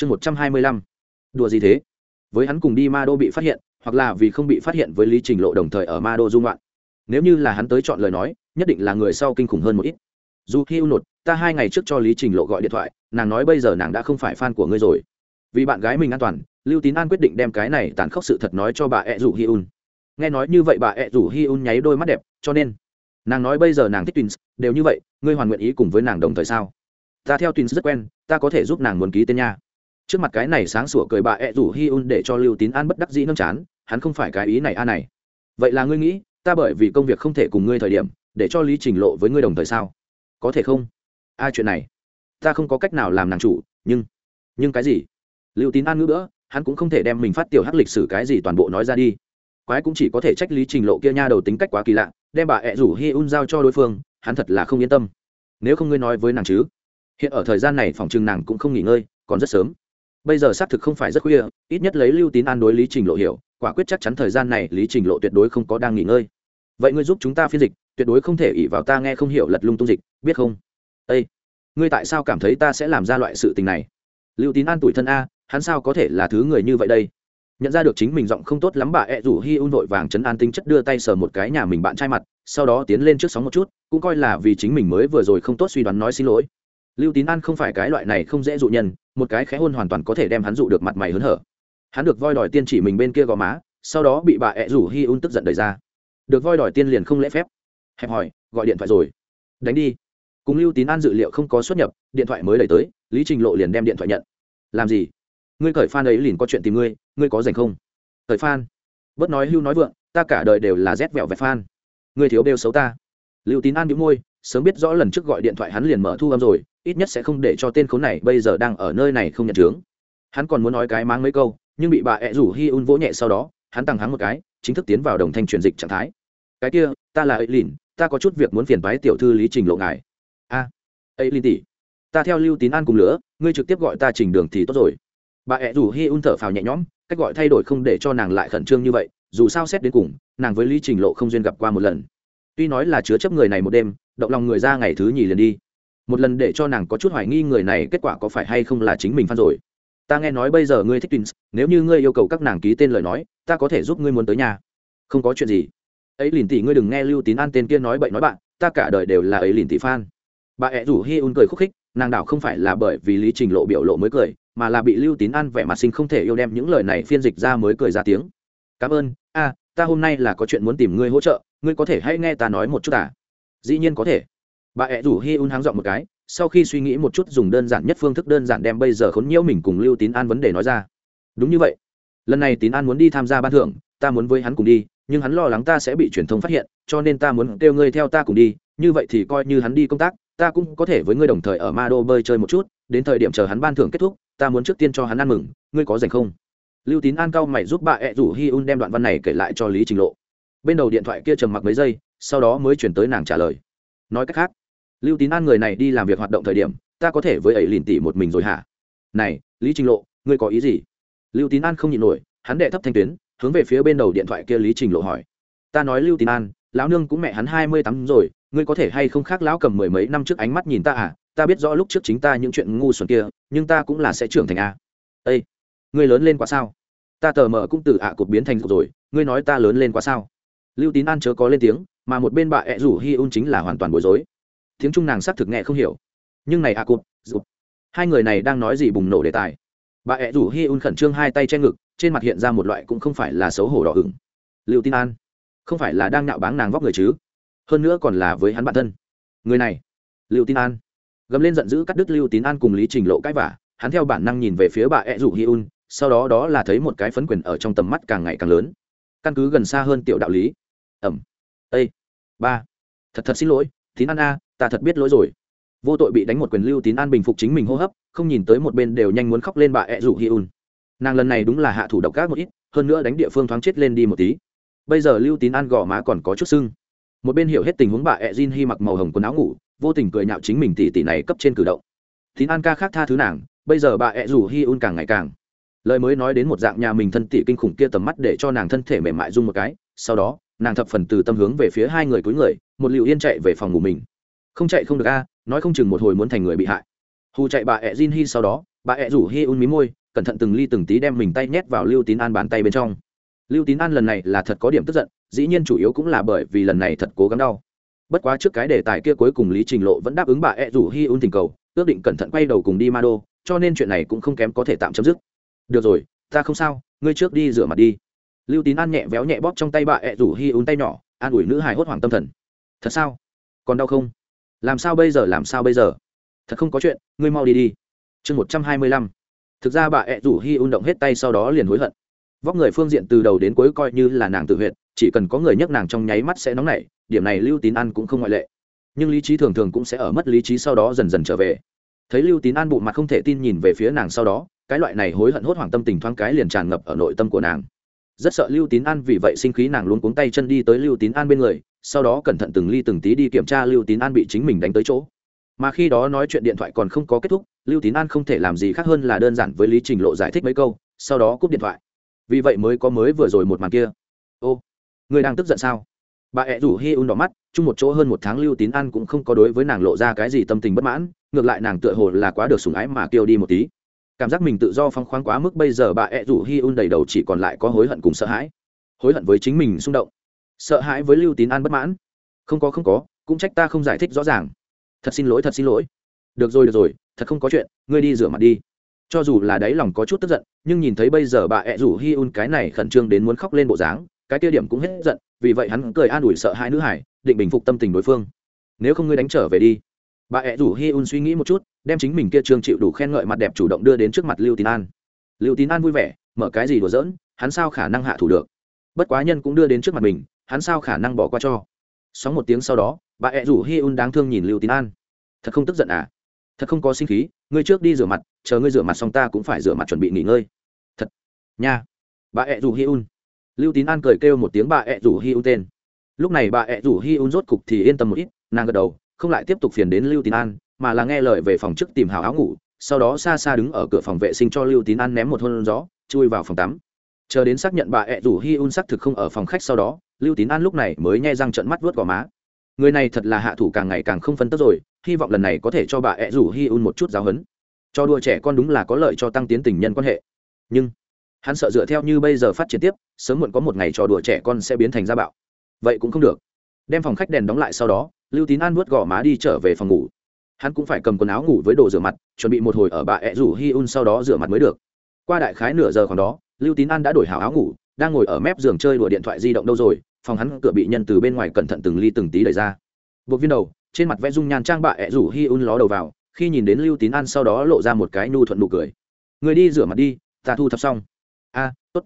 chương một trăm hai mươi lăm. Đùa gì thế? Với hắn cùng đi ma đô bị phát hiện, hoặc là vì không bị phát hiện với lý trình lộ đồng thời ở ma đô dung loạn. Nếu như là hắn tới chọn lời nói, nhất định là người sau kinh khủng hơn một ít. Dù khi u nột, ta hai ngày trước cho lý trình lộ gọi điện thoại, nàng nói bây giờ nàng đã không phải fan của ngươi rồi. Vì bạn gái mình an toàn, lưu tín an quyết định đem cái này tàn khốc sự thật nói cho bà ẹ rủ hi un. Nghe nói như vậy bà ẹ rủ hi un nháy đôi mắt đẹp, cho nên nàng nói bây giờ nàng thích twins, đều như vậy, ngươi hoàn nguyện ý cùng với nàng đồng thời sao? Ta theo twins rất quen, ta có thể giúp nàng muốn ký tên nha trước mặt cái này sáng sủa cười bà ẹ rủ hi un để cho lưu tín an bất đắc dĩ nâng chán, hắn không phải cái ý này a này. Vậy là ngươi nghĩ, ta bởi vì công việc không thể cùng ngươi thời điểm, để cho lý trình lộ với ngươi đồng thời sao? Có thể không? A à, chuyện này, ta không có cách nào làm nàng chủ, nhưng nhưng cái gì? Lưu tín an ngữ nữa hắn cũng không thể đem mình phát tiểu hắc lịch sử cái gì toàn bộ nói ra đi. Quái cũng chỉ có thể trách lý trình lộ kia nha đầu tính cách quá kỳ lạ, đem bà ẹ rủ hi un giao cho đối phương, hắn thật là không yên tâm. Nếu không ngươi nói với nàng chứ? Hiện ở thời gian này phòng chừng nàng cũng không nghỉ ngơi, còn rất sớm bây giờ xác thực không phải rất khuya ít nhất lấy lưu tín an đối lý trình lộ hiểu quả quyết chắc chắn thời gian này lý trình lộ tuyệt đối không có đang nghỉ ngơi. Vậy ngươi giúp chúng ta phiên dịch tuyệt đối không thể ỉ vào ta nghe không hiểu lật lung tung dịch biết không? Ê, ngươi tại sao cảm thấy ta sẽ làm ra loại sự tình này? Lưu tín an tuổi thân a hắn sao có thể là thứ người như vậy đây? Nhận ra được chính mình giọng không tốt lắm bà ẹ rủ hi un vội vàng chấn an tinh chất đưa tay sờ một cái nhà mình bạn trai mặt sau đó tiến lên trước sóng một chút cũng coi là vì chính mình mới vừa rồi không tốt suy đoán nói xin lỗi. Lưu tín an không phải cái loại này không dễ dụ nhân một cái khẽ hôn hoàn toàn có thể đem hắn dụ được mặt mày hớn hở. Hắn được voi đòi tiên chỉ mình bên kia gò má, sau đó bị bà ẹ rủ hi un tức giận đẩy ra. Được voi đòi tiên liền không lễ phép. Hẹp hỏi, gọi điện thoại rồi. Đánh đi. Cùng lưu tín an dự liệu không có xuất nhập, điện thoại mới đẩy tới, lý trình lộ liền đem điện thoại nhận. Làm gì? Ngươi cởi phan ấy liền có chuyện tìm ngươi ngươi có dành không? Cởi phan bớt nói hưu nói vượng, ta cả đời đều là rét vẹo vẹt phan ngươi thiếu đều xấu ta. Lưu tín an bị môi sớm biết rõ lần trước gọi điện thoại hắn liền mở thu âm rồi, ít nhất sẽ không để cho tên khốn này bây giờ đang ở nơi này không nhận chướng. Hắn còn muốn nói cái mang mấy câu, nhưng bị bà ẹ rủ hi un vỗ nhẹ sau đó, hắn tăng hắn một cái, chính thức tiến vào đồng thanh truyền dịch trạng thái. Cái kia, ta là ấy lìn, ta có chút việc muốn phiền bái tiểu thư lý trình lộ ngài. A, ấy lìn tỷ, ta theo lưu tín an cùng lửa ngươi trực tiếp gọi ta trình đường thì tốt rồi. Bà ẹ rủ hi un thở phào nhẹ nhõm, cách gọi thay đổi không để cho nàng lại khẩn trương như vậy, dù sao xét đến cùng, nàng với lý trình lộ không duyên gặp qua một lần. Tuy nói là chứa chấp người này một đêm động lòng người ra ngày thứ nhì liền đi. Một lần để cho nàng có chút hoài nghi người này kết quả có phải hay không là chính mình phan rồi. Ta nghe nói bây giờ ngươi thích tins nếu như ngươi yêu cầu các nàng ký tên lời nói, ta có thể giúp ngươi muốn tới nhà. Không có chuyện gì. Ấy lìn tỷ ngươi đừng nghe lưu tín an tên kia nói bậy nói bạn, ta cả đời đều là ấy lìn tỷ fan. Bà ẹ rủ hi un cười khúc khích, nàng đảo không phải là bởi vì lý trình lộ biểu lộ mới cười, mà là bị lưu tín an vẻ mặt sinh không thể yêu đem những lời này phiên dịch ra mới cười ra tiếng. Cảm ơn, a, ta hôm nay là có chuyện muốn tìm ngươi hỗ trợ, ngươi có thể hãy nghe ta nói một chút à? Dĩ nhiên có thể. Bà ẹ rủ hi un háng dọn một cái, sau khi suy nghĩ một chút dùng đơn giản nhất phương thức đơn giản đem bây giờ khốn nhiễu mình cùng lưu tín an vấn đề nói ra. Đúng như vậy. Lần này tín an muốn đi tham gia ban thưởng, ta muốn với hắn cùng đi, nhưng hắn lo lắng ta sẽ bị truyền thông phát hiện, cho nên ta muốn kêu ngươi theo ta cùng đi, như vậy thì coi như hắn đi công tác, ta cũng có thể với ngươi đồng thời ở ma đô bơi chơi một chút, đến thời điểm chờ hắn ban thưởng kết thúc, ta muốn trước tiên cho hắn ăn mừng, ngươi có dành không? Lưu tín an cao mày giúp bà ẹ rủ hi un đem đoạn văn này kể lại cho lý trình lộ. Bên đầu điện thoại kia trầm mặc mấy giây sau đó mới chuyển tới nàng trả lời. Nói cách khác, lưu tín an người này đi làm việc hoạt động thời điểm, ta có thể với ấy lìn tỉ một mình rồi hả? Này, lý trình lộ, ngươi có ý gì? Lưu tín an không nhịn nổi, hắn đệ thấp thanh tuyến, hướng về phía bên đầu điện thoại kia lý trình lộ hỏi. Ta nói lưu tín an, lão nương cũng mẹ hắn hai mươi tám rồi, ngươi có thể hay không khác lão cầm mười mấy năm trước ánh mắt nhìn ta à? Ta biết rõ lúc trước chính ta những chuyện ngu xuẩn kia, nhưng ta cũng là sẽ trưởng thành à. a ây ngươi lớn lên quá sao? Ta tờ mờ cũng từ ạ cột biến thành rồi, ngươi nói ta lớn lên quá sao? Lưu tín an chớ có lên tiếng mà một bên bà ẹ rủ hi un chính là hoàn toàn bối rối. Tiếng trung nàng xác thực nghe không hiểu. Nhưng này ạ cụt, rụt. Hai người này đang nói gì bùng nổ đề tài. Bà ẹ rủ hi un khẩn trương hai tay che ngực, trên mặt hiện ra một loại cũng không phải là xấu hổ đỏ ửng. Lưu tín an, không phải là đang nạo báng nàng vóc người chứ? Hơn nữa còn là với hắn bản thân. Người này, lưu tín an. Gầm lên giận dữ cắt đứt lưu tín an cùng lý trình lộ cãi vả, hắn theo bản năng nhìn về phía bà ẹ rủ hi un, sau đó đó là thấy một cái phấn quyền ở trong tầm mắt càng ngày càng lớn. Căn cứ gần xa hơn tiểu đạo lý. Ẩm. Ây ba. Thật thật xin lỗi, tín an a, ta thật biết lỗi rồi. Vô tội bị đánh một quyền lưu tín an bình phục chính mình hô hấp, không nhìn tới một bên đều nhanh muốn khóc lên bà ẹ rủ hi un. Nàng lần này đúng là hạ thủ độc gác một ít, hơn nữa đánh địa phương thoáng chết lên đi một tí. Bây giờ lưu tín an gò má còn có chút sưng. Một bên hiểu hết tình huống bà ẹ Jin hy mặc màu hồng quần áo ngủ, vô tình cười nhạo chính mình tỉ tỉ này cấp trên cử động. Tín an ca khác tha thứ nàng, bây giờ bà ẹ rủ hi un càng ngày càng. Lời mới nói đến một dạng nhà mình thân tỷ kinh khủng kia tầm mắt để cho nàng thân thể mềm mại rung một cái, sau đó nàng thập phần từ tâm hướng về phía hai người cuối người, một liệu yên chạy về phòng ngủ mình. Không chạy không được a, nói không chừng một hồi muốn thành người bị hại. Hù chạy bà ẹ Jin hi sau đó, bà ẹ rủ hi un mí môi, cẩn thận từng ly từng tí đem mình tay nhét vào lưu tín an bàn tay bên trong. Lưu tín an lần này là thật có điểm tức giận, dĩ nhiên chủ yếu cũng là bởi vì lần này thật cố gắng đau. Bất quá trước cái đề tài kia cuối cùng lý trình lộ vẫn đáp ứng bà ẹ rủ hi un tình cầu, ước định cẩn thận quay đầu cùng đi ma đô cho nên chuyện này cũng không kém có thể tạm chấm dứt. Được rồi, ta không sao, ngươi trước đi rửa mặt đi lưu tín an nhẹ véo nhẹ bóp trong tay bà ẹ rủ hi un tay nhỏ, an ủi nữ hài hốt hoảng tâm thần. Thật sao? Còn đau không? Làm sao bây giờ, làm sao bây giờ? Thật không có chuyện, ngươi mau đi đi. Chương một trăm hai mươi lăm. Thực ra bà ẹ rủ hi un động hết tay sau đó liền hối hận. Vóc người phương diện từ đầu đến cuối coi như là nàng tự huyện chỉ cần có người nhắc nàng trong nháy mắt sẽ nóng nảy, điểm này lưu tín an cũng không ngoại lệ. Nhưng lý trí thường thường cũng sẽ ở mất lý trí sau đó dần dần trở về. Thấy lưu tín an bộ mặt không thể tin nhìn về phía nàng sau đó, cái loại này hối hận hốt hoảng tâm tình thoáng cái liền tràn ngập ở nội tâm của nàng rất sợ lưu tín an vì vậy sinh khí nàng luôn cuống tay chân đi tới lưu tín an bên người, sau đó cẩn thận từng ly từng tí đi kiểm tra lưu tín an bị chính mình đánh tới chỗ. Mà khi đó nói chuyện điện thoại còn không có kết thúc, lưu tín an không thể làm gì khác hơn là đơn giản với lý trình lộ giải thích mấy câu, sau đó cúp điện thoại. Vì vậy mới có mới vừa rồi một màn kia. Ô, người đang tức giận sao? Bà ẹ rủ hi un đỏ mắt, chung một chỗ hơn một tháng lưu tín an cũng không có đối với nàng lộ ra cái gì tâm tình bất mãn, ngược lại nàng tựa hồ là quá được sủng ái mà kêu đi một tí cảm giác mình tự do phong khoáng quá mức, bây giờ bà ẹ rủ hi un đầy đầu chỉ còn lại có hối hận cùng sợ hãi. Hối hận với chính mình xung động. Sợ hãi với lưu tín an bất mãn. Không có không có, cũng trách ta không giải thích rõ ràng. Thật xin lỗi, thật xin lỗi. Được rồi được rồi, thật không có chuyện, ngươi đi rửa mặt đi. Cho dù là đáy lòng có chút tức giận, nhưng nhìn thấy bây giờ bà ẹ rủ hi un cái này khẩn trương đến muốn khóc lên bộ dáng, cái tiêu điểm cũng hết giận, vì vậy hắn cười an ủi sợ hai nữ hải, định bình phục tâm tình đối phương. Nếu không ngươi đánh trở về đi bà ẹ rủ hi un suy nghĩ một chút, đem chính mình kia trương chịu đủ khen ngợi mặt đẹp chủ động đưa đến trước mặt lưu tín an. Lưu tín an vui vẻ, mở cái gì đùa giỡn, hắn sao khả năng hạ thủ được? Bất quá nhân cũng đưa đến trước mặt mình, hắn sao khả năng bỏ qua cho? Sóng một tiếng sau đó, bà ẹ rủ hi un đáng thương nhìn lưu tín an. Thật không tức giận à? Thật không có sinh khí, ngươi trước đi rửa mặt, chờ ngươi rửa mặt xong ta cũng phải rửa mặt chuẩn bị nghỉ ngơi. Thật, nha. Bà ẹ rủ hi un. Lưu tín an cười kêu một tiếng bà ẹ rủ hi un tên. Lúc này bà ẹ rủ hi un rốt cục thì yên tâm một ít, nàng gật đầu không lại tiếp tục phiền đến lưu tín an, mà là nghe lời về phòng trước tìm hào áo ngủ, sau đó xa xa đứng ở cửa phòng vệ sinh cho lưu tín an ném một hôn gió, chui vào phòng tắm. Chờ đến xác nhận bà ẹ rủ hi un xác thực không ở phòng khách sau đó, lưu tín an lúc này mới nhai răng trận mắt vớt gò má. Người này thật là hạ thủ càng ngày càng không phân tức rồi, hy vọng lần này có thể cho bà ẹ rủ hi un một chút giáo hấn cho đua trẻ con đúng là có lợi cho tăng tiến tình nhân quan hệ. Nhưng, hắn sợ dựa theo như bây giờ phát triển tiếp, sớm muộn có một ngày trò đùa trẻ con sẽ biến thành gia bạo. Vậy cũng không được. Đem phòng khách đèn đóng lại sau đó lưu tín an nuốt gò má đi trở về phòng ngủ. Hắn cũng phải cầm quần áo ngủ với đồ rửa mặt, chuẩn bị một hồi ở bà ẹ rủ hi un sau đó rửa mặt mới được. Qua đại khái nửa giờ khoảng đó, lưu tín an đã đổi hào áo ngủ, đang ngồi ở mép giường chơi đùa điện thoại di động đâu rồi, phòng hắn cửa bị nhân từ bên ngoài cẩn thận từng ly từng tí đẩy ra. Buộc viên đầu, trên mặt vẽ dung nhan trang bà ẹ rủ hi un ló đầu vào, khi nhìn đến lưu tín an sau đó lộ ra một cái nhu thuận nụ cười. Người đi rửa mặt đi, ta thu thập xong. A, tốt.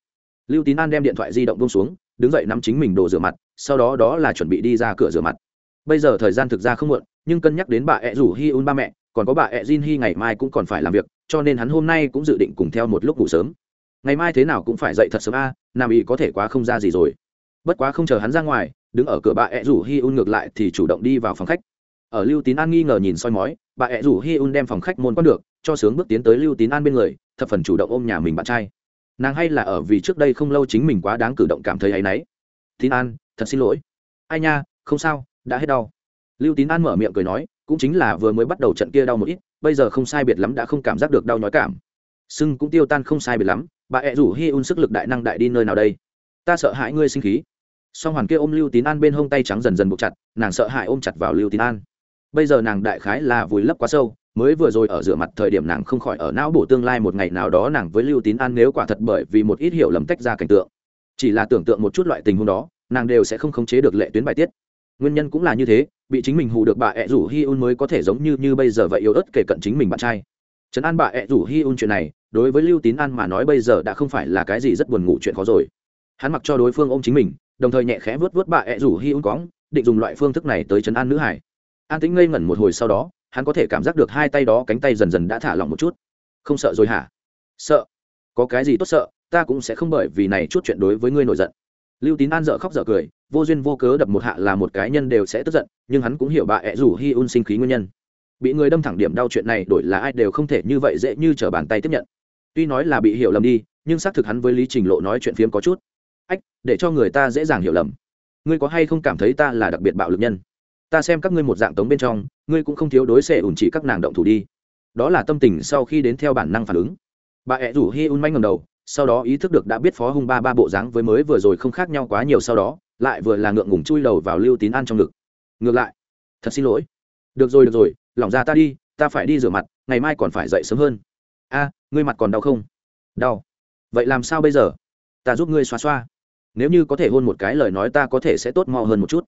Lưu tín an đem điện thoại di động bông xuống, đứng dậy nắm chính mình đồ rửa mặt, sau đó đó là chuẩn bị đi ra cửa rửa mặt bây giờ thời gian thực ra không muộn nhưng cân nhắc đến bà ẹ rủ hi un ba mẹ còn có bà ẹ jin hi ngày mai cũng còn phải làm việc cho nên hắn hôm nay cũng dự định cùng theo một lúc ngủ sớm. Ngày mai thế nào cũng phải dậy thật sớm a à, nam y có thể quá không ra gì rồi. Bất quá không chờ hắn ra ngoài đứng ở cửa bà ẹ rủ hi un ngược lại thì chủ động đi vào phòng khách. Ở lưu tín an nghi ngờ nhìn soi mói bà ẹ rủ hi un đem phòng khách môn con được cho sướng bước tiến tới lưu tín an bên người thập phần chủ động ôm nhà mình bạn trai. Nàng hay là ở vì trước đây không lâu chính mình quá đáng cử động cảm thấy áy náy. Tín an thật xin lỗi. Ai nha không sao đã hết đau. Lưu tín an mở miệng cười nói, cũng chính là vừa mới bắt đầu trận kia đau một ít, bây giờ không sai biệt lắm đã không cảm giác được đau nhói cảm. Sưng cũng tiêu tan không sai biệt lắm, bà ẹ rủ hi un sức lực đại năng đại đi nơi nào đây? Ta sợ hãi ngươi sinh khí. Song hoàn kia ôm lưu tín an bên hông tay trắng dần dần buộc chặt, nàng sợ hãi ôm chặt vào lưu tín an. Bây giờ nàng đại khái là vùi lấp quá sâu, mới vừa rồi ở rửa mặt thời điểm nàng không khỏi ở não bổ tương lai một ngày nào đó nàng với lưu tín an nếu quả thật bởi vì một ít hiểu lầm tách ra cảnh tượng. Chỉ là tưởng tượng một chút loại tình huống đó, nàng đều sẽ không khống chế được lệ tuyến bài tiết nguyên nhân cũng là như thế, bị chính mình hù được bà ẹ rủ hi un mới có thể giống như như bây giờ vậy yếu ớt kể cận chính mình bạn trai. Trấn an bà ẹ rủ hi un chuyện này, đối với lưu tín an mà nói bây giờ đã không phải là cái gì rất buồn ngủ chuyện khó rồi. Hắn mặc cho đối phương ôm chính mình, đồng thời nhẹ khẽ vớt vớt bà ẹ rủ hi un cóng định dùng loại phương thức này tới trấn an nữ hải. An tính ngây ngẩn một hồi sau đó, hắn có thể cảm giác được hai tay đó cánh tay dần dần đã thả lỏng một chút. Không sợ rồi hả? Sợ. Có cái gì tốt sợ, ta cũng sẽ không bởi vì này chút chuyện đối với ngươi nổi giận. Lưu tín an dợ khóc dợ cười vô duyên vô cớ đập một hạ là một cái nhân đều sẽ tức giận, nhưng hắn cũng hiểu bà ẹ rủ hi un sinh khí nguyên nhân. Bị người đâm thẳng điểm đau chuyện này đổi là ai đều không thể như vậy dễ như t r ở bàn tay tiếp nhận. Tuy nói là bị hiểu lầm đi, nhưng xác thực hắn với lý trình lộ nói chuyện phiếm có chút. Ách, để cho người ta dễ dàng hiểu lầm. Ngươi có hay không cảm thấy ta là đặc biệt bạo lực nhân? Ta xem các ngươi một dạng tống bên trong, ngươi cũng không thiếu đối xệ ủn chỉ các nàng động thủ đi. Đó là tâm tình sau khi đến theo bản năng phản ứng. Bà ẹ rủ hi un manh ngầm đầu, sau đó ý thức được đã biết phó hung ba ba bộ dáng với mới vừa rồi không khác nhau quá nhiều sau đó lại vừa là ngượng ngùng chui đầu vào lưu tín an trong ngực. Ngược lại, thật xin lỗi. Được rồi được rồi, lỏng ra ta đi, ta phải đi rửa mặt, ngày mai còn phải dậy sớm hơn. A, ngươi mặt còn đau không? Đau. Vậy làm sao bây giờ? Ta giúp ngươi xoa xoa. Nếu như có thể hôn một cái lời nói ta có thể sẽ tốt mò hơn một chút.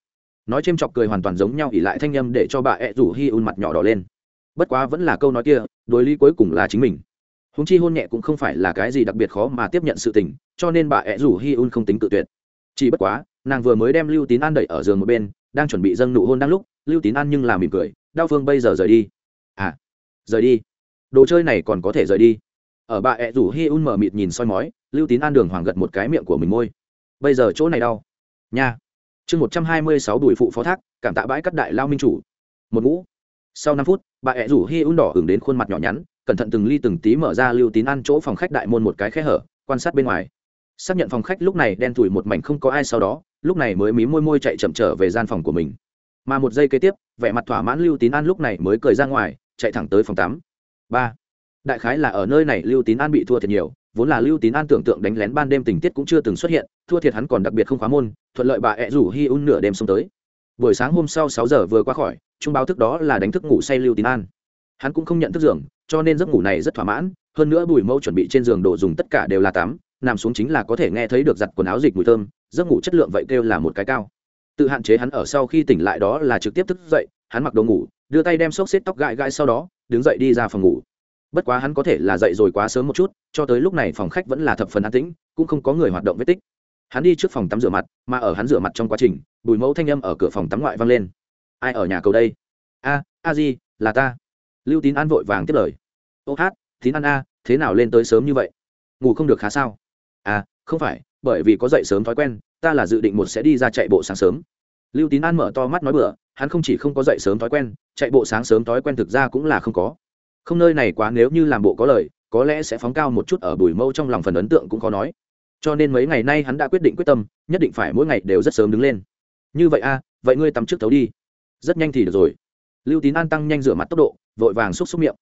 Nói c h ê m chọc cười hoàn toàn giống nhau ỉ lại thanh â m để cho bà ẹ rủ hi un mặt nhỏ đỏ lên. Bất quá vẫn là câu nói kia, đối lý cuối cùng là chính mình. Húng chi hôn nhẹ cũng không phải là cái gì đặc biệt khó mà tiếp nhận sự tình, cho nên bà ẹ rủ hi un không tính tự tuyệt. Chỉ bất quá nàng vừa mới đem lưu tín an đẩy ở giường một bên, đang chuẩn bị dâng nụ hôn đang lúc, lưu tín an nhưng làm mỉm cười đau phương, bây giờ rời đi. À rời đi? Đồ chơi này còn có thể rời đi? Ở bà ẹ rủ hi un mở mịt nhìn soi mói, lưu tín an đường hoàng gật một cái miệng của mình môi. Bây giờ chỗ này đau. Nha. Chương một trăm hai mươi sáu đùi phụ phó thác, cảm tạ bãi cắt đại lao minh chủ. Một ngũ. Sau năm phút, bà ẹ rủ hi un đỏ hưởng đến khuôn mặt nhỏ nhắn, cẩn thận từng ly từng tí mở ra lưu tín ăn chỗ phòng khách đại môn một cái khe hở, quan sát bên ngoài. Xác nhận phòng khách lúc này đen thủi một mảnh không có ai sau đó lúc này mới mí môi môi chạy chậm trở về gian phòng của mình. Mà một giây kế tiếp, vẻ mặt thỏa mãn lưu tín an lúc này mới cười ra ngoài, chạy thẳng tới phòng tắm. Ba, đại khái là ở nơi này lưu tín an bị thua thiệt nhiều, vốn là lưu tín an tưởng tượng đánh lén ban đêm tình tiết cũng chưa từng xuất hiện, thua thiệt hắn còn đặc biệt không khóa môn, thuận lợi bà ẹ rủ hi un nửa đêm xông tới. Buổi sáng hôm sau sáu giờ vừa qua khỏi trung báo thức đó là đánh thức ngủ say lưu tín an. Hắn cũng không nhận thức giường, cho nên giấc ngủ này rất thỏa mãn, hơn nữa bùi mẫu chuẩn bị trên giường đồ dùng tất cả đều là tắm, nằm xuống chính là có thể nghe thấy được giặt quần áo dịch mùi thơm giấc ngủ chất lượng vậy kêu là một cái cao. Tự hạn chế hắn ở sau khi tỉnh lại đó là trực tiếp thức dậy, hắn mặc đồ ngủ, đưa tay đem xốc xếp tóc gãi gãi sau đó, đứng dậy đi ra phòng ngủ. Bất quá hắn có thể là dậy rồi quá sớm một chút, cho tới lúc này phòng khách vẫn là thập phần an tĩnh, cũng không có người hoạt động vết tích. Hắn đi trước phòng tắm rửa mặt, mà ở hắn rửa mặt trong quá trình, bùi mẫu thanh â m ở cửa phòng tắm ngoại vang lên. Ai ở nhà cầu đây? A a di, là ta. Lưu tín an vội vàng tiếp lời. Ô hát, tín an a, thế nào lên tới sớm như vậy? Ngủ không được khá sao? À không phải bởi vì có dậy sớm thói quen, ta là dự định một sẽ đi ra chạy bộ sáng sớm. Lưu tín an mở to mắt nói bừa, hắn không chỉ không có dậy sớm thói quen, chạy bộ sáng sớm thói quen thực ra cũng là không có. Không nơi này quá nếu như làm bộ có lời, có lẽ sẽ phóng cao một chút ở bùi mâu trong lòng phần ấn tượng cũng khó nói. Cho nên mấy ngày nay hắn đã quyết định quyết tâm, nhất định phải mỗi ngày đều rất sớm đứng lên. Như vậy a, vậy ngươi tắm trước thấu đi. Rất nhanh thì được rồi. Lưu tín an tăng nhanh rửa mặt tốc độ, vội vàng xúc xúc miệng.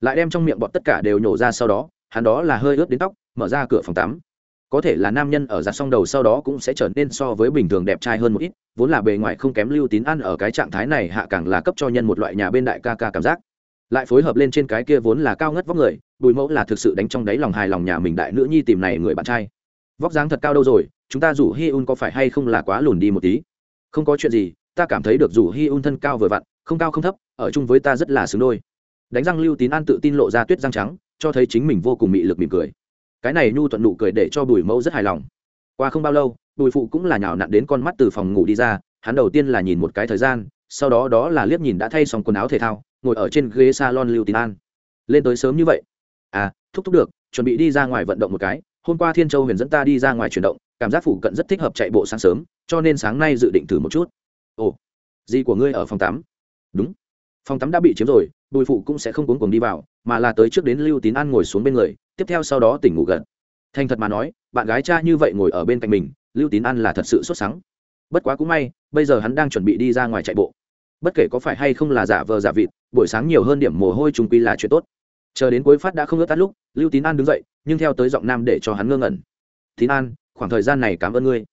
Lại đem trong miệng bọt tất cả đều nhổ ra sau đó, hắn đó là hơi ướt đến tóc, mở ra cửa phòng tắm có thể là nam nhân ở giặt xong đầu sau đó cũng sẽ trở nên so với bình thường đẹp trai hơn một ít, vốn là bề ngoài không kém lưu tín ăn ở cái trạng thái này hạ càng là cấp cho nhân một loại nhà bên đại ca ca cảm giác. Lại phối hợp lên trên cái kia vốn là cao ngất vóc người, bùi mẫu là thực sự đánh trong đáy lòng hài lòng nhà mình đại nữ nhi tìm này người bạn trai. Vóc dáng thật cao đâu rồi, chúng ta rủ hi un có phải hay không là quá lùn đi một tí? Không có chuyện gì, ta cảm thấy được rủ hi un thân cao vừa vặn, không cao không thấp, ở chung với ta rất là xứng đôi. Đánh răng lưu tín an tự tin lộ ra tuyết răng trắng, cho thấy chính mình vô cùng mị lực mỉm cười cái này nhu thuận nụ cười để cho bùi mẫu rất hài lòng. Qua không bao lâu, bùi phụ cũng là nhào nặn đến con mắt từ phòng ngủ đi ra, hắn đầu tiên là nhìn một cái thời gian, sau đó đó là liếc nhìn đã thay xong quần áo thể thao, ngồi ở trên ghế salon lưu tín an. Lên tới sớm như vậy. À thúc thúc được, chuẩn bị đi ra ngoài vận động một cái, hôm qua thiên châu huyền dẫn ta đi ra ngoài chuyển động, cảm giác phụ cận rất thích hợp chạy bộ sáng sớm, cho nên sáng nay dự định thử một chút. Ồ, gì của ngươi ở phòng tắm? Đúng. Phòng tắm đã bị chiếm rồi, bùi phụ cũng sẽ không cuốn cuồng đi vào, mà là tới trước đến lưu tín an ngồi xuống bên người tiếp theo sau đó tỉnh ngủ gần thành thật mà nói, bạn gái cha như vậy ngồi ở bên cạnh mình, lưu tín an là thật sự xuất sáng bất quá cũng may, bây giờ hắn đang chuẩn bị đi ra ngoài chạy bộ. Bất kể có phải hay không là giả vờ giả vịt, buổi sáng nhiều hơn điểm mồ hôi trung quy là chuyện tốt. Chờ đến cuối phát đã không ướt tắt lúc, lưu tín an đứng dậy, nhưng theo tới giọng nam để cho hắn ngơ ngẩn. Tín an, khoảng thời gian này cảm ơn ngươi.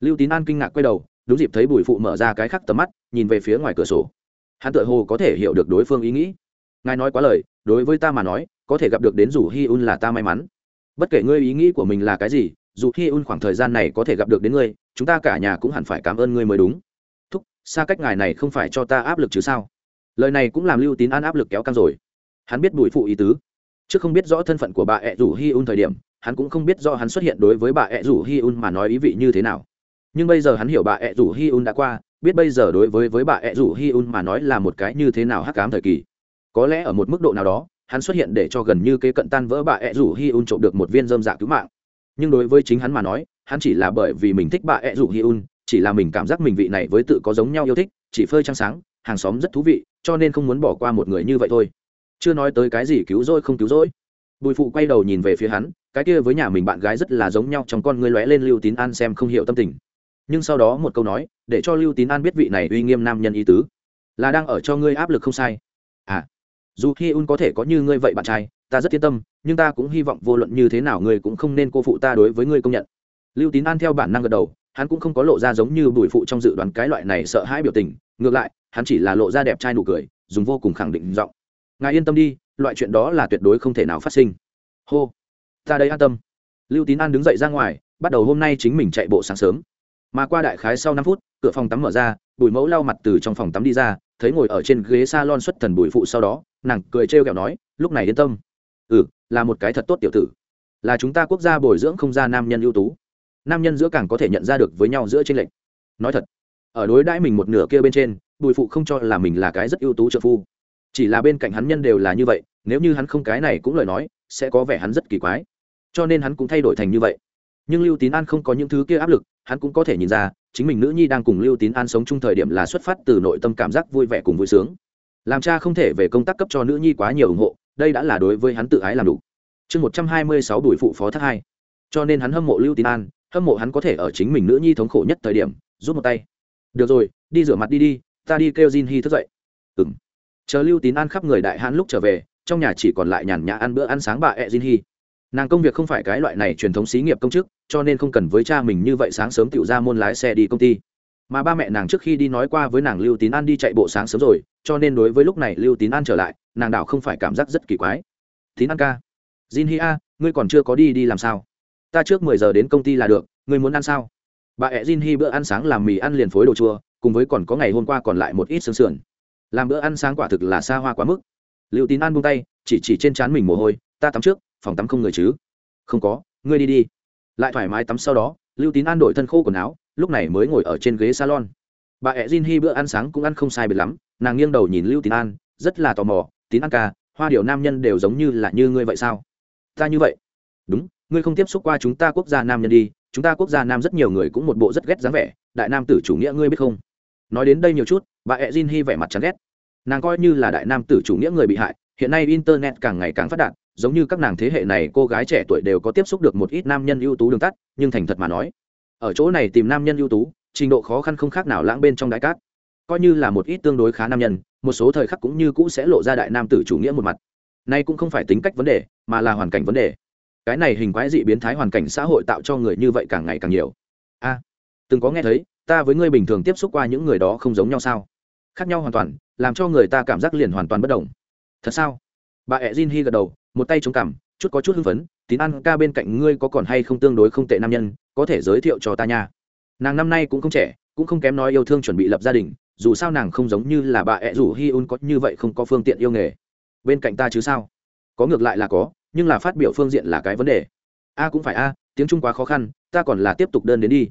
Lưu tín an kinh ngạc quay đầu, đúng dịp thấy bùi phụ mở ra cái khắc tầm mắt, nhìn về phía ngoài cửa sổ. Hắn tự hồ có thể hiểu được đối phương ý nghĩ. Ngài nói quá lời, đối với ta mà nói có thể gặp được đến rủ hi un là ta may mắn. Bất kể ngươi ý nghĩ của mình là cái gì, dù hi un khoảng thời gian này có thể gặp được đến ngươi, chúng ta cả nhà cũng hẳn phải cảm ơn ngươi mới đúng. Thúc, xa cách ngài này không phải cho ta áp lực chứ sao? Lời này cũng làm lưu tín an áp lực kéo căng rồi. Hắn biết bùi phụ ý tứ. Chứ không biết rõ thân phận của bà ẹ rủ hi un thời điểm, hắn cũng không biết do hắn xuất hiện đối với bà ẹ rủ hi un mà nói ý vị như thế nào. Nhưng bây giờ hắn hiểu bà ẹ rủ hi un đã qua, biết bây giờ đối với với bà ẹ rủ hi un mà nói là một cái như thế nào hắc cám thời kỳ. Có lẽ ở một mức độ nào đó hắn xuất hiện để cho gần như kế cận tan vỡ bà ẹ rủ hi un trộm được một viên dơm dạ cứu mạng. Nhưng đối với chính hắn mà nói, hắn chỉ là bởi vì mình thích bà ẹ rủ hi un, chỉ là mình cảm giác mình vị này với tự có giống nhau yêu thích, chỉ phơi trăng sáng, hàng xóm rất thú vị, cho nên không muốn bỏ qua một người như vậy thôi. Chưa nói tới cái gì cứu rỗi không cứu rỗi. Bùi phụ quay đầu nhìn về phía hắn, cái kia với nhà mình bạn gái rất là giống nhau, trong con ngươi lóe lên lưu tín an xem không hiểu tâm tình. Nhưng sau đó một câu nói, để cho lưu tín an biết vị này uy nghiêm nam nhân ý tứ. Là đang ở cho ngươi áp lực không sai. À dù hi un có thể có như ngươi vậy bạn trai, ta rất yên tâm, nhưng ta cũng hy vọng vô luận như thế nào ngươi cũng không nên cô phụ ta đối với ngươi công nhận. Lưu tín an theo bản năng gật đầu, hắn cũng không có lộ ra giống như bùi phụ trong dự đoán cái loại này sợ hãi biểu tình, ngược lại, hắn chỉ là lộ ra đẹp trai nụ cười, dùng vô cùng khẳng định giọng. Ngài yên tâm đi, loại chuyện đó là tuyệt đối không thể nào phát sinh. Hô, ta đây an tâm. Lưu tín an đứng dậy ra ngoài, bắt đầu hôm nay chính mình chạy bộ sáng sớm. Mà qua đại khái sau năm phút, cửa phòng tắm mở ra, bùi mẫu lau mặt từ trong phòng tắm đi ra thấy ngồi ở trên ghế salon xuất thần bùi phụ sau đó, nàng cười trêu ghẹo nói, lúc này yên tâm. Ừ là một cái thật tốt tiểu tử. Là chúng ta quốc gia bồi dưỡng không ra nam nhân ưu tú. Nam nhân giữa càng có thể nhận ra được với nhau giữa chênh lệch. Nói thật, ở đối đãi mình một nửa kia bên trên, bùi phụ không cho là mình là cái rất ưu tú trợ phu. Chỉ là bên cạnh hắn nhân đều là như vậy, nếu như hắn không cái này cũng lời nói, sẽ có vẻ hắn rất kỳ quái. Cho nên hắn cũng thay đổi thành như vậy. Nhưng lưu tín an không có những thứ kia áp lực hắn cũng có thể nhìn ra, chính mình nữ nhi đang cùng lưu tín an sống chung thời điểm là xuất phát từ nội tâm cảm giác vui vẻ cùng vui sướng. Làm cha không thể về công tác cấp cho nữ nhi quá nhiều ủng hộ, đây đã là đối với hắn tự ái làm đủ. Chương một trăm hai mươi sáu đuổi phụ phó thác hai. Cho nên hắn hâm mộ lưu tín an, hâm mộ hắn có thể ở chính mình nữ nhi thống khổ nhất thời điểm, rút một tay. Được rồi, đi rửa mặt đi đi, ta đi kêu jin hy thức dậy. Ừng chờ lưu tín an khắp người đại hãn lúc trở về, trong nhà chỉ còn lại nhàn nhã ăn bữa ăn sáng bà ẹ jin hy nàng công việc không phải cái loại này truyền thống xí nghiệp công chức, cho nên không cần với cha mình như vậy sáng sớm tự ra môn lái xe đi công ty. Mà ba mẹ nàng trước khi đi nói qua với nàng lưu tín an đi chạy bộ sáng sớm rồi, cho nên đối với lúc này lưu tín an trở lại, nàng đảo không phải cảm giác rất kỳ quái. Tín an ca, jin hi a, ngươi còn chưa có đi đi làm sao? Ta trước mười giờ đến công ty là được, ngươi muốn ăn sao? Bà ẹ jin hi bữa ăn sáng làm mì ăn liền phối đồ chua, cùng với còn có ngày hôm qua còn lại một ít sương sườn. Làm bữa ăn sáng quả thực là xa hoa quá mức. Liệu tín an buông tay, chỉ chỉ trên trán mình mồ hôi, ta tắm trước phòng tắm không người chứ? Không có, ngươi đi đi. Lại thoải mái tắm sau đó, lưu tín an đổi thân khô quần áo, lúc này mới ngồi ở trên ghế salon. Bà ẹ jin hi bữa ăn sáng cũng ăn không sai biệt lắm, nàng nghiêng đầu nhìn lưu tín an, rất là tò mò, tín an ca, hoa điệu nam nhân đều giống như là như ngươi vậy sao? Ta như vậy. Đúng, ngươi không tiếp xúc qua chúng ta quốc gia nam nhân đi, chúng ta quốc gia nam rất nhiều người cũng một bộ rất ghét dáng vẻ, đại nam tử chủ nghĩa ngươi biết không? Nói đến đây nhiều chút, bà ẹ jin hi vẻ mặt chán ghét. Nàng coi như là đại nam tử chủ nghĩa người bị hại hiện nay internet càng ngày càng phát đạt, giống như các nàng thế hệ này cô gái trẻ tuổi đều có tiếp xúc được một ít nam nhân ưu tú đường tắt, nhưng thành thật mà nói, ở chỗ này tìm nam nhân ưu tú, trình độ khó khăn không khác nào lãng bên trong đại cát. Coi như là một ít tương đối khá nam nhân, một số thời khắc cũng như cũ sẽ lộ ra đại nam tử chủ nghĩa một mặt. Nay cũng không phải tính cách vấn đề, mà là hoàn cảnh vấn đề. Cái này hình quái dị biến thái hoàn cảnh xã hội tạo cho người như vậy càng ngày càng nhiều. A, từng có nghe thấy, ta với ngươi bình thường tiếp xúc qua những người đó không giống nhau sao? Khác nhau hoàn toàn, làm cho người ta cảm giác liền hoàn toàn bất đồng thật sao? Bà ẹ jin hi gật đầu, một tay chống cằm, chút có chút hưng phấn, tín ăn ca bên cạnh ngươi có còn hay không tương đối không tệ nam nhân, có thể giới thiệu cho ta nha. Nàng năm nay cũng không trẻ, cũng không kém nói yêu thương chuẩn bị lập gia đình, dù sao nàng không giống như là bà ẹ rủ hi un có như vậy không có phương tiện yêu nghề. Bên cạnh ta chứ sao? Có ngược lại là có, nhưng là phát biểu phương diện là cái vấn đề. A cũng phải a, tiếng trung quá khó khăn, ta còn là tiếp tục đơn đến đi.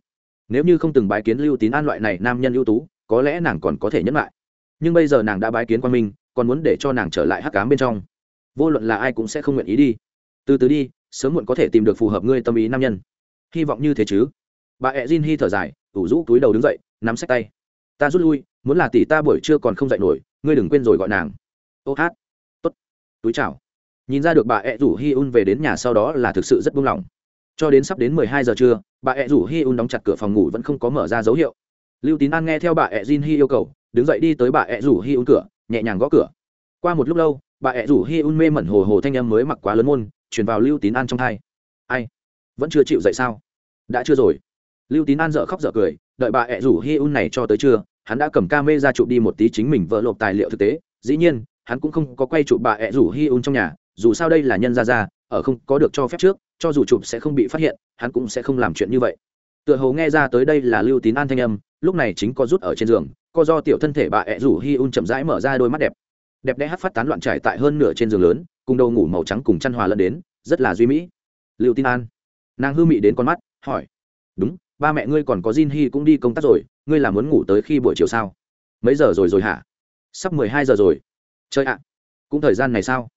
Nếu như không từng bái kiến lưu tín an loại này nam nhân ưu tú, có lẽ nàng còn có thể nhấn lại. Nhưng bây giờ nàng đã bái kiến quan minh còn muốn để cho nàng trở lại hắc cám bên trong. Vô luận là ai cũng sẽ không nguyện ý đi. Từ từ đi, sớm muộn có thể tìm được phù hợp ngươi tâm ý nam nhân. Hy vọng như thế chứ? Bà ẹ jin hy thở dài, ủ rũ túi đầu đứng dậy, nắm sách tay. Ta rút lui, muốn là tỷ ta buổi trưa còn không dậy nổi, ngươi đừng quên rồi gọi nàng. Ô hát. Tốt. Túi chào. Nhìn ra được bà ẹ rủ hi un về đến nhà sau đó là thực sự rất buông lỏng. Cho đến sắp đến mười hai giờ trưa, bà ẹ rủ hi un đóng chặt cửa phòng ngủ vẫn không có mở ra dấu hiệu. Lưu tín an nghe theo bà ẹ jin hi yêu cầu, đứng dậy đi tới bà ẹ rủ hi un cửa nhẹ nhàng gõ cửa. Qua một lúc lâu, bà ẹ rủ hi un mê mẩn hồ hồ thanh âm mới mặc quá lớn môn chuyển vào lưu tín an trong thai. Ai? Vẫn chưa chịu dậy sao? Đã chưa rồi. Lưu tín an dợ khóc dợ cười, đợi bà ẹ rủ hi un này cho tới trưa, hắn đã cầm ca mê ra chụp đi một tí chính mình vỡ lộp tài liệu thực tế. Dĩ nhiên, hắn cũng không có quay chụp bà ẹ rủ hi un trong nhà, dù sao đây là nhân ra ra ở không có được cho phép trước, cho dù chụp sẽ không bị phát hiện, hắn cũng sẽ không làm chuyện như vậy. Tựa hồ nghe ra tới đây là lưu tín an thanh âm, lúc này chính có rút ở trên giường co do tiểu thân thể bà ẹ rủ hi un chậm rãi mở ra đôi mắt đẹp đẹp đẽ hát phát tán loạn trải tại hơn nửa trên giường lớn cùng đầu ngủ màu trắng cùng chăn hòa lẫn đến rất là duy mỹ liệu tin an nàng hư mị đến con mắt hỏi đúng ba mẹ ngươi còn có Jin Hi cũng đi công tác rồi, ngươi là muốn ngủ tới khi buổi chiều sao? Mấy giờ rồi rồi hả? Sắp mười hai giờ rồi. Chơi ạ. Cũng thời gian này sao?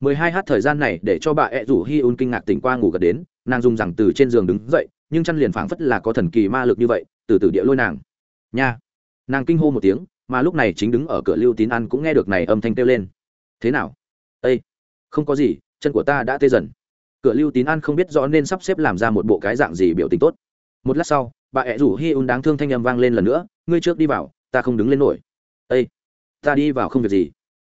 mười hai h thời gian này để cho bà ẹ rủ Hi Un kinh ngạc tỉnh qua ngủ gật đến, nàng dùng rằng từ trên giường đứng dậy, nhưng chăn liền phảng phất là có thần kỳ ma lực như vậy, từ từ địa lôi nàng. Nha. Nàng kinh hô một tiếng, mà lúc này chính đứng ở cửa Lưu Tín An cũng nghe được này âm thanh kêu lên. Thế nào? Ê, không có gì, chân của ta đã tê dần. Cửa Lưu Tín An không biết rõ nên sắp xếp làm ra một bộ cái dạng gì biểu tình tốt. Một lát sau bà ẹ rủ hi un đáng thương thanh â m vang lên lần nữa ngươi trước đi vào ta không đứng lên nổi. Ây ta đi vào không việc gì.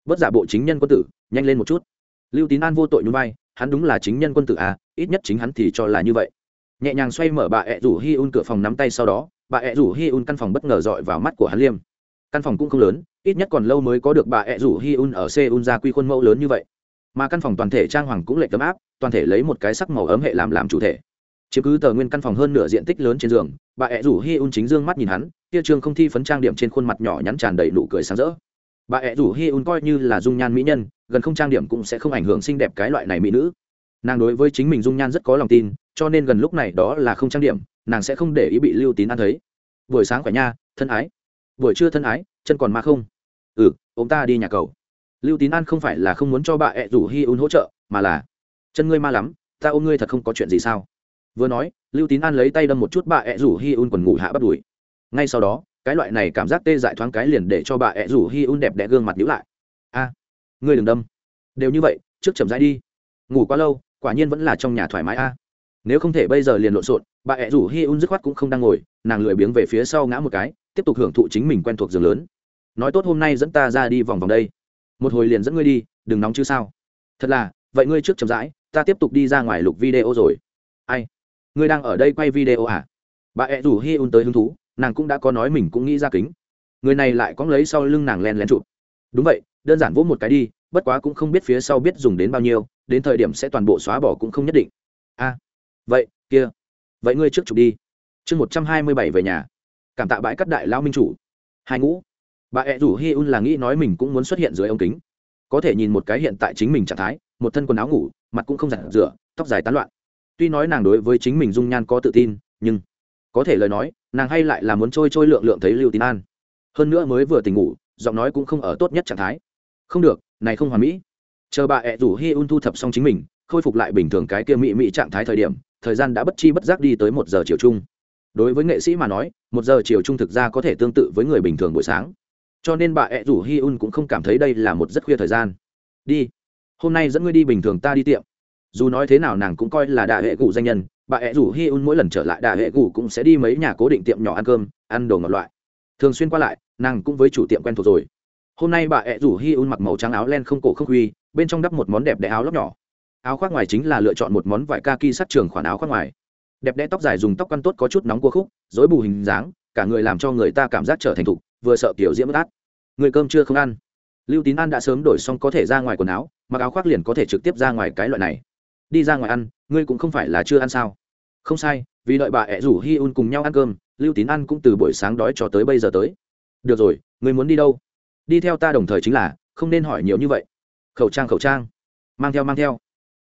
Bất giả bộ chính nhân quân tử nhanh lên một chút. Lưu tín an vô tội nhún vai hắn đúng là chính nhân quân tử à ít nhất chính hắn thì cho là như vậy. Nhẹ nhàng xoay mở bà ẹ rủ hi un cửa phòng nắm tay sau đó bà ẹ rủ hi un căn phòng bất ngờ dọi vào mắt của hắn liêm. Căn phòng cũng không lớn, ít nhất còn lâu mới có được bà ẹ rủ hi un ở seoul ra quy khuôn mẫu lớn như vậy. Mà căn phòng toàn thể trang hoàng cũng lệch tấm áp, toàn thể lấy một cái sắc màu ấm hệ làm làm chủ thể. Chiếm cứ tờ nguyên căn phòng hơn nửa diện tích lớn trên giường, bà ẹ rủ hi un chính dương mắt nhìn hắn kia trường không thi phấn trang điểm trên khuôn mặt nhỏ nhắn tràn đầy nụ cười sáng rỡ. Bà ẹ rủ hi un coi như là dung nhan mỹ nhân, gần không trang điểm cũng sẽ không ảnh hưởng xinh đẹp cái loại này mỹ nữ. Nàng đối với chính mình dung nhan rất có lòng tin cho nên gần lúc này đó là không trang điểm, nàng sẽ không để ý bị lưu tín ăn thấy. Buổi sáng khỏe nha, thân ái. Buổi trưa thân ái, chân còn ma không? Ừ ông ta đi nhà cầu. Lưu tín an không phải là không muốn cho bà ẹ rủ hi un hỗ trợ, mà là, chân ngươi ma lắm, ta ôm ngươi thật không có chuyện gì sao? Vừa nói, lưu tín an lấy tay đâm một chút bà ẹ rủ hi un quần ngủ hạ bắt đùi. Ngay sau đó, cái loại này cảm giác tê dại thoáng cái liền để cho bà ẹ rủ hi un đẹp đẽ gương mặt nhữ lại. A, ngươi đừng đâm. Đều như vậy, trước chậm rãi đi. Ngủ quá lâu, quả nhiên vẫn là trong nhà thoải mái a nếu không thể bây giờ liền lộn xộn, bà ẹ rủ hi un dứt khoát cũng không đang ngồi, nàng lười biếng về phía sau ngã một cái, tiếp tục hưởng thụ chính mình quen thuộc giường lớn. Nói tốt hôm nay dẫn ta ra đi vòng vòng đây. Một hồi liền dẫn ngươi đi, đừng nóng chứ sao. Thật là, vậy ngươi trước chậm rãi, ta tiếp tục đi ra ngoài lục video rồi. Ai? Ngươi đang ở đây quay video à? Bà ẹ rủ hi un tới hứng thú, nàng cũng đã có nói mình cũng nghĩ ra kính. Người này lại có lấy sau lưng nàng len lén chụp. Đúng vậy, đơn giản vỗ một cái đi, bất quá cũng không biết phía sau biết dùng đến bao nhiêu, đến thời điểm sẽ toàn bộ xóa bỏ cũng không nhất định. A vậy, kia. Vậy ngươi trước chụp đi. Chương một trăm hai mươi bảy về nhà. Cảm tạ bãi cắt đại lao minh chủ. Hai ngũ. Bà ẹ rủ hi un là nghĩ nói mình cũng muốn xuất hiện dưới ống kính. Có thể nhìn một cái hiện tại chính mình trạng thái, một thân quần áo ngủ, mặt cũng không giặt rửa, tóc dài tán loạn. Tuy nói nàng đối với chính mình dung nhan có tự tin, nhưng có thể lời nói, nàng hay lại là muốn trôi trôi lượng lượng thấy lưu tín an. Hơn nữa mới vừa tỉnh ngủ, giọng nói cũng không ở tốt nhất trạng thái. Không được, này không hoàn mỹ. Chờ bà ẹ rủ hi un thu thập xong chính mình, khôi phục lại bình thường cái kia mị mị trạng thái thời điểm thời gian đã bất chi bất giác đi tới một giờ chiều chung. Đối với nghệ sĩ mà nói, một giờ chiều chung thực ra có thể tương tự với người bình thường buổi sáng. Cho nên bà ẹ rủ hi un cũng không cảm thấy đây là một rất khuya thời gian. Đi, hôm nay dẫn ngươi đi bình thường ta đi tiệm. Dù nói thế nào nàng cũng coi là đại hệ cụ danh nhân, bà ẹ rủ hi un mỗi lần trở lại đại hệ cụ cũng sẽ đi mấy nhà cố định tiệm nhỏ ăn cơm, ăn đồ ngọt loại. Thường xuyên qua lại, nàng cũng với chủ tiệm quen thuộc rồi. Hôm nay bà ẹ rủ hi un mặc màu trắng áo len không cổ không huy bên trong đắp một món đẹp đẽ áo lóc nhỏ áo khoác ngoài chính là lựa chọn một món vải kaki sát trường khoản áo khoác ngoài. Đẹp đẽ tóc dài dùng tóc căn tốt có chút nóng cua khúc dối bù hình dáng, cả người làm cho người ta cảm giác trở thành thục, vừa sợ kiểu diễm bất át. Người cơm chưa không ăn. Lưu tín an đã sớm đổi xong có thể ra ngoài quần áo, mặc áo khoác liền có thể trực tiếp ra ngoài cái loại này. Đi ra ngoài ăn, ngươi cũng không phải là chưa ăn sao? Không sai, vì đợi bà ẹ rủ hi un cùng nhau ăn cơm, lưu tín ăn cũng từ buổi sáng đói cho tới bây giờ tới. Được rồi, ngươi muốn đi đâu? Đi theo ta đồng thời chính là, không nên hỏi nhiều như vậy. Khẩu trang khẩu trang. Mang theo mang theo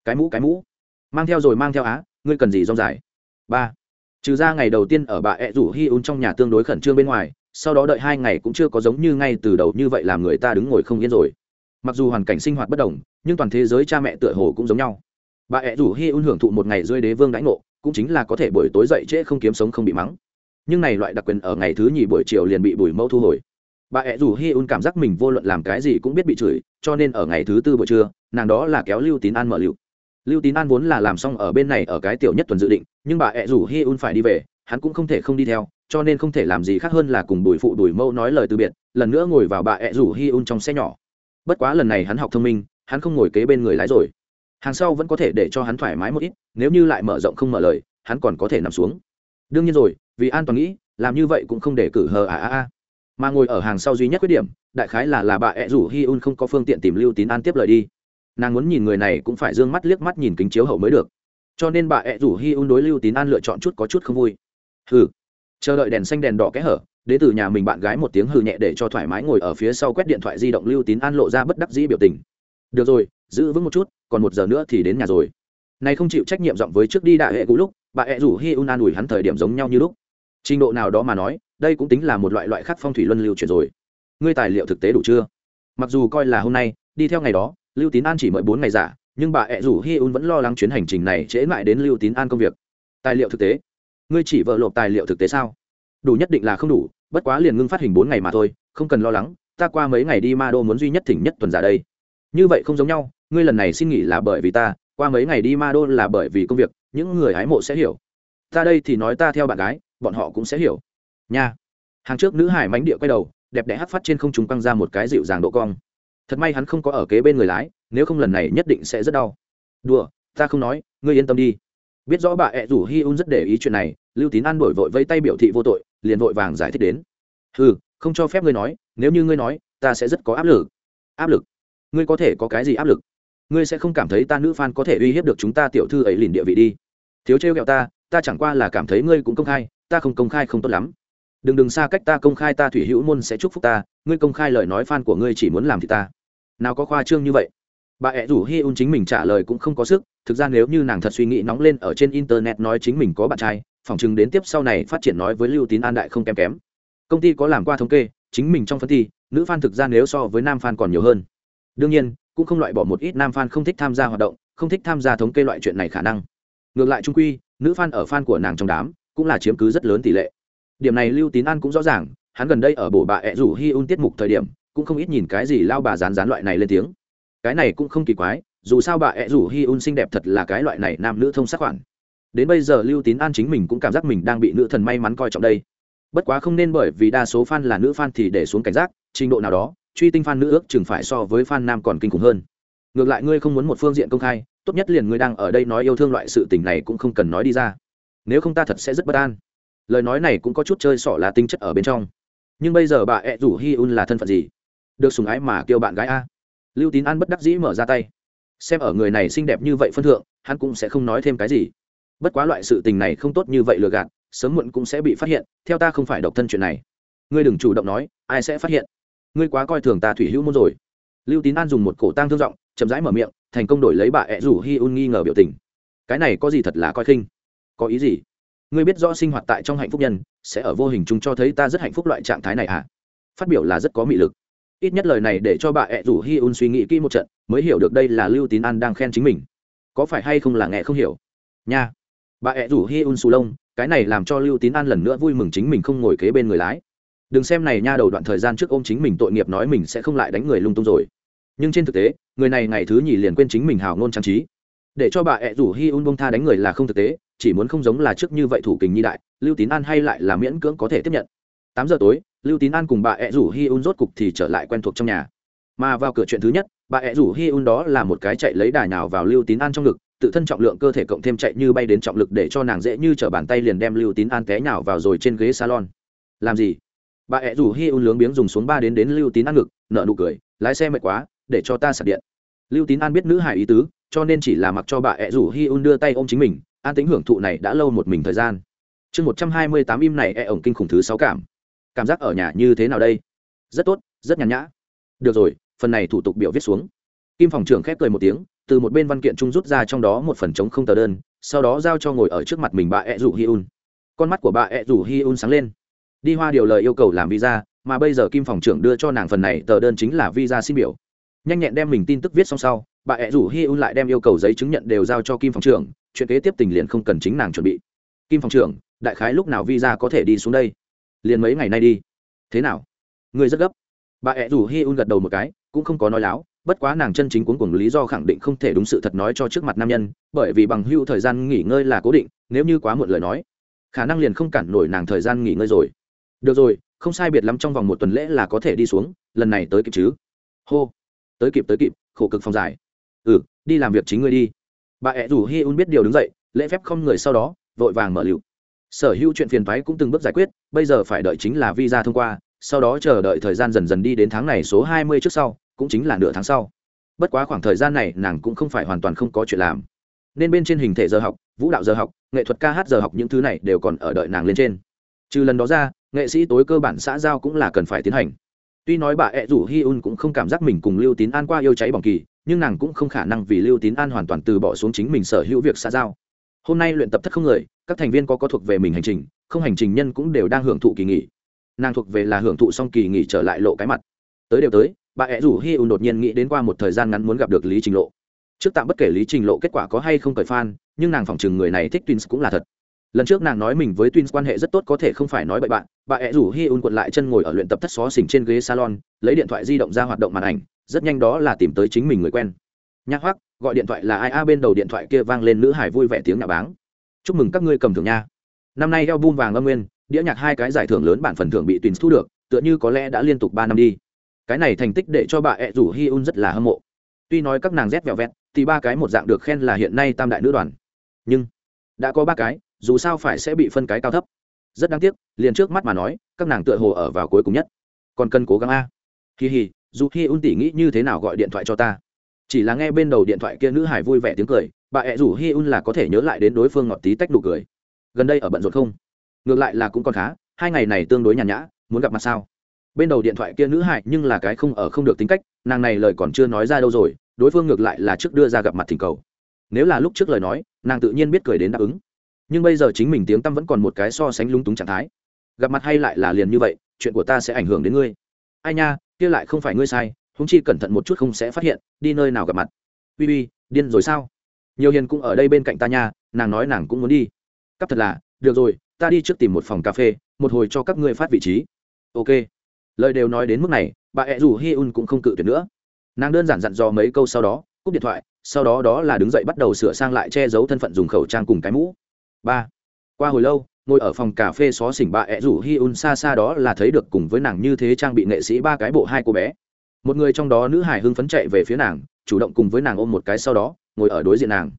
cái mũ cái mũ. Mang theo rồi mang theo á, ngươi cần gì rong dài? Ba. Trừ ra ngày đầu tiên ở bà ẹ rủ hi un trong nhà tương đối khẩn trương bên ngoài, sau đó đợi hai ngày cũng chưa có giống như ngay từ đầu như vậy làm người ta đứng ngồi không yên rồi. Mặc dù hoàn cảnh sinh hoạt bất đồng, nhưng toàn thế giới cha mẹ tựa hồ cũng giống nhau. Bà ẹ rủ hi un hưởng thụ một ngày rơi đế vương đãi ngộ, cũng chính là có thể buổi tối dậy trễ không kiếm sống không bị mắng. Nhưng này loại đặc quyền ở ngày thứ nhì buổi chiều liền bị bùi mẫu thu hồi. Bà ẹ rủ hi un cảm giác mình vô luận làm cái gì cũng biết bị chửi, cho nên ở ngày thứ tư buổi trưa, nàng đó là kéo lưu tín an mở liệu lưu tín an vốn là làm xong ở bên này ở cái tiểu nhất tuần dự định, nhưng bà ẹ rủ hi un phải đi về, hắn cũng không thể không đi theo, cho nên không thể làm gì khác hơn là cùng bùi phụ đùi mẫu nói lời từ biệt, lần nữa ngồi vào bà ẹ rủ hi un trong xe nhỏ. Bất quá lần này hắn học thông minh, hắn không ngồi kế bên người lái rồi. Hàng sau vẫn có thể để cho hắn thoải mái một ít, nếu như lại mở rộng không mở lời, hắn còn có thể nằm xuống. Đương nhiên rồi, vì an toàn nghĩ, làm như vậy cũng không để cử hờ à à à. Mà ngồi ở hàng sau duy nhất khuyết điểm, đại khái là là bà ẹ rủ hi un không có phương tiện tìm lưu tín an tiếp lời đi nàng muốn nhìn người này cũng phải d ư ơ n g mắt liếc mắt nhìn kính chiếu hậu mới được. Cho nên bà ẹ rủ hi un đối lưu tín an lựa chọn chút có chút không vui. Hừ. Chờ đợi đèn xanh đèn đỏ kẽ hở đ ế từ nhà mình bạn gái một tiếng hừ nhẹ để cho thoải mái ngồi ở phía sau quét điện thoại di động lưu tín an lộ ra bất đắc dĩ biểu tình. Được rồi, giữ vững một chút, còn một giờ nữa thì đến nhà rồi. Này không chịu trách nhiệm giọng với trước đi đại hệ cũ lúc, bà ẹ rủ hi un an ủi hắn thời điểm giống nhau như lúc. Trình độ nào đó mà nói, đây cũng tính là một loại loại khác phong thủy luân lưu chuyển rồi. Ngươi tài liệu thực tế đủ chưa? Mặc dù coi là hôm nay, đi theo ngày đó lưu tín an chỉ mời bốn ngày giả, nhưng bà ẹ rủ hi un vẫn lo lắng chuyến hành trình này trễ mãi đến lưu tín an công việc. Tài liệu thực tế? Ngươi chỉ vợ lộp tài liệu thực tế sao? Đủ nhất định là không đủ, bất quá liền ngưng phát hình bốn ngày mà thôi, không cần lo lắng, ta qua mấy ngày đi ma đô muốn duy nhất thỉnh nhất tuần giả đây. Như vậy không giống nhau, ngươi lần này xin nghỉ là bởi vì ta, qua mấy ngày đi ma đô là bởi vì công việc, những người hái mộ sẽ hiểu. Ta đây thì nói ta theo bạn gái, bọn họ cũng sẽ hiểu. Nha. Hàng trước nữ hải mánh địa quay đầu, đẹp đẽ hắt phát trên không trung quăng ra một cái dịu dàng độ cong thật may hắn không có ở kế bên người lái, nếu không lần này nhất định sẽ rất đau. Đùa, ta không nói, ngươi yên tâm đi. Biết rõ bà ẹ rủ hi un rất để ý chuyện này, lưu tín an đổi vội vây tay biểu thị vô tội, liền vội vàng giải thích đến. Ừ không cho phép ngươi nói, nếu như ngươi nói, ta sẽ rất có áp lực. Áp lực? Ngươi có thể có cái gì áp lực? Ngươi sẽ không cảm thấy ta nữ f có thể uy hiếp được chúng ta tiểu thư ấy liền địa vị đi. Thiếu trêu ghẹo ta ta chẳng qua là cảm thấy ngươi cũng công khai, ta không công khai không tốt lắm. Đừng đừng xa cách ta công khai ta thủy hữu môn sẽ chúc phúc ta, ngươi công khai lời nói f của ngươi chỉ muốn làm thì ta nào có khoa trương như vậy? Bà ẹ rủ hi un chính mình trả lời cũng không có sức, thực ra nếu như nàng thật suy nghĩ nóng lên ở trên internet nói chính mình có bạn trai, phỏng chừng đến tiếp sau này phát triển nói với lưu tín an đại không kém kém. Công ty có làm qua thống kê, chính mình trong phân thi, nữ f a n thực ra nếu so với nam f a n còn nhiều hơn. Đương nhiên, cũng không loại bỏ một ít nam f a n không thích tham gia hoạt động, không thích tham gia thống kê loại chuyện này khả năng. Ngược lại trung quy, nữ f a n ở f a n của nàng trong đám, cũng là chiếm cứ rất lớn tỷ lệ. Điểm này lưu tín an cũng rõ ràng, hắn gần đây ở bổ bà ẹ rủ hi un tiết mục thời điểm cũng không ít nhìn cái gì lao bà rán rán loại này lên tiếng. Cái này cũng không kỳ quái, dù sao bà ẹ rủ hi un xinh đẹp thật là cái loại này nam nữ thông sát khoản. Đến bây giờ lưu tín an chính mình cũng cảm giác mình đang bị nữ thần may mắn coi trọng đây. Bất quá không nên bởi vì đa số fan là nữ fan thì để xuống cảnh giác, trình độ nào đó, truy tinh fan nữ ước chừng phải so với fan nam còn kinh khủng hơn. Ngược lại ngươi không muốn một phương diện công khai, tốt nhất liền ngươi đang ở đây nói yêu thương loại sự tình này cũng không cần nói đi ra. Nếu không ta thật sẽ rất bất an. Lời nói này cũng có chút chơi sỏ là tinh chất ở bên trong. Nhưng bây giờ bà ẹ rủ hi un là thân phận gì? Được sùng ái mà kêu bạn gái a. Lưu tín an bất đắc dĩ mở ra tay. Xem ở người này xinh đẹp như vậy phân thượng, hắn cũng sẽ không nói thêm cái gì. Bất quá loại sự tình này không tốt như vậy lừa gạt, sớm muộn cũng sẽ bị phát hiện, theo ta không phải độc thân chuyện này. Ngươi đừng chủ động nói, ai sẽ phát hiện? Ngươi quá coi thường ta thủy hữu môn rồi. Lưu tín an dùng một cổ tang thương giọng, chậm rãi mở miệng, thành công đổi lấy bà ẹ rủ hi un nghi ngờ biểu tình. Cái này có gì thật là coi khinh? Có ý gì? Ngươi biết rõ sinh hoạt tại trong hạnh phúc nhân, sẽ ở vô hình chung cho thấy ta rất hạnh phúc loại trạng thái này à? Phát biểu là rất có mị lực ít nhất lời này để cho bà ẹ rủ hi un suy nghĩ kỹ một trận, mới hiểu được đây là lưu tín an đang khen chính mình. Có phải hay không là nghe không hiểu? Nha. Bà ẹ rủ hi un sù lông, cái này làm cho lưu tín an lần nữa vui mừng chính mình không ngồi kế bên người lái. Đừng xem này nha đầu đoạn thời gian trước ô m chính mình tội nghiệp nói mình sẽ không lại đánh người lung tung rồi. Nhưng trên thực tế, người này ngày thứ nhì liền quên chính mình hào ngôn trang trí. Để cho bà ẹ rủ hi un bông tha đánh người là không thực tế, chỉ muốn không giống là trước như vậy thủ kình nhi đại, lưu tín an hay lại là miễn cưỡng có thể tiếp nhận. Tám giờ tối lưu tín an cùng bà ẹ rủ hi un rốt cục thì trở lại quen thuộc trong nhà. Mà vào cửa chuyện thứ nhất, bà ẹ rủ hi un đó là một cái chạy lấy đài nào vào lưu tín an trong ngực, tự thân trọng lượng cơ thể cộng thêm chạy như bay đến trọng lực để cho nàng dễ như t r ở bàn tay liền đem lưu tín an té nhào vào rồi trên ghế salon. Làm gì? Bà ẹ rủ hi un lướng biếng dùng xuống ba đến đến lưu tín an ngực nợ nụ cười, lái xe mệt quá, để cho ta sạc điện. Lưu tín an biết nữ hải ý tứ, cho nên chỉ là mặc cho bà ẹ rủ hi un đưa tay ôm chính mình, an tính hưởng thụ này đã lâu một mình thời gian. Chương một trăm hai mươi tám im này e ổng kinh khủng thứ sáu cảm cảm giác ở nhà như thế nào đây? Rất tốt, rất nhàn nhã. Được rồi, phần này thủ tục biểu viết xuống. Kim phòng trưởng khép cười một tiếng, từ một bên văn kiện trung rút ra trong đó một phần chống không tờ đơn, sau đó giao cho ngồi ở trước mặt mình bà ed rủ hi un. Con mắt của bà ed rủ hi un sáng lên. Đi hoa điều lời yêu cầu làm visa, mà bây giờ kim phòng trưởng đưa cho nàng phần này tờ đơn chính là visa xin biểu. Nhanh nhẹn đem mình tin tức viết xong sau, bà ed rủ hi un lại đem yêu cầu giấy chứng nhận đều giao cho kim phòng trưởng, chuyện kế tiếp tình liền không cần chính nàng chuẩn bị. Kim phòng trưởng, đại khái lúc nào visa có thể đi xuống đây? Liền mấy ngày nay đi. Thế nào? Người rất gấp. Bà ẹ rủ hi un gật đầu một cái, cũng không có nói láo, bất quá nàng chân chính cuốn cùng lý do khẳng định không thể đúng sự thật nói cho trước mặt nam nhân, bởi vì bằng hữu thời gian nghỉ ngơi là cố định, nếu như quá muộn lời nói, khả năng liền không cản nổi nàng thời gian nghỉ ngơi rồi. Được rồi, không sai biệt lắm trong vòng một tuần lễ là có thể đi xuống, lần này tới kịp chứ? Hô. Tới kịp tới kịp, khổ cực phòng dài. Ừ đi làm việc chính ngươi đi. Bà ẹ rủ hi un biết điều đứng dậy, lễ phép không người sau đó, vội vàng mở lựu sở hữu chuyện phiền thoái cũng từng bước giải quyết, bây giờ phải đợi chính là visa thông qua, sau đó chờ đợi thời gian dần dần đi đến tháng này số hai mươi trước sau, cũng chính là nửa tháng sau. Bất quá khoảng thời gian này nàng cũng không phải hoàn toàn không có chuyện làm. Nên bên trên hình thể giờ học, vũ đạo giờ học, nghệ thuật ca hát giờ học những thứ này đều còn ở đợi nàng lên trên. Trừ lần đó ra, nghệ sĩ tối cơ bản xã giao cũng là cần phải tiến hành. Tuy nói bà ẹ rủ hi un cũng không cảm giác mình cùng lưu tín an qua yêu cháy bỏng kỳ, nhưng nàng cũng không khả năng vì lưu tín an hoàn toàn từ bỏ xuống chính mình sở hữu việc xã giao. Hôm nay luyện tập thất không người các thành viên có có thuộc về mình hành trình không hành trình nhân cũng đều đang hưởng thụ kỳ nghỉ. Nàng thuộc về là hưởng thụ xong kỳ nghỉ trở lại lộ cái mặt. Tới đều tới bà ẹ rủ hi un đột nhiên nghĩ đến qua một thời gian ngắn muốn gặp được lý trình lộ. Trước tạm bất kể lý trình lộ kết quả có hay không cởi phan, nhưng nàng phỏng chừng người này thích twins cũng là thật. Lần trước nàng nói mình với twins quan hệ rất tốt có thể không phải nói bậy bạn bà ẹ rủ hi un quật lại chân ngồi ở luyện tập thất xó xỉnh trên ghế salon lấy điện thoại di động ra hoạt động màn ảnh rất nhanh đó là tìm tới chính mình người quen. Nhắc hoắc gọi điện thoại là ai? A bên đầu điện thoại kia vang lên nữ hải vui vẻ tiếng nhà báng chúc mừng các ngươi cầm thưởng nha. Năm nay album vàng âm nguyên, đĩa nhạc hai cái giải thưởng lớn bản phần thưởng bị tuyển thu được, tựa như có lẽ đã liên tục ba năm đi. Cái này thành tích để cho bà ẹ rủ hi un rất là hâm mộ. Tuy nói các nàng rét vẹo vẹt thì ba cái một dạng được khen là hiện nay tam đại nữ đoàn. Nhưng, đã có ba cái, dù sao phải sẽ bị phân cái cao thấp. Rất đáng tiếc, liền trước mắt mà nói, các nàng tựa hồ ở vào cuối cùng nhất. Còn cần cố gắng a. Kỳ hì dù hyun un tỉ nghĩ như thế nào gọi điện thoại cho ta chỉ là nghe bên đầu điện thoại kia nữ hải vui vẻ tiếng cười, bà ẹ rủ hi un là có thể nhớ lại đến đối phương ngọt tí tách đủ cười. Gần đây ở bận rộn không? Ngược lại là cũng còn khá, hai ngày này tương đối nhàn nhã, muốn gặp mặt sao? Bên đầu điện thoại kia nữ hải nhưng là cái không ở không được tính cách, nàng này lời còn chưa nói ra đâu rồi, đối phương ngược lại là trước đưa ra gặp mặt thỉnh cầu. Nếu là lúc trước lời nói, nàng tự nhiên biết cười đến đáp ứng. Nhưng bây giờ chính mình tiếng tâm vẫn còn một cái so sánh lúng túng trạng thái. Gặp mặt hay lại là liền như vậy, chuyện của ta sẽ ảnh hưởng đến ngươi. Ai nha, kia lại không phải ngươi sai húng chi cẩn thận một chút không sẽ phát hiện, đi nơi nào gặp mặt. Uy uy, điên rồi sao? Nhiều hiền cũng ở đây bên cạnh ta nha, nàng nói nàng cũng muốn đi. Cắp thật là, được rồi, ta đi trước tìm một phòng cà phê, một hồi cho các ngươi phát vị trí. Ok. Lời đều nói đến mức này, bà ẹ rủ hi un cũng không cự tuyệt nữa. Nàng đơn giản dặn dò mấy câu sau đó, cúp điện thoại, sau đó đó là đứng dậy bắt đầu sửa sang lại che giấu thân phận dùng khẩu trang cùng cái mũ. Ba. Qua hồi lâu, ngồi ở phòng cà phê xó xỉnh bà ẹ rủ hi un xa xa đó là thấy được cùng với nàng như thế trang bị nghệ sĩ ba cái bộ hai cô bé một người trong đó nữ hải hưng phấn chạy về phía nàng, chủ động cùng với nàng ôm một cái sau đó, ngồi ở đối diện nàng.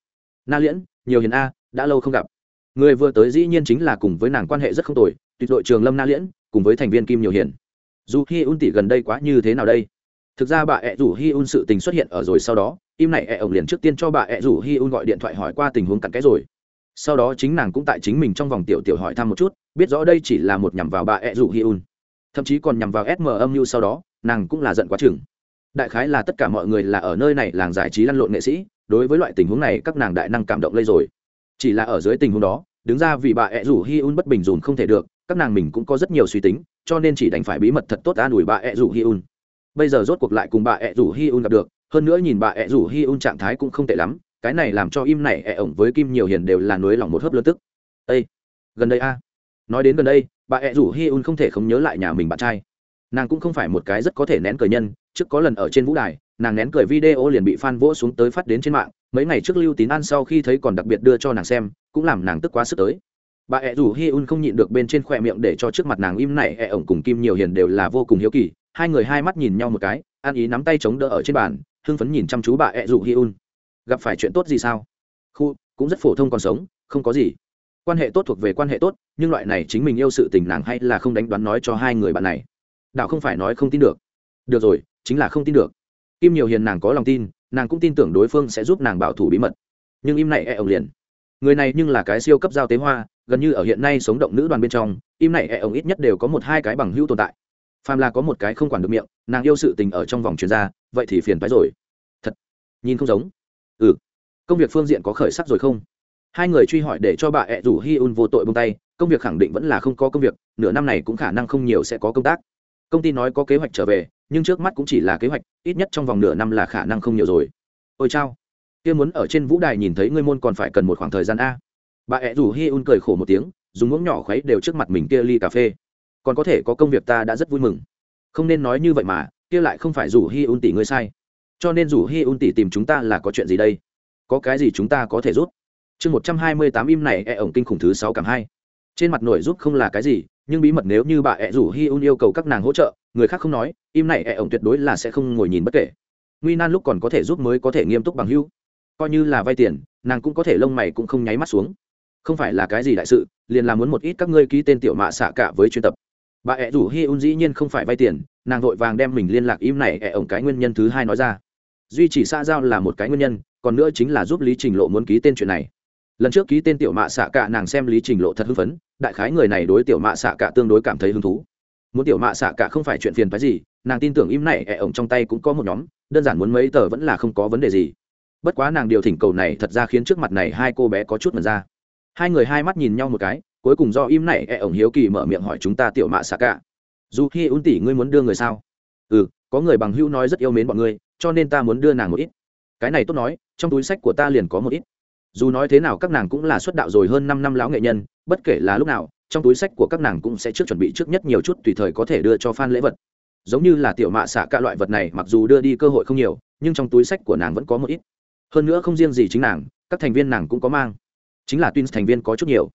Na liễn, nhiều hiền a, đã lâu không gặp. Người vừa tới dĩ nhiên chính là cùng với nàng quan hệ rất không tồi, tuyệt đội trường lâm na liễn, cùng với thành viên kim nhiều hiền. Dù hi un tỷ gần đây quá như thế nào đây? Thực ra bà ẹ rủ hi un sự tình xuất hiện ở rồi sau đó, im này ẹ ổng liền trước tiên cho bà ẹ rủ hi un gọi điện thoại hỏi qua tình huống cặn cái rồi. Sau đó chính nàng cũng tại chính mình trong vòng tiểu tiểu hỏi thăm một chút, biết rõ đây chỉ là một nhằm vào bà ẹ rủ hi un thậm chí còn nhằm vào sm âm mưu sau đó, nàng cũng là giận quá chừng. Đại khái là tất cả mọi người là ở nơi này làng giải trí lăn lộn nghệ sĩ, đối với loại tình huống này các nàng đại năng cảm động lây rồi. Chỉ là ở dưới tình huống đó, đứng ra vì bà ẹ rủ hi un bất bình dùn không thể được, các nàng mình cũng có rất nhiều suy tính, cho nên chỉ đành phải bí mật thật tốt an ủi bà ẹ rủ hi un. Bây giờ rốt cuộc lại cùng bà ẹ rủ hi un gặp được, hơn nữa nhìn bà ẹ rủ hi un trạng thái cũng không tệ lắm, cái này làm cho im này ẹ ổng với kim nhiều hiền đều là nối lòng một hớp lớn tức. Ây gần đây a? Nói đến gần đây bà ẹ rủ hi un không thể không nhớ lại nhà mình bạn trai. Nàng cũng không phải một cái rất có thể nén cười nhân, trước có lần ở trên vũ đài, nàng nén cười video liền bị f a n vỗ xuống tới phát đến trên mạng, mấy ngày trước lưu tín ăn sau khi thấy còn đặc biệt đưa cho nàng xem, cũng làm nàng tức quá sức tới. Bà ẹ rủ hi un không nhịn được bên trên khoe miệng để cho trước mặt nàng im này ẹ ổng cùng kim nhiều hiền đều là vô cùng hiếu kỳ, hai người hai mắt nhìn nhau một cái ăn ý nắm tay chống đỡ ở trên bàn, hưng phấn nhìn chăm chú bà ẹ rủ hi un. Gặp phải chuyện tốt gì sao? Khu, cũng rất phổ thông còn sống, không có gì quan hệ tốt thuộc về quan hệ tốt, nhưng loại này chính mình yêu sự tình nàng hay là không đánh đoán nói cho hai người bạn này. Đạo không phải nói không tin được. Được rồi, chính là không tin được. Kim nhiều hiền nàng có lòng tin, nàng cũng tin tưởng đối phương sẽ giúp nàng bảo thủ bí mật. Nhưng im này e ổng liền. Người này nhưng là cái siêu cấp giao tế hoa, gần như ở hiện nay sống động nữ đoàn bên trong, im này e ổng ít nhất đều có một hai cái bằng hữu tồn tại. Phàm là có một cái không quản được miệng, nàng yêu sự tình ở trong vòng chuyên gia vậy thì phiền phái rồi. Thật, nhìn không giống. Ừ công việc phương diện có khởi sắc rồi không? Hai người truy hỏi để cho bà ẹ rủ hi un vô tội bông tay, công việc khẳng định vẫn là không có công việc, nửa năm này cũng khả năng không nhiều sẽ có công tác. Công ty nói có kế hoạch trở về, nhưng trước mắt cũng chỉ là kế hoạch, ít nhất trong vòng nửa năm là khả năng không nhiều rồi. Ôi chao. Kia muốn ở trên vũ đài nhìn thấy ngươi môn còn phải cần một khoảng thời gian a. Bà ẹ rủ hi un cười khổ một tiếng, dùng muỗng nhỏ khuấy đều trước mặt mình kia ly cà phê. Còn có thể có công việc ta đã rất vui mừng. Không nên nói như vậy mà, kia lại không phải rủ hi un tỷ ngươi sai. Cho nên rủ hi un tỷ tìm chúng ta là có chuyện gì đây? Có cái gì chúng ta có thể rút chương một trăm hai mươi tám im này e ổng kinh khủng thứ sáu cảm hai. Trên mặt nổi giúp không là cái gì, nhưng bí mật nếu như bà ẹ rủ hi un yêu cầu các nàng hỗ trợ, người khác không nói, im này ẹ ổng tuyệt đối là sẽ không ngồi nhìn bất kể. Nguy nan lúc còn có thể giúp mới có thể nghiêm túc bằng hưu. Coi như là vay tiền, nàng cũng có thể lông mày cũng không nháy mắt xuống. Không phải là cái gì đại sự, liền là muốn một ít các ngươi ký tên tiểu mạ xạ cả với chuyên tập. Bà ẹ rủ hi un dĩ nhiên không phải vay tiền, nàng vội vàng đem mình liên lạc im này ẹ ổng cái nguyên nhân thứ hai nói ra. Duy chỉ xa giao là một cái nguyên nhân, còn nữa chính là giúp lý trình lộ muốn ký tên chuyện này lần trước ký tên tiểu mạ xạ cả nàng xem lý trình lộ thật hưng phấn, đại khái người này đối tiểu mạ xạ cả tương đối cảm thấy hứng thú. Muốn tiểu mạ xạ cả không phải chuyện phiền phái gì, nàng tin tưởng im này, ẻ ổng trong tay cũng có một nhóm, đơn giản muốn mấy tờ vẫn là không có vấn đề gì. Bất quá nàng điều thỉnh cầu này thật ra khiến trước mặt này hai cô bé có chút mật ra. Hai người hai mắt nhìn nhau một cái, cuối cùng do im này, ẻ ổng hiếu kỳ mở miệng hỏi chúng ta tiểu mạ xạ cả. Dù khi un tỷ ngươi muốn đưa người sao? Ừ có người bằng hữu nói rất yêu mến bọn ngươi, cho nên ta muốn đưa nàng một ít. Cái này tốt nói, trong túi sách của ta liền có một ít dù nói thế nào các nàng cũng là xuất đạo rồi hơn năm năm lão nghệ nhân, bất kể là lúc nào, trong túi sách của các nàng cũng sẽ trước chuẩn bị trước nhất nhiều chút tùy thời có thể đưa cho fan lễ vật. Giống như là tiểu mạ xạ cả loại vật này, mặc dù đưa đi cơ hội không nhiều, nhưng trong túi sách của nàng vẫn có một ít. Hơn nữa không riêng gì chính nàng, các thành viên nàng cũng có mang. Chính là twins thành viên có chút nhiều.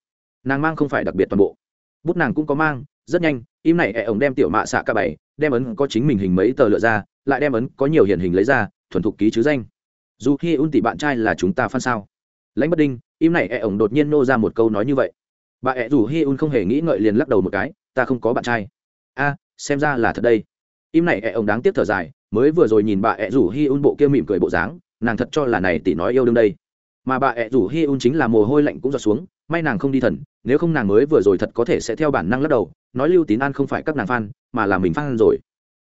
Nàng mang không phải đặc biệt toàn bộ. Bút nàng cũng có mang, rất nhanh, im này, ẹ, ổng đem tiểu mạ xạ cả bảy, đem ấn có chính mình hình mấy tờ lựa ra, lại đem ấn có nhiều hiện hình lấy ra, thuần thục ký chứ danh. Dù khi un tỷ bạn trai là chúng ta phan sao? Lãnh bất đinh, im này e ổng đột nhiên nô ra một câu nói như vậy. Bà ẹ rủ hi un không hề nghĩ ngợi liền lắc đầu một cái, ta không có bạn trai. A, xem ra là thật đây. Im này e ổng đáng tiếc thở dài, mới vừa rồi nhìn bà ẹ rủ hi un bộ kia mỉm cười bộ dáng, nàng thật cho là này tỷ nói yêu đương đây. Mà bà ẹ rủ hi un chính là mồ hôi lạnh cũng giọt xuống, may nàng không đi thần, nếu không nàng mới vừa rồi thật có thể sẽ theo bản năng lắc đầu, nói lưu tín an không phải các nàng phan mà là mình phan rồi.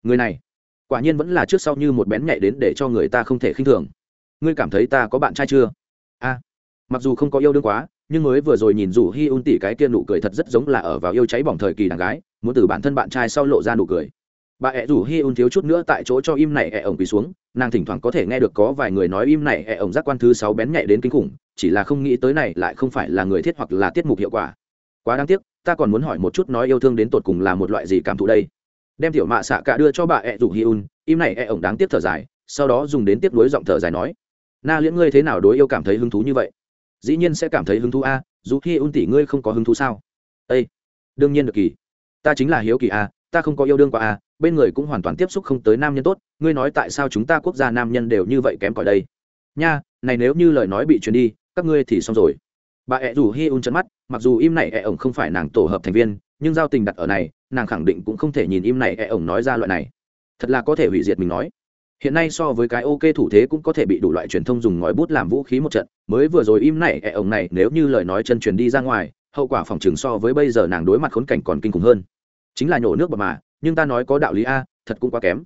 Người này, quả nhiên vẫn là trước sau như một bén nhạy đến để cho người ta không thể khinh thường. Ngươi cảm thấy ta có bạn trai chưa? A mặc dù không có yêu đương quá, nhưng mới vừa rồi nhìn dù hi un tỷ cái kia nụ cười thật rất giống là ở vào yêu cháy bỏng thời kỳ đàn gái, muốn từ bản thân bạn trai sau lộ ra nụ cười. Bà ẹ rủ hi un thiếu chút nữa tại chỗ cho im này ẹ ổng quỳ xuống, nàng thỉnh thoảng có thể nghe được có vài người nói im này ẹ ổng giác quan thứ sáu bén nhạy đến kinh khủng, chỉ là không nghĩ tới này lại không phải là người thiết hoặc là tiết mục hiệu quả. Quá đáng tiếc, ta còn muốn hỏi một chút nói yêu thương đến tột cùng là một loại gì cảm thụ đây? Đem tiểu mạ xạ cả đưa cho bà ẹ rủ hi un, im này ẹ ổng đáng tiếc thở dài, sau đó dùng đến tiếp nối giọng thở dài nói, na liễn ngươi thế nào đối yêu cảm thấy hứng thú như vậy? Dĩ nhiên sẽ cảm thấy hứng thú a, dù khi un tỷ ngươi không có hứng thú sao? Â đương nhiên được kỳ. Ta chính là hiếu kỳ a, ta không có yêu đương qua a, bên người cũng hoàn toàn tiếp xúc không tới nam nhân tốt, ngươi nói tại sao chúng ta quốc gia nam nhân đều như vậy kém cỏi đây? Nha, này nếu như lời nói bị truyền đi, các ngươi thì xong rồi. Bà ẹ rủ hi un chân mắt, mặc dù im này ẹ ổng không phải nàng tổ hợp thành viên, nhưng giao tình đặt ở này, nàng khẳng định cũng không thể nhìn im này ẹ ổng nói ra loại này. Thật là có thể hủy diệt mình nói hiện nay so với cái ok thủ thế cũng có thể bị đủ loại truyền thông dùng ngòi bút làm vũ khí một trận, mới vừa rồi im này ẹ ổng này, nếu như lời nói chân truyền đi ra ngoài, hậu quả phòng chừng so với bây giờ nàng đối mặt khốn cảnh còn kinh khủng hơn. Chính là nhổ nước bọt mà, nhưng ta nói có đạo lý a, thật cũng quá kém.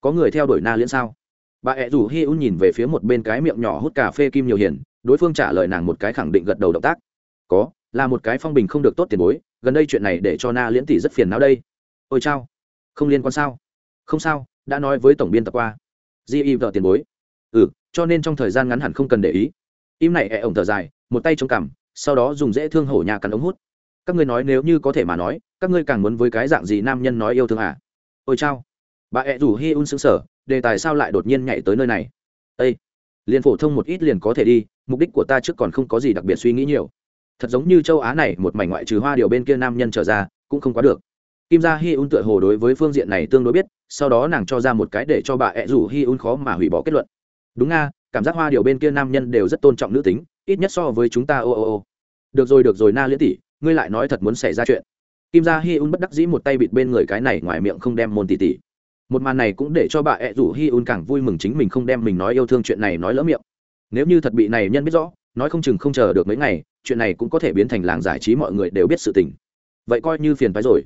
Có người theo đuổi na liễn sao? Bà ẹ rủ hi un nhìn về phía một bên cái miệng nhỏ hút cà phê kim nhiều hiền, đối phương trả lời nàng một cái khẳng định gật đầu động tác. Có, là một cái phong bình không được tốt tiền bối, gần đây chuyện này để cho na liễn tỷ rất phiền não đây. Ôi chao, không liên quan sao? Không sao, đã nói với tổng biên tập qua di y vợ tiền bối. Ừ cho nên trong thời gian ngắn hẳn không cần để ý. Im này, ẹ, ổng thở dài, một tay chống cằm, sau đó dùng dễ thương hổ nhà cắn ống hút. Các ngươi nói nếu như có thể mà nói, các ngươi càng muốn với cái dạng gì nam nhân nói yêu thương à? Ôi chao. Bà ẹ rủ hi un xứng sở đề tài sao lại đột nhiên nhảy tới nơi này? Ây liền phổ thông một ít liền có thể đi, mục đích của ta trước còn không có gì đặc biệt suy nghĩ nhiều. Thật giống như châu á này, một mảnh ngoại trừ hoa điều bên kia nam nhân trở ra, cũng không quá được kim gia hi un tựa hồ đối với phương diện này tương đối biết, sau đó nàng cho ra một cái để cho bà ẹ rủ hi un khó mà hủy bỏ kết luận. Đúng nga, cảm giác hoa điều bên kia nam nhân đều rất tôn trọng nữ tính, ít nhất so với chúng ta ô ô ô. Được rồi được rồi, na liễn tỷ, ngươi lại nói thật muốn xảy ra chuyện. Kim gia hi un bất đắc dĩ một tay bịt bên người cái này ngoài miệng không đem môn tỷ tỷ. Một màn này cũng để cho bà ẹ rủ hi un càng vui mừng chính mình không đem mình nói yêu thương chuyện này nói lỡ miệng. Nếu như thật bị này nhân biết rõ, nói không chừng không chờ được mấy ngày, chuyện này cũng có thể biến thành làng giải trí mọi người đều biết sự tình. Vậy coi như phiền phái rồi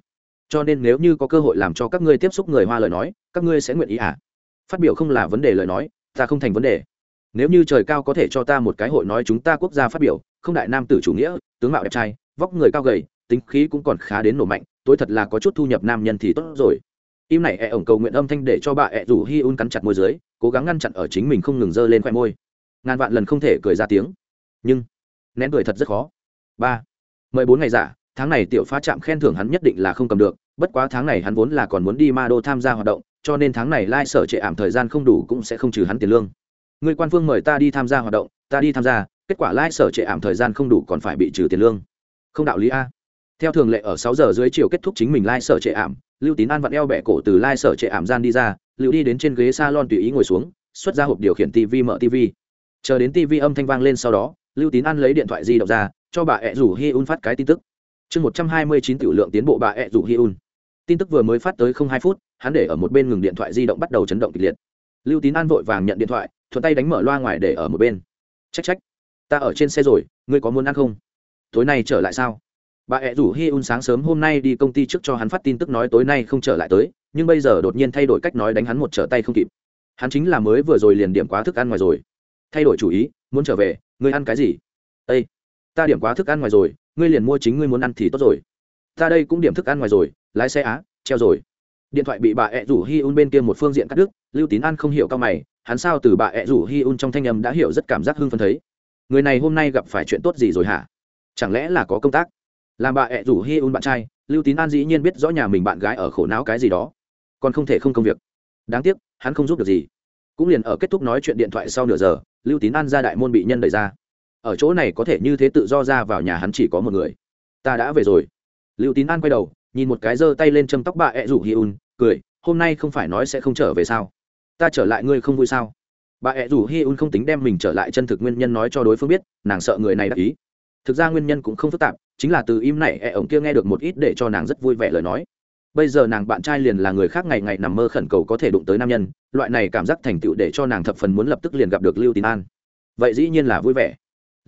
cho nên nếu như có cơ hội làm cho các ngươi tiếp xúc người hoa lời nói, các ngươi sẽ nguyện ý à? Phát biểu không là vấn đề lời nói, ta không thành vấn đề. Nếu như trời cao có thể cho ta một cái hội nói chúng ta quốc gia phát biểu, không đại nam tử chủ nghĩa, tướng mạo đẹp trai, vóc người cao gầy, tính khí cũng còn khá đến nổ mạnh tôi thật là có chút thu nhập nam nhân thì tốt rồi. Im này e ổng cầu nguyện âm thanh để cho bà ẹ rủ hi un cắn chặt môi dưới, cố gắng ngăn chặn ở chính mình không ngừng dơ lên khoe môi. Ngàn vạn lần không thể cười ra tiếng. Nhưng, nén cười thật rất khó. Ba mười bốn ngày giả tháng này tiểu pha chạm khen thưởng hắn nhất định là không cầm được, bất quá tháng này hắn vốn là còn muốn đi ma đô tham gia hoạt động, cho nên tháng này lai sở trệ ảm thời gian không đủ cũng sẽ không trừ hắn tiền lương. Người quan phương mời ta đi tham gia hoạt động, ta đi tham gia, kết quả lai sở trệ ảm thời gian không đủ còn phải bị trừ tiền lương. Không đạo lý a. Theo thường lệ ở sáu giờ dưới chiều kết thúc chính mình lai sở trệ ảm, lưu tín an vặn eo bẹ cổ từ lai sở trệ ảm gian đi ra, lưu đi đến trên ghế s a lon tùy ý ngồi xuống, xuất ra hộp điều khiển tv mở tv chờ đến tv âm thanh vang lên sau đó, lưu tín an lấy điện thoại di động ra, cho bà ẹ rủ hi un phát cái tin tức chương một trăm hai mươi chín tiểu lượng tiến bộ bà ẹ rủ hi un tin tức vừa mới phát tới không hai phút, hắn để ở một bên ngừng điện thoại di động bắt đầu chấn động kịch liệt. Lưu tín an vội vàng nhận điện thoại, thuận tay đánh mở loa ngoài để ở một bên. Trách trách, ta ở trên xe rồi, ngươi có muốn ăn không? Tối nay trở lại sao? Bà ẹ rủ hi un sáng sớm hôm nay đi công ty trước cho hắn phát tin tức nói tối nay không trở lại tới, nhưng bây giờ đột nhiên thay đổi cách nói đánh hắn một trở tay không kịp. Hắn chính là mới vừa rồi liền điểm quá thức ăn ngoài rồi. Thay đổi chủ ý, muốn trở về, ngươi ăn cái gì? Ây ta điểm quá thức ăn ngoài rồi, ngươi liền mua chính ngươi muốn ăn thì tốt rồi. Ta đây cũng điểm thức ăn ngoài rồi, lái xe á, treo rồi. Điện thoại bị bà ẹ rủ hi un bên kia một phương diện cắt đứt, lưu tín an không hiểu cao mày, hắn sao từ bà ẹ rủ hi un trong thanh âm đã hiểu rất cảm giác hưng phấn thấy. Người này hôm nay gặp phải chuyện tốt gì rồi hả? Chẳng lẽ là có công tác? Làm bà ẹ rủ hi un bạn trai, lưu tín an dĩ nhiên biết rõ nhà mình bạn gái ở khổ não cái gì đó. Còn không thể không công việc. Đáng tiếc, hắn không giúp được gì. Cũng liền ở kết thúc nói chuyện điện thoại sau nửa giờ, lưu tín an ra đại môn bị nhân đẩy ra ở chỗ này có thể như thế tự do ra vào nhà hắn chỉ có một người. Ta đã về rồi. Lưu tín an quay đầu, nhìn một cái giơ tay lên châm tóc bà ẹ rủ hi un, cười, hôm nay không phải nói sẽ không trở về sao? Ta trở lại ngươi không vui sao? Bà ẹ rủ hi un không tính đem mình trở lại chân thực nguyên nhân nói cho đối phương biết, nàng sợ người này đắc ý. Thực ra nguyên nhân cũng không phức tạp, chính là từ im này ẹ ổng kia nghe được một ít để cho nàng rất vui vẻ lời nói. Bây giờ nàng bạn trai liền là người khác ngày ngày nằm mơ khẩn cầu có thể đụng tới nam nhân, loại này cảm giác thành tựu để cho nàng thập phần muốn lập tức liền gặp được lưu tín an. Vậy dĩ nhiên là vui vẻ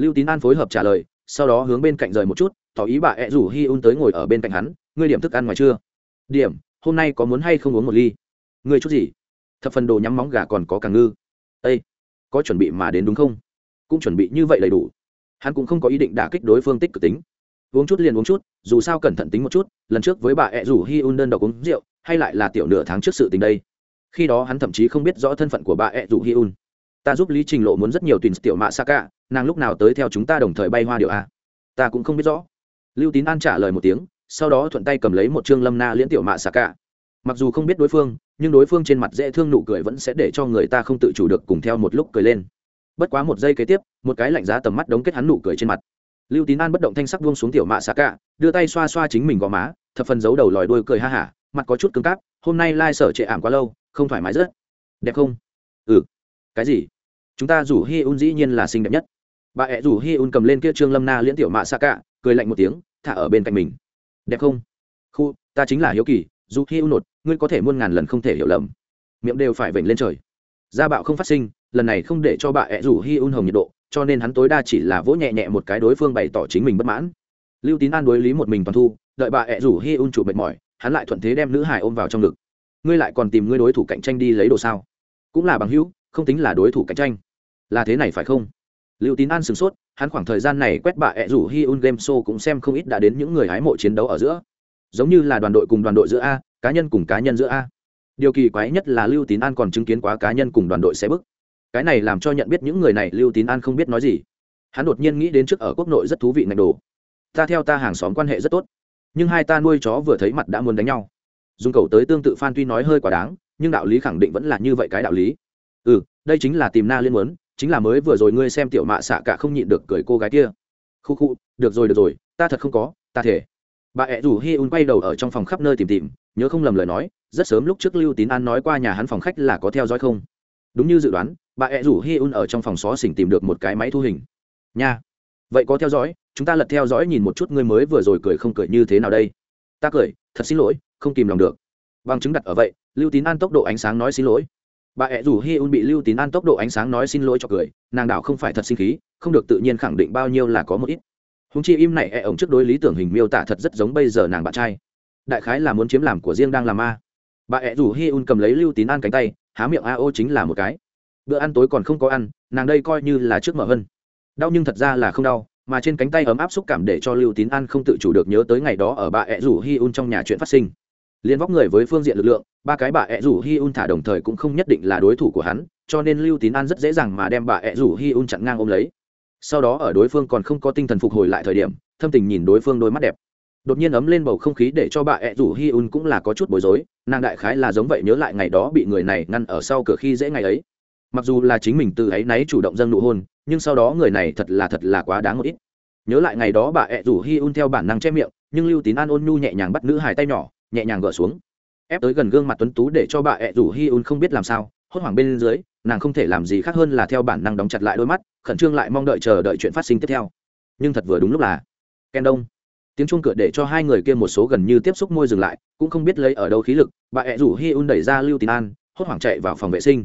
lưu tín an phối hợp trả lời, sau đó hướng bên cạnh rời một chút, tỏ ý bà ẹ rủ hi un tới ngồi ở bên cạnh hắn, ngươi điểm thức ăn ngoài chưa? Điểm, hôm nay có muốn hay không uống một ly? Ngươi chút gì? Thập phần đồ nhắm móng gà còn có càng ngư. Ây có chuẩn bị mà đến đúng không? Cũng chuẩn bị như vậy đầy đủ. Hắn cũng không có ý định đả kích đối phương tích cực tính. Uống chút liền uống chút, dù sao cẩn thận tính một chút, lần trước với bà ẹ rủ hi un đơn độc uống rượu, hay lại là tiểu nửa tháng trước sự tình đây. Khi đó hắn thậm chí không biết rõ thân phận của bà ẹ rủ hi un ta giúp lý trình lộ muốn rất nhiều tuyển tiểu mạ xa cả nàng lúc nào tới theo chúng ta đồng thời bay hoa điệu a ta cũng không biết rõ. Lưu tín an trả lời một tiếng, sau đó thuận tay cầm lấy một chương lâm na liễn tiểu mạ xa cả mặc dù không biết đối phương, nhưng đối phương trên mặt dễ thương nụ cười vẫn sẽ để cho người ta không tự chủ được cùng theo một lúc cười lên. Bất quá một giây kế tiếp, một cái lạnh giá tầm mắt đống kết hắn nụ cười trên mặt. Lưu tín an bất động thanh sắc buông xuống tiểu mạ xà cả đưa tay xoa xoa chính mình gò má, thập phần giấu đầu lòi đuôi cười ha hả, mặt có chút cứng cáp, hôm nay lai、like、sở trệ ảm quá lâu, không thoải mái rất. Đẹp không? Ừ cái gì? Chúng ta rủ hi un dĩ nhiên là xinh đẹp nhất. Bà ẹ rủ hi un cầm lên kia trương lâm na liễn tiểu mạ xa cạ cười lạnh một tiếng, thả ở bên cạnh mình. Đẹp không? Khu, ta chính là hiếu kỳ dù hi un nột, ngươi có thể muôn ngàn lần không thể hiểu lầm. Miệng đều phải vểnh lên trời. Gia bạo không phát sinh, lần này không để cho bà ẹ rủ hi un hồng nhiệt độ, cho nên hắn tối đa chỉ là vỗ nhẹ nhẹ một cái đối phương bày tỏ chính mình bất mãn. Lưu tín an đối lý một mình toàn thu, đợi bà ẹ rủ hi un chủ mệt mỏi, hắn lại thuận thế đem nữ hải ôm vào trong ngực. Ngươi lại còn tìm ngươi đối thủ cạnh tranh đi lấy đồ sao? Cũng là bằng hữu không tính là đối thủ cạnh tranh. Là thế này phải không? Lưu tín an sửng sốt, hắn khoảng thời gian này quét bà ẹ rủ hi un game show cũng xem không ít đã đến những người hái mộ chiến đấu ở giữa. Giống như là đoàn đội cùng đoàn đội giữa a, cá nhân cùng cá nhân giữa a. Điều kỳ quái nhất là lưu tín an còn chứng kiến quá cá nhân cùng đoàn đội xe bức. Cái này làm cho nhận biết những người này lưu tín an không biết nói gì. Hắn đột nhiên nghĩ đến trước ở quốc nội rất thú vị ngạch đồ. Ta theo ta hàng xóm quan hệ rất tốt. Nhưng hai ta nuôi chó vừa thấy mặt đã muốn đánh nhau. Dùng cầu tới tương tự phan tuy nói hơi quá đáng, nhưng đạo lý khẳng định vẫn là như vậy cái đạo lý ừ đây chính là tìm na liên muốn, chính là mới vừa rồi ngươi xem tiểu mạ xạ cả không nhịn được cười cô gái kia. Khu khu, được rồi được rồi, ta thật không có, ta thể. Bà ẹ rủ hi un quay đầu ở trong phòng khắp nơi tìm tìm, nhớ không lầm lời nói, rất sớm lúc trước lưu tín an nói qua nhà hắn phòng khách là có theo dõi không? Đúng như dự đoán, bà ẹ rủ hi un ở trong phòng xó xỉnh tìm được một cái máy thu hình. Nha, vậy có theo dõi, chúng ta lật theo dõi nhìn một chút ngươi mới vừa rồi cười không cười như thế nào đây? Ta cười, thật xin lỗi, không kìm lòng được. Bằng chứng đặt ở vậy, lưu tín an tốc độ ánh sáng nói xin lỗi bà ẹ rủ hi un bị lưu tín an tốc độ ánh sáng nói xin lỗi cho cười, nàng đảo không phải thật sinh khí, không được tự nhiên khẳng định bao nhiêu là có một ít. Húng chi im này ẹ ổng trước đối lý tưởng hình miêu tả thật rất giống bây giờ nàng bạn trai. Đại khái là muốn chiếm làm của riêng đang làm ma. Bà ẹ rủ hi un cầm lấy lưu tín an cánh tay, há miệng a ô chính là một cái. Bữa ăn tối còn không có ăn, nàng đây coi như là trước mở hơn đau nhưng thật ra là không đau, mà trên cánh tay ấm áp xúc cảm để cho lưu tín an không tự chủ được nhớ tới ngày đó ở bà ẹ rủ hi un trong nhà chuyện phát sinh liên vóc người với phương diện lực lượng, ba cái bà ẹ rủ hi un thả đồng thời cũng không nhất định là đối thủ của hắn, cho nên lưu tín an rất dễ dàng mà đem bà ẹ rủ hi un chặn ngang ôm lấy. Sau đó ở đối phương còn không có tinh thần phục hồi lại thời điểm, thâm tình nhìn đối phương đôi mắt đẹp. Đột nhiên ấm lên bầu không khí để cho bà ẹ rủ hi un cũng là có chút bối rối, nàng đại khái là giống vậy nhớ lại ngày đó bị người này ngăn ở sau cửa khi dễ ngày ấy. Mặc dù là chính mình tự ấy náy chủ động dâng nụ hôn, nhưng sau đó người này thật là thật là quá đáng một ít. Nhớ lại ngày đó bà ẹ rủ hi un theo bản năng che miệng, nhưng lưu tín an ôn nhu nhẹ nhàng bắt nữ hài tay nhỏ nhẹ nhàng gỡ xuống. Ép tới gần gương mặt tuấn tú để cho bà ẹ rủ hi un không biết làm sao, hốt hoảng bên dưới, nàng không thể làm gì khác hơn là theo bản năng đóng chặt lại đôi mắt, khẩn trương lại mong đợi chờ đợi chuyện phát sinh tiếp theo. Nhưng thật vừa đúng lúc là, ken đông tiếng chuông cửa để cho hai người kia một số gần như tiếp xúc môi dừng lại, cũng không biết lấy ở đâu khí lực, bà ẹ rủ hi un đẩy ra lưu tín an, hốt hoảng chạy vào phòng vệ sinh.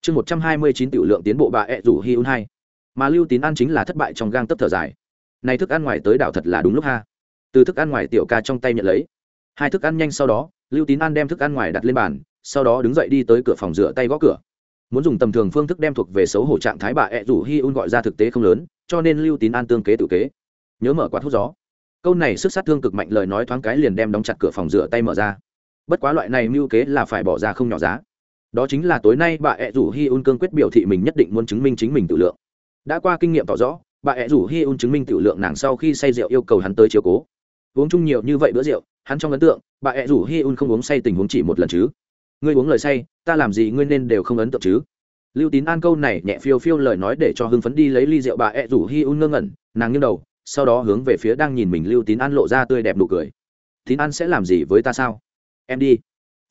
Chương một trăm hai mươi chín tiểu lượng tiến bộ bà ẹ rủ hi un hai. Mà lưu tín an chính là thất bại trong gang tấp thở dài. Này thức ăn ngoài tới đảo thật là đúng lúc ha. Từ thức ăn ngoài tiểu ca trong tay nhận lấy hai thức ăn nhanh sau đó, lưu tín an đem thức ăn ngoài đặt lên bàn, sau đó đứng dậy đi tới cửa phòng rửa tay gõ cửa. Muốn dùng tầm thường phương thức đem thuộc về xấu hổ trạng thái bà ẹ rủ hi un gọi ra thực tế không lớn, cho nên lưu tín an tương kế tự kế. Nhớ mở quạt hút gió. Câu này sức sát thương cực mạnh lời nói thoáng cái liền đem đóng chặt cửa phòng rửa tay mở ra. Bất quá loại này mưu kế là phải bỏ ra không nhỏ giá. Đó chính là tối nay bà ẹ rủ hi un cương quyết biểu thị mình nhất định muốn chứng minh chính mình tự lượng. Đã qua kinh nghiệm tỏ rõ, bà ẹ rủ hi un chứng minh tự lượng nàng sau khi say rượu yêu cầu hắn tới chiều cố uống chung nhiều như vậy bữa rượu, hắn trong ấn tượng, bà ẹ rủ hi un không uống say tình huống chỉ một lần chứ. Ngươi uống lời say, ta làm gì ngươi nên đều không ấn tượng chứ? Lưu tín an câu này nhẹ phiêu phiêu lời nói để cho hưng phấn đi lấy ly rượu bà ẹ rủ hi un ngơ ngẩn, nàng nghiêng đầu, sau đó hướng về phía đang nhìn mình lưu tín an lộ ra tươi đẹp nụ cười. Tín an sẽ làm gì với ta sao? Em đi.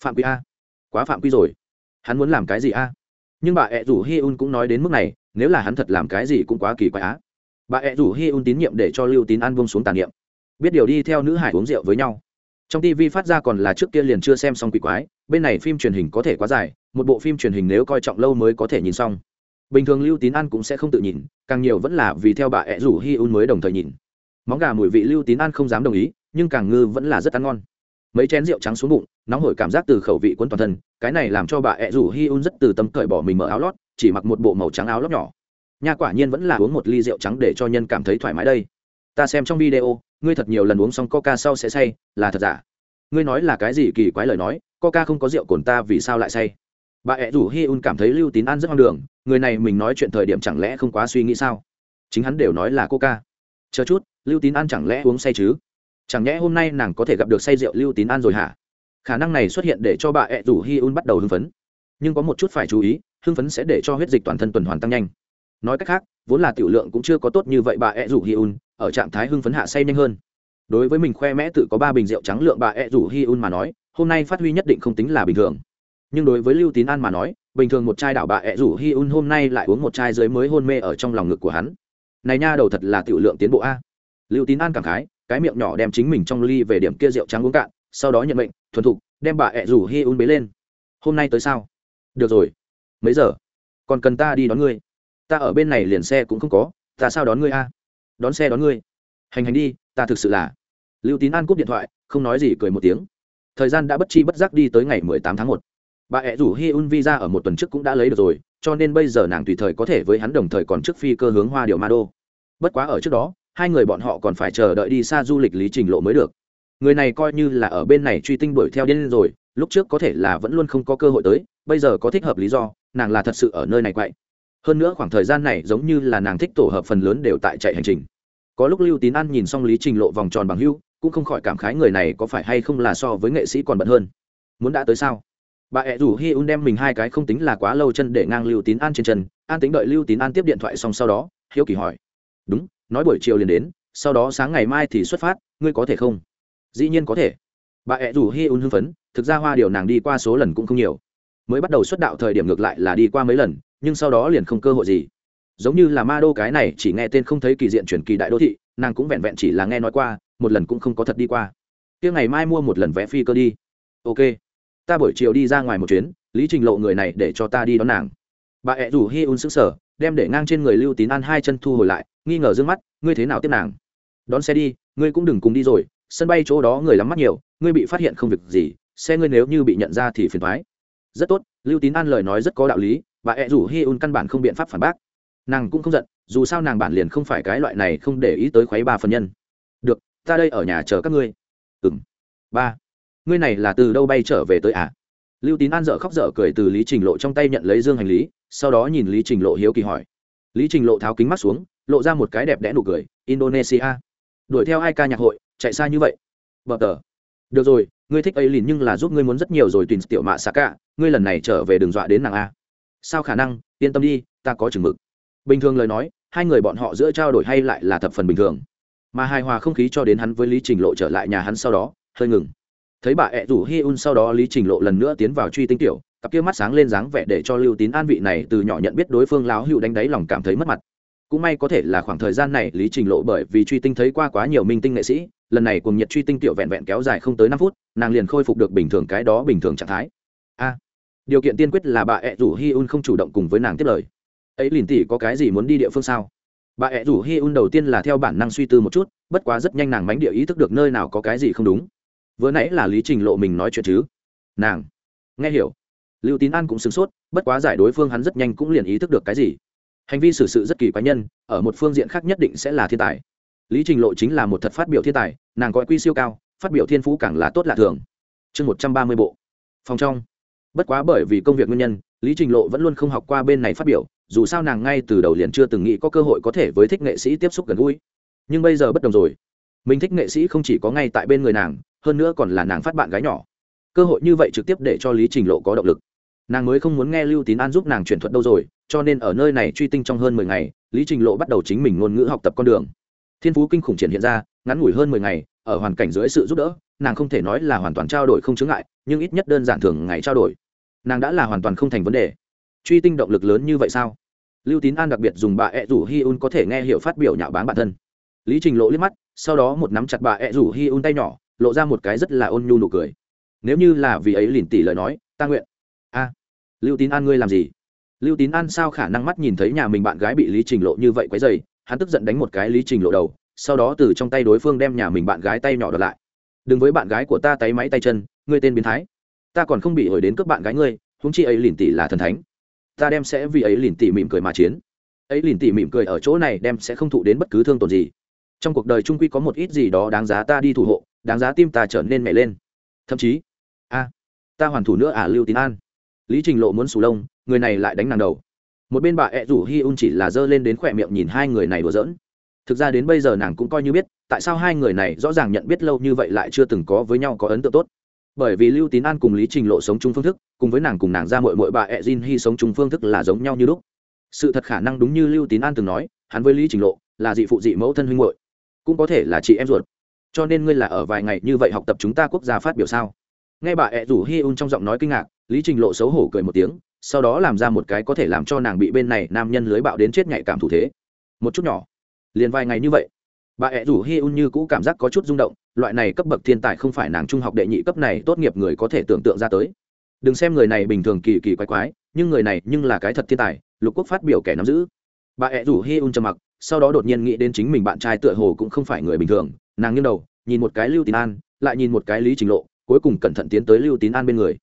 Phạm quy a. Quá phạm quy rồi. Hắn muốn làm cái gì a? Nhưng bà ẹ rủ hi un cũng nói đến mức này, nếu là hắn thật làm cái gì cũng quá kỳ quái á. Bà ẹ rủ hi un tín nhiệm để cho lưu tín an bông xuống tàn niệm biết điều đi theo nữ hải uống rượu với nhau. Trong tv phát ra còn là trước kia liền chưa xem xong quỷ quái, bên này phim truyền hình có thể quá dài, một bộ phim truyền hình nếu coi trọng lâu mới có thể nhìn xong. Bình thường lưu tín an cũng sẽ không tự nhìn, càng nhiều vẫn là vì theo bà ẹ rủ hi un mới đồng thời nhìn. Móng gà mùi vị lưu tín an không dám đồng ý, nhưng càng ngư vẫn là rất ăn ngon. Mấy chén rượu trắng xuống bụng, nóng hổi cảm giác từ khẩu vị cuốn toàn thân, cái này làm cho bà ẹ rủ hi un rất từ tâm cởi bỏ mình mở áo lót, chỉ mặc một bộ màu trắng áo lót nhỏ. Nha quả nhiên vẫn là uống một ly rượu trắng để cho nhân cảm thấy thoải mái đây. Ta xem trong video ngươi thật nhiều lần uống xong coca sau sẽ say, là thật giả? Ngươi nói là cái gì kỳ quái lời nói, coca không có rượu cồn ta vì sao lại say? Bà ẹ rủ hi un cảm thấy lưu tín an rất hoang đường, người này mình nói chuyện thời điểm chẳng lẽ không quá suy nghĩ sao? Chính hắn đều nói là coca. Chờ chút, lưu tín an chẳng lẽ uống say chứ? Chẳng nhẽ hôm nay nàng có thể gặp được say rượu lưu tín an rồi hả? Khả năng này xuất hiện để cho bà ẹ rủ hi un bắt đầu hưng phấn. Nhưng có một chút phải chú ý, hưng phấn sẽ để cho huyết dịch toàn thân tuần hoàn tăng nhanh. Nói cách khác, vốn là tiểu lượng cũng chưa có tốt như vậy bà ẹ rủ hi un ở trạng thái hưng phấn hạ say nhanh hơn. Đối với mình khoe mẽ tự có ba bình rượu trắng lượng bà ẹ rủ hi un mà nói, hôm nay phát huy nhất định không tính là bình thường. Nhưng đối với lưu tín an mà nói, bình thường một chai đảo bà ẹ rủ hi un hôm nay lại uống một chai dưới mới hôn mê ở trong lòng ngực của hắn. Này nha đầu thật là tiểu lượng tiến bộ a. Lưu tín an cảm khái, cái miệng nhỏ đem chính mình trong ly về điểm kia rượu trắng uống cạn, sau đó nhận mệnh, thuần thục, đem bà ẹ rủ hi un bế lên. Hôm nay tới sao? Được rồi. Mấy giờ? Còn cần ta đi đón ngươi. Ta ở bên này liền xe cũng không có, ta sao đón ngươi a? Đón xe đón ngươi. Hành hành đi, ta thực sự là. Lưu tín an cúp điện thoại, không nói gì, cười một tiếng. Thời gian đã bất chi bất giác đi tới ngày mười tám tháng một. Bà ẹ rủ hi un visa ở một tuần trước cũng đã lấy được rồi, cho nên bây giờ nàng tùy thời có thể với hắn đồng thời còn trước phi cơ hướng hoa điệu ma đô bất quá ở trước đó, hai người bọn họ còn phải chờ đợi đi xa du lịch lý trình lộ mới được. Người này coi như là ở bên này truy tinh đuổi theo điên rồi, lúc trước có thể là vẫn luôn không có cơ hội tới, bây giờ có thích hợp lý do, nàng là thật sự ở nơi này quậy. Hơn nữa khoảng thời gian này giống như là nàng thích tổ hợp phần lớn đều tại chạy hành trình có lúc lưu tín an nhìn xong lý trình lộ vòng tròn bằng hưu, cũng không khỏi cảm khái người này có phải hay không là so với nghệ sĩ còn bận hơn. Muốn đã tới sao? Bà ẹ rủ hi un đem mình hai cái không tính là quá lâu chân để ngang lưu tín an trên chân, an tính đợi lưu tín an tiếp điện thoại xong sau đó, hiếu kỳ hỏi. Đúng, nói buổi chiều liền đến, sau đó sáng ngày mai thì xuất phát, ngươi có thể không? Dĩ nhiên có thể. Bà ẹ rủ hi un hưng phấn, thực ra hoa điều nàng đi qua số lần cũng không nhiều. Mới bắt đầu xuất đạo thời điểm ngược lại là đi qua mấy lần, nhưng sau đó liền không cơ hội gì giống như là ma đô cái này chỉ nghe tên không thấy kỳ diện chuyển kỳ đại đô thị, nàng cũng vẹn vẹn chỉ là nghe nói qua, một lần cũng không có thật đi qua. Kia ngày mai mua một lần vé phi cơ đi. Ok. Ta buổi chiều đi ra ngoài một chuyến, lý trình lộ người này để cho ta đi đón nàng. Bà ẹ rủ hi un xứng sở đem để ngang trên người lưu tín an hai chân thu hồi lại, nghi ngờ d ư ơ n g mắt, ngươi thế nào tiếp nàng? Đón xe đi, ngươi cũng đừng cùng đi rồi, sân bay chỗ đó người lắm mắt nhiều, ngươi bị phát hiện không việc gì, xe ngươi nếu như bị nhận ra thì phiền thoái rất tốt. Lưu tín an lời nói rất có đạo lý, bà ẹ rủ hi un căn bản không biện pháp phản bác nàng cũng không giận, dù sao nàng bản liền không phải cái loại này không để ý tới khoáy ba phần nhân. Được, ta đây ở nhà chờ các ngươi. Ừng ba. Ngươi này là từ đâu bay trở về tới à? Lưu tín an dở khóc dở cười từ lý trình lộ trong tay nhận lấy dương hành lý, sau đó nhìn lý trình lộ hiếu kỳ hỏi. Lý trình lộ tháo kính mắt xuống, lộ ra một cái đẹp đẽ nụ cười, indonesia. Đuổi theo hai ca nhạc hội, chạy xa như vậy. Bờ tờ. Được rồi, ngươi thích ấy lìn nhưng là giúp ngươi muốn rất nhiều rồi tùy tiểu mạ xạ cả ngươi lần này trở về đường dọa đến nàng a. Sao khả năng? Yên tâm đi, ta có chừng mực bình thường lời nói, hai người bọn họ giữa trao đổi hay lại là thập phần bình thường. Mà hài hòa không khí cho đến hắn với lý trình lộ trở lại nhà hắn sau đó, hơi ngừng. Thấy bà ẹ rủ hi un sau đó lý trình lộ lần nữa tiến vào truy tinh tiểu, cặp kia mắt sáng lên dáng vẻ để cho lưu tín an vị này từ nhỏ nhận biết đối phương láo hữu đánh đáy lòng cảm thấy mất mặt. Cũng may có thể là khoảng thời gian này lý trình lộ bởi vì truy tinh thấy qua quá nhiều minh tinh nghệ sĩ, lần này cùng nhiệt truy tinh tiểu vẹn vẹn kéo dài không tới năm phút, nàng liền khôi phục được bình thường cái đó bình thường trạng thái. A, điều kiện tiên quyết là bà ẹ rủ hi un không chủ động cùng với nàng tiếp lời ấy liền tỷ có cái gì muốn đi địa phương sao? Bà ẹ rủ hi un đầu tiên là theo bản năng suy tư một chút, bất quá rất nhanh nàng mánh địa ý thức được nơi nào có cái gì không đúng. Vừa nãy là lý trình lộ mình nói chuyện chứ? Nàng. Nghe hiểu. Lưu tín an cũng sửng sốt, bất quá giải đối phương hắn rất nhanh cũng liền ý thức được cái gì. Hành vi xử sự rất kỳ cá nhân, ở một phương diện khác nhất định sẽ là thiên tài. Lý trình lộ chính là một thật phát biểu thiên tài, nàng gọi quy siêu cao, phát biểu thiên phú càng là tốt lạ thường. Chương một trăm ba mươi bộ. Phòng trong. Bất quá bởi vì công việc nguyên nhân, lý trình lộ vẫn luôn không học qua bên này phát biểu dù sao nàng ngay từ đầu liền chưa từng nghĩ có cơ hội có thể với thích nghệ sĩ tiếp xúc gần gũi. Nhưng bây giờ bất đồng rồi. Mình thích nghệ sĩ không chỉ có ngay tại bên người nàng, hơn nữa còn là nàng phát bạn gái nhỏ. Cơ hội như vậy trực tiếp để cho lý trình lộ có động lực. Nàng mới không muốn nghe lưu tín an giúp nàng chuyển thuật đâu rồi, cho nên ở nơi này truy tinh trong hơn mười ngày, lý trình lộ bắt đầu chính mình ngôn ngữ học tập con đường. Thiên phú kinh khủng triển hiện ra, ngắn ngủi hơn mười ngày, ở hoàn cảnh dưới sự giúp đỡ, nàng không thể nói là hoàn toàn trao đổi không chướng ngại, nhưng ít nhất đơn giản thường ngày trao đổi. Nàng đã là hoàn toàn không thành vấn đề truy tinh động lực lớn như vậy sao? Lưu tín an đặc biệt dùng bà ẹ rủ hi un có thể nghe hiểu phát biểu nhạo báng bản thân. Lý trình lộ liếc mắt, sau đó một nắm chặt bà ẹ rủ hi un tay nhỏ, lộ ra một cái rất là ôn nhu nụ cười. Nếu như là vì ấy lìn tỷ lời nói, ta nguyện. A, lưu tín an ngươi làm gì? Lưu tín an sao khả năng mắt nhìn thấy nhà mình bạn gái bị lý trình lộ như vậy quấy dày hắn tức giận đánh một cái lý trình lộ đầu, sau đó từ trong tay đối phương đem nhà mình bạn gái tay nhỏ đợt lại. Đừng với bạn gái của ta tay máy tay chân, ngươi tên biến thái. Ta còn không bị hồi đến cướp bạn gái ngươi húng chi ấy lìn tỷ là thần thánh ta đem sẽ vì ấy lìn tỉ mỉm cười mà chiến. Ấy lìn tỉ mỉm cười ở chỗ này đem sẽ không thụ đến bất cứ thương tổn gì. Trong cuộc đời trung quy có một ít gì đó đáng giá ta đi thủ hộ, đáng giá tim ta trở nên mẹ lên. Thậm chí, a, ta hoàn thủ nữa à lưu tín an. Lý trình lộ muốn sù lông, người này lại đánh nàng đầu. Một bên bà ẹ rủ hi un chỉ là giơ lên đến khỏe miệng nhìn hai người này đùa giỡn. Thực ra đến bây giờ nàng cũng coi như biết, tại sao hai người này rõ ràng nhận biết lâu như vậy lại chưa từng có với nhau có ấn tượng tốt bởi vì lưu tín an cùng lý trình lộ sống chung phương thức, cùng với nàng cùng nàng ra mội mội bà ẹ jin hy sống chung phương thức là giống nhau như lúc. Sự thật khả năng đúng như lưu tín an từng nói, hắn với lý trình lộ là dị phụ dị mẫu thân huynh hội cũng có thể là chị em ruột. Cho nên ngươi là ở vài ngày như vậy học tập chúng ta quốc gia phát biểu sao? Nghe bà ẹ rủ hi un trong giọng nói kinh ngạc, lý trình lộ xấu hổ cười một tiếng, sau đó làm ra một cái có thể làm cho nàng bị bên này nam nhân lưới bạo đến chết nhạy cảm thủ thế. Một chút nhỏ, liền vài ngày như vậy bà ẹ rủ hi un như cũ cảm giác có chút rung động, loại này cấp bậc thiên tài không phải nàng trung học đệ nhị cấp này tốt nghiệp người có thể tưởng tượng ra tới. Đừng xem người này bình thường kỳ kỳ quái quái, nhưng người này nhưng là cái thật thiên tài, lục quốc phát biểu kẻ nắm giữ. Bà ẹ rủ hi un trầm mặc, sau đó đột nhiên nghĩ đến chính mình bạn trai tựa hồ cũng không phải người bình thường, nàng nghiêng đầu, nhìn một cái lưu tín an, lại nhìn một cái lý trình lộ, cuối cùng cẩn thận tiến tới lưu tín an bên người.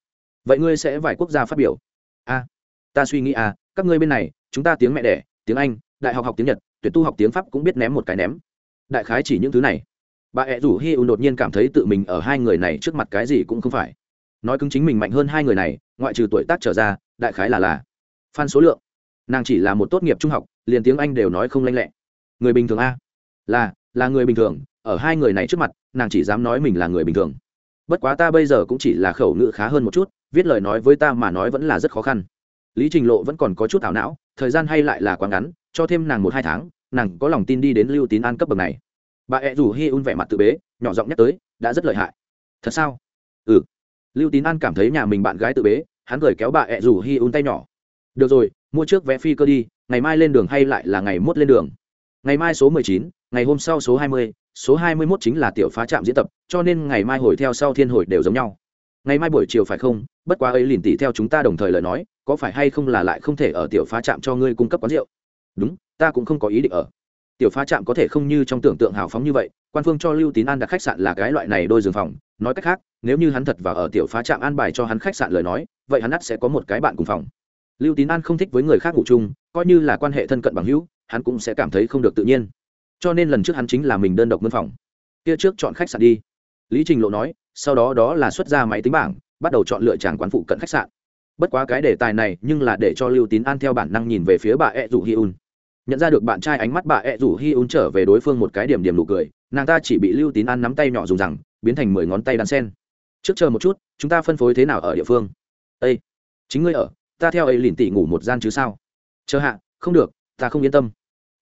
Vậy ngươi sẽ vài quốc gia phát biểu? A, ta suy nghĩ à các ngươi bên này, chúng ta tiếng mẹ đẻ, tiếng anh, đại học học tiếng nhật, tuyển tu học tiếng pháp cũng biết ném một cái ném đại khái chỉ những thứ này. Bà ẹ rủ hi un đột nhiên cảm thấy tự mình ở hai người này trước mặt cái gì cũng không phải. Nói cứng chính mình mạnh hơn hai người này, ngoại trừ tuổi tác trở ra, đại khái là là phan số lượng. Nàng chỉ là một tốt nghiệp trung học, liền tiếng anh đều nói không lanh lẹ. Người bình thường a? Là là người bình thường, ở hai người này trước mặt, nàng chỉ dám nói mình là người bình thường. Bất quá ta bây giờ cũng chỉ là khẩu ngữ khá hơn một chút, viết lời nói với ta mà nói vẫn là rất khó khăn. Lý trình lộ vẫn còn có chút ảo não, thời gian hay lại là quá ngắn, cho thêm nàng một hai tháng nàng có lòng tin đi đến lưu tín an cấp bậc này. Bà ẹ rủ hi un vẻ mặt tự bế, nhỏ giọng nhắc tới, đã rất lợi hại. Thật sao? Ừ. Lưu tín an cảm thấy nhà mình bạn gái tự bế, hắn gửi kéo bà ẹ rủ hi un tay nhỏ. Được rồi, mua trước vé phi cơ đi, ngày mai lên đường hay lại là ngày mốt lên đường? Ngày mai số mười chín, ngày hôm sau số hai mươi, số hai mươi mốt chính là tiểu phá trạm diễn tập, cho nên ngày mai hồi theo sau thiên hồi đều giống nhau. Ngày mai buổi chiều phải không? Bất quá ấy liền tỷ theo chúng ta đồng thời lời nói, có phải hay không là lại không thể ở tiểu phá trạm cho ngươi cung cấp quán rượu? Đúng ta cũng không có ý định ở. Tiểu phá trạm có thể không như trong tưởng tượng hào phóng như vậy, quan phương cho lưu tín an đặt khách sạn là cái loại này đôi giường phòng, nói cách khác, nếu như hắn thật và ở tiểu phá trạm an bài cho hắn khách sạn lời nói, vậy hắn ắt sẽ có một cái bạn cùng phòng. Lưu tín an không thích với người khác ngủ chung, coi như là quan hệ thân cận bằng hữu, hắn cũng sẽ cảm thấy không được tự nhiên. Cho nên lần trước hắn chính là mình đơn độc mân phòng. Kia trước chọn khách sạn đi. Lý trình lộ nói, sau đó đó là xuất ra máy tính bảng, bắt đầu chọn lựa tràng quán phụ cận khách sạn. Bất quá cái đề tài này nhưng là để cho lưu tín an theo bản năng nhìn về phía bà ed rủ hi un nhận ra được bạn trai ánh mắt bà ẹ rủ hi un trở về đối phương một cái điểm điểm nụ cười, nàng ta chỉ bị lưu tín an nắm tay nhỏ dùng rằng, biến thành mười ngón tay đan sen. Trước chờ một chút, chúng ta phân phối thế nào ở địa phương? Ây chính ngươi ở, ta theo ấy lìn tỉ ngủ một gian chứ sao? Chờ hạ, không được, ta không yên tâm.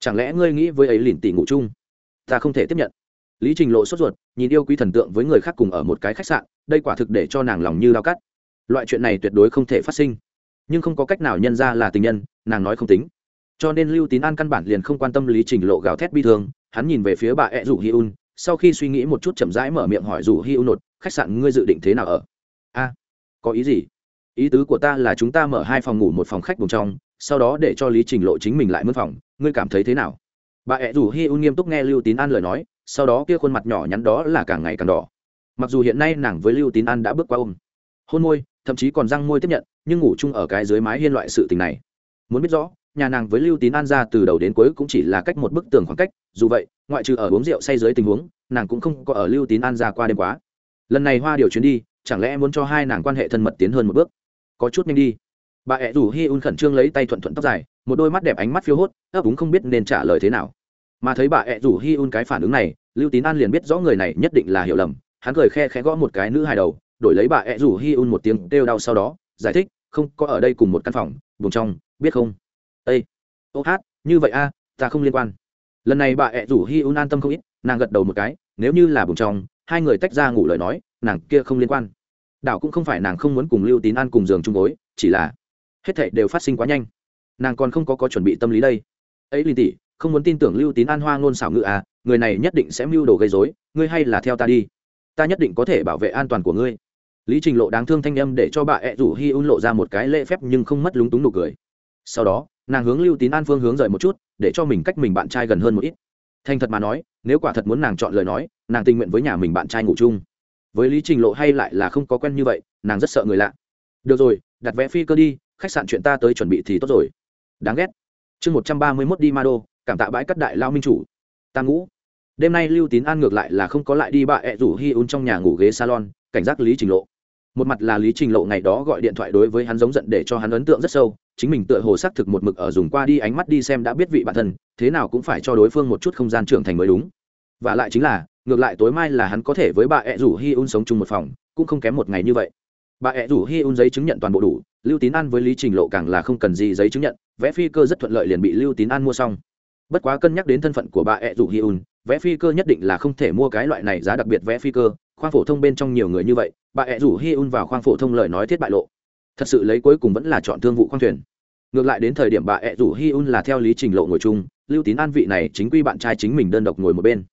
Chẳng lẽ ngươi nghĩ với ấy lìn tỉ ngủ chung? Ta không thể tiếp nhận. Lý trình lộ sốt ruột, nhìn yêu quý thần tượng với người khác cùng ở một cái khách sạn, đây quả thực để cho nàng lòng như lao cắt. Loại chuyện này tuyệt đối không thể phát sinh. Nhưng không có cách nào nhân ra là tình nhân, nàng nói không tính cho nên lưu tín an căn bản liền không quan tâm lý trình lộ gào thét bi thương, hắn nhìn về phía bà ed rủ hi un, sau khi suy nghĩ một chút chậm rãi mở miệng hỏi rủ hi un nột, khách sạn ngươi dự định thế nào ở? A, có ý gì? Ý tứ của ta là chúng ta mở hai phòng ngủ một phòng khách vùng trong, sau đó để cho lý trình lộ chính mình lại mướn phòng, ngươi cảm thấy thế nào? Bà ed rủ hi un nghiêm túc nghe lưu tín an lời nói, sau đó kia khuôn mặt nhỏ nhắn đó là càng ngày càng đỏ. Mặc dù hiện nay nàng với lưu tín an đã bước qua ôm, hôn môi, thậm chí còn răng môi tiếp nhận, nhưng ngủ chung ở cái dưới mái hiên loại sự tình này. Muốn biết rõ nhà nàng với lưu tín an ra từ đầu đến cuối cũng chỉ là cách một bức tường khoảng cách, dù vậy, ngoại trừ ở uống rượu say dưới tình huống, nàng cũng không có ở lưu tín an ra qua đêm quá. Lần này hoa điều chuyến đi, chẳng lẽ muốn cho hai nàng quan hệ thân mật tiến hơn một bước? Có chút nhanh đi. Bà ẹ rủ hi un khẩn trương lấy tay thuận thuận tóc dài, một đôi mắt đẹp ánh mắt phiêu hốt, ấp úng không biết nên trả lời thế nào. Mà thấy bà ẹ rủ hi un cái phản ứng này, lưu tín an liền biết rõ người này nhất định là hiểu lầm, hắn cười khe khẽ gõ một cái nữ hài đầu, đổi lấy bà ẹ rủ hi un một tiếng kêu đau sau đó, giải thích, không có ở đây cùng một căn phòng, vùng trong, biết không? Ây ô hát, như vậy a, ta không liên quan. Lần này bà ẹ rủ hi un an tâm không ít, nàng gật đầu một cái, nếu như là vùng trong hai người tách ra ngủ lời nói, nàng kia không liên quan. Đảo cũng không phải nàng không muốn cùng lưu tín an cùng giường chung gối, chỉ là hết thảy đều phát sinh quá nhanh. Nàng còn không có có chuẩn bị tâm lý đây. Ấy linh tỷ, không muốn tin tưởng lưu tín an hoa ngôn xảo ngự à người này nhất định sẽ mưu đồ gây dối ngươi hay là theo ta đi. Ta nhất định có thể bảo vệ an toàn của ngươi. Lý trình lộ đáng thương thanh âm để cho bà ẹ rủ hi un lộ ra một cái lễ phép nhưng không mất lúng túng nụ cười sau đó, nàng hướng lưu tín an phương hướng rời một chút, để cho mình cách mình bạn trai gần hơn một ít. Thành thật mà nói, nếu quả thật muốn nàng chọn lời nói, nàng tình nguyện với nhà mình bạn trai ngủ chung. Với lý trình lộ hay lại là không có quen như vậy, nàng rất sợ người lạ. Được rồi, đặt vé phi cơ đi, khách sạn chuyện ta tới chuẩn bị thì tốt rồi. Đáng ghét. Chương một trăm ba mươi mốt đi ma đô cảm tạ bãi cắt đại lao minh chủ. Ta ngũ đêm nay lưu tín an ngược lại là không có lại đi bà ẹ rủ hi un trong nhà ngủ ghế salon, cảnh giác lý trình lộ một mặt là lý trình lộ ngày đó gọi điện thoại đối với hắn giống giận để cho hắn ấn tượng rất sâu, chính mình tựa hồ xác thực một mực ở dùng qua đi ánh mắt đi xem đã biết vị bản thân, thế nào cũng phải cho đối phương một chút không gian trưởng thành mới đúng. Và lại chính là, ngược lại tối mai là hắn có thể với bà ẹ rủ hi un sống chung một phòng, cũng không kém một ngày như vậy. Bà ẹ rủ hi un giấy chứng nhận toàn bộ đủ, lưu tín an với lý trình lộ càng là không cần gì giấy chứng nhận vẽ phi cơ rất thuận lợi liền bị lưu tín an mua xong. Bất quá cân nhắc đến thân phận của bà ẹ rủ hi un vé phi cơ nhất định là không thể mua cái loại này giá đặc biệt vé phi cơ, khoang phổ thông bên trong nhiều người như vậy, bà ẹ rủ hi un vào khoang phổ thông lời nói thiết bại lộ. Thật sự lấy cuối cùng vẫn là chọn thương vụ khoang thuyền. Ngược lại đến thời điểm bà ẹ rủ hi un là theo lý trình lộ ngồi chung, lưu tín an vị này chính quy bạn trai chính mình đơn độc ngồi một bên.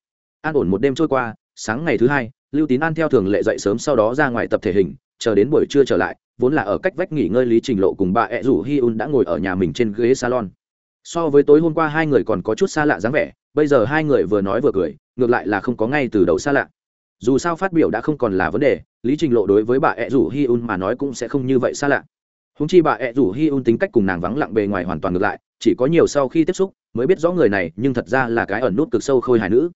An ổn một đêm trôi qua, sáng ngày thứ hai, lưu tín an theo thường lệ dậy sớm sau đó ra ngoài tập thể hình, chờ đến buổi trưa trở lại, vốn là ở cách vách nghỉ ngơi lý trình lộ cùng bà ẹ rủ hi un đã ngồi ở nhà mình trên ghế salon. So với tối hôm qua hai người còn có chút xa lạ dáng vẻ bây giờ hai người vừa nói vừa cười, ngược lại là không có ngay từ đầu xa lạ. Dù sao phát biểu đã không còn là vấn đề, lý trình lộ đối với bà ẹ rủ hi un mà nói cũng sẽ không như vậy xa lạ. Húng chi bà ẹ rủ hi un tính cách cùng nàng vắng lặng bề ngoài hoàn toàn ngược lại, chỉ có nhiều sau khi tiếp xúc mới biết rõ người này, nhưng thật ra là cái ẩn nút cực sâu khôi hài nữ.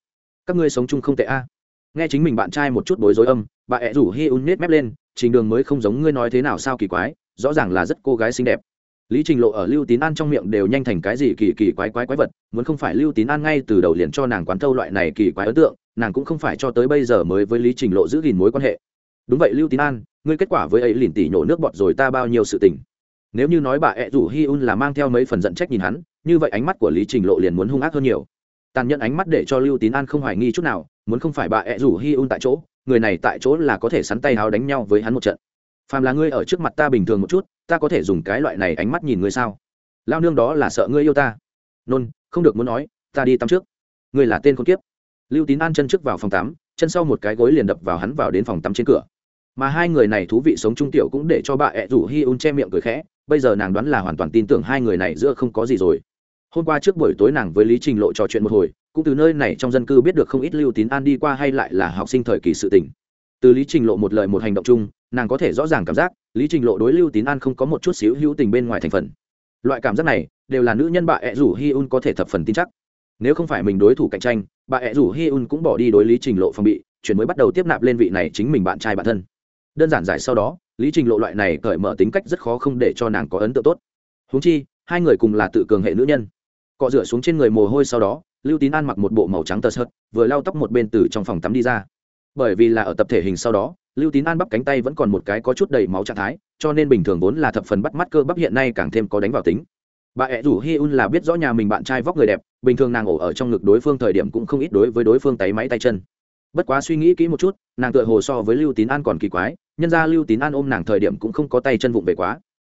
Các ngươi sống chung không tệ a. Nghe chính mình bạn trai một chút bối rối âm, bà ẹ rủ hi un nết mép lên, trình đường mới không giống ngươi nói thế nào sao kỳ quái, rõ ràng là rất cô gái xinh đẹp lý trình lộ ở lưu tín an trong miệng đều nhanh thành cái gì kỳ kỳ quái quái quái vật, muốn không phải lưu tín an ngay từ đầu liền cho nàng quán thâu loại này kỳ quái ấn tượng, nàng cũng không phải cho tới bây giờ mới với lý trình lộ giữ gìn mối quan hệ. Đúng vậy lưu tín an, ngươi kết quả với ấy liền tỉ nhổ nước bọt rồi ta bao nhiêu sự tình. Nếu như nói bà ẹ rủ hi un là mang theo mấy phần giận trách nhìn hắn, như vậy ánh mắt của lý trình lộ liền muốn hung ác hơn nhiều. Tàn nhẫn ánh mắt để cho lưu tín an không hoài nghi chút nào, muốn không phải bà ẹ rủ hi un tại chỗ, người này tại chỗ là có thể sắn tay háo đánh nhau với hắn một trận phàm là ngươi ở trước mặt ta bình thường một chút, ta có thể dùng cái loại này ánh mắt nhìn ngươi sao? Lao nương đó là sợ ngươi yêu ta. Nôn, không được muốn nói, ta đi tắm trước. Ngươi là tên con kiếp. Lưu tín an chân trước vào phòng tắm, chân sau một cái gối liền đập vào hắn vào đến phòng tắm trên cửa. Mà hai người này thú vị sống trung tiểu cũng để cho bà ẹ rủ hi un che miệng cười khẽ, bây giờ nàng đoán là hoàn toàn tin tưởng hai người này giữa không có gì rồi. Hôm qua trước buổi tối nàng với lý trình lộ trò chuyện một hồi, cũng từ nơi này trong dân cư biết được không ít lưu tín an đi qua hay lại là học sinh thời kỳ sự tình từ lý trình lộ một lời một hành động chung, nàng có thể rõ ràng cảm giác, lý trình lộ đối lưu tín an không có một chút xíu hữu tình bên ngoài thành phần. Loại cảm giác này, đều là nữ nhân bà ẹ rủ hi un có thể thập phần tin chắc. Nếu không phải mình đối thủ cạnh tranh, bà ẹ rủ hi un cũng bỏ đi đối lý trình lộ phòng bị chuyển mới bắt đầu tiếp nạp lên vị này chính mình bạn trai bản thân. Đơn giản giải sau đó, lý trình lộ loại này cởi mở tính cách rất khó không để cho nàng có ấn tượng tốt. Húng chi, hai người cùng là tự cường hệ nữ nhân. Cọ rửa xuống trên người mồ hôi sau đó, lưu tín an mặc một bộ màu trắng tờ sợt, vừa lau tóc một bên từ trong phòng tắm đi ra bởi vì là ở tập thể hình sau đó, lưu tín an bắp cánh tay vẫn còn một cái có chút đầy máu trạng thái, cho nên bình thường vốn là thập phần bắt mắt cơ bắp hiện nay càng thêm có đánh vào tính. Bà ẹ rủ hi un là biết rõ nhà mình bạn trai vóc người đẹp, bình thường nàng ổ ở trong ngực đối phương thời điểm cũng không ít đối với đối phương tay máy tay chân. Bất quá suy nghĩ kỹ một chút, nàng tựa hồ so với lưu tín an còn kỳ quái, nhân ra lưu tín an ôm nàng thời điểm cũng không có tay chân vụng về quá.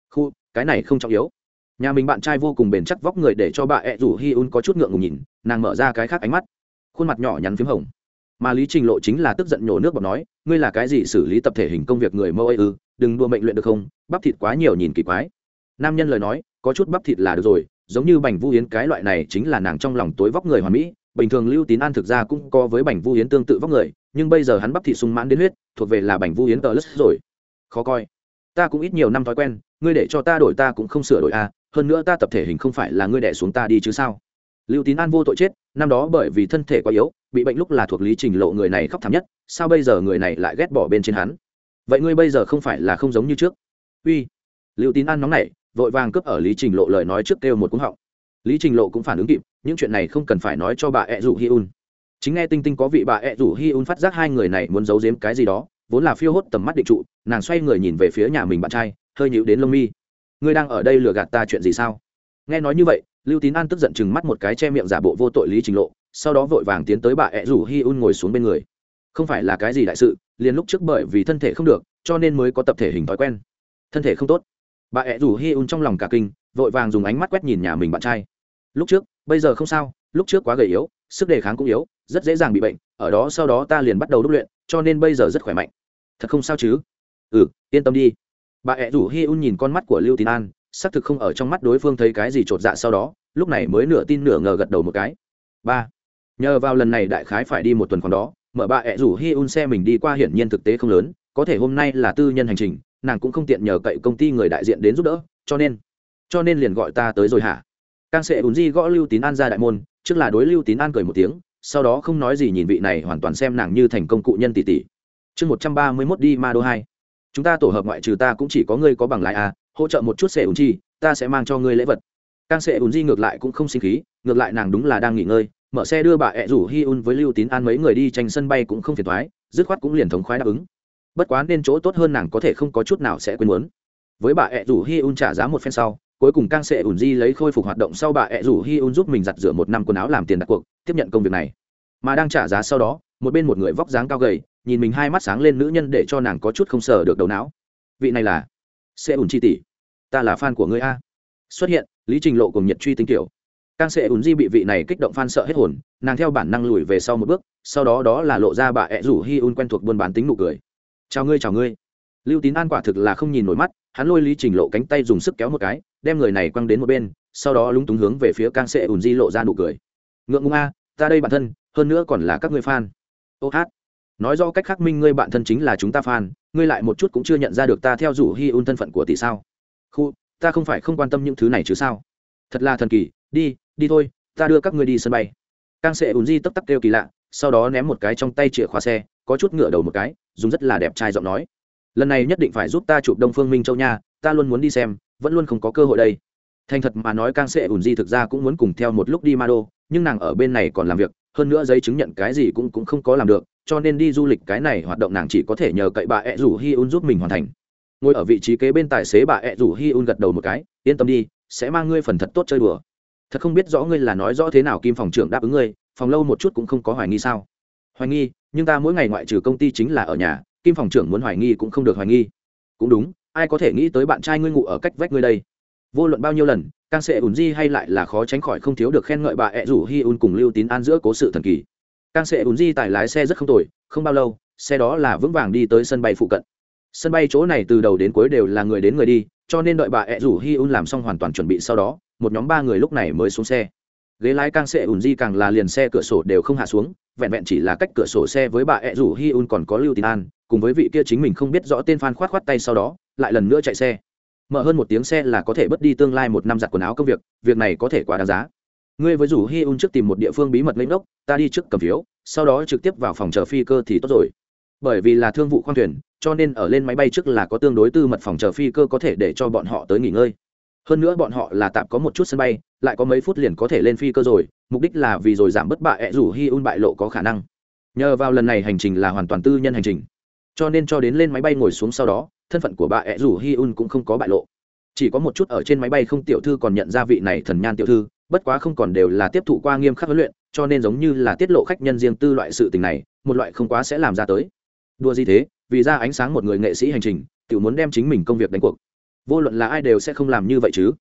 Khu, cái này không trọng yếu. Nhà mình bạn trai vô cùng bền chắc vóc người để cho bà ẹ rủ hi un có chút ngượng ngùng nhìn, nàng mở ra cái khác ánh mắt. Khuôn mặt nhỏ nhắn p h í m hồng mà lý trình lộ chính là tức giận nhổ nước bọt nói ngươi là cái gì xử lý tập thể hình công việc người mơ ấy ư? Đừng đua mệnh luyện được không? Bắp thịt quá nhiều nhìn kỳ quái. Nam nhân lời nói có chút bắp thịt là được rồi giống như bành vu hiến cái loại này chính là nàng trong lòng tối vóc người hoàn mỹ. Bình thường lưu tín an thực ra cũng có với bành vu hiến tương tự vóc người nhưng bây giờ hắn bắp thịt sung mãn đến huyết thuộc về là bành vu hiến tờ lứt rồi. Khó coi. Ta cũng ít nhiều năm thói quen ngươi để cho ta đổi ta cũng không sửa đổi a à, hơn nữa ta tập thể hình không phải là ngươi đẻ xuống ta đi chứ sao? Lưu tín an vô tội chết, năm đó bởi vì thân thể quá yếu, bị bệnh lúc là thuộc lý trình lộ người này khóc thảm nhất, sao bây giờ người này lại ghét bỏ bên trên hắn? Vậy ngươi bây giờ không phải là không giống như trước. Uy. Lưu tín an nóng nảy, vội vàng cướp ở lý trình lộ lời nói trước kêu một cúng họng. Lý trình lộ cũng phản ứng kịp, những chuyện này không cần phải nói cho bà ẹ rủ hi un. Chính nghe tinh tinh có vị bà ẹ rủ hi un phát giác hai người này muốn giấu giếm cái gì đó, vốn là phiêu hốt tầm mắt định trụ, nàng xoay người nhìn về phía nhà mình bạn trai, hơi nhịu đến lông mi. Ngươi đang ở đây lừa gạt ta chuyện gì sao? Nghe nói như vậy lưu tín an tức giận chừng mắt một cái che miệng giả bộ vô tội lý trình lộ, sau đó vội vàng tiến tới bà ẹ rủ hi un ngồi xuống bên người. Không phải là cái gì đại sự, liền lúc trước bởi vì thân thể không được, cho nên mới có tập thể hình thói quen. Thân thể không tốt. Bà ẹ rủ hi un trong lòng cả kinh, vội vàng dùng ánh mắt quét nhìn nhà mình bạn trai. Lúc trước, bây giờ không sao, lúc trước quá gầy yếu, sức đề kháng cũng yếu, rất dễ dàng bị bệnh, ở đó sau đó ta liền bắt đầu đúc luyện, cho nên bây giờ rất khỏe mạnh. Thật không sao chứ? Ừ yên tâm đi. Bà ẹ rủ hi un nhìn con mắt của lưu tín an xác thực không ở trong mắt đối phương thấy cái gì chột dạ sau đó, lúc này mới nửa tin nửa ngờ gật đầu một cái. Ba, nhờ vào lần này đại khái phải đi một tuần còn đó, mở bà ẹ rủ hi un xe mình đi qua hiển nhiên thực tế không lớn, có thể hôm nay là tư nhân hành trình, nàng cũng không tiện nhờ cậy công ty người đại diện đến giúp đỡ, cho nên cho nên liền gọi ta tới rồi hả? Càng sẽ ùn di gõ lưu tín an ra đại môn, trước là đối lưu tín an cười một tiếng, sau đó không nói gì nhìn vị này hoàn toàn xem nàng như thành công cụ nhân tỷ tỷ. Chương một trăm ba mươi mốt đi ma đô hai. Chúng ta tổ hợp ngoại trừ ta cũng chỉ có ngươi có bằng lái à hỗ trợ một chút sẽ ùn chi, ta sẽ mang cho ngươi lễ vật. Càng sẽ ùn di ngược lại cũng không sinh khí, ngược lại nàng đúng là đang nghỉ ngơi, mở xe đưa bà ẹ rủ hi un với lưu tín an mấy người đi tranh sân bay cũng không phiền thoái dứt khoát cũng liền thống khoái đáp ứng. Bất quá nên chỗ tốt hơn nàng có thể không có chút nào sẽ quên muốn. Với bà ẹ rủ hi un trả giá một phen sau, cuối cùng càng sẽ ủn di lấy khôi phục hoạt động sau bà ẹ rủ hi un giúp mình giặt rửa một năm quần áo làm tiền đặt cuộc, tiếp nhận công việc này. Mà đang trả giá sau đó, một bên một người vóc dáng cao gầy, nhìn mình hai mắt sáng lên nữ nhân để cho nàng có chút không sờ được đầu não. Vị này là sẽ ùn chi tỷ ta là fan của ngươi a. Xuất hiện, lý trình lộ cùng nhật truy tinh kiểu càng sẽ ùn di bị vị này kích động fan sợ hết hồn, nàng theo bản năng lùi về sau một bước, sau đó đó là lộ ra bà ẹ rủ hi un quen thuộc buôn bán tính nụ cười. Chào ngươi chào ngươi. Lưu tín an quả thực là không nhìn nổi mắt, hắn lôi lý trình lộ cánh tay dùng sức kéo một cái, đem người này quăng đến một bên, sau đó lúng túng hướng về phía càng sẽ ùn di lộ ra nụ cười. Ngượng ngùng a, ta đây bản thân, hơn nữa còn là các ngươi fan. Ô hát nói do cách khắc minh ngươi bạn thân chính là chúng ta fan, ngươi lại một chút cũng chưa nhận ra được ta theo rủ hi un thân phận của tỷ sao? Khu, ta không phải không quan tâm những thứ này chứ sao? Thật là thần kỳ, đi đi thôi, ta đưa các ngươi đi sân bay. Càng sẽ ùn di tấp tắc kêu kỳ lạ, sau đó ném một cái trong tay chìa khóa xe, có chút ngựa đầu một cái, dùng rất là đẹp trai giọng nói. Lần này nhất định phải giúp ta chụp đông phương minh châu nha, ta luôn muốn đi xem, vẫn luôn không có cơ hội đây. Thành thật mà nói càng sẽ ùn di thực ra cũng muốn cùng theo một lúc đi ma đô nhưng nàng ở bên này còn làm việc, hơn nữa giấy chứng nhận cái gì cũng cũng không có làm được cho nên đi du lịch cái này hoạt động nàng chỉ có thể nhờ cậy bà ẹ rủ hi un giúp mình hoàn thành. Ngồi ở vị trí kế bên tài xế bà ẹ rủ hi un gật đầu một cái, yên tâm đi, sẽ mang ngươi phần thật tốt chơi đùa. Thật không biết rõ ngươi là nói rõ thế nào kim phòng trưởng đáp ứng ngươi, phòng lâu một chút cũng không có hoài nghi sao? Hoài nghi, nhưng ta mỗi ngày ngoại trừ công ty chính là ở nhà, kim phòng trưởng muốn hoài nghi cũng không được hoài nghi. Cũng đúng, ai có thể nghĩ tới bạn trai ngươi ngủ ở cách vách ngươi đây? Vô luận bao nhiêu lần càng sẽ ủn di hay lại là khó tránh khỏi không thiếu được khen ngợi bà ẹ rủ hi un cùng lưu tín an giữa cố sự thần kỳ càng sẽ ùn di tài lái xe rất không tồi, không bao lâu, xe đó là vững vàng đi tới sân bay phụ cận. Sân bay chỗ này từ đầu đến cuối đều là người đến người đi, cho nên đợi bà ẹ rủ hi un làm xong hoàn toàn chuẩn bị sau đó, một nhóm ba người lúc này mới xuống xe. Ghế lái càng sẽ ùn di càng là liền xe cửa sổ đều không hạ xuống, vẹn vẹn chỉ là cách cửa sổ xe với bà ẹ rủ hi un còn có lưu tín an, cùng với vị kia chính mình không biết rõ tên phan khoát khoát tay sau đó, lại lần nữa chạy xe. Mở hơn một tiếng xe là có thể bớt đi tương lai một năm giặt quần áo công việc việc này có thể quá đáng giá ngươi với rủ hi un trước tìm một địa phương bí mật lấy đốc, ta đi trước cầm phiếu, sau đó trực tiếp vào phòng chờ phi cơ thì tốt rồi. Bởi vì là thương vụ khoang thuyền, cho nên ở lên máy bay trước là có tương đối tư mật phòng chờ phi cơ có thể để cho bọn họ tới nghỉ ngơi. Hơn nữa bọn họ là tạm có một chút sân bay, lại có mấy phút liền có thể lên phi cơ rồi, mục đích là vì rồi giảm bất bạ ẹ rủ hi un bại lộ có khả năng. Nhờ vào lần này hành trình là hoàn toàn tư nhân hành trình. Cho nên cho đến lên máy bay ngồi xuống sau đó, thân phận của bà ẹ rủ hi un cũng không có bại lộ. Chỉ có một chút ở trên máy bay không tiểu thư còn nhận ra vị này thần nhan tiểu thư bất quá không còn đều là tiếp thụ qua nghiêm khắc huấn luyện, cho nên giống như là tiết lộ khách nhân riêng tư loại sự tình này, một loại không quá sẽ làm ra tới. Đua gì thế, vì ra ánh sáng một người nghệ sĩ hành trình tự muốn đem chính mình công việc đánh cuộc. Vô luận là ai đều sẽ không làm như vậy chứ.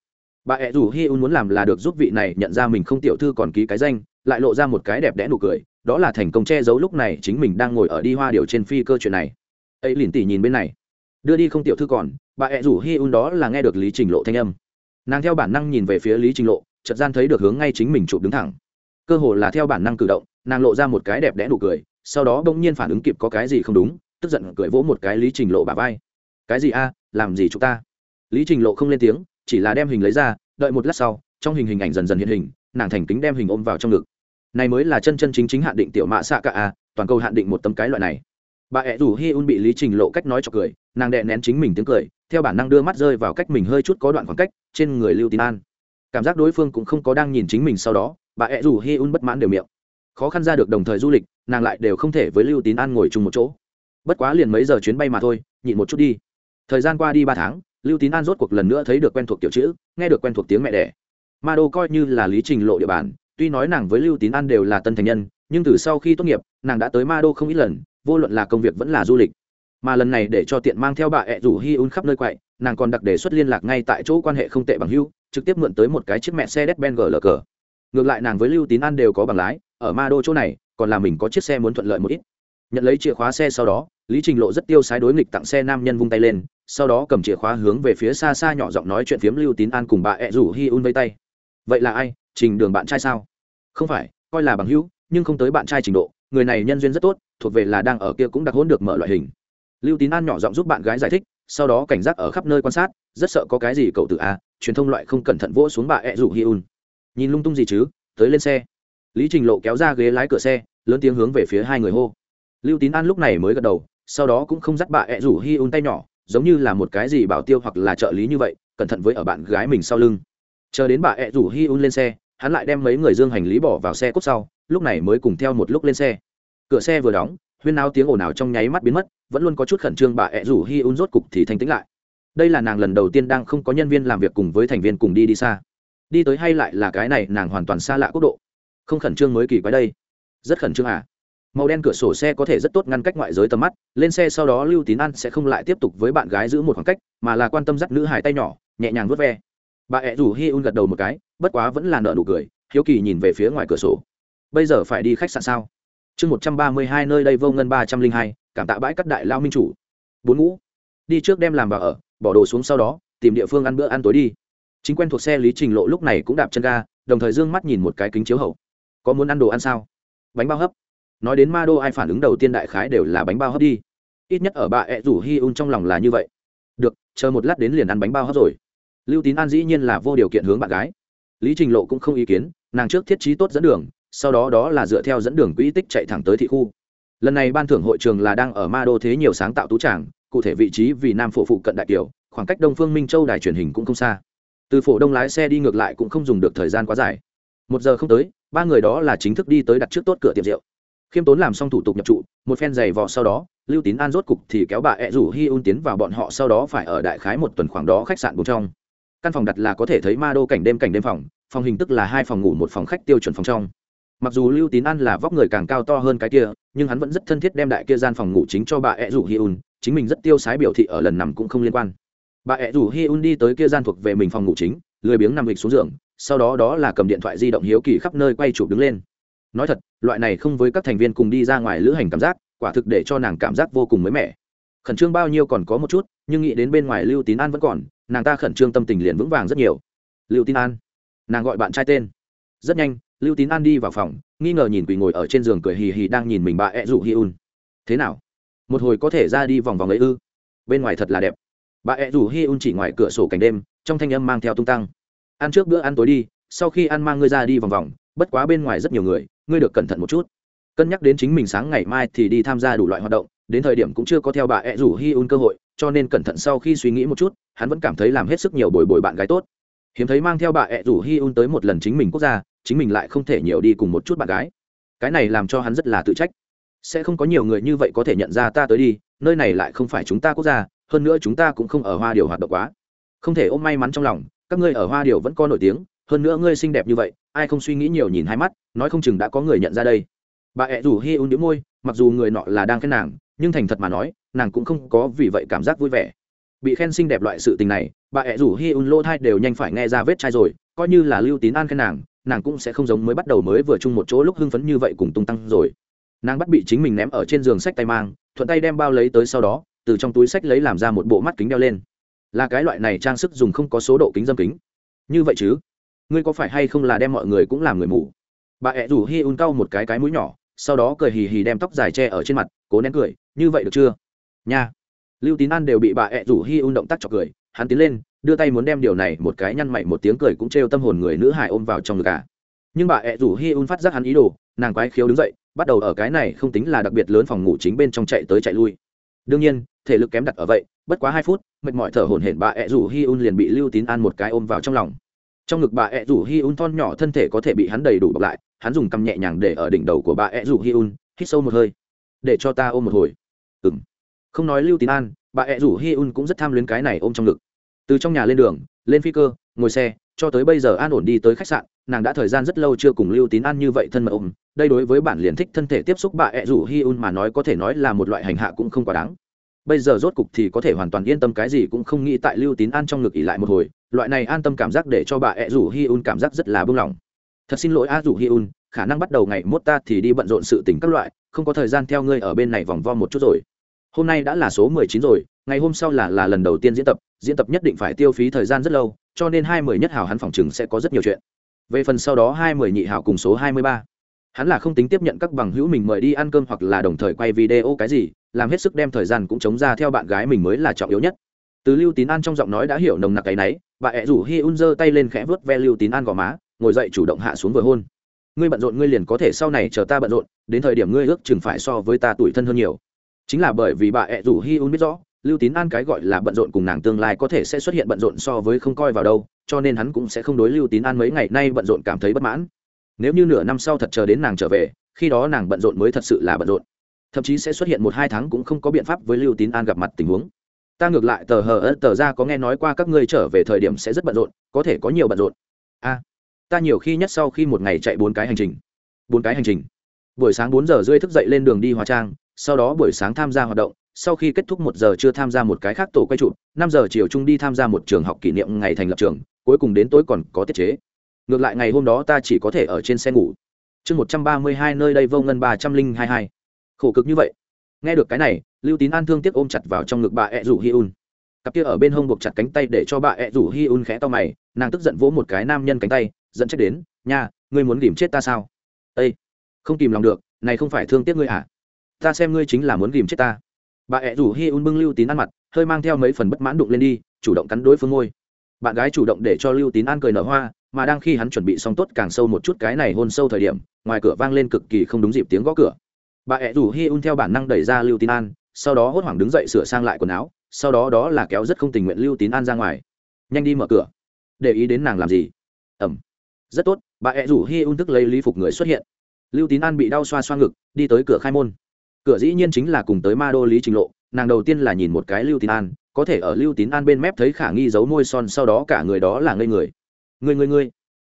Bà ẹ rủ hi un muốn làm là được giúp vị này nhận ra mình không tiểu thư còn ký cái danh, lại lộ ra một cái đẹp đẽ nụ cười, đó là thành công che giấu lúc này chính mình đang ngồi ở đi hoa điều trên phi cơ chuyện này. Ấy lìn tỉ nhìn bên này. Đưa đi không tiểu thư còn, bà ẹ rủ hi un đó là nghe được lý trình lộ thanh âm. Nàng theo bản năng nhìn về phía lý trình lộ chợt gian thấy được hướng ngay chính mình chụp đứng thẳng. Cơ hồ là theo bản năng cử động, nàng lộ ra một cái đẹp đẽ nụ cười, sau đó bỗng nhiên phản ứng kịp có cái gì không đúng, tức giận cười vỗ một cái lý trình lộ bà vai. Cái gì a? Làm gì chúng ta? Lý trình lộ không lên tiếng, chỉ là đem hình lấy ra, đợi một lát sau, trong hình hình ảnh dần dần hiện hình, nàng thành kính đem hình ôm vào trong ngực. Này mới là chân chân chính chính hạn định tiểu mạ xạ cả a, toàn cầu hạn định một tấm cái loại này. Bà ẹ rủ hi un bị lý trình lộ cách nói cho cười, nàng đệ nén chính mình tiếng cười, theo bản năng đưa mắt rơi vào cách mình hơi chút có đoạn khoảng cách, trên người lưu tín an cảm giác đối phương cũng không có đang nhìn chính mình sau đó, bà ẹ rủ hi un bất mãn đều miệng. Khó khăn ra được đồng thời du lịch, nàng lại đều không thể với lưu tín an ngồi chung một chỗ. Bất quá liền mấy giờ chuyến bay mà thôi, nhịn một chút đi. Thời gian qua đi ba tháng, lưu tín an rốt cuộc lần nữa thấy được quen thuộc tiểu chữ, nghe được quen thuộc tiếng mẹ đẻ. Ma đô coi như là lý trình lộ địa bàn, tuy nói nàng với lưu tín an đều là tân thành nhân, nhưng từ sau khi tốt nghiệp, nàng đã tới ma đô không ít lần, vô luận là công việc vẫn là du lịch. Mà lần này để cho tiện mang theo bà ẹ rủ hi un khắp nơi quậy, nàng còn đặc đề xuất liên lạc ngay tại chỗ quan hệ không tệ bằng hưu trực tiếp mượn tới một cái chiếc mẹ xe đét ben lờ cờ ngược lại nàng với lưu tín an đều có bằng lái, ở ma đô chỗ này, còn là mình có chiếc xe muốn thuận lợi một ít. Nhận lấy chìa khóa xe sau đó, lý trình lộ rất tiêu sái đối nghịch tặng xe nam nhân vung tay lên, sau đó cầm chìa khóa hướng về phía xa xa nhỏ giọng nói chuyện phiếm lưu tín an cùng bà ẹ rủ hi un vây tay. Vậy là ai? Trình đường bạn trai sao? Không phải, coi là bằng hữu, nhưng không tới bạn trai trình độ, người này nhân duyên rất tốt, thuộc về là đang ở kia cũng đặc hỗn được mở loại hình. Lưu tín an nhỏ giọng giúp bạn gái giải thích, sau đó cảnh giác ở khắp nơi quan sát, rất sợ có cái gì cậu tự a truyền thông loại không cẩn thận vỗ xuống bà ẹ rủ hi un. Nhìn lung tung gì chứ, tới lên xe. Lý trình lộ kéo ra ghế lái cửa xe, lớn tiếng hướng về phía hai người hô. Lưu tín an lúc này mới gật đầu, sau đó cũng không dắt bà ẹ rủ hi un tay nhỏ, giống như là một cái gì bảo tiêu hoặc là trợ lý như vậy, cẩn thận với ở bạn gái mình sau lưng. Chờ đến bà ẹ rủ hi un lên xe, hắn lại đem mấy người dương hành lý bỏ vào xe cốt sau, lúc này mới cùng theo một lúc lên xe. Cửa xe vừa đóng, huyên náo tiếng ồn ào trong nháy mắt biến mất, vẫn luôn có chút khẩn trương bà ẹ rủ hi un rốt cục thì thanh tĩnh lại đây là nàng lần đầu tiên đang không có nhân viên làm việc cùng với thành viên cùng đi đi xa. Đi tới hay lại là cái này, nàng hoàn toàn xa lạ quốc độ. Không khẩn trương mới kỳ quái đây. Rất khẩn trương à? Màu đen cửa sổ xe có thể rất tốt ngăn cách ngoại giới tầm mắt, lên xe sau đó lưu tín an sẽ không lại tiếp tục với bạn gái giữ một khoảng cách, mà là quan tâm dắt nữ hải tay nhỏ, nhẹ nhàng vớt ve. Bà ẹ rủ hi un gật đầu một cái, bất quá vẫn là nợ nụ cười, hiếu kỳ nhìn về phía ngoài cửa sổ. Bây giờ phải đi khách sạn sao? Chương một trăm ba mươi hai nơi đây vô ngân ba trăm linh hai, cảm tạ bãi cắt đại lao minh chủ. Bốn ngũ. Đi trước đem làm vào ở bỏ đồ xuống sau đó, tìm địa phương ăn bữa ăn tối đi. Chính quen thuộc xe lý trình lộ lúc này cũng đạp chân ga, đồng thời d ư ơ n g mắt nhìn một cái kính chiếu hậu. Có muốn ăn đồ ăn sao? Bánh bao hấp. Nói đến ma đô ai phản ứng đầu tiên đại khái đều là bánh bao hấp đi. Ít nhất ở bà ẹ rủ hi un trong lòng là như vậy. Được, chờ một lát đến liền ăn bánh bao hấp rồi. Lưu tín an dĩ nhiên là vô điều kiện hướng bạn gái. Lý trình lộ cũng không ý kiến, nàng trước thiết trí tốt dẫn đường, sau đó đó là dựa theo dẫn đường quỹ tích chạy thẳng tới thị khu. Lần này ban thưởng hội trường là đang ở ma đô thế nhiều sáng tạo tú tràng cụ thể vị trí vì nam phổ phụ cận đại kiều khoảng cách đông phương minh châu đài truyền hình cũng không xa. Từ phổ đông lái xe đi ngược lại cũng không dùng được thời gian quá dài. Một giờ không tới, ba người đó là chính thức đi tới đặt trước tốt cửa tiệm rượu. Khiêm tốn làm xong thủ tục nhập trụ, một phen giày vò sau đó, lưu tín an rốt cục thì kéo bà ẹ rủ hi un tiến vào bọn họ sau đó phải ở đại khái một tuần khoảng đó khách sạn bốn trong. Căn phòng đặt là có thể thấy ma đô cảnh đêm cảnh đêm phòng phòng hình tức là hai phòng ngủ một phòng khách tiêu chuẩn phòng trong. Mặc dù lưu tín an là vóc người càng cao to hơn cái kia, nhưng hắn vẫn rất thân thiết đem đại kia gian phòng ngủ chính cho bà ẹ rủ hi un chính mình rất tiêu sái biểu thị ở lần nằm cũng không liên quan. Bà ẹ rủ hi un đi tới kia gian thuộc về mình phòng ngủ chính, lười biếng nằm lịch xuống giường, sau đó đó là cầm điện thoại di động hiếu kỳ khắp nơi quay chụp đứng lên. Nói thật, loại này không với các thành viên cùng đi ra ngoài lữ hành cảm giác, quả thực để cho nàng cảm giác vô cùng mới mẻ. Khẩn trương bao nhiêu còn có một chút, nhưng nghĩ đến bên ngoài lưu tín an vẫn còn, nàng ta khẩn trương tâm tình liền vững vàng rất nhiều. Lưu tín an, nàng gọi bạn trai tên. Rất nhanh, lưu tín an đi vào phòng, nghi ngờ nhìn quỳ ngồi ở trên giường cười hì hì đang nhìn mình bà ẹ rủ hi un thế nào? Một hồi có thể ra đi vòng vòng ấy ư. Bên ngoài thật là đẹp. Bà ẹ rủ hi un chỉ ngoài cửa sổ cảnh đêm, trong thanh âm mang theo tung tăng. Ăn trước bữa ăn tối đi, sau khi ăn mang ngươi ra đi vòng vòng, bất quá bên ngoài rất nhiều người, ngươi được cẩn thận một chút. Cân nhắc đến chính mình sáng ngày mai thì đi tham gia đủ loại hoạt động, đến thời điểm cũng chưa có theo bà ẹ rủ hi un cơ hội, cho nên cẩn thận sau khi suy nghĩ một chút, hắn vẫn cảm thấy làm hết sức nhiều bồi bồi bạn gái tốt. Hiếm thấy mang theo bà ẹ rủ hi un tới một lần chính mình quốc gia, chính mình lại không thể nhiều đi cùng một chút bạn gái. Cái này làm cho hắn rất là tự trách sẽ không có nhiều người như vậy có thể nhận ra ta tới đi, nơi này lại không phải chúng ta quốc gia, hơn nữa chúng ta cũng không ở hoa điều hoạt động quá. Không thể ôm may mắn trong lòng, các ngươi ở hoa điều vẫn có nổi tiếng, hơn nữa ngươi xinh đẹp như vậy, ai không suy nghĩ nhiều nhìn hai mắt, nói không chừng đã có người nhận ra đây. Bà ẹ rủ hi un đĩu môi, mặc dù người nọ là đang khen nàng, nhưng thành thật mà nói, nàng cũng không có vì vậy cảm giác vui vẻ. Bị khen xinh đẹp loại sự tình này, bà ẹ rủ hi un lô thai đều nhanh phải nghe ra vết chai rồi, coi như là lưu tín an khen nàng nàng cũng sẽ không giống mới bắt đầu mới vừa chung một chỗ lúc hưng phấn như vậy cùng tung tăng rồi nàng bắt bị chính mình ném ở trên giường sách tay mang, thuận tay đem bao lấy tới sau đó, từ trong túi sách lấy làm ra một bộ mắt kính đeo lên. Là cái loại này trang sức dùng không có số độ kính dâm kính. Như vậy chứ? Ngươi có phải hay không là đem mọi người cũng làm người mù? Bà ẹ rủ hi un cau một cái cái mũi nhỏ, sau đó cười hì hì đem tóc dài che ở trên mặt, cố nén cười, như vậy được chưa? Nha. Lưu tín an đều bị bà ẹ rủ hi un động tác chọc cười, hắn tiến lên, đưa tay muốn đem điều này một cái nhăn mày một tiếng cười cũng trêu tâm hồn người nữ hài ôm vào trong ngực cả nhưng bà ẹ rủ hi un phát giác hắn ý đồ, nàng quái khiếu đứng dậy bắt đầu ở cái này không tính là đặc biệt lớn phòng ngủ chính bên trong chạy tới chạy lui. Đương nhiên, thể lực kém đặt ở vậy, bất quá hai phút, mệt mỏi thở hổn hển bà ẹ rủ hi un liền bị lưu tín an một cái ôm vào trong lòng. Trong ngực bà ẹ rủ hi un thon nhỏ thân thể có thể bị hắn đầy đủ bọc lại, hắn dùng cằm nhẹ nhàng để ở đỉnh đầu của bà ẹ rủ hi un, hít sâu một hơi. Để cho ta ôm một hồi. Ừng không nói lưu tín an, bà ẹ rủ hi un cũng rất tham luyến cái này ôm trong ngực. Từ trong nhà lên đường, lên phi cơ, ngồi xe, cho tới bây giờ an ổn đi tới khách sạn, nàng đã thời gian rất lâu chưa cùng lưu tín an như vậy thân mật ôm đây đối với bản liền thích thân thể tiếp xúc bà ẹ rủ hi un mà nói có thể nói là một loại hành hạ cũng không quá đáng. Bây giờ rốt cục thì có thể hoàn toàn yên tâm cái gì cũng không nghĩ tại lưu tín an trong ngực ỉ lại một hồi, loại này an tâm cảm giác để cho bà ẹ rủ hi un cảm giác rất là bưng lòng. Thật xin lỗi a rủ hi un, khả năng bắt đầu ngày mốt ta thì đi bận rộn sự tình các loại, không có thời gian theo ngươi ở bên này vòng vo một chút rồi. Hôm nay đã là số mười chín rồi, ngày hôm sau là là lần đầu tiên diễn tập diễn tập nhất định phải tiêu phí thời gian rất lâu, cho nên hai mười nhất hào hắn phòng chừng sẽ có rất nhiều chuyện. Về phần sau đó hai mười nhị hào cùng số hai mươi ba hắn là không tính tiếp nhận các bằng hữu mình mời đi ăn cơm hoặc là đồng thời quay video cái gì, làm hết sức đem thời gian cũng chống ra theo bạn gái mình mới là trọng yếu nhất. Từ lưu tín an trong giọng nói đã hiểu nồng nặc cái náy, bà ẹ rủ hi un giơ tay lên khẽ vớt ve lưu tín an gò má, ngồi dậy chủ động hạ xuống vừa hôn. Ngươi bận rộn, ngươi liền có thể sau này chờ ta bận rộn, đến thời điểm ngươi ước chừng phải so với ta tuổi thân hơn nhiều. Chính là bởi vì bà ẹ rủ hi un biết rõ, lưu tín an cái gọi là bận rộn cùng nàng tương lai có thể sẽ xuất hiện bận rộn so với không coi vào đâu, cho nên hắn cũng sẽ không đối lưu tín an mấy ngày nay bận rộn cảm thấy bất mãn nếu như nửa năm sau thật chờ đến nàng trở về, khi đó nàng bận rộn mới thật sự là bận rộn. Thậm chí sẽ xuất hiện một hai tháng cũng không có biện pháp với lưu tín an gặp mặt tình huống. Ta ngược lại, tờ hờ ớt, tờ ra có nghe nói qua các ngươi trở về thời điểm sẽ rất bận rộn, có thể có nhiều bận rộn. A, ta nhiều khi nhất sau khi một ngày chạy bốn cái hành trình. Bốn cái hành trình. Buổi sáng bốn giờ rưỡi thức dậy lên đường đi hóa trang, sau đó buổi sáng tham gia hoạt động, sau khi kết thúc một giờ chưa tham gia một cái khác tổ quay trụ, năm giờ chiều trung đi tham gia một trường học kỷ niệm ngày thành lập trường, cuối cùng đến tối còn có tiết chế ngược lại ngày hôm đó ta chỉ có thể ở trên xe ngủ. Chương một trăm ba mươi hai nơi đây vô ngân ba trăm linh hai hai. Khổ cực như vậy. Nghe được cái này lưu tín an thương tiếc ôm chặt vào trong ngực bà ẹ rủ hi un. Cặp kia ở bên hông buộc chặt cánh tay để cho bà ẹ rủ hi un khẽ to mày nàng tức giận vỗ một cái nam nhân cánh tay dẫn trách đến nhà, ngươi muốn ghìm chết ta sao? Ây không kìm lòng được này không phải thương tiếc ngươi à ta xem ngươi chính là muốn ghìm chết ta. Bà ẹ rủ hi un bưng lưu tín ăn mặt hơi mang theo mấy phần bất mãn đụng lên đi chủ động cắn đối phương ngôi bạn gái chủ động để cho lưu tín An cười nở hoa mà đang khi hắn chuẩn bị xong tốt càng sâu một chút cái này hôn sâu thời điểm, ngoài cửa vang lên cực kỳ không đúng dịp tiếng gõ cửa. Bà ẹ rủ hi un theo bản năng đẩy ra lưu tín an, sau đó hốt hoảng đứng dậy sửa sang lại quần áo, sau đó đó là kéo rất không tình nguyện lưu tín an ra ngoài. Nhanh đi mở cửa. Để ý đến nàng làm gì? Ẩm. Rất tốt, bà ẹ rủ hi un tức lấy lý phục người xuất hiện. Lưu tín an bị đau xoa xoa ngực, đi tới cửa khai môn. Cửa dĩ nhiên chính là cùng tới ma đô lý trình lộ, nàng đầu tiên là nhìn một cái lưu tín an, có thể ở lưu tín an bên mép thấy khả nghi giấu môi son, sau đó cả người đó là ngây người người người người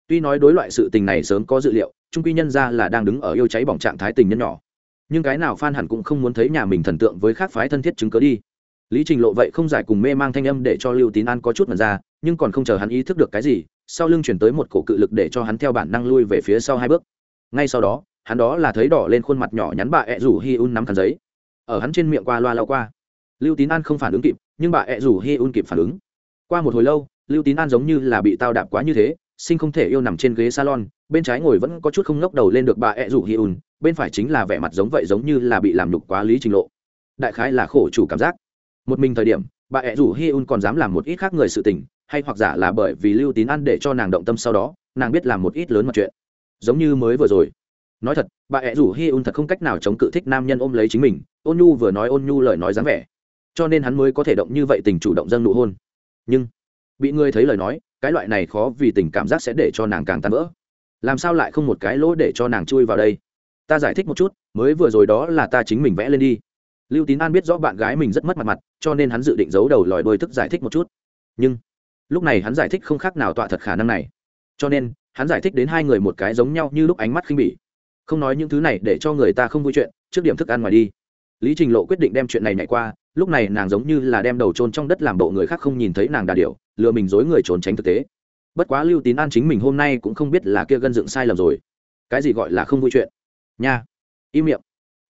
tuy nói đối loại sự tình này sớm có dự liệu, trung quy nhân ra là đang đứng ở yêu cháy bỏng trạng thái tình nhân nhỏ. Nhưng cái nào phan hẳn cũng không muốn thấy nhà mình thần tượng với khác phái thân thiết chứng cớ đi. Lý trình lộ vậy không giải cùng mê mang thanh âm để cho lưu tín an có chút mật ra, nhưng còn không chờ hắn ý thức được cái gì, sau lưng chuyển tới một cổ cự lực để cho hắn theo bản năng lui về phía sau hai bước. Ngay sau đó, hắn đó là thấy đỏ lên khuôn mặt nhỏ nhắn bà ẹ rủ hi un nắm khăn giấy. Ở hắn trên miệng qua loa lao qua. Lưu tín an không phản ứng kịp, nhưng bà ẹ rủ hi un kịp phản ứng. Qua một hồi lâu lưu tín an giống như là bị tao đạp quá như thế, sinh không thể yêu nằm trên ghế salon, bên trái ngồi vẫn có chút không ngóc đầu lên được bà ẹ rủ hi un, bên phải chính là vẻ mặt giống vậy giống như là bị làm nhục quá lý trình lộ. Đại khái là khổ chủ cảm giác. Một mình thời điểm, bà ẹ rủ hi un còn dám làm một ít khác người sự tình, hay hoặc giả là bởi vì lưu tín ăn để cho nàng động tâm sau đó, nàng biết làm một ít lớn mặt chuyện. Giống như mới vừa rồi. Nói thật, bà ẹ rủ hi un thật không cách nào chống cự thích nam nhân ôm lấy chính mình, ôn nhu vừa nói ôn nhu lời nói dáng vẻ. Cho nên hắn mới có thể động như vậy tình chủ động dâng nụ hôn. Nhưng bị người thấy lời nói, cái loại này khó vì tình cảm giác sẽ để cho nàng càng tan vỡ. Làm sao lại không một cái lỗ để cho nàng chui vào đây? Ta giải thích một chút, mới vừa rồi đó là ta chính mình vẽ lên đi. Lưu tín an biết rõ bạn gái mình rất mất mặt mặt, cho nên hắn dự định giấu đầu lòi đôi thức giải thích một chút. Nhưng, lúc này hắn giải thích không khác nào tọa thật khả năng này. Cho nên, hắn giải thích đến hai người một cái giống nhau như lúc ánh mắt khinh bỉ. Không nói những thứ này để cho người ta không vui chuyện, trước điểm thức ăn ngoài đi. Lý trình lộ quyết định đem chuyện này nhảy qua lúc này nàng giống như là đem đầu trôn trong đất làm bộ người khác không nhìn thấy nàng đà điểu, lừa mình dối người trốn tránh thực tế. Bất quá lưu tín an chính mình hôm nay cũng không biết là kia gân dựng sai lầm rồi. Cái gì gọi là không vui chuyện? Nha. Im miệng.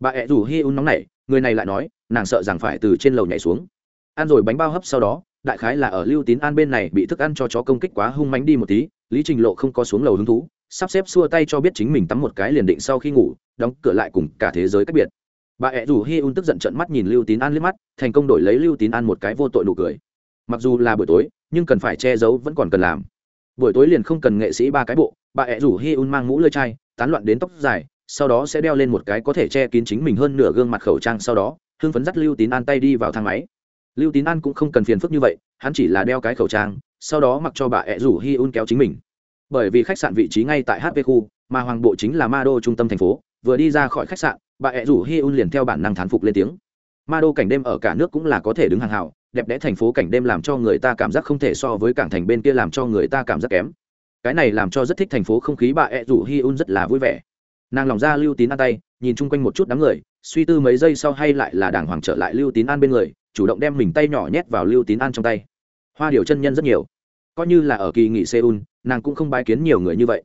Bà ẹ rủ hi un nóng nảy, người này lại nói, nàng sợ rằng phải từ trên lầu nhảy xuống. Ăn rồi bánh bao hấp sau đó, đại khái là ở lưu tín an bên này bị thức ăn cho chó công kích quá hung mánh đi một tí, lý trình lộ không có xuống lầu hứng thú, sắp xếp xua tay cho biết chính mình tắm một cái liền định sau khi ngủ, đóng cửa lại cùng cả thế giới cách biệt bà ẹ rủ hi un tức giận trận mắt nhìn lưu tín an liếc mắt, thành công đổi lấy lưu tín an một cái vô tội nụ cười. Mặc dù là buổi tối, nhưng cần phải che giấu vẫn còn cần làm. Buổi tối liền không cần nghệ sĩ ba cái bộ, bà ẹ rủ hi un mang mũ lơi chai, tán loạn đến tóc dài, sau đó sẽ đeo lên một cái có thể che kín chính mình hơn nửa gương mặt khẩu trang sau đó, hưng phấn dắt lưu tín an tay đi vào thang máy. Lưu tín an cũng không cần phiền phức như vậy, hắn chỉ là đeo cái khẩu trang, sau đó mặc cho bà ẹ rủ hi un kéo chính mình. Bởi vì khách sạn vị trí ngay tại hp khu, mà hoàng bộ chính là ma đô trung tâm thành phố, vừa đi ra khỏi khách sạn bà ẹ rủ hi un liền theo bản năng thán phục lên tiếng. Ma đô cảnh đêm ở cả nước cũng là có thể đứng hàng hào đẹp đẽ thành phố cảnh đêm làm cho người ta cảm giác không thể so với cảng thành bên kia làm cho người ta cảm giác kém. Cái này làm cho rất thích thành phố không khí, bà ẹ rủ hi un rất là vui vẻ. Nàng lòng ra lưu tín an tay, nhìn chung quanh một chút đám người, suy tư mấy giây sau hay lại là đàng hoàng trở lại lưu tín an bên người, chủ động đem mình tay nhỏ nhét vào lưu tín an trong tay. Hoa điều chân nhân rất nhiều. Coi như là ở kỳ nghỉ seoul, nàng cũng không bái kiến nhiều người như vậy.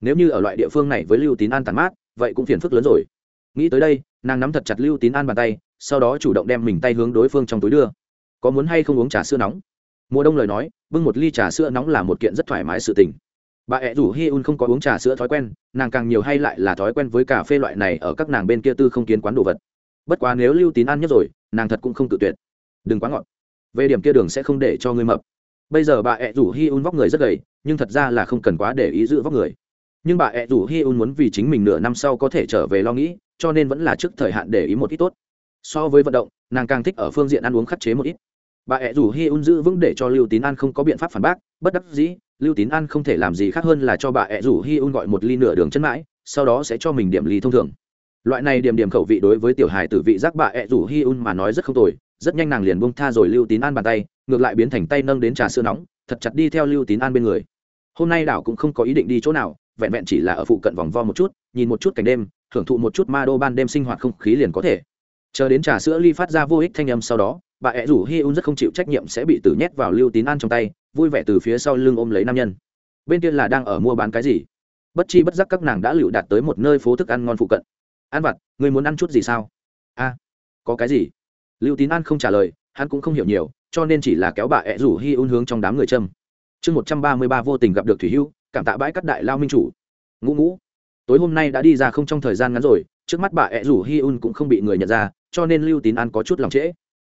Nếu như ở loại địa phương này với lưu tín an tàn mát, vậy cũng phiền phức lớn rồi nghĩ tới đây, nàng nắm thật chặt lưu tín an bàn tay, sau đó chủ động đem mình tay hướng đối phương trong túi đưa. Có muốn hay không uống trà sữa nóng? Mùa đông lời nói, bưng một ly trà sữa nóng là một kiện rất thoải mái sự tình. Bà ẹ rủ hi un không có uống trà sữa thói quen, nàng càng nhiều hay lại là thói quen với cà phê loại này ở các nàng bên kia tư không kiến quán đồ vật. Bất quá nếu lưu tín ăn nhất rồi, nàng thật cũng không tự tuyệt. Đừng quá ngọt. Về điểm kia đường sẽ không để cho ngươi mập. Bây giờ bà ẹ rủ hi un vóc người rất gầy, nhưng thật ra là không cần quá để ý giữ vóc người. Nhưng bà ẹ rủ hi un muốn vì chính mình nửa năm sau có thể trở về lo nghĩ cho nên vẫn là trước thời hạn để ý một ít tốt. So với vận động, nàng càng thích ở phương diện ăn uống khắc chế một ít. Bà ẹ rủ hi un giữ vững để cho lưu tín an không có biện pháp phản bác, bất đắc dĩ, lưu tín an không thể làm gì khác hơn là cho bà ẹ rủ hi un gọi một ly nửa đường chân mãi, sau đó sẽ cho mình điểm ly thông thường. Loại này điểm điểm khẩu vị đối với tiểu hài tử vị giác bà ẹ rủ hi un mà nói rất không tồi, rất nhanh nàng liền bông tha rồi lưu tín an bàn tay, ngược lại biến thành tay nâng đến trà sữa nóng, thật chặt đi theo lưu tín an bên người. Hôm nay đảo cũng không có ý định đi chỗ nào, vẹn vẹn chỉ là ở phụ cận vòng vo một chút, nhìn một chút cảnh đêm hưởng thụ một chút ma đô ban đêm sinh hoạt không khí liền có thể. Chờ đến trà sữa ly phát ra vô ích thanh âm sau đó, bà ẹ rủ hi un rất không chịu trách nhiệm sẽ bị tử nhét vào lưu tín an trong tay, vui vẻ từ phía sau lưng ôm lấy nam nhân. Bên kia là đang ở mua bán cái gì? Bất chi bất giác các nàng đã lựu đạt tới một nơi phố thức ăn ngon phụ cận. Ăn vặt, người muốn ăn chút gì sao? A, có cái gì? Lưu tín an không trả lời, hắn cũng không hiểu nhiều, cho nên chỉ là kéo bà ẹ rủ hi un hướng trong đám người châm. Chương một trăm ba mươi ba vô tình gặp được thủy hưu, cảm tạ bãi cắt đại lao minh chủ. Ngũ ngũ tối hôm nay đã đi ra không trong thời gian ngắn rồi, trước mắt bà ẹ rủ hi un cũng không bị người nhận ra, cho nên lưu tín an có chút lòng trễ.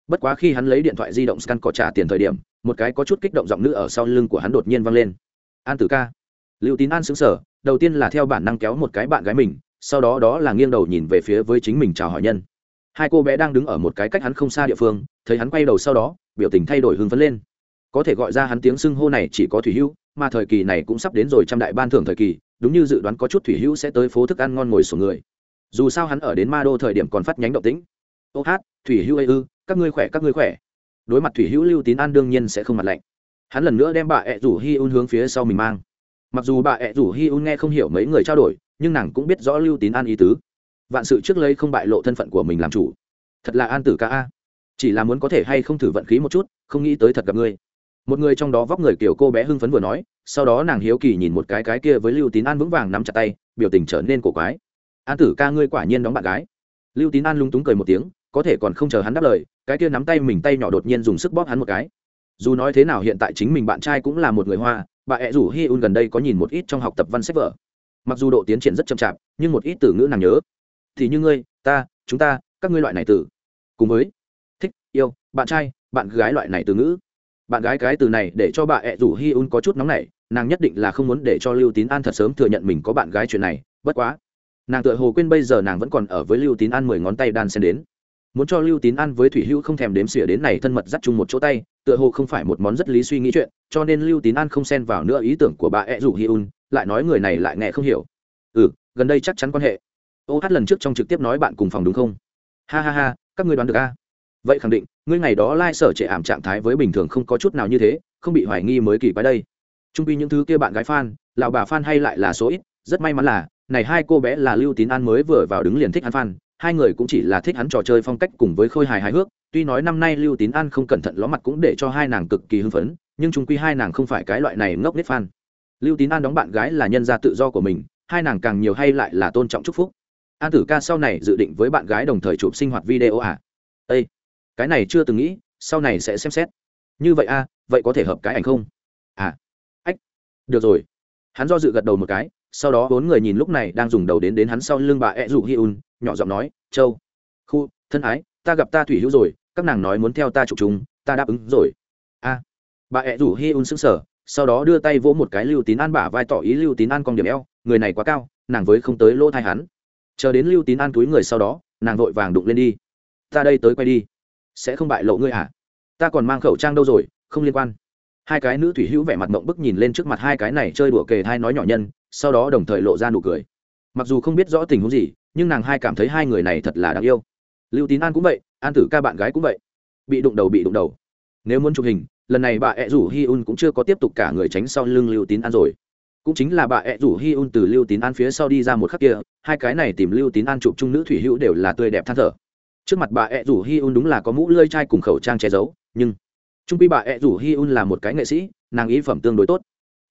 Bất quá khi hắn lấy điện thoại di động scan cọ trả tiền thời điểm, một cái có chút kích động giọng nữ ở sau lưng của hắn đột nhiên vang lên. An tử ca. Lưu tín an xứng sở đầu tiên là theo bản năng kéo một cái bạn gái mình, sau đó đó là nghiêng đầu nhìn về phía với chính mình chào hỏi nhân. Hai cô bé đang đứng ở một cái cách hắn không xa địa phương, thấy hắn quay đầu sau đó, biểu tình thay đổi hưng phấn lên. Có thể gọi ra hắn tiếng xưng hô này chỉ có thủy hữu, mà thời kỳ này cũng sắp đến rồi trăm đại ban thưởng thời kỳ đúng như dự đoán có chút thủy hữu sẽ tới phố thức ăn ngon ngồi sổ người. Dù sao hắn ở đến ma đô thời điểm còn phát nhánh động tĩnh. Ô hát, thủy hữu ây ư, các ngươi khỏe, các ngươi khỏe. Đối mặt thủy hữu lưu tín an đương nhiên sẽ không mặt lạnh. Hắn lần nữa đem bà ẹ rủ hi un hướng phía sau mình mang. Mặc dù bà ẹ rủ hi un nghe không hiểu mấy người trao đổi, nhưng nàng cũng biết rõ lưu tín an ý tứ. Vạn sự trước lấy không bại lộ thân phận của mình làm chủ. Thật là an tử ca a. Chỉ là muốn có thể hay không thử vận khí một chút, không nghĩ tới thật gặp ngươi. Một người trong đó vóc người kiểu cô bé hưng phấn vừa nói sau đó nàng hiếu kỳ nhìn một cái cái kia với lưu tín an vững vàng nắm chặt tay, biểu tình trở nên cổ quái. An tử ca ngươi quả nhiên đóng bạn gái. Lưu tín an lung túng cười một tiếng, có thể còn không chờ hắn đáp lời, cái kia nắm tay mình tay nhỏ đột nhiên dùng sức bóp hắn một cái. Dù nói thế nào hiện tại chính mình bạn trai cũng là một người hoa, bà ẹ rủ hi un gần đây có nhìn một ít trong học tập văn sách vở. Mặc dù độ tiến triển rất chậm chạp, nhưng một ít từ ngữ nàng nhớ. Thì như ngươi, ta, chúng ta, các ngươi loại này từ. Cùng với, thích, yêu, bạn trai, bạn gái loại này từ ngữ bạn gái cái từ này để cho bà ẹ rủ hi un có chút nóng nảy, nàng nhất định là không muốn để cho lưu tín an thật sớm thừa nhận mình có bạn gái chuyện này, bất quá. Nàng tựa hồ quên bây giờ nàng vẫn còn ở với lưu tín an mười ngón tay đan xen đến. Muốn cho lưu tín an với thủy hữu không thèm đếm xỉa đến này thân mật dắt chung một chỗ tay, tựa hồ không phải một món rất lý suy nghĩ chuyện, cho nên lưu tín an không xen vào nữa ý tưởng của bà ẹ rủ hi un, lại nói người này lại nghe không hiểu. Ừ gần đây chắc chắn quan hệ. Ô hát lần trước trong trực tiếp nói bạn cùng phòng đúng không? Ha ha ha, các ngươi đoán được a? Vậy khẳng định ngươi ngày đó lai、like、sở trệ ảm trạng thái với bình thường không có chút nào như thế, không bị hoài nghi mới kỳ quái đây. Trung pi những thứ kia bạn gái f lào bà f hay lại là số ít, rất may mắn là, này hai cô bé là lưu tín an mới vừa vào đứng liền thích hắn f hai người cũng chỉ là thích hắn trò chơi phong cách cùng với khôi hài hài hước, tuy nói năm nay lưu tín an không cẩn thận ló mặt cũng để cho hai nàng cực kỳ hưng phấn, nhưng trung quy hai nàng không phải cái loại này ngốc nết fan. Lưu tín an đóng bạn gái là nhân gia tự do của mình, hai nàng càng nhiều hay lại là tôn trọng chúc phúc. An tử ca sau này dự định với bạn gái đồng thời chụp sinh hoạt video à? Ê! Cái này chưa từng nghĩ sau này sẽ xem xét. Như vậy a à, vậy có thể hợp cái ảnh không? À ách được rồi. Hắn do dự gật đầu một cái sau đó bốn người nhìn lúc này đang dùng đầu đến đến hắn sau lưng bà ed rủ hi un nhỏ giọng nói châu khu thân ái ta gặp ta thủy hữu rồi các nàng nói muốn theo ta chụp chúng ta đáp ứng rồi. A bà ed rủ hi un sững sờ sau đó đưa tay vỗ một cái lưu tín an bả vai tỏ ý lưu tín an con điểm eo người này quá cao nàng với không tới lỗ thai hắn. Chờ đến lưu tín an túi người sau đó nàng vội vàng đụng lên đi. Ta đây tới quay đi sẽ không bại lộ ngươi hả ta còn mang khẩu trang đâu rồi, không liên quan. Hai cái nữ thủy hữu vẻ mặt mộng bức nhìn lên trước mặt hai cái này chơi đùa kề thai nói nhỏ nhân, sau đó đồng thời lộ ra nụ cười. Mặc dù không biết rõ tình huống gì, nhưng nàng hai cảm thấy hai người này thật là đáng yêu. Lưu tín an cũng vậy, an tử ca bạn gái cũng vậy. Bị đụng đầu, bị đụng đầu. Nếu muốn chụp hình, lần này bà ẹ rủ hi un cũng chưa có tiếp tục cả người tránh sau lưng lưu tín an rồi. Cũng chính là bà ẹ rủ hi un từ lưu tín an phía sau đi ra một khắc kia, hai cái này tìm lưu tín an chụp chung nữ thủy hữu đều là tươi đẹp than thở trước mặt bà ẹ rủ hi un đúng là có mũ lơi chai cùng khẩu trang che giấu, nhưng trung quy bà ẹ rủ hi un là một cái nghệ sĩ, nàng ý phẩm tương đối tốt.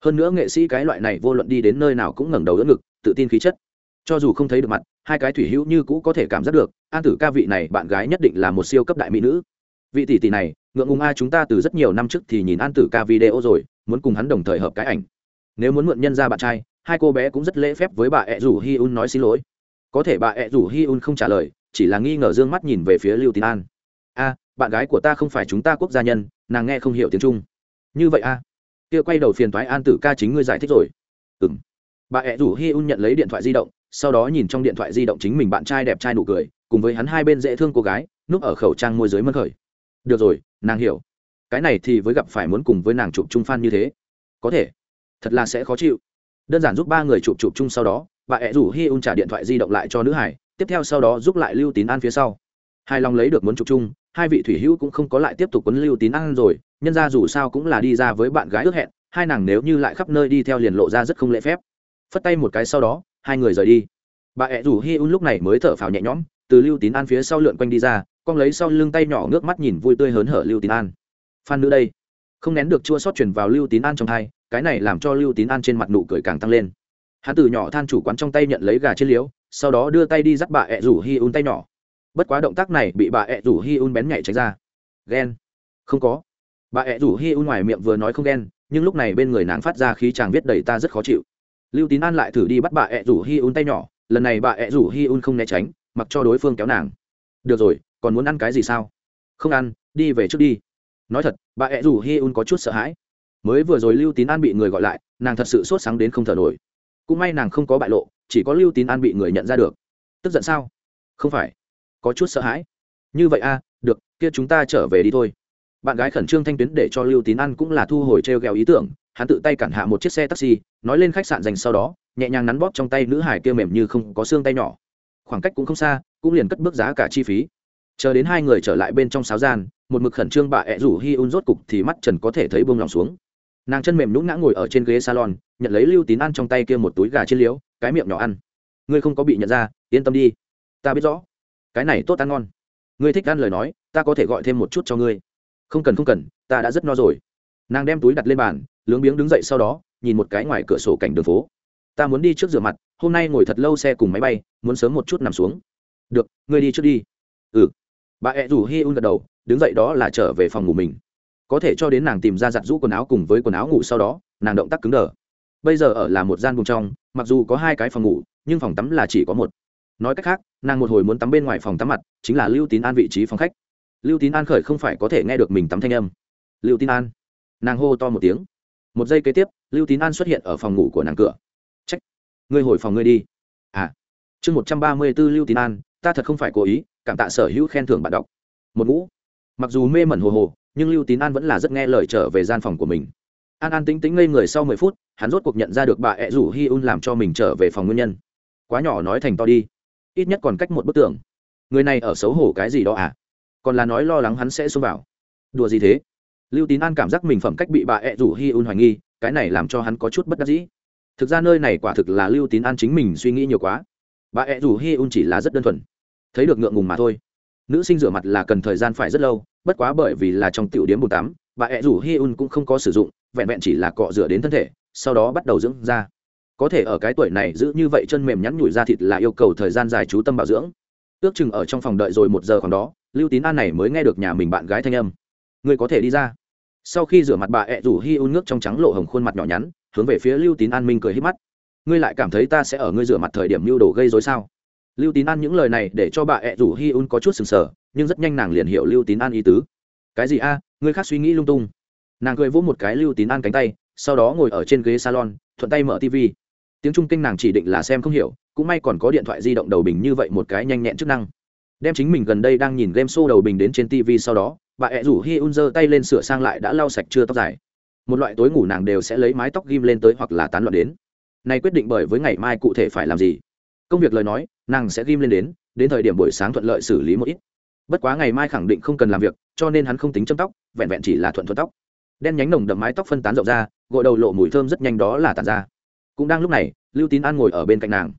Hơn nữa nghệ sĩ cái loại này vô luận đi đến nơi nào cũng ngẩng đầu đỡ ngực, tự tin khí chất. Cho dù không thấy được mặt, hai cái thủy hữu như cũ có thể cảm giác được, an tử ca vị này bạn gái nhất định là một siêu cấp đại mỹ nữ. Vị tỷ tỷ này, ngượng ngùng a chúng ta từ rất nhiều năm trước thì nhìn an tử ca video rồi, muốn cùng hắn đồng thời hợp cái ảnh. Nếu muốn mượn nhân ra bạn trai, hai cô bé cũng rất lễ phép với bà ẹ rủ hi un nói xin lỗi. Có thể bà ẹ rủ hi un không trả lời chỉ là nghi ngờ d ư ơ n g mắt nhìn về phía lưu tín an. A, bạn gái của ta không phải chúng ta quốc gia nhân, nàng nghe không hiểu tiếng trung. Như vậy a? Kia quay đầu phiền thoái an tử ca chính ngươi giải thích rồi. Ừ m bà ẹ rủ hi un nhận lấy điện thoại di động, sau đó nhìn trong điện thoại di động chính mình bạn trai đẹp trai nụ cười, cùng với hắn hai bên dễ thương cô gái, núp ở khẩu trang môi giới mân khởi. Được rồi, nàng hiểu. Cái này thì với gặp phải muốn cùng với nàng chụp chung f như thế. Có thể. Thật là sẽ khó chịu. Đơn giản giúp ba người chụp chụp chung sau đó, bà ẹ rủ hi un trả điện thoại di động lại cho nữ hải tiếp theo sau đó giúp lại lưu tín an phía sau. Hai lòng lấy được muốn trục chung, hai vị thủy hữu cũng không có lại tiếp tục quấn lưu tín an rồi, nhân ra dù sao cũng là đi ra với bạn gái ước hẹn, hai nàng nếu như lại khắp nơi đi theo liền lộ ra rất không lễ phép. Phất tay một cái sau đó, hai người rời đi. Bà ẹ rủ hi un lúc này mới thở phào nhẹ nhõm, từ lưu tín an phía sau lượn quanh đi ra, con lấy sau lưng tay nhỏ ngước mắt nhìn vui tươi hớn hở lưu tín an. Phan nữ đây. Không nén được chua sót chuyển vào lưu tín an trong thai cái này làm cho lưu tín an trên mặt nụ cười càng tăng lên. Hắn từ nhỏ than chủ quán trong tay nhận lấy gà trên liếu sau đó đưa tay đi dắt bà ẹ rủ hi un tay nhỏ. Bất quá động tác này bị bà ẹ rủ hi un bén nhảy tránh ra. Ghen. Không có. Bà ẹ rủ hi un ngoài miệng vừa nói không ghen, nhưng lúc này bên người nàng phát ra khí chàng viết đầy ta rất khó chịu. Lưu tín an lại thử đi bắt bà ẹ rủ hi un tay nhỏ, lần này bà ẹ rủ hi un không né tránh, mặc cho đối phương kéo nàng. Được rồi, còn muốn ăn cái gì sao? Không ăn, đi về trước đi. Nói thật, bà ẹ rủ hi un có chút sợ hãi. Mới vừa rồi lưu tín an bị người gọi lại, nàng thật sự sốt sáng đến không thở nổi. Cũng may nàng không có bại lộ chỉ có lưu tín an bị người nhận ra được. Tức giận sao? Không phải. Có chút sợ hãi. Như vậy a à, được kia chúng ta trở về đi thôi. Bạn gái khẩn trương thanh tuyến để cho lưu tín an cũng là thu hồi t r e o g ẹ o ý tưởng hắn tự tay cản hạ một chiếc xe taxi nói lên khách sạn dành sau đó nhẹ nhàng nắn bóp trong tay nữ hải kia mềm như không có xương tay nhỏ. Khoảng cách cũng không xa cũng liền cất bước giá cả chi phí. Chờ đến hai người trở lại bên trong sáo gian một mực khẩn trương bà ẹ rủ hi un rốt cục thì mắt trần có thể thấy bông lòng xuống nàng chân mềm nhũng ngã ngồi ở trên ghế salon, nhận lấy lưu tín ăn trong tay kia một túi gà trên liếu, cái miệng nhỏ ăn. Ngươi không có bị nhận ra, yên tâm đi. Ta biết rõ. Cái này tốt ăn ngon. Ngươi thích ăn lời nói, ta có thể gọi thêm một chút cho ngươi. Không cần không cần, ta đã rất no rồi. Nàng đem túi đặt lên bàn, lướng biếng đứng dậy sau đó, nhìn một cái ngoài cửa sổ cảnh đường phố. Ta muốn đi trước rửa mặt, hôm nay ngồi thật lâu xe cùng máy bay, muốn sớm một chút nằm xuống. Được, ngươi đi trước đi. Ừ. Bà ẹ rủ hi un gật đầu, đứng dậy đó là trở về phòng ngủ mình có thể cho đến nàng tìm ra giặt rũ quần áo cùng với quần áo ngủ sau đó, nàng động tác cứng đờ. Bây giờ ở là một gian vùng trong, mặc dù có hai cái phòng ngủ, nhưng phòng tắm là chỉ có một. Nói cách khác, nàng một hồi muốn tắm bên ngoài phòng tắm mặt, chính là lưu tín an vị trí phòng khách. Lưu tín an khởi không phải có thể nghe được mình tắm thanh âm. Lưu tín an. Nàng hô to một tiếng. Một giây kế tiếp, lưu tín an xuất hiện ở phòng ngủ của nàng cửa. Trách. Ngươi hồi phòng ngươi đi. À. Chương một trăm ba mươi b ố lưu tín an, ta thật không phải cố ý, cảm tạ sở hữu khen thưởng bạn đọc. Một ngũ mặc dù mê mẩn hồ hồ nhưng lưu tín an vẫn là rất nghe lời trở về gian phòng của mình. An an tính tính ngây người sau mười phút, hắn rốt cuộc nhận ra được bà ẹ rủ hi un làm cho mình trở về phòng nguyên nhân. Quá nhỏ nói thành to đi. Ít nhất còn cách một bức tường. Người này ở xấu hổ cái gì đó à? Còn là nói lo lắng hắn sẽ xông vào. Đùa gì thế? Lưu tín an cảm giác mình phẩm cách bị bà ẹ rủ hi un hoài nghi, cái này làm cho hắn có chút bất đắc dĩ. Thực ra nơi này quả thực là lưu tín an chính mình suy nghĩ nhiều quá. Bà ẹ rủ hi un chỉ là rất đơn thuần. Thấy được ngượng ngùng mà thôi. Nữ sinh rửa mặt là cần thời gian phải rất lâu bất quá bởi vì là trong tiểu điếm bồn tắm, bà ẹ rủ hi un cũng không có sử dụng, vẹn vẹn chỉ là cọ rửa đến thân thể, sau đó bắt đầu dưỡng da. Có thể ở cái tuổi này giữ như vậy chân mềm nhắn nhủi da thịt là yêu cầu thời gian dài chú tâm bảo dưỡng. Ước chừng ở trong phòng đợi rồi một giờ khoảng đó, lưu tín an này mới nghe được nhà mình bạn gái thanh âm. Người có thể đi ra. Sau khi rửa mặt bà ẹ rủ hi un nước trong trắng lộ hồng khuôn mặt nhỏ nhắn, hướng về phía lưu tín an minh cười hít mắt. Ngươi lại cảm thấy ta sẽ ở ngươi rửa mặt thời điểm lưu đồ gây dối sao? Lưu tín an những lời này để cho bà ẹ rủ hi un có chút sừng sờ nhưng rất nhanh nàng liền hiểu lưu tín an ý tứ. Cái gì a? À, người khác suy nghĩ lung tung. Nàng cười vỗ một cái lưu tín an cánh tay, sau đó ngồi ở trên ghế salon, thuận tay mở tv tiếng trung kinh nàng chỉ định là xem không hiểu, cũng may còn có điện thoại di động đầu bình như vậy một cái nhanh nhẹn chức năng. Đem chính mình gần đây đang nhìn game show đầu bình đến trên tv sau đó, bà ẹ rủ hi un giơ tay lên sửa sang lại đã lau sạch chưa tóc dài. Một loại tối ngủ nàng đều sẽ lấy mái tóc ghim lên tới hoặc là tán loạn đến. Nay quyết định bởi với ngày mai cụ thể phải làm gì? Công việc lời nói, nàng sẽ ghim lên đến đến thời điểm buổi sáng thuận lợi xử lý một ít bất quá ngày mai khẳng định không cần làm việc, cho nên hắn không tính châm tóc, vẹn vẹn chỉ là thuận thuận tóc. Đen nhánh nồng đậm mái tóc phân tán rộng ra, gội đầu lộ mùi thơm rất nhanh đó là tàn ra. Cũng đang lúc này, lưu tín an ngồi ở bên cạnh nàng.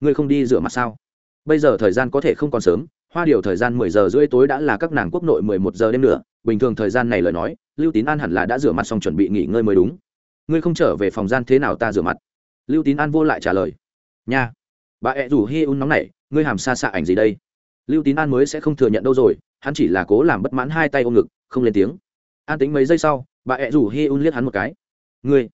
Ngươi không đi rửa mặt sao? Bây giờ thời gian có thể không còn sớm, hoa điều thời gian mười giờ rưỡi tối đã là các nàng quốc nội mười một giờ đêm nữa. Bình thường thời gian này lời nói, lưu tín an hẳn là đã rửa mặt xong chuẩn bị nghỉ ngơi mới đúng. Ngươi không trở về phòng gian thế nào ta rửa mặt? Lưu tín an vô lại trả lời. Nha. Bà ẹ rủ hi un nóng này ngươi hàm xa xạ ảnh gì đây? Lưu tín an mới sẽ không thừa nhận đâu rồi, hắn chỉ là cố làm bất mãn hai tay ôm ngực, không lên tiếng. An tính mấy giây sau, bà ẹ rủ hi un liếc hắn một cái. Người.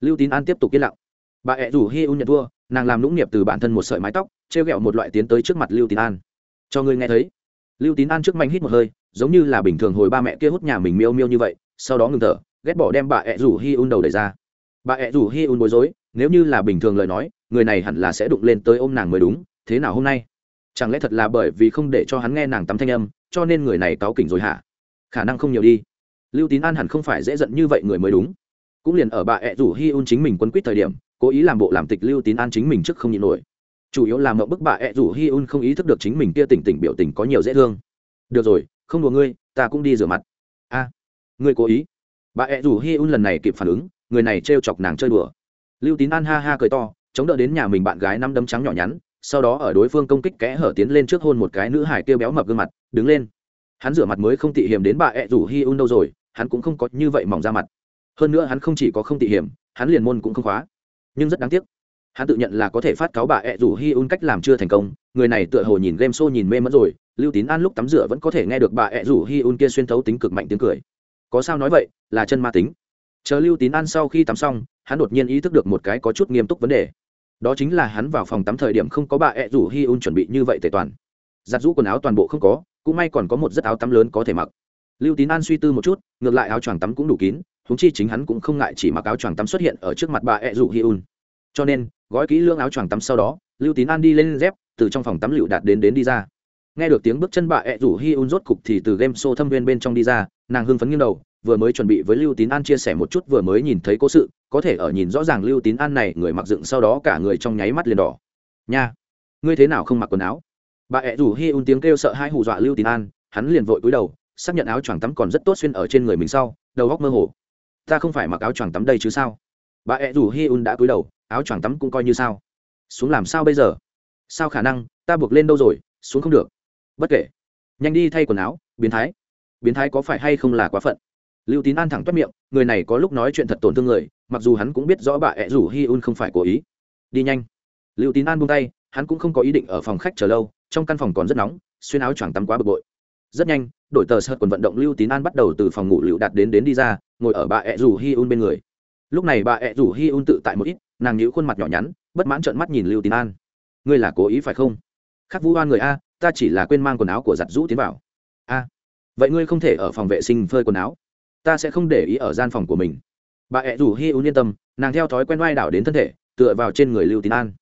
lưu tín an tiếp tục yên lặng. Bà ẹ rủ hi un nhận thua, nàng làm lũng nghiệp từ bản thân một sợi mái tóc t r e o g ẹ o một loại tiến tới trước mặt lưu tín an. Cho ngươi nghe thấy. Lưu tín an trước mạnh hít một hơi, giống như là bình thường hồi ba mẹ kia hút nhà mình miêu miêu như vậy, sau đó ngừng thở, ghét bỏ đem bà ẹ rủ hi un đầu đẩy ra. Bà ẹ rủ hi un bối rối, nếu như là bình thường lời nói, người này hẳn là sẽ đụng lên tới ôm nàng mới đúng, thế nào hôm nay? Chẳng lẽ thật là bởi vì không để cho hắn nghe nàng tắm thanh âm, cho nên người này cáu kỉnh rồi hả? Khả năng không nhiều đi. Lưu tín an hẳn không phải dễ giận như vậy người mới đúng. Cũng liền ở bà ẹ rủ hi un chính mình quân quýt thời điểm, cố ý làm bộ làm tịch lưu tín an chính mình trước không nhịn nổi. Chủ yếu là mậu bức bà ẹ rủ hi un không ý thức được chính mình kia tỉnh tỉnh biểu tình có nhiều dễ thương. Được rồi, không đùa ngươi, ta cũng đi rửa mặt. A, ngươi cố ý. Bà ẹ rủ hi un lần này kịp phản ứng, người này trêu chọc nàng chơi đùa. Lưu tín an ha ha cười to, chống đỡ đến nhà mình bạn gái năm đấm trắng nhỏ nhắn sau đó ở đối phương công kích kẽ hở tiến lên trước hôn một cái nữ hải kêu béo mập gương mặt, đứng lên. Hắn rửa mặt mới không tị hiểm đến bà ẹ rủ hi un đâu rồi, hắn cũng không có như vậy mỏng ra mặt. Hơn nữa hắn không chỉ có không tị hiểm, hắn liền môn cũng không khóa. Nhưng rất đáng tiếc, hắn tự nhận là có thể phát cáo bà ẹ rủ hi un cách làm chưa thành công, người này tựa hồ nhìn game show nhìn mê mất rồi, lưu tín an lúc tắm rửa vẫn có thể nghe được bà ẹ rủ hi un kia xuyên thấu tính cực mạnh tiếng cười. Có sao nói vậy, là chân ma tính. Chờ lưu tín an sau khi tắm xong, hắn đột nhiên ý thức được một cái có chút nghiêm túc vấn đề đó chính là hắn vào phòng tắm thời điểm không có bà ẹ rủ hi un chuẩn bị như vậy tề toàn. Giặt rũ quần áo toàn bộ không có, cũng may còn có một rất áo tắm lớn có thể mặc. Lưu tín an suy tư một chút, ngược lại áo choàng tắm cũng đủ kín húng chi chính hắn cũng không ngại chỉ mặc áo choàng tắm xuất hiện ở trước mặt bà ẹ rủ hi un. Cho nên, gói kỹ lương áo choàng tắm sau đó, lưu tín an đi lên dép, từ trong phòng tắm lựu đạt đến đến đi ra. Nghe được tiếng bước chân bà ẹ rủ hi un rốt cục thì từ game show thâm viên bên trong đi ra, nàng hưng phấn nghiêng đầu vừa mới chuẩn bị với lưu tín an chia sẻ một chút, vừa mới nhìn thấy cố sự, có thể ở nhìn rõ ràng lưu tín an này, người mặc dựng sau đó cả người trong nháy mắt liền đỏ. Nha, ngươi thế nào không mặc quần áo? Bà ẹ rủ hi un tiếng kêu sợ hai hù dọa lưu tín an, hắn liền vội cúi đầu, xác nhận áo choàng tắm còn rất tốt xuyên ở trên người mình sau, đầu góc mơ hồ. Ta không phải mặc áo choàng tắm đây chứ sao? Bà ẹ rủ hi un đã cúi đầu, áo choàng tắm cũng coi như sao. Xuống làm sao bây giờ? Sao khả năng, ta buộc lên đâu rồi, xuống không được. Bất kể, nhanh đi thay quần áo, biến thái. Biến thái có phải hay không là quá phận? Lưu tín an thẳng toát miệng, người này có lúc nói chuyện thật tổn thương người, mặc dù hắn cũng biết rõ bà ẹ rủ hi un không phải cố ý. Đi nhanh. Lưu tín an buông tay, hắn cũng không có ý định ở phòng khách chờ lâu, trong căn phòng còn rất nóng, xuyên áo choàng tắm quá bực bội. Rất nhanh, đội tờ sợt quần vận động lưu tín an bắt đầu từ phòng ngủ lựu đạt đến đến đi ra, ngồi ở bà ẹ rủ hi un bên người. Lúc này bà ẹ rủ hi un tự tại một ít, nàng nhíu khuôn mặt nhỏ nhắn, bất mãn trợn mắt nhìn lưu tín an. Ngươi là cố ý phải không? Khắc vũ oan người a, ta chỉ là quên mang quần áo của giặt rũ tiến vào. A, vậy ngươi không thể ở phòng vệ sinh phơi quần áo ta sẽ không để ý ở gian phòng của mình. Bà ẹ rủ hi un yên tâm, nàng theo thói quen oai đảo đến thân thể, tựa vào trên người lưu tín an.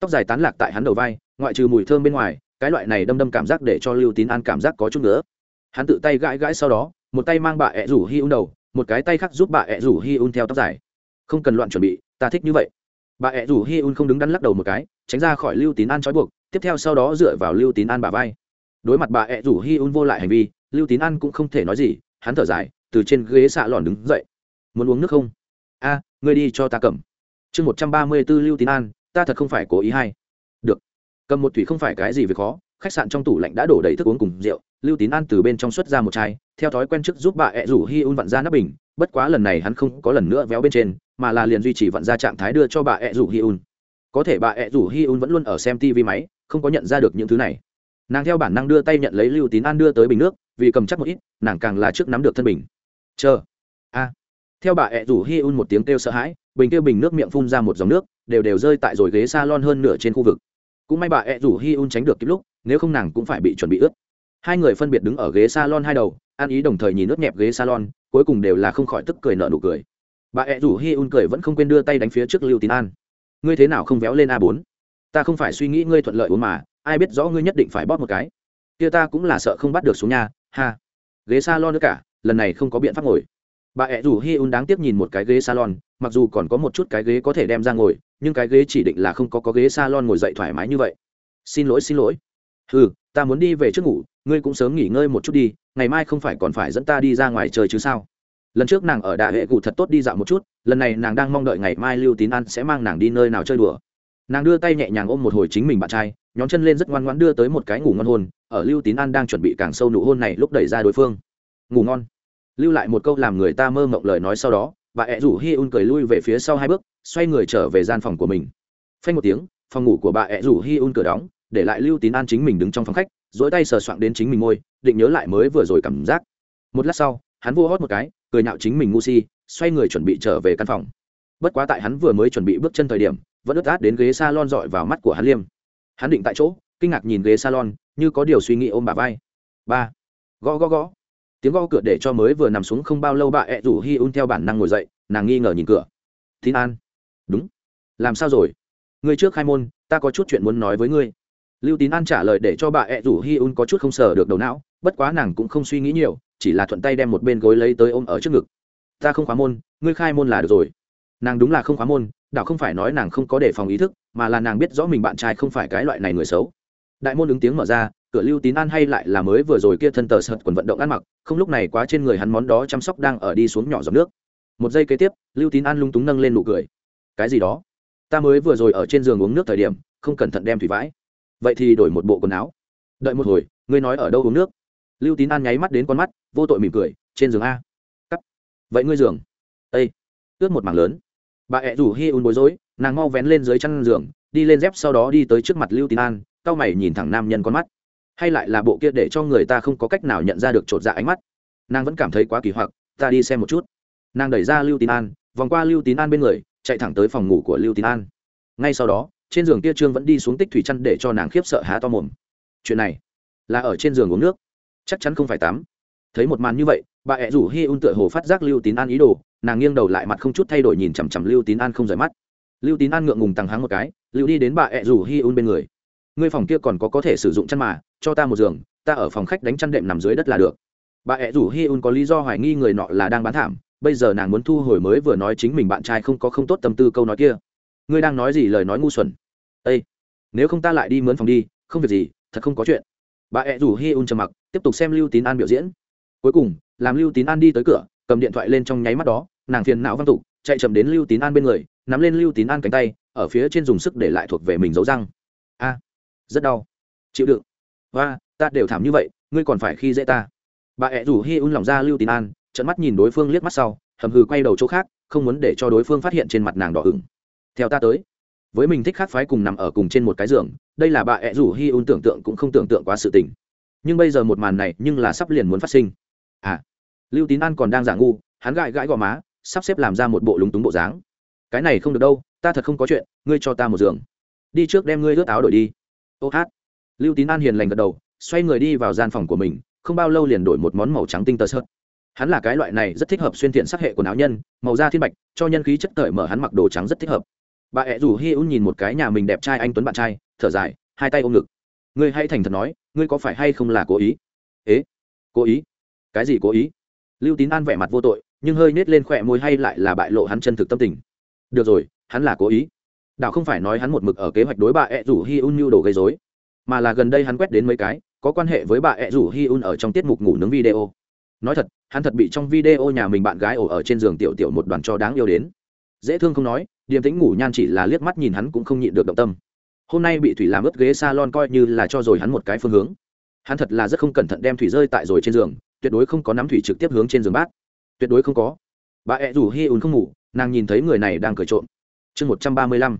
Tóc dài tán lạc tại hắn đầu vai, ngoại trừ mùi thơm bên ngoài, cái loại này đâm đâm cảm giác để cho lưu tín an cảm giác có chút nữa hắn tự tay gãi gãi sau đó, một tay mang bà ẹ rủ hi un đầu, một cái tay khác giúp bà ẹ rủ hi un theo tóc dài. Không cần loạn chuẩn bị, ta thích như vậy. Bà ẹ rủ hi un không đứng đắn lắc đầu một cái, tránh ra khỏi lưu tín an trói buộc, tiếp theo sau đó dựa vào lưu tín an bà vai. Đối mặt bà ẹ rủ hi un vô lại hành vi, lưu tín an cũng không thể nói gì, hắn thở dài từ trên ghế xạ lòn đứng dậy. Muốn uống nước không? A à, ngươi đi cho ta cầm. Chương một trăm ba mươi b ố lưu tín an ta thật không phải cố ý hay. Được. Cầm một thủy không phải cái gì về khó khách sạn trong tủ lạnh đã đổ đầy thức uống cùng rượu. Lưu tín an từ bên trong xuất ra một chai theo thói quen chức giúp bà ẹ rủ hi un vặn ra nắp bình bất quá lần này hắn không có lần nữa véo bên trên mà là liền duy trì vặn ra trạng thái đưa cho bà ẹ rủ hi un. Có thể bà ẹ rủ hi un vẫn luôn ở xem tv máy không có nhận ra được những thứ này. Nàng theo bản năng đưa tay nhận lấy lưu tín an đưa tới bình nước vì cầm chắc một ít nàng càng là trước nắm được thân bình chờ. A. Theo bà ẹ rủ hi un một tiếng kêu sợ hãi, bình kêu bình nước miệng phun ra một dòng nước, đều đều rơi tại rồi ghế s a lon hơn nửa trên khu vực. Cũng may bà ẹ rủ hi un tránh được kịp lúc, nếu không nàng cũng phải bị chuẩn bị ướt. Hai người phân biệt đứng ở ghế s a lon hai đầu, ăn ý đồng thời nhìn ướt nhẹp ghế salon, cuối cùng đều là không khỏi tức cười nợ nụ cười. Bà ẹ rủ hi un cười vẫn không quên đưa tay đánh phía trước lưu tín an. Ngươi thế nào không véo lên a bốn? Ta không phải suy nghĩ ngươi thuận lợi uống mà, ai biết rõ ngươi nhất định phải bóp một cái. Kia ta cũng là sợ không bắt được xuống nhà, ha. Ghế salon nữa cả lần này không có biện pháp ngồi. Bà ẹ rủ hi un đáng tiếc nhìn một cái ghế salon, mặc dù còn có một chút cái ghế có thể đem ra ngồi, nhưng cái ghế chỉ định là không có có ghế salon ngồi dậy thoải mái như vậy. Xin lỗi xin lỗi. Ừ ta muốn đi về trước ngủ, ngươi cũng sớm nghỉ ngơi một chút đi, ngày mai không phải còn phải dẫn ta đi ra ngoài chơi chứ sao? Lần trước nàng ở đại hệ cụ thật tốt đi dạo một chút, lần này nàng đang mong đợi ngày mai lưu tín an sẽ mang nàng đi nơi nào chơi đùa. Nàng đưa tay nhẹ nhàng ôm một hồi chính mình bạn trai nhóm chân lên rất ngoan ngoãn đưa tới một cái ngủ ngon hôn, ở lưu tín an đang chuẩn bị càng sâu nụ hôn này lúc đẩy ra đối phương. Ngủ ngon lưu lại một câu làm người ta mơ mộng lời nói sau đó, bà ẹ rủ hi un cười lui về phía sau hai bước, xoay người trở về gian phòng của mình. Phanh một tiếng, phòng ngủ của bà ẹ rủ hi un cửa đóng, để lại lưu tín an chính mình đứng trong phòng khách dỗi tay sờ soạng đến chính mình môi, định nhớ lại mới vừa rồi cảm giác. Một lát sau, hắn vô hót một cái, cười nhạo chính mình ngu si, xoay người chuẩn bị trở về căn phòng. Bất quá tại hắn vừa mới chuẩn bị bước chân thời điểm, vẫn ướt át đến ghế s a lon dọi vào mắt của hắn liêm. Hắn định tại chỗ, kinh ngạc nhìn ghế salon, như có điều suy nghĩ ôm bà vai. Ba. Gõ gõ gõ tiếng gõ cửa để cho mới vừa nằm xuống không bao lâu bà ẹ rủ hi un theo bản năng ngồi dậy, nàng nghi ngờ nhìn cửa. Tín an. Đúng. Làm sao rồi? Ngươi trước khai môn, ta có chút chuyện muốn nói với ngươi. Lưu tín an trả lời để cho bà ẹ rủ hi un có chút không sờ được đầu não, bất quá nàng cũng không suy nghĩ nhiều, chỉ là thuận tay đem một bên gối lấy tới ôm ở trước ngực. Ta không khóa môn, ngươi khai môn là được rồi. Nàng đúng là không khóa môn, đảo không phải nói nàng không có đề phòng ý thức, mà là nàng biết rõ mình bạn trai không phải cái loại này người xấu đại môn ứng tiếng mở ra, cửa lưu tín an hay lại là mới vừa rồi kia thân tờ sợt quần vận động ăn mặc, không lúc này quá trên người hắn món đó chăm sóc đang ở đi xuống nhỏ giọt nước. Một giây kế tiếp, lưu tín an lung túng nâng lên nụ cười. Cái gì đó? Ta mới vừa rồi ở trên giường uống nước thời điểm, không cẩn thận đem thủy vãi. Vậy thì đổi một bộ quần áo. Đợi một hồi, ngươi nói ở đâu uống nước? Lưu tín an nháy mắt đến con mắt, vô tội mỉm cười, trên giường a. Cắt. Vậy ngươi giường? Ây ướt một mảng lớn. Bà ẹ rủ hi un bối rối, nàng mau vén lên dưới chăn giường, đi lên dép sau đó đi tới trước mặt lưu tín an cao mày nhìn thẳng nam nhân con mắt. Hay lại là bộ kia để cho người ta không có cách nào nhận ra được chột dạ ánh mắt. Nàng vẫn cảm thấy quá kỳ hoặc, ta đi xem một chút. Nàng đẩy ra lưu tín an, vòng qua lưu tín an bên người, chạy thẳng tới phòng ngủ của lưu tín an. Ngay sau đó, trên giường kia trương vẫn đi xuống tích thủy chăn để cho nàng khiếp sợ há to mồm. Chuyện này là ở trên giường uống nước. Chắc chắn không phải tắm. Thấy một màn như vậy, bà ẹ rủ hi un tựa hồ phát giác lưu tín an ý đồ, nàng nghiêng đầu lại mặt không chút thay đổi nhìn chằm chằm lưu tín an không rời mắt. Lưu tín an ngượng ngùng tăng háng một cái, lưu đi đến bà ẹ rủ hi un bên người ngươi phòng kia còn có có thể sử dụng chăn mà, cho ta một giường, ta ở phòng khách đánh chăn đệm nằm dưới đất là được. Bà ẹ rủ hi un có lý do hoài nghi người nọ là đang bán thảm, bây giờ nàng muốn thu hồi mới vừa nói chính mình bạn trai không có không tốt tâm tư câu nói kia. Ngươi đang nói gì lời nói ngu xuẩn. Ây nếu không ta lại đi mướn phòng đi, không việc gì, thật không có chuyện. Bà ẹ rủ hi un trầm mặc, tiếp tục xem lưu tín an biểu diễn. Cuối cùng, làm lưu tín an đi tới cửa, cầm điện thoại lên trong nháy mắt đó, nàng phiền não văng tục, chạy chậm đến lưu tín an bên người, nắm lên lưu tín an cánh tay, ở phía trên dùng sức để lại thuộc về mình giấu răng. A rất đau. Chịu đựng. Và ta đều thảm như vậy, ngươi còn phải khi dễ ta. Bà ẹ rủ hi un lòng ra lưu tín an trận mắt nhìn đối phương liếc mắt sau, hầm hừ quay đầu chỗ khác, không muốn để cho đối phương phát hiện trên mặt nàng đỏ ửng. Theo ta tới. Với mình thích khác phái cùng nằm ở cùng trên một cái giường, đây là bà ẹ rủ hi un tưởng tượng cũng không tưởng tượng quá sự tình. Nhưng bây giờ một màn này, nhưng là sắp liền muốn phát sinh. À. Lưu tín an còn đang giả ngu, hắn gãi gãi gò má, sắp xếp làm ra một bộ lúng túng bộ dáng. Cái này không được đâu, ta thật không có chuyện, ngươi cho ta một giường. Đi trước đem ngươi ướt áo đổi đi ô hát. Lưu tín an hiền lành gật đầu, xoay người đi vào gian phòng của mình, không bao lâu liền đổi một món màu trắng tinh tờ sợt hắn là cái loại này rất thích hợp xuyên thiện sắc hệ quần áo nhân, màu da thiên bạch, cho nhân khí chất cởi mở hắn mặc đồ trắng rất thích hợp. Bà ẹ rủ hi un nhìn một cái nhà mình đẹp trai anh tuấn bạn trai, thở dài, hai tay ôm ngực. Ngươi hay thành thật nói, ngươi có phải hay không là cố ý? Ế? Cố ý? Cái gì cố ý? Lưu tín an vẻ mặt vô tội, nhưng hơi nết lên khỏe môi hay lại là bại lộ hắn chân thực tâm tình. Được rồi, hắn là cố ý đảo không phải nói hắn một mực ở kế hoạch đối bà ẹ rủ hi un nhu đồ gây dối mà là gần đây hắn quét đến mấy cái, có quan hệ với bà ẹ rủ hi un ở trong tiết mục ngủ nướng video. Nói thật, hắn thật bị trong video nhà mình bạn gái ổ ở trên giường tiểu tiểu một đoàn cho đáng yêu đến. Dễ thương không nói, điềm tĩnh ngủ nhan chỉ là liếc mắt nhìn hắn cũng không nhịn được động tâm. Hôm nay bị thủy làm ướt ghế salon coi như là cho rồi hắn một cái phương hướng. Hắn thật là rất không cẩn thận đem thủy rơi tại rồi trên giường, tuyệt đối không có nắm thủy trực tiếp hướng trên giường bát. Tuyệt đối không có. Bà ẹ rủ hi un không ngủ, nàng nhìn thấy người này đang cởi trộm chương một trăm ba mươi lăm.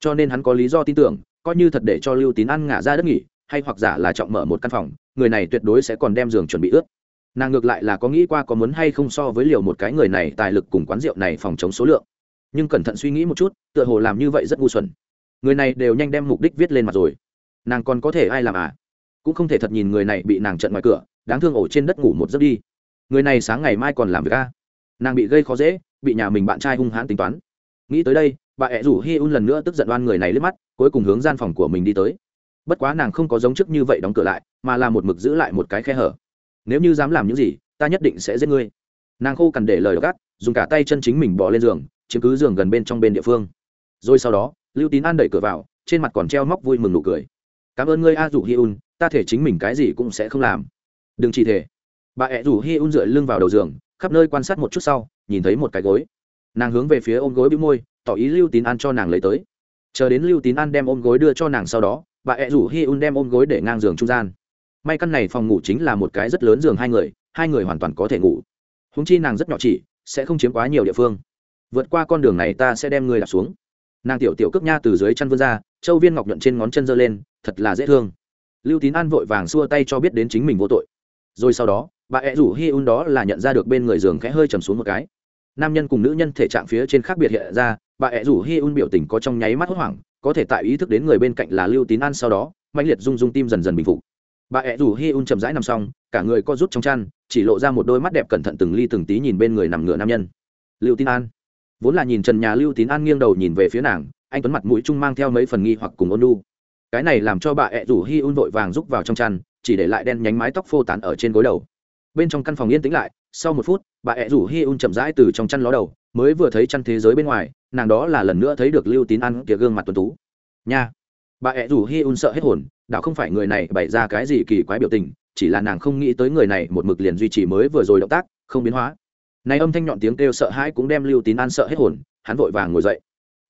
Cho nên hắn có lý do tin tưởng, coi như thật để cho lưu tín ăn ngả ra đất nghỉ, hay hoặc giả là trọng mở một căn phòng, người này tuyệt đối sẽ còn đem giường chuẩn bị ướt. Nàng ngược lại là có nghĩ qua có muốn hay không so với liều một cái người này tài lực cùng quán rượu này phòng chống số lượng. Nhưng cẩn thận suy nghĩ một chút, tựa hồ làm như vậy rất ngu xuẩn. Người này đều nhanh đem mục đích viết lên mặt rồi. Nàng còn có thể ai làm à? Cũng không thể thật nhìn người này bị nàng trận ngoài cửa, đáng thương ổ trên đất ngủ một giấc đi. Người này sáng ngày mai còn làm việc a nàng bị gây khó dễ, bị nhà mình bạn trai hung hãn tính toán. Nghĩ tới đây bà ẹ rủ hi un lần nữa tức giận oan người này lướt mắt, cuối cùng hướng gian phòng của mình đi tới. Bất quá nàng không có giống trước như vậy đóng cửa lại, mà là một mực giữ lại một cái khe hở. Nếu như dám làm những gì, ta nhất định sẽ giết ngươi. Nàng khô cằn để lời gắt, dùng cả tay chân chính mình bỏ lên giường, chiếm cứ giường gần bên trong bên địa phương. Rồi sau đó, lưu tín an đẩy cửa vào, trên mặt còn treo móc vui mừng nụ cười. Cảm ơn ngươi, a rủ hi un, ta thể chính mình cái gì cũng sẽ không làm. Đừng chỉ thể. Bà ẹ rủ hi un dựa lưng vào đầu giường, khắp nơi quan sát một chút sau, nhìn thấy một cái gối. Nàng hướng về phía ôm gối bị môi tỏ ý lưu tín an cho nàng lấy tới. Chờ đến lưu tín an đem ôm gối đưa cho nàng sau đó, bà ẹ rủ hi un đem ôm gối để ngang giường trung gian. May căn này phòng ngủ chính là một cái rất lớn giường hai người hai người hoàn toàn có thể ngủ. Húng chi nàng rất nhỏ chỉ, sẽ không chiếm quá nhiều địa phương. Vượt qua con đường này ta sẽ đem người đạp xuống. Nàng tiểu tiểu cước nha từ dưới chân vươn ra, châu viên ngọc nhuận trên ngón chân giơ lên, thật là dễ thương. Lưu tín an vội vàng xua tay cho biết đến chính mình vô tội. Rồi sau đó, bà ẹ rủ hi un đó là nhận ra được bên người giường khẽ hơi chầm xuống một cái nam nhân cùng nữ nhân thể trạng phía trên khác biệt hiện ra, bà ẹ rủ hi un biểu tình có trong nháy mắt hốt hoảng, có thể tại ý thức đến người bên cạnh là lưu tín an sau đó mạnh liệt rung rung tim dần dần bình phục. Bà ẹ rủ hi un chậm rãi nằm xong, cả người co rút trong chăn, chỉ lộ ra một đôi mắt đẹp cẩn thận từng ly từng tí nhìn bên người nằm ngựa nam nhân. Lưu tín an. Vốn là nhìn trần nhà lưu tín an nghiêng đầu nhìn về phía nàng, anh tuấn mặt mũi trung mang theo mấy phần nghi hoặc cùng ôn lu cái này làm cho bà ẹ rủ hi un vội vàng rúc vào trong chăn, chỉ để lại đen nhánh mái tóc phô tán ở trên gối đầu bên trong căn phòng yên tĩnh lại, sau một phút, bà ẹ rủ hi un chậm rãi từ trong chăn ló đầu, mới vừa thấy chăn thế giới bên ngoài, nàng đó là lần nữa thấy được lưu tín ăn kia gương mặt tuấn tú. Nha. Bà ẹ rủ hi un sợ hết hồn đạo không phải người này bày ra cái gì kỳ quái biểu tình, chỉ là nàng không nghĩ tới người này một mực liền duy trì mới vừa rồi động tác, không biến hóa. Này âm thanh nhọn tiếng kêu sợ hãi cũng đem lưu tín an sợ hết hồn, hắn vội vàng ngồi dậy.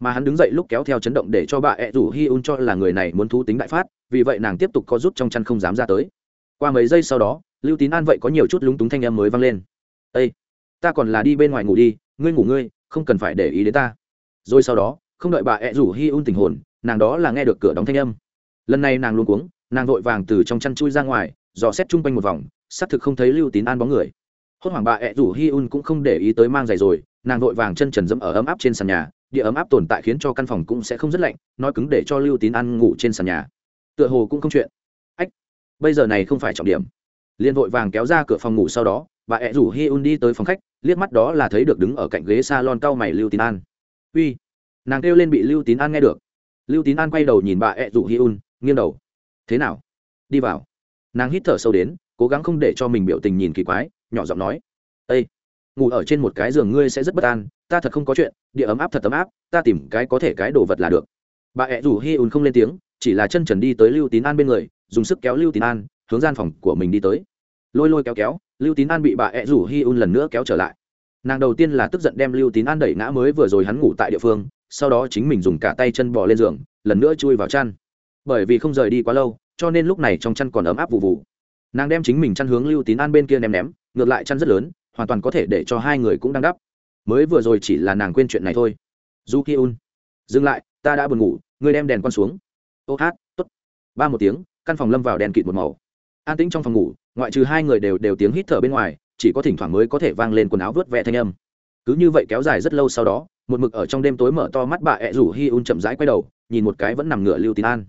Mà hắn đứng dậy lúc kéo theo chấn động để cho bà ẹ rủ hi un cho là người này muốn thú tính đại phát, vì vậy nàng tiếp tục co rút trong chăn không dám ra tới. Qua mấy giây sau đó lưu tín an vậy có nhiều chút lúng túng thanh em mới vang lên. Ây ta còn là đi bên ngoài ngủ đi, ngươi ngủ ngươi, không cần phải để ý đến ta. Rồi sau đó, không đợi bà ẹ rủ hi un tình hồn, nàng đó là nghe được cửa đóng thanh âm. Lần này nàng luôn cuống, nàng vội vàng từ trong chăn chui ra ngoài, dò xét chung quanh một vòng, xác thực không thấy lưu tín an bóng người. Hốt hoảng bà ẹ rủ hi un cũng không để ý tới mang giày rồi, nàng vội vàng chân trần dẫm ở ấm áp trên sàn nhà, địa ấm áp tồn tại khiến cho căn phòng cũng sẽ không rất lạnh, nói cứng để cho lưu tín An ngủ trên sàn nhà. Tựa hồ cũng không chuyện. Ách, bây giờ này không phải trọng điểm liền vội vàng kéo ra cửa phòng ngủ sau đó, bà ẹ rủ hi un đi tới phòng khách, liếc mắt đó là thấy được đứng ở cạnh ghế s a lon cau mày lưu tín an. Uy! Nàng kêu lên bị lưu tín an nghe được. Lưu tín an quay đầu nhìn bà ẹ rủ hi un nghiêng đầu. Thế nào? Đi vào. Nàng hít thở sâu đến, cố gắng không để cho mình biểu tình nhìn kỳ quái, nhỏ giọng nói. Â ngủ ở trên một cái giường ngươi sẽ rất bất an, ta thật không có chuyện, địa ấm áp thật ấm áp, ta tìm cái có thể cái đồ vật là được. Bà ẹ rủ hi un không lên tiếng, chỉ là chân trần đi tới lưu tín an bên người, dùng sức kéo lưu tín an hướng gian phòng của mình đi tới. Lôi lôi kéo kéo, lưu tín an bị bà ẹ rủ hi un lần nữa kéo trở lại. Nàng đầu tiên là tức giận đem lưu tín an đẩy ngã mới vừa rồi hắn ngủ tại địa phương, sau đó chính mình dùng cả tay chân bỏ lên giường, lần nữa chui vào chăn. Bởi vì không rời đi quá lâu, cho nên lúc này trong chăn còn ấm áp vụ vụ. Nàng đem chính mình chăn hướng lưu tín an bên kia ném ném, ngược lại chăn rất lớn, hoàn toàn có thể để cho hai người cũng đang đắp mới vừa rồi chỉ là nàng quên chuyện này thôi. Du ki un, dừng lại, ta đã buồn ngủ, ngươi đem đèn con xuống. Ô hát t ố t ba một tiếng, căn phòng lâm vào đèn kịt một màu an tĩnh trong phòng ngủ, ngoại trừ hai người đều đều tiếng hít thở bên ngoài, chỉ có thỉnh thoảng mới có thể vang lên quần áo vớt vẹ thanh âm. Cứ như vậy kéo dài rất lâu sau đó, một mực ở trong đêm tối mở to mắt bà ẹ rủ hi un chậm rãi quay đầu, nhìn một cái vẫn nằm ngửa lưu tín an.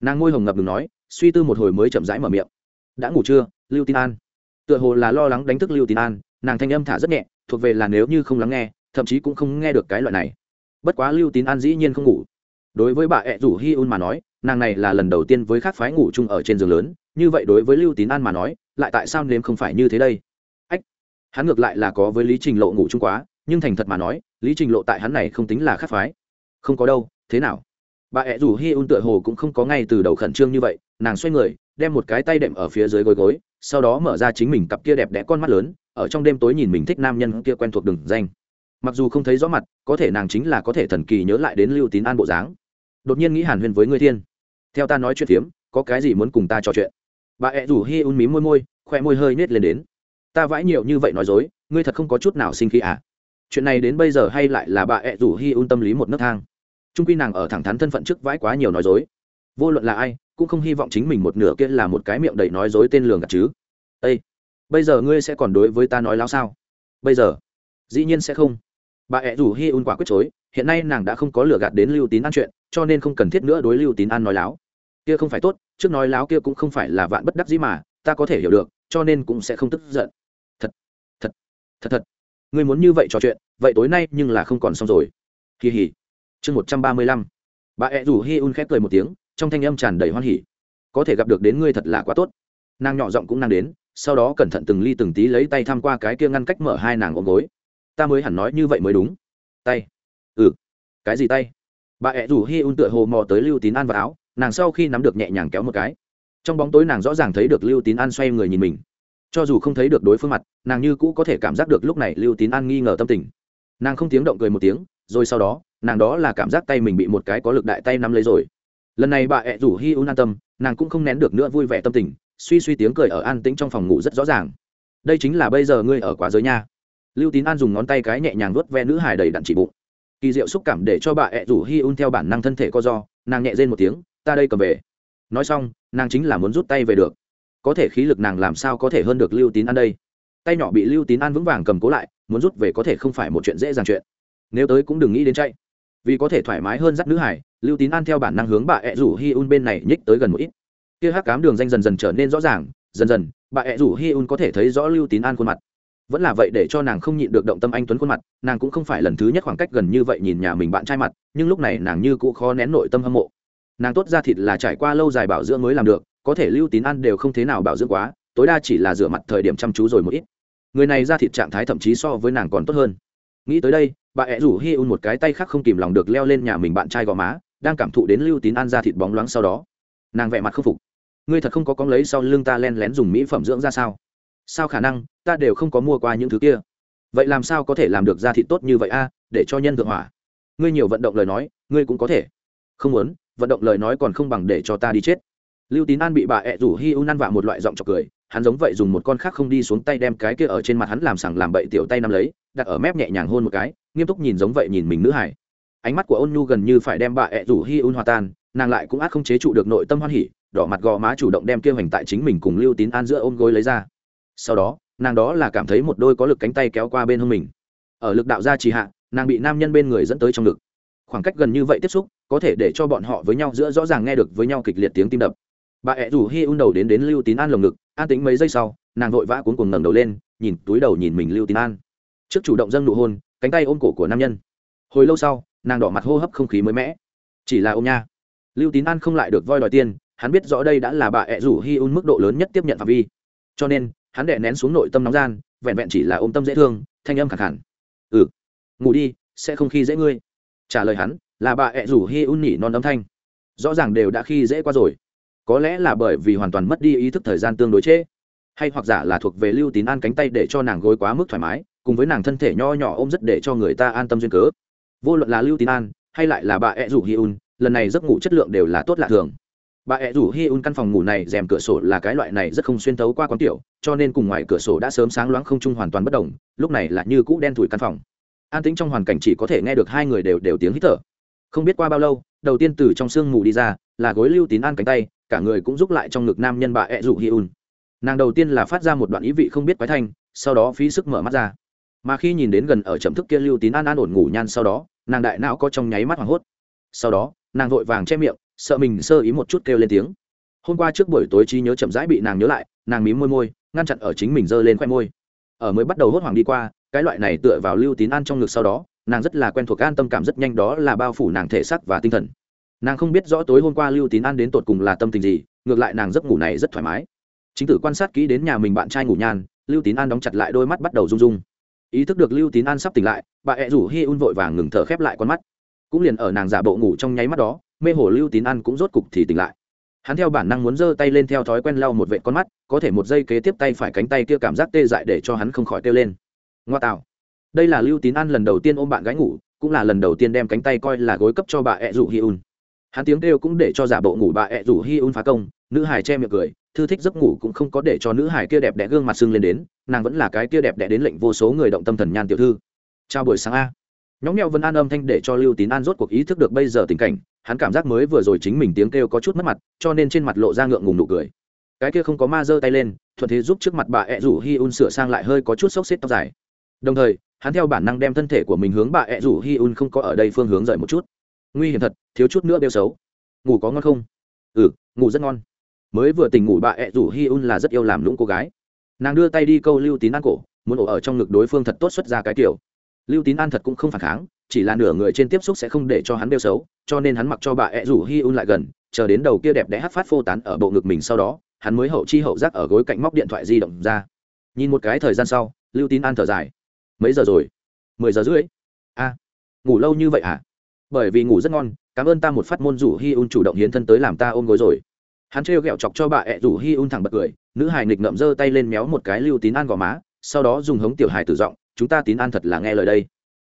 Nàng ngôi hồng ngập ngừng nói, suy tư một hồi mới chậm rãi mở miệng. Đã ngủ chưa, lưu tín an? Tựa hồ là lo lắng đánh thức lưu tín an, nàng thanh âm thả rất nhẹ, thuộc về là nếu như không lắng nghe, thậm chí cũng không nghe được cái loại này. Bất quá lưu tín an dĩ nhiên không ngủ. Đối với bà ẹ rủ hi un mà nói, nàng này là lần đầu tiên với khác phái ngủ chung ở trên giường lớn như vậy đối với lưu tín an mà nói, lại tại sao nếm không phải như thế đây? Ách, hắn ngược lại là có với lý trình lộ ngủ chung quá, nhưng thành thật mà nói, lý trình lộ tại hắn này không tính là khắc phái. Không có đâu, thế nào? Bà ẹ rủ hi un tựa hồ cũng không có ngay từ đầu khẩn trương như vậy, nàng xoay người, đem một cái tay đệm ở phía dưới gối gối, sau đó mở ra chính mình cặp kia đẹp đẽ con mắt lớn, ở trong đêm tối nhìn mình thích nam nhân kia quen thuộc đường danh. Mặc dù không thấy rõ mặt, có thể nàng chính là có thể thần kỳ nhớ lại đến lưu tín an bộ dáng. Đột nhiên nghĩ hàn huyên với ngươi thiên. Theo ta nói chuyện phiếm, có cái gì muốn cùng ta trò chuyện? Bà ẹ rủ hi un mí môi môi, khoe môi hơi nết lên đến. Ta vãi nhiều như vậy nói dối, ngươi thật không có chút nào sinh khí à? Chuyện này đến bây giờ hay lại là bà ẹ rủ hi un tâm lý một nấc thang. Trung quy nàng ở thẳng thắn thân phận trước vãi quá nhiều nói dối. Vô luận là ai, cũng không hy vọng chính mình một nửa kia là một cái miệng đầy nói dối tên lường gạt chứ. Ây bây giờ ngươi sẽ còn đối với ta nói láo sao? Bây giờ, dĩ nhiên sẽ không. Bà ẹ rủ hi un quả quyết chối, hiện nay nàng đã không có lừa gạt đến lưu tín an chuyện, cho nên không cần thiết nữa đối lưu tín an nói láo kia không phải tốt, trước nói láo kia cũng không phải là vạn bất đắc dĩ mà, ta có thể hiểu được, cho nên cũng sẽ không tức giận. Thật thật thật thật. Ngươi muốn như vậy trò chuyện, vậy tối nay nhưng là không còn xong rồi. Kỳ hỉ. Chương một trăm ba mươi lăm. Bà ẹ rủ hi un khép cười một tiếng, trong thanh âm tràn đầy hoan hỉ. Có thể gặp được đến ngươi thật là quá tốt. Nàng nhỏ giọng cũng nàng đến, sau đó cẩn thận từng ly từng tí lấy tay tham qua cái kia ngăn cách mở hai nàng ôm gối. Ta mới hẳn nói như vậy mới đúng. Tay. Ừ. Cái gì tay? Bà ẹ rủ hi un tựa hồ mò tới lưu tín an vào áo nàng sau khi nắm được nhẹ nhàng kéo một cái. Trong bóng tối nàng rõ ràng thấy được lưu tín an xoay người nhìn mình. Cho dù không thấy được đối phương mặt, nàng như cũ có thể cảm giác được lúc này lưu tín an nghi ngờ tâm tình. Nàng không tiếng động cười một tiếng, rồi sau đó, nàng đó là cảm giác tay mình bị một cái có lực đại tay nắm lấy rồi. Lần này bà ẹ rủ hi un an tâm, nàng cũng không nén được nữa vui vẻ tâm tình, suy suy tiếng cười ở an tĩnh trong phòng ngủ rất rõ ràng. Đây chính là bây giờ ngươi ở quá giới nha. Lưu tín an dùng ngón tay cái nhẹ nhàng vuốt ve nữ hài đầy đặn chỉ bụng. Kỳ diệu xúc cảm để cho bà ẹ rủ hi un theo bản năng thân thể co do nàng nhẹ rên một tiếng ta đây cầm về. Nói xong, nàng chính là muốn rút tay về được. Có thể khí lực nàng làm sao có thể hơn được lưu tín an đây? Tay nhỏ bị lưu tín an vững vàng cầm cố lại, muốn rút về có thể không phải một chuyện dễ dàng chuyện. Nếu tới cũng đừng nghĩ đến chạy. Vì có thể thoải mái hơn dắt nữ hải, lưu tín an theo bản năng hướng bà ẹ rủ hi un bên này nhích tới gần một ít. Kia hắc cám đường danh dần dần trở nên rõ ràng, dần dần, bà ẹ rủ hi un có thể thấy rõ lưu tín an khuôn mặt. Vẫn là vậy để cho nàng không nhịn được động tâm anh tuấn khuôn mặt, nàng cũng không phải lần thứ nhất khoảng cách gần như vậy nhìn nhà mình bạn trai mặt, nhưng lúc này nàng như cũng khó nén nội tâm hâm mộ nàng tốt ra thịt là trải qua lâu dài bảo dưỡng mới làm được, có thể lưu tín ăn đều không thế nào bảo dưỡng quá, tối đa chỉ là rửa mặt thời điểm chăm chú rồi một ít. Người này ra thịt trạng thái thậm chí so với nàng còn tốt hơn. Nghĩ tới đây, bà ẹ rủ hi un một cái tay khác không kìm lòng được leo lên nhà mình bạn trai gò má, đang cảm thụ đến lưu tín ăn ra thịt bóng loáng sau đó. Nàng vẹ mặt không phục. Ngươi thật không có con lấy sau lưng ta len lén dùng mỹ phẩm dưỡng ra sao? Sao khả năng, ta đều không có mua qua những thứ kia. Vậy làm sao có thể làm được ra thịt tốt như vậy a, để cho nhân thượng hỏa? Ngươi nhiều vận động lời nói, ngươi cũng có thể. Không muốn vận động lời nói còn không bằng để cho ta đi chết. Lưu tín an bị bà ẹ rủ hi u năn vạ một loại giọng chọc cười, hắn giống vậy dùng một con khác không đi xuống tay đem cái kia ở trên mặt hắn làm sẳng làm bậy tiểu tay nắm lấy, đặt ở mép nhẹ nhàng hôn một cái, nghiêm túc nhìn giống vậy nhìn mình nữ hải ánh mắt của ôn nhu gần như phải đem bà ẹ rủ hi un hòa tan, nàng lại cũng át không chế trụ được nội tâm hoan hỉ, đỏ mặt gò má chủ động đem kia hoành tại chính mình cùng lưu tín an giữa ôm gối lấy ra. Sau đó, nàng đó là cảm thấy một đôi có lực cánh tay kéo qua bên hông mình. Ở lực đạo gia trì hạ, nàng bị nam nhân bên người dẫn tới trong ngực. Khoảng cách gần như vậy tiếp xúc có thể để cho bọn họ với nhau giữa rõ ràng nghe được với nhau kịch liệt tiếng tim đập. Bà ẹ rủ hi un đầu đến đến lưu tín an lồng ngực, an tính mấy giây sau, nàng vội vã cuốn cuồng ngẩng đầu lên, nhìn túi đầu nhìn mình lưu tín an. Trước chủ động dâng nụ hôn, cánh tay ôm cổ của nam nhân. Hồi lâu sau, nàng đỏ mặt hô hấp không khí mới mẻ. Chỉ là ôm nha. Lưu tín an không lại được voi đòi tiền, hắn biết rõ đây đã là bà ẹ rủ hi un mức độ lớn nhất tiếp nhận phạm vi. Cho nên, hắn đè nén xuống nội tâm nóng gian, vẹn vẹn chỉ là ôm tâm dễ thương, thanh âm khẳng hẳn ừ ngủ đi, sẽ không khi dễ ngươi. Trả lời hắn là bà ẹ rủ hi un nhỉ non âm thanh. Rõ ràng đều đã khi dễ qua rồi. Có lẽ là bởi vì hoàn toàn mất đi ý thức thời gian tương đối chế hay hoặc giả là thuộc về lưu tín an cánh tay để cho nàng gối quá mức thoải mái, cùng với nàng thân thể nho nhỏ ôm rất để cho người ta an tâm duyên cớ. Vô luận là lưu tín an, hay lại là bà ẹ rủ hi un, lần này giấc ngủ chất lượng đều là tốt lạ thường. Bà ẹ rủ hi un căn phòng ngủ này rèm cửa sổ là cái loại này rất không xuyên thấu qua quán tiểu, cho nên cùng ngoài cửa sổ đã sớm sáng loáng không trung hoàn toàn bất đồng, lúc này là như cũ đen thủi căn phòng. An tĩnh trong hoàn cảnh chỉ có thể nghe được hai người đều đều tiếng hít thở không biết qua bao lâu, đầu tiên từ trong sương mù đi ra, là gối lưu tín an cánh tay, cả người cũng giúp lại trong ngực nam nhân bà e ẹ rủ hi un. Nàng đầu tiên là phát ra một đoạn ý vị không biết quái thanh, sau đó phí sức mở mắt ra. Mà khi nhìn đến gần ở chậm thức kia lưu tín an an ổn ngủ nhan sau đó, nàng đại não có trong nháy mắt hoảng hốt. Sau đó, nàng vội vàng che miệng, sợ mình sơ ý một chút kêu lên tiếng. Hôm qua trước buổi tối trí nhớ chậm rãi bị nàng nhớ lại, nàng mím môi môi, ngăn chặn ở chính mình giơ lên khoe môi. Ở mới bắt đầu hốt hoảng đi qua, cái loại này tựa vào lưu tín an trong ngực sau đó nàng rất là quen thuộc an tâm cảm rất nhanh đó là bao phủ nàng thể xác và tinh thần. Nàng không biết rõ tối hôm qua lưu tín an đến tột cùng là tâm tình gì, ngược lại nàng giấc ngủ này rất thoải mái. Chính tử quan sát kỹ đến nhà mình bạn trai ngủ nhan lưu tín an đóng chặt lại đôi mắt bắt đầu rung rung. Ý thức được lưu tín an sắp tỉnh lại, bà ẹ rủ hi un vội vàng ngừng thở khép lại con mắt. Cũng liền ở nàng giả bộ ngủ trong nháy mắt đó, mê hồ lưu tín an cũng rốt cục thì tỉnh lại. Hắn theo bản năng muốn giơ tay lên theo thói quen lau một vệ con mắt, có thể một giây kế tiếp tay phải cánh tay kia cảm giác tê dại để cho hắn không khỏi kêu lên. Ngoa tạo đây là lưu tín an lần đầu tiên ôm bạn gái ngủ, cũng là lần đầu tiên đem cánh tay coi là gối cấp cho bà ẹ rủ hi un. Hắn tiếng kêu cũng để cho giả bộ ngủ bà ẹ rủ hi un phá công, nữ hải che miệng cười, thư thích giấc ngủ cũng không có để cho nữ hải kia đẹp đẽ gương mặt sưng lên đến, nàng vẫn là cái kia đẹp đẽ đến lệnh vô số người động tâm thần nhan tiểu thư. Chào buổi sáng a. Nhóm nhẹo vân an âm thanh để cho lưu tín an rốt cuộc ý thức được bây giờ tình cảnh, hắn cảm giác mới vừa rồi chính mình tiếng kêu có chút mất mặt, cho nên trên mặt lộ ra ngượng ngùng nụ cười. Cái kia không có ma giơ tay lên, thuận thế giúp trước mặt bà ẹ rủ hi un sửa sang lại hơi có chút xốc xếp tóc dài đồng thời, hắn theo bản năng đem thân thể của mình hướng bà ẹ rủ hi un không có ở đây phương hướng rời một chút. Nguy hiểm thật, thiếu chút nữa đeo xấu. Ngủ có ngon không? Ừ ngủ rất ngon. Mới vừa tỉnh ngủ bà ẹ rủ hi un là rất yêu làm lũng cô gái. Nàng đưa tay đi câu lưu tín an cổ, muốn ổ ở trong ngực đối phương thật tốt xuất ra cái kiểu. Lưu tín an thật cũng không phản kháng, chỉ là nửa người trên tiếp xúc sẽ không để cho hắn đeo xấu, cho nên hắn mặc cho bà ẹ rủ hi un lại gần, chờ đến đầu kia đẹp đẽ hát phát phô tán ở bộ ngực mình sau đó, hắn mới hậu chi hậu giác ở gối cạnh móc điện thoại di động ra. Nhìn một cái thời gian sau, lưu tín an thở dài mấy giờ rồi? Mười giờ rưỡi. A ngủ lâu như vậy à? Bởi vì ngủ rất ngon, cảm ơn ta một phát môn rủ hi un chủ động hiến thân tới làm ta ôm gối rồi. Hắn trêu ghẹo chọc cho bà ẹ rủ hi un thẳng bật cười, nữ hài nghịch ngậm giơ tay lên méo một cái lưu tín an gò má, sau đó dùng hống tiểu hài tử giọng, chúng ta tín an thật là nghe lời đây.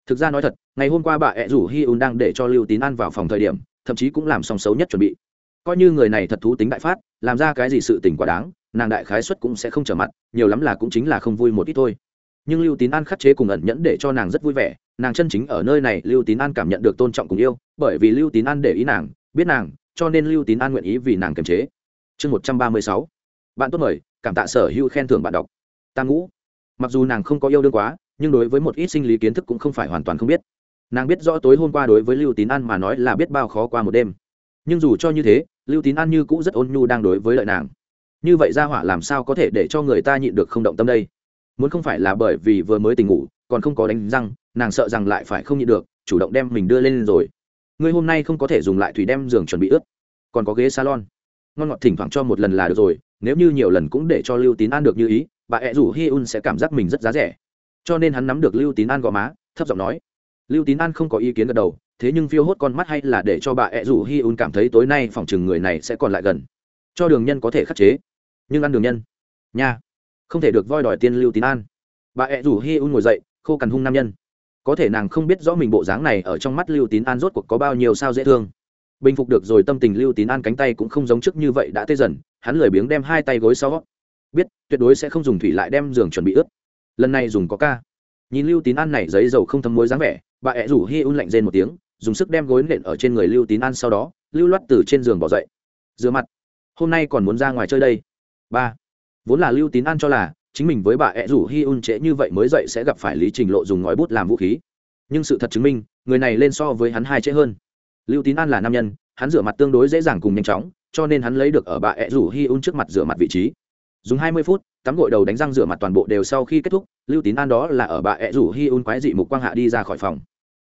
Thực ra nói thật, ngày hôm qua bà ẹ rủ hi un đang để cho lưu tín an vào phòng thời điểm, thậm chí cũng làm xong xấu nhất chuẩn bị. Coi như người này thật thú tính đại phát, làm ra cái gì sự tình quá đáng, nàng đại khái xuất cũng sẽ không trở mặt, nhiều lắm là cũng chính là không vui một ít thôi nhưng lưu tín an khắc chế cùng ẩn nhẫn để cho nàng rất vui vẻ, nàng chân chính ở nơi này lưu tín an cảm nhận được tôn trọng cùng yêu, bởi vì lưu tín an để ý nàng, biết nàng, cho nên lưu tín an nguyện ý vì nàng kiềm chế. Chương một trăm ba mươi sáu. Bạn tốt mời, cảm tạ sở hữu khen thưởng bạn đọc. Tam ngũ mặc dù nàng không có yêu đương quá, nhưng đối với một ít sinh lý kiến thức cũng không phải hoàn toàn không biết. Nàng biết rõ tối hôm qua đối với lưu tín an mà nói là biết bao khó qua một đêm. Nhưng dù cho như thế, lưu tín an như cũ rất ôn nhu đang đối với lợi nàng. Như vậy ra hỏa làm sao có thể để cho người ta nhịn được không động tâm đây? Muốn không phải là bởi vì vừa mới tỉnh ngủ, còn không có đánh răng, nàng sợ rằng lại phải không nhịn được, chủ động đem mình đưa lên rồi. Ngươi hôm nay không có thể dùng lại thủy đem giường chuẩn bị ướt. Còn có ghế salon. Ngon ngọt thỉnh thoảng cho một lần là được rồi, nếu như nhiều lần cũng để cho lưu tín an được như ý, bà ẹ rủ hi un sẽ cảm giác mình rất giá rẻ. Cho nên hắn nắm được lưu tín an gõ má, thấp giọng nói. Lưu tín an không có ý kiến gật đầu, thế nhưng phiêu hốt con mắt hay là để cho bà ẹ rủ hi un cảm thấy tối nay phòng chừng người này sẽ còn lại gần. Cho đường nhân có thể khắc chế. Nhưng ăn đường nhân. Nha không thể được voi đòi tiên lưu tín an. Bà ẹ rủ hi un ngồi dậy, khô cằn hung nam nhân. Có thể nàng không biết rõ mình bộ dáng này ở trong mắt lưu tín an rốt cuộc có bao nhiêu sao dễ thương. Bình phục được rồi tâm tình lưu tín an cánh tay cũng không giống trước như vậy đã tê dần, hắn lười biếng đem hai tay gối sau. Biết, tuyệt đối sẽ không dùng thủy lại đem giường chuẩn bị ướt. Lần này dùng có ca. Nhìn lưu tín an này giấy dầu không thấm muối dáng vẻ, bà ẹ rủ hi un lạnh rên một tiếng, dùng sức đem gối nện ở trên người lưu tín an sau đó, lưu loắt từ trên giường bỏ dậy. Rửa mặt. Hôm nay còn muốn ra ngoài chơi đây. Ba vốn là lưu tín an cho là chính mình với bà ẹ rủ hi un trễ như vậy mới dậy sẽ gặp phải lý trình lộ dùng ngòi bút làm vũ khí. Nhưng sự thật chứng minh, người này lên so với hắn hai trễ hơn. Lưu tín an là nam nhân, hắn rửa mặt tương đối dễ dàng cùng nhanh chóng, cho nên hắn lấy được ở bà ẹ rủ hi un trước mặt rửa mặt vị trí. Dùng hai mươi phút, tắm gội đầu đánh răng rửa mặt toàn bộ đều sau khi kết thúc, lưu tín an đó là ở bà ẹ rủ hi un quái dị mục quang hạ đi ra khỏi phòng.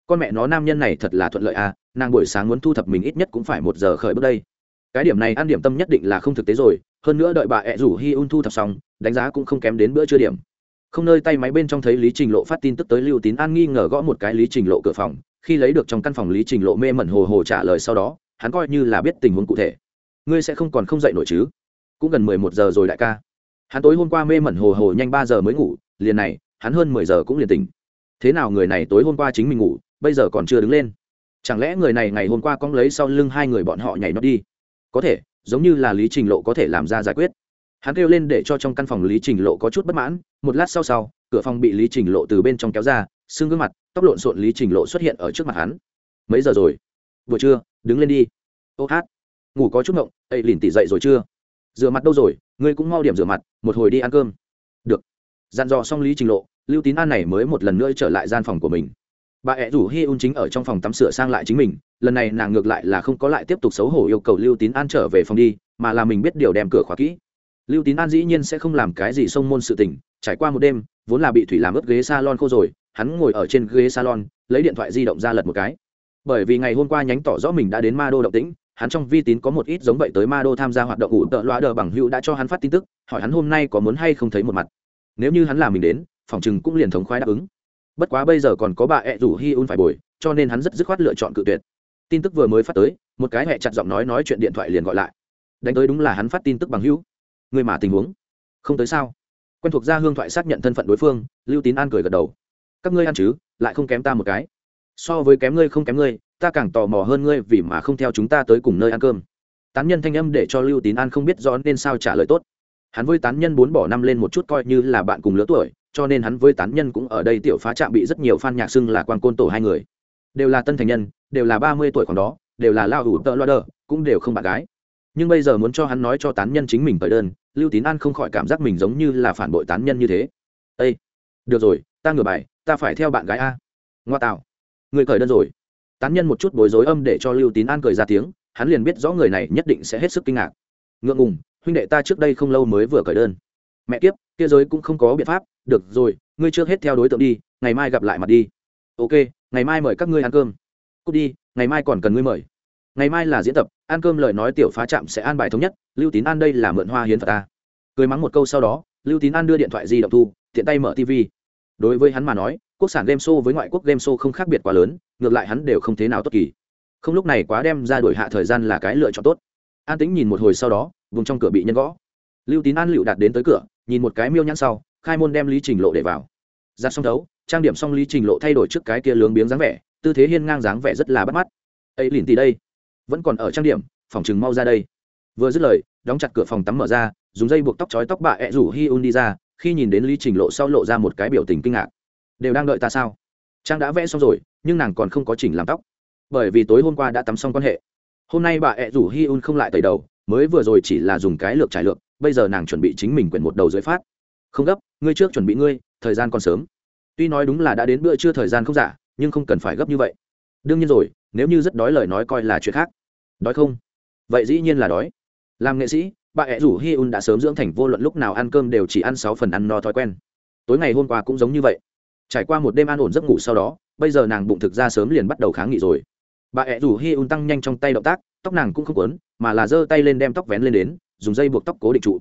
Con mẹ nó nam nhân này thật là thuận lợi à nàng buổi sáng muốn thu thập mình ít nhất cũng phải một giờ khởi bước đây cái điểm này ăn điểm tâm nhất định là không thực tế rồi, hơn nữa đợi bà ẹ rủ hi un thu thập xong, đánh giá cũng không kém đến bữa trưa điểm. Không nơi tay máy bên trong thấy lý trình lộ phát tin tức tới lưu tín an nghi ngờ gõ một cái lý trình lộ cửa phòng, khi lấy được trong căn phòng lý trình lộ mê mẩn hồ hồ trả lời sau đó, hắn coi như là biết tình huống cụ thể. Ngươi sẽ không còn không dậy nổi chứ? Cũng gần mười một giờ rồi đại ca. Hắn tối hôm qua mê mẩn hồ hồ nhanh ba giờ mới ngủ, liền này, hắn hơn mười giờ cũng liền tỉnh. Thế nào người này tối hôm qua chính mình ngủ, bây giờ còn chưa đứng lên? Chẳng lẽ người này ngày hôm qua cóng lấy sau lưng hai người bọn họ nhảy nó đi? Có thể, giống như là lý trình lộ có thể làm ra giải quyết. Hắn kêu lên để cho trong căn phòng lý trình lộ có chút bất mãn, một lát sau sau, cửa phòng bị lý trình lộ từ bên trong kéo ra, xương gương mặt, tóc lộn xộn lý trình lộ xuất hiện ở trước mặt hắn. Mấy giờ rồi? Vừa trưa, đứng lên đi. Ô hát. Ngủ có chút ngộng ây lìn tỉ dậy rồi chưa? Rửa mặt đâu rồi, ngươi cũng mau điểm rửa mặt, một hồi đi ăn cơm. Được. Dặn dò xong lý trình lộ, lưu tín an này mới một lần nữa trở lại gian phòng của mình bà ẹ rủ hi un chính ở trong phòng tắm sửa sang lại chính mình, lần này nàng ngược lại là không có lại tiếp tục xấu hổ yêu cầu lưu tín an trở về phòng đi, mà là mình biết điều đem cửa khóa kỹ. Lưu tín an dĩ nhiên sẽ không làm cái gì xông môn sự tình, trải qua một đêm, vốn là bị thủy làm ướt ghế salon khô rồi, hắn ngồi ở trên ghế salon, lấy điện thoại di động ra lật một cái. Bởi vì ngày hôm qua nhánh tỏ rõ mình đã đến ma đô động tĩnh, hắn trong vi tín có một ít giống vậy tới ma đô tham gia hoạt động ủ tợ loa đờ bằng hữu đã cho hắn phát tin tức, hỏi hắn hôm nay có muốn hay không thấy một mặt. Nếu như hắn là mình đến, phòng chừng cũng liền thống khoái đáp ứng bất quá bây giờ còn có bà ẹ rủ hi un phải bồi, cho nên hắn rất dứt khoát lựa chọn cự tuyệt. Tin tức vừa mới phát tới, một cái hẹ chặt giọng nói nói chuyện điện thoại liền gọi lại. Đánh tới đúng là hắn phát tin tức bằng hữu. Người mà tình huống? Không tới sao? Quen thuộc ra hương thoại xác nhận thân phận đối phương, lưu tín an cười gật đầu. Các ngươi ăn chứ, lại không kém ta một cái. So với kém ngươi không kém ngươi, ta càng tò mò hơn ngươi vì mà không theo chúng ta tới cùng nơi ăn cơm. Tán nhân thanh âm để cho lưu tín an không biết rõ nên sao trả lời tốt. Hắn với tán nhân bốn bỏ năm lên một chút coi như là bạn cùng lứa tuổi cho nên hắn với tán nhân cũng ở đây tiểu phá trạm bị rất nhiều fan nhạc xưng là quan côn tổ hai người. Đều là tân thành nhân, đều là ba mươi tuổi còn đó, đều là lao hủ tợ loa đờ, cũng đều không bạn gái. Nhưng bây giờ muốn cho hắn nói cho tán nhân chính mình tới đơn, lưu tín an không khỏi cảm giác mình giống như là phản bội tán nhân như thế. Â được rồi, ta ngửa bài, ta phải theo bạn gái a. Ngoa tạo, người cởi đơn rồi. Tán nhân một chút bối rối âm để cho lưu tín an cười ra tiếng, hắn liền biết rõ người này nhất định sẽ hết sức kinh ngạc. Ngượng ngùng, huynh đệ ta trước đây không lâu mới vừa cởi đơn mẹ kiếp, kia giới cũng không có biện pháp, được rồi, ngươi trước hết theo đối tượng đi, ngày mai gặp lại mặt đi. Ok, ngày mai mời các ngươi ăn cơm. Cút đi, ngày mai còn cần ngươi mời. Ngày mai là diễn tập, ăn cơm lời nói tiểu phá trạm sẽ an bài thống nhất, lưu tín an đây là mượn hoa hiến phật ta. Cười mắng một câu sau đó, lưu tín an đưa điện thoại di động thu, tiện tay mở tv đối với hắn mà nói, quốc sản game show với ngoại quốc game show không khác biệt quá lớn, ngược lại hắn đều không thế nào tốt kỳ. Không lúc này quá đem ra đổi hạ thời gian là cái lựa chọn tốt. An tính nhìn một hồi sau đó, vùng trong cửa bị nhân gõ lưu tín an lựu đạt đến tới cửa, nhìn một cái miêu nhãn sau, khai môn đem lý trình lộ để vào. Ra xong đấu trang điểm xong lý trình lộ thay đổi trước cái kia lướng biếng dáng vẻ, tư thế hiên ngang dáng vẻ rất là bắt mắt. Ấy lìn tì đây. Vẫn còn ở trang điểm, phòng chừng mau ra đây. Vừa dứt lời, đóng chặt cửa phòng tắm mở ra, dùng dây buộc tóc chói tóc bà ẹ rủ hi un đi ra, khi nhìn đến lý trình lộ sau lộ ra một cái biểu tình kinh ngạc. Đều đang đợi ta sao? Trang đã vẽ xong rồi, nhưng nàng còn không có chỉnh làm tóc. Bởi vì tối hôm qua đã tắm xong quan hệ. Hôm nay bà ẹ rủ hi un không lại tẩy đầu, mới vừa rồi chỉ là dùng cái lược trải lược bây giờ nàng chuẩn bị chính mình quyển một đầu dưới phát. Không gấp, ngươi trước chuẩn bị ngươi, thời gian còn sớm. Tuy nói đúng là đã đến bữa trưa thời gian không giả, nhưng không cần phải gấp như vậy. Đương nhiên rồi, nếu như rất đói lời nói coi là chuyện khác. Đói không? Vậy dĩ nhiên là đói. Làm nghệ sĩ, bà ẹ rủ hi un đã sớm dưỡng thành vô luận lúc nào ăn cơm đều chỉ ăn sáu phần ăn no thói quen. Tối ngày hôm qua cũng giống như vậy. Trải qua một đêm an ổn giấc ngủ sau đó, bây giờ nàng bụng thực ra sớm liền bắt đầu kháng nghị rồi. Bà ẹ rủ hi un tăng nhanh trong tay động tác, tóc nàng cũng không quấn, mà là giơ tay lên đem tóc vén lên đến dùng dây buộc tóc cố định trụ.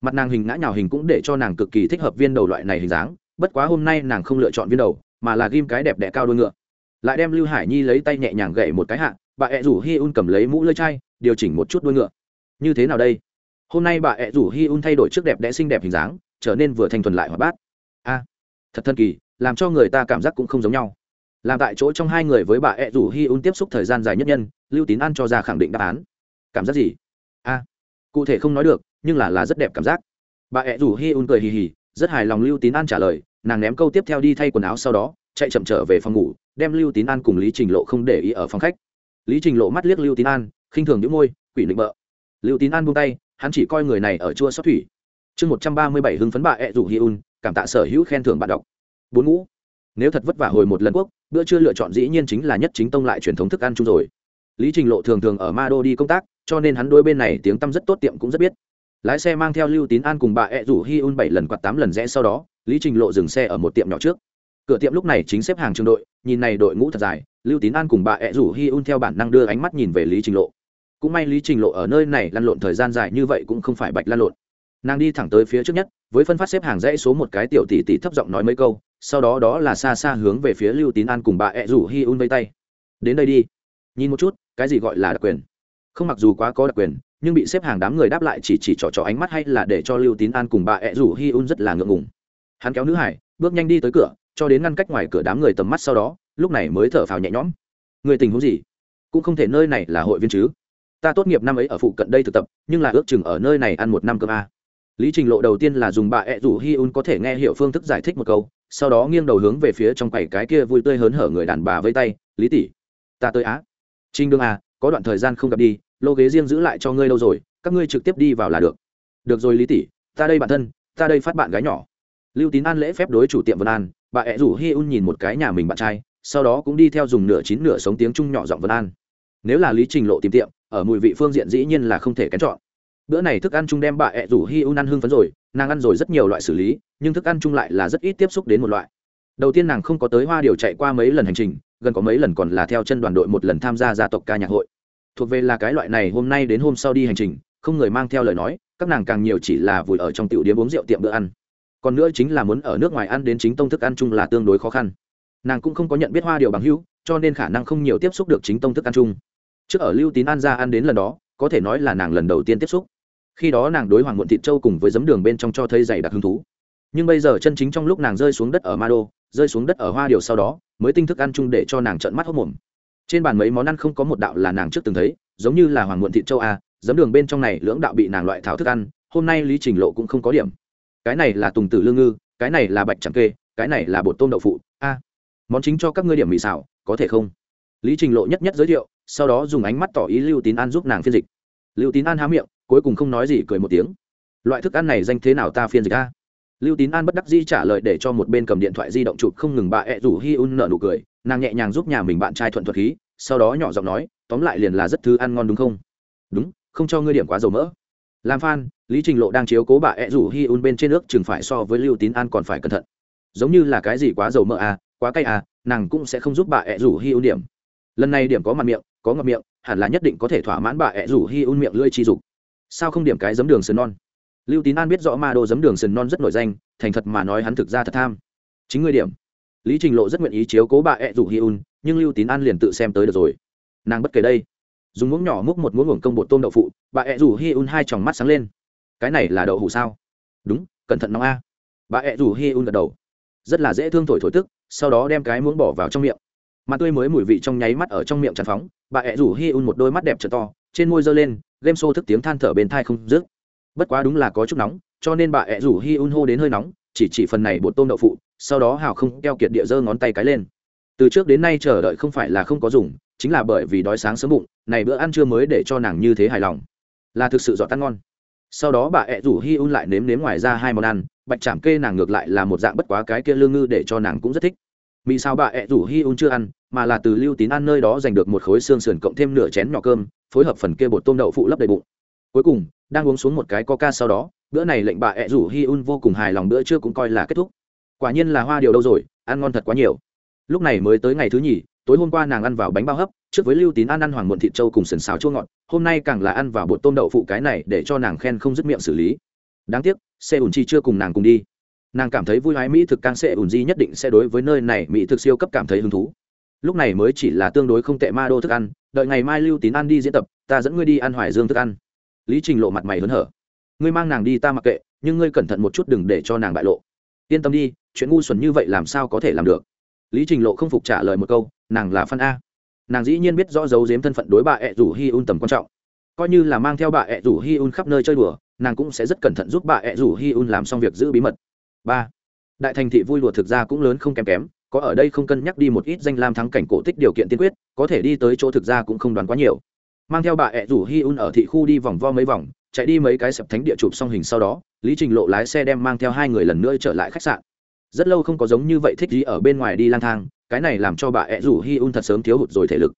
Mặt nàng hình ngã nhào hình cũng để cho nàng cực kỳ thích hợp viên đầu loại này hình dáng, bất quá hôm nay nàng không lựa chọn viên đầu, mà là ghim cái đẹp đẽ cao đôi ngựa. Lại đem lưu hải nhi lấy tay nhẹ nhàng gậy một cái hạ, bà ẹ rủ hi un cầm lấy mũ lơi chai, điều chỉnh một chút đôi ngựa. Như thế nào đây? Hôm nay bà ẹ rủ hi un thay đổi trước đẹp đẽ xinh đẹp hình dáng, trở nên vừa thanh thuần lại hoạt bát. A, thật thần kỳ, làm cho người ta cảm giác cũng không giống nhau. Làm tại chỗ trong hai người với bà ẹ rủ hi un tiếp xúc thời gian dài nhất nhân, lưu tín an cho ra khẳng định đáp án. Cảm giác gì? Cụ thể không nói được, nhưng là là rất đẹp cảm giác. Bà ẹ rủ hi un cười hì hì, rất hài lòng lưu tín an trả lời, nàng ném câu tiếp theo đi thay quần áo sau đó, chạy chậm trở về phòng ngủ, đem lưu tín an cùng lý trình lộ không để ý ở phòng khách. Lý trình lộ mắt liếc lưu tín an, khinh thường những môi, quỷ định bợ. Lưu tín an buông tay, hắn chỉ coi người này ở chua xót thủy. Chương một trăm ba mươi bảy hưng phấn bà ẹ rủ hi un, cảm tạ sở hữu khen thưởng bạn đọc. Bốn ngũ. Nếu thật vất vả hồi một lần quốc, bữa trưa lựa chọn dĩ nhiên chính là nhất chính tông lại truyền thống thức ăn chung rồi. Lý trình lộ thường thường ở ma đô đi công tác cho nên hắn đôi bên này tiếng tăm rất tốt tiệm cũng rất biết. Lái xe mang theo lưu tín an cùng bà ẹ rủ hi un bảy lần quạt tám lần rẽ sau đó, lý trình lộ dừng xe ở một tiệm nhỏ trước. Cửa tiệm lúc này chính xếp hàng trường đội, nhìn này đội ngũ thật dài, lưu tín an cùng bà ẹ rủ hi un theo bản năng đưa ánh mắt nhìn về lý trình lộ. Cũng may lý trình lộ ở nơi này lăn lộn thời gian dài như vậy cũng không phải bạch lăn lộn. Nàng đi thẳng tới phía trước nhất, với phân phát xếp hàng dãy số một cái tiểu tỷ tỷ thấp giọng nói mấy câu, sau đó đó là xa xa hướng về phía lưu tín an cùng bà ẹ rủ hi un vây tay. Đến đây đi. Nhìn một chút, cái gì gọi là đặc quyền? Không mặc dù quá có đặc quyền, nhưng bị xếp hàng đám người đáp lại chỉ chỉ trỏ trỏ ánh mắt hay là để cho lưu tín an cùng bà ẹ rủ hi un rất là ngượng ngùng. Hắn kéo nữ hải, bước nhanh đi tới cửa, cho đến ngăn cách ngoài cửa đám người tầm mắt sau đó, lúc này mới thở phào nhẹ nhõm. Người tình huống gì? Cũng không thể nơi này là hội viên chứ? Ta tốt nghiệp năm ấy ở phụ cận đây thực tập, nhưng là ước chừng ở nơi này ăn một năm cơm a. Lý trình lộ đầu tiên là dùng bà ẹ rủ hi un có thể nghe hiểu phương thức giải thích một câu, sau đó nghiêng đầu hướng về phía trong quầy cái kia vui tươi hớn hở người đàn bà với tay, lý tỷ, ta tới á. Trinh đương a à, có đoạn thời gian không gặp đi, lô ghế riêng giữ lại cho ngươi lâu rồi, các ngươi trực tiếp đi vào là được. Được rồi lý tỷ, ta đây bản thân, ta đây phát bạn gái nhỏ. Lưu tín an lễ phép đối chủ tiệm vân an, bà ẹ rủ hi un nhìn một cái nhà mình bạn trai, sau đó cũng đi theo dùng nửa chín nửa sống tiếng trung nhỏ giọng vân an. Nếu là lý trình lộ tìm tiệm, ở mùi vị phương diện dĩ nhiên là không thể kén chọn. Bữa này thức ăn chung đem bà ẹ rủ hi un ăn hưng phấn rồi, nàng ăn rồi rất nhiều loại xử lý, nhưng thức ăn chung lại là rất ít tiếp xúc đến một loại. Đầu tiên nàng không có tới hoa điều chạy qua mấy lần hành trình, gần có mấy lần còn là theo chân đoàn đội một lần tham gia gia tộc ca nhạc hội thuộc về là cái loại này hôm nay đến hôm sau đi hành trình, không người mang theo lời nói, các nàng càng nhiều chỉ là vùi ở trong tiểu điếm uống rượu tiệm bữa ăn. Còn nữa chính là muốn ở nước ngoài ăn đến chính tông thức ăn chung là tương đối khó khăn. Nàng cũng không có nhận biết hoa điều bằng hữu, cho nên khả năng không nhiều tiếp xúc được chính tông thức ăn chung. Trước ở lưu tín an ra ăn đến lần đó, có thể nói là nàng lần đầu tiên tiếp xúc. Khi đó nàng đối hoàng muộn thịt châu cùng với giấm đường bên trong cho thấy dày đặc hứng thú. Nhưng bây giờ chân chính trong lúc nàng rơi xuống đất ở ma đô, rơi xuống đất ở hoa điều sau đó, mới tinh thức ăn chung để cho nàng trợn mắt hốc mồm trên bàn mấy món ăn không có một đạo là nàng trước từng thấy, giống như là hoàng muộn thịt châu a giấm đường bên trong này lưỡng đạo bị nàng loại thảo thức ăn, hôm nay lý trình lộ cũng không có điểm. Cái này là tùng tử lương ngư, cái này là bạch chẳng kê, cái này là bột tôm đậu phụ, a. Món chính cho các ngươi điểm mì xào, có thể không? Lý trình lộ nhất nhất giới thiệu, sau đó dùng ánh mắt tỏ ý lưu tín an giúp nàng phiên dịch. Lưu tín an há miệng, cuối cùng không nói gì, cười một tiếng. Loại thức ăn này danh thế nào ta phiên dịch a? Lưu tín an bất đắc di trả lời để cho một bên cầm điện thoại di động chụp không ngừng bà ẹ rủ hi un nợ nụ cười, nàng nhẹ nhàng giúp nhà mình bạn trai thuận thuật khí sau đó nhỏ giọng nói, tóm lại liền là rất thứ ăn ngon đúng không? Đúng, không cho ngươi điểm quá dầu mỡ. Làm phan, lý trình lộ đang chiếu cố bà ẹ rủ hi un bên trên nước chừng phải so với lưu tín an còn phải cẩn thận. Giống như là cái gì quá dầu mỡ à quá cay à nàng cũng sẽ không giúp bà ẹ rủ hi un điểm. Lần này điểm có mặt miệng, có ngập miệng, hẳn là nhất định có thể thỏa mãn bà ẹ rủ hi un miệng lưỡi chi dục. Sao không điểm cái giấm đường sườn non? Lưu tín an biết rõ ma đô giấm đường sườn non rất nổi danh, thành thật mà nói hắn thực ra thật tham. Chính ngươi điểm lý trình lộ rất nguyện ý chiếu cố bà ẹ rủ hi un, nhưng lưu tín an liền tự xem tới được rồi. Nàng bất kể đây. Dùng muỗng nhỏ múc một muỗng uổng công bột tôm đậu phụ, bà ẹ rủ hi un hai tròng mắt sáng lên. Cái này là đậu hủ sao? Đúng, cẩn thận nóng a. Bà ẹ rủ hi un gật đầu. Rất là dễ thương thổi thổi tức, sau đó đem cái muỗng bỏ vào trong miệng. Mặt tươi mới mùi vị trong nháy mắt ở trong miệng tràn phóng, bà ẹ rủ hi un một đôi mắt đẹp trở to, trên môi giơ lên, game show thức tiếng than thở bên thai không dứt. Bất quá đúng là có chút nóng, cho nên bà ẹ rủ hi un hô đến hơi nóng, chỉ chỉ phần này bột tôm đậu phụ sau đó hào không keo kiệt địa giơ ngón tay cái lên. Từ trước đến nay chờ đợi không phải là không có dùng, chính là bởi vì đói sáng sớm bụng, này bữa ăn trưa mới để cho nàng như thế hài lòng. Là thực sự dọn tan ngon. Sau đó bà ẹ rủ hi un lại nếm nếm ngoài ra hai món ăn, bạch chảm kê nàng ngược lại là một dạng bất quá cái kia lương ngư để cho nàng cũng rất thích. Vì sao bà ẹ rủ hi un chưa ăn, mà là từ lưu tín ăn nơi đó giành được một khối xương sườn cộng thêm nửa chén nhỏ cơm, phối hợp phần kia bột tôm đậu phụ lấp đầy bụng. Cuối cùng, đang uống xuống một cái coca sau đó, bữa này lệnh bà ẹ rủ hi un vô cùng hài lòng, bữa trưa cũng coi là kết thúc quả nhiên là hoa điều đâu rồi, ăn ngon thật quá nhiều. Lúc này mới tới ngày thứ nhì, tối hôm qua nàng ăn vào bánh bao hấp, trước với lưu tín ăn ăn hoàng muộn thịt trâu cùng sườn xào chua ngọt, hôm nay càng là ăn vào bột tôm đậu phụ cái này để cho nàng khen không dứt miệng xử lý. Đáng tiếc xe ùn chi chưa cùng nàng cùng đi. Nàng cảm thấy vui hái mỹ thực càng xe ùn di nhất định sẽ đối với nơi này mỹ thực siêu cấp cảm thấy hứng thú. Lúc này mới chỉ là tương đối không tệ ma đô thức ăn, đợi ngày mai lưu tín ăn đi diễn tập, ta dẫn ngươi đi ăn hoài dương thức ăn. Lý trình lộ mặt mày hớn hở. Ngươi mang nàng đi ta mặc kệ, nhưng ngươi cẩn thận một chút đừng để cho nàng bại lộ yên tâm đi, chuyện ngu xuẩn như vậy làm sao có thể làm được? Lý trình lộ không phục trả lời một câu, nàng là Phan a. Nàng dĩ nhiên biết rõ dấu dếm thân phận đối bà ẹ rủ hi un tầm quan trọng. Coi như là mang theo bà ẹ rủ hi un khắp nơi chơi đùa, nàng cũng sẽ rất cẩn thận giúp bà ẹ rủ hi un làm xong việc giữ bí mật. Ba. Đại thành thị vui đùa thực ra cũng lớn không kém kém, có ở đây không cân nhắc đi một ít danh lam thắng cảnh cổ tích điều kiện tiên quyết, có thể đi tới chỗ thực ra cũng không đoán quá nhiều. Mang theo bà ẹ rủ hi un ở thị khu đi vòng vo mấy vòng chạy đi mấy cái sập thánh địa chụp xong hình sau đó, lý trình lộ lái xe đem mang theo hai người lần nữa trở lại khách sạn. Rất lâu không có giống như vậy thích gì ở bên ngoài đi lang thang, cái này làm cho bà ẹ rủ hi un thật sớm thiếu hụt rồi thể lực.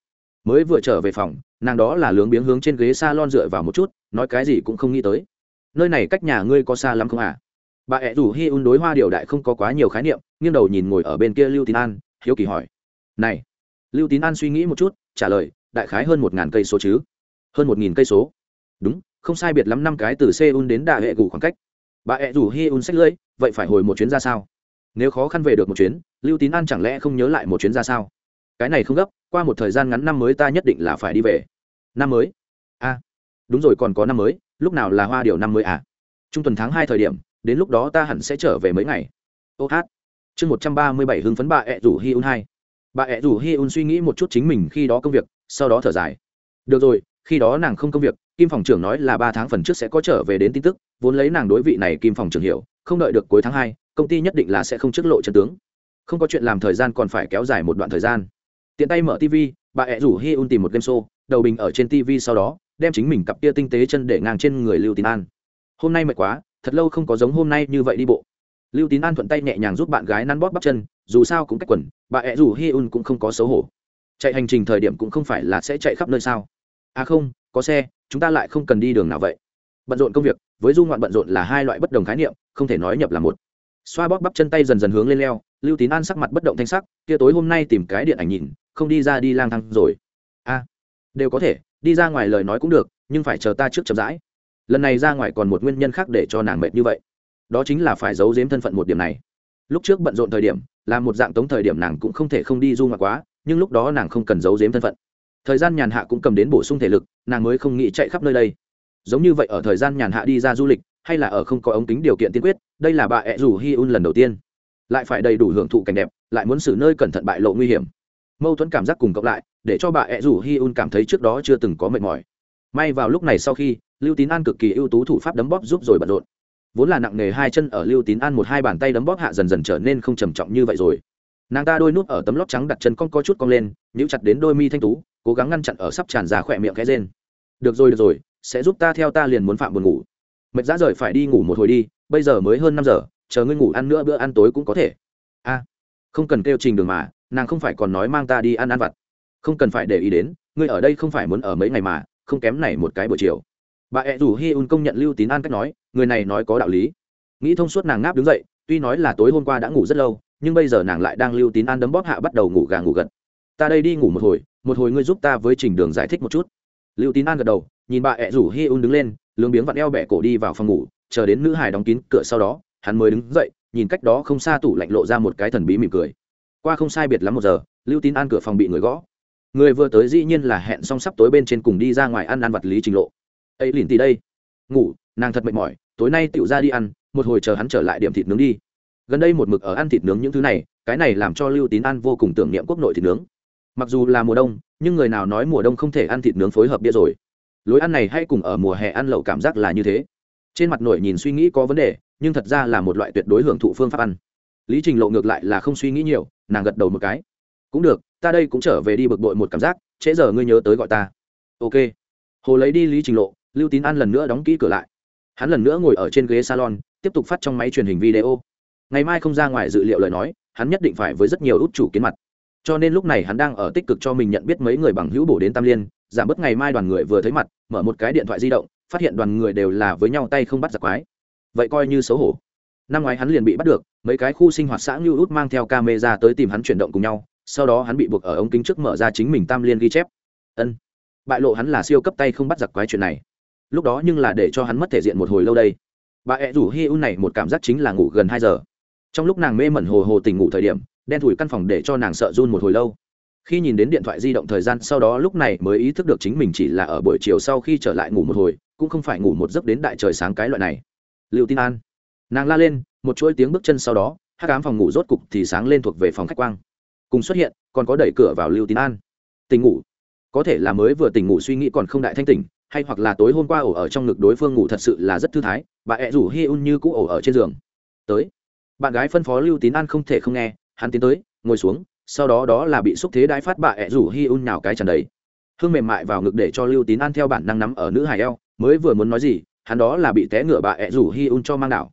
Mới vừa trở về phòng, nàng đó là lướng biếng hướng trên ghế s a lon dựa vào một chút, nói cái gì cũng không nghĩ tới. Nơi này cách nhà ngươi có xa lắm không à bà ẹ rủ hi un đối hoa điều đại không có quá nhiều khái niệm, nghiêng đầu nhìn ngồi ở bên kia lưu tín an, hiếu kỳ hỏi. Này, lưu tín an suy nghĩ một chút, trả lời, đại khái hơn một ngàn cây số chứ? Hơn một nghìn cây số. Đúng không sai biệt lắm năm cái từ seoul đến đà hệ gù khoảng cách. Bà ẹ rủ hi un sách lưỡi, vậy phải hồi một chuyến ra sao? Nếu khó khăn về được một chuyến, lưu tín an chẳng lẽ không nhớ lại một chuyến ra sao? Cái này không gấp, qua một thời gian ngắn năm mới ta nhất định là phải đi về. Năm mới? A đúng rồi còn có năm mới, lúc nào là hoa điều năm mới à? Trung tuần tháng hai thời điểm, đến lúc đó ta hẳn sẽ trở về mấy ngày. Ô hát. Chương một trăm ba mươi bảy hưng phấn bà ẹ rủ hi un hai. Bà ẹ rủ hi un suy nghĩ một chút chính mình khi đó công việc, sau đó thở dài. Được rồi khi đó nàng không công việc, kim phòng trưởng nói là ba tháng phần trước sẽ có trở về đến tin tức, vốn lấy nàng đối vị này kim phòng trưởng hiểu, không đợi được cuối tháng hai, công ty nhất định là sẽ không trước lộ chân tướng. Không có chuyện làm thời gian còn phải kéo dài một đoạn thời gian. Tiện tay mở tv bà ẹ rủ hi un tìm một game show, đầu bình ở trên tv sau đó, đem chính mình cặp kia tinh tế chân để ngang trên người lưu tín an. Hôm nay mệt quá, thật lâu không có giống hôm nay như vậy đi bộ. Lưu tín an thuận tay nhẹ nhàng giúp bạn gái năn bóp bắp chân, dù sao cũng cách quần, bà ẹ rủ hi un cũng không có xấu hổ. Chạy hành trình thời điểm cũng không phải là sẽ chạy khắp nơi sao à không có xe chúng ta lại không cần đi đường nào vậy. Bận rộn công việc với du ngoạn bận rộn là hai loại bất đồng khái niệm không thể nói nhập là một. Xoa bóp bắp chân tay dần dần hướng lên leo lưu tín an sắc mặt bất động thanh sắc kia tối hôm nay tìm cái điện ảnh nhìn không đi ra đi lang thang rồi. A à, đều có thể đi ra ngoài lời nói cũng được nhưng phải chờ ta trước chậm rãi. Lần này ra ngoài còn một nguyên nhân khác để cho nàng mệt như vậy. Đó chính là phải giấu giếm thân phận một điểm này. Lúc trước bận rộn thời điểm là một dạng tống thời điểm nàng cũng không thể không đi du ngoạn quá nhưng lúc đó nàng không cần giấu giếm thân phận thời gian nhàn hạ cũng cầm đến bổ sung thể lực, nàng mới không nghĩ chạy khắp nơi đây. Giống như vậy ở thời gian nhàn hạ đi ra du lịch, hay là ở không có ống kính điều kiện tiên quyết, đây là bà ẹ rủ hi un lần đầu tiên. Lại phải đầy đủ hưởng thụ cảnh đẹp, lại muốn xử nơi cẩn thận bại lộ nguy hiểm. Mâu thuẫn cảm giác cùng cộng lại, để cho bà ẹ rủ hi un cảm thấy trước đó chưa từng có mệt mỏi. May vào lúc này sau khi, lưu tín an cực kỳ ưu tú thủ pháp đấm bóp giúp rồi bận rộn. Vốn là nặng nề hai chân ở lưu tín an một hai bàn tay đấm bóp hạ dần dần trở nên không trầm trọng như vậy rồi. Nàng ta đôi nút ở tấm lót trắng đặt chân con có chút cong lên nhíu chặt đến đôi mi thanh tú cố gắng ngăn chặn ở sắp tràn ra khỏe miệng cái rên. Được rồi được rồi, sẽ giúp ta theo ta liền muốn phạm buồn ngủ. Mệt ra rời phải đi ngủ một hồi đi, bây giờ mới hơn năm giờ, chờ ngươi ngủ ăn nữa bữa ăn tối cũng có thể. A, không cần kêu trình đường mà, nàng không phải còn nói mang ta đi ăn ăn vặt. Không cần phải để ý đến, ngươi ở đây không phải muốn ở mấy ngày mà, không kém này một cái buổi chiều. Bà ẹ rủ hi un công nhận lưu tín an cách nói, người này nói có đạo lý. Nghĩ thông suốt nàng ngáp đứng dậy, tuy nói là tối hôm qua đã ngủ rất lâu, nhưng bây giờ nàng lại đang lưu tín an đấm bóp hạ bắt đầu ngủ gà ngủ gật ta đây đi ngủ một hồi một hồi ngươi giúp ta với trình đường giải thích một chút. Lưu tín an gật đầu, nhìn bà ẹ rủ hi un đứng lên, lướng biếng vặn eo bẻ cổ đi vào phòng ngủ, chờ đến nữ hải đóng kín cửa sau đó, hắn mới đứng dậy, nhìn cách đó không xa tủ lạnh lộ ra một cái thần bí mỉm cười. Qua không sai biệt lắm một giờ, lưu tín an cửa phòng bị người gõ. Người vừa tới dĩ nhiên là hẹn xong sắp tối bên trên cùng đi ra ngoài ăn ăn vật lý trình lộ. Ấy lìn tì đây. Ngủ, nàng thật mệt mỏi, tối nay tựu ra đi ăn, một hồi chờ hắn trở lại điểm thịt nướng đi. Gần đây một mực ở ăn thịt nướng những thứ này, cái này làm cho lưu tín An vô cùng tưởng niệm quốc nội thịt nướng mặc dù là mùa đông, nhưng người nào nói mùa đông không thể ăn thịt nướng phối hợp bia rồi? Lối ăn này hay cùng ở mùa hè ăn lẩu cảm giác là như thế. Trên mặt nổi nhìn suy nghĩ có vấn đề, nhưng thật ra là một loại tuyệt đối hưởng thụ phương pháp ăn. Lý trình lộ ngược lại là không suy nghĩ nhiều, nàng gật đầu một cái. Cũng được, ta đây cũng trở về đi bực bội một cảm giác, trễ giờ ngươi nhớ tới gọi ta. Ok. Hồ lấy đi lý trình lộ, lưu tín an lần nữa đóng kỹ cửa lại. Hắn lần nữa ngồi ở trên ghế salon, tiếp tục phát trong máy truyền hình video. Ngày mai không ra ngoài dự liệu lời nói, hắn nhất định phải với rất nhiều út chủ kiến mặt cho nên lúc này hắn đang ở tích cực cho mình nhận biết mấy người bằng hữu bổ đến tam liên, giảm bớt ngày mai đoàn người vừa thấy mặt, mở một cái điện thoại di động, phát hiện đoàn người đều là với nhau tay không bắt giặc quái. Vậy coi như xấu hổ. Năm ngoái hắn liền bị bắt được, mấy cái khu sinh hoạt xã như út mang theo camera tới tìm hắn chuyển động cùng nhau, sau đó hắn bị buộc ở ống kính trước mở ra chính mình tam liên ghi chép. Ân, bại lộ hắn là siêu cấp tay không bắt giặc quái chuyện này. Lúc đó nhưng là để cho hắn mất thể diện một hồi lâu đây. Bà ẹ rủ hi un này một cảm giác chính là ngủ gần hai giờ. Trong lúc nàng mê mẩn hồ hồ tình ngủ thời điểm đen thủi căn phòng để cho nàng sợ run một hồi lâu. Khi nhìn đến điện thoại di động thời gian, sau đó lúc này mới ý thức được chính mình chỉ là ở buổi chiều sau khi trở lại ngủ một hồi, cũng không phải ngủ một giấc đến đại trời sáng cái loại này. Liệu tin an. Nàng la lên, một chuỗi tiếng bước chân sau đó hát cám phòng ngủ rốt cục thì sáng lên thuộc về phòng khách quang. Cùng xuất hiện, còn có đẩy cửa vào lưu tín an. Tình ngủ. Có thể là mới vừa tỉnh ngủ suy nghĩ còn không đại thanh tỉnh, hay hoặc là tối hôm qua ổ ở trong ngực đối phương ngủ thật sự là rất thư thái, bà ẹ rủ hi un như cũ ổ ở trên giường. Tới. Bạn gái phân phó lưu tín an không thể không nghe hắn tiến tới, ngồi xuống, sau đó đó là bị xúc thế đái phát bạ ẹ rủ hi un nào cái trần đấy hương mềm mại vào ngực để cho lưu tín an theo bản năng nắm ở nữ hải eo, mới vừa muốn nói gì, hắn đó là bị té ngựa bà ẹ rủ hi un cho mang đảo.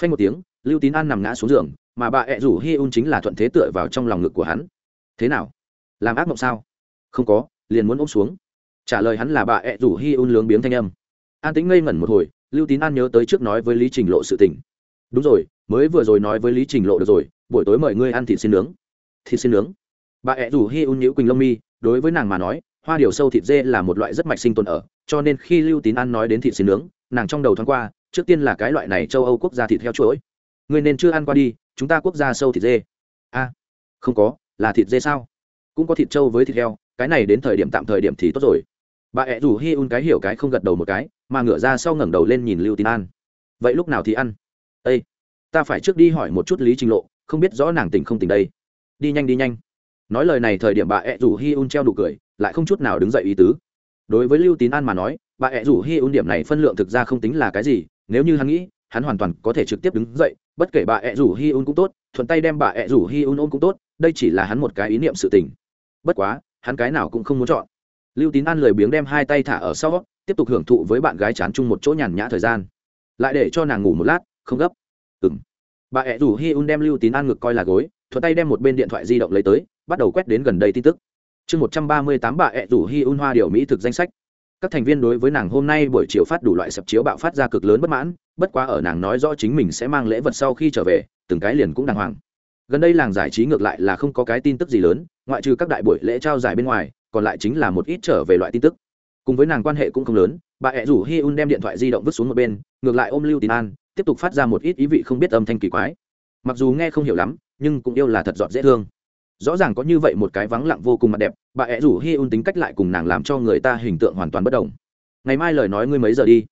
Phanh một tiếng, lưu tín an nằm ngã xuống giường, mà bà ẹ rủ hi un chính là thuận thế tựa vào trong lòng ngực của hắn. Thế nào? Làm ác mộng sao? Không có, liền muốn ôm xuống. Trả lời hắn là bà ẹ rủ hi un lướng biếng thanh âm. An tính ngây ngẩn một hồi, lưu tín an nhớ tới trước nói với lý trình lộ sự tình. Đúng rồi, mới vừa rồi nói với lý trình lộ được rồi buổi tối mời ngươi ăn thịt xin nướng. Thịt xin nướng. Bà ẹ rủ hi un nhữ quỳnh lông mi, đối với nàng mà nói, hoa điều sâu thịt dê là một loại rất mạch sinh tồn ở, cho nên khi lưu tín an nói đến thịt xin nướng, nàng trong đầu thoáng qua, trước tiên là cái loại này châu âu quốc gia thịt heo chuỗi ngươi nên chưa ăn qua đi, chúng ta quốc gia sâu thịt dê. A, không có, là thịt dê sao? Cũng có thịt trâu với thịt heo, cái này đến thời điểm tạm thời điểm thì tốt rồi. Bà ẹ rủ hi un cái hiểu cái không gật đầu một cái, mà ngửa ra sau ngẩng đầu lên nhìn lưu tín an. Vậy lúc nào thì ăn? Ây ta phải trước đi hỏi một chút lý trình lộ không biết rõ nàng tỉnh không tỉnh đây. Đi nhanh đi nhanh. Nói lời này thời điểm bà ẹ rủ hi un treo đủ cười, lại không chút nào đứng dậy ý tứ. Đối với lưu tín an mà nói, bà ẹ rủ hi un điểm này phân lượng thực ra không tính là cái gì, nếu như hắn nghĩ, hắn hoàn toàn có thể trực tiếp đứng dậy, bất kể bà ẹ rủ hi un cũng tốt, thuận tay đem bà ẹ rủ hi un ôm cũng tốt, đây chỉ là hắn một cái ý niệm sự tình. Bất quá, hắn cái nào cũng không muốn chọn. Lưu tín an lười biếng đem hai tay thả ở sau, tiếp tục hưởng thụ với bạn gái chán chung một chỗ nhàn nhã thời gian. Lại để cho nàng ngủ một lát, không gấp. Ừng bà ẹ rủ hi un đem lưu tín an ngực coi là gối, thuận tay đem một bên điện thoại di động lấy tới, bắt đầu quét đến gần đây tin tức. Chương một trăm ba mươi tám, bà ẹ rủ hi un hoa điều mỹ thực danh sách. Các thành viên đối với nàng hôm nay buổi chiều phát đủ loại sập chiếu bạo phát ra cực lớn bất mãn, bất quá ở nàng nói rõ chính mình sẽ mang lễ vật sau khi trở về, từng cái liền cũng đàng hoàng. Gần đây làng giải trí ngược lại là không có cái tin tức gì lớn, ngoại trừ các đại buổi lễ trao giải bên ngoài, còn lại chính là một ít trở về loại tin tức. Cùng với nàng quan hệ cũng không lớn, bà ẹ rủ hi un đem điện thoại di động vứt xuống một bên, ngược lại ôm lưu tín an tiếp tục phát ra một ít ý vị không biết âm thanh kỳ quái. Mặc dù nghe không hiểu lắm, nhưng cũng yêu là thật giọt dễ thương. Rõ ràng có như vậy một cái vắng lặng vô cùng mặt đẹp, bà ẹ rủ hi un tính cách lại cùng nàng làm cho người ta hình tượng hoàn toàn bất đồng. Ngày mai lời nói ngươi mấy giờ đi?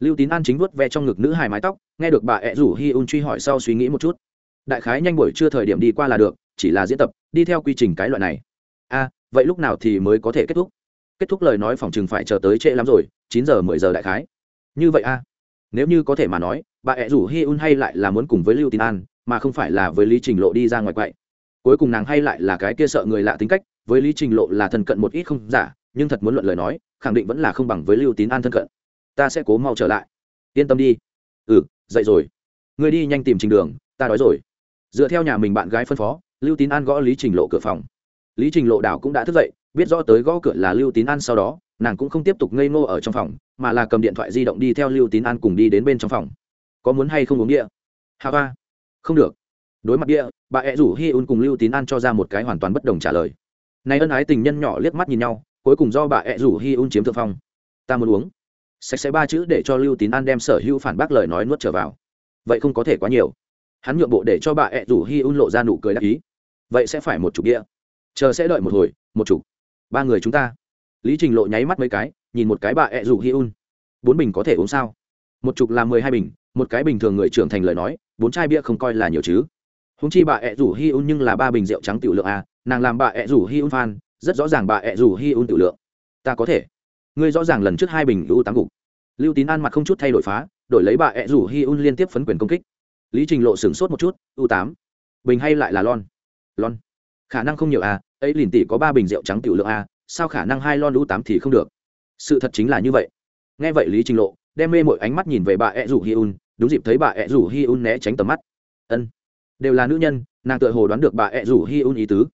Lưu tín an chính vuốt ve trong ngực nữ hài mái tóc, nghe được bà ẹ rủ hi un truy hỏi sau suy nghĩ một chút. Đại khái nhanh buổi trưa thời điểm đi qua là được, chỉ là diễn tập, đi theo quy trình cái loại này. A, vậy lúc nào thì mới có thể kết thúc? Kết thúc lời nói phòng chừng phải chờ tới trễ lắm rồi, chín giờ mười giờ đại khái. Như vậy a nếu như có thể mà nói, bà ẹ rủ hi un hay lại là muốn cùng với lưu tín an, mà không phải là với lý trình lộ đi ra ngoài quậy. Cuối cùng nàng hay lại là cái kia sợ người lạ tính cách, với lý trình lộ là thân cận một ít không giả, nhưng thật muốn luận lời nói, khẳng định vẫn là không bằng với lưu tín an thân cận. Ta sẽ cố mau trở lại. Yên tâm đi. Ừ dậy rồi. Người đi nhanh tìm trình đường, ta đói rồi. Dựa theo nhà mình bạn gái phân phó, lưu tín an gõ lý trình lộ cửa phòng. Lý trình lộ đảo cũng đã thức dậy, biết rõ tới gõ cửa là lưu tín an sau đó nàng cũng không tiếp tục ngây ngô ở trong phòng, mà là cầm điện thoại di động đi theo lưu tín an cùng đi đến bên trong phòng. Có muốn hay không uống địa hà ba không được. Đối mặt địa bà ẹ rủ hi un cùng lưu tín an cho ra một cái hoàn toàn bất đồng trả lời. Này ân ái tình nhân nhỏ liếc mắt nhìn nhau, cuối cùng do bà ẹ rủ hi un chiếm thượng phong. Ta muốn uống. Sạch sẽ ba chữ để cho lưu tín an đem sở hữu phản bác lời nói nuốt trở vào. Vậy không có thể quá nhiều. Hắn nhượng bộ để cho bà ẹ rủ hi un lộ ra nụ cười đắc ý. Vậy sẽ phải một chục đĩa chờ sẽ đợi một hồi, một chục. Ba người chúng ta lý trình lộ nháy mắt mấy cái nhìn một cái bà ẹ rủ hi un bốn bình có thể uống sao? Một chục là mười hai bình một cái bình thường người trưởng thành lời nói bốn chai bia không coi là nhiều chứ. Húng chi bà ẹ rủ hi un nhưng là ba bình rượu trắng tiểu lượng à nàng làm bà ẹ rủ hi un phan rất rõ ràng bà ẹ rủ hi un tiểu lượng. Ta có thể. Ngươi rõ ràng lần trước hai bình u tám gục lưu tín an mặt không chút thay đổi phá đổi lấy bà ẹ rủ hi un liên tiếp phấn quyền công kích. Lý trình lộ sửng sốt một chút u tám. Bình hay lại là lon? Lon. Khả năng không nhiều a à, ấy liền tỷ có ba bình rượu trắng tiểu lượng a à, sao khả năng hai lon u tám thì không được? Sự thật chính là như vậy. Nghe vậy lý trình lộ, đem mê mọi ánh mắt nhìn về bà ed rủ hi un, đúng dịp thấy bà ed rủ hi un né tránh tầm mắt. Ân, đều là nữ nhân, nàng tự hồ đoán được bà ed rủ hi un ý tứ.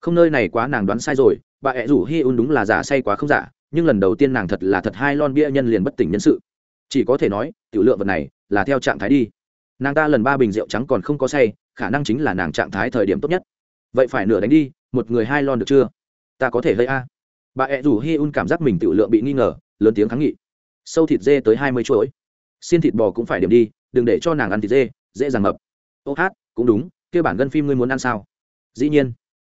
Không nơi này quá nàng đoán sai rồi, bà ed rủ hi un đúng là giả say quá không giả, nhưng lần đầu tiên nàng thật là thật hai lon bia nhân liền bất tỉnh nhân sự. Chỉ có thể nói, tiểu lượng vật này là theo trạng thái đi. Nàng ta lần ba bình rượu trắng còn không có say, khả năng chính là nàng trạng thái thời điểm tốt nhất. Vậy phải nửa đánh đi, một người hai lon được chưa? Ta có thể lấy a bà ẹ rủ hi un cảm giác mình tiểu lượng bị nghi ngờ, lớn tiếng kháng nghị. Sâu thịt dê tới hai mươi chuỗi. Xin thịt bò cũng phải điểm đi, đừng để cho nàng ăn thịt dê, dễ dàng mập. Ô hát, cũng đúng kêu bản gân phim ngươi muốn ăn sao? Dĩ nhiên.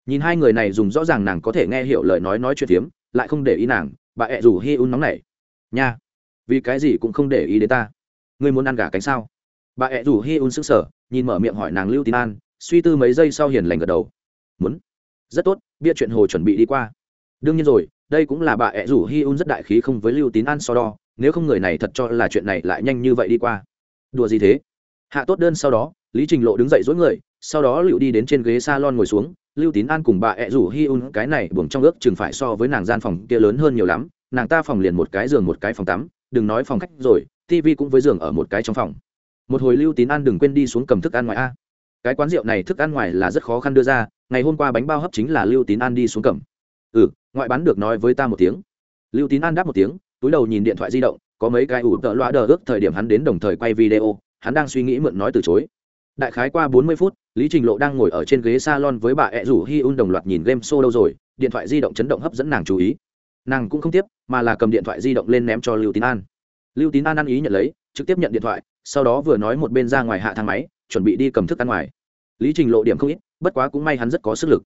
Nhìn hai người này dùng rõ ràng nàng có thể nghe hiểu lời nói nói chuyện tiếm lại không để ý nàng, bà ẹ rủ hi un nóng nảy. Nha, vì cái gì cũng không để ý đến ta. Ngươi muốn ăn gà cánh sao? Bà ẹ rủ hi un sức sở nhìn mở miệng hỏi nàng lưu tín an, suy tư mấy giây sau hiền lành gật đầu. Muốn. Rất tốt, bia chuyện hồ chuẩn bị đi qua đương nhiên rồi, đây cũng là bà ẹ rủ hi un rất đại khí không với lưu tín an so đo, nếu không người này thật cho là chuyện này lại nhanh như vậy đi qua. Đùa gì thế? Hạ tốt đơn sau đó, lý trình lộ đứng dậy dối người, sau đó lựu đi đến trên ghế s a lon ngồi xuống. Lưu tín an cùng bà ẹ rủ hi un, cái này buồng trong ước chừng phải so với nàng gian phòng kia lớn hơn nhiều lắm. Nàng ta phòng liền một cái giường, một cái phòng tắm. Đừng nói phòng khách rồi tv cũng với giường ở một cái trong phòng. Một hồi lưu tín an đừng quên đi xuống cầm thức ăn ngoài a. Cái quán rượu này thức ăn ngoài là rất khó khăn đưa ra. Ngày hôm qua bánh bao hấp chính là lưu tín an đi xuống cầm. Ừ ngoại bán được nói với ta một tiếng. Lưu tín an đáp một tiếng, túi đầu nhìn điện thoại di động, có mấy cái ủ tợ loa đờ ước thời điểm hắn đến đồng thời quay video, hắn đang suy nghĩ mượn nói từ chối. Đại khái qua bốn mươi phút, lý trình lộ đang ngồi ở trên ghế salon với bà ẹ rủ hi un đồng loạt nhìn game show đâu rồi, điện thoại di động chấn động hấp dẫn nàng chú ý. Nàng cũng không tiếp, mà là cầm điện thoại di động lên ném cho lưu tín an. Lưu tín an ăn ý nhận lấy, trực tiếp nhận điện thoại, sau đó vừa nói một bên ra ngoài hạ thang máy, chuẩn bị đi cầm thức ăn ngoài. Lý trình lộ điểm không ít, bất quá cũng may hắn rất có sức lực.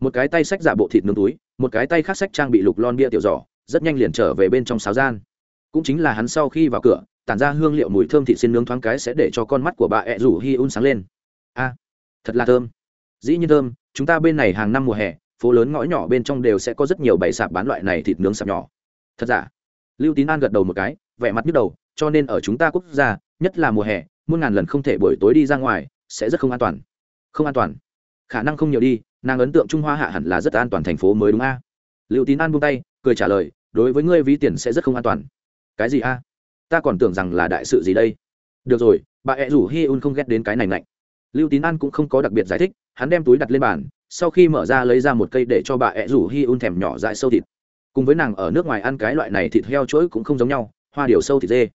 Một cái tay sách giả bộ thịt nướng túi một cái tay khác sách trang bị lục lon bia tiểu giỏ, rất nhanh liền trở về bên trong sáo gian. Cũng chính là hắn sau khi vào cửa, tản ra hương liệu mùi thơm thịt xin nướng thoáng cái sẽ để cho con mắt của bà ẹ rủ hi un sáng lên. A, thật là thơm. Dĩ nhiên thơm, chúng ta bên này hàng năm mùa hè, phố lớn ngõ nhỏ bên trong đều sẽ có rất nhiều bày sạp bán loại này thịt nướng sạp nhỏ. Thật giả? Lưu tín an gật đầu một cái, vẻ mặt nhức đầu, cho nên ở chúng ta quốc gia, nhất là mùa hè, muôn ngàn lần không thể buổi tối đi ra ngoài, sẽ rất không an toàn. Không an toàn. Khả năng không nhiều đi nàng ấn tượng trung hoa hạ hẳn là rất an toàn thành phố mới đúng a. Lưu tín an buông tay, cười trả lời, đối với ngươi ví tiền sẽ rất không an toàn. Cái gì a? Ta còn tưởng rằng là đại sự gì đây. Được rồi, bà ẹ rủ hi un không ghét đến cái này mạnh lưu tín an cũng không có đặc biệt giải thích, hắn đem túi đặt lên bàn, sau khi mở ra lấy ra một cây để cho bà ẹ rủ hi un thèm nhỏ dại sâu thịt. Cùng với nàng ở nước ngoài ăn cái loại này thịt heo chuỗi cũng không giống nhau, hoa điều sâu thịt dê.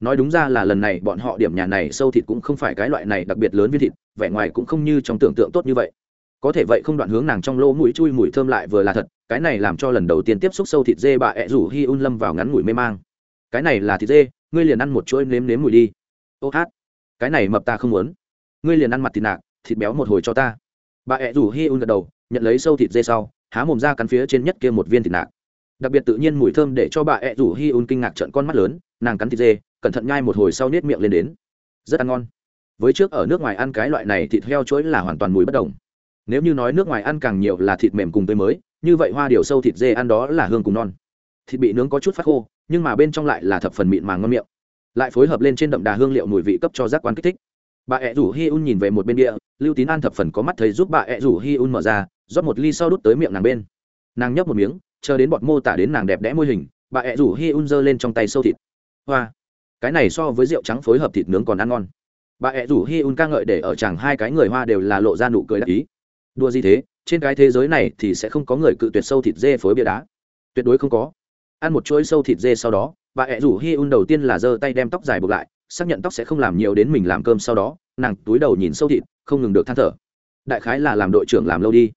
Nói đúng ra là lần này bọn họ điểm nhà này sâu thịt cũng không phải cái loại này đặc biệt lớn viên thịt, vẻ ngoài cũng không như trong tưởng tượng tốt như vậy có thể vậy không đoạn hướng nàng trong lỗ mũi chui mùi thơm lại vừa là thật, cái này làm cho lần đầu tiên tiếp xúc sâu thịt dê bà ẹ rủ hi un lâm vào ngắn ngủi mê mang. Cái này là thịt dê, ngươi liền ăn một chuỗi nếm nếm mùi đi. Ô hát, cái này mập ta không muốn. Ngươi liền ăn mặt thịt nạc, thịt béo một hồi cho ta. Bà ẹ rủ hi un gật đầu, nhận lấy sâu thịt dê sau, há mồm ra cắn phía trên nhất kia một viên thịt nạc. Đặc biệt tự nhiên mùi thơm để cho bà ẹ rủ hi un kinh ngạc trận con mắt lớn, nàng cắn thịt dê, cẩn thận nhai một hồi sau nết miệng lên đến. Rất ăn ngon. Với trước ở nước ngoài ăn cái loại này thịt heo chuỗi là hoàn toàn mùi bất đồng nếu như nói nước ngoài ăn càng nhiều là thịt mềm cùng tươi mới, như vậy hoa điều sâu thịt dê ăn đó là hương cùng non. Thịt bị nướng có chút phát khô, nhưng mà bên trong lại là thập phần mịn màng ngon miệng. Lại phối hợp lên trên đậm đà hương liệu mùi vị cấp cho giác quan kích thích. Bà ẹ rủ hi un nhìn về một bên địa lưu tín an thập phần có mắt thấy giúp bà ẹ rủ hi un mở ra, rót một ly sau đút tới miệng nàng bên. Nàng nhấp một miếng, chờ đến bọt mô tả đến nàng đẹp đẽ môi hình, bà ẹ rủ hi un giơ lên trong tay sâu thịt. Hoa! Cái này so với rượu trắng phối hợp thịt nướng còn ăn ngon. Bà ẹ rủ hi un ca ngợi để ở chàng hai cái người hoa đều là lộ ra nụ cười đặc ý đua gì thế, trên cái thế giới này thì sẽ không có người cự tuyệt sâu thịt dê phối bia đá. Tuyệt đối không có. Ăn một chuỗi sâu thịt dê sau đó, bà ẹ rủ hi un đầu tiên là giơ tay đem tóc dài buộc lại, xác nhận tóc sẽ không làm nhiều đến mình làm cơm sau đó, nàng túi đầu nhìn sâu thịt, không ngừng được than thở. Đại khái là làm đội trưởng làm lâu đi.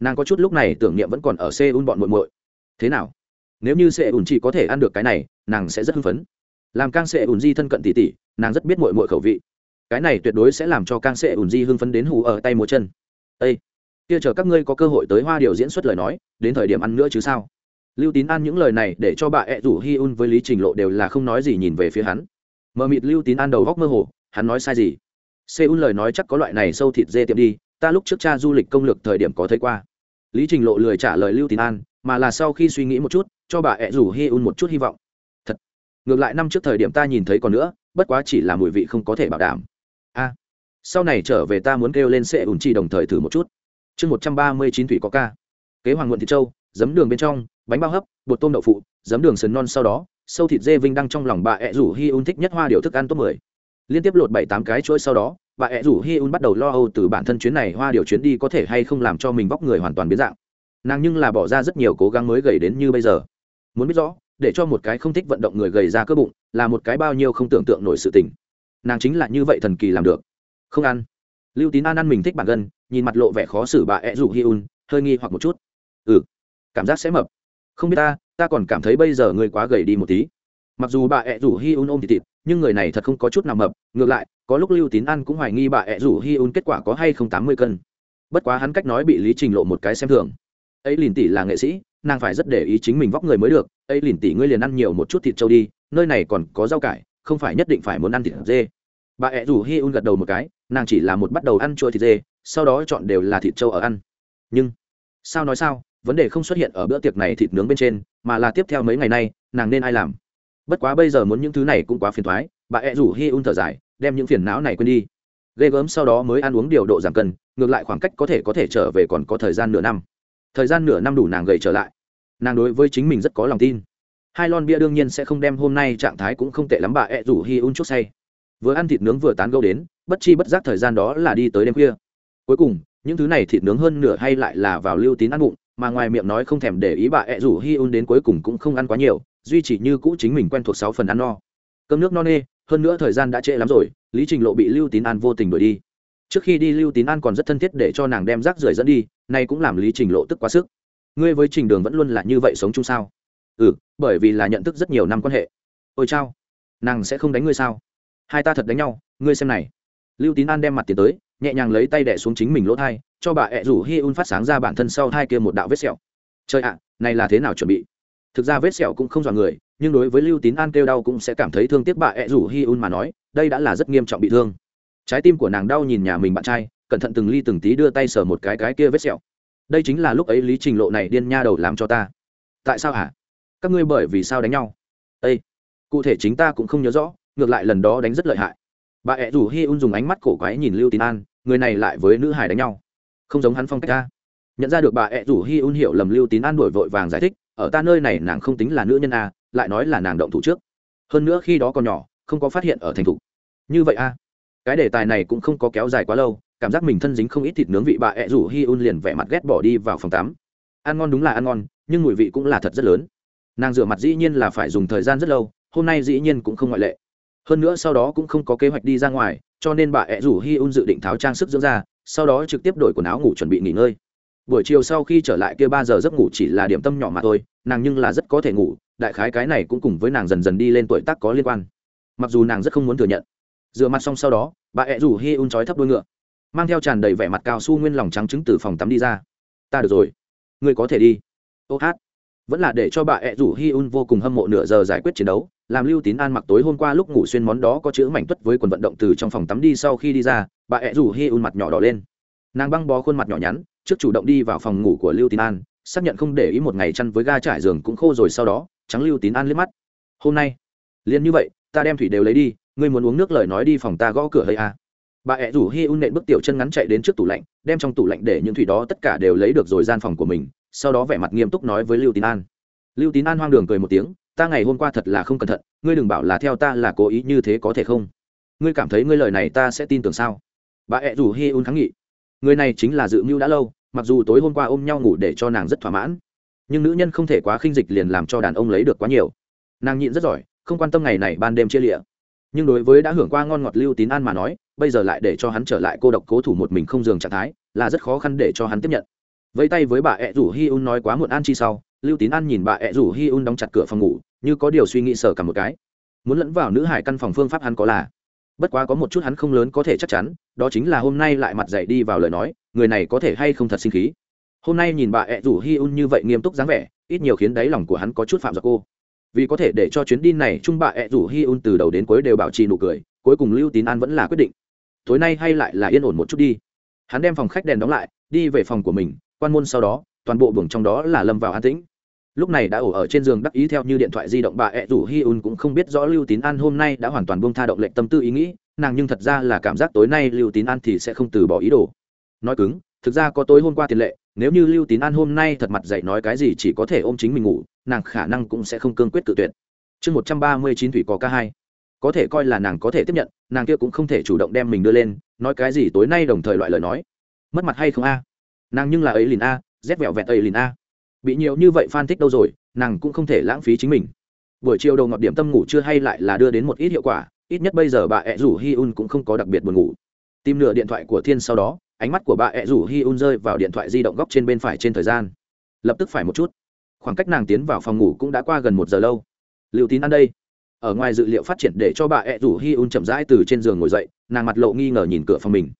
Nàng có chút lúc này tưởng niệm vẫn còn ở xe un bọn muội muội. Thế nào? Nếu như xe chỉ có thể ăn được cái này, nàng sẽ rất hưng phấn. Làm càng xe di thân cận tỉ tỉ, nàng rất biết muội muội khẩu vị. Cái này tuyệt đối sẽ làm cho càng xe di hưng phấn đến hù ở tay múa chân. Ây kia chờ các ngươi có cơ hội tới hoa điều diễn xuất lời nói, đến thời điểm ăn nữa chứ sao? Lưu tín an những lời này để cho bà ẹ rủ hi un với lý trình lộ đều là không nói gì nhìn về phía hắn. Mờ mịt lưu tín an đầu góc mơ hồ, hắn nói sai gì? Seoul lời nói chắc có loại này sâu thịt dê tiệm đi, ta lúc trước cha du lịch công lược thời điểm có thấy qua. Lý trình lộ lười trả lời lưu tín an, mà là sau khi suy nghĩ một chút, cho bà ẹ rủ hi un một chút hy vọng. Thật. Ngược lại năm trước thời điểm ta nhìn thấy còn nữa, bất quá chỉ là mùi vị không có thể bảo đảm. A. Sau này trở về ta muốn kêu lên sẽ ủn chi đồng thời thử một chút chương một trăm ba mươi chín thủy có ca. Kế hoàng nguồn thịt trâu, giấm đường bên trong, bánh bao hấp, bột tôm đậu phụ, giấm đường sườn non sau đó, sâu thịt dê vinh đăng trong lòng bà ẹ rủ hi un thích nhất hoa điều thức ăn top mười. Liên tiếp lột bảy tám cái chuỗi sau đó, bà ẹ rủ hi un bắt đầu lo âu từ bản thân chuyến này hoa điều chuyến đi có thể hay không làm cho mình vóc người hoàn toàn biến dạng. Nàng nhưng là bỏ ra rất nhiều cố gắng mới gầy đến như bây giờ. Muốn biết rõ, để cho một cái không thích vận động người gầy ra cơ bụng, là một cái bao nhiêu không tưởng tượng nổi sự tình. Nàng chính là như vậy thần kỳ làm được. Không ăn lưu tín an ăn mình thích bản gân, nhìn mặt lộ vẻ khó xử bà ẹ rủ hi un, hơi nghi hoặc một chút. Ừ cảm giác sẽ mập. Không biết ta ta còn cảm thấy bây giờ người quá gầy đi một tí. Mặc dù bà ẹ rủ hi un ôm thịt thịt, nhưng người này thật không có chút nào mập. Ngược lại, có lúc lưu tín An cũng hoài nghi bà ẹ rủ hi un kết quả có hay không tám mươi cân. Bất quá hắn cách nói bị lý trình lộ một cái xem thường. Ấy lìn tỷ là nghệ sĩ, nàng phải rất để ý chính mình vóc người mới được. Ấy lìn tỷ ngươi liền ăn nhiều một chút thịt trâu đi, nơi này còn có rau cải, không phải nhất định phải muốn ăn thịt dê. Bà ẹ rủ hi un gật đầu một cái nàng chỉ là một bắt đầu ăn chua thịt dê, sau đó chọn đều là thịt trâu ở ăn. Nhưng, sao nói sao, vấn đề không xuất hiện ở bữa tiệc này thịt nướng bên trên, mà là tiếp theo mấy ngày nay, nàng nên ai làm? Bất quá bây giờ muốn những thứ này cũng quá phiền thoái bà ẹ rủ hi un thở dài, đem những phiền não này quên đi. Ghê gớm sau đó mới ăn uống điều độ giảm cân, ngược lại khoảng cách có thể có thể trở về còn có thời gian nửa năm. Thời gian nửa năm đủ nàng gầy trở lại. Nàng đối với chính mình rất có lòng tin. Hai lon bia đương nhiên sẽ không đem hôm nay trạng thái cũng không tệ lắm, bà ẹ rủ hi un chút say. Vừa ăn thịt nướng vừa tán gâu đến bất chi bất giác thời gian đó là đi tới đêm khuya. Cuối cùng, những thứ này thịt nướng hơn nửa hay lại là vào lưu tín ăn bụng, mà ngoài miệng nói không thèm để ý bà ẹ rủ hi un đến cuối cùng cũng không ăn quá nhiều, duy chỉ như cũ chính mình quen thuộc sáu phần ăn no. Cơm nước no nê, hơn nữa thời gian đã trễ lắm rồi, lý trình lộ bị lưu tín an vô tình đuổi đi. Trước khi đi lưu tín an còn rất thân thiết để cho nàng đem rác rưởi dẫn đi, nay cũng làm lý trình lộ tức quá sức. Ngươi với trình đường vẫn luôn là như vậy sống chung sao? Ừ bởi vì là nhận thức rất nhiều năm quan hệ. Ôi chao, nàng sẽ không đánh ngươi sao? Hai ta thật đánh nhau, ngươi xem này lưu tín an đem mặt tiến tới, nhẹ nhàng lấy tay đẻ xuống chính mình lỗ thai, cho bà ẹ rủ hi un phát sáng ra bản thân sau thai kia một đạo vết sẹo. Trời ạ, này là thế nào chuẩn bị? Thực ra vết sẹo cũng không dọa người, nhưng đối với lưu tín an kêu đau cũng sẽ cảm thấy thương tiếc bà ẹ rủ hi un mà nói, đây đã là rất nghiêm trọng bị thương. Trái tim của nàng đau nhìn nhà mình bạn trai, cẩn thận từng ly từng tí đưa tay sờ một cái cái kia vết sẹo. Đây chính là lúc ấy lý trình lộ này điên nha đầu làm cho ta. Tại sao hả? Các ngươi bởi vì sao đánh nhau? Ây cụ thể chính ta cũng không nhớ rõ, ngược lại lần đó đánh rất lợi hại bà ẹ rủ hi un dùng ánh mắt cổ quái nhìn lưu tín an, người này lại với nữ hải đánh nhau. Không giống hắn phong cách ta. Nhận ra được bà ẹ rủ hi un hiểu lầm lưu tín an đổi vội vàng giải thích, ở ta nơi này nàng không tính là nữ nhân a, lại nói là nàng động thủ trước. Hơn nữa khi đó còn nhỏ, không có phát hiện ở thành thủ như vậy a? Cái đề tài này cũng không có kéo dài quá lâu, cảm giác mình thân dính không ít thịt nướng vị bà ẹ rủ hi un liền vẻ mặt ghét bỏ đi vào phòng tắm. Ăn ngon đúng là ăn ngon, nhưng mùi vị cũng là thật rất lớn. Nàng rửa mặt dĩ nhiên là phải dùng thời gian rất lâu, hôm nay dĩ nhiên cũng không ngoại lệ hơn nữa sau đó cũng không có kế hoạch đi ra ngoài, cho nên bà ẹ rủ hi un dự định tháo trang sức dưỡng ra sau đó trực tiếp đổi quần áo ngủ chuẩn bị nghỉ ngơi. Buổi chiều sau khi trở lại kia ba giờ giấc ngủ chỉ là điểm tâm nhỏ mà thôi, nàng nhưng là rất có thể ngủ, đại khái cái này cũng cùng với nàng dần dần đi lên tuổi tác có liên quan. Mặc dù nàng rất không muốn thừa nhận. Rửa mặt xong sau đó, bà ẹ rủ hi un trói thấp đuôi ngựa, mang theo tràn đầy vẻ mặt cao su nguyên lòng trắng trứng từ phòng tắm đi ra. Ta được rồi, ngươi có thể đi. Ô hát. Vẫn là để cho bà ẹ rủ hi un vô cùng hâm mộ nửa giờ giải quyết chiến đấu làm lưu tín an mặc tối hôm qua lúc ngủ xuyên món đó có chữ mảnh tuất với quần vận động từ trong phòng tắm đi sau khi đi ra, bà ẹ rủ hi un mặt nhỏ đỏ lên. Nàng băng bó khuôn mặt nhỏ nhắn, trước chủ động đi vào phòng ngủ của lưu tín an, xác nhận không để ý một ngày chăn với ga trải giường cũng khô rồi sau đó, trắng lưu tín an liếc mắt. Hôm nay, liền như vậy, ta đem thủy đều lấy đi, ngươi muốn uống nước lời nói đi phòng ta gõ cửa hơi à. bà ẹ rủ hi un nện bước tiểu chân ngắn chạy đến trước tủ lạnh, đem trong tủ lạnh để những thủy đó tất cả đều lấy được rồi gian phòng của mình, sau đó vẻ mặt nghiêm túc nói với lưu tín an. Lưu tín an hoang đường cười một tiếng ta ngày hôm qua thật là không cẩn thận, ngươi đừng bảo là theo ta là cố ý như thế có thể không? Ngươi cảm thấy ngươi lời này ta sẽ tin tưởng sao? Bà ẹ rủ hi un kháng nghị. Người này chính là dự mưu đã lâu, mặc dù tối hôm qua ôm nhau ngủ để cho nàng rất thỏa mãn, nhưng nữ nhân không thể quá khinh dịch liền làm cho đàn ông lấy được quá nhiều. Nàng nhịn rất giỏi, không quan tâm ngày này ban đêm chia lịa. Nhưng đối với đã hưởng qua ngon ngọt lưu tín an mà nói, bây giờ lại để cho hắn trở lại cô độc cố thủ một mình không giường trạng thái, là rất khó khăn để cho hắn tiếp nhận. Vẫy tay với bà ẹ rủ hi un nói quá muộn an chi sau lưu tín an nhìn bà ẹ rủ hi un đóng chặt cửa phòng ngủ, như có điều suy nghĩ sở cả một cái. Muốn lẫn vào nữ hải căn phòng phương pháp hắn có là, bất quá có một chút hắn không lớn có thể chắc chắn, đó chính là hôm nay lại mặt dậy đi vào lời nói, người này có thể hay không thật sinh khí. Hôm nay nhìn bà ẹ rủ hi un như vậy nghiêm túc dáng vẻ, ít nhiều khiến đáy lòng của hắn có chút phạm giặc cô. Vì có thể để cho chuyến đi này chung bà ẹ rủ hi un từ đầu đến cuối đều bảo trì nụ cười, cuối cùng lưu tín an vẫn là quyết định. Tối nay hay lại là yên ổn một chút đi. Hắn đem phòng khách đèn đóng lại, đi về phòng của mình, quan môn sau đó, toàn bộ buồng trong đó là lâm vào an tĩnh lúc này đã ổ ở trên giường đắc ý theo như điện thoại di động bà ẹ rủ hi un cũng không biết rõ lưu tín an hôm nay đã hoàn toàn buông tha động lệnh tâm tư ý nghĩ, nàng nhưng thật ra là cảm giác tối nay lưu tín an thì sẽ không từ bỏ ý đồ. Nói cứng, thực ra có tối hôm qua tiền lệ, nếu như lưu tín an hôm nay thật mặt dậy nói cái gì chỉ có thể ôm chính mình ngủ, nàng khả năng cũng sẽ không cương quyết tự tuyệt. Chương một trăm ba mươi chín thủy có ca hai. Có thể coi là nàng có thể tiếp nhận, nàng kia cũng không thể chủ động đem mình đưa lên, nói cái gì tối nay đồng thời loại lời nói. Mất mặt hay không a? Nàng nhưng là ấy lìn a, rét vẹo vẹt ấy lìn a bị nhiều như vậy fan thích đâu rồi, nàng cũng không thể lãng phí chính mình. Buổi chiều đầu ngọt điểm tâm ngủ chưa hay lại là đưa đến một ít hiệu quả, ít nhất bây giờ bà ẹ rủ hi un cũng không có đặc biệt buồn ngủ. Tìm nửa điện thoại của thiên sau đó, ánh mắt của bà ẹ rủ hi un rơi vào điện thoại di động góc trên bên phải trên thời gian. Lập tức phải một chút. Khoảng cách nàng tiến vào phòng ngủ cũng đã qua gần một giờ lâu. Liệu tín ăn đây? Ở ngoài dự liệu phát triển để cho bà ẹ rủ hi un chậm rãi từ trên giường ngồi dậy, nàng mặt lộ nghi ngờ nhìn cửa phòng mình.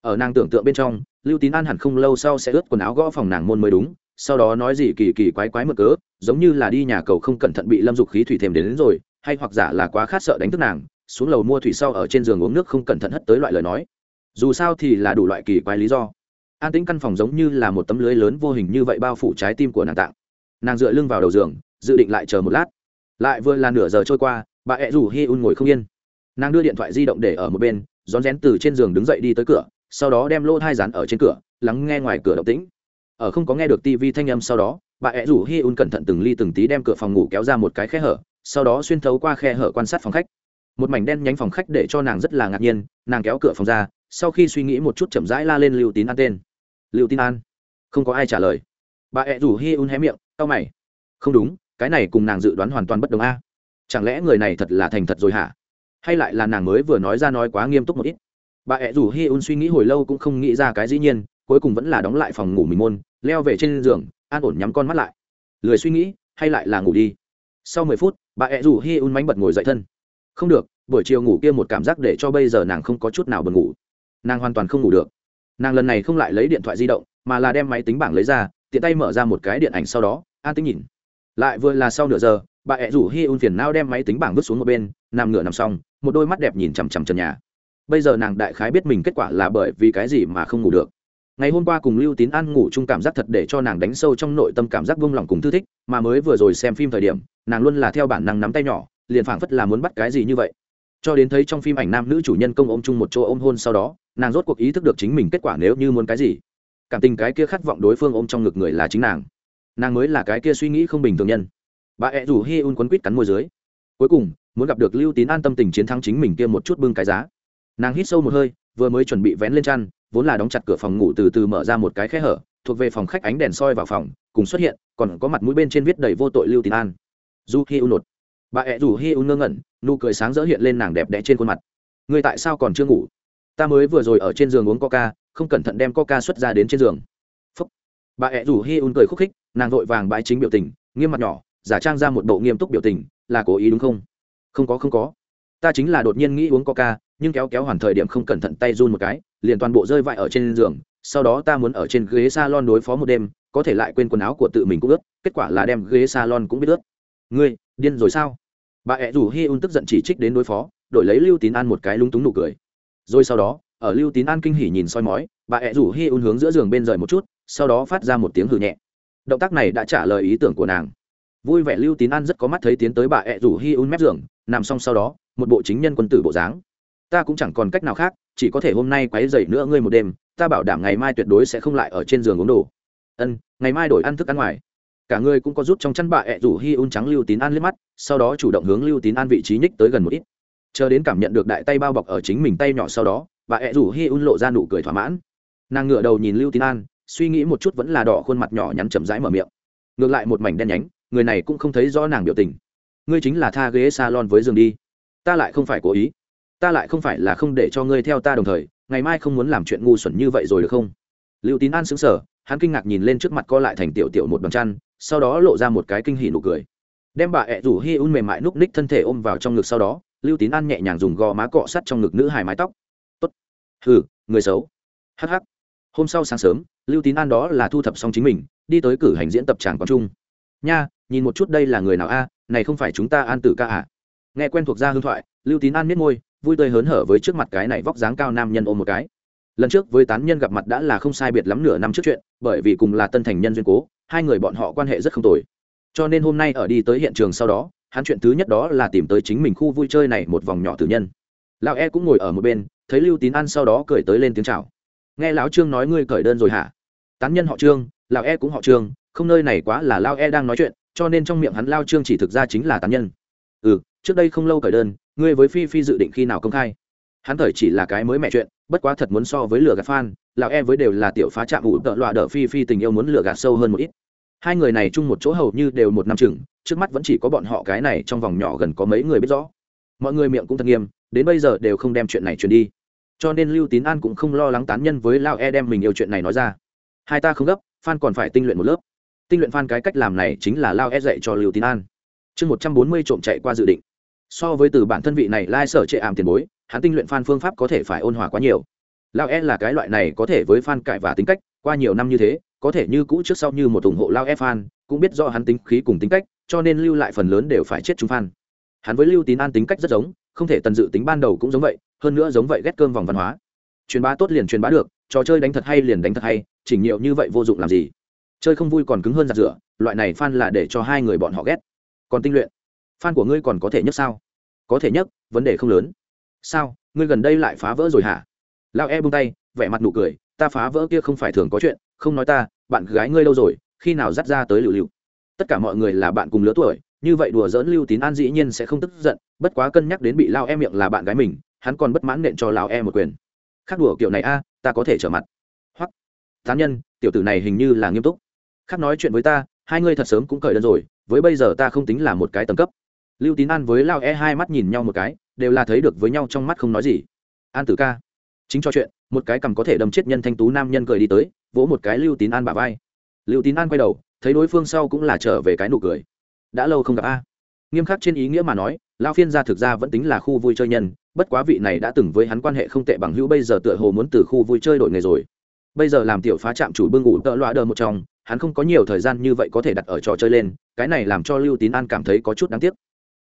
Ở nàng tưởng tượng bên trong, lưu tín an hẳn không lâu sau sẽ ướt quần áo gõ phòng nàng môn mới đúng sau đó nói gì kỳ kỳ quái quái mực cớ giống như là đi nhà cầu không cẩn thận bị lâm dục khí thủy thèm đến, đến rồi hay hoặc giả là quá khát sợ đánh thức nàng xuống lầu mua thủy sau ở trên giường uống nước không cẩn thận hất tới loại lời nói. Dù sao thì là đủ loại kỳ quái lý do. An tĩnh căn phòng giống như là một tấm lưới lớn vô hình như vậy bao phủ trái tim của nàng tạng. Nàng dựa lưng vào đầu giường dự định lại chờ một lát. Lại vừa là nửa giờ trôi qua bà ẹ rủ hi un ngồi không yên. Nàng đưa điện thoại di động để ở một bên rón rén từ trên giường đứng dậy đi tới cửa sau đó đem lô thai rán ở trên cửa lắng nghe ngoài cửa động tĩnh ở không có nghe được tivi thanh âm sau đó, bà ẹ rủ hi un cẩn thận từng ly từng tí đem cửa phòng ngủ kéo ra một cái khe hở, sau đó xuyên thấu qua khe hở quan sát phòng khách. Một mảnh đen nhánh phòng khách để cho nàng rất là ngạc nhiên, nàng kéo cửa phòng ra, sau khi suy nghĩ một chút chậm rãi la lên lưu tín an tên. Lưu tín an? Không có ai trả lời. Bà ẹ rủ hi un hé miệng tao mày. Không đúng, cái này cùng nàng dự đoán hoàn toàn bất đồng a. Chẳng lẽ người này thật là thành thật rồi hả? Hay lại là nàng mới vừa nói ra nói quá nghiêm túc một ít? Bà ẹ rủ hi un suy nghĩ hồi lâu cũng không nghĩ ra cái dĩ nhiên cuối cùng vẫn là đóng lại phòng ngủ mình môn, leo về trên giường, an ổn nhắm con mắt lại. Lười suy nghĩ, hay lại là ngủ đi. Sau mười phút, bà ẹ rủ hi un mánh bật ngồi dậy thân. Không được, buổi chiều ngủ kia một cảm giác để cho bây giờ nàng không có chút nào buồn ngủ. Nàng hoàn toàn không ngủ được. Nàng lần này không lại lấy điện thoại di động, mà là đem máy tính bảng lấy ra, tiện tay mở ra một cái điện ảnh sau đó, an tính nhìn. Lại vừa là sau nửa giờ, bà ẹ rủ hi un phiền nao đem máy tính bảng vứt xuống một bên, nằm ngửa nằm xong, một đôi mắt đẹp nhìn chằm chằm trần nhà. Bây giờ nàng đại khái biết mình kết quả là bởi vì cái gì mà không ngủ được ngày hôm qua cùng lưu tín an ngủ chung cảm giác thật để cho nàng đánh sâu trong nội tâm cảm giác vung lòng cùng thư thích, mà mới vừa rồi xem phim thời điểm, nàng luôn là theo bản năng nắm tay nhỏ, liền phảng phất là muốn bắt cái gì như vậy. Cho đến thấy trong phim ảnh nam nữ chủ nhân công ôm chung một chỗ ôm hôn sau đó, nàng rốt cuộc ý thức được chính mình kết quả nếu như muốn cái gì. Cảm tình cái kia khát vọng đối phương ôm trong ngực người là chính nàng. Nàng mới là cái kia suy nghĩ không bình thường nhân. Bà ẹ rủ hi un quấn quýt cắn môi dưới. Cuối cùng, muốn gặp được lưu tín an tâm tình chiến thắng chính mình kia một chút bưng cái giá. Nàng hít sâu một hơi vừa mới chuẩn bị vén lên chăn, vốn là đóng chặt cửa phòng ngủ từ từ mở ra một cái khe hở, thuộc về phòng khách ánh đèn soi vào phòng, cùng xuất hiện, còn có mặt mũi bên trên viết đầy vô tội lưu tín an. Du hi u nột. Bà ẹ rủ hi u ngơ ngẩn, nụ cười sáng rỡ hiện lên nàng đẹp đẽ trên khuôn mặt. Người tại sao còn chưa ngủ? Ta mới vừa rồi ở trên giường uống coca, không cẩn thận đem coca xuất ra đến trên giường. Phúc. bà ẹ rủ hi un cười khúc khích, nàng vội vàng bãi chính biểu tình, nghiêm mặt nhỏ, giả trang ra một bộ nghiêm túc biểu tình, là cố ý đúng không? Không có không có. Ta chính là đột nhiên nghĩ uống coca nhưng kéo kéo hoàn thời điểm không cẩn thận tay run một cái, liền toàn bộ rơi vãi ở trên giường, sau đó ta muốn ở trên ghế salon đối phó một đêm, có thể lại quên quần áo của tự mình cũng ướt, kết quả là đem ghế salon cũng biết ướt. Ngươi, điên rồi sao? Bà ẹ rủ hi un tức giận chỉ trích đến đối phó, đổi lấy lưu tín an một cái lúng túng nụ cười. Rồi sau đó, ở lưu tín an kinh hỉ nhìn soi mói, bà ẹ rủ hi un hướng giữa giường bên rời một chút, sau đó phát ra một tiếng hừ nhẹ. Động tác này đã trả lời ý tưởng của nàng. Vui vẻ lưu tín an rất có mắt thấy tiến tới bà ẹ rủ hi un mép giường, nằm xong sau đó, một bộ chính nhân quân tử bộ dáng ta cũng chẳng còn cách nào khác, chỉ có thể hôm nay quấy dậy nữa ngươi một đêm, ta bảo đảm ngày mai tuyệt đối sẽ không lại ở trên giường uống đồ. Ân, ngày mai đổi ăn thức ăn ngoài. Cả ngươi cũng có rút trong chăn bà ẹ rủ hi un trắng lưu tín an liếc mắt, sau đó chủ động hướng lưu tín an vị trí nhích tới gần một ít. Chờ đến cảm nhận được đại tay bao bọc ở chính mình tay nhỏ sau đó bà ẹ rủ hi un lộ ra nụ cười thỏa mãn. Nàng ngửa đầu nhìn lưu tín an, suy nghĩ một chút vẫn là đỏ khuôn mặt nhỏ nhắn chậm rãi mở miệng. Ngược lại một mảnh đen nhánh, người này cũng không thấy rõ nàng biểu tình. Ngươi chính là tha ghế salon với giường đi. Ta lại không phải cố ý ta lại không phải là không để cho ngươi theo ta đồng thời, ngày mai không muốn làm chuyện ngu xuẩn như vậy rồi được không? Lưu tín an xứng sở hắn kinh ngạc nhìn lên trước mặt co lại thành tiểu tiểu một bằng chăn, sau đó lộ ra một cái kinh hỉ nụ cười. Đem bà ẹ rủ hi un mềm mại núp ních thân thể ôm vào trong ngực sau đó, lưu tín an nhẹ nhàng dùng gò má cọ sắt trong ngực nữ hài mái tóc. Tốt. Hừ, người xấu. Hh hôm sau sáng sớm, lưu tín an đó là thu thập xong chính mình, đi tới cử hành diễn tập tràng quang trung nha, nhìn một chút đây là người nào a? Này không phải chúng ta an tử ca à? Nghe quen thuộc ra hương thoại, lưu tín an miết môi vui tươi hớn hở với trước mặt cái này vóc dáng cao nam nhân ôm một cái. Lần trước với tán nhân gặp mặt đã là không sai biệt lắm nửa năm trước chuyện, bởi vì cùng là tân thành nhân duyên cố, hai người bọn họ quan hệ rất không tồi. Cho nên hôm nay ở đi tới hiện trường sau đó, hắn chuyện thứ nhất đó là tìm tới chính mình khu vui chơi này một vòng nhỏ tử nhân. Lão e cũng ngồi ở một bên, thấy lưu tín ăn sau đó cười tới lên tiếng chào. Nghe lão trương nói ngươi cởi đơn rồi hả? Tán nhân họ trương, lão e cũng họ trương, không nơi này quá là lao e đang nói chuyện, cho nên trong miệng hắn lao trương chỉ thực ra chính là tán nhân. Ừ trước đây không lâu cởi đơn, ngươi với phi phi dự định khi nào công khai? Hắn thời chỉ là cái mới mẹ chuyện, bất quá thật muốn so với lửa gạt fan, lão e với đều là tiểu phá trạm ủ tợ loạ đỡ phi phi tình yêu muốn lửa gạt sâu hơn một ít. Hai người này chung một chỗ hầu như đều một năm chừng, trước mắt vẫn chỉ có bọn họ cái này trong vòng nhỏ gần có mấy người biết rõ. Mọi người miệng cũng thật nghiêm, đến bây giờ đều không đem chuyện này truyền đi. Cho nên lưu tín an cũng không lo lắng tán nhân với lao e đem mình yêu chuyện này nói ra. Hai ta không gấp phan còn phải tinh luyện một lớp. Tinh luyện phan cái cách làm này chính là lao e dạy cho lưu tín an. Chương một trăm bốn mươi trộm chạy qua dự định so với từ bản thân vị này lai sở trệ ảm tiền bối, hắn tinh luyện phan phương pháp có thể phải ôn hòa quá nhiều. Lao e là cái loại này có thể với phan cải và tính cách, qua nhiều năm như thế, có thể như cũ trước sau như một ủng hộ lao e phan, cũng biết do hắn tính khí cùng tính cách, cho nên lưu lại phần lớn đều phải chết chúng phan. Hắn với lưu tín an tính cách rất giống, không thể tần dự tính ban đầu cũng giống vậy, hơn nữa giống vậy ghét cơm vòng văn hóa. Truyền bá tốt liền truyền bá được, trò chơi đánh thật hay liền đánh thật hay, chỉnh nhiều như vậy vô dụng làm gì? Chơi không vui còn cứng hơn giặt rửa, loại này phan là để cho hai người bọn họ ghét. Còn tinh luyện, phan của ngươi còn có thể nhất sao? Có thể nhất vấn đề không lớn. Sao, ngươi gần đây lại phá vỡ rồi hả? Lao e bung tay, vẻ mặt nụ cười, ta phá vỡ kia không phải thường có chuyện, không nói ta, bạn gái ngươi lâu rồi, khi nào dắt ra tới lựu lựu tất cả mọi người là bạn cùng lứa tuổi, như vậy đùa dỡn lưu tín an dĩ nhiên sẽ không tức giận, bất quá cân nhắc đến bị lao e miệng là bạn gái mình, hắn còn bất mãn nện cho lao e một quyền. Khác đùa kiểu này a, ta có thể trở mặt. Hoặc tán nhân, tiểu tử này hình như là nghiêm túc. Khác nói chuyện với ta, hai ngươi thật sớm cũng cởi đơn rồi, với bây giờ ta không tính là một cái tầng cấp lưu tín an với lao e hai mắt nhìn nhau một cái, đều là thấy được với nhau trong mắt không nói gì. An tử ca, chính cho chuyện, một cái cầm có thể đâm chết nhân thanh tú nam nhân cười đi tới, vỗ một cái lưu tín an bả vai. Lưu tín an quay đầu, thấy đối phương sau cũng là trở về cái nụ cười. Đã lâu không gặp a. Nghiêm khắc trên ý nghĩa mà nói, lao phiên gia thực ra vẫn tính là khu vui chơi nhân, bất quá vị này đã từng với hắn quan hệ không tệ bằng hữu bây giờ tựa hồ muốn từ khu vui chơi đổi nghề rồi. Bây giờ làm tiểu phá trạm chủ bưng ngủ tợ loạ đờ một trong hắn không có nhiều thời gian như vậy có thể đặt ở trò chơi lên, cái này làm cho lưu tín an cảm thấy có chút đáng tiếc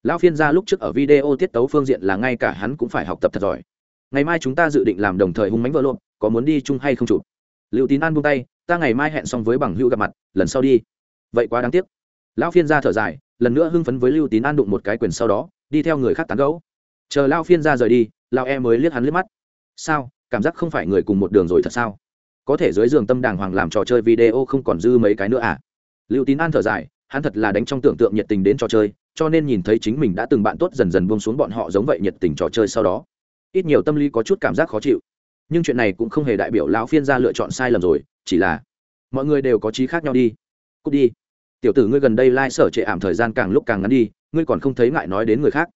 lão phiên gia lúc trước ở video tiết tấu phương diện là ngay cả hắn cũng phải học tập thật giỏi. Ngày mai chúng ta dự định làm đồng thời hung mánh vợ lộn, có muốn đi chung hay không chụp? Lưu tín an buông tay, ta ngày mai hẹn xong với bằng hữu gặp mặt, lần sau đi. Vậy quá đáng tiếc. Lão phiên gia thở dài, lần nữa hưng phấn với lưu tín an đụng một cái quyền sau đó, đi theo người khác tán gấu chờ lao phiên gia rời đi lao e mới liếc hắn liếc mắt. Sao? Cảm giác không phải người cùng một đường rồi thật sao? Có thể dưới giường tâm đàng hoàng làm trò chơi video không còn dư mấy cái nữa à? Lưu tín an thở dài hắn thật là đánh trong tưởng tượng nhiệt tình đến trò chơi, cho nên nhìn thấy chính mình đã từng bạn tốt dần dần buông xuống bọn họ giống vậy nhiệt tình trò chơi sau đó, ít nhiều tâm lý có chút cảm giác khó chịu. Nhưng chuyện này cũng không hề đại biểu lão phiên gia lựa chọn sai lầm rồi, chỉ là mọi người đều có trí khác nhau đi. Cút đi. Tiểu tử ngươi gần đây lai、like、sở trệ ảm thời gian càng lúc càng ngắn đi, ngươi còn không thấy ngại nói đến người khác.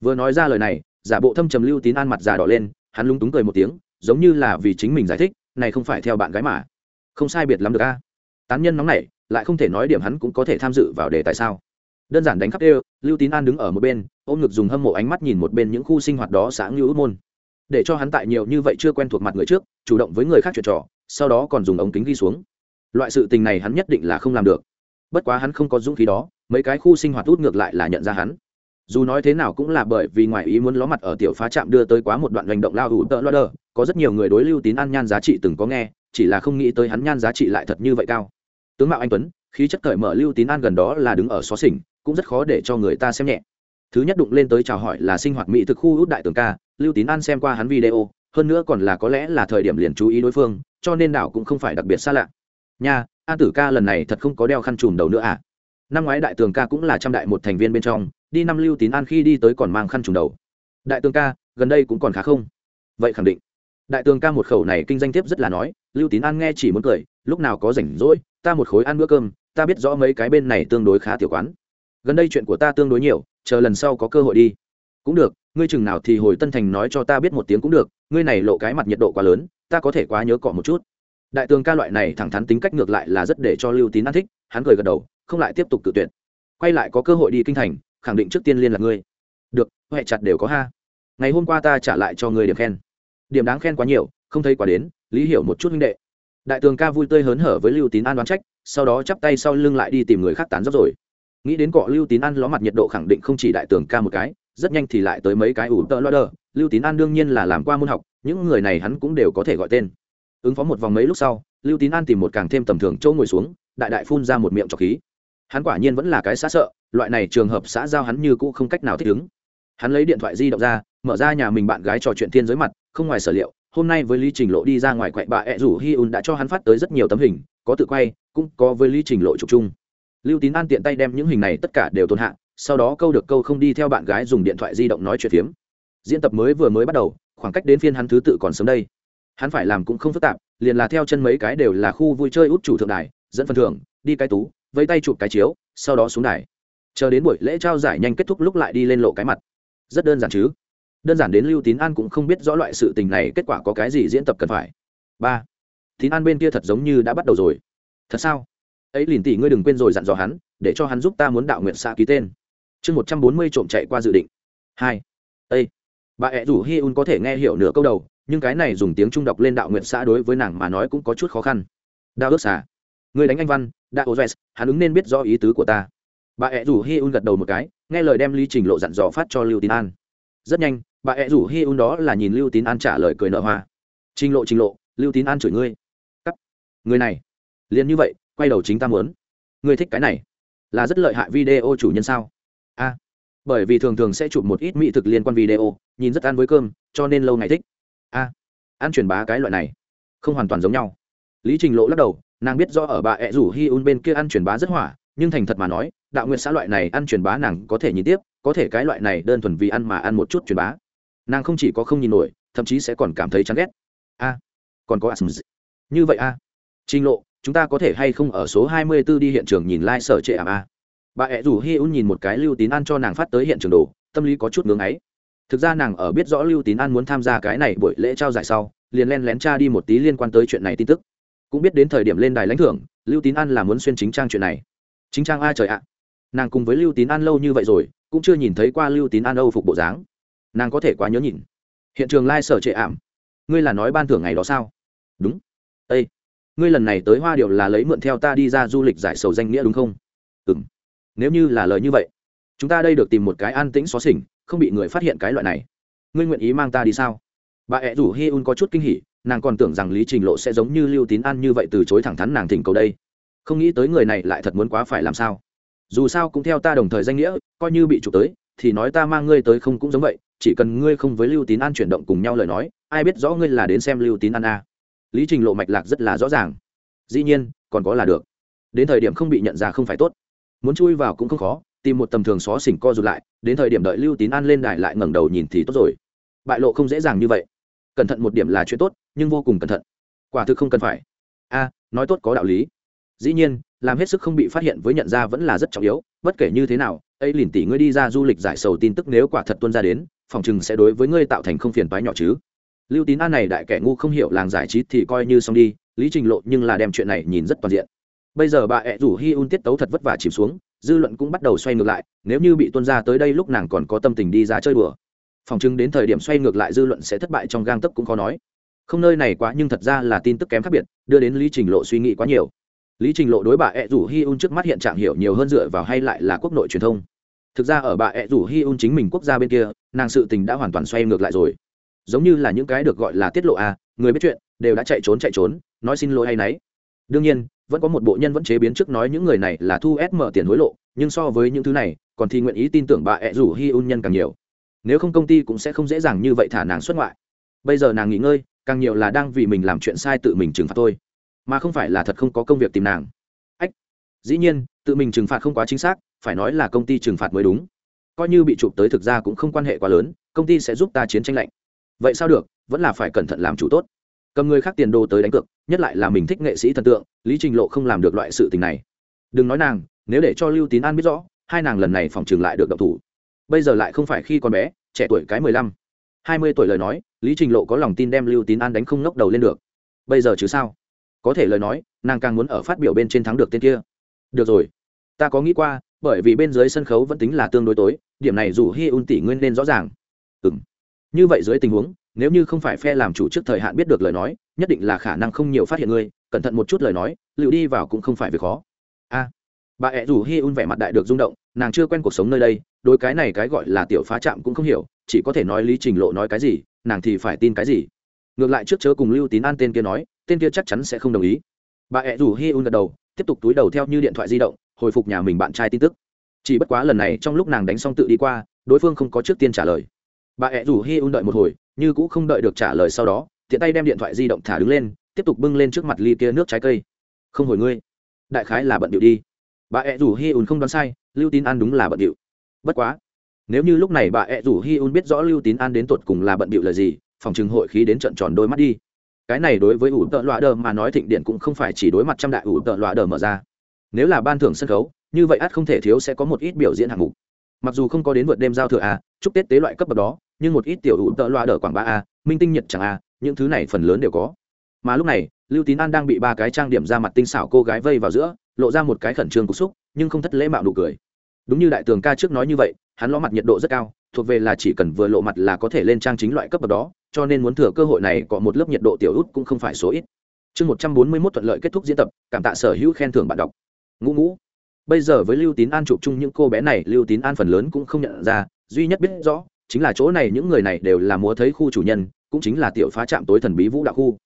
Vừa nói ra lời này, giả bộ thâm trầm lưu tín an mặt già đỏ lên, hắn lúng túng cười một tiếng, giống như là vì chính mình giải thích, này không phải theo bạn gái mà. Không sai biệt lắm được a. Tán nhân nóng này lại không thể nói điểm hắn cũng có thể tham dự vào đề tại sao. Đơn giản đánh khắp đều, lưu tín an đứng ở một bên, ôm ngực dùng hâm mộ ánh mắt nhìn một bên những khu sinh hoạt đó sáng như ước môn. Để cho hắn tại nhiều như vậy chưa quen thuộc mặt người trước, chủ động với người khác chuyện trò, sau đó còn dùng ống kính ghi xuống. Loại sự tình này hắn nhất định là không làm được. Bất quá hắn không có dũng khí đó, mấy cái khu sinh hoạt út ngược lại là nhận ra hắn. Dù nói thế nào cũng là bởi vì ngoài ý muốn ló mặt ở tiểu phá trạm đưa tới quá một đoạn hành động lao hủ tợ loa đờ, có rất nhiều người đối lưu tín ăn nhan giá trị từng có nghe, chỉ là không nghĩ tới hắn nhan giá trị lại thật như vậy cao tướng mạo anh tuấn, khí chất cởi mở lưu tín an gần đó là đứng ở xó xỉnh, cũng rất khó để cho người ta xem nhẹ. Thứ nhất đụng lên tới chào hỏi là sinh hoạt mỹ thực khu út đại tường ca, lưu tín an xem qua hắn video, hơn nữa còn là có lẽ là thời điểm liền chú ý đối phương, cho nên đảo cũng không phải đặc biệt xa lạ. Nha, an tử ca lần này thật không có đeo khăn trùm đầu nữa à? Năm ngoái đại tường ca cũng là trăm đại một thành viên bên trong, đi năm lưu tín an khi đi tới còn mang khăn trùm đầu. Đại tường ca, gần đây cũng còn khá không? Vậy khẳng định đại tường ca một khẩu này kinh danh tiếp rất là nói, lưu tín an nghe chỉ muốn cười, lúc nào có rảnh rỗi, ta một khối ăn bữa cơm, ta biết rõ mấy cái bên này tương đối khá tiểu quán. Gần đây chuyện của ta tương đối nhiều, chờ lần sau có cơ hội đi. Cũng được, ngươi chừng nào thì hồi tân thành nói cho ta biết một tiếng cũng được, ngươi này lộ cái mặt nhiệt độ quá lớn, ta có thể quá nhớ cọ một chút. Đại tường ca loại này thẳng thắn tính cách ngược lại là rất để cho lưu tín an thích, hắn cười gật đầu, không lại tiếp tục tự tuyển quay lại có cơ hội đi kinh thành, khẳng định trước tiên liên lạc ngươi. Được, huệ chặt đều có ha. Ngày hôm qua ta trả lại cho ngươi điểm khen điểm đáng khen quá nhiều, không thấy quá đến, lý hiểu một chút huynh đệ. Đại tường ca vui tươi hớn hở với lưu tín an đoán trách, sau đó chắp tay sau lưng lại đi tìm người khác tán dốc rồi. Nghĩ đến cọ lưu tín an ló mặt nhiệt độ khẳng định không chỉ đại tường ca một cái, rất nhanh thì lại tới mấy cái ủ tợ lo đờ. Lưu tín an đương nhiên là làm qua môn học, những người này hắn cũng đều có thể gọi tên. Ứng phó một vòng mấy lúc sau, lưu tín an tìm một càng thêm tầm thường chỗ ngồi xuống, đại đại phun ra một miệng trọc khí. Hắn quả nhiên vẫn là cái xã sợ, loại này trường hợp xã giao hắn như cũ không cách nào thích ứng. Hắn lấy điện thoại di động ra, mở ra nhà mình bạn gái trò chuyện thiên giới mặt không ngoài sở liệu, hôm nay với lý trình lộ đi ra ngoài quậy bà ẹ rủ hi un đã cho hắn phát tới rất nhiều tấm hình, có tự quay, cũng có với lý trình lộ chụp chung. Lưu tín an tiện tay đem những hình này tất cả đều tồn hạ, sau đó câu được câu không đi theo bạn gái dùng điện thoại di động nói chuyện phiếm. Diễn tập mới vừa mới bắt đầu, khoảng cách đến phiên hắn thứ tự còn sớm đây. Hắn phải làm cũng không phức tạp, liền là theo chân mấy cái đều là khu vui chơi út chủ thượng đài, dẫn phần thưởng, đi cái tú, vẫy tay chụp cái chiếu, sau đó xuống đài. Chờ đến buổi lễ trao giải nhanh kết thúc lúc lại đi lên lộ cái mặt. Rất đơn giản chứ? Đơn giản đến lưu tín an cũng không biết rõ loại sự tình này kết quả có cái gì diễn tập cần phải. Ba, tín an bên kia thật giống như đã bắt đầu rồi. Thật sao? Ấy liền tỷ ngươi đừng quên rồi dặn dò hắn, để cho hắn giúp ta muốn đạo nguyện xã ký tên. Chương một trăm bốn mươi trộm chạy qua dự định. Hai ây bà ẹ rủ hi un có thể nghe hiểu nửa câu đầu, nhưng cái này dùng tiếng trung đọc lên đạo nguyện xã đối với nàng mà nói cũng có chút khó khăn. Đao ước xả người đánh anh văn đã ô hắn ứng nên biết rõ ý tứ của ta. Bà ẹ rủ hi un gật đầu một cái, nghe lời đem ly trình lộ dặn dò phát cho lưu tín an. Rất nhanh bà ẹ rủ hi un đó là nhìn lưu tín an trả lời cười nợ hoa. Trình lộ trình lộ, lưu tín an chửi ngươi. Cắt. Người này. Liền như vậy, quay đầu chính ta muốn. Ngươi thích cái này. Là rất lợi hại video chủ nhân sao? A. Bởi vì thường thường sẽ chụp một ít mỹ thực liên quan video, nhìn rất ăn với cơm, cho nên lâu ngày thích. A. Ăn truyền bá cái loại này. Không hoàn toàn giống nhau. Lý trình lộ lắc đầu, nàng biết do ở bà ẹ rủ hi un bên kia ăn truyền bá rất hỏa, nhưng thành thật mà nói, đạo nguyện xã loại này ăn truyền bá nàng có thể nhìn tiếp, có thể cái loại này đơn thuần vì ăn mà ăn một chút truyền bá nàng không chỉ có không nhìn nổi, thậm chí sẽ còn cảm thấy chán ghét. A, còn có asm như vậy a. Trình lộ, chúng ta có thể hay không ở số 24 đi hiện trường nhìn lai、like、sở trệ ảm a? Bà ẹ rủ hi un nhìn một cái lưu tín ăn cho nàng phát tới hiện trường đồ, tâm lý có chút ngưng ấy. Thực ra nàng ở biết rõ lưu tín an muốn tham gia cái này buổi lễ trao giải sau, liền len lén tra đi một tí liên quan tới chuyện này tin tức. Cũng biết đến thời điểm lên đài lãnh thưởng, lưu tín an là muốn xuyên chính trang chuyện này. Chính trang a trời ạ. Nàng cùng với lưu tín an lâu như vậy rồi, cũng chưa nhìn thấy qua lưu tín an âu phục bộ dáng nàng có thể quá nhớ nhìn. Hiện trường lai、like、sở trệ ảm. Ngươi là nói ban thưởng ngày đó sao? Đúng. Â ngươi lần này tới hoa điệu là lấy mượn theo ta đi ra du lịch giải sầu danh nghĩa đúng không? Ừ m nếu như là lời như vậy, chúng ta đây được tìm một cái an tĩnh xó xỉnh, không bị người phát hiện cái loại này. Ngươi nguyện ý mang ta đi sao? Bà ẹ rủ hi un có chút kinh hỉ, nàng còn tưởng rằng lý trình lộ sẽ giống như lưu tín an như vậy từ chối thẳng thắn nàng thỉnh cầu đây. Không nghĩ tới người này lại thật muốn quá phải làm sao. Dù sao cũng theo ta đồng thời danh nghĩa, coi như bị chụp tới, thì nói ta mang ngươi tới không cũng giống vậy chỉ cần ngươi không với lưu tín an chuyển động cùng nhau lời nói, ai biết rõ ngươi là đến xem lưu tín an a à. lý trình lộ mạch lạc rất là rõ ràng. Dĩ nhiên, còn có là được. Đến thời điểm không bị nhận ra không phải tốt. Muốn chui vào cũng không khó, tìm một tầm thường xó xỉnh co rụt lại, đến thời điểm đợi lưu tín an lên đài lại ngẩng đầu nhìn thì tốt rồi. Bại lộ không dễ dàng như vậy. Cẩn thận một điểm là chuyện tốt, nhưng vô cùng cẩn thận. Quả thực không cần phải. A nói tốt có đạo lý. Dĩ nhiên, làm hết sức không bị phát hiện với nhận ra vẫn là rất trọng yếu, bất kể như thế nào, ấy lìn tỷ ngươi đi ra du lịch giải sầu tin tức nếu quả thật tuân ra đến phòng chừng sẽ đối với ngươi tạo thành không phiền toái nhỏ chứ. Lưu tín an này đại kẻ ngu không hiểu làng giải trí thì coi như xong đi, lý trình lộ nhưng là đem chuyện này nhìn rất toàn diện. Bây giờ bà ẹ rủ hi un tiết tấu thật vất vả chìm xuống, dư luận cũng bắt đầu xoay ngược lại, nếu như bị tuân ra tới đây lúc nàng còn có tâm tình đi ra chơi đùa. Phòng chứng đến thời điểm xoay ngược lại dư luận sẽ thất bại trong gang tấc cũng khó nói. Không nơi này quá nhưng thật ra là tin tức kém khác biệt, đưa đến lý trình lộ suy nghĩ quá nhiều. Lý trình lộ đối bà ẹ rủ hi un trước mắt hiện trạng hiểu nhiều hơn dựa vào hay lại là quốc nội truyền thông thực ra ở bà ẹ rủ hi un chính mình quốc gia bên kia, nàng sự tình đã hoàn toàn xoay ngược lại rồi. Giống như là những cái được gọi là tiết lộ à người biết chuyện, đều đã chạy trốn chạy trốn, nói xin lỗi hay nấy. Đương nhiên, vẫn có một bộ nhân vẫn chế biến trước nói những người này là thu ép mở tiền hối lộ, nhưng so với những thứ này, còn thì nguyện ý tin tưởng bà ẹ rủ hi un nhân càng nhiều. Nếu không công ty cũng sẽ không dễ dàng như vậy thả nàng xuất ngoại. Bây giờ nàng nghỉ ngơi, càng nhiều là đang vì mình làm chuyện sai tự mình trừng phạt thôi. Mà không phải là thật không có công việc tìm nàng. Ách, dĩ nhiên, tự mình trừng phạt không quá chính xác phải nói là công ty trừng phạt mới đúng. Coi như bị chụp tới thực ra cũng không quan hệ quá lớn, công ty sẽ giúp ta chiến tranh lạnh. Vậy sao được, vẫn là phải cẩn thận làm chủ tốt. Cầm người khác tiền đồ tới đánh cược, nhất lại là mình thích nghệ sĩ thần tượng, lý trình lộ không làm được loại sự tình này. Đừng nói nàng, nếu để cho lưu tín an biết rõ, hai nàng lần này phòng trường lại được độc thủ. Bây giờ lại không phải khi còn bé, trẻ tuổi cái mười lăm. Hai mươi tuổi lời nói, lý trình lộ có lòng tin đem lưu tín an đánh không ngốc đầu lên được. Bây giờ chứ sao? Có thể lời nói, nàng càng muốn ở phát biểu bên trên thắng được tên kia. Được rồi, ta có nghĩ qua bởi vì bên dưới sân khấu vẫn tính là tương đối tối, điểm này dù hi un tỷ nguyên nên rõ ràng. Ừ m như vậy dưới tình huống, nếu như không phải phe làm chủ trước thời hạn biết được lời nói, nhất định là khả năng không nhiều phát hiện ngươi, cẩn thận một chút lời nói liệu đi vào cũng không phải việc khó. A. Bà ẹ rủ hi un vẻ mặt đại được rung động, nàng chưa quen cuộc sống nơi đây đôi cái này cái gọi là tiểu phá trạm cũng không hiểu, chỉ có thể nói lý trình lộ nói cái gì, nàng thì phải tin cái gì. Ngược lại trước chớ cùng lưu tín an tên kia nói, tên kia chắc chắn sẽ không đồng ý. Bà ẹ rủ hi un gật đầu, tiếp tục túi đầu theo như điện thoại di động hồi phục nhà mình bạn trai tin tức. Chỉ bất quá lần này trong lúc nàng đánh xong tự đi qua, đối phương không có trước tiên trả lời. Bà ẹ rủ hi un đợi một hồi, như cũng không đợi được trả lời sau đó, tiện tay đem điện thoại di động thả đứng lên, tiếp tục bưng lên trước mặt ly kia nước trái cây. Không hồi ngươi. Đại khái là bận điệu đi. Bà ẹ rủ hi un không đoán sai, lưu tín an đúng là bận điệu. Bất quá, nếu như lúc này bà ẹ rủ hi un biết rõ lưu tín an đến tột cùng là bận điệu là gì, phòng chừng hội khí đến trận tròn đôi mắt đi. Cái này đối với ủ tợ loạ đờ mà nói thịnh điện cũng không phải chỉ đối mặt trăm đại ủ tợ loạ đờ mở ra nếu là ban thưởng sân khấu, như vậy ắt không thể thiếu sẽ có một ít biểu diễn hạng mục. Mặc dù không có đến vượt đêm giao thừa a, chúc tết tế loại cấp bậc đó, nhưng một ít tiểu hữu tợ loa đỡ quảng ba a, minh tinh nhật chẳng a, những thứ này phần lớn đều có. Mà lúc này, lưu tín an đang bị ba cái trang điểm ra mặt tinh xảo cô gái vây vào giữa, lộ ra một cái khẩn trương cục xúc, nhưng không thất lễ mạo nụ cười. Đúng như đại tường ca trước nói như vậy, hắn ló mặt nhiệt độ rất cao, thuộc về là chỉ cần vừa lộ mặt là có thể lên trang chính loại cấp bậc đó, cho nên muốn thừa cơ hội này có một lớp nhiệt độ tiểu út cũng không phải số ít. Chương một trăm bốn mươi mốt thuận lợi kết thúc diễn tập, cảm tạ sở hữu khen thưởng bạn đọc ngũ ngũ. Bây giờ với lưu tín an chụp chung những cô bé này, lưu tín an phần lớn cũng không nhận ra, duy nhất biết rõ chính là chỗ này những người này đều là múa thấy khu chủ nhân, cũng chính là tiểu phá trạm tối thần bí vũ đạo khu.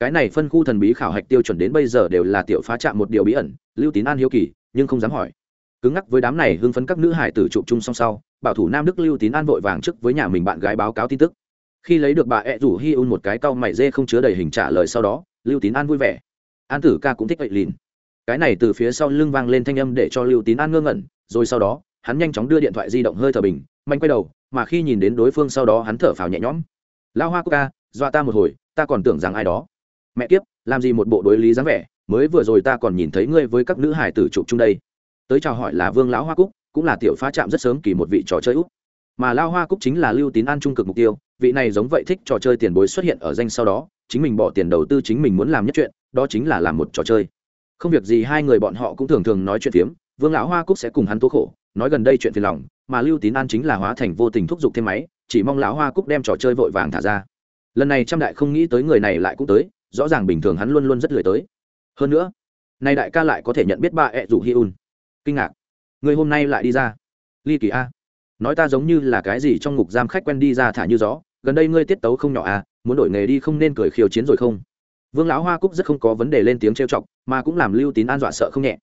Cái này phân khu thần bí khảo hạch tiêu chuẩn đến bây giờ đều là tiểu phá trạm một điều bí ẩn, lưu tín an hiếu kỳ, nhưng không dám hỏi. Cứng ngắc với đám này hưng phấn các nữ hải tử chụp chung song sau, bảo thủ nam đức lưu tín an vội vàng trước với nhà mình bạn gái báo cáo tin tức. Khi lấy được bà ẹ rủ hi un một cái cau mày dê không chứa đầy hình trả lời sau đó, lưu tín an vui vẻ. An tử ca cũng thích vậy lìn cái này từ phía sau lưng vang lên thanh âm để cho lưu tín an ngơ ngẩn, rồi sau đó, hắn nhanh chóng đưa điện thoại di động hơi thở bình manh quay đầu, mà khi nhìn đến đối phương sau đó hắn thở phào nhẹ nhõm. Lao hoa ca, dọa ta một hồi, ta còn tưởng rằng ai đó. Mẹ kiếp, làm gì một bộ đối lý dáng vẻ, mới vừa rồi ta còn nhìn thấy ngươi với các nữ hải tử chụp chung đây. Tới chào hỏi là vương lão hoa cúc cũng là tiểu phá trạm rất sớm kỳ một vị trò chơi úc mà lao hoa cúc chính là lưu tín an trung cực mục tiêu, vị này giống vậy thích trò chơi tiền bối xuất hiện ở danh sau đó, chính mình bỏ tiền đầu tư chính mình muốn làm nhất chuyện, đó chính là làm một trò chơi không việc gì hai người bọn họ cũng thường thường nói chuyện phiếm, vương lão hoa cúc sẽ cùng hắn tố khổ, nói gần đây chuyện phiền lòng, mà lưu tín an chính là hóa thành vô tình thúc giục thêm máy, chỉ mong lão hoa cúc đem trò chơi vội vàng thả ra. Lần này trăm đại không nghĩ tới người này lại cũng tới, rõ ràng bình thường hắn luôn luôn rất lười tới. Hơn nữa, nay đại ca lại có thể nhận biết ba ẹ rủ hi un kinh ngạc. Người hôm nay lại đi ra. Ly kỳ a. Nói ta giống như là cái gì trong ngục giam khách quen đi ra thả như gió, gần đây ngươi tiết tấu không nhỏ à muốn đổi nghề đi không nên cười khiêu chiến rồi không? Vương lão hoa cúc rất không có vấn đề lên tiếng trêu chọc, mà cũng làm lưu tín an dọa sợ không nhẹ.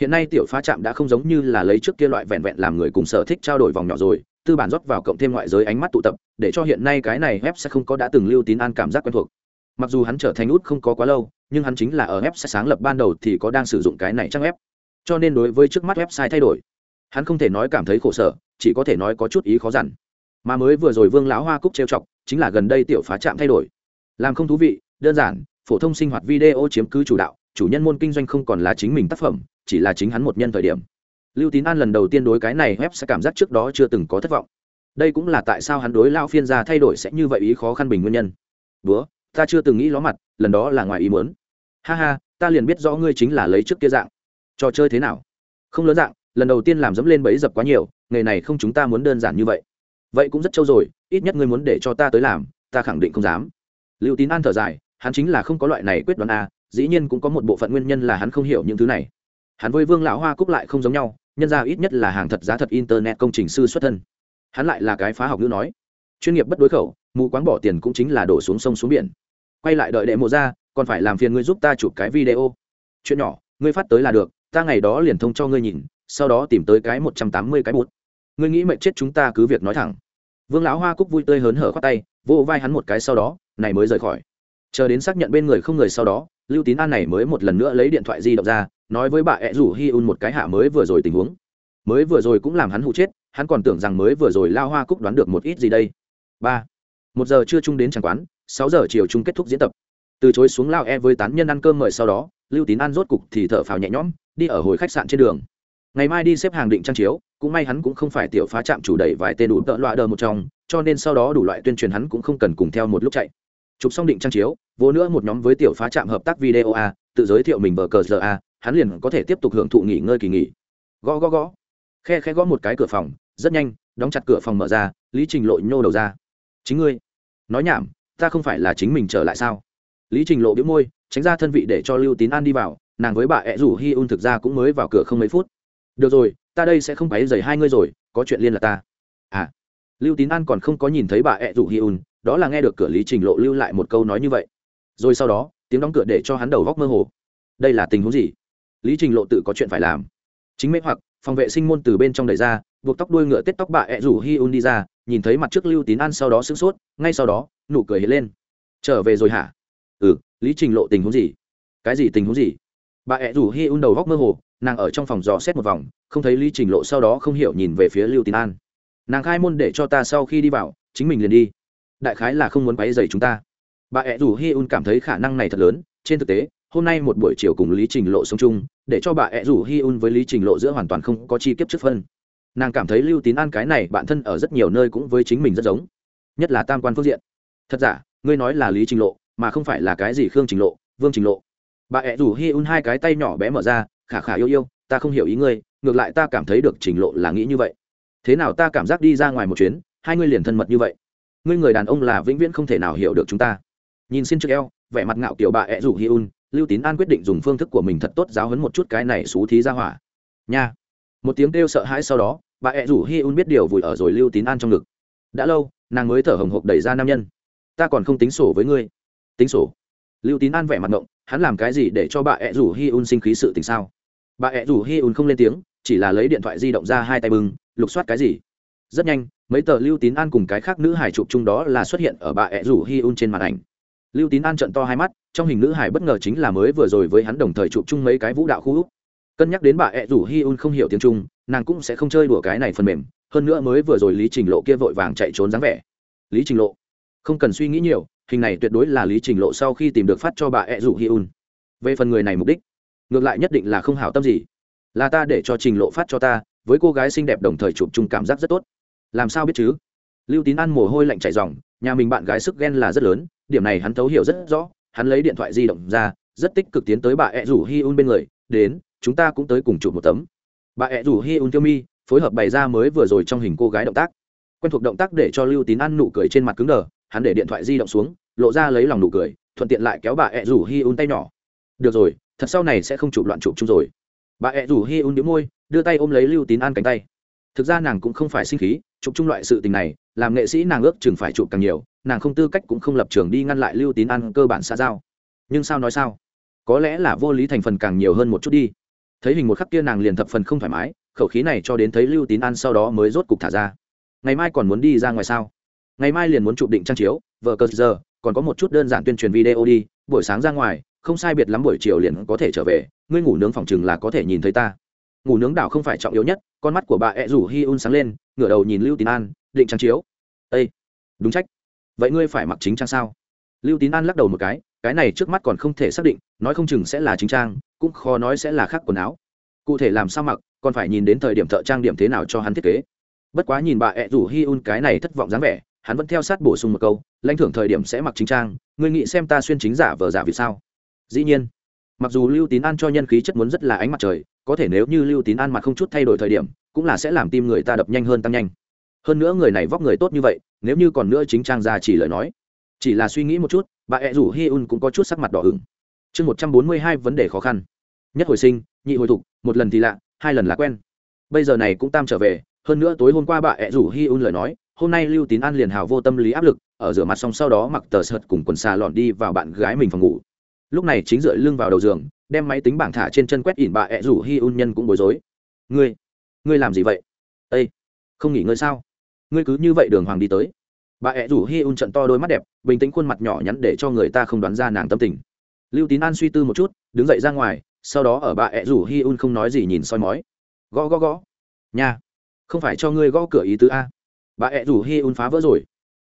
Hiện nay tiểu phá trạm đã không giống như là lấy trước kia loại vẹn vẹn làm người cùng sở thích trao đổi vòng nhỏ rồi, tư bản rót vào cộng thêm ngoại giới ánh mắt tụ tập, để cho hiện nay cái này web sẽ không có đã từng lưu tín an cảm giác quen thuộc. Mặc dù hắn trở thành út không có quá lâu, nhưng hắn chính là ở web sẽ sáng lập ban đầu thì có đang sử dụng cái này trang web. Cho nên đối với trước mắt website thay đổi, hắn không thể nói cảm thấy khổ sở, chỉ có thể nói có chút ý khó dằn. Mà mới vừa rồi vương lão hoa cúc trêu chọc, chính là gần đây tiểu phá trạm thay đổi. Làm không thú vị, đơn giản phổ thông sinh hoạt video chiếm cứ chủ đạo, chủ nhân môn kinh doanh không còn là chính mình tác phẩm, chỉ là chính hắn một nhân thời điểm. Lưu tín an lần đầu tiên đối cái này web sẽ cảm giác trước đó chưa từng có thất vọng. Đây cũng là tại sao hắn đối lao phiên gia thay đổi sẽ như vậy ý khó khăn bình nguyên nhân. Búa ta chưa từng nghĩ ló mặt, lần đó là ngoài ý muốn. Ha ha, ta liền biết rõ ngươi chính là lấy trước kia dạng. Trò chơi thế nào? Không lớn dạng, lần đầu tiên làm dẫm lên bẫy dập quá nhiều, nghề này không chúng ta muốn đơn giản như vậy. Vậy cũng rất trâu rồi, ít nhất ngươi muốn để cho ta tới làm, ta khẳng định không dám. Lưu tín an thở dài hắn chính là không có loại này quyết đoán a, dĩ nhiên cũng có một bộ phận nguyên nhân là hắn không hiểu những thứ này. Hắn với vương lão hoa cúc lại không giống nhau, nhân ra ít nhất là hàng thật giá thật internet công trình sư xuất thân. Hắn lại là cái phá học ngữ nói. Chuyên nghiệp bất đối khẩu, mù quáng bỏ tiền cũng chính là đổ xuống sông xuống biển. Quay lại đợi đệ mộ ra, còn phải làm phiền ngươi giúp ta chụp cái video. Chuyện nhỏ, ngươi phát tới là được, ta ngày đó liền thông cho ngươi nhìn, sau đó tìm tới cái một trăm tám mươi cái bút. Ngươi nghĩ mệnh chết chúng ta cứ việc nói thẳng. Vương lão hoa cúc vui tươi hớn hở khoát tay, vỗ vai hắn một cái sau đó, này mới rời khỏi chờ đến xác nhận bên người không người sau đó, lưu tín an này mới một lần nữa lấy điện thoại di động ra, nói với bà ẹ rủ hi un một cái hạ mới vừa rồi tình huống. Mới vừa rồi cũng làm hắn hụ chết, hắn còn tưởng rằng mới vừa rồi lao hoa cúc đoán được một ít gì đây. Ba. Một giờ chưa chung đến tràng quán, sáu giờ chiều chung kết thúc diễn tập. Từ chối xuống lao e với tán nhân ăn cơm mời sau đó, lưu tín An rốt cục thì thở phào nhẹ nhõm, đi ở hồi khách sạn trên đường. Ngày mai đi xếp hàng định trang chiếu, cũng may hắn cũng không phải tiểu phá trạm chủ đẩy vài tên đủ tợ loại đờ một trong, cho nên sau đó đủ loại tuyên truyền hắn cũng không cần cùng theo một lúc chạy chụp xong định trang chiếu, vô nữa một nhóm với tiểu phá trạm hợp tác video a, tự giới thiệu mình vờ cờ giờ a, hắn liền có thể tiếp tục hưởng thụ nghỉ ngơi kỳ nghỉ. Gõ gõ gõ. Khe khe gõ một cái cửa phòng, rất nhanh, đóng chặt cửa phòng mở ra, lý trình lộ nhô đầu ra. Chính ngươi. Nói nhảm, ta không phải là chính mình trở lại sao? Lý trình lộ biếu môi, tránh ra thân vị để cho lưu tín an đi vào, nàng với bà ẹ rủ hi un thực ra cũng mới vào cửa không mấy phút. Được rồi, ta đây sẽ không phải dày hai ngươi rồi, có chuyện liên là ta. À. Lưu tín an còn không có nhìn thấy bà ẹ rủ hi un đó là nghe được cửa lý trình lộ lưu lại một câu nói như vậy. Rồi sau đó, tiếng đóng cửa để cho hắn đầu góc mơ hồ. Đây là tình huống gì? Lý trình lộ tự có chuyện phải làm. Chính mê hoặc, phòng vệ sinh môn từ bên trong đẩy ra, buộc tóc đuôi ngựa tết tóc bà ẹ rủ hi un đi ra, nhìn thấy mặt trước lưu tín an sau đó sững sốt, ngay sau đó, nụ cười hiện lên. Trở về rồi hả? Ừ lý trình lộ tình huống gì? Cái gì tình huống gì? Bà ẹ rủ hi un đầu góc mơ hồ, nàng ở trong phòng dò xét một vòng, không thấy lý trình lộ sau đó không hiểu nhìn về phía lưu tín an. Nàng khai môn để cho ta sau khi đi vào, chính mình liền đi đại khái là không muốn quấy dày chúng ta. Bà ẹ rủ hi un cảm thấy khả năng này thật lớn, trên thực tế, hôm nay một buổi chiều cùng lý trình lộ sống chung, để cho bà ẹ rủ hi un với lý trình lộ giữa hoàn toàn không có chi kiếp trước phân. Nàng cảm thấy lưu tín an cái này bản thân ở rất nhiều nơi cũng với chính mình rất giống, nhất là tam quan phương diện. Thật giả, ngươi nói là lý trình lộ, mà không phải là cái gì khương trình lộ, vương trình lộ. Bà ẹ rủ hi un hai cái tay nhỏ bé mở ra, khả khả yêu yêu, ta không hiểu ý ngươi, ngược lại ta cảm thấy được trình lộ là nghĩ như vậy. Thế nào ta cảm giác đi ra ngoài một chuyến, hai ngươi liền thân mật như vậy? Ngươi người đàn ông là vĩnh viễn không thể nào hiểu được chúng ta. Nhìn xin trước eo, vẻ mặt ngạo kiểu bà ẹ rủ hi un, lưu tín an quyết định dùng phương thức của mình thật tốt giáo hấn một chút cái này xú thí ra hỏa. Nha. Một tiếng kêu sợ hãi sau đó, bà ẹ rủ hi un biết điều vùi ở rồi lưu tín an trong ngực. Đã lâu, nàng mới thở hồng hộc đẩy ra nam nhân. Ta còn không tính sổ với ngươi. Tính sổ? Lưu tín an vẻ mặt ngộng, hắn làm cái gì để cho bà ẹ rủ hi un sinh khí sự tình sao? Bà ẹ rủ hi un không lên tiếng, chỉ là lấy điện thoại di động ra hai tay bưng, lục soát cái gì? Rất nhanh, mấy tờ lưu tín an cùng cái khác nữ hải chụp chung đó là xuất hiện ở bà ẹ rủ hi un trên màn ảnh. Lưu tín an trận to hai mắt, trong hình nữ hải bất ngờ chính là mới vừa rồi với hắn đồng thời chụp chung mấy cái vũ đạo khu úc. Cân nhắc đến bà ẹ rủ hi un không hiểu tiếng trung, nàng cũng sẽ không chơi đùa cái này phần mềm, hơn nữa mới vừa rồi lý trình lộ kia vội vàng chạy trốn dáng vẻ. Lý trình lộ, không cần suy nghĩ nhiều, hình này tuyệt đối là lý trình lộ sau khi tìm được phát cho bà ẹ rủ hi un. Về phần người này mục đích, ngược lại nhất định là không hảo tâm gì. Là ta để cho trình lộ phát cho ta, với cô gái xinh đẹp đồng thời chụp chung cảm giác rất tốt làm sao biết chứ? Lưu tín ăn mồ hôi lạnh chạy dòng nhà mình bạn gái sức ghen là rất lớn, điểm này hắn thấu hiểu rất rõ, hắn lấy điện thoại di động ra, rất tích cực tiến tới bà ẹ rủ hi un bên người, đến, chúng ta cũng tới cùng chụp một tấm. Bà ẹ rủ hi un tiêu mi, phối hợp bày ra mới vừa rồi trong hình cô gái động tác. Quen thuộc động tác để cho lưu tín ăn nụ cười trên mặt cứng đờ, hắn để điện thoại di động xuống, lộ ra lấy lòng nụ cười, thuận tiện lại kéo bà ẹ rủ hi un tay nhỏ. Được rồi, thật sau này sẽ không chụp loạn chụp chung rồi. Bà ẹ rủ hi un đĩu môi, đưa tay ôm lấy lưu tín an cánh tay thực ra nàng cũng không phải sinh khí, chụp chung loại sự tình này, làm nghệ sĩ nàng ước chừng phải chụp càng nhiều, nàng không tư cách cũng không lập trường đi ngăn lại lưu tín an cơ bản xa giao. Nhưng sao nói sao? Có lẽ là vô lý thành phần càng nhiều hơn một chút đi. Thấy hình một khắc kia nàng liền thập phần không thoải mái, khẩu khí này cho đến thấy lưu tín an sau đó mới rốt cục thả ra. Ngày mai còn muốn đi ra ngoài sao? Ngày mai liền muốn chụp định trang chiếu, vợ cờ giờ, còn có một chút đơn giản tuyên truyền video đi, buổi sáng ra ngoài, không sai biệt lắm buổi chiều liền có thể trở về, ngươi ngủ nướng phòng chừng là có thể nhìn thấy ta ngủ nướng đảo không phải trọng yếu nhất, con mắt của bà ẹ rủ hi un sáng lên, ngửa đầu nhìn lưu tín an, định trang chiếu. Â đúng trách. Vậy ngươi phải mặc chính trang sao? Lưu tín an lắc đầu một cái cái này trước mắt còn không thể xác định, nói không chừng sẽ là chính trang, cũng khó nói sẽ là khác quần áo. Cụ thể làm sao mặc, còn phải nhìn đến thời điểm thợ trang điểm thế nào cho hắn thiết kế. Bất quá nhìn bà ẹ rủ hi un cái này thất vọng dáng vẻ, hắn vẫn theo sát bổ sung một câu, lãnh thưởng thời điểm sẽ mặc chính trang, ngươi nghĩ xem ta xuyên chính giả vờ giả vì sao? Dĩ nhiên mặc dù lưu tín an cho nhân khí chất muốn rất là ánh mặt trời, có thể nếu như lưu tín an mà không chút thay đổi thời điểm, cũng là sẽ làm tim người ta đập nhanh hơn tăng nhanh. Hơn nữa người này vóc người tốt như vậy, nếu như còn nữa chính trang ra chỉ lời nói. Chỉ là suy nghĩ một chút, bà ẹ rủ hi un cũng có chút sắc mặt đỏ ửng. Chương một trăm bốn mươi hai, vấn đề khó khăn. Nhất hồi sinh, nhị hồi thục, một lần thì lạ, hai lần là quen. Bây giờ này cũng tam trở về, hơn nữa tối hôm qua bà ẹ rủ hi un lời nói, hôm nay lưu tín an liền hào vô tâm lý áp lực, ở rửa mặt xong sau đó mặc tờ sợt cùng quần xà lọn đi vào bạn gái mình phòng ngủ lúc này chính dựa lưng vào đầu giường đem máy tính bảng thả trên chân quét ỉn bà ẹ rủ hi un nhân cũng bối rối. Ngươi ngươi làm gì vậy? Ây không nghỉ ngơi sao? Ngươi cứ như vậy đường hoàng đi tới. Bà ẹ rủ hi un trận to đôi mắt đẹp bình tĩnh khuôn mặt nhỏ nhắn để cho người ta không đoán ra nàng tâm tình. Lưu tín an suy tư một chút đứng dậy ra ngoài sau đó ở bà ẹ rủ hi un không nói gì nhìn soi mói. Gõ gõ gõ. Nhà, không phải cho ngươi gõ cửa ý tứ a. Bà ẹ rủ hi un phá vỡ rồi.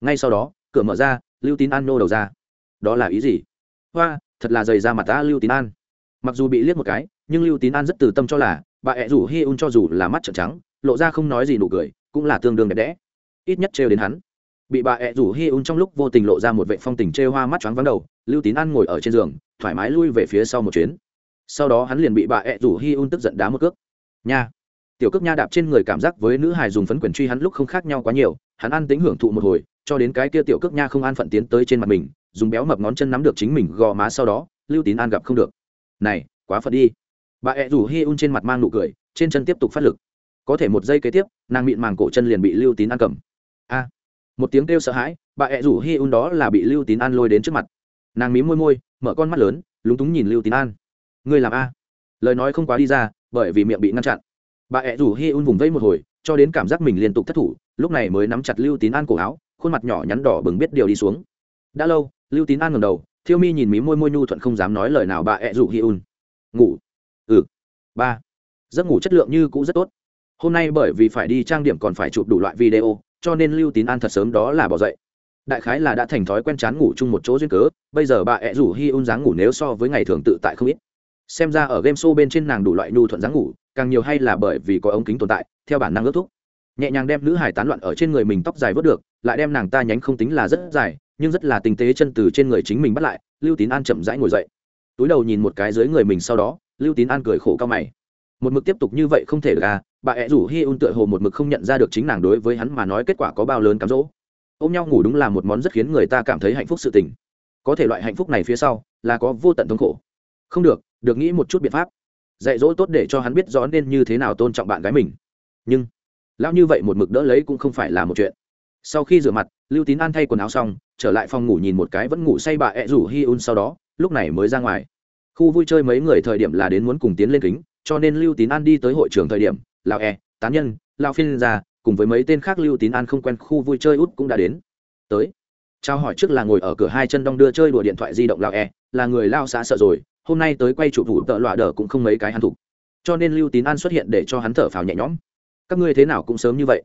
Ngay sau đó cửa mở ra lưu tín an nô đầu ra. Đó là ý gì? Hoa thật là dày ra mặt ta lưu tín an. Mặc dù bị liếc một cái, nhưng lưu tín an rất từ tâm cho là bà ẹ rủ hi un cho dù là mắt trợn trắng, lộ ra không nói gì nụ cười, cũng là tương đương đẹp đẽ. Ít nhất trêu đến hắn. Bị bà ẹ rủ hi un trong lúc vô tình lộ ra một vệ phong tình trêu hoa mắt choáng vắng đầu, lưu tín an ngồi ở trên giường, thoải mái lui về phía sau một chuyến. Sau đó hắn liền bị bà ẹ rủ hi un tức giận đá một cước. Nha! Tiểu cước nha đạp trên người cảm giác với nữ hài dùng phấn quyền truy hắn lúc không khác nhau quá nhiều, hắn ăn tính hưởng thụ một hồi, cho đến cái kia tiểu cước nha không an phận tiến tới trên mặt mình dùng béo mập ngón chân nắm được chính mình gò má sau đó, lưu tín an gặp không được. Này, quá phật đi. Bà ẹ rủ hi un trên mặt mang nụ cười, trên chân tiếp tục phát lực. Có thể một giây kế tiếp, nàng mịn màng cổ chân liền bị lưu tín an cầm. A. Một tiếng kêu sợ hãi, bà ẹ rủ hi un đó là bị lưu tín an lôi đến trước mặt. Nàng mí môi môi, mở con mắt lớn, lúng túng nhìn lưu tín an. Ngươi làm a. Lời nói không quá đi ra, bởi vì miệng bị ngăn chặn. Bà ẹ rủ hi un vùng vây một hồi, cho đến cảm giác mình liên tục thất thủ, lúc này mới nắm chặt lưu tín an cổ áo, khuôn mặt nhỏ nhắn đỏ bừng biết điều đi xuống. Đã lâu lưu tín an ngầm đầu, thiêu mi nhìn mí môi môi nhu thuận không dám nói lời nào, bà ẹ rủ hi un. Ngủ. Ừ. Ba. Giấc ngủ chất lượng như cũ rất tốt. Hôm nay bởi vì phải đi trang điểm còn phải chụp đủ loại video, cho nên lưu tín an thật sớm đó là bỏ dậy. Đại khái là đã thành thói quen chán ngủ chung một chỗ duyên cớ, bây giờ bà ẹ rủ hi un dáng ngủ nếu so với ngày thường tự tại không ít. Xem ra ở game show bên trên nàng đủ loại nhu thuận dáng ngủ, càng nhiều hay là bởi vì có ống kính tồn tại, theo bản năng ước thúc. Nhẹ nhàng đem nữ hải tán loạn ở trên người mình tóc dài vớt được, lại đem nàng ta nhánh không tính là rất dài nhưng rất là tinh tế chân từ trên người chính mình bắt lại, lưu tín an chậm rãi ngồi dậy. Túi đầu nhìn một cái dưới người mình sau đó, lưu tín an cười khổ cao mày. Một mực tiếp tục như vậy không thể được à bà ẹ rủ hi un tựa hồ một mực không nhận ra được chính nàng đối với hắn mà nói kết quả có bao lớn cám dỗ. Ôm nhau ngủ đúng là một món rất khiến người ta cảm thấy hạnh phúc sự tình. Có thể loại hạnh phúc này phía sau, là có vô tận thống khổ. Không được được nghĩ một chút biện pháp. Dạy dỗ tốt để cho hắn biết rõ nên như thế nào tôn trọng bạn gái mình. Nhưng, lão như vậy một mực đỡ lấy cũng không phải là một chuyện sau khi rửa mặt, lưu tín an thay quần áo xong, trở lại phòng ngủ nhìn một cái vẫn ngủ say bà ẹ rủ hi un sau đó, lúc này mới ra ngoài. Khu vui chơi mấy người thời điểm là đến muốn cùng tiến lên kính, cho nên lưu tín an đi tới hội trường thời điểm lào e tán nhân lao phiên ra cùng với mấy tên khác lưu tín an không quen khu vui chơi út cũng đã đến. Tới. Trao hỏi trước là ngồi ở cửa hai chân đong đưa chơi đùa điện thoại di động lào e là người lao xã sợ rồi, hôm nay tới quay trụ vụ tợ lọa đờ cũng không mấy cái hắn thủ. Cho nên lưu tín an xuất hiện để cho hắn thở phào nhẹ nhõm. Các ngươi thế nào cũng sớm như vậy.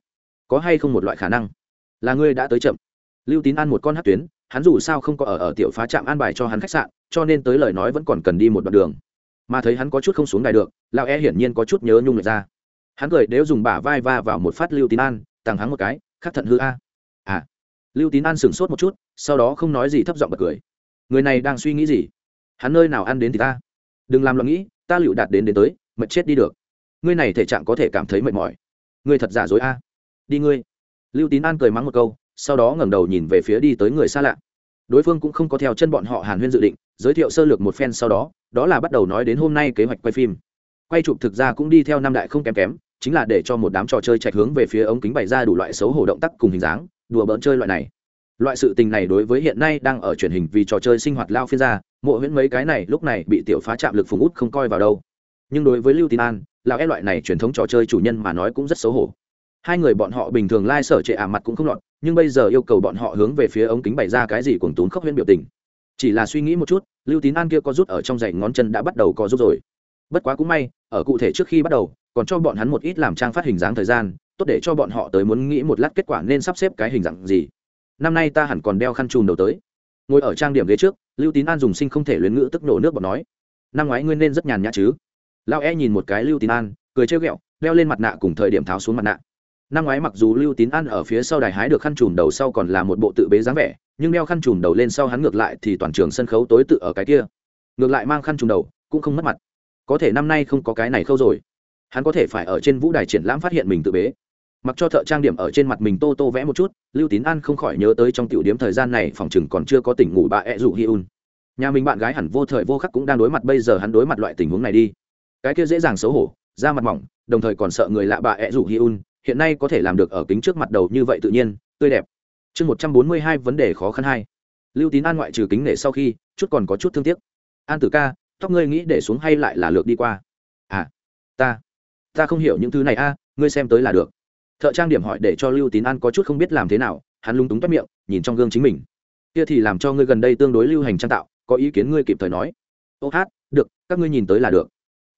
Có hay không một loại khả năng? Là ngươi đã tới chậm. Lưu tín an một con hát tuyến, hắn dù sao không có ở ở tiểu phá trạm an bài cho hắn khách sạn, cho nên tới lời nói vẫn còn cần đi một đoạn đường. Mà thấy hắn có chút không xuống đài được, lão e hiển nhiên có chút nhớ nhung lại ra. Hắn cười nếu dùng bả vai va vào một phát lưu tín an, tàng hắn một cái, khắc thận hư a. À. Lưu tín an sửng sốt một chút, sau đó không nói gì thấp giọng bật cười. Người này đang suy nghĩ gì? Hắn nơi nào ăn đến thì ta? Đừng làm lo nghĩ, ta lựu đạt đến đến tới, mệt chết đi được. Ngươi này thể trạng có thể cảm thấy mệt mỏi. Ngươi thật giả dối a. Đi ngươi lưu tín an cười mắng một câu, sau đó ngẩng đầu nhìn về phía đi tới người xa lạ. Đối phương cũng không có theo chân bọn họ hàn huyên dự định, giới thiệu sơ lược một phen sau đó đó là bắt đầu nói đến hôm nay kế hoạch quay phim. Quay chụp thực ra cũng đi theo năm đại không kém kém, chính là để cho một đám trò chơi chạy hướng về phía ống kính bày ra đủ loại xấu hổ động tác cùng hình dáng, đùa bỡn chơi loại này. Loại sự tình này đối với hiện nay đang ở truyền hình vì trò chơi sinh hoạt lao phiên ra, mộ huyễn mấy cái này lúc này bị tiểu phá chạm lực phùng út không coi vào đâu. Nhưng đối với lưu tín an, lão e loại này truyền thống trò chơi chủ nhân mà nói cũng rất xấu hổ hai người bọn họ bình thường lai、like、sở trệ ả mặt cũng không lọt, nhưng bây giờ yêu cầu bọn họ hướng về phía ống kính bày ra cái gì cuồng tốn khốc huyễn biểu tình. Chỉ là suy nghĩ một chút, lưu tín an kia có rút ở trong giày ngón chân đã bắt đầu có rút rồi. Bất quá cũng may, ở cụ thể trước khi bắt đầu, còn cho bọn hắn một ít làm trang phát hình dáng thời gian, tốt để cho bọn họ tới muốn nghĩ một lát kết quả nên sắp xếp cái hình dạng gì. Năm nay ta hẳn còn đeo khăn trùm đầu tới. Ngồi ở trang điểm ghế trước, lưu tín an dùng sinh không thể luyến ngữ tức nổ nước bọn nói, năm ngoái nguyên nên rất nhàn nhã chứ. Lao e nhìn một cái lưu tín an, cười trêu ghẹo, đeo lên mặt nạ cùng thời điểm tháo xuống mặt nạ năm ngoái mặc dù lưu tín an ở phía sau đài hái được khăn trùm đầu sau còn là một bộ tự bế dáng vẻ, nhưng đeo khăn trùm đầu lên sau hắn ngược lại thì toàn trường sân khấu tối tự ở cái kia. Ngược lại mang khăn trùm đầu, cũng không mất mặt. Có thể năm nay không có cái này khâu rồi. Hắn có thể phải ở trên vũ đài triển lãm phát hiện mình tự bế. Mặc cho thợ trang điểm ở trên mặt mình tô tô vẽ một chút, lưu tín an không khỏi nhớ tới trong tiểu điếm thời gian này phòng chừng còn chưa có tỉnh ngủ bà ẹ rủ hi un. Nhà mình bạn gái hẳn vô thời vô khắc cũng đang đối mặt bây giờ hắn đối mặt loại tình huống này đi. Cái kia dễ dàng xấu hổ, da mặt mỏng, đồng thời còn sợ người lạ bà ẹ rủ hi un hiện nay có thể làm được ở kính trước mặt đầu như vậy tự nhiên, tươi đẹp. Chương một trăm bốn mươi hai vấn đề khó khăn hai. Lưu tín an ngoại trừ kính nể sau khi, chút còn có chút thương tiếc. An tử ca, tóc ngươi nghĩ để xuống hay lại là lược đi qua? À ta ta không hiểu những thứ này a à, ngươi xem tới là được. Thợ trang điểm hỏi để cho lưu tín an có chút không biết làm thế nào, hắn lung túng toát miệng, nhìn trong gương chính mình. Kia thì làm cho ngươi gần đây tương đối lưu hành trang tạo, có ý kiến ngươi kịp thời nói. Ô hát, được, các ngươi nhìn tới là được.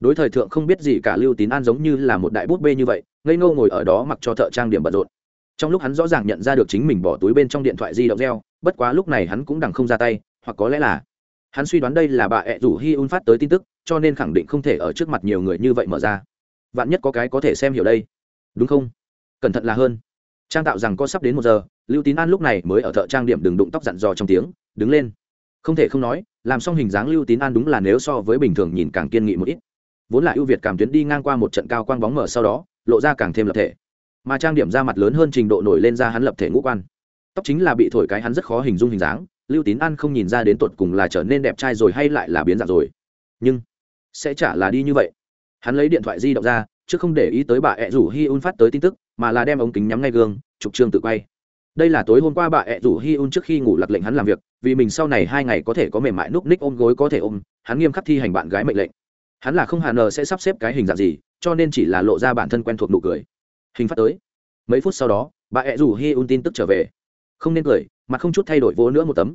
Đối thời thượng không biết gì cả, lưu tín an giống như là một đại bút bê như vậy ngây ngô ngồi ở đó mặc cho thợ trang điểm bận rộn. Trong lúc hắn rõ ràng nhận ra được chính mình bỏ túi bên trong điện thoại di động reo, bất quá lúc này hắn cũng đằng không ra tay, hoặc có lẽ là hắn suy đoán đây là bà ẹ rủ hi un phát tới tin tức, cho nên khẳng định không thể ở trước mặt nhiều người như vậy mở ra. Vạn nhất có cái có thể xem hiểu đây. Đúng không? Cẩn thận là hơn. Trang tạo rằng có sắp đến một giờ, lưu tín an lúc này mới ở thợ trang điểm đừng đụng tóc dặn dò trong tiếng, đứng lên. Không thể không nói, làm xong hình dáng lưu tín an đúng là nếu so với bình thường nhìn càng kiên nghị một ít vốn là ưu việt cảm tuyến đi ngang qua một trận cao quang bóng mở sau đó, lộ ra càng thêm lập thể. Mà trang điểm ra mặt lớn hơn trình độ nổi lên ra hắn lập thể ngũ quan. Tóc chính là bị thổi cái hắn rất khó hình dung hình dáng, lưu tín an không nhìn ra đến tột cùng là trở nên đẹp trai rồi hay lại là biến dạng rồi. Nhưng, sẽ chả là đi như vậy. Hắn lấy điện thoại di động ra, chứ không để ý tới bà ẹ rủ hi un phát tới tin tức, mà là đem ống kính nhắm ngay gương, trục trương tự quay. Đây là tối hôm qua bà ẹ rủ hi un trước khi ngủ lặc lệnh hắn làm việc, vì mình sau này hai ngày có thể có mềm mại núp ních ôm gối có thể ôm, hắn nghiêm khắc thi hành bạn gái mệnh lệnh hắn là không hà nờ sẽ sắp xếp cái hình dạng gì, cho nên chỉ là lộ ra bản thân quen thuộc nụ cười. Hình phát tới. Mấy phút sau đó, bà ẹ rủ hi un tin tức trở về. Không nên cười, mà không chút thay đổi vỗ nữa một tấm.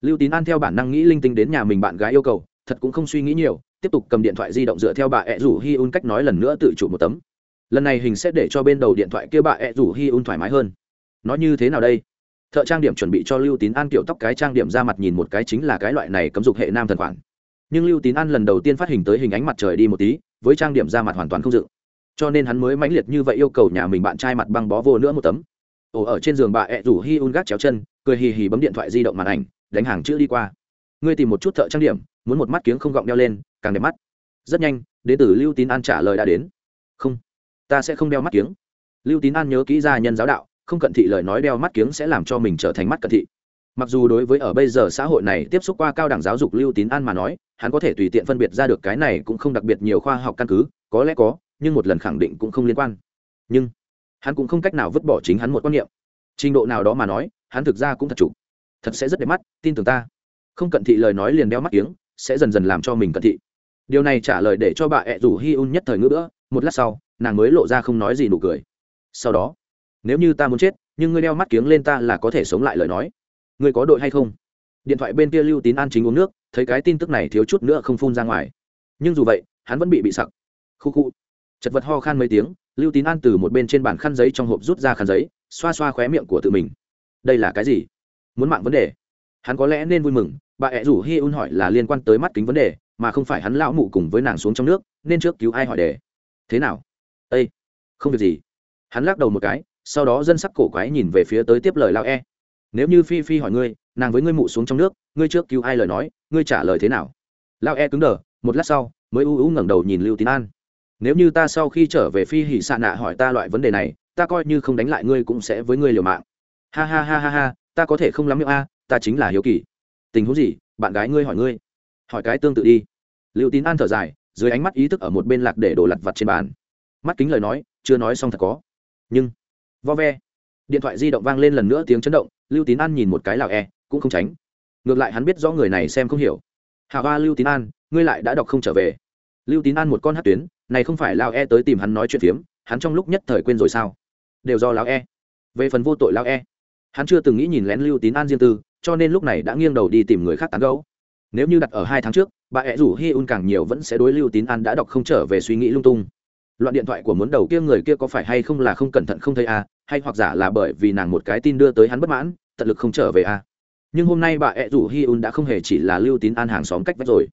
Lưu tín an theo bản năng nghĩ linh tinh đến nhà mình bạn gái yêu cầu, thật cũng không suy nghĩ nhiều, tiếp tục cầm điện thoại di động dựa theo bà ẹ rủ hi un cách nói lần nữa tự chủ một tấm. Lần này hình sẽ để cho bên đầu điện thoại kia bà ẹ rủ hi un thoải mái hơn. Nó như thế nào đây? Thợ trang điểm chuẩn bị cho lưu tín an kiểu tóc cái trang điểm ra mặt nhìn một cái chính là cái loại này cấm dục hệ nam thần khoản nhưng lưu tín an lần đầu tiên phát hình tới hình ánh mặt trời đi một tí, với trang điểm ra mặt hoàn toàn không dự cho nên hắn mới mãnh liệt như vậy yêu cầu nhà mình bạn trai mặt băng bó vô nữa một tấm. Ồ, ở trên giường bà ẹ rủ hi un gác chéo chân, cười hì hì bấm điện thoại di động màn ảnh, đánh hàng chữ đi qua. Ngươi tìm một chút thợ trang điểm, muốn một mắt kiếng không gọng đeo lên, càng đẹp mắt. Rất nhanh, đến từ lưu tín an trả lời đã đến. Không, ta sẽ không đeo mắt kiếng. Lưu tín an nhớ kỹ ra nhân giáo đạo, không cận thị lời nói đeo mắt kiếng sẽ làm cho mình trở thành mắt cận thị mặc dù đối với ở bây giờ xã hội này tiếp xúc qua cao đẳng giáo dục lưu tín an mà nói, hắn có thể tùy tiện phân biệt ra được cái này cũng không đặc biệt nhiều khoa học căn cứ, có lẽ có, nhưng một lần khẳng định cũng không liên quan. Nhưng hắn cũng không cách nào vứt bỏ chính hắn một quan niệm. Trình độ nào đó mà nói, hắn thực ra cũng thật chủ. Thật sẽ rất đẹp mắt, tin tưởng ta. Không cận thị lời nói liền đeo mắt tiếng sẽ dần dần làm cho mình cận thị. Điều này trả lời để cho bà ẹ rủ hi un nhất thời ngữ nữa một lát sau, nàng mới lộ ra không nói gì nụ cười. Sau đó, nếu như ta muốn chết, nhưng ngươi đeo mắt kiếng lên ta là có thể sống lại lời nói. Người có đội hay không? Điện thoại bên kia lưu tín an chính uống nước, thấy cái tin tức này thiếu chút nữa không phun ra ngoài. Nhưng dù vậy, hắn vẫn bị bị sặc. Khu khu. Chật vật ho khan mấy tiếng, lưu tín an từ một bên trên bàn khăn giấy trong hộp rút ra khăn giấy, xoa xoa khóe miệng của tự mình. Đây là cái gì? Muốn mạng vấn đề. Hắn có lẽ nên vui mừng, bà ẹ rủ hi un hỏi là liên quan tới mắt kính vấn đề, mà không phải hắn lão mụ cùng với nàng xuống trong nước, nên trước cứu ai hỏi đề. Thế nào? Ây không việc gì. Hắn lắc đầu một cái, sau đó dân sắc cổ quái nhìn về phía tới tiếp lời lao e nếu như phi phi hỏi ngươi, nàng với ngươi mụ xuống trong nước, ngươi trước cứu ai lời nói, ngươi trả lời thế nào? Lao e cứng đờ, một lát sau, mới u u ngẩng đầu nhìn lưu tín an. Nếu như ta sau khi trở về phi hỉ xạ nạ hỏi ta loại vấn đề này, ta coi như không đánh lại ngươi cũng sẽ với ngươi liều mạng. Ha ha ha ha ha, ta có thể không lắm miệng a, ta chính là hiếu kỳ. Tình huống gì? Bạn gái ngươi hỏi ngươi. Hỏi cái tương tự đi. Liệu tín an thở dài, dưới ánh mắt ý thức ở một bên lạc để đổ lặt vặt trên bàn. Mắt kính lời nói, chưa nói xong thật có. Nhưng, vo ve. Điện thoại di động vang lên lần nữa tiếng chấn động lưu tín an nhìn một cái lào e cũng không tránh. Ngược lại hắn biết rõ người này xem không hiểu. Hạ hoa lưu tín an, ngươi lại đã đọc không trở về. Lưu tín an một con hát tuyến, này không phải lao e tới tìm hắn nói chuyện phiếm, hắn trong lúc nhất thời quên rồi sao? Đều do lao e. Về phần vô tội lao e hắn chưa từng nghĩ nhìn lén lưu tín an riêng tư, cho nên lúc này đã nghiêng đầu đi tìm người khác tán gấu nếu như đặt ở hai tháng trước, bà ẹ rủ hi un càng nhiều vẫn sẽ đối lưu tín an đã đọc không trở về suy nghĩ lung tung loạn điện thoại của muốn đầu kia người kia có phải hay không là không cẩn thận không thấy a à, hay hoặc giả là bởi vì nàng một cái tin đưa tới hắn bất mãn tận lực không trở về a à. nhưng hôm nay bà ẹ rủ hi un đã không hề chỉ là lưu tín an hàng xóm cách vách rồi.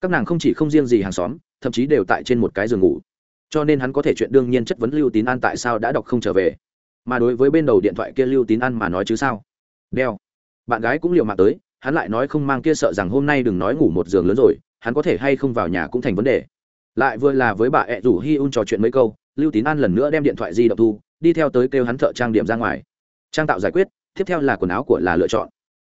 Các nàng không chỉ không riêng gì hàng xóm thậm chí đều tại trên một cái giường ngủ. Cho nên hắn có thể chuyện đương nhiên chất vấn lưu tín an tại sao đã đọc không trở về. Mà đối với bên đầu điện thoại kia lưu tín an mà nói chứ sao? Đeo. Bạn gái cũng liều mạng tới hắn lại nói không mang kia sợ rằng hôm nay đừng nói ngủ một giường lớn rồi hắn có thể hay không vào nhà cũng thành vấn đề lại vừa là với bà ẹ rủ hi un trò chuyện mấy câu, lưu tín an lần nữa đem điện thoại di động thu, đi theo tới kêu hắn thợ trang điểm ra ngoài. Trang tạo giải quyết, tiếp theo là quần áo của là lựa chọn.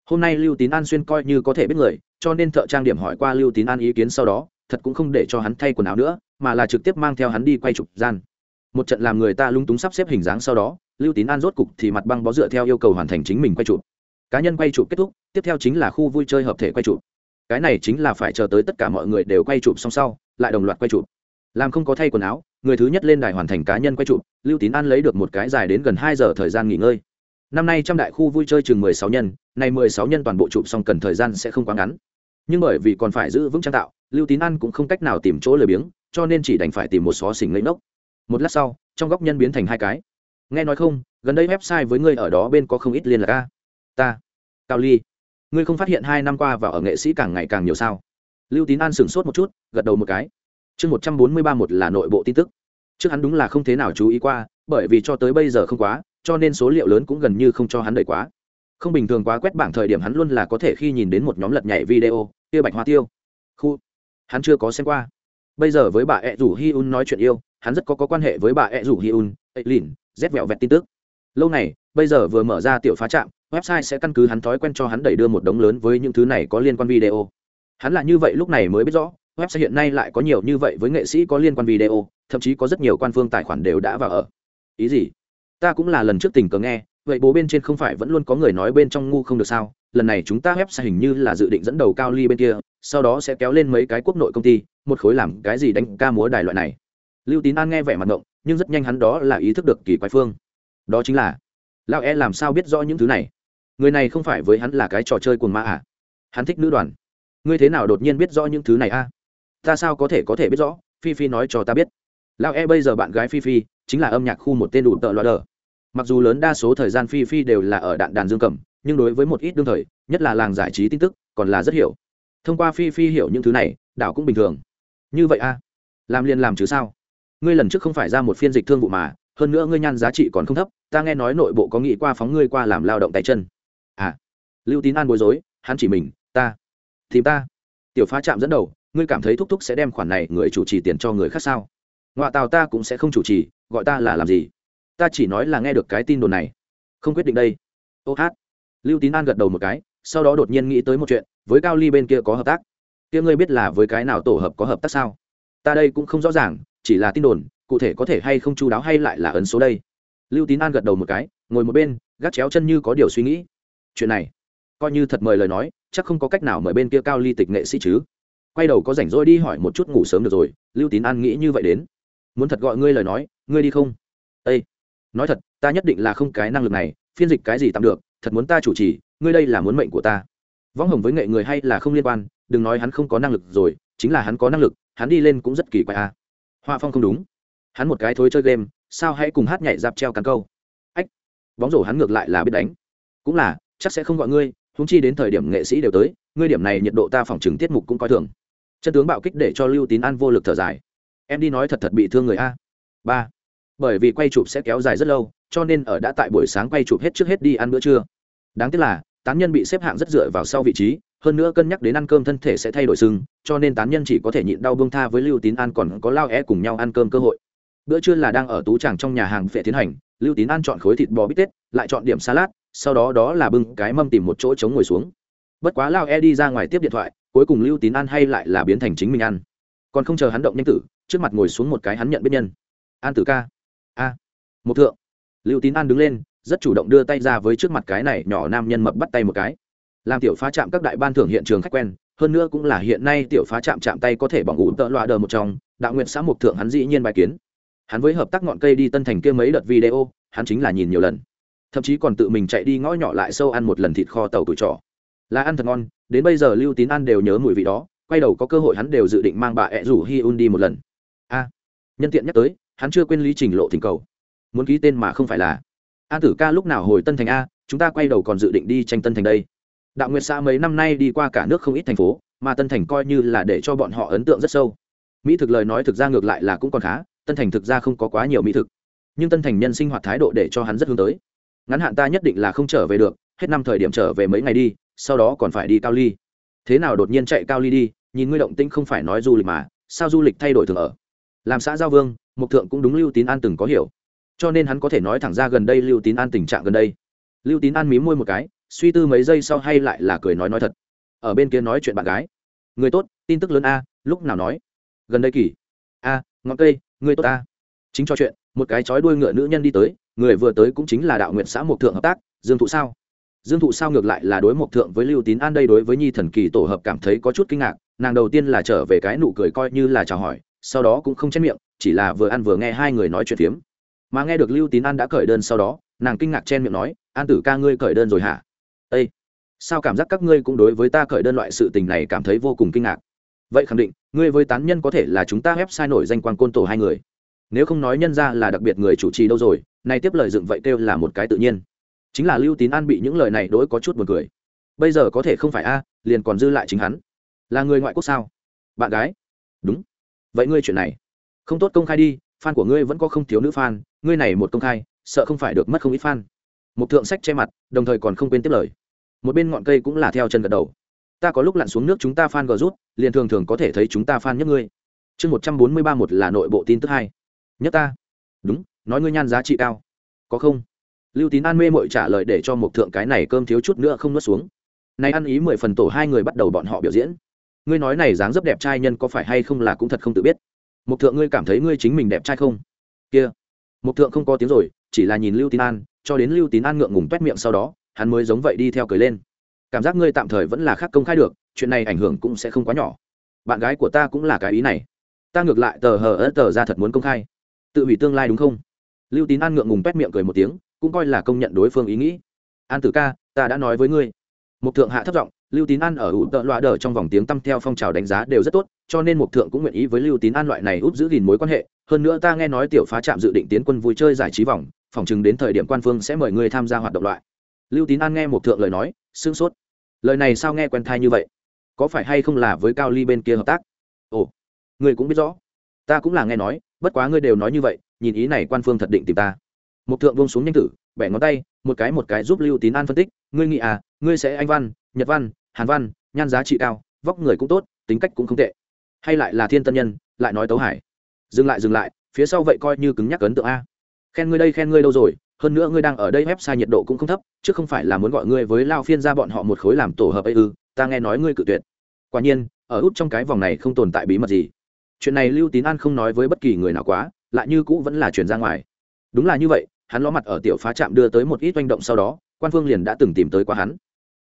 Hôm nay lưu tín an xuyên coi như có thể biết người, cho nên thợ trang điểm hỏi qua lưu tín an ý kiến sau đó, thật cũng không để cho hắn thay quần áo nữa, mà là trực tiếp mang theo hắn đi quay chụp gian. Một trận làm người ta lung túng sắp xếp hình dáng sau đó, lưu tín an rốt cục thì mặt băng bó dựa theo yêu cầu hoàn thành chính mình quay chụp. Cá nhân quay chụp kết thúc, tiếp theo chính là khu vui chơi hợp thể quay chụp cái này chính là phải chờ tới tất cả mọi người đều quay chụp xong sau, lại đồng loạt quay chụp. Làm không có thay quần áo, người thứ nhất lên đài hoàn thành cá nhân quay chụp, lưu tín an lấy được một cái dài đến gần hai giờ thời gian nghỉ ngơi. Năm nay trong đại khu vui chơi chừng mười sáu nhân, nay mười sáu nhân toàn bộ chụp xong cần thời gian sẽ không quá ngắn. Nhưng bởi vì còn phải giữ vững trang tạo, lưu tín an cũng không cách nào tìm chỗ lười biếng, cho nên chỉ đành phải tìm một xó xỉnh lấy nốc một lát sau, trong góc nhân biến thành hai cái. Nghe nói không, gần đây website với ngươi ở đó bên có không ít liên lạc a. ta, cao ly ngươi không phát hiện hai năm qua và ở nghệ sĩ càng ngày càng nhiều sao? Lưu tín an sửng sốt một chút, gật đầu một cái. Chương một trăm bốn mươi ba một là nội bộ tin tức. Trước hắn đúng là không thế nào chú ý qua, bởi vì cho tới bây giờ không quá, cho nên số liệu lớn cũng gần như không cho hắn đợi quá. Không bình thường quá quét bảng thời điểm hắn luôn là có thể khi nhìn đến một nhóm lật nhảy video, kia bạch hoa tiêu. Khu. Hắn chưa có xem qua. Bây giờ với bà ẹ rủ hi un nói chuyện yêu, hắn rất có có quan hệ với bà ẹ rủ hi un ấy lìn rét vẹo vẹt tin tức. Lâu này, bây giờ vừa mở ra tiểu phá trạm website sẽ căn cứ hắn thói quen cho hắn đẩy đưa một đống lớn với những thứ này có liên quan video. Hắn là như vậy lúc này mới biết rõ, website hiện nay lại có nhiều như vậy với nghệ sĩ có liên quan video, thậm chí có rất nhiều quan phương tài khoản đều đã vào ở. Ý gì? Ta cũng là lần trước tình cờ nghe, vậy bố bên trên không phải vẫn luôn có người nói bên trong ngu không được sao? Lần này chúng ta website hình như là dự định dẫn đầu cao ly bên kia, sau đó sẽ kéo lên mấy cái quốc nội công ty, một khối làm cái gì đánh ca múa đài loại này. Lưu tín an nghe vẻ mặt ngộng, nhưng rất nhanh hắn đó là ý thức được kỳ quái phương. Đó chính là, lão e làm sao biết rõ những thứ này? Người này không phải với hắn là cái trò chơi cuồng ma à? Hắn thích nữ đoàn. Ngươi thế nào đột nhiên biết rõ những thứ này a ta sao có thể có thể biết rõ? Phi phi nói cho ta biết. Lão e bây giờ bạn gái phi phi, chính là âm nhạc khu một tên đủ tợ loa đờ. Mặc dù lớn đa số thời gian phi phi đều là ở đạn đàn dương cầm, nhưng đối với một ít đương thời, nhất là làng giải trí tin tức, còn là rất hiểu. Thông qua phi phi hiểu những thứ này, đảo cũng bình thường. Như vậy a làm liền làm chứ sao? Ngươi lần trước không phải ra một phiên dịch thương vụ mà, hơn nữa ngươi nhan giá trị còn không thấp, ta nghe nói nội bộ có nghĩ qua phóng ngươi qua làm lao động tay chân à lưu tín an bối rối, hắn chỉ mình, ta, tìm ta. Tiểu phá trạm dẫn đầu, ngươi cảm thấy thúc thúc sẽ đem khoản này người chủ trì tiền cho người khác sao? Ngoại tàu ta cũng sẽ không chủ trì, gọi ta là làm gì? Ta chỉ nói là nghe được cái tin đồn này. Không quyết định đây. Ô hát. Lưu tín an gật đầu một cái, sau đó đột nhiên nghĩ tới một chuyện, với cao ly bên kia có hợp tác. Kia ngươi biết là với cái nào tổ hợp có hợp tác sao? Ta đây cũng không rõ ràng, chỉ là tin đồn, cụ thể có thể hay không chú đáo hay lại là ấn số đây. Lưu tín an gật đầu một cái, ngồi một bên gác chéo chân như có điều suy nghĩ chuyện này, coi như thật mời lời nói, chắc không có cách nào mời bên kia cao ly tịch nghệ sĩ chứ. Quay đầu có rảnh rỗi đi hỏi một chút ngủ sớm được rồi, lưu tín an nghĩ như vậy đến. Muốn thật gọi ngươi lời nói, ngươi đi không? Ây nói thật, ta nhất định là không cái năng lực này, phiên dịch cái gì tạm được, thật muốn ta chủ trì, ngươi đây là muốn mệnh của ta. Võng hồng với nghệ người hay là không liên quan, đừng nói hắn không có năng lực rồi, chính là hắn có năng lực, hắn đi lên cũng rất kỳ quái à. hoa phong không đúng. Hắn một cái thối chơi game, sao hãy cùng hát nhảy dạp treo cắn câu? Ách, bóng rổ hắn ngược lại là biết đánh. Cũng là chắc sẽ không gọi ngươi húng chi đến thời điểm nghệ sĩ đều tới, ngươi điểm này nhiệt độ ta phòng chứng tiết mục cũng coi thường. Chân tướng bạo kích để cho lưu tín an vô lực thở dài. Em đi nói thật thật bị thương người a. Ba. Bởi vì quay chụp sẽ kéo dài rất lâu, cho nên ở đã tại buổi sáng quay chụp hết trước hết đi ăn bữa trưa. Đáng tiếc là, tán nhân bị xếp hạng rất dựa vào sau vị trí, hơn nữa cân nhắc đến ăn cơm thân thể sẽ thay đổi sưng cho nên tán nhân chỉ có thể nhịn đau bông tha với lưu tín an còn có lao é cùng nhau ăn cơm cơ hội. Bữa trưa là đang ở tú tràng trong nhà hàng vệ tiến hành, lưu tín an chọn khối thịt bò bít tết, lại chọn điểm salad sau đó đó là bưng cái mâm tìm một chỗ chống ngồi xuống. Bất quá lao e đi ra ngoài tiếp điện thoại, cuối cùng lưu tín an hay lại là biến thành chính mình ăn. Còn không chờ hắn động nhanh tử, trước mặt ngồi xuống một cái hắn nhận biết nhân. An tử ca. A. Một thượng. Lưu tín an đứng lên, rất chủ động đưa tay ra với trước mặt cái này nhỏ nam nhân mập bắt tay một cái. Làm tiểu phá chạm các đại ban thưởng hiện trường khách quen, hơn nữa cũng là hiện nay tiểu phá chạm chạm tay có thể bỏng ủ tợ loa đờ một trong, đạo nguyện xã mộc thượng hắn dĩ nhiên bài kiến. Hắn với hợp tác ngọn cây đi tân thành kia mấy đợt video, hắn chính là nhìn nhiều lần thậm chí còn tự mình chạy đi ngõ nhỏ lại sâu ăn một lần thịt kho tàu tuổi trọ. Là ăn thật ngon, đến bây giờ lưu tín ăn đều nhớ mùi vị đó, quay đầu có cơ hội hắn đều dự định mang bà ẹ rủ hi un đi một lần. A, nhân tiện nhắc tới, hắn chưa quên lý trình lộ thỉnh cầu. Muốn ký tên mà không phải là. An tử ca lúc nào hồi tân thành a, chúng ta quay đầu còn dự định đi tranh tân thành đây. Đạo nguyệt xã mấy năm nay đi qua cả nước không ít thành phố, mà tân thành coi như là để cho bọn họ ấn tượng rất sâu. Mỹ thực lời nói thực ra ngược lại là cũng còn khá, tân thành thực ra không có quá nhiều mỹ thực. Nhưng tân thành nhân sinh hoạt thái độ để cho hắn rất hướng tới ngắn hạn ta nhất định là không trở về được, hết năm thời điểm trở về mấy ngày đi, sau đó còn phải đi cao ly. Thế nào đột nhiên chạy cao ly đi, nhìn ngươi động tĩnh không phải nói du lịch mà, sao du lịch thay đổi thường ở? Làm xã giao vương, mục thượng cũng đúng lưu tín an từng có hiểu. Cho nên hắn có thể nói thẳng ra gần đây lưu tín an tình trạng gần đây. Lưu tín an mí môi một cái, suy tư mấy giây sau hay lại là cười nói nói thật. Ở bên kia nói chuyện bạn gái. Người tốt, tin tức lớn a, lúc nào nói? Gần đây kỳ a, ngọn cây, người tốt a. Chính cho chuyện, một cái chói đuôi ngựa nữ nhân đi tới người vừa tới cũng chính là đạo nguyện xã mộc thượng hợp tác, dương thụ sao. Dương thụ sao ngược lại là đối mộc thượng với lưu tín an đây đối với nhi thần kỳ tổ hợp cảm thấy có chút kinh ngạc, nàng đầu tiên là trở về cái nụ cười coi như là chào hỏi, sau đó cũng không chết miệng, chỉ là vừa ăn vừa nghe hai người nói chuyện phiếm. Mà nghe được lưu tín an đã cởi đơn sau đó, nàng kinh ngạc chen miệng nói, an tử ca ngươi cởi đơn rồi hả? Ây sao cảm giác các ngươi cũng đối với ta cởi đơn loại sự tình này cảm thấy vô cùng kinh ngạc? Vậy khẳng định, ngươi với tán nhân có thể là chúng ta ép sai nổi danh quan côn tổ hai người. Nếu không nói nhân ra là đặc biệt người chủ trì đâu rồi nay tiếp lời dựng vậy kêu là một cái tự nhiên. Chính là lưu tín an bị những lời này đỗi có chút buồn cười. Bây giờ có thể không phải a, liền còn dư lại chính hắn. Là người ngoại quốc sao? Bạn gái. Đúng. Vậy ngươi chuyện này. Không tốt công khai đi, fan của ngươi vẫn có không thiếu nữ fan, ngươi này một công khai, sợ không phải được mất không ít fan. Một thượng sách che mặt, đồng thời còn không quên tiếp lời. Một bên ngọn cây cũng là theo chân gật đầu. Ta có lúc lặn xuống nước chúng ta fan gờ rút, liền thường thường có thể thấy chúng ta fan nhất ngươi. Chương một trăm bốn mươi ba một là nội bộ tin tức hai. Nhất ta. Đúng nói ngươi nhan giá trị cao. Có không? Lưu tín an mê mội trả lời để cho một thượng cái này cơm thiếu chút nữa không nuốt xuống. Này ăn ý mười phần tổ hai người bắt đầu bọn họ biểu diễn. Ngươi nói này dáng dấp đẹp trai nhân có phải hay không là cũng thật không tự biết. Một thượng ngươi cảm thấy ngươi chính mình đẹp trai không? Kia. Một thượng không có tiếng rồi, chỉ là nhìn lưu tín an, cho đến lưu tín an ngượng ngùng t miệng sau đó, hắn mới giống vậy đi theo cười lên. Cảm giác ngươi tạm thời vẫn là khác công khai được, chuyện này ảnh hưởng cũng sẽ không quá nhỏ. Bạn gái của ta cũng là cái ý này. Ta ngược lại tờ hờ ớt tờ ra thật muốn công khai. Tự hủy tương lai đúng không? Lưu tín an ngượng ngùng quét miệng cười một tiếng, cũng coi là công nhận đối phương ý nghĩ. An tử ca, ta đã nói với ngươi. Một thượng hạ thấp giọng, lưu tín an ở ủ tợ loạ đờ trong vòng tiếng tăm theo phong trào đánh giá đều rất tốt, cho nên một thượng cũng nguyện ý với lưu tín an loại này úp giữ gìn mối quan hệ. Hơn nữa ta nghe nói tiểu phá trạm dự định tiến quân vui chơi giải trí vòng, phòng chừng đến thời điểm quan phương sẽ mời ngươi tham gia hoạt động loại. Lưu tín an nghe một thượng lời nói sương sốt. Lời này sao nghe quen thai như vậy? Có phải hay không là với cao ly bên kia hợp tác? Ồ, ngươi cũng biết rõ. Ta cũng là nghe nói, bất quá ngươi đều nói như vậy nhìn ý này quan phương thật định tìm ta. Một thượng vông xuống nhanh tử, bẻ ngón tay, một cái một cái giúp lưu tín an phân tích, ngươi nghĩ à ngươi sẽ anh văn, nhật văn, hàn văn, nhan giá trị cao, vóc người cũng tốt, tính cách cũng không tệ. Hay lại là thiên tân nhân, lại nói tấu hải. Dừng lại dừng lại, phía sau vậy coi như cứng nhắc ấn tượng a. Khen ngươi đây, khen ngươi đâu rồi, hơn nữa ngươi đang ở đây website nhiệt độ cũng không thấp, chứ không phải là muốn gọi ngươi với lao phiên ra bọn họ một khối làm tổ hợp ấy ư, ta nghe nói ngươi cự tuyệt. Quả nhiên, ở út trong cái vòng này không tồn tại bí mật gì. Chuyện này lưu tín an không nói với bất kỳ người nào quá lại như cũ vẫn là chuyển ra ngoài. Đúng là như vậy, hắn ló mặt ở tiểu phá trạm đưa tới một ít oanh động sau đó, quan phương liền đã từng tìm tới qua hắn.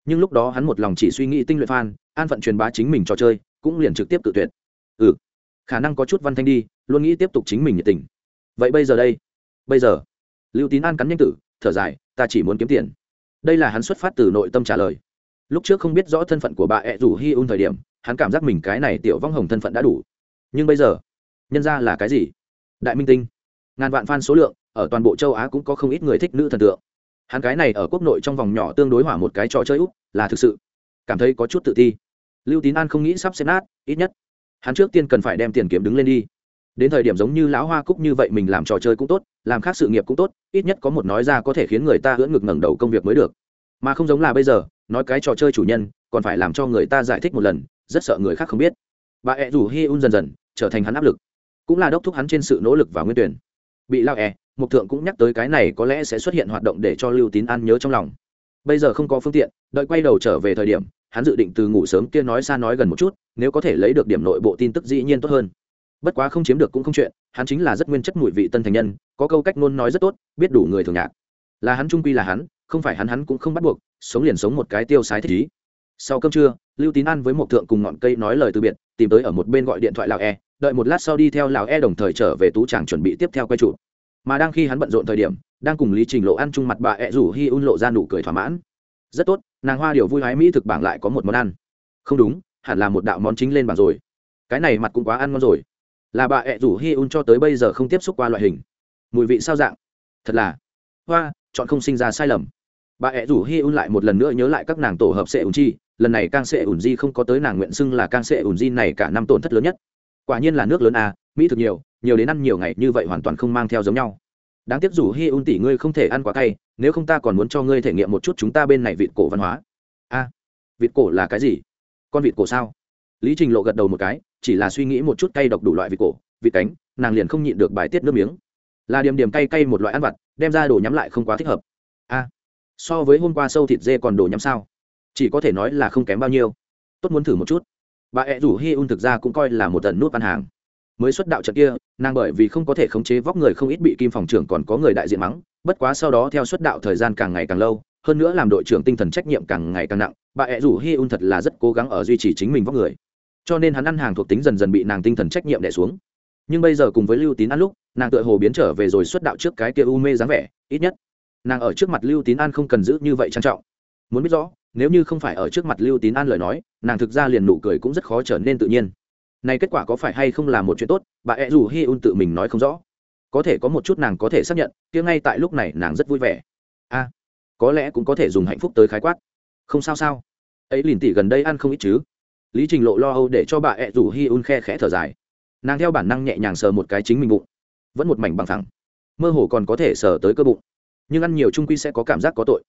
Nhưng lúc đó hắn một lòng chỉ suy nghĩ tinh luyện phan, an phận truyền bá chính mình trò chơi, cũng liền trực tiếp tự tuyệt. Ừ khả năng có chút văn thanh đi, luôn nghĩ tiếp tục chính mình nhiệt tình. Vậy bây giờ đây? Bây giờ? Lưu tín an cắn nhanh tử, thở dài, ta chỉ muốn kiếm tiền. Đây là hắn xuất phát từ nội tâm trả lời. Lúc trước không biết rõ thân phận của bà ẹ rủ hi un thời điểm, hắn cảm giác mình cái này tiểu vong hồng thân phận đã đủ. Nhưng bây giờ? Nhân ra là cái gì? Đại minh tinh. Ngàn vạn fan số lượng, ở toàn bộ châu á cũng có không ít người thích nữ thần tượng. Hắn cái này ở quốc nội trong vòng nhỏ tương đối hỏa một cái trò chơi út là thực sự cảm thấy có chút tự ti. Lưu tín an không nghĩ sắp xếp nát, ít nhất hắn trước tiên cần phải đem tiền kiếm đứng lên đi. Đến thời điểm giống như lão hoa cúc như vậy mình làm trò chơi cũng tốt, làm khác sự nghiệp cũng tốt, ít nhất có một nói ra có thể khiến người ta hưỡn ngực ngẩng đầu công việc mới được. Mà không giống là bây giờ, nói cái trò chơi chủ nhân, còn phải làm cho người ta giải thích một lần, rất sợ người khác không biết. Bà ẹ rủ hi un dần dần trở thành hắn áp lực cũng là đốc thúc hắn trên sự nỗ lực và nguyên tuyển. Bị lao e mục thượng cũng nhắc tới cái này có lẽ sẽ xuất hiện hoạt động để cho lưu tín an nhớ trong lòng. Bây giờ không có phương tiện, đợi quay đầu trở về thời điểm, hắn dự định từ ngủ sớm kia nói xa nói gần một chút, nếu có thể lấy được điểm nội bộ tin tức dĩ nhiên tốt hơn. Bất quá không chiếm được cũng không chuyện, hắn chính là rất nguyên chất mùi vị tân thành nhân, có câu cách ngôn nói rất tốt, biết đủ người thường nhạc. Là hắn trung quy là hắn, không phải hắn hắn cũng không bắt buộc, sống liền sống một cái tiêu sái thích ý. Sau cơm trưa, lưu tín ăn với một thượng cùng ngọn cây nói lời từ biệt, tìm tới ở một bên gọi điện thoại lào e đợi một lát sau đi theo lào e đồng thời trở về tú tràng chuẩn bị tiếp theo quay trụ. Mà đang khi hắn bận rộn thời điểm, đang cùng lý trình lộ ăn chung mặt bà ẹ rủ hi un lộ ra nụ cười thỏa mãn. Rất tốt, nàng hoa điều vui hái mỹ thực bảng lại có một món ăn. Không đúng, hẳn là một đạo món chính lên bảng rồi. Cái này mặt cũng quá ăn ngon rồi. Là bà ẹ rủ hi un cho tới bây giờ không tiếp xúc qua loại hình. Mùi vị sao dạng? Thật là hoa, chọn không sinh ra sai lầm. Bà ẹ rủ hi un lại một lần nữa nhớ lại các nàng tổ hợp sệ ùn chi. Lần này càng sệ ùn di không có tới nàng nguyện xưng là càng sệ ùn di này cả năm tổn thất lớn nhất quả nhiên là nước lớn à mỹ thực nhiều nhiều đến ăn nhiều ngày như vậy hoàn toàn không mang theo giống nhau. Đáng tiếc dù hi un tỷ ngươi không thể ăn quá cay nếu không ta còn muốn cho ngươi thể nghiệm một chút chúng ta bên này vịt cổ văn hóa. A à, vịt cổ là cái gì? Con vịt cổ sao? Lý trình lộ gật đầu một cái chỉ là suy nghĩ một chút cay độc đủ loại vịt cổ vịt cánh nàng liền không nhịn được bài tiết nước miếng. Là điểm điểm cay cay một loại ăn vặt đem ra đồ nhắm lại không quá thích hợp. A so với hôm qua sâu thịt dê còn đồ nhắm sao? Chỉ có thể nói là không kém bao nhiêu. Tốt muốn thử một chút bà ẹ rủ hi un thực ra cũng coi là một tần nút ăn hàng. Mới xuất đạo trận kia, nàng bởi vì không có thể khống chế vóc người không ít bị kim phòng trưởng còn có người đại diện mắng, bất quá sau đó theo xuất đạo thời gian càng ngày càng lâu, hơn nữa làm đội trưởng tinh thần trách nhiệm càng ngày càng nặng, bà ẹ rủ hi un thật là rất cố gắng ở duy trì chính mình vóc người. Cho nên hắn ăn hàng thuộc tính dần dần bị nàng tinh thần trách nhiệm đẻ xuống. Nhưng bây giờ cùng với lưu tín ăn lúc, nàng tựa hồ biến trở về rồi xuất đạo trước cái kia u mê dáng vẻ, ít nhất, nàng ở trước mặt lưu tín an không cần giữ như vậy trang trọng. Muốn biết rõ nếu như không phải ở trước mặt lưu tín an lời nói, nàng thực ra liền nụ cười cũng rất khó trở nên tự nhiên. Này kết quả có phải hay không là một chuyện tốt, bà ẹ Dù hi un tự mình nói không rõ. Có thể có một chút nàng có thể xác nhận, kia ngay tại lúc này nàng rất vui vẻ. A, có lẽ cũng có thể dùng hạnh phúc tới khái quát. Không sao sao. Ấy liền tỷ gần đây ăn không ít chứ? Lý trình lộ lo âu để cho bà ẹ rủ hi un khe khẽ thở dài. Nàng theo bản năng nhẹ nhàng sờ một cái chính mình bụng. Vẫn một mảnh bằng thẳng mơ hồ còn có thể sờ tới cơ bụng. Nhưng ăn nhiều trung quy sẽ có cảm giác có tội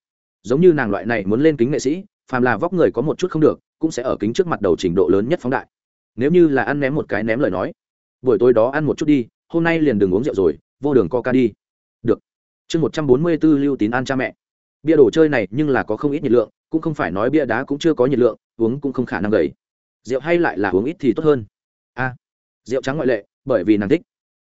giống như nàng loại này muốn lên kính nghệ sĩ, phàm là vóc người có một chút không được, cũng sẽ ở kính trước mặt đầu trình độ lớn nhất phóng đại. Nếu như là ăn ném một cái ném lời nói, buổi tối đó ăn một chút đi, hôm nay liền đừng uống rượu rồi, vô đường coca đi. Được. Chương một trăm bốn mươi b ố lưu tín ăn cha mẹ. Bia đồ chơi này nhưng là có không ít nhiệt lượng, cũng không phải nói bia đá cũng chưa có nhiệt lượng, uống cũng không khả năng gầy. Rượu hay lại là uống ít thì tốt hơn. A. Rượu trắng ngoại lệ, bởi vì nàng thích.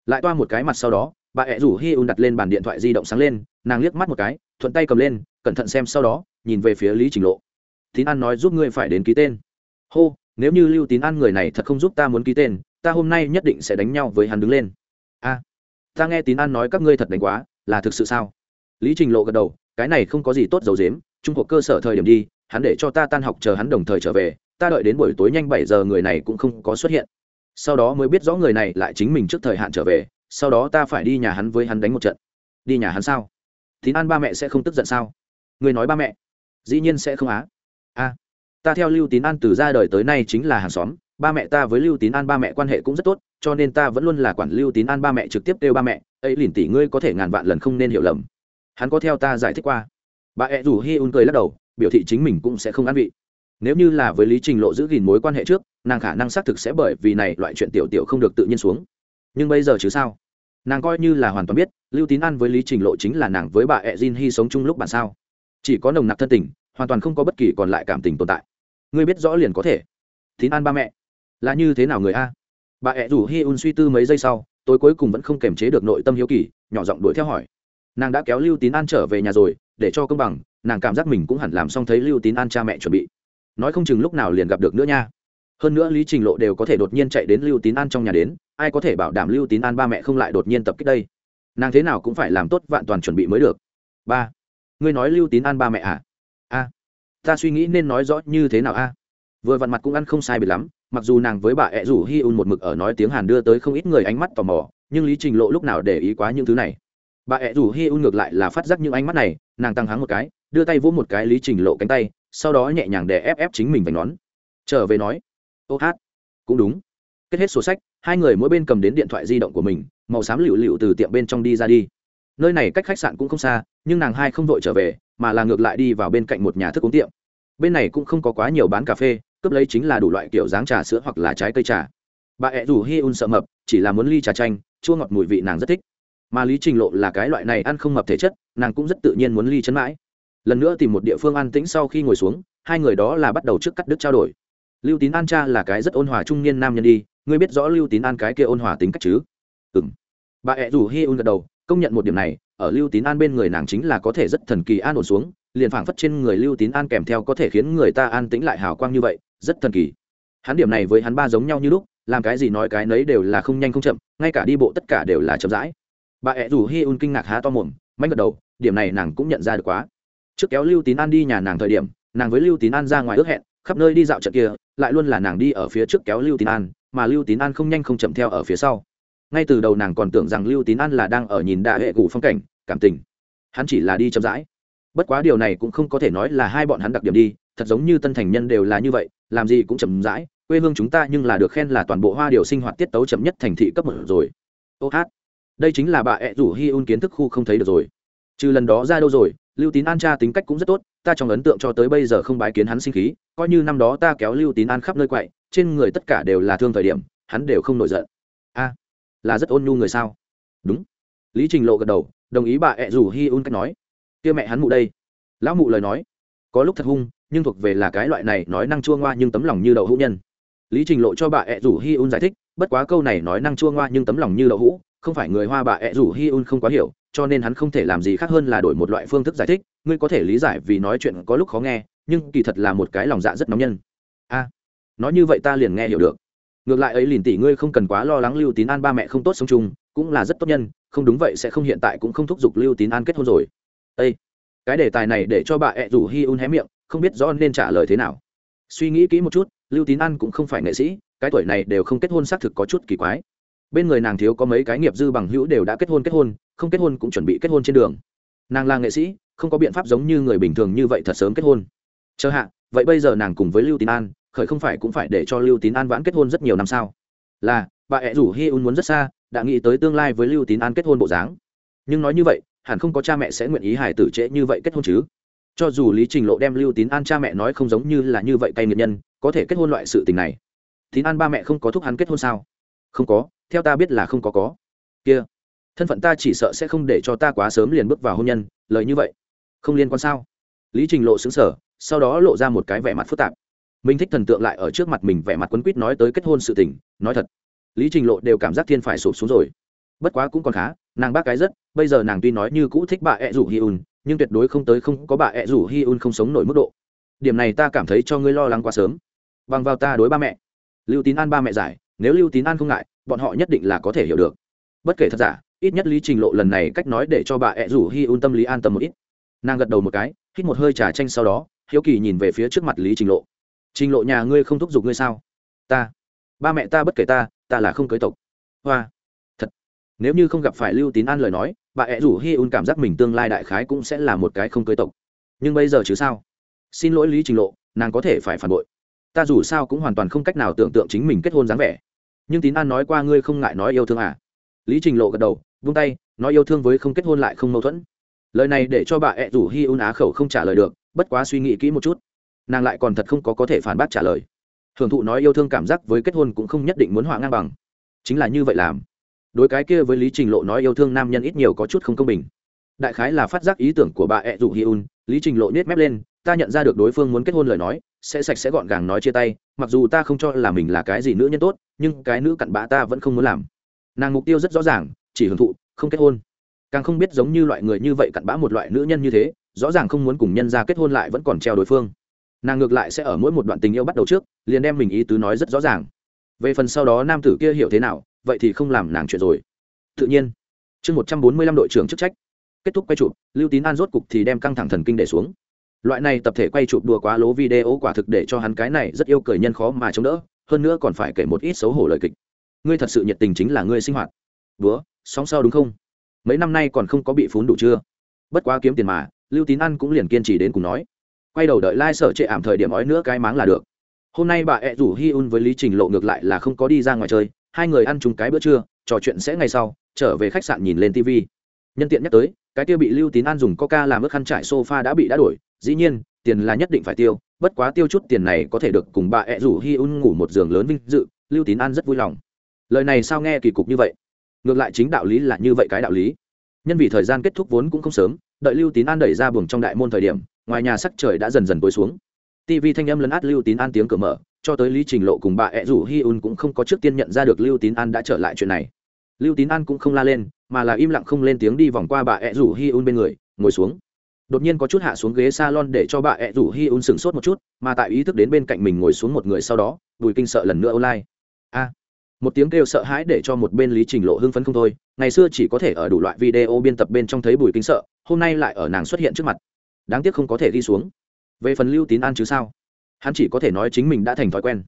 Lại toa một cái mặt sau đó bà ẹ rủ hi un đặt lên bàn điện thoại di động sáng lên, nàng liếc mắt một cái, thuận tay cầm lên, cẩn thận xem sau đó, nhìn về phía lý trình lộ. Tín an nói giúp ngươi phải đến ký tên. Hô, nếu như lưu tín an người này thật không giúp ta muốn ký tên, ta hôm nay nhất định sẽ đánh nhau với hắn đứng lên. A, ta nghe tín an nói các ngươi thật đánh quá, là thực sự sao? Lý trình lộ gật đầu, cái này không có gì tốt dầu dếm trung cuộc cơ sở thời điểm đi, hắn để cho ta tan học chờ hắn đồng thời trở về, ta đợi đến buổi tối nhanh bảy giờ người này cũng không có xuất hiện. Sau đó mới biết rõ người này lại chính mình trước thời hạn trở về sau đó ta phải đi nhà hắn với hắn đánh một trận. Đi nhà hắn sao? Tín an ba mẹ sẽ không tức giận sao? Người nói ba mẹ, dĩ nhiên sẽ không á. A ta theo lưu tín an từ ra đời tới nay chính là hàng xóm. Ba mẹ ta với lưu tín an ba mẹ quan hệ cũng rất tốt, cho nên ta vẫn luôn là quản lưu tín an ba mẹ trực tiếp kêu ba mẹ, ấy lìn tỷ ngươi có thể ngàn vạn lần không nên hiểu lầm. Hắn có theo ta giải thích qua. Bà ẹ rủ hi un cười lắc đầu, biểu thị chính mình cũng sẽ không ăn vị. Nếu như là với lý trình lộ giữ gìn mối quan hệ trước, nàng khả năng xác thực sẽ bởi vì này loại chuyện tiểu tiểu không được tự nhiên xuống nhưng bây giờ chứ sao? Nàng coi như là hoàn toàn biết, lưu tín ăn với lý trình lộ chính là nàng với bà ẹ jin hy sống chung lúc bản sao? Chỉ có nồng nặc thân tình, hoàn toàn không có bất kỳ còn lại cảm tình tồn tại. Ngươi biết rõ liền có thể. Tín an ba mẹ. Là như thế nào người a? Bà ẹ rủ hi un suy tư mấy giây sau tôi cuối cùng vẫn không kềm chế được nội tâm hiếu kỳ, nhỏ giọng đuổi theo hỏi. Nàng đã kéo lưu tín an trở về nhà rồi, để cho công bằng, nàng cảm giác mình cũng hẳn làm xong thấy lưu tín an cha mẹ chuẩn bị. Nói không chừng lúc nào liền gặp được nữa nha hơn nữa lý trình lộ đều có thể đột nhiên chạy đến lưu tín an trong nhà đến, ai có thể bảo đảm lưu tín an ba mẹ không lại đột nhiên tập kích đây? Nàng thế nào cũng phải làm tốt vạn toàn chuẩn bị mới được. Ba, ngươi nói lưu tín an ba mẹ à? A, ta suy nghĩ nên nói rõ như thế nào a? Vừa vặn mặt cũng ăn không sai bị lắm, mặc dù nàng với bà ẹ rủ hi un một mực ở nói tiếng hàn đưa tới không ít người ánh mắt tò mò, nhưng lý trình lộ lúc nào để ý quá những thứ này? Bà ẹ rủ hi un ngược lại là phát giác những ánh mắt này, nàng tăng hắng một cái, đưa tay vỗ một cái lý trình lộ cánh tay, sau đó nhẹ nhàng để ép ép chính mình vành nón. Trở về nói ô hát, cũng đúng. Kết hết sổ sách, hai người mỗi bên cầm đến điện thoại di động của mình, màu xám lựu lựu từ tiệm bên trong đi ra đi. Nơi này cách khách sạn cũng không xa, nhưng nàng hai không vội trở về, mà là ngược lại đi vào bên cạnh một nhà thức uống tiệm. Bên này cũng không có quá nhiều bán cà phê, cướp lấy chính là đủ loại kiểu dáng trà sữa hoặc là trái cây trà. Bà ẹ rủ hi un sợ mập, chỉ là muốn ly trà chanh, chua ngọt mùi vị nàng rất thích. Mà lý trình lộ là cái loại này ăn không mập thể chất, nàng cũng rất tự nhiên muốn ly chấn mãi. Lần nữa tìm một địa phương an tĩnh sau khi ngồi xuống, hai người đó là bắt đầu trước cắt đứt trao đổi lưu tín an cha là cái rất ôn hòa trung niên nam nhân đi, ngươi biết rõ lưu tín an cái kia ôn hòa tính cách chứ? Ừ m bà ẹ rủ hi un gật đầu, công nhận một điểm này, ở lưu tín an bên người nàng chính là có thể rất thần kỳ an ổn xuống, liền phảng phất trên người lưu tín an kèm theo có thể khiến người ta an tĩnh lại hào quang như vậy, rất thần kỳ. Hắn điểm này với hắn ba giống nhau như lúc, làm cái gì nói cái nấy đều là không nhanh không chậm, ngay cả đi bộ tất cả đều là chậm rãi. Bà ẹ rủ hi un kinh ngạc há to mồm manh gật đầu, điểm này nàng cũng nhận ra được quá. Trước kéo lưu tín an đi nhà nàng thời điểm, nàng với lưu tín an ra ngoài ước hẹn khắp nơi đi dạo trận kia, lại luôn là nàng đi ở phía trước kéo lưu tín an, mà lưu tín an không nhanh không chậm theo ở phía sau. Ngay từ đầu nàng còn tưởng rằng lưu tín an là đang ở nhìn đại hệ cụ phong cảnh, cảm tình. Hắn chỉ là đi chậm rãi. Bất quá điều này cũng không có thể nói là hai bọn hắn đặc điểm đi, thật giống như tân thành nhân đều là như vậy, làm gì cũng chậm rãi, quê hương chúng ta nhưng là được khen là toàn bộ hoa điều sinh hoạt tiết tấu chậm nhất thành thị cấp một rồi. Ô hát, đây chính là bà ẹ rủ hi un kiến thức khu không thấy được rồi. Trừ lần đó ra đâu rồi lưu tín an cha tính cách cũng rất tốt, ta trong ấn tượng cho tới bây giờ không bái kiến hắn sinh khí, coi như năm đó ta kéo lưu tín an khắp nơi quậy, trên người tất cả đều là thương thời điểm, hắn đều không nổi giận. A, là rất ôn nhu người sao? Đúng. Lý trình lộ gật đầu, đồng ý bà ẹ rủ hi un cách nói. Kia mẹ hắn mụ đây. Lão mụ lời nói. Có lúc thật hung, nhưng thuộc về là cái loại này nói năng chua ngoa nhưng tấm lòng như đậu hũ nhân. Lý trình lộ cho bà ẹ rủ hi un giải thích, bất quá câu này nói năng chua ngoa nhưng tấm lòng như đậu hũ không phải người hoa bà ẹ rủ hi un không quá hiểu, cho nên hắn không thể làm gì khác hơn là đổi một loại phương thức giải thích, ngươi có thể lý giải vì nói chuyện có lúc khó nghe, nhưng kỳ thật là một cái lòng dạ rất nóng nhân. A, nói như vậy ta liền nghe hiểu được. Ngược lại ấy liền tỷ ngươi không cần quá lo lắng lưu tín an ba mẹ không tốt sống chung, cũng là rất tốt nhân, không đúng vậy sẽ không hiện tại cũng không thúc giục lưu tín an kết hôn rồi. Ê! cái đề tài này để cho bà ẹ rủ hi un hé miệng, không biết rõ nên trả lời thế nào. Suy nghĩ kỹ một chút, lưu tín an cũng không phải nghệ sĩ, cái tuổi này đều không kết hôn xác thực có chút kỳ quái bên người nàng thiếu có mấy cái nghiệp dư bằng hữu đều đã kết hôn kết hôn, không kết hôn cũng chuẩn bị kết hôn trên đường. Nàng là nghệ sĩ, không có biện pháp giống như người bình thường như vậy thật sớm kết hôn. Chờ hạ, vậy bây giờ nàng cùng với lưu tín an, khởi không phải cũng phải để cho lưu tín an vãn kết hôn rất nhiều năm sao? Là, bà ẹ rủ hi un muốn rất xa, đã nghĩ tới tương lai với lưu tín an kết hôn bộ dáng. Nhưng nói như vậy, hẳn không có cha mẹ sẽ nguyện ý Hải tử trễ như vậy kết hôn chứ. Cho dù lý trình lộ đem lưu tín an cha mẹ nói không giống như là như vậy cay nghiệt nhân, có thể kết hôn loại sự tình này. Tín an ba mẹ không có thúc hắn kết hôn sao? Không có theo ta biết là không có có. Kia, thân phận ta chỉ sợ sẽ không để cho ta quá sớm liền bước vào hôn nhân, lời như vậy. Không liên quan sao? Lý trình lộ xứng sở sau đó lộ ra một cái vẻ mặt phức tạp. Minh thích thần tượng lại ở trước mặt mình vẻ mặt quấn quýt nói tới kết hôn sự tình, nói thật. Lý trình lộ đều cảm giác thiên phải sụp xuống rồi. Bất quá cũng còn khá, nàng bác cái rất, bây giờ nàng tuy nói như cũ thích bà ẹ rủ hi un, nhưng tuyệt đối không tới không có bà ẹ rủ hi un không sống nổi mức độ. Điểm này ta cảm thấy cho ngươi lo lắng quá sớm. Bằng vào ta đối ba mẹ. Lưu tín an ba mẹ giải, nếu lưu tín an không ngại bọn họ nhất định là có thể hiểu được. Bất kể thật giả, ít nhất lý trình lộ lần này cách nói để cho bà ẹ rủ hi un tâm lý an tâm một ít. Nàng gật đầu một cái, hít một hơi trà chanh sau đó, hiếu kỳ nhìn về phía trước mặt lý trình lộ. Trình lộ nhà ngươi không thúc giục ngươi sao? Ta. Ba mẹ ta bất kể ta ta là không cưới tộc. Hoa. Thật. Nếu như không gặp phải lưu tín an lời nói, bà ẹ rủ hi un cảm giác mình tương lai đại khái cũng sẽ là một cái không cưới tộc. Nhưng bây giờ chứ sao? Xin lỗi lý trình lộ, nàng có thể phải phản bội. Ta dù sao cũng hoàn toàn không cách nào tưởng tượng chính mình kết hôn dáng vẻ nhưng tín an nói qua ngươi không ngại nói yêu thương à? Lý trình lộ gật đầu, vung tay, nói yêu thương với không kết hôn lại không mâu thuẫn. Lời này để cho bà ẹ rủ hi un á khẩu không trả lời được, bất quá suy nghĩ kỹ một chút. Nàng lại còn thật không có có thể phản bác trả lời. Hưởng thụ nói yêu thương cảm giác với kết hôn cũng không nhất định muốn họa ngang bằng. Chính là như vậy làm. Đối cái kia với lý trình lộ nói yêu thương nam nhân ít nhiều có chút không công bình. Đại khái là phát giác ý tưởng của bà ẹ rủ hi un, lý trình lộ nết mép lên ta nhận ra được đối phương muốn kết hôn lời nói, sẽ sạch sẽ gọn gàng nói chia tay, mặc dù ta không cho là mình là cái gì nữ nhân tốt, nhưng cái nữ cặn bã ta vẫn không muốn làm. Nàng mục tiêu rất rõ ràng, chỉ hưởng thụ, không kết hôn. Càng không biết giống như loại người như vậy cặn bã một loại nữ nhân như thế, rõ ràng không muốn cùng nhân ra kết hôn lại vẫn còn treo đối phương. Nàng ngược lại sẽ ở mỗi một đoạn tình yêu bắt đầu trước, liền đem mình ý tứ nói rất rõ ràng. Về phần sau đó nam tử kia hiểu thế nào, vậy thì không làm nàng chuyện rồi. Tự nhiên, chương một trăm bốn mươi lăm đội trưởng chức trách. Kết thúc quay chụp, lưu tín an rốt cục thì đem căng thẳng thần kinh để xuống loại này tập thể quay chụp đùa quá lố video quả thực để cho hắn cái này rất yêu cười nhân khó mà chống đỡ, hơn nữa còn phải kể một ít xấu hổ lời kịch. Ngươi thật sự nhiệt tình chính là ngươi sinh hoạt. Đúa sóng sau đúng không? Mấy năm nay còn không có bị phún đủ chưa? Bất quá kiếm tiền mà, lưu tín ăn cũng liền kiên trì đến cùng nói. Quay đầu đợi lai、like、sở trệ ảm thời điểm ói nữa cái máng là được. Hôm nay bà ẹ rủ hi un với lý trình lộ ngược lại là không có đi ra ngoài chơi, hai người ăn chung cái bữa trưa, trò chuyện sẽ ngày sau, trở về khách sạn nhìn lên tv nhân tiện nhắc tới, cái kia bị lưu tín an dùng coca làm ướt khăn trải sofa đã bị đã đổi dĩ nhiên, tiền là nhất định phải tiêu, bất quá tiêu chút tiền này có thể được cùng bà ẹ rủ hi un ngủ một giường lớn vinh dự, lưu tín an rất vui lòng. Lời này sao nghe kỳ cục như vậy? Ngược lại chính đạo lý là như vậy cái đạo lý. Nhân vì thời gian kết thúc vốn cũng không sớm, đợi lưu tín an đẩy ra buồng trong đại môn thời điểm, ngoài nhà sắc trời đã dần dần tối xuống. Tv thanh âm lấn át lưu tín an tiếng cửa mở, cho tới lý trình lộ cùng bà ẹ rủ hi un cũng không có trước tiên nhận ra được lưu tín an đã trở lại chuyện này. Lưu tín an cũng không la lên, mà là im lặng không lên tiếng đi vòng qua bà ẹ rủ hi un bên người, ngồi xuống đột nhiên có chút hạ xuống ghế s a lon để cho bà ẹ rủ hi un sửng sốt một chút, mà tại ý thức đến bên cạnh mình ngồi xuống một người sau đó, bùi kinh sợ lần nữa online. A, một tiếng kêu sợ hãi để cho một bên lý trình lộ hưng phấn không thôi, ngày xưa chỉ có thể ở đủ loại video biên tập bên trong thấy bùi kinh sợ, hôm nay lại ở nàng xuất hiện trước mặt. Đáng tiếc không có thể đi xuống. Về phần lưu tín an chứ sao? Hắn chỉ có thể nói chính mình đã thành thói quen.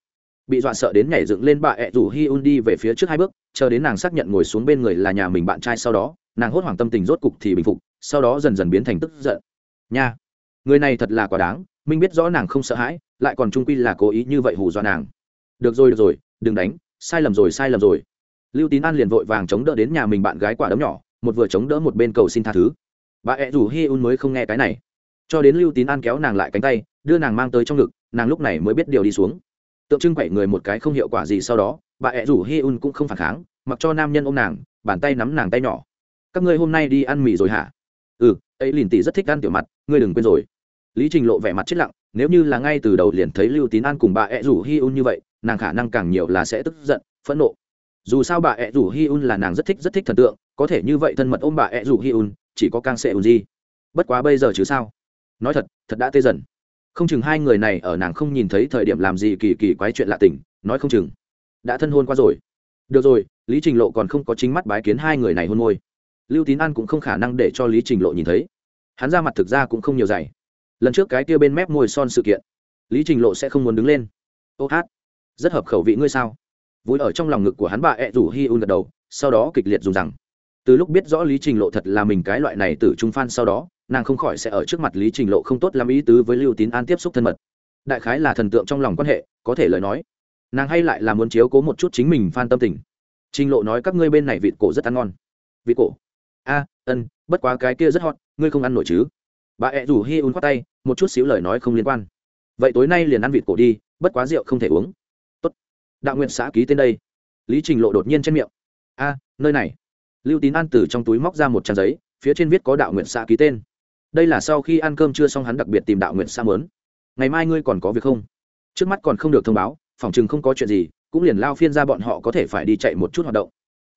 Bị dọa sợ đến nhảy dựng lên bà ẹ rủ hi un đi về phía trước hai bước, chờ đến nàng xác nhận ngồi xuống bên người là nhà mình bạn trai sau đó, nàng hốt hoảng tâm tình rốt cục thì bình phục, sau đó dần dần biến thành tức giận nha. Người này thật là quá đáng, minh biết rõ nàng không sợ hãi, lại còn trung quy là cố ý như vậy hù dọa nàng. Được rồi được rồi, đừng đánh, sai lầm rồi, sai lầm rồi. Lưu tín an liền vội vàng chống đỡ đến nhà mình bạn gái quả đấm nhỏ, một vừa chống đỡ một bên cầu xin tha thứ. Bà ẹ rủ hi un mới không nghe cái này. Cho đến lưu tín an kéo nàng lại cánh tay, đưa nàng mang tới trong ngực, nàng lúc này mới biết điều đi xuống. Tượng trưng quậy người một cái không hiệu quả gì sau đó, bà ẹ rủ hi un cũng không phản kháng, mặc cho nam nhân ôm nàng, bàn tay nắm nàng tay nhỏ. Các ngươi hôm nay đi ăn mì rồi hả? Ừ ấy liền tỷ rất thích ăn tiểu mặt, ngươi đừng quên rồi. Lý trình lộ vẻ mặt chết lặng, nếu như là ngay từ đầu liền thấy lưu tín an cùng bà ẹ rủ hi un như vậy, nàng khả năng càng nhiều là sẽ tức giận, phẫn nộ. Dù sao bà ẹ rủ hi un là nàng rất thích rất thích thần tượng, có thể như vậy thân mật ôm bà ẹ rủ hi un, chỉ có càng sẽ un gì bất quá bây giờ chứ sao? Nói thật thật đã tê dần. Không chừng hai người này ở nàng không nhìn thấy thời điểm làm gì kỳ kỳ quái chuyện lạ tình, nói không chừng. Đã thân hôn qua rồi. Được rồi, lý trình lộ còn không có chính mắt bái kiến hai người này hôn môi lưu tín an cũng không khả năng để cho lý trình lộ nhìn thấy. Hắn ra mặt thực ra cũng không nhiều dày lần trước cái kia bên mép môi son sự kiện, lý trình lộ sẽ không muốn đứng lên. Ô hát, rất hợp khẩu vị ngươi sao? Vui ở trong lòng ngực của hắn bà ẹ rủ hi un gật đầu, sau đó kịch liệt dùng rằng, từ lúc biết rõ lý trình lộ thật là mình cái loại này từ trung phan sau đó, nàng không khỏi sẽ ở trước mặt lý trình lộ không tốt làm ý tứ với lưu tín an tiếp xúc thân mật. Đại khái là thần tượng trong lòng quan hệ, có thể lời nói. Nàng hay lại là muốn chiếu cố một chút chính mình phan tâm tình. Trình lộ nói các ngươi bên này vịt cổ rất ăn ngon. Vịt cổ? A, ân, bất quá cái kia rất hot, ngươi không ăn nổi chứ? Bà ẹ rủ hi un khoát tay, một chút xíu lời nói không liên quan. Vậy tối nay liền ăn vịt cổ đi, bất quá rượu không thể uống. Tốt. đạo nguyện xã ký tên đây. Lý trình lộ đột nhiên trên miệng. A, nơi này. Lưu tín an từ trong túi móc ra một trang giấy, phía trên viết có đạo nguyện xã ký tên. Đây là sau khi ăn cơm chưa xong hắn đặc biệt tìm đạo nguyện xã mớn ngày mai ngươi còn có việc không? Trước mắt còn không được thông báo, phòng chừng không có chuyện gì, cũng liền lao phiên ra bọn họ có thể phải đi chạy một chút hoạt động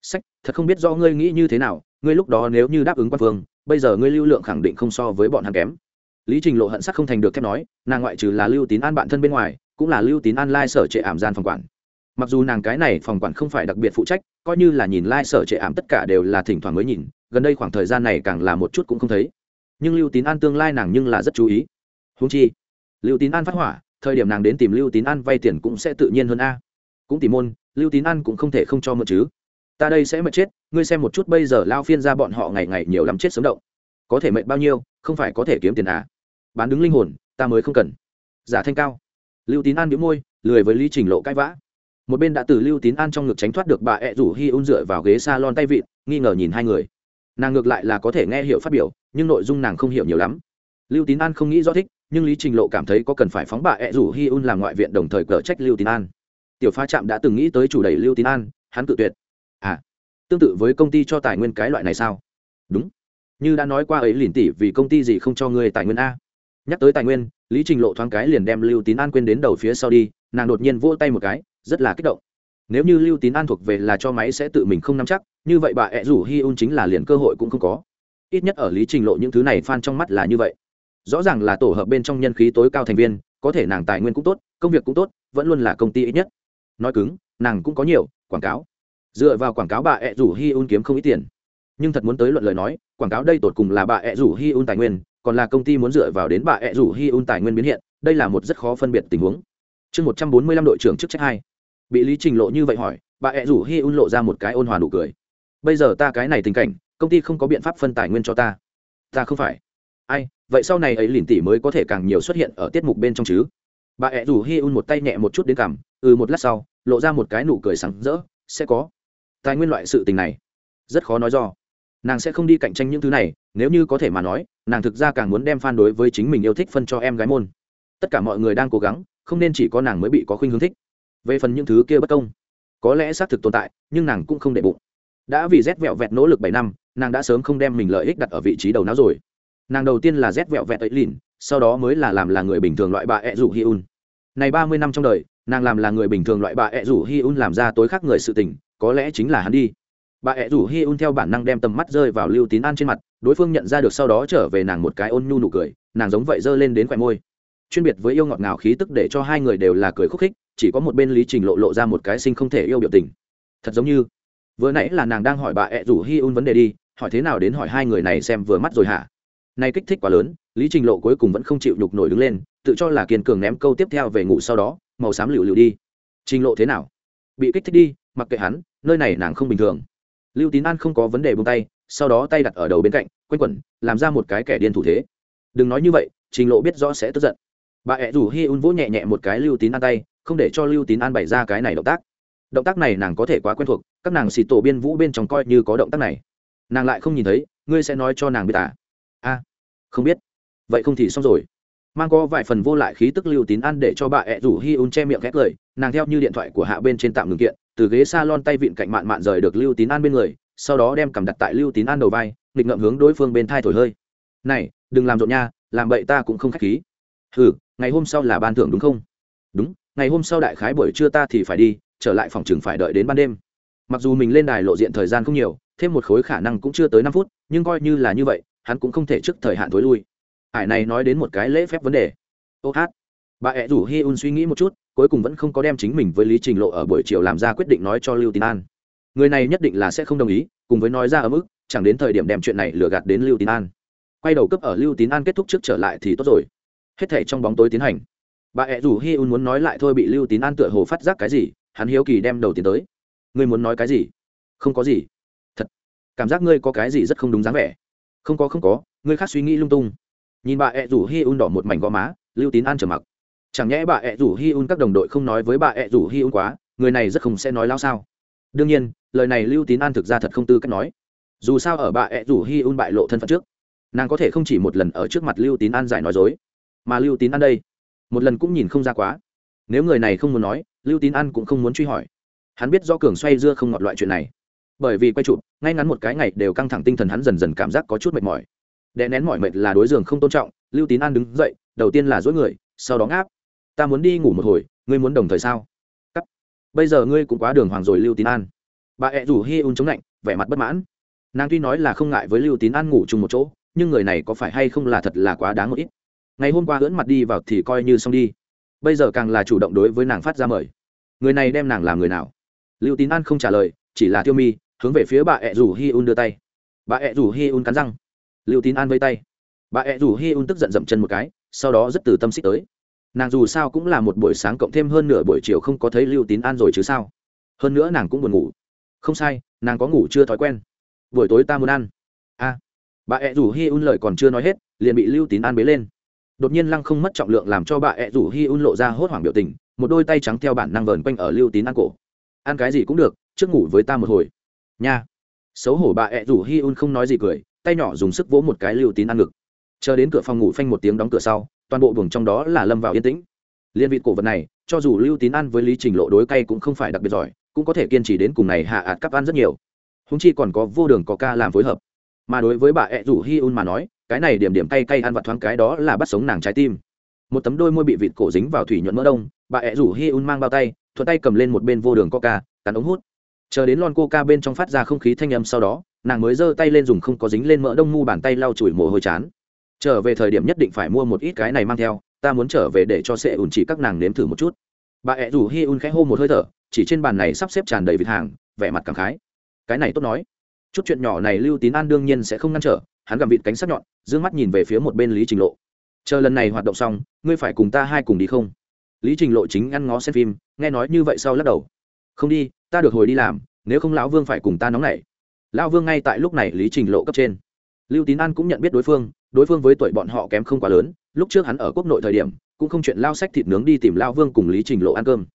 sách, thật không biết do ngươi nghĩ như thế nào, ngươi lúc đó nếu như đáp ứng quan phương bây giờ ngươi lưu lượng khẳng định không so với bọn hắn kém. Lý trình lộ hận sắc không thành được thép nói, nàng ngoại trừ là lưu tín an bạn thân bên ngoài, cũng là lưu tín an lai sở trệ ảm gian phòng quản. Mặc dù nàng cái này phòng quản không phải đặc biệt phụ trách, coi như là nhìn lai、like、sở trệ ảm tất cả đều là thỉnh thoảng mới nhìn, gần đây khoảng thời gian này càng là một chút cũng không thấy. Nhưng lưu tín an tương lai nàng nhưng là rất chú ý. Húng chi, lưu tín an phát hỏa, thời điểm nàng đến tìm lưu tín an vay tiền cũng sẽ tự nhiên hơn a. Cũng tìm môn, lưu tín an cũng không thể không cho mượn chứ ta đây sẽ mệt chết, ngươi xem một chút bây giờ lao phiên ra bọn họ ngày ngày nhiều lắm chết sống động. Có thể mệt bao nhiêu, không phải có thể kiếm tiền à? Bán đứng linh hồn, ta mới không cần. Giả thanh cao. Lưu tín an đĩu môi, lười với lý trình lộ cãi vã. Một bên đã từ lưu tín an trong ngực tránh thoát được bà ẹ rủ hi un dựa vào ghế s a lon tay vịn, nghi ngờ nhìn hai người. Nàng ngược lại là có thể nghe hiểu phát biểu, nhưng nội dung nàng không hiểu nhiều lắm. Lưu tín an không nghĩ rõ thích, nhưng lý trình lộ cảm thấy có cần phải phóng bà ẹ rủ hi un làm ngoại viện đồng thời cờ trách lưu tín an. Tiểu pha trạm đã từng nghĩ tới chủ đẩy lưu tín an, hắn tự tuyệt à tương tự với công ty cho tài nguyên cái loại này sao? Đúng. Như đã nói qua ấy liền tỷ vì công ty gì không cho ngươi tài nguyên a. Nhắc tới tài nguyên, lý trình lộ thoáng cái liền đem lưu tín an quên đến đầu phía sau đi, nàng đột nhiên vỗ tay một cái, rất là kích động. Nếu như lưu tín an thuộc về là cho máy sẽ tự mình không nắm chắc, như vậy bà ẹ rủ hi un chính là liền cơ hội cũng không có. Ít nhất ở lý trình lộ những thứ này phan trong mắt là như vậy. Rõ ràng là tổ hợp bên trong nhân khí tối cao thành viên, có thể nàng tài nguyên cũng tốt, công việc cũng tốt, vẫn luôn là công ty ít nhất. Nói cứng, nàng cũng có nhiều, quảng cáo dựa vào quảng cáo bà ẹ rủ hi un kiếm không ít tiền. Nhưng thật muốn tới luận lời nói, quảng cáo đây tột cùng là bà ẹ rủ hi un tài nguyên, còn là công ty muốn dựa vào đến bà ẹ rủ hi un tài nguyên biến hiện, đây là một rất khó phân biệt tình huống. Chương một trăm bốn mươi lăm đội trưởng chức trách hai. Bị lý trình lộ như vậy hỏi, bà ẹ rủ hi un lộ ra một cái ôn hòa nụ cười. Bây giờ ta cái này tình cảnh, công ty không có biện pháp phân tài nguyên cho ta. Ta không phải. Ai, vậy sau này ấy lìn tỷ mới có thể càng nhiều xuất hiện ở tiết mục bên trong chứ? Bà ẹ rủ hi un một tay nhẹ một chút đến cảm ừ một lát sau, lộ ra một cái nụ cười sáng rỡ, sẽ có tài nguyên loại sự tình này. Rất khó nói do. Nàng sẽ không đi cạnh tranh những thứ này, nếu như có thể mà nói, nàng thực ra càng muốn đem phan đối với chính mình yêu thích phân cho em gái môn. Tất cả mọi người đang cố gắng, không nên chỉ có nàng mới bị có khuynh hướng thích. Về phần những thứ kia bất công, có lẽ xác thực tồn tại, nhưng nàng cũng không để bụng. Đã vì rét vẹo vẹt nỗ lực bảy năm, nàng đã sớm không đem mình lợi ích đặt ở vị trí đầu não rồi. Nàng đầu tiên là rét vẹo vẹt ấy lìn, sau đó mới là làm là người bình thường loại bà ẹ rủ hi un này ba mươi năm trong đời, nàng làm là người bình thường loại bà ẹ rủ hi un làm ra tối khác người sự tình có lẽ chính là hắn đi. Bà ẹ rủ hi un theo bản năng đem tầm mắt rơi vào lưu tín an trên mặt, đối phương nhận ra được sau đó trở về nàng một cái ôn nhu nụ cười, nàng giống vậy giơ lên đến khoẻ môi. Chuyên biệt với yêu ngọt ngào khí tức để cho hai người đều là cười khúc khích, chỉ có một bên lý trình lộ lộ ra một cái sinh không thể yêu biểu tình. Thật giống như, vừa nãy là nàng đang hỏi bà ẹ rủ hi un vấn đề đi, hỏi thế nào đến hỏi hai người này xem vừa mắt rồi hả? Nay kích thích quá lớn, lý trình lộ cuối cùng vẫn không chịu nhục nổi đứng lên, tự cho là kiên cường ném câu tiếp theo về ngủ sau đó, màu xám lựu lựu đi. Trình lộ thế nào? Bị kích thích đi, mặc kệ hắn nơi này nàng không bình thường. Lưu tín an không có vấn đề buông tay, sau đó tay đặt ở đầu bên cạnh, quanh quẩn, làm ra một cái kẻ điên thủ thế. Đừng nói như vậy, trình lộ biết rõ sẽ tức giận. Bà ẹ rủ hi un vỗ nhẹ nhẹ một cái lưu tín an tay, không để cho lưu tín an bày ra cái này động tác. Động tác này nàng có thể quá quen thuộc, các nàng xịt tổ biên vũ bên trong coi như có động tác này. Nàng lại không nhìn thấy, ngươi sẽ nói cho nàng biết à? A, không biết. Vậy không thì xong rồi. Mang có vài phần vô lại khí tức lưu tín an để cho bà ẹ rủ hi un che miệng khét lời, nàng theo như điện thoại của hạ bên trên tạm ngừng kiện từ ghế s a lon tay vịn cạnh mạn mạn rời được lưu tín an bên người, sau đó đem cầm đặt tại lưu tín an đầu vai, nghịch ngậm hướng đối phương bên thai thổi hơi. Này, đừng làm rộn nha, làm bậy ta cũng không k h á c h khí. Ừ ngày hôm sau là ban thưởng đúng không? Đúng, ngày hôm sau đại khái buổi trưa ta thì phải đi, trở lại phòng chừng phải đợi đến ban đêm. Mặc dù mình lên đài lộ diện thời gian không nhiều, thêm một khối khả năng cũng chưa tới năm phút, nhưng coi như là như vậy, hắn cũng không thể trước thời hạn thối lui. Hải này nói đến một cái lễ phép vấn đề. Ô hát. Bà ẹ rủ hi un suy nghĩ một chút cuối cùng vẫn không có đem chính mình với lý trình lộ ở buổi chiều làm ra quyết định nói cho lưu tín an. Người này nhất định là sẽ không đồng ý, cùng với nói ra ở mức chẳng đến thời điểm đem chuyện này lừa gạt đến lưu tín an. Quay đầu cấp ở lưu tín an kết thúc trước trở lại thì tốt rồi. Hết thể trong bóng tối tiến hành. Bà ẹ rủ hi un muốn nói lại thôi bị lưu tín an tựa hồ phát giác cái gì, hắn hiếu kỳ đem đầu tiến tới. Ngươi muốn nói cái gì? Không có gì. Thật. Cảm giác ngươi có cái gì rất không đúng dáng vẻ. Không có không có, ngươi khác suy nghĩ lung tung. Nhìn bà ẹ rủ hi un đỏ một mảnh gò má, lưu tín an trở mặc chẳng nhẽ bà ẹ rủ hi un các đồng đội không nói với bà ẹ rủ hi un quá, người này rất không sẽ nói lao sao? Đương nhiên, lời này lưu tín an thực ra thật không tư cách nói. Dù sao ở bà ẹ rủ hi un bại lộ thân phận trước, nàng có thể không chỉ một lần ở trước mặt lưu tín an giải nói dối, mà lưu tín an đây, một lần cũng nhìn không ra quá. Nếu người này không muốn nói, lưu tín an cũng không muốn truy hỏi. Hắn biết do cường xoay dưa không ngọt loại chuyện này. Bởi vì quay chụp, ngay ngắn một cái ngày đều căng thẳng tinh thần hắn dần dần cảm giác có chút mệt mỏi. Đè nén mỏi mệt là đối giường không tôn trọng, lưu tín an đứng dậy, đầu tiên là dối người, sau đó ngáp ta muốn đi ngủ một hồi, ngươi muốn đồng thời sao? Cắt. Bây giờ ngươi cũng quá đường hoàng rồi, lưu tín an. Bà ẹ rủ hi un chống lạnh, vẻ mặt bất mãn. Nàng tuy nói là không ngại với lưu tín an ngủ chung một chỗ, nhưng người này có phải hay không là thật là quá đáng một ít. Ngày hôm qua ưỡn mặt đi vào thì coi như xong đi. Bây giờ càng là chủ động đối với nàng phát ra mời. Người này đem nàng làm người nào? Lưu tín an không trả lời, chỉ là tiêu mi, hướng về phía bà ẹ rủ hi un đưa tay. Bà ẹ rủ hi un cắn răng. Lưu tín an vây tay. Bà ẹ rủ hi un tức giận dậm chân một cái, sau đó rất từ tâm xích tới nàng dù sao cũng là một buổi sáng cộng thêm hơn nửa buổi chiều không có thấy lưu tín an rồi chứ sao? Hơn nữa nàng cũng buồn ngủ. Không sai, nàng có ngủ chưa thói quen? Buổi tối ta muốn ăn. A. Bà ẹ rủ hi un lời còn chưa nói hết, liền bị lưu tín an bế lên. Đột nhiên lăng không mất trọng lượng làm cho bà ẹ rủ hi un lộ ra hốt hoảng biểu tình, một đôi tay trắng theo bản năng vờn quanh ở lưu tín an cổ. Ăn cái gì cũng được, trước ngủ với ta một hồi. Nha. Xấu hổ bà ẹ rủ hi un không nói gì cười, tay nhỏ dùng sức vỗ một cái lưu tín ăn ngực. Chờ đến cửa phòng ngủ phanh một tiếng đóng cửa sau toàn bộ buồng trong đó là lâm vào yên tĩnh. Liên vị cổ vật này, cho dù lưu tín ăn với lý trình lộ đối cay cũng không phải đặc biệt giỏi, cũng có thể kiên trì đến cùng này hạ ạt cắp ăn rất nhiều. Húng chi còn có vô đường có ca làm phối hợp. Mà đối với bà ẹ rủ hi un mà nói, cái này điểm điểm cay cay ăn vặt thoáng cái đó là bắt sống nàng trái tim. Một tấm đôi môi bị vịt cổ dính vào thủy nhuận mỡ đông, bà ẹ rủ hi un mang bao tay, thuận tay cầm lên một bên vô đường coca cắn ống hút. Chờ đến lon coca bên trong phát ra không khí thanh âm sau đó, nàng mới giơ tay lên dùng không có dính lên mỡ đông mu bàn tay lau chùi mồ hôi chán trở về thời điểm nhất định phải mua một ít cái này mang theo, ta muốn trở về để cho sẽ ủn chỉ các nàng nếm thử một chút. Bà ẹ rủ hi un khẽ hô một hơi thở, chỉ trên bàn này sắp xếp tràn đầy vịt hàng, vẻ mặt cảm khái. Cái này tốt nói. Chút chuyện nhỏ này lưu tín an đương nhiên sẽ không ngăn trở, hắn gặm vịt cánh sắc nhọn d ư ơ n g mắt nhìn về phía một bên lý trình lộ. Chờ lần này hoạt động xong, ngươi phải cùng ta hai cùng đi không? Lý trình lộ chính ăn ngó xem phim, nghe nói như vậy sau lắc đầu. Không đi, ta được hồi đi làm, nếu không lão vương phải cùng ta nóng nảy. Lão vương ngay tại lúc này lý trình lộ cấp trên. Lưu tín an cũng nhận biết đối phương đối phương với tuổi bọn họ kém không quá lớn, lúc trước hắn ở quốc nội thời điểm, cũng không chuyện lao sách thịt nướng đi tìm lao vương cùng lý trình lộ ăn cơm.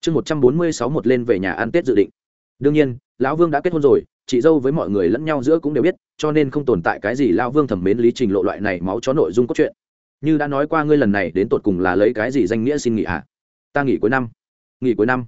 Chương một trăm bốn mươi sáu một lên về nhà ăn tết dự định. Đương nhiên, lão vương đã kết hôn rồi, chị dâu với mọi người lẫn nhau giữa cũng đều biết, cho nên không tồn tại cái gì lao vương thẩm mến lý trình lộ loại này máu chó nội dung cốt truyện. Như đã nói qua ngươi lần này đến tột cùng là lấy cái gì danh nghĩa xin nghỉ ạ? À? ta nghỉ cuối năm. Nghỉ cuối năm.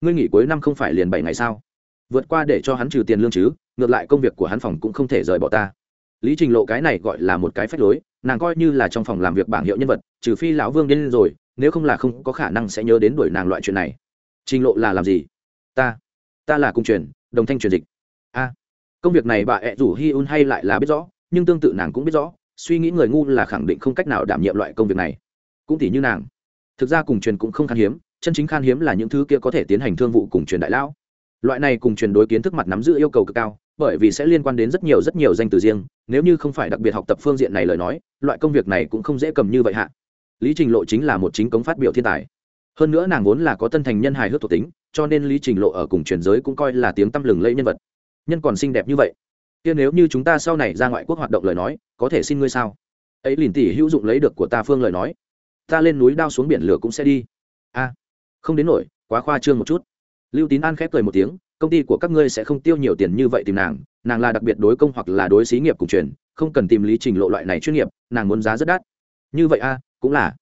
Ngươi nghỉ cuối năm không phải liền bảy ngày sao? Vượt qua để cho hắn trừ tiền lương chứ, ngược lại công việc của hắn phòng cũng không thể rời bỏ ta lý trình lộ cái này gọi là một cái phách lối, nàng coi như là trong phòng làm việc bảng hiệu nhân vật, trừ phi lão vương đến rồi, nếu không là không có khả năng sẽ nhớ đến đuổi nàng loại chuyện này. Trình lộ là làm gì? Ta ta là cung truyền, đồng thanh truyền dịch. A, công việc này bà ẹ rủ hi un hay lại là biết rõ, nhưng tương tự nàng cũng biết rõ, suy nghĩ người ngu là khẳng định không cách nào đảm nhiệm loại công việc này. Cũng tỷ như nàng. Thực ra cùng truyền cũng không khan hiếm, chân chính khan hiếm là những thứ kia có thể tiến hành thương vụ cùng truyền đại lão. Loại này cùng truyền đối kiến thức mặt nắm giữ yêu cầu cực cao, bởi vì sẽ liên quan đến rất nhiều rất nhiều danh từ riêng nếu như không phải đặc biệt học tập phương diện này lời nói, loại công việc này cũng không dễ cầm như vậy hạ. Lý trình lộ chính là một chính cống phát biểu thiên tài. Hơn nữa nàng vốn là có tân thành nhân hài hước thuộc tính, cho nên lý trình lộ ở cùng truyền giới cũng coi là tiếng tăm lừng lẫy nhân vật. Nhân còn xinh đẹp như vậy. Kia nếu như chúng ta sau này ra ngoại quốc hoạt động lời nói, có thể xin ngươi sao? Ấy liền tỷ hữu dụng lấy được của ta phương lời nói. Ta lên núi đao xuống biển lửa cũng sẽ đi. A, không đến nổi, quá khoa trương một chút. Lưu tín an khép cười một tiếng, công ty của các ngươi sẽ không tiêu nhiều tiền như vậy tìm nàng nàng là đặc biệt đối công hoặc là đối xí nghiệp cùng truyền, không cần tìm lý trình lộ loại này chuyên nghiệp, nàng muốn giá rất đắt. Như vậy a, cũng là.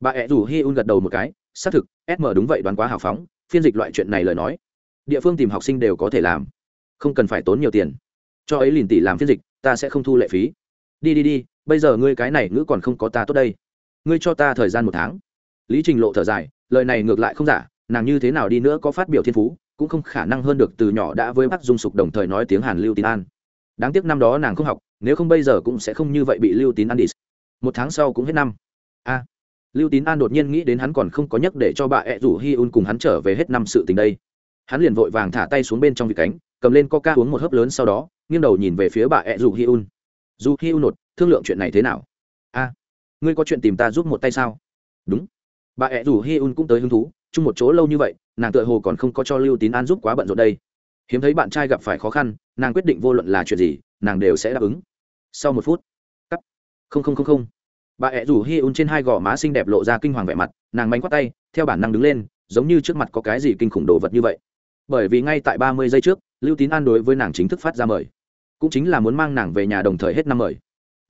Bà ẹ rủ hi un gật đầu một cái, xác thực sm đúng vậy, đoán quá hào phóng, phiên dịch loại chuyện này lời nói, địa phương tìm học sinh đều có thể làm, không cần phải tốn nhiều tiền. Cho ấy liền tỷ làm phiên dịch, ta sẽ không thu lệ phí. Đi đi đi, bây giờ ngươi cái này ngữ còn không có ta tốt đây. Ngươi cho ta thời gian một tháng. Lý trình lộ thở dài, lời này ngược lại không giả, nàng như thế nào đi nữa có phát biểu thiên phú cũng không khả năng hơn được từ nhỏ đã với bác dung sục đồng thời nói tiếng hàn lưu tín an. Đáng tiếc năm đó nàng không học, nếu không bây giờ cũng sẽ không như vậy bị lưu tín an đi. Một tháng sau cũng hết năm. A. À, lưu tín an đột nhiên nghĩ đến hắn còn không có nhắc để cho bà ẹ rủ hi un cùng hắn trở về hết năm sự tình đây. Hắn liền vội vàng thả tay xuống bên trong vị cánh, cầm lên coca uống một hớp lớn sau đó, nghiêng đầu nhìn về phía bà ẹ rủ hi un. Dù hi un nột, thương lượng chuyện này thế nào? A. À, ngươi có chuyện tìm ta giúp một tay sao? Đúng. Bà ẹ rủ hi un cũng tới hứng thú, chung một chỗ lâu như vậy nàng tựa hồ còn không có cho lưu tín an giúp quá bận rộn đây. Hiếm thấy bạn trai gặp phải khó khăn, nàng quyết định vô luận là chuyện gì, nàng đều sẽ đáp ứng. Sau một phút, cắt. Không không không không. Bà ẹ rủ hi un trên hai gò má xinh đẹp lộ ra kinh hoàng vẻ mặt, nàng mánh quát tay, theo bản năng đứng lên, giống như trước mặt có cái gì kinh khủng đồ vật như vậy. Bởi vì ngay tại ba mươi giây trước, lưu tín an đối với nàng chính thức phát ra mời. Cũng chính là muốn mang nàng về nhà đồng thời hết năm mời.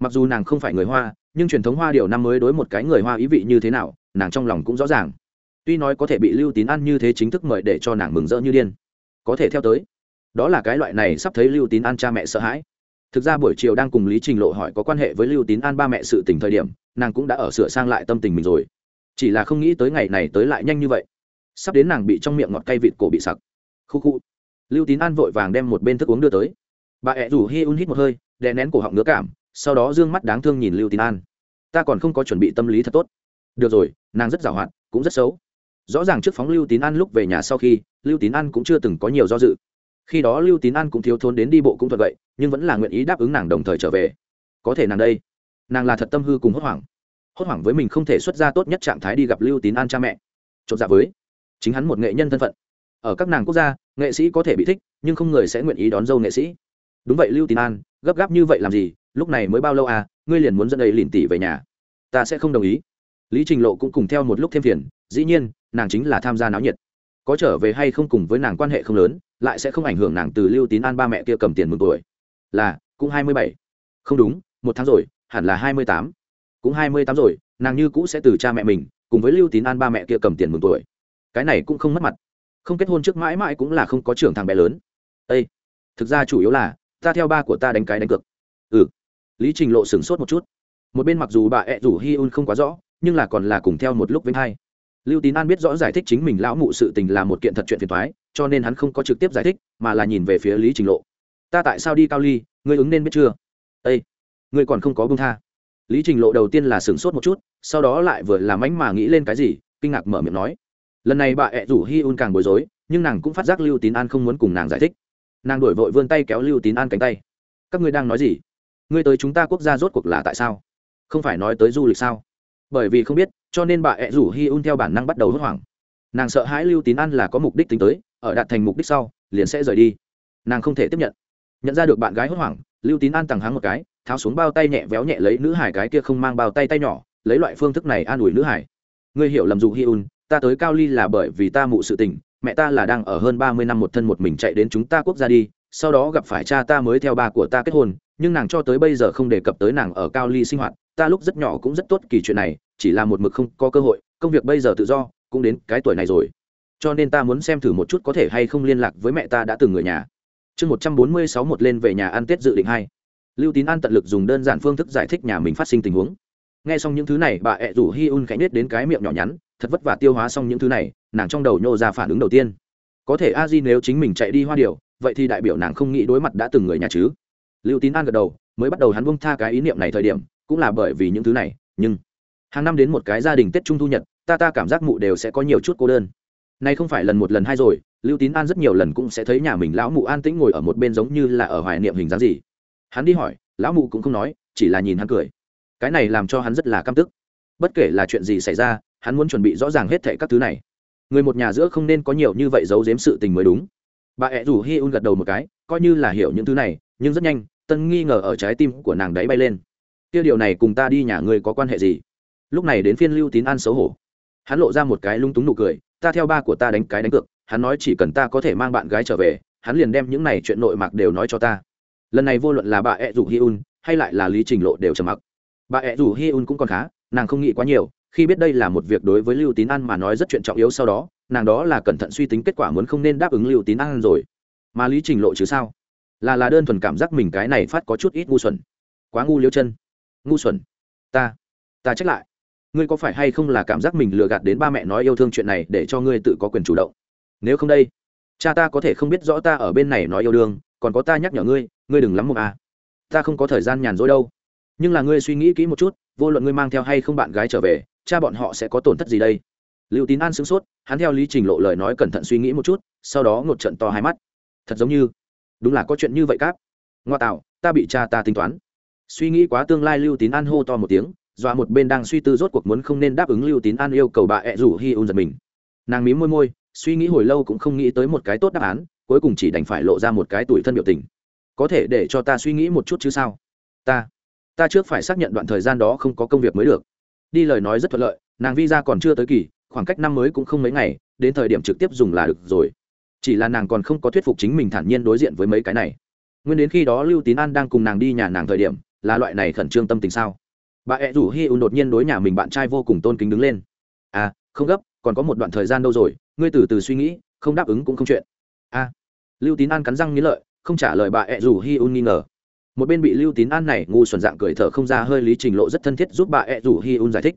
Mặc dù nàng không phải người hoa, nhưng truyền thống hoa điều năm mới đối một cái người hoa ý vị như thế nào, nàng trong lòng cũng rõ ràng tuy nói có thể bị lưu tín an như thế chính thức mời để cho nàng mừng rỡ như điên, có thể theo tới. Đó là cái loại này sắp thấy lưu tín an cha mẹ sợ hãi. Thực ra buổi chiều đang cùng lý trình lộ hỏi có quan hệ với lưu tín an ba mẹ sự tình thời điểm, nàng cũng đã ở sửa sang lại tâm tình mình rồi. Chỉ là không nghĩ tới ngày này tới lại nhanh như vậy. Sắp đến nàng bị trong miệng ngọt cay vịt cổ bị sặc. Khu khu. Lưu tín an vội vàng đem một bên thức uống đưa tới. Bà ẹ rủ hi un hít một hơi, đè nén cổ họng ngứa cảm, sau đó d ư ơ n g mắt đáng thương nhìn lưu tín an. Ta còn không có chuẩn bị tâm lý thật tốt. Được rồi, nàng rất giàu hạn, cũng rất xấu rõ ràng trước phóng lưu tín an lúc về nhà sau khi, lưu tín an cũng chưa từng có nhiều do dự. Khi đó lưu tín an cũng thiếu thốn đến đi bộ cũng thuận vậy nhưng vẫn là nguyện ý đáp ứng nàng đồng thời trở về. Có thể nàng đây, nàng là thật tâm hư cùng hốt hoảng. Hốt hoảng với mình không thể xuất ra tốt nhất trạng thái đi gặp lưu tín an cha mẹ. Chột dạ với chính hắn một nghệ nhân thân phận. Ở các nàng quốc gia, nghệ sĩ có thể bị thích, nhưng không người sẽ nguyện ý đón dâu nghệ sĩ. Đúng vậy lưu tín an, gấp gáp như vậy làm gì? Lúc này mới bao lâu à? Ngươi liền muốn dẫn ấy lìn tỷ về nhà. Ta sẽ không đồng ý. Lý trình lộ cũng cùng theo một lúc thêm phiền. Dĩ nhiên nàng chính là tham gia náo nhiệt. Có trở về hay không cùng với nàng quan hệ không lớn, lại sẽ không ảnh hưởng nàng từ lưu tín an ba mẹ kia cầm tiền mừng tuổi. Là, cũng hai mươi bảy. Không đúng, một tháng rồi, hẳn là hai mươi tám. Cũng hai mươi tám rồi, nàng như cũ sẽ từ cha mẹ mình, cùng với lưu tín an ba mẹ kia cầm tiền mừng tuổi. Cái này cũng không mất mặt. Không kết hôn trước mãi mãi cũng là không có trưởng thằng bé lớn. Ây thực ra chủ yếu là, ta theo ba của ta đánh cái đánh cược. Ừ. Lý trình lộ sửng sốt một chút. Một bên mặc dù bà ẹ rủ hi un không quá rõ, nhưng là còn là cùng theo một lúc với hai lưu tín an biết rõ giải thích chính mình lão mụ sự tình là một kiện thật chuyện phiền thoái cho nên hắn không có trực tiếp giải thích, mà là nhìn về phía lý trình lộ. Ta tại sao đi cao ly, ngươi ứng nên biết chưa? Â ngươi còn không có bưng tha. Lý trình lộ đầu tiên là sửng sốt một chút, sau đó lại vừa làm ánh mà nghĩ lên cái gì, kinh ngạc mở miệng nói. Lần này bà ẹ rủ hi un càng bối rối, nhưng nàng cũng phát giác lưu tín an không muốn cùng nàng giải thích. Nàng đổi vội vươn tay kéo lưu tín an cánh tay. Các ngươi đang nói gì? Ngươi tới chúng ta quốc gia rốt cuộc là tại sao? Không phải nói tới du lịch sao? Bởi vì không biết, cho nên bà ẹ rủ hi un theo bản năng bắt đầu hốt hoảng. Nàng sợ hãi lưu tín an là có mục đích tính tới, ở đạt thành mục đích sau, liền sẽ rời đi. Nàng không thể tiếp nhận. Nhận ra được bạn gái hốt hoảng, lưu tín an tằng háng một cái, tháo xuống bao tay nhẹ véo nhẹ lấy nữ hải cái kia không mang bao tay tay nhỏ, lấy loại phương thức này an ủi nữ hải. Ngươi hiểu lầm dù hi un ta tới cao ly là bởi vì ta mụ sự tình, mẹ ta là đang ở hơn ba mươi năm một thân một mình chạy đến chúng ta quốc gia đi, sau đó gặp phải cha ta mới theo ba của ta kết hôn, nhưng nàng cho tới bây giờ không đề cập tới nàng ở cao ly sinh hoạt, ta lúc rất nhỏ cũng rất tốt kỳ chuyện này chỉ là một mực không có cơ hội, công việc bây giờ tự do, cũng đến cái tuổi này rồi. Cho nên ta muốn xem thử một chút có thể hay không liên lạc với mẹ ta đã từng người nhà. Chương một trăm bốn mươi sáu một lên về nhà ăn tết dự định hai. Lưu tín an tận lực dùng đơn giản phương thức giải thích nhà mình phát sinh tình huống. Nghe xong những thứ này, bà ẹ rủ hi un khẽ nết đến cái miệng nhỏ nhắn, thật vất vả tiêu hóa xong những thứ này, nàng trong đầu nhô ra phản ứng đầu tiên. Có thể a di nếu chính mình chạy đi hoa điều vậy thì đại biểu nàng không nghĩ đối mặt đã từng người nhà chứ. Lưu tín an gật đầu, mới bắt đầu hắn bông tha cái ý niệm này thời điểm, cũng là bởi vì những thứ này, nhưng hàng năm đến một cái gia đình tết trung thu nhật, ta ta cảm giác mụ đều sẽ có nhiều chút cô đơn. Nay không phải lần một lần hai rồi, lưu tín an rất nhiều lần cũng sẽ thấy nhà mình lão mụ an tĩnh ngồi ở một bên giống như là ở hoài niệm hình dáng gì. Hắn đi hỏi, lão mụ cũng không nói, chỉ là nhìn hắn cười. Cái này làm cho hắn rất là căm tức. Bất kể là chuyện gì xảy ra, hắn muốn chuẩn bị rõ ràng hết thệ các thứ này. Người một nhà giữa không nên có nhiều như vậy giấu giếm sự tình mới đúng. Bà ẹ rủ hi un gật đầu một cái, coi như là hiểu những thứ này, nhưng rất nhanh, tân nghi ngờ ở trái tim của nàng đáy bay lên. Kia điều này cùng ta đi nhà ngươi có quan hệ gì? Lúc này đến phiên lưu tín an xấu hổ. Hắn lộ ra một cái lung túng nụ cười, ta theo ba của ta đánh cái đánh cược, hắn nói chỉ cần ta có thể mang bạn gái trở về, hắn liền đem những này chuyện nội mạc đều nói cho ta. Lần này vô luận là bà ẹ rủ hi un, hay lại là lý trình lộ đều trầm mặc. Bà ẹ rủ hi un cũng còn khá, nàng không nghĩ quá nhiều, khi biết đây là một việc đối với lưu tín an mà nói rất chuyện trọng yếu sau đó, nàng đó là cẩn thận suy tính kết quả muốn không nên đáp ứng lưu tín an rồi. Mà lý trình lộ chứ sao? Là là đơn thuần cảm giác mình cái này phát có chút ít ngu xuẩn. Quá ngu liêu chân. Ngu xuẩn. Ta ta trách lại ngươi có phải hay không là cảm giác mình lừa gạt đến ba mẹ nói yêu thương chuyện này để cho ngươi tự có quyền chủ động? Nếu không đây, cha ta có thể không biết rõ ta ở bên này nói yêu đương, còn có ta nhắc nhở ngươi ngươi đừng lắm một à. Ta không có thời gian nhàn rỗi đâu. Nhưng là ngươi suy nghĩ kỹ một chút, vô luận ngươi mang theo hay không bạn gái trở về, cha bọn họ sẽ có tổn thất gì đây? Liệu tín an sửng sốt, hắn theo lý trình lộ lời nói cẩn thận suy nghĩ một chút, sau đó ngột trận to hai mắt. Thật giống như, đúng là có chuyện như vậy cáp. Ngoa tạo, ta bị cha ta tính toán. Suy nghĩ quá tương lai lưu tín an hô to một tiếng dọa một bên đang suy tư rốt cuộc muốn không nên đáp ứng lưu tín an yêu cầu bà ẹ rủ hi un giật mình. Nàng mím môi môi, suy nghĩ hồi lâu cũng không nghĩ tới một cái tốt đáp án, cuối cùng chỉ đành phải lộ ra một cái tuổi thân biểu tình. Có thể để cho ta suy nghĩ một chút chứ sao? Ta ta trước phải xác nhận đoạn thời gian đó không có công việc mới được. Đi lời nói rất thuận lợi, nàng visa còn chưa tới kỳ, khoảng cách năm mới cũng không mấy ngày, đến thời điểm trực tiếp dùng là được rồi. Chỉ là nàng còn không có thuyết phục chính mình thản nhiên đối diện với mấy cái này. Nguyên đến khi đó lưu tín an đang cùng nàng đi nhà nàng thời điểm, là loại này khẩn trương tâm tình sao? Bà ẹ rủ hi un đột nhiên đối nhà mình bạn trai vô cùng tôn kính đứng lên. À không gấp còn có một đoạn thời gian đâu rồi ngươi từ từ suy nghĩ không đáp ứng cũng không chuyện. A à, lưu tín an cắn răng nghĩ lợi không trả lời bà ẹ rủ hi un nghi ngờ. Một bên bị lưu tín an này ngu xuẩn dạng cười thở không ra hơi lý trình lộ rất thân thiết giúp bà ẹ rủ hi un giải thích.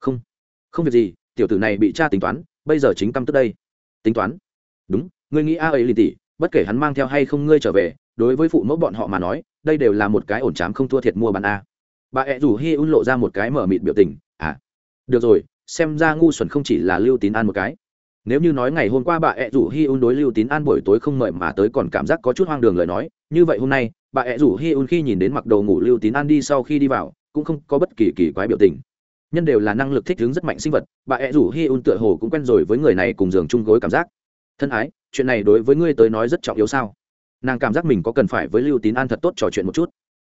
Không không việc gì tiểu tử này bị cha tính toán bây giờ chính căm tức đây. Tính toán? Đúng ngươi nghĩ a ấy lì tỉ bất kể hắn mang theo hay không ngươi trở về đối với phụ mẫu bọn họ mà nói đây đều là một cái ổn chám không thua thiệt mua bán a bà ẹ rủ hi un lộ ra một cái mở mịt biểu tình à được rồi, xem ra ngu xuẩn không chỉ là lưu tín an một cái. Nếu như nói ngày hôm qua bà ẹ rủ hi un đối lưu tín an buổi tối không mời mà tới còn cảm giác có chút hoang đường lời nói, như vậy hôm nay, bà ẹ rủ hi un khi nhìn đến mặc đồ ngủ lưu tín an đi sau khi đi vào, cũng không có bất kỳ kỳ quái biểu tình. Nhân đều là năng lực thích ứng rất mạnh sinh vật, bà ẹ rủ hi un tựa hồ cũng quen rồi với người này cùng giường chung gối cảm giác. Thân ái, chuyện này đối với ngươi tới nói rất trọng yếu sao? Nàng cảm giác mình có cần phải với lưu tín an thật tốt trò chuyện một chút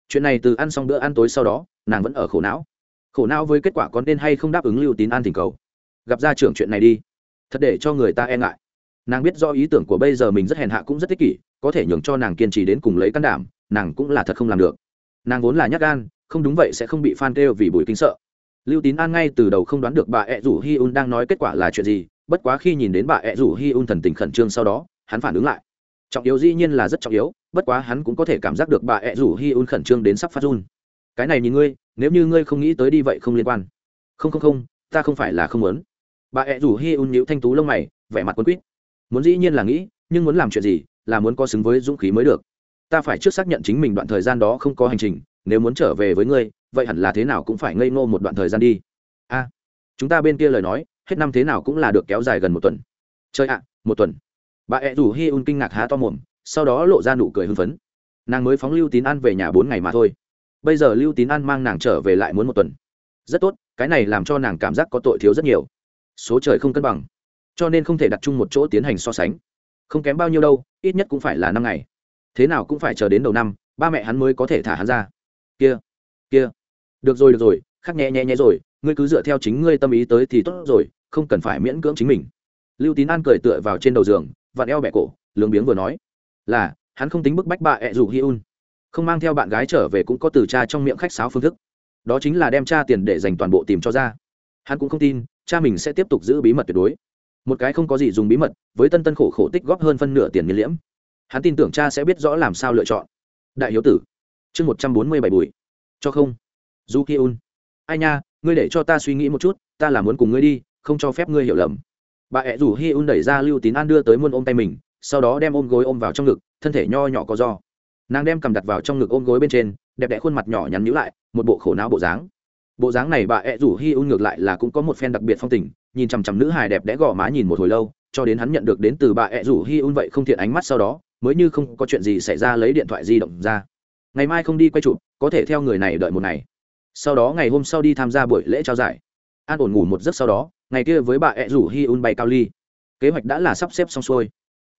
chuyện này từ ăn xong bữa ăn tối sau đó, nàng vẫn ở khổ não. Khổ não với kết quả có nên hay không đáp ứng lưu tín an thỉnh cầu. Gặp ra trưởng chuyện này đi. Thật để cho người ta e ngại. Nàng biết do ý tưởng của bây giờ mình rất hèn hạ cũng rất tích kỷ, có thể nhường cho nàng kiên trì đến cùng lấy can đảm, nàng cũng là thật không làm được. Nàng vốn là nhát gan, không đúng vậy sẽ không bị phan kêu vì bùi kính sợ. Lưu tín an ngay từ đầu không đoán được bà ẹ rủ hi un đang nói kết quả là chuyện gì, bất quá khi nhìn đến bà ẹ rủ hi un thần tình khẩn trương sau đó, hắn phản ứng lại trọng yếu dĩ nhiên là rất trọng yếu, bất quá hắn cũng có thể cảm giác được bà ẹ rủ hi un khẩn trương đến sắp phát run. Cái này nhìn ngươi, nếu như ngươi không nghĩ tới đi vậy không liên quan. Không không không, ta không phải là không muốn. Bà ẹ rủ hi un nhíu thanh tú lông mày, vẻ mặt quấn quýt. Muốn dĩ nhiên là nghĩ, nhưng muốn làm chuyện gì, là muốn có xứng với dũng khí mới được. Ta phải trước xác nhận chính mình đoạn thời gian đó không có hành trình, nếu muốn trở về với ngươi, vậy hẳn là thế nào cũng phải ngây ngô một đoạn thời gian đi. A, chúng ta bên kia lời nói, hết năm thế nào cũng là được kéo dài gần một tuần. Chơi ạ, một tuần bà ẹ rủ hi un kinh ngạc há to mồm, sau đó lộ ra nụ cười hưng phấn. Nàng mới phóng lưu tín ăn về nhà bốn ngày mà thôi. Bây giờ lưu tín ăn mang nàng trở về lại muốn một tuần. Rất tốt, cái này làm cho nàng cảm giác có tội thiếu rất nhiều. Số trời không cân bằng, cho nên không thể đặt chung một chỗ tiến hành so sánh. Không kém bao nhiêu đâu, ít nhất cũng phải là năm ngày. Thế nào cũng phải chờ đến đầu năm, ba mẹ hắn mới có thể thả hắn ra. Kia kia. Được rồi được rồi, khắc nhẹ nhẹ nhẹ rồi, ngươi cứ dựa theo chính ngươi tâm ý tới thì tốt rồi, không cần phải miễn cưỡng chính mình. Lưu tín an cười tựa vào trên đầu giường vặn eo bẻ cổ lường biếng vừa nói, là, hắn không tính bức bách bà ẹ rủ hi un không mang theo bạn gái trở về cũng có từ cha trong miệng khách sáo phương thức. Đó chính là đem cha tiền để dành toàn bộ tìm cho ra. Hắn cũng không tin, cha mình sẽ tiếp tục giữ bí mật tuyệt đối. Một cái không có gì dùng bí mật, với tân tân khổ khổ tích góp hơn phân nửa tiền nghiên liễm. Hắn tin tưởng cha sẽ biết rõ làm sao lựa chọn. Đại hiếu tử. Chương một trăm bốn mươi bảy bùi. Cho không. Du ki un ai nha, ngươi để cho ta suy nghĩ một chút, ta là muốn cùng ngươi đi, không cho phép ngươi hiểu lầm bà ẹ rủ hi un đẩy ra lưu tín an đưa tới muôn ôm tay mình, sau đó đem ôm gối ôm vào trong ngực, thân thể nho nhỏ có do. Nàng đem cầm đặt vào trong ngực ôm gối bên trên, đẹp đẽ khuôn mặt nhỏ nhắn nhữ lại, một bộ khổ não bộ dáng. Bộ dáng này bà ẹ rủ hi un ngược lại là cũng có một phen đặc biệt phong tình, nhìn chằm chằm nữ hài đẹp đẽ gò má nhìn một hồi lâu, cho đến hắn nhận được đến từ bà ẹ rủ hi un vậy không thiện ánh mắt sau đó, mới như không có chuyện gì xảy ra lấy điện thoại di động ra. Ngày mai không đi quay chụp, có thể theo người này đợi một ngày. Sau đó ngày hôm sau đi tham gia buổi lễ trao giải. An ổn ngủ một giấc sau đó ngày kia với bà ẹ rủ hi un bay cao ly. Kế hoạch đã là sắp xếp xong xuôi.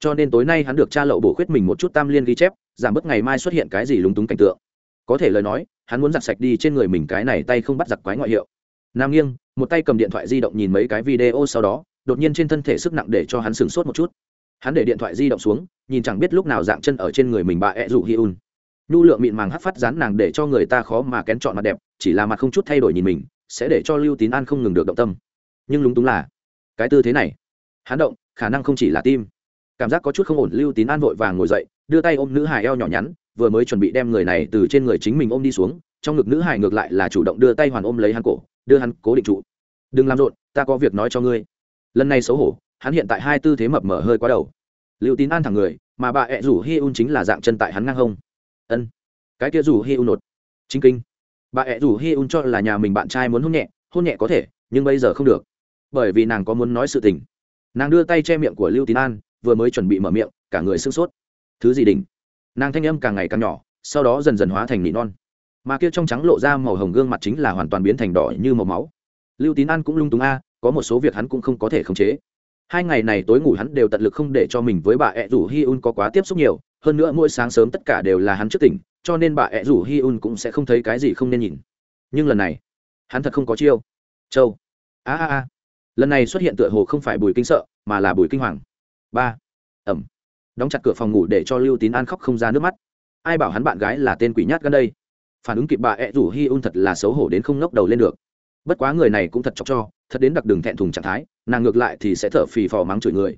Cho nên tối nay hắn được cha lậu bổ khuyết mình một chút tam liên ghi chép, giảm bớt ngày mai xuất hiện cái gì lúng túng cảnh tượng. Có thể lời nói, hắn muốn giặt sạch đi trên người mình cái này tay không bắt giặc quái ngoại hiệu. Nam nghiêng, một tay cầm điện thoại di động nhìn mấy cái video sau đó, đột nhiên trên thân thể sức nặng để cho hắn sửng sốt một chút. Hắn để điện thoại di động xuống, nhìn chẳng biết lúc nào dạng chân ở trên người mình bà ẹ rủ hi un. Nhu lượng mịn màng hắt phát rán nàng để cho người ta khó mà kén chọn mặt đẹp, chỉ là mặt không chút thay đổi nhìn mình, sẽ để cho lưu tín an không ngừng được động tâm nhưng lúng túng là cái tư thế này, hắn động, khả năng không chỉ là tim, cảm giác có chút không ổn, lưu tín an vội vàng ngồi dậy, đưa tay ôm nữ hài eo nhỏ nhắn, vừa mới chuẩn bị đem người này từ trên người chính mình ôm đi xuống, trong ngực nữ hài ngược lại là chủ động đưa tay hoàn ôm lấy hắn cổ, đưa hắn cố định trụ. Đừng làm rộn, ta có việc nói cho ngươi. Lần này xấu hổ, hắn hiện tại hai tư thế mập mở hơi quá đầu. Lưu tín an thẳng người, mà bà ẹ rủ hi un chính là dạng chân tại hắn ngang hông. Ân, cái kia rủ hi un nột. Chính kinh. Bà ẹ rủ hi un cho là nhà mình bạn trai muốn hôn nhẹ hôn nhẹ có thể, nhưng bây giờ không được bởi vì nàng có muốn nói sự tình. Nàng đưa tay che miệng của lưu tín an, vừa mới chuẩn bị mở miệng, cả người sưng sốt. Thứ gì đỉnh? Nàng thanh âm càng ngày càng nhỏ, sau đó dần dần hóa thành nỉ non. Mà kia trong trắng lộ ra màu hồng gương mặt chính là hoàn toàn biến thành đỏ như màu máu. Lưu tín an cũng lung túng a, có một số việc hắn cũng không có thể khống chế. Hai ngày này tối ngủ hắn đều tận lực không để cho mình với bà ẹ rủ hi un có quá tiếp xúc nhiều, hơn nữa mỗi sáng sớm tất cả đều là hắn trước tỉnh, cho nên bà ẹ rủ hi un cũng sẽ không thấy cái gì không nên nhìn. Nhưng lần này, hắn thật không có chiêu. Châu. A a a lần này xuất hiện tựa hồ không phải bùi kinh sợ mà là bùi kinh hoàng ba ẩm đóng chặt cửa phòng ngủ để cho lưu tín an khóc không ra nước mắt ai bảo hắn bạn gái là tên quỷ nhát gần đây phản ứng kịp bà ẹ rủ hi un thật là xấu hổ đến không ngóc đầu lên được bất quá người này cũng thật chọc cho thật đến đặc đường thẹn thùng trạng thái nàng ngược lại thì sẽ thở phì phò mắng chửi người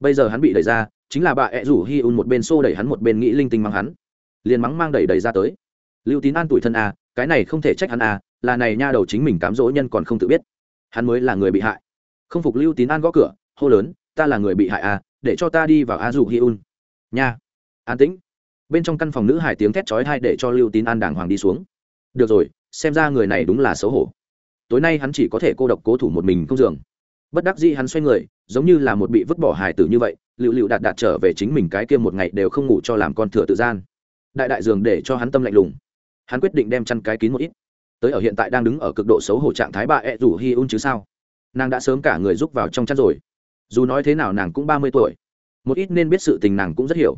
bây giờ hắn bị đẩy ra chính là bà ẹ rủ hi un một bên xô đẩy hắn một bên nghĩ linh tinh mắng hắn liền mắng mang đẩy đẩy ra tới lưu tín an tuổi thân à cái này không thể trách hắn à là này nha đầu chính mình cám dỗ nhân còn không tự biết hắn mới là người bị hại không phục lưu tín an gõ cửa, hô lớn, ta là người bị hại à để cho ta đi vào a rủ hi un nha. An tĩnh. Bên trong căn phòng nữ hải tiếng thét chói tai để cho lưu tín an đàng hoàng đi xuống. Được rồi, xem ra người này đúng là xấu hổ. Tối nay hắn chỉ có thể cô độc cố thủ một mình không giường bất đắc dĩ hắn xoay người, giống như là một bị vứt bỏ hài tử như vậy, lựu lựu đạt đạt trở về chính mình cái kia một ngày đều không ngủ cho làm con thừa tự gian. Đại đại giường để cho hắn tâm lạnh lùng. Hắn quyết định đem chăn cái kín một ít. Tới ở hiện tại đang đứng ở cực độ xấu hổ trạng thái bà ẹ rủ hi un chứ sao? Nàng đã sớm cả người rúc vào trong chăn rồi. Dù nói thế nào nàng cũng ba mươi tuổi. Một ít nên biết sự tình nàng cũng rất hiểu.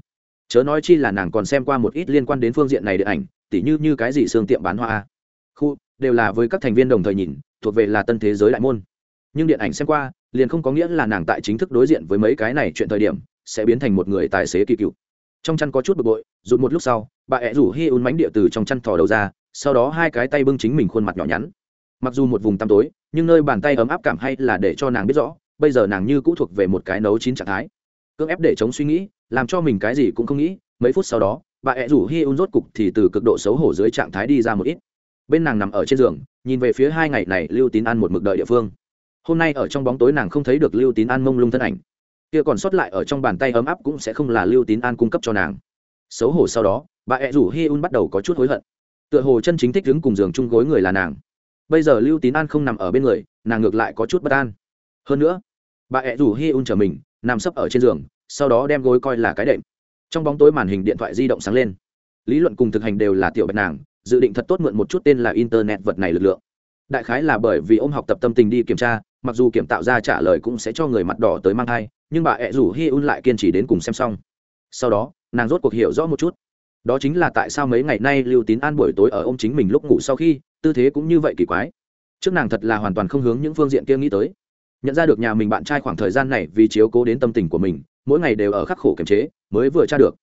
Chớ nói chi là nàng còn xem qua một ít liên quan đến phương diện này điện ảnh, tỉ như như cái gì xương tiệm bán hoa. Khu, đều là với các thành viên đồng thời nhìn, thuộc về là tân thế giới đại môn. Nhưng điện ảnh xem qua, liền không có nghĩa là nàng tại chính thức đối diện với mấy cái này chuyện thời điểm, sẽ biến thành một người tài xế kỳ cựu. Trong chăn có chút bực bội, rụt một lúc sau, bà ẹ rủ hi un mánh địa từ trong chăn thò đầu ra, sau đó hai cái tay bưng chính mình khuôn mặt nhỏ nhắn mặc dù một vùng tăm tối, nhưng nơi bàn tay ấm áp cảm hay là để cho nàng biết rõ, bây giờ nàng như cũ thuộc về một cái nấu chín trạng thái. Cưỡng ép để chống suy nghĩ, làm cho mình cái gì cũng không nghĩ, mấy phút sau đó, bà ẹ rủ hi un rốt cục thì từ cực độ xấu hổ dưới trạng thái đi ra một ít. Bên nàng nằm ở trên giường, nhìn về phía hai ngày này lưu tín ăn một mực đợi địa phương. Hôm nay ở trong bóng tối nàng không thấy được lưu tín an mông lung thân ảnh. Kia còn sót lại ở trong bàn tay ấm áp cũng sẽ không là lưu tín an cung cấp cho nàng. Xấu hổ sau đó, bà ẹ rủ hi un bắt đầu có chút hối hận. Tựa hồ chân chính thích đứng cùng giường chung gối người là nàng bây giờ lưu tín an không nằm ở bên người, nàng ngược lại có chút bất an. Hơn nữa, bà ẹ rủ hi un trở mình, nằm sấp ở trên giường, sau đó đem gối coi là cái đệm. Trong bóng tối màn hình điện thoại di động sáng lên. Lý luận cùng thực hành đều là tiểu bạch nàng, dự định thật tốt mượn một chút tên là internet vật này lực lượng. Đại khái là bởi vì ô m học tập tâm tình đi kiểm tra, mặc dù kiểm tạo ra trả lời cũng sẽ cho người mặt đỏ tới mang thai, nhưng bà ẹ rủ hi un lại kiên trì đến cùng xem xong. Sau đó, nàng rốt cuộc hiểu rõ một chút. Đó chính là tại sao mấy ngày nay lưu tín an buổi tối ở ô m chính mình lúc ngủ sau khi tư thế cũng như vậy kỳ quái. Trước nàng thật là hoàn toàn không hướng những phương diện kia nghĩ tới. Nhận ra được nhà mình bạn trai khoảng thời gian này vì chiếu cố đến tâm tình của mình, mỗi ngày đều ở khắc khổ kiềm chế, mới vừa tra được.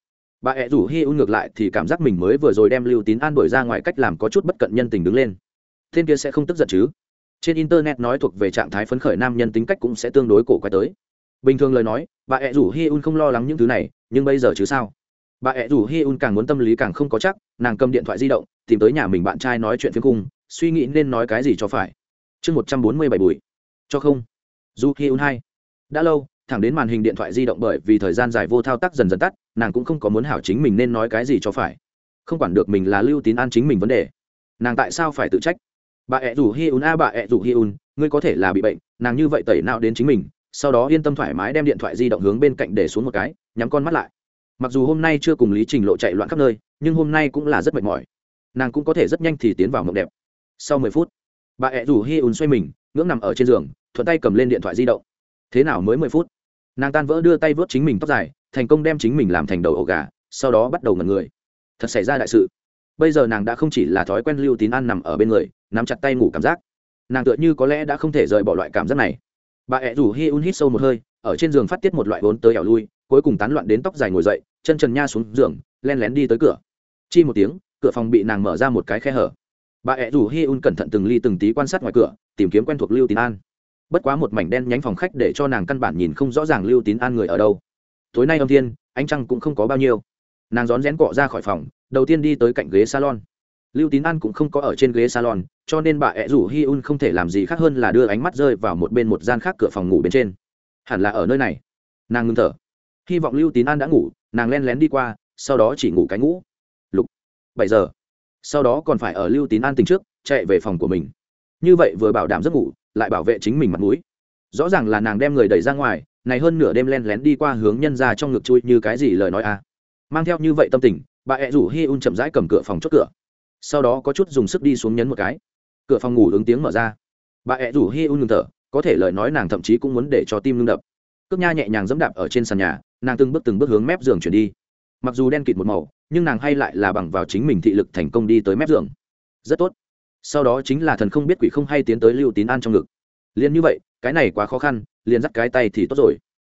Bà ẹ rủ hi un ngược lại thì cảm giác mình mới vừa rồi đem lưu tín an đổi ra ngoài cách làm có chút bất cận nhân tình đứng lên. Thiên kia sẽ không tức giận chứ? Trên internet nói thuộc về trạng thái phấn khởi nam nhân tính cách cũng sẽ tương đối cổ quái tới. Bình thường lời nói, bà ẹ rủ hi un không lo lắng những thứ này, nhưng bây giờ chứ sao? Bà ẹ rủ hi un càng muốn tâm lý càng không có chắc, nàng cầm điện thoại di động, tìm tới nhà mình bạn trai nói chuyện phiếm cung suy nghĩ nên nói cái gì cho phải. Chương một trăm bốn mươi bảy bụi cho không. Du hi un hai. Đã lâu, thẳng đến màn hình điện thoại di động bởi vì thời gian dài vô thao tác dần dần tắt, nàng cũng không có muốn hảo chính mình nên nói cái gì cho phải. Không quản được mình là lưu tín an chính mình vấn đề. Nàng tại sao phải tự trách? Bà ẹ rủ hi un a, bà ẹ rủ hi un, ngươi có thể là bị bệnh, nàng như vậy tẩy nào đến chính mình, sau đó yên tâm thoải mái đem điện thoại di động hướng bên cạnh để xuống một cái, nhắm con mắt lại mặc dù hôm nay chưa cùng lý trình lộ chạy loạn khắp nơi, nhưng hôm nay cũng là rất mệt mỏi. Nàng cũng có thể rất nhanh thì tiến vào mộng đẹp. Sau mười phút, bà ẹ rủ hi un xoay mình, ngưỡng nằm ở trên giường, thuận tay cầm lên điện thoại di động. Thế nào mới mười phút? Nàng tan vỡ đưa tay vớt chính mình tóc dài, thành công đem chính mình làm thành đầu ổ gà, sau đó bắt đầu ngẩn người. Thật xảy ra đại sự. Bây giờ nàng đã không chỉ là thói quen lưu tín ăn nằm ở bên người, nắm chặt tay ngủ cảm giác. Nàng tựa như có lẽ đã không thể rời bỏ loại cảm giác này. Bà ẹ rủ hi un hít sâu một hơi, ở trên giường phát tiết một loại vốn tới ẻo lui, cuối cùng tán loạn đến tóc dài ngồi dậy chân trần nha xuống giường, len lén đi tới cửa. Chi một tiếng, cửa phòng bị nàng mở ra một cái khe hở. Bà ẹ rủ hi un cẩn thận từng ly từng tí quan sát ngoài cửa, tìm kiếm quen thuộc lưu tín an. Bất quá một mảnh đen nhánh phòng khách để cho nàng căn bản nhìn không rõ ràng lưu tín an người ở đâu. Tối nay âm thiên, ánh trăng cũng không có bao nhiêu. Nàng rón rén cọ ra khỏi phòng, đầu tiên đi tới cạnh ghế salon. Lưu tín an cũng không có ở trên ghế salon, cho nên bà ẹ rủ hi un không thể làm gì khác hơn là đưa ánh mắt rơi vào một bên một gian khác cửa phòng ngủ bên trên. Hẳn là ở nơi này. Nàng ngưng thở. Hy vọng lưu tín an đã ngủ nàng len lén đi qua, sau đó chỉ ngủ cái ngủ. Lục. Bảy giờ. Sau đó còn phải ở lưu tín an tình trước, chạy về phòng của mình. Như vậy vừa bảo đảm giấc ngủ, lại bảo vệ chính mình mặt mũi. Rõ ràng là nàng đem người đẩy ra ngoài, này hơn nửa đêm len lén đi qua hướng nhân ra trong ngực chui như cái gì lời nói à. Mang theo như vậy tâm tình, bà ẹ rủ hi un chậm rãi cầm cửa phòng chốt cửa. Sau đó có chút dùng sức đi xuống nhấn một cái. Cửa phòng ngủ ứng tiếng mở ra. Bà ẹ rủ hi un ngừng thở, có thể lời nói nàng thậm chí cũng muốn để cho tim ngưng đập. Cước nha nhẹ nhàng dẫm đạp ở trên sàn nhà nàng từng bước từng bước hướng mép giường chuyển đi. Mặc dù đen kịt một màu, nhưng nàng hay lại là bằng vào chính mình thị lực thành công đi tới mép giường. Rất tốt. Sau đó chính là thần không biết quỷ không hay tiến tới lưu tín an trong ngực. Liền như vậy, cái này quá khó khăn, liền dắt cái tay thì tốt rồi.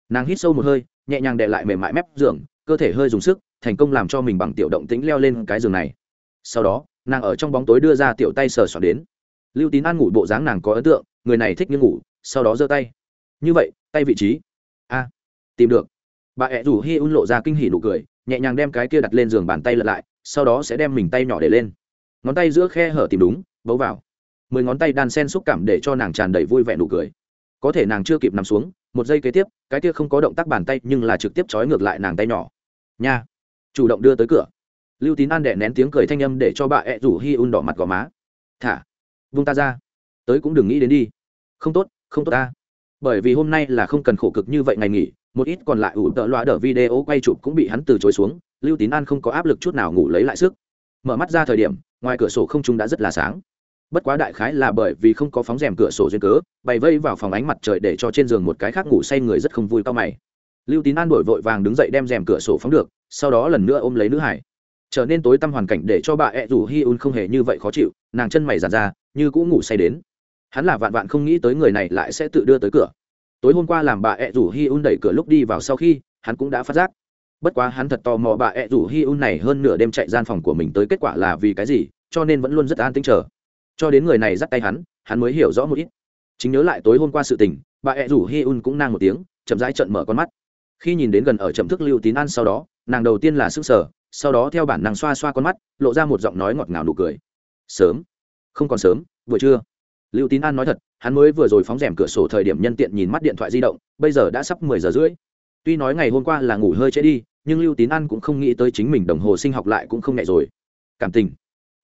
Nàng hít sâu một hơi, nhẹ nhàng đệ lại mềm mại mép giường, cơ thể hơi dùng sức, thành công làm cho mình bằng tiểu động tĩnh leo lên cái giường này. Sau đó, nàng ở trong bóng tối đưa ra tiểu tay sờ soạn đến. Lưu tín an ngủ bộ dáng nàng có ấn tượng, người này thích như ngủ, sau đó giơ tay. Như vậy, tay vị trí. A, tìm được bà ẹ rủ hi un lộ ra kinh hỉ nụ cười, nhẹ nhàng đem cái kia đặt lên giường bàn tay lật lại, sau đó sẽ đem mình tay nhỏ để lên. Ngón tay giữa khe hở tìm đúng, bấu vào. Mười ngón tay đan sen xúc cảm để cho nàng tràn đầy vui vẻ nụ cười. Có thể nàng chưa kịp nằm xuống, một giây kế tiếp, cái kia không có động tác bàn tay nhưng là trực tiếp trói ngược lại nàng tay nhỏ. Nha! Chủ động đưa tới cửa. Lưu tín an đệ nén tiếng cười thanh âm để cho bà ẹ rủ hi un đỏ mặt gò má. Thả! Vung ta ra. Tới cũng đừng nghĩ đến đi. Không tốt không tốt ta. Bởi vì hôm nay là không cần khổ cực như vậy ngày nghỉ một ít còn lại ủ tợ loa đỡ video quay chụp cũng bị hắn từ chối xuống, lưu tín an không có áp lực chút nào ngủ lấy lại sức. Mở mắt ra thời điểm, ngoài cửa sổ không trung đã rất là sáng. Bất quá đại khái là bởi vì không có phóng rèm cửa sổ duyên cớ, bày vây vào phòng ánh mặt trời để cho trên giường một cái khác ngủ say người rất không vui cao mày. Lưu tín an đổi vội vàng đứng dậy đem rèm cửa sổ phóng được, sau đó lần nữa ôm lấy nữ hải. Trở nên tối tăm hoàn cảnh để cho bà ẹ rủ hi un không hề như vậy khó chịu, nàng chân mày giàn ra, như cũng ngủ say đến. Hắn là vạn vạn không nghĩ tới người này lại sẽ tự đưa tới cửa tối hôm qua làm bà ẹ rủ hi un đẩy cửa lúc đi vào sau khi, hắn cũng đã phát giác. Bất quá hắn thật tò mò bà ẹ rủ hi un này hơn nửa đêm chạy gian phòng của mình tới kết quả là vì cái gì, cho nên vẫn luôn rất an tính chờ. Cho đến người này dắt tay hắn hắn mới hiểu rõ một ít. Chính nhớ lại tối hôm qua sự tình, bà ẹ rủ hi un cũng nang một tiếng, chậm rãi trận mở con mắt. Khi nhìn đến gần ở chậm thức lưu tín ăn sau đó, nàng đầu tiên là sức sở sau đó theo bản nàng xoa xoa con mắt, lộ ra một giọng nói ngọt ngào nụ cười. Sớm. Không còn sớm, buổi trưa. Lưu tín an nói thật hắn mới vừa rồi phóng rèm cửa sổ thời điểm nhân tiện nhìn mắt điện thoại di động, bây giờ đã sắp mười giờ rưỡi. Tuy nói ngày hôm qua là ngủ hơi trễ đi, nhưng lưu tín an cũng không nghĩ tới chính mình đồng hồ sinh học lại cũng không nhẹ rồi. Cảm tình.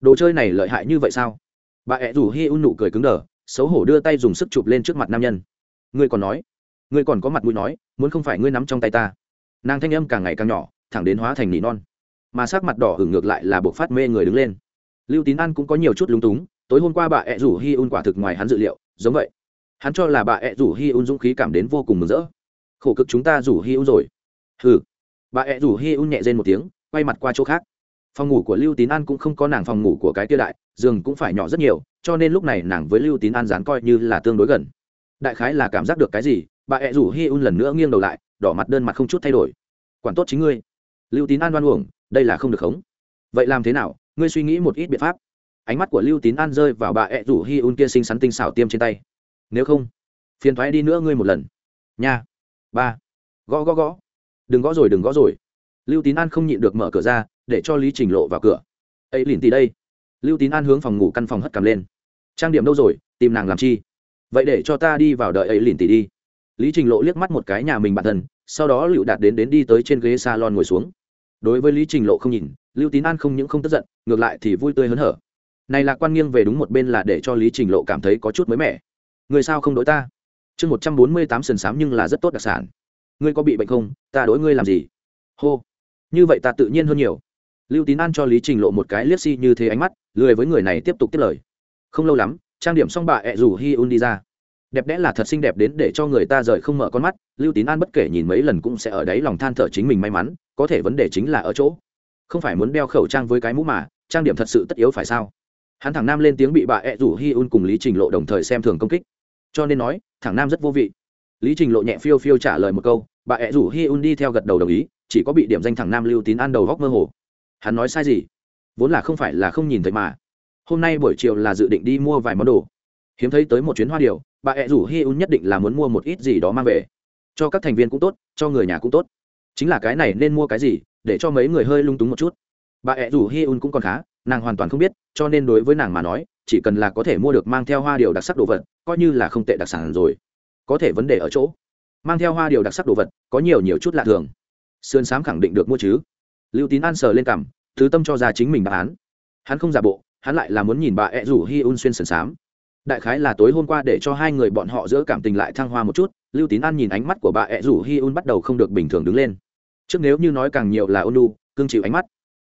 Đồ chơi này lợi hại như vậy sao? Bà ẹ rủ hi un nụ cười cứng đờ, xấu hổ đưa tay dùng sức chụp lên trước mặt nam nhân. Ngươi còn nói. Ngươi còn có mặt mũi nói, muốn không phải ngươi nắm trong tay ta. Nàng thanh âm càng ngày càng nhỏ, thẳng đến hóa thành nỉ non. Mà sắc mặt đỏ hửng ngược lại là buộc phát mê người đứng lên. Lưu tín an cũng có nhiều chút lúng túng tối hôm qua bà ẹ rủ hi un quả thực ngoài hắn dự liệu, giống vậy. Hắn cho là bà ẹ rủ hi un dũng khí cảm đến vô cùng mừng rỡ. Khổ cực chúng ta rủ hi un rồi. Hừ. Bà ẹ rủ hi un nhẹ rên một tiếng, quay mặt qua chỗ khác. Phòng ngủ của lưu tín an cũng không có nàng phòng ngủ của cái tia đại, giường cũng phải nhỏ rất nhiều, cho nên lúc này nàng với lưu tín an dán coi như là tương đối gần. Đại khái là cảm giác được cái gì, bà ẹ rủ hi un lần nữa nghiêng đầu lại, đỏ mặt đơn mặt không chút thay đổi. Quản tốt chính ngươi. Lưu tín an đoan uổng, đây là không được khống. Vậy làm thế nào? Ngươi suy nghĩ một ít biện pháp ánh mắt của lưu tín an rơi vào bà ẹ rủ hi un kia xinh xắn tinh xảo tiêm trên tay. Nếu không, phiền thoái đi nữa ngươi một lần. Nha. Ba. Gõ gõ gõ. Đừng gõ rồi, đừng gõ rồi. Lưu tín an không nhịn được mở cửa ra, để cho lý trình lộ vào cửa. Ấy lìn tì đây. Lưu tín an hướng phòng ngủ căn phòng hất cầm lên. Trang điểm đâu rồi? Tìm nàng làm chi? Vậy để cho ta đi vào đợi ấy lìn tì đi. Lý trình lộ liếc mắt một cái nhà mình bản thân, sau đó lựu đạt đến đến đi tới trên ghế s a lon ngồi xuống. Đối với lý trình lộ không nhìn, lưu tín an không những không tức giận, ngược lại thì vui tươi hớn hở này là quan nghiêng về đúng một bên là để cho lý trình lộ cảm thấy có chút mới mẻ. Người sao không đối ta? Chương một trăm bốn mươi tám sườn m nhưng là rất tốt đặc sản. Ngươi có bị bệnh không? Ta đối ngươi làm gì? Hô. Như vậy ta tự nhiên hơn nhiều. Lưu tín an cho lý trình lộ một cái liếc si như thế ánh mắt, lười với người này tiếp tục tiếp lời. Không lâu lắm, trang điểm xong bà ẹ rủ hi un đi ra. Đẹp đẽ là thật xinh đẹp đến để cho người ta rời không mở con mắt, lưu tín an bất kể nhìn mấy lần cũng sẽ ở đấy lòng than thở chính mình may mắn, có thể vấn đề chính là ở chỗ. Không phải muốn đeo khẩu trang với cái mũ mà, trang điểm thật sự tất yếu phải sao? Hắn thẳng nam lên tiếng bị bà ẹ rủ hi un cùng lý trình lộ đồng thời xem thường công kích. Cho nên nói, thẳng nam rất vô vị. Lý trình lộ nhẹ phiêu phiêu trả lời một câu, bà ẹ rủ hi un đi theo gật đầu đồng ý, chỉ có bị điểm danh thẳng nam lưu tín an đầu góc mơ hồ. Hắn nói sai gì? Vốn là không phải là không nhìn thấy mà. Hôm nay buổi chiều là dự định đi mua vài món đồ. Hiếm thấy tới một chuyến hoa điều, bà ẹ rủ hi un nhất định là muốn mua một ít gì đó mang về. Cho các thành viên cũng tốt, cho người nhà cũng tốt. Chính là cái này nên mua cái gì, để cho mấy người hơi lung túng một chút. Bà ẹ rủ hi un cũng còn khá nàng hoàn toàn không biết, cho nên đối với nàng mà nói, chỉ cần là có thể mua được mang theo hoa điều đặc sắc đồ vật, coi như là không tệ đặc sản rồi. Có thể vấn đề ở chỗ, mang theo hoa điều đặc sắc đồ vật, có nhiều nhiều chút lạ thường. Sườn sám khẳng định được mua chứ. Lưu tín an sờ lên cằm, thứ tâm cho ra chính mình đáp án. Hắn không giả bộ, hắn lại là muốn nhìn bà ẹ rủ hi un xuyên sườn sám đại khái là tối hôm qua để cho hai người bọn họ giữa cảm tình lại thăng hoa một chút, lưu tín an nhìn ánh mắt của bà ẹ rủ hi un bắt đầu không được bình thường đứng lên. Trước nếu như nói càng nhiều là ôn lu cương chịu ánh mắt.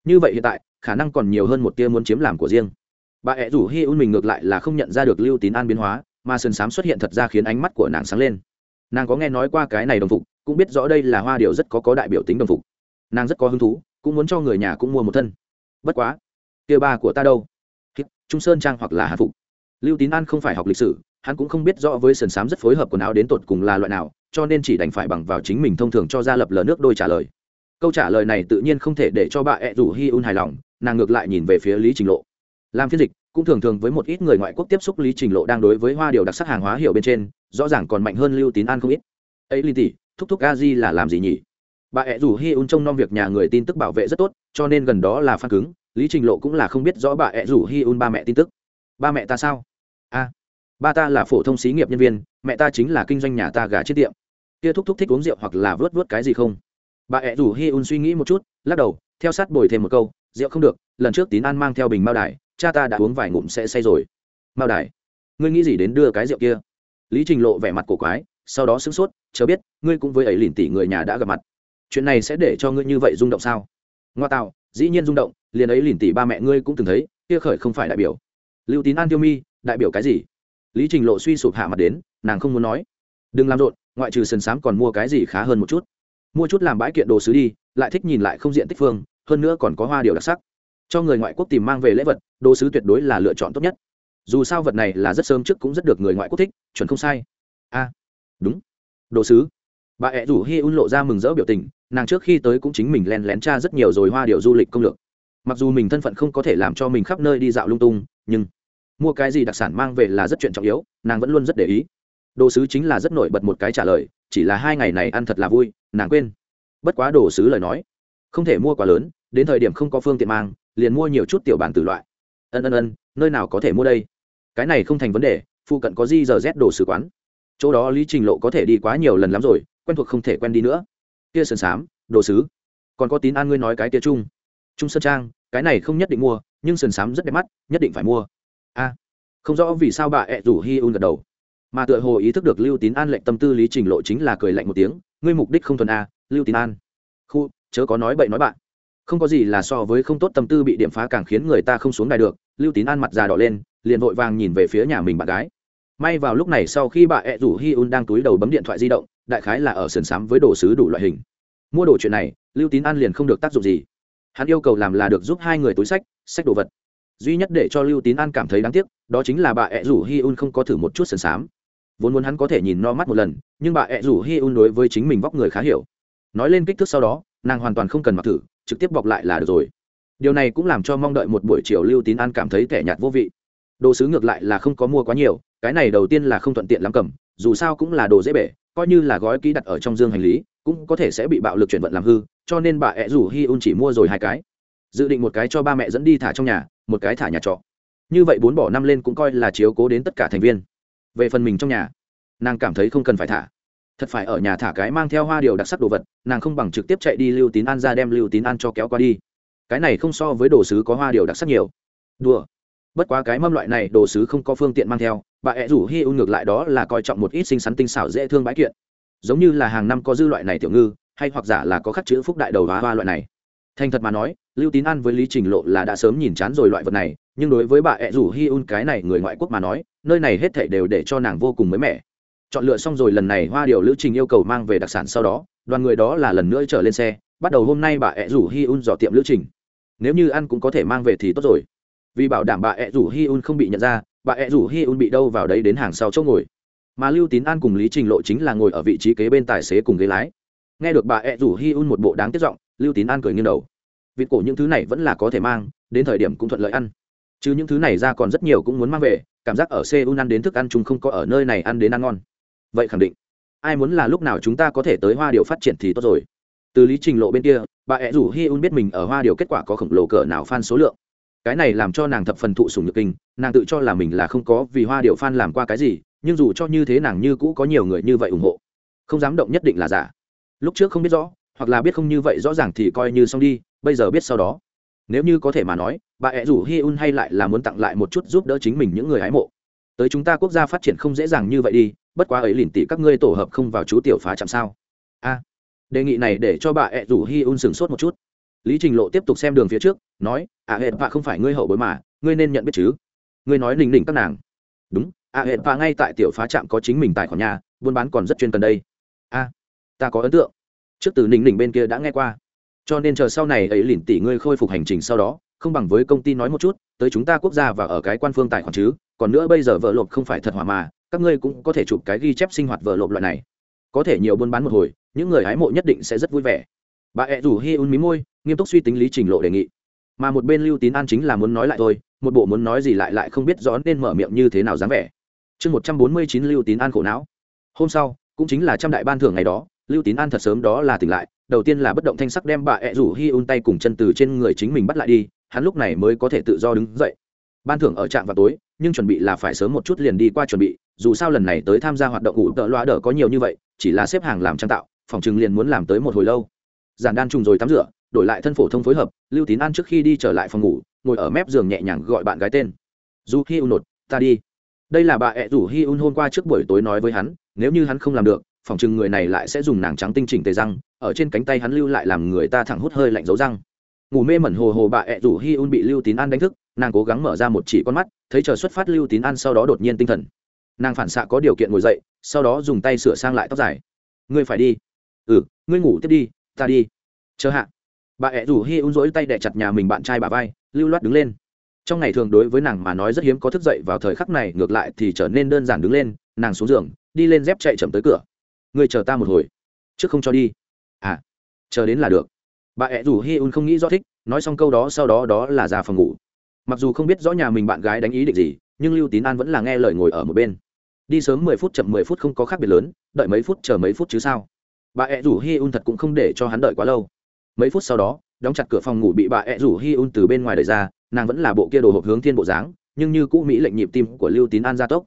Như vậy hiện tại khả năng còn nhiều hơn một tia muốn chiếm làm của riêng. Bà ẹ rủ hi un mình ngược lại là không nhận ra được lưu tín an biến hóa, mà sườn xám xuất hiện thật ra khiến ánh mắt của nàng sáng lên. Nàng có nghe nói qua cái này đồng phục, cũng biết rõ đây là hoa điều rất có có đại biểu tính đồng phục. Nàng rất có hứng thú, cũng muốn cho người nhà cũng mua một thân. Bất quá tia ba của ta đâu? Trung sơn trang hoặc là hạ phục. Lưu tín an không phải học lịch sử, hắn cũng không biết rõ với sườn xám rất phối hợp quần áo đến tột cùng là loại nào, cho nên chỉ đành phải bằng vào chính mình thông thường cho ra lập lờ nước đôi trả lời. Câu trả lời này tự nhiên không thể để cho bà ẹ rủ hi un hài lòng nàng ngược lại nhìn về phía lý trình lộ. Làm phiên dịch, cũng thường thường với một ít người ngoại quốc tiếp xúc lý trình lộ đang đối với hoa điều đặc sắc hàng hóa hiểu bên trên, rõ ràng còn mạnh hơn lưu tín an không ít. Ấy li tỷ, thúc thúc a di là làm gì nhỉ? Bà ẹ rủ hi un trông nom việc nhà người tin tức bảo vệ rất tốt, cho nên gần đó là phan cứng, lý trình lộ cũng là không biết rõ bà ẹ rủ hi un ba mẹ tin tức. Ba mẹ ta sao? A, ba ta là phổ thông xí nghiệp nhân viên, mẹ ta chính là kinh doanh nhà ta gà chết tiệm. Kia thúc thúc thích uống rượu hoặc là vớt vớt cái gì không? Bà ẹ rủ hi un suy nghĩ một chút, lắc đầu, theo sát bồi thêm một câu rượu không được, lần trước tín an mang theo bình mao đài, cha ta đã uống vài ngụm sẽ say rồi. Mao đài, ngươi nghĩ gì đến đưa cái rượu kia? Lý trình lộ vẻ mặt cổ quái, sau đó sửng sốt, chớ biết, ngươi cũng với ấy lìn tỷ người nhà đã gặp mặt. Chuyện này sẽ để cho ngươi như vậy rung động sao? Ngoa tạo, dĩ nhiên rung động, liền ấy lìn tỷ ba mẹ ngươi cũng từng thấy, kia khởi không phải đại biểu. Lưu tín an tiêu mi, đại biểu cái gì? Lý trình lộ suy sụp hạ mặt đến, nàng không muốn nói. Đừng làm rộn, ngoại trừ sần sám còn mua cái gì khá hơn một chút. Mua chút làm bãi kiện đồ sứ đi, lại thích nhìn lại không diện tích phương hơn nữa còn có hoa điều đặc sắc. Cho người ngoại quốc tìm mang về lễ vật, đồ sứ tuyệt đối là lựa chọn tốt nhất. Dù sao vật này là rất sớm trước cũng rất được người ngoại quốc thích, chuẩn không sai. A, đúng. Đồ sứ. Bà ẹ rủ hi un lộ ra mừng rỡ biểu tình, nàng trước khi tới cũng chính mình len lén tra rất nhiều rồi hoa điệu du lịch công lược. Mặc dù mình thân phận không có thể làm cho mình khắp nơi đi dạo lung tung, nhưng mua cái gì đặc sản mang về là rất chuyện trọng yếu, nàng vẫn luôn rất để ý. Đồ sứ chính là rất nổi bật một cái trả lời, chỉ là hai ngày này ăn thật là vui, nàng quên. Bất quá đồ sứ lời nói, không thể mua quá lớn đến thời điểm không có phương tiện mang, liền mua nhiều chút tiểu bản tử loại. Ân ân ân, nơi nào có thể mua đây? Cái này không thành vấn đề, phụ cận có di giờ rét đồ sứ quán. Chỗ đó lý trình lộ có thể đi quá nhiều lần lắm rồi, quen thuộc không thể quen đi nữa. Kia sơn sám, đồ sứ. Còn có tín an ngươi nói cái tia trung. Trung sơn trang, cái này không nhất định mua, nhưng sườn sám rất đẹp mắt, nhất định phải mua. A, không rõ vì sao bà ẹ rủ hi un gật đầu. Mà tựa hồ ý thức được lưu tín an lệnh tâm tư lý trình lộ chính là cười lạnh một tiếng, ngươi mục đích không thuần a, lưu tín an. Khu, chớ có nói bậy nói bạn không có gì là so với không tốt tâm tư bị điểm phá càng khiến người ta không xuống đài được, lưu tín an mặt già đỏ lên, liền vội vàng nhìn về phía nhà mình bạn gái. May vào lúc này sau khi bà ẹ rủ hi un đang túi đầu bấm điện thoại di động, đại khái là ở sườn sám với đồ sứ đủ loại hình. Mua đồ chuyện này, lưu tín an liền không được tác dụng gì. Hắn yêu cầu làm là được giúp hai người túi sách sách đồ vật. Duy nhất để cho lưu tín an cảm thấy đáng tiếc, đó chính là bà ẹ rủ hi un không có thử một chút sườn sám. Vốn muốn hắn có thể nhìn no mắt một lần, nhưng bà ẹ rủ hi un đối với chính mình vóc người khá hiểu. Nói lên kích thước sau đó, nàng hoàn toàn không cần mặc thử trực tiếp bọc lại là được rồi. Điều này cũng làm cho mong đợi một buổi chiều lưu tín an cảm thấy tẻ nhạt vô vị. Đồ sứ ngược lại là không có mua quá nhiều, cái này đầu tiên là không thuận tiện lắm cầm, dù sao cũng là đồ dễ bể, coi như là gói ký đặt ở trong dương hành lý, cũng có thể sẽ bị bạo lực chuyển vận làm hư, cho nên bà ẹ rủ hi un chỉ mua rồi hai cái. Dự định một cái cho ba mẹ dẫn đi thả trong nhà, một cái thả nhà trọ. Như vậy bốn bỏ năm lên cũng coi là chiếu cố đến tất cả thành viên. Về phần mình trong nhà, nàng cảm thấy không cần phải thả thật phải ở nhà thả cái mang theo hoa điều đặc sắc đồ vật, nàng không bằng trực tiếp chạy đi lưu tín an ra đem lưu tín an cho kéo qua đi. Cái này không so với đồ sứ có hoa điều đặc sắc nhiều. Đùa. Bất quá cái mâm loại này đồ sứ không có phương tiện mang theo, bà ẹ rủ hi un ngược lại đó là coi trọng một ít xinh xắn tinh xảo dễ thương bãi kiện. Giống như là hàng năm có dư loại này tiểu ngư, hay hoặc giả là có khắc chữ phúc đại đầu hóa hoa loại này. Thành thật mà nói, lưu tín an với lý trình lộ là đã sớm nhìn chán rồi loại vật này, nhưng đối với bà ẹ rủ hi un cái này người ngoại quốc mà nói, nơi này hết thảy đều để cho nàng vô cùng mới mẻ chọn lựa xong rồi, lần này hoa điều lữ trình yêu cầu mang về đặc sản sau đó, đoàn người đó là lần nữa trở lên xe, bắt đầu hôm nay bà ẹ rủ hi un dò tiệm lữ trình. Nếu như ăn cũng có thể mang về thì tốt rồi. Vì bảo đảm bà ẹ rủ hi un không bị nhận ra, bà ẹ rủ hi un bị đâu vào đấy đến hàng sau chỗ ngồi. Mà lưu tín an cùng lý trình lộ chính là ngồi ở vị trí kế bên tài xế cùng ghế lái. Nghe được bà ẹ rủ hi un một bộ đáng tiếc giọng, lưu tín an cười nghiêng đầu. Vịt cổ những thứ này vẫn là có thể mang, đến thời điểm cũng thuận lợi ăn. Chứ những thứ này ra còn rất nhiều cũng muốn mang về, cảm giác ở seoul ăn đến thức ăn chung không có ở nơi này ăn đến ăn ngon vậy khẳng định. Ai muốn là lúc nào chúng ta có thể tới hoa điều phát triển thì tốt rồi. Từ lý trình lộ bên kia, bà ẹ rủ hi un biết mình ở hoa điều kết quả có khổng lồ cỡ nào fan số lượng. Cái này làm cho nàng thập phần thụ sùng nhược kinh, nàng tự cho là mình là không có vì hoa điều f làm qua cái gì, nhưng dù cho như thế nàng như cũ có nhiều người như vậy ủng hộ. Không dám động nhất định là giả. Lúc trước không biết rõ, hoặc là biết không như vậy rõ ràng thì coi như xong đi, bây giờ biết sau đó. Nếu như có thể mà nói, bà ẹ rủ hi un hay lại là muốn tặng lại một chút giúp đỡ chính mình những người hái mộ tới chúng ta quốc gia phát triển không dễ dàng như vậy đi, bất quá ấy lìn tỉ các ngươi tổ hợp không vào chú tiểu phá chạm sao? A, đề nghị này để cho bà ẹ rủ hi un sửng sốt một chút. Lý trình lộ tiếp tục xem đường phía trước, nói à hệ vạ không phải ngươi hậu bối mà, ngươi nên nhận biết chứ? Ngươi nói lình nình các nàng. Đúng à hệ vạ ngay tại tiểu phá trạm có chính mình tài khoản nhà, buôn bán còn rất chuyên cần đây. A, ta có ấn tượng. Trước từ lình nình bên kia đã nghe qua. Cho nên chờ sau này ấy lìn tỷ ngươi khôi phục hành trình sau đó, không bằng với công ty nói một chút tới chúng ta quốc gia và ở cái quan phương tài khoản chứ, còn nữa bây giờ vợ lộp không phải thật hỏa mà, các ngươi cũng có thể chụp cái ghi chép sinh hoạt vợ lộp loại này. Có thể nhiều buôn bán một hồi, những người hái mộ nhất định sẽ rất vui vẻ. Bà ẹ rủ hi un mí môi, nghiêm túc suy tính lý trình lộ đề nghị. Mà một bên lưu tín an chính là muốn nói lại thôi, một bộ muốn nói gì lại lại không biết rõ nên mở miệng như thế nào dáng vẻ. Chương một trăm bốn mươi chín lưu tín an khổ não. Hôm sau, cũng chính là trăm đại ban thưởng ngày đó, lưu tín an thật sớm đó là tỉnh lại, đầu tiên là bất động thanh sắc đem bà ẹ rủ hi un tay cùng chân từ trên người chính mình bắt lại đi hắn lúc này mới có thể tự do đứng dậy. Ban thưởng ở trạm vào tối, nhưng chuẩn bị là phải sớm một chút liền đi qua chuẩn bị, dù sao lần này tới tham gia hoạt động ủ tợ loa đỡ có nhiều như vậy, chỉ là xếp hàng làm trang tạo, phòng chừng liền muốn làm tới một hồi lâu. Giản đan trùng rồi tắm rửa, đổi lại thân phổ thông phối hợp, lưu tín an trước khi đi trở lại phòng ngủ, ngồi ở mép giường nhẹ nhàng gọi bạn gái tên. Du hi un nột, ta đi. Đây là bà ẹ rủ hi un hôm qua trước buổi tối nói với hắn, nếu như hắn không làm được, phòng chừng người này lại sẽ dùng nàng trắng tinh chỉnh tề răng, ở trên cánh tay hắn lưu lại làm người ta thẳng hút hơi lạnh dấu răng ngủ mê mẩn hồ hồ bà ẹ rủ hi un bị lưu tín an đánh thức, nàng cố gắng mở ra một chỉ con mắt, thấy chờ xuất phát lưu tín an sau đó đột nhiên tinh thần. Nàng phản xạ có điều kiện ngồi dậy, sau đó dùng tay sửa sang lại tóc dài. Ngươi phải đi. Ừ ngươi ngủ tiếp đi, ta đi. Chờ hạ. Bà ẹ rủ hi un rỗi tay đẻ chặt nhà mình bạn trai bà vai, lưu loát đứng lên. Trong ngày thường đối với nàng mà nói rất hiếm có thức dậy vào thời khắc này, ngược lại thì trở nên đơn giản đứng lên, nàng xuống giường, đi lên dép chạy chậm tới cửa. Ngươi chờ ta một hồi, trước không cho đi. À chờ đến là được bà ẹ rủ hi un không nghĩ rõ thích, nói xong câu đó sau đó đó là ra phòng ngủ. Mặc dù không biết rõ nhà mình bạn gái đánh ý định gì, nhưng lưu tín an vẫn là nghe lời ngồi ở một bên. Đi sớm mười phút chậm mười phút không có khác biệt lớn, đợi mấy phút chờ mấy phút chứ sao? Bà ẹ rủ hi un thật cũng không để cho hắn đợi quá lâu. Mấy phút sau đó, đóng chặt cửa phòng ngủ bị bà ẹ rủ hi un từ bên ngoài đẩy ra, nàng vẫn là bộ kia đồ hộp hướng thiên bộ dáng, nhưng như cũ mỹ lệnh nhịp tim của lưu tín an gia tốc.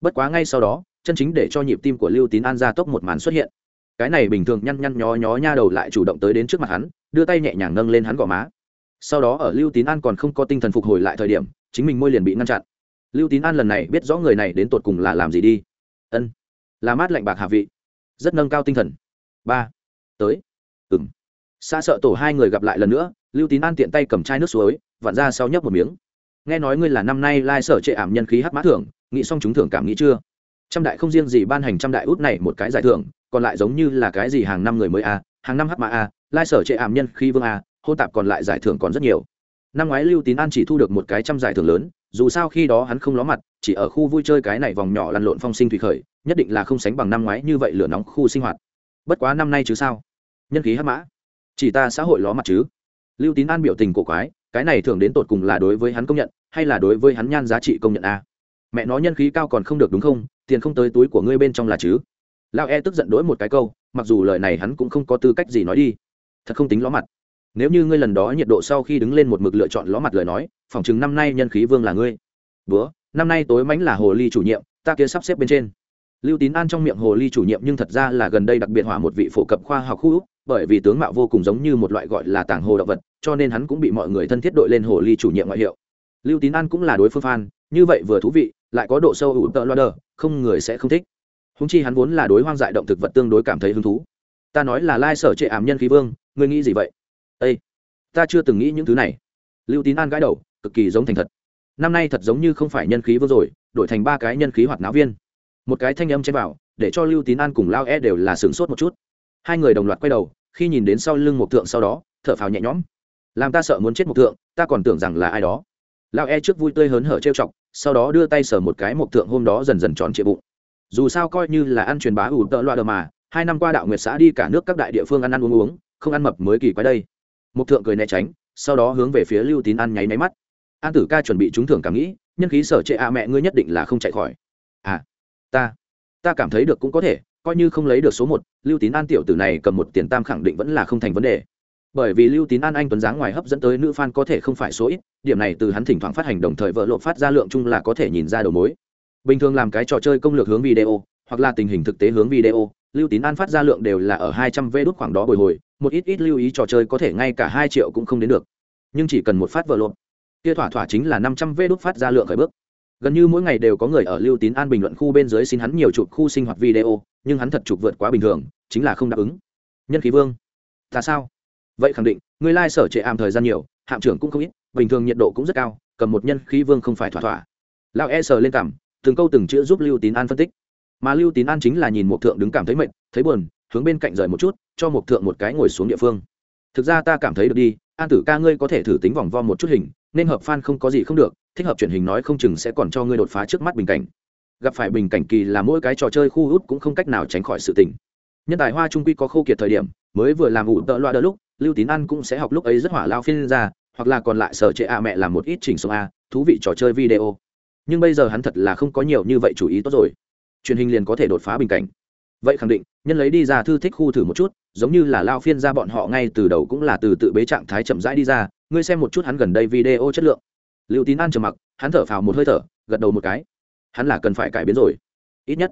Bất quá ngay sau đó, chân chính để cho nhịp tim của lưu tín an gia tốc một màn xuất hiện cái này bình thường nhăn nhăn nhó nhó nha đầu lại chủ động tới đến trước mặt hắn, đưa tay nhẹ nhàng nâng lên hắn gò má. Sau đó ở lưu tín an còn không có tinh thần phục hồi lại thời điểm, chính mình môi liền bị ngăn chặn. Lưu tín an lần này biết rõ người này đến tột cùng là làm gì đi. Ân, là mát lạnh bạc hạ vị. Rất nâng cao tinh thần. Ba, tới. Ừng xa sợ tổ hai người gặp lại lần nữa, lưu tín an tiện tay cầm chai nước suối, vặn ra sau nhấp một miếng. Nghe nói ngươi là năm nay lai sở trệ ảm nhân khí hát mã thưởng, nghĩ xong chúng thưởng cảm nghĩ chưa? Trăm đại không riêng gì ban hành trăm đại út này một cái giải thưởng còn lại giống như là cái gì hàng năm người mới a, hàng năm hát mã a, lai sở trệ ảm nhân khi vương a hô tạp còn lại giải thưởng còn rất nhiều. Năm ngoái lưu tín an chỉ thu được một cái trăm giải thưởng lớn, dù sao khi đó hắn không ló mặt, chỉ ở khu vui chơi cái này vòng nhỏ lăn lộn phong sinh thủy khởi, nhất định là không sánh bằng năm ngoái như vậy lửa nóng khu sinh hoạt. Bất quá năm nay chứ sao? Nhân khí hát mã. Chỉ ta xã hội ló mặt chứ? Lưu tín an biểu tình cổ quái, cái này thường đến tột cùng là đối với hắn công nhận, hay là đối với hắn nhan giá trị công nhận a? Mẹ nó nhân khí cao còn không được đúng không? Tiền không tới túi của ngươi bên trong là chứ? Lao e tức giận đỗi một cái câu, mặc dù lời này hắn cũng không có tư cách gì nói đi. Thật không tính ló mặt. Nếu như ngươi lần đó nhiệt độ sau khi đứng lên một mực lựa chọn ló mặt lời nói phỏng chừng năm nay nhân khí vương là ngươi. Bữa, năm nay tối mánh là hồ ly chủ nhiệm, ta kia sắp xếp bên trên. Lưu tín an trong miệng hồ ly chủ nhiệm nhưng thật ra là gần đây đặc biệt hỏa một vị phổ cập khoa học khu bởi vì tướng mạo vô cùng giống như một loại gọi là tảng hồ động vật, cho nên hắn cũng bị mọi người thân thiết đội lên hồ ly chủ nhiệm ngoại hiệu. Lưu tín an cũng là đối phương phan như vậy vừa thú vị, lại có độ sâu ủ tợ loa đờ, không người sẽ không thích húng chi hắn vốn là đối hoang dại động thực vật tương đối cảm thấy hứng thú. Ta nói là lai sở trệ ảm nhân khí vương, ngươi nghĩ gì vậy? Â ta chưa từng nghĩ những thứ này. Lưu tín an gãi đầu, cực kỳ giống thành thật. Năm nay thật giống như không phải nhân khí vương rồi, đổi thành ba cái nhân khí hoạt náo viên. Một cái thanh âm chen vào để cho lưu tín an cùng lao e đều là sửng sốt một chút. Hai người đồng loạt quay đầu, khi nhìn đến sau lưng một thượng sau đó, thở phào nhẹ nhõm. Làm ta sợ muốn chết một thượng, ta còn tưởng rằng là ai đó. Lao e trước vui tươi hớn hở trêu chọc, sau đó đưa tay sờ một cái một thượng hôm đó dần dần tròn trịa bụng dù sao coi như là ăn truyền bá ủ tợ loa đờ mà, hai năm qua đạo nguyệt xã đi cả nước các đại địa phương ăn ăn uống uống, không ăn mập mới kỳ quái đây. Mục thượng cười né tránh, sau đó hướng về phía lưu tín ăn nháy máy mắt. An tử ca chuẩn bị trúng thưởng cảm nghĩ, nhân khí sở trệ a mẹ ngươi nhất định là không chạy khỏi. À ta ta cảm thấy được cũng có thể, coi như không lấy được số một, lưu tín an tiểu tử này cầm một tiền tam khẳng định vẫn là không thành vấn đề. Bởi vì lưu tín an anh tuấn dáng ngoài hấp dẫn tới nữ f a n có thể không phải số ít, điểm này từ hắn thỉnh thoảng phát hành đồng thời vợ lộ phát ra lượng chung là có thể nhìn ra đầu mối bình thường làm cái trò chơi công lược hướng video, hoặc là tình hình thực tế hướng video, lưu tín an phát ra lượng đều là ở hai trăm v đốt khoảng đó bồi hồi, một ít ít lưu ý trò chơi có thể ngay cả hai triệu cũng không đến được. Nhưng chỉ cần một phát vợ lộn, kia thỏa thỏa chính là năm trăm v đốt phát ra lượng khởi bước. Gần như mỗi ngày đều có người ở lưu tín an bình luận khu bên dưới xin hắn nhiều chụp khu sinh hoạt video, nhưng hắn thật chụp vượt quá bình thường, chính là không đáp ứng. Nhân khí vương, ta sao? Vậy khẳng định, người lai sở trệ ảm thời gian nhiều, hạm trưởng cũng không ít, bình thường nhiệt độ cũng rất cao, cầm một nhân khí vương không phải thỏa thỏa. Lão e sờ lên cảm từng câu từng chữ giúp lưu tín an phân tích. Mà lưu tín an chính là nhìn một thượng đứng cảm thấy mệt, thấy buồn, hướng bên cạnh rời một chút, cho một thượng một cái ngồi xuống địa phương. Thực ra ta cảm thấy được đi, an tử ca ngươi có thể thử tính vòng vo một chút hình, nên hợp fan không có gì không được, thích hợp truyền hình nói không chừng sẽ còn cho ngươi đột phá trước mắt bình cảnh. Gặp phải bình cảnh kỳ là mỗi cái trò chơi khu hút cũng không cách nào tránh khỏi sự tình. Nhân tài hoa trung quy có khô kiệt thời điểm, mới vừa làm ủ tợ loa đỡ lúc, lưu tín ăn cũng sẽ học lúc ấy rất hỏa lao phiên ra, hoặc là còn lại sở trệ a mẹ làm một ít chỉnh sống a, thú vị trò chơi video nhưng bây giờ hắn thật là không có nhiều như vậy chủ ý tốt rồi. Truyền hình liền có thể đột phá bình cảnh. Vậy khẳng định, nhân lấy đi ra thư thích khu thử một chút, giống như là lao phiên ra bọn họ ngay từ đầu cũng là từ tự bế trạng thái chậm rãi đi ra, ngươi xem một chút hắn gần đây video chất lượng. Lưu tín an trầm mặc, hắn thở phào một hơi thở, gật đầu một cái. Hắn là cần phải cải biến rồi. Ít nhất,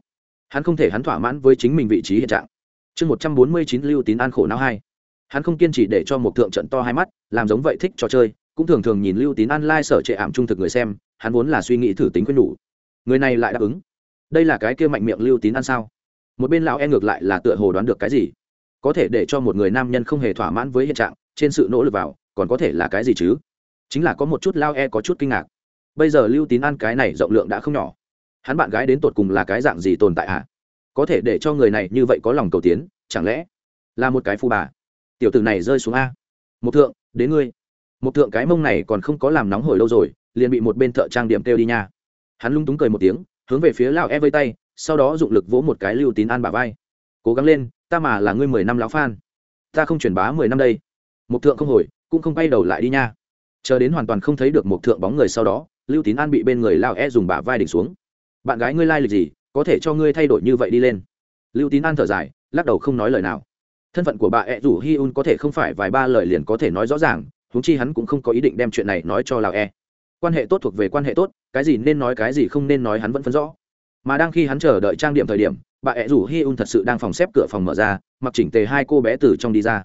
hắn không thể hắn thỏa mãn với chính mình vị trí hiện trạng. Chương một trăm bốn mươi chín lưu tín an khổ não hai. Hắn không kiên trì để cho một thượng trận to hai mắt, làm giống vậy thích trò chơi cũng thường thường nhìn lưu tín an lai、like、sở trệ ảm trung thực người xem, hắn vốn là suy nghĩ thử tính quyết đủ người này lại đáp ứng. Đây là cái kia mạnh miệng lưu tín an sao? Một bên lão e ngược lại là tựa hồ đoán được cái gì? Có thể để cho một người nam nhân không hề thỏa mãn với hiện trạng, trên sự nỗ lực vào, còn có thể là cái gì chứ? Chính là có một chút lao e có chút kinh ngạc. Bây giờ lưu tín an cái này rộng lượng đã không nhỏ. Hắn bạn gái đến tột cùng là cái dạng gì tồn tại hả? À? có thể để cho người này như vậy có lòng cầu tiến, chẳng lẽ là một cái phu bà? Tiểu tử này rơi xuống a. Một thượng, đến ngươi một thượng cái mông này còn không có làm nóng hổi lâu rồi, liền bị một bên thợ trang điểm kêu đi nha. Hắn lung túng cười một tiếng, hướng về phía lão e vây tay, sau đó dụng lực vỗ một cái lưu tín an bả vai. Cố gắng lên, ta mà là ngươi mười năm lão phan ta không truyền bá mười năm đây. Một thượng không hồi, cũng không bay đầu lại đi nha. Chờ đến hoàn toàn không thấy được một thượng bóng người sau đó, lưu tín an bị bên người lao e dùng bả vai đỉnh xuống. Bạn gái ngươi lai、like、lịch gì, có thể cho ngươi thay đổi như vậy đi lên. Lưu tín an thở dài, lắc đầu không nói lời nào. Thân phận của bà e rủ hi un có thể không phải vài ba lời liền có thể nói rõ ràng huống chi hắn cũng không có ý định đem chuyện này nói cho Lào e. Quan hệ tốt thuộc về quan hệ tốt, cái gì nên nói cái gì không nên nói hắn vẫn phân rõ. Mà đang khi hắn chờ đợi trang điểm thời điểm, bà ẹ rủ hi un thật sự đang phòng xếp cửa phòng mở ra, mặc chỉnh tề hai cô bé từ trong đi ra.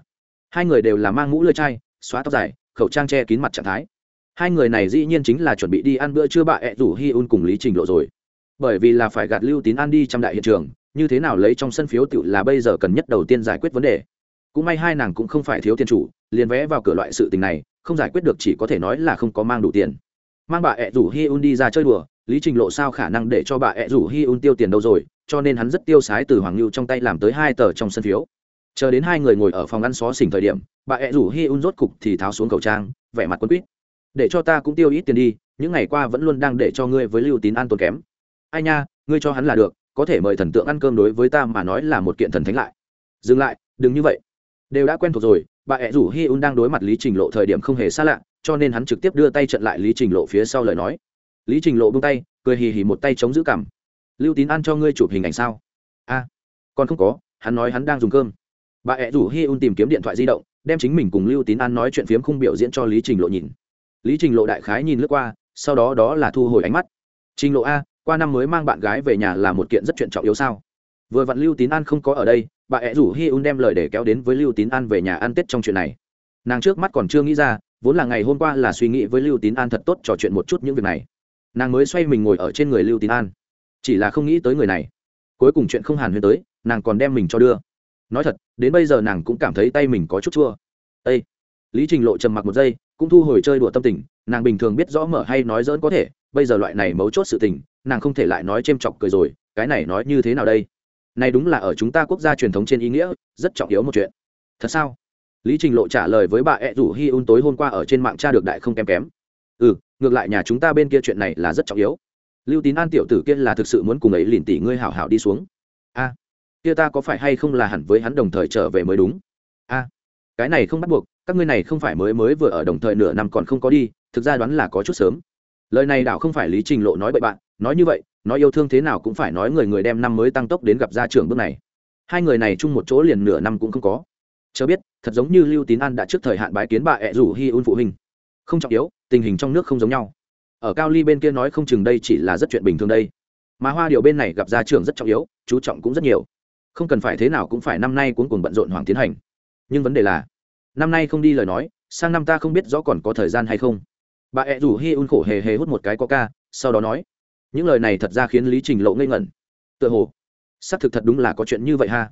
Hai người đều là mang mũ lưỡi chai, xóa tóc dài, khẩu trang che kín mặt trạng thái. Hai người này dĩ nhiên chính là chuẩn bị đi ăn bữa trưa bà ẹ rủ hi un cùng lý trình lộ rồi. Bởi vì là phải gạt lưu tín ăn đi trong đại hiện trường, như thế nào lấy trong sân phiếu tự là bây giờ cần nhất đầu tiên giải quyết vấn đề. Cũng may hai nàng cũng không phải thiếu tiền chủ liền vé vào cửa loại sự tình này, không giải quyết được chỉ có thể nói là không có mang đủ tiền. Mang bà ẹ rủ hi un đi ra chơi đùa, lý trình lộ sao khả năng để cho bà ẹ rủ hi un tiêu tiền đâu rồi, cho nên hắn rất tiêu sái từ hoàng lưu trong tay làm tới hai tờ trong sân phiếu. Chờ đến hai người ngồi ở phòng ăn xó xỉnh thời điểm, bà ẹ rủ hi un rốt cục thì tháo xuống khẩu trang, vẻ mặt quân quýt. Để cho ta cũng tiêu ít tiền đi, những ngày qua vẫn luôn đang để cho ngươi với lưu tín an tốn kém. Ai nha, ngươi cho hắn là được, có thể mời thần tượng ăn cơm đối với ta mà nói là một kiện thần thánh lại. Dừng lại, đừng như vậy. Đều đã quen thuộc rồi bà ẹ rủ hi un đang đối mặt lý trình lộ thời điểm không hề xa lạ, cho nên hắn trực tiếp đưa tay trận lại lý trình lộ phía sau lời nói. Lý trình lộ bông tay, cười hì hì một tay chống giữ cảm lưu tín ăn cho ngươi chụp hình ảnh sao? A, còn không có, hắn nói hắn đang dùng cơm. Bà ẹ rủ hi un tìm kiếm điện thoại di động, đem chính mình cùng lưu tín an nói chuyện phiếm khung biểu diễn cho lý trình lộ nhìn. Lý trình lộ đại khái nhìn lướt qua, sau đó đó là thu hồi ánh mắt. Trình lộ a, qua năm mới mang bạn gái về nhà là một kiện rất chuyện trọng yếu sao? Vừa vặn lưu tín an không có ở đây bà ẹ rủ hi un đem lời để kéo đến với lưu tín an về nhà ăn tết trong chuyện này. Nàng trước mắt còn chưa nghĩ ra, vốn là ngày hôm qua là suy nghĩ với lưu tín an thật tốt trò chuyện một chút những việc này. Nàng mới xoay mình ngồi ở trên người lưu tín an. Chỉ là không nghĩ tới người này. Cuối cùng chuyện không hàn huyên tới, nàng còn đem mình cho đưa. Nói thật, đến bây giờ nàng cũng cảm thấy tay mình có chút chua. Â lý trình lộ trầm mặc một giây, cũng thu hồi chơi đùa tâm tình, nàng bình thường biết rõ mở hay nói dỡn có thể, bây giờ loại này mấu chốt sự tình, nàng không thể lại nói c h ê m chọc cười rồi, cái này nói như thế nào đây? Này đúng là ở chúng ta quốc gia truyền thống trên ý nghĩa, rất trọng yếu một chuyện. Thật sao? Lý trình lộ trả lời với bà ed rủ hi un tối hôm qua ở trên mạng tra được đại không kém kém. Ừ ngược lại nhà chúng ta bên kia chuyện này là rất trọng yếu. Lưu tín an tiểu tử kia là thực sự muốn cùng ấy liền tỷ ngươi hảo hảo đi xuống. A, kia ta có phải hay không là hẳn với hắn đồng thời trở về mới đúng? A, cái này không bắt buộc, các ngươi này không phải mới mới vừa ở đồng thời nửa năm còn không có đi, thực ra đoán là có chút sớm. Lời này đảo không phải lý trình lộ nói bậy bạn, nói như vậy nói yêu thương thế nào cũng phải nói người người đem năm mới tăng tốc đến gặp gia trưởng bước này. Hai người này chung một chỗ liền nửa năm cũng không có. Chớ biết, thật giống như lưu tín an đã trước thời hạn bái kiến bà ẹ rủ hi un phụ huynh. Không trọng yếu, tình hình trong nước không giống nhau. Ở cao ly bên kia nói không chừng đây chỉ là rất chuyện bình thường đây. Mà hoa điều bên này gặp gia trưởng rất trọng yếu, chú trọng cũng rất nhiều. Không cần phải thế nào cũng phải năm nay cuốn cuồng bận rộn hoàng tiến hành. Nhưng vấn đề là, năm nay không đi lời nói, sang năm ta không biết rõ còn có thời gian hay không. Bà ẹ rủ hi un khổ hề hề hút một cái coca, sau đó nói những lời này thật ra khiến lý trình lộ ngây ngẩn. Tựa hồ, xác thực thật đúng là có chuyện như vậy ha.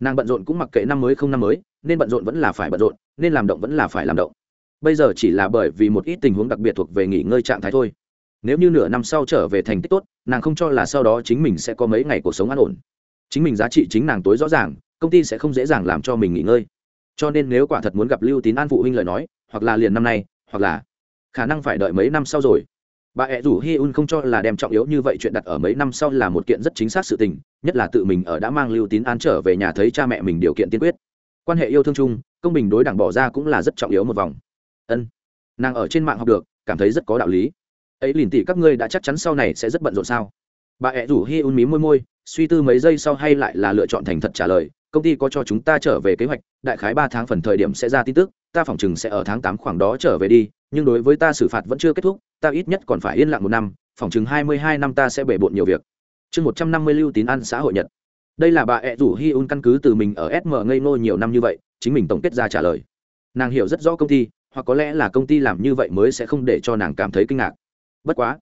Nàng bận rộn cũng mặc kệ năm mới không năm mới, nên bận rộn vẫn là phải bận rộn, nên làm động vẫn là phải làm động. Bây giờ chỉ là bởi vì một ít tình huống đặc biệt thuộc về nghỉ ngơi trạng thái thôi. Nếu như nửa năm sau trở về thành tích tốt, nàng không cho là sau đó chính mình sẽ có mấy ngày cuộc sống an ổn. Chính mình giá trị chính nàng tối rõ ràng, công ty sẽ không dễ dàng làm cho mình nghỉ ngơi. Cho nên nếu quả thật muốn gặp lưu tín an phụ huynh lời nói, hoặc là liền năm nay, hoặc là khả năng phải đợi mấy năm sau rồi bà ẹ rủ hi un không cho là đem trọng yếu như vậy chuyện đặt ở mấy năm sau là một kiện rất chính xác sự tình, nhất là tự mình ở đã mang lưu tín an trở về nhà thấy cha mẹ mình điều kiện tiên quyết. Quan hệ yêu thương chung, công bình đối đảng bỏ ra cũng là rất trọng yếu một vòng. Ân, nàng ở trên mạng học được, cảm thấy rất có đạo lý. Ấy liền tỷ các ngươi đã chắc chắn sau này sẽ rất bận rộn sao? Bà ẹ rủ hi un mí môi môi, suy tư mấy giây sau hay lại là lựa chọn thành thật trả lời, công ty có cho chúng ta trở về kế hoạch, đại khái ba tháng phần thời điểm sẽ ra tin tức ta phỏng chừng sẽ ở tháng tám khoảng đó trở về đi, nhưng đối với ta xử phạt vẫn chưa kết thúc, ta ít nhất còn phải yên lặng một năm, phỏng chừng hai mươi hai năm ta sẽ bể bộn nhiều việc. Chương một trăm năm mươi lưu tín ăn xã hội nhật. Đây là bà ẹ rủ hi un căn cứ từ mình ở sm ngây ngô nhiều năm như vậy, chính mình tổng kết ra trả lời. Nàng hiểu rất rõ công ty, hoặc có lẽ là công ty làm như vậy mới sẽ không để cho nàng cảm thấy kinh ngạc. Bất quá,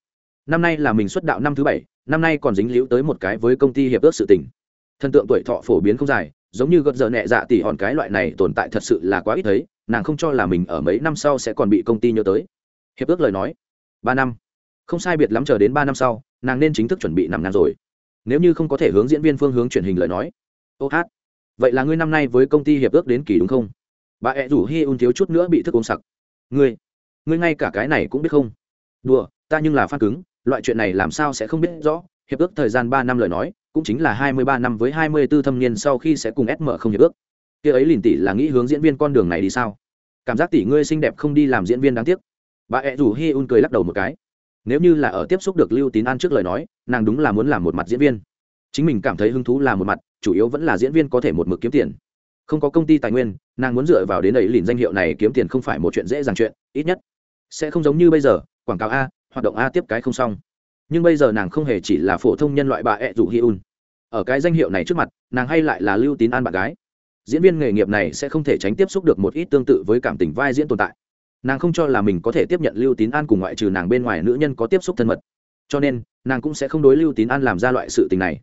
năm nay là mình xuất đạo năm thứ bảy, năm nay còn dính líu tới một cái với công ty hiệp ước sự tình. Thần tượng tuổi thọ phổ biến không dài giống như gợt giờ nhẹ dạ tỉ hòn cái loại này tồn tại thật sự là quá ít thấy, nàng không cho là mình ở mấy năm sau sẽ còn bị công ty nhớ tới. Hiệp ước lời nói, ba năm. Không sai biệt lắm chờ đến ba năm sau, nàng nên chính thức chuẩn bị nằm ngang rồi. Nếu như không có thể hướng diễn viên phương hướng truyền hình lời nói. Ô hát. Vậy là ngươi năm nay với công ty hiệp ước đến kỳ đúng không? Bà ẹ rủ hi un thiếu chút nữa bị thức uống sặc. Ngươi ngươi ngay cả cái này cũng biết không? Đùa, ta nhưng là phát cứng, loại chuyện này làm sao sẽ không biết rõ? Hiệp ước thời gian ba năm lời nói cũng chính là hai mươi ba năm với hai mươi 24 thâm niên sau khi sẽ cùng SM không hiệp ước. Kia ấy lìn tỷ là nghĩ hướng diễn viên con đường này đi sao? Cảm giác tỷ ngươi xinh đẹp không đi làm diễn viên đáng tiếc. Bà ẹ rủ Hi Un cười lắc đầu một cái. Nếu như là ở tiếp xúc được Lưu Tín An trước lời nói, nàng đúng là muốn làm một mặt diễn viên. Chính mình cảm thấy hứng thú là một mặt, chủ yếu vẫn là diễn viên có thể một mực kiếm tiền. Không có công ty tài nguyên, nàng muốn dựa vào đến ấy lìn danh hiệu này kiếm tiền không phải một chuyện dễ dàng chuyện, ít nhất sẽ không giống như bây giờ, quảng cáo a, hoạt động a tiếp cái không xong. Nhưng bây giờ nàng không hề chỉ là phổ thông nhân loại bà ẹ rủ Hi Un ở cái danh hiệu này trước mặt, nàng hay lại là lưu tín an bạn gái. Diễn viên nghề nghiệp này sẽ không thể tránh tiếp xúc được một ít tương tự với cảm tình vai diễn tồn tại. Nàng không cho là mình có thể tiếp nhận lưu tín an cùng ngoại trừ nàng bên ngoài nữ nhân có tiếp xúc thân mật. Cho nên, nàng cũng sẽ không đối lưu tín an làm ra loại sự tình này.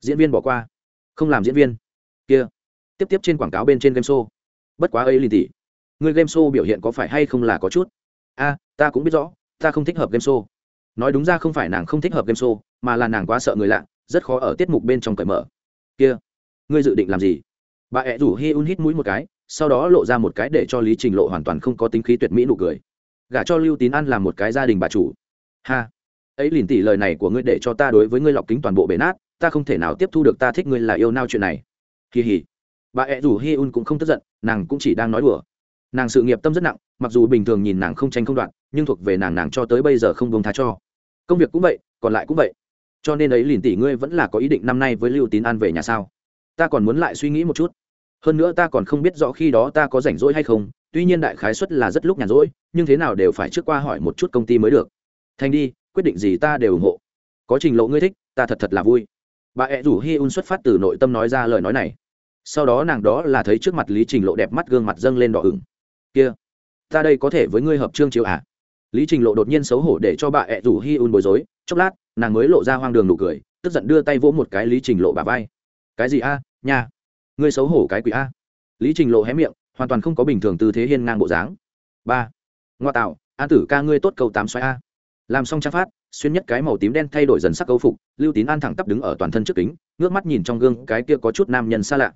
Diễn viên bỏ qua. Không làm diễn viên. Kia. Tiếp tiếp trên quảng cáo bên trên game show. Bất quá ấy lì tỉ. Người game show biểu hiện có phải hay không là có chút? A, ta cũng biết rõ, ta không thích hợp game show. Nói đúng ra không phải nàng không thích hợp game show, mà là nàng quá sợ người lạ rất khó ở tiết mục bên trong cởi mở. Kia, ngươi dự định làm gì? Bà ẹ rủ hi un hít mũi một cái, sau đó lộ ra một cái để cho lý trình lộ hoàn toàn không có tính khí tuyệt mỹ nụ cười. Gả cho lưu tín ăn làm một cái gia đình bà chủ. Ha. Ấy liền tỉ lời này của ngươi để cho ta đối với ngươi lọc kính toàn bộ bể nát, ta không thể nào tiếp thu được ta thích ngươi là yêu nao chuyện này. Kỳ hỉ. Bà ẹ rủ hi un cũng không tức giận, nàng cũng chỉ đang nói đùa. Nàng sự nghiệp tâm rất nặng, mặc dù bình thường nhìn nàng không tranh không đoạn nhưng thuộc về nàng nàng cho tới bây giờ không bông tha cho. Công việc cũng vậy, còn lại cũng vậy cho nên ấy liền tỷ ngươi vẫn là có ý định năm nay với lưu tín an về nhà sao? Ta còn muốn lại suy nghĩ một chút. Hơn nữa ta còn không biết rõ khi đó ta có rảnh rỗi hay không, tuy nhiên đại khái suất là rất lúc nhàn rỗi, nhưng thế nào đều phải trước qua hỏi một chút công ty mới được. Thành đi, quyết định gì ta đều ủng hộ. Có trình lộ ngươi thích, ta thật thật là vui. Bà ẹ rủ hi un xuất phát từ nội tâm nói ra lời nói này. Sau đó nàng đó là thấy trước mặt lý trình lộ đẹp mắt gương mặt dâng lên đỏ ửng. Kia, ta đây có thể với ngươi hợp trương chiếu à? Lý trình lộ đột nhiên xấu hổ để cho bà ẹ rủ hi un bối rối. Chốc lát nàng mới lộ ra hoang đường nụ cười, tức giận đưa tay vỗ một cái lý trình lộ bà vai. Cái gì a? Nha. Ngươi xấu hổ cái quỷ a. Lý trình lộ hé miệng, hoàn toàn không có bình thường tư thế hiên ngang bộ dáng. Ba, ngoa tạo, an tử ca ngươi tốt cầu tám xoáy a. Làm xong trang phát, xuyên nhất cái màu tím đen thay đổi dần sắc câu phục, lưu tín an thẳng tắp đứng ở toàn thân trước kính, ngước mắt nhìn trong gương cái kia có chút nam nhân xa lạ.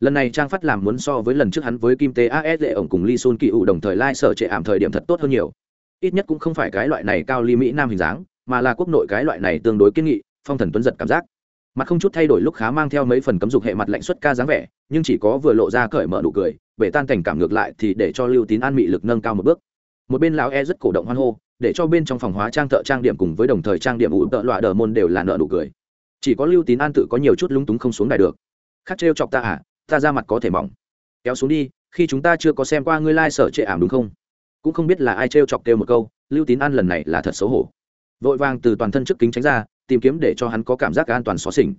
Lần này trang phát làm muốn so với lần trước hắn với kim tế as lệ ổng cùng ly sun kỳ ủ đồng thời lai、like、sở trệ ảm thời điểm thật tốt hơn nhiều. Ít nhất cũng không phải cái loại này cao ly mỹ nam hình dáng mà là quốc nội cái loại này tương đối kiên nghị, phong thần tuấn giật cảm giác. Mặt không chút thay đổi lúc khá mang theo mấy phần cấm dục hệ mặt lạnh xuất ca dáng vẻ, nhưng chỉ có vừa lộ ra cởi mở nụ cười bể tan cảnh cảm ngược lại thì để cho lưu tín an mị lực nâng cao một bước. Một bên lão e rất cổ động hoan hô, để cho bên trong phòng hóa trang thợ trang điểm cùng với đồng thời trang điểm ủ tợ loạ đờ môn đều là nợ nụ cười. Chỉ có lưu tín an tự có nhiều chút lúng túng không xuống đài được. Khắc trêu chọc ta à ta ra mặt có thể mỏng. Kéo xuống đi, khi chúng ta chưa có xem qua ngươi lai、like、sở trệ ảm đúng không? Cũng không biết là ai trêu chọc kêu một câu, lưu tín an lần này là thật xấu hổ vội vàng từ toàn thân trước kính tránh ra, tìm kiếm để cho hắn có cảm giác an toàn xó xỉnh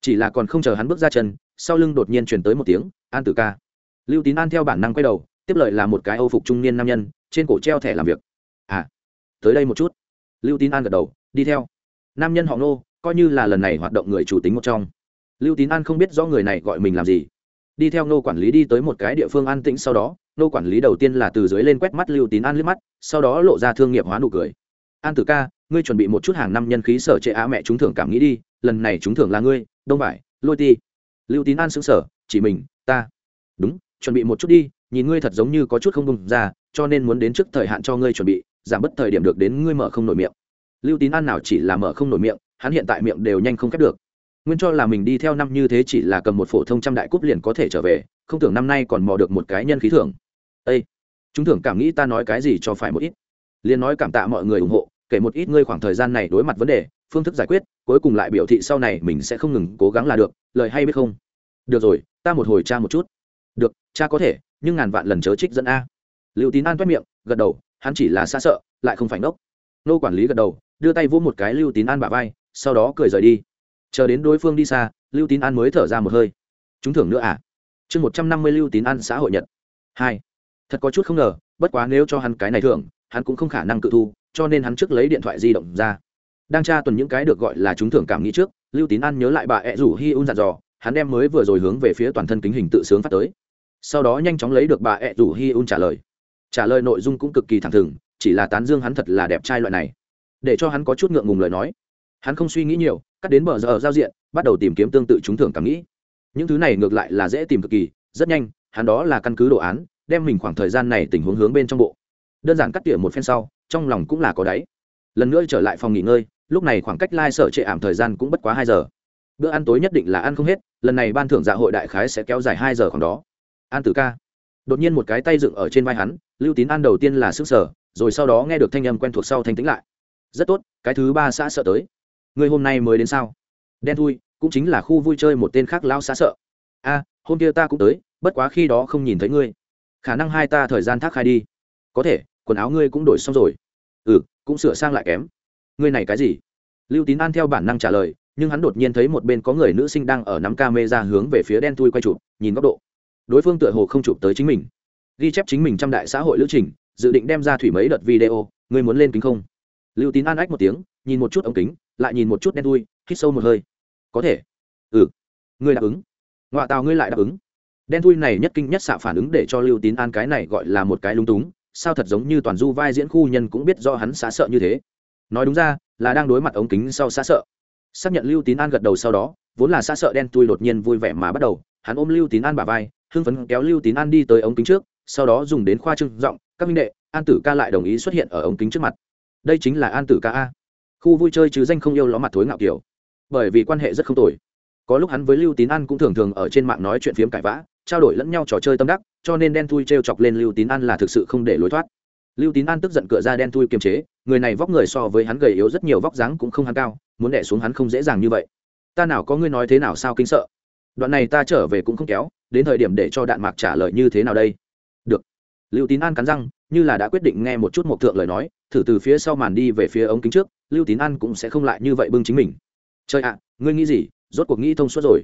chỉ là còn không chờ hắn bước ra chân, sau lưng đột nhiên chuyển tới một tiếng, an tử ca. Lưu tín an theo bản năng quay đầu, tiếp lợi là một cái âu phục trung niên nam nhân, trên cổ treo thẻ làm việc. À tới đây một chút. Lưu tín an gật đầu, đi theo. Nam nhân họ nô coi như là lần này hoạt động người chủ tính một trong. Lưu tín an không biết do người này gọi mình làm gì. Đi theo nô quản lý đi tới một cái địa phương an tĩnh sau đó nô quản lý đầu tiên là từ dưới lên quét mắt lưu tín an liếc mắt, sau đó lộ ra thương nghiệp hóa nụ cười. An tử ca ngươi chuẩn bị một chút hàng năm nhân khí sở trệ á mẹ chúng thưởng cảm nghĩ đi, lần này chúng thưởng là ngươi, đông vải, lôi ti. Lưu tín an xứng sở chỉ mình, ta. Đúng, chuẩn bị một chút đi, nhìn ngươi thật giống như có chút không bùng ra, cho nên muốn đến trước thời hạn cho ngươi chuẩn bị, giảm bớt thời điểm được đến ngươi mở không nổi miệng. Lưu tín an nào chỉ là mở không nổi miệng, hắn hiện tại miệng đều nhanh không khép được. Nguyên cho là mình đi theo năm như thế chỉ là cầm một phổ thông trăm đại cúp liền có thể trở về, không tưởng năm nay còn mò được một cái nhân khí thưởng. Ây chúng thưởng cảm nghĩ ta nói cái gì cho phải một ít. Liền nói cảm tạ mọi người ủng hộ kể một ít ngươi khoảng thời gian này đối mặt vấn đề, phương thức giải quyết, cuối cùng lại biểu thị sau này mình sẽ không ngừng cố gắng là được, lời hay biết không? Được rồi, ta một hồi cha một chút. Được, cha có thể, nhưng ngàn vạn lần chớ trích dẫn a. Liệu tín an toét miệng, gật đầu, hắn chỉ là xa sợ, lại không phải ngốc. Nô quản lý gật đầu, đưa tay vỗ một cái lưu tín an bả vai, sau đó cười rời đi. Chờ đến đối phương đi xa, lưu tín an mới thở ra một hơi. Chúng thưởng nữa à? Chương một trăm năm mươi lưu tín an xã hội nhật. Hai. Thật có chút không ngờ, bất quá nếu cho hắn cái này thưởng hắn cũng không khả năng cự thu, cho nên hắn trước lấy điện thoại di động ra. Đang tra tuần những cái được gọi là chúng thưởng cảm nghĩ trước, lưu tín an nhớ lại bà ẹ rủ hi un dặn dò, hắn đem mới vừa rồi hướng về phía toàn thân kính hình tự sướng phát tới. Sau đó nhanh chóng lấy được bà ẹ rủ hi un trả lời. Trả lời nội dung cũng cực kỳ thẳng thừng, chỉ là tán dương hắn thật là đẹp trai loại này. Để cho hắn có chút ngượng ngùng lời nói. Hắn không suy nghĩ nhiều, cắt đến bờ giờ giao diện, bắt đầu tìm kiếm tương tự trúng thưởng cảm nghĩ. Những thứ này ngược lại là dễ tìm cực kỳ, rất nhanh, hắn đó là căn cứ đồ án, đem mình khoảng thời gian này tình huống hướng bên trong bộ đơn giản cắt tỉa một phen sau, trong lòng cũng là có đáy. Lần nữa trở lại phòng nghỉ ngơi, lúc này khoảng cách lai、like、sở trệ ảm thời gian cũng bất quá hai giờ. Bữa ăn tối nhất định là ăn không hết, lần này ban thưởng dạ hội đại khái sẽ kéo dài hai giờ khoảng đó. An tử ca. Đột nhiên một cái tay dựng ở trên vai hắn, lưu tín an đầu tiên là sức sở rồi sau đó nghe được thanh âm quen thuộc sau thanh tĩnh lại. Rất tốt, cái thứ ba xã sợ tới. Người hôm nay mới đến sao? Đen thui, cũng chính là khu vui chơi một tên khác lao xã sợ. A, hôm kia ta cũng tới, bất quá khi đó không nhìn thấy ngươi. Khả năng hai ta thời gian thác khai đi. Có thể quần áo ngươi cũng đổi xong rồi. Ừ cũng sửa sang lại kém. Ngươi này cái gì? Lưu tín an theo bản năng trả lời, nhưng hắn đột nhiên thấy một bên có người nữ sinh đang ở nắm ca mê ra hướng về phía đen thui quay chụp, nhìn góc độ. Đối phương tựa hồ không chụp tới chính mình. Ghi chép chính mình trong đại xã hội lữ trình, dự định đem ra thủy mấy đợt video, ngươi muốn lên kính không? Lưu tín an ách một tiếng, nhìn một chút ống kính, lại nhìn một chút đen thui, hít sâu một hơi. Có thể. Ừ. Ngươi đáp ứng. Ngoại tàu ngươi lại đáp ứng. Đen thui này nhất kinh nhất xạ phản ứng để cho lưu tín an cái này gọi là một cái lung túng sao thật giống như toàn du vai diễn khu nhân cũng biết do hắn xá sợ như thế. Nói đúng ra, là đang đối mặt ống kính sau xá sợ. Xác nhận lưu tín an gật đầu sau đó, vốn là xá sợ đen tui đột nhiên vui vẻ mà bắt đầu, hắn ôm lưu tín an bả vai, hưng phấn kéo lưu tín an đi tới ống kính trước, sau đó dùng đến khoa trưng giọng, các minh đệ, an tử ca lại đồng ý xuất hiện ở ống kính trước mặt. Đây chính là an tử ca a. Khu vui chơi chứ danh không yêu ló mặt thối ngạo kiểu. Bởi vì quan hệ rất không tồi. Có lúc hắn với lưu tín an cũng thường thường ở trên mạng nói chuyện phiếm cãi vã, trao đổi lẫn nhau trò chơi tâm đắc cho nên đen thui t r e o chọc lên lưu tín an là thực sự không để lối thoát. Lưu tín an tức giận cựa ra đen thui kiềm chế, người này vóc người so với hắn gầy yếu rất nhiều, vóc dáng cũng không hắn cao, muốn đẻ xuống hắn không dễ dàng như vậy. Ta nào có ngươi nói thế nào sao kinh sợ? Đoạn này ta trở về cũng không kéo, đến thời điểm để cho đạn mạc trả lời như thế nào đây? Được. Lưu tín an cắn răng, như là đã quyết định nghe một chút một thượng lời nói, thử từ phía sau màn đi về phía ống kính trước, lưu tín an cũng sẽ không lại như vậy bưng chính mình. Trời ạ, ngươi nghĩ gì? Rốt cuộc nghĩ thông suốt rồi.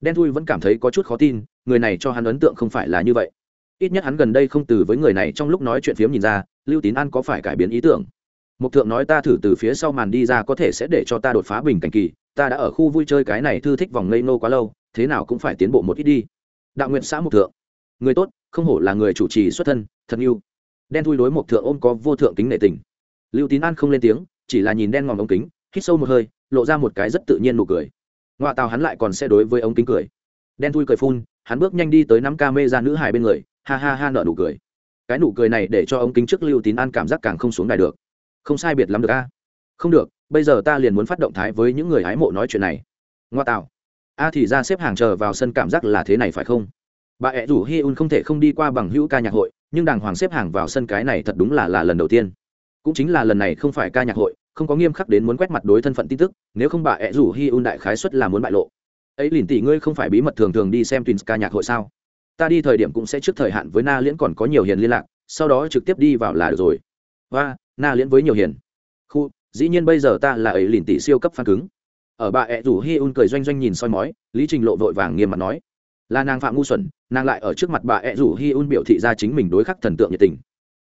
Đen thui vẫn cảm thấy có chút khó tin, người này cho hắn ấn tượng không phải là như vậy ít nhất hắn gần đây không từ với người này trong lúc nói chuyện phiếm nhìn ra lưu tín an có phải cải biến ý tưởng Mục thượng nói ta thử từ phía sau màn đi ra có thể sẽ để cho ta đột phá bình cảnh kỳ, ta đã ở khu vui chơi cái này thư thích vòng ngây nô quá lâu, thế nào cũng phải tiến bộ một ít đi. Đạo nguyện xã Mục thượng, người tốt, không hổ là người chủ trì xuất thân, thật yêu. Đen thui đối Mục thượng ôm có vô thượng kính nệ tình. Lưu Tín An không lên tiếng, chỉ là nhìn đen ngòm ống kính, hít sâu một hơi, lộ ra một cái rất tự nhiên nụ cười ngoại tàu hắn lại còn sẽ đối với ống kính cười đen thui cười phun hắn bước nhanh đi tới năm ca mê ra nữ hài bên người ha ha ha nợ nụ cười. Cái nụ cười này để cho ống kính trước lưu tín an cảm giác càng không xuống đài được. Không sai biệt lắm được a. Không được, bây giờ ta liền muốn phát động thái với những người hái mộ nói chuyện này. Ngoa tạo. A thì ra xếp hàng chờ vào sân cảm giác là thế này phải không? Bà ẹ rủ hi un không thể không đi qua bằng hữu ca nhạc hội, nhưng đàng hoàng xếp hàng vào sân cái này thật đúng là là lần đầu tiên. Cũng chính là lần này không phải ca nhạc hội, không có nghiêm khắc đến muốn quét mặt đối thân phận tin tức, nếu không bà ẹ rủ hi un đại khái xuất là muốn bại lộ. Ấy lìn tỷ ngươi không phải bí mật thường thường đi xem twins ca nhạc hội sao? Ta đi thời điểm cũng sẽ trước thời hạn với na liễn còn có nhiều hiền liên lạc, sau đó trực tiếp đi vào là được rồi. Và, na liễn với nhiều hiền. Khu, dĩ nhiên bây giờ ta là ấy liền tỷ siêu cấp phan cứng. Ở bà ẹ rủ hi un cười doanh doanh nhìn soi mói, lý trình lộ vội vàng nghiêm mặt nói. Là nàng phạm ngu xuẩn, nàng lại ở trước mặt bà ẹ rủ hi un biểu thị ra chính mình đối khắc thần tượng nhiệt tình.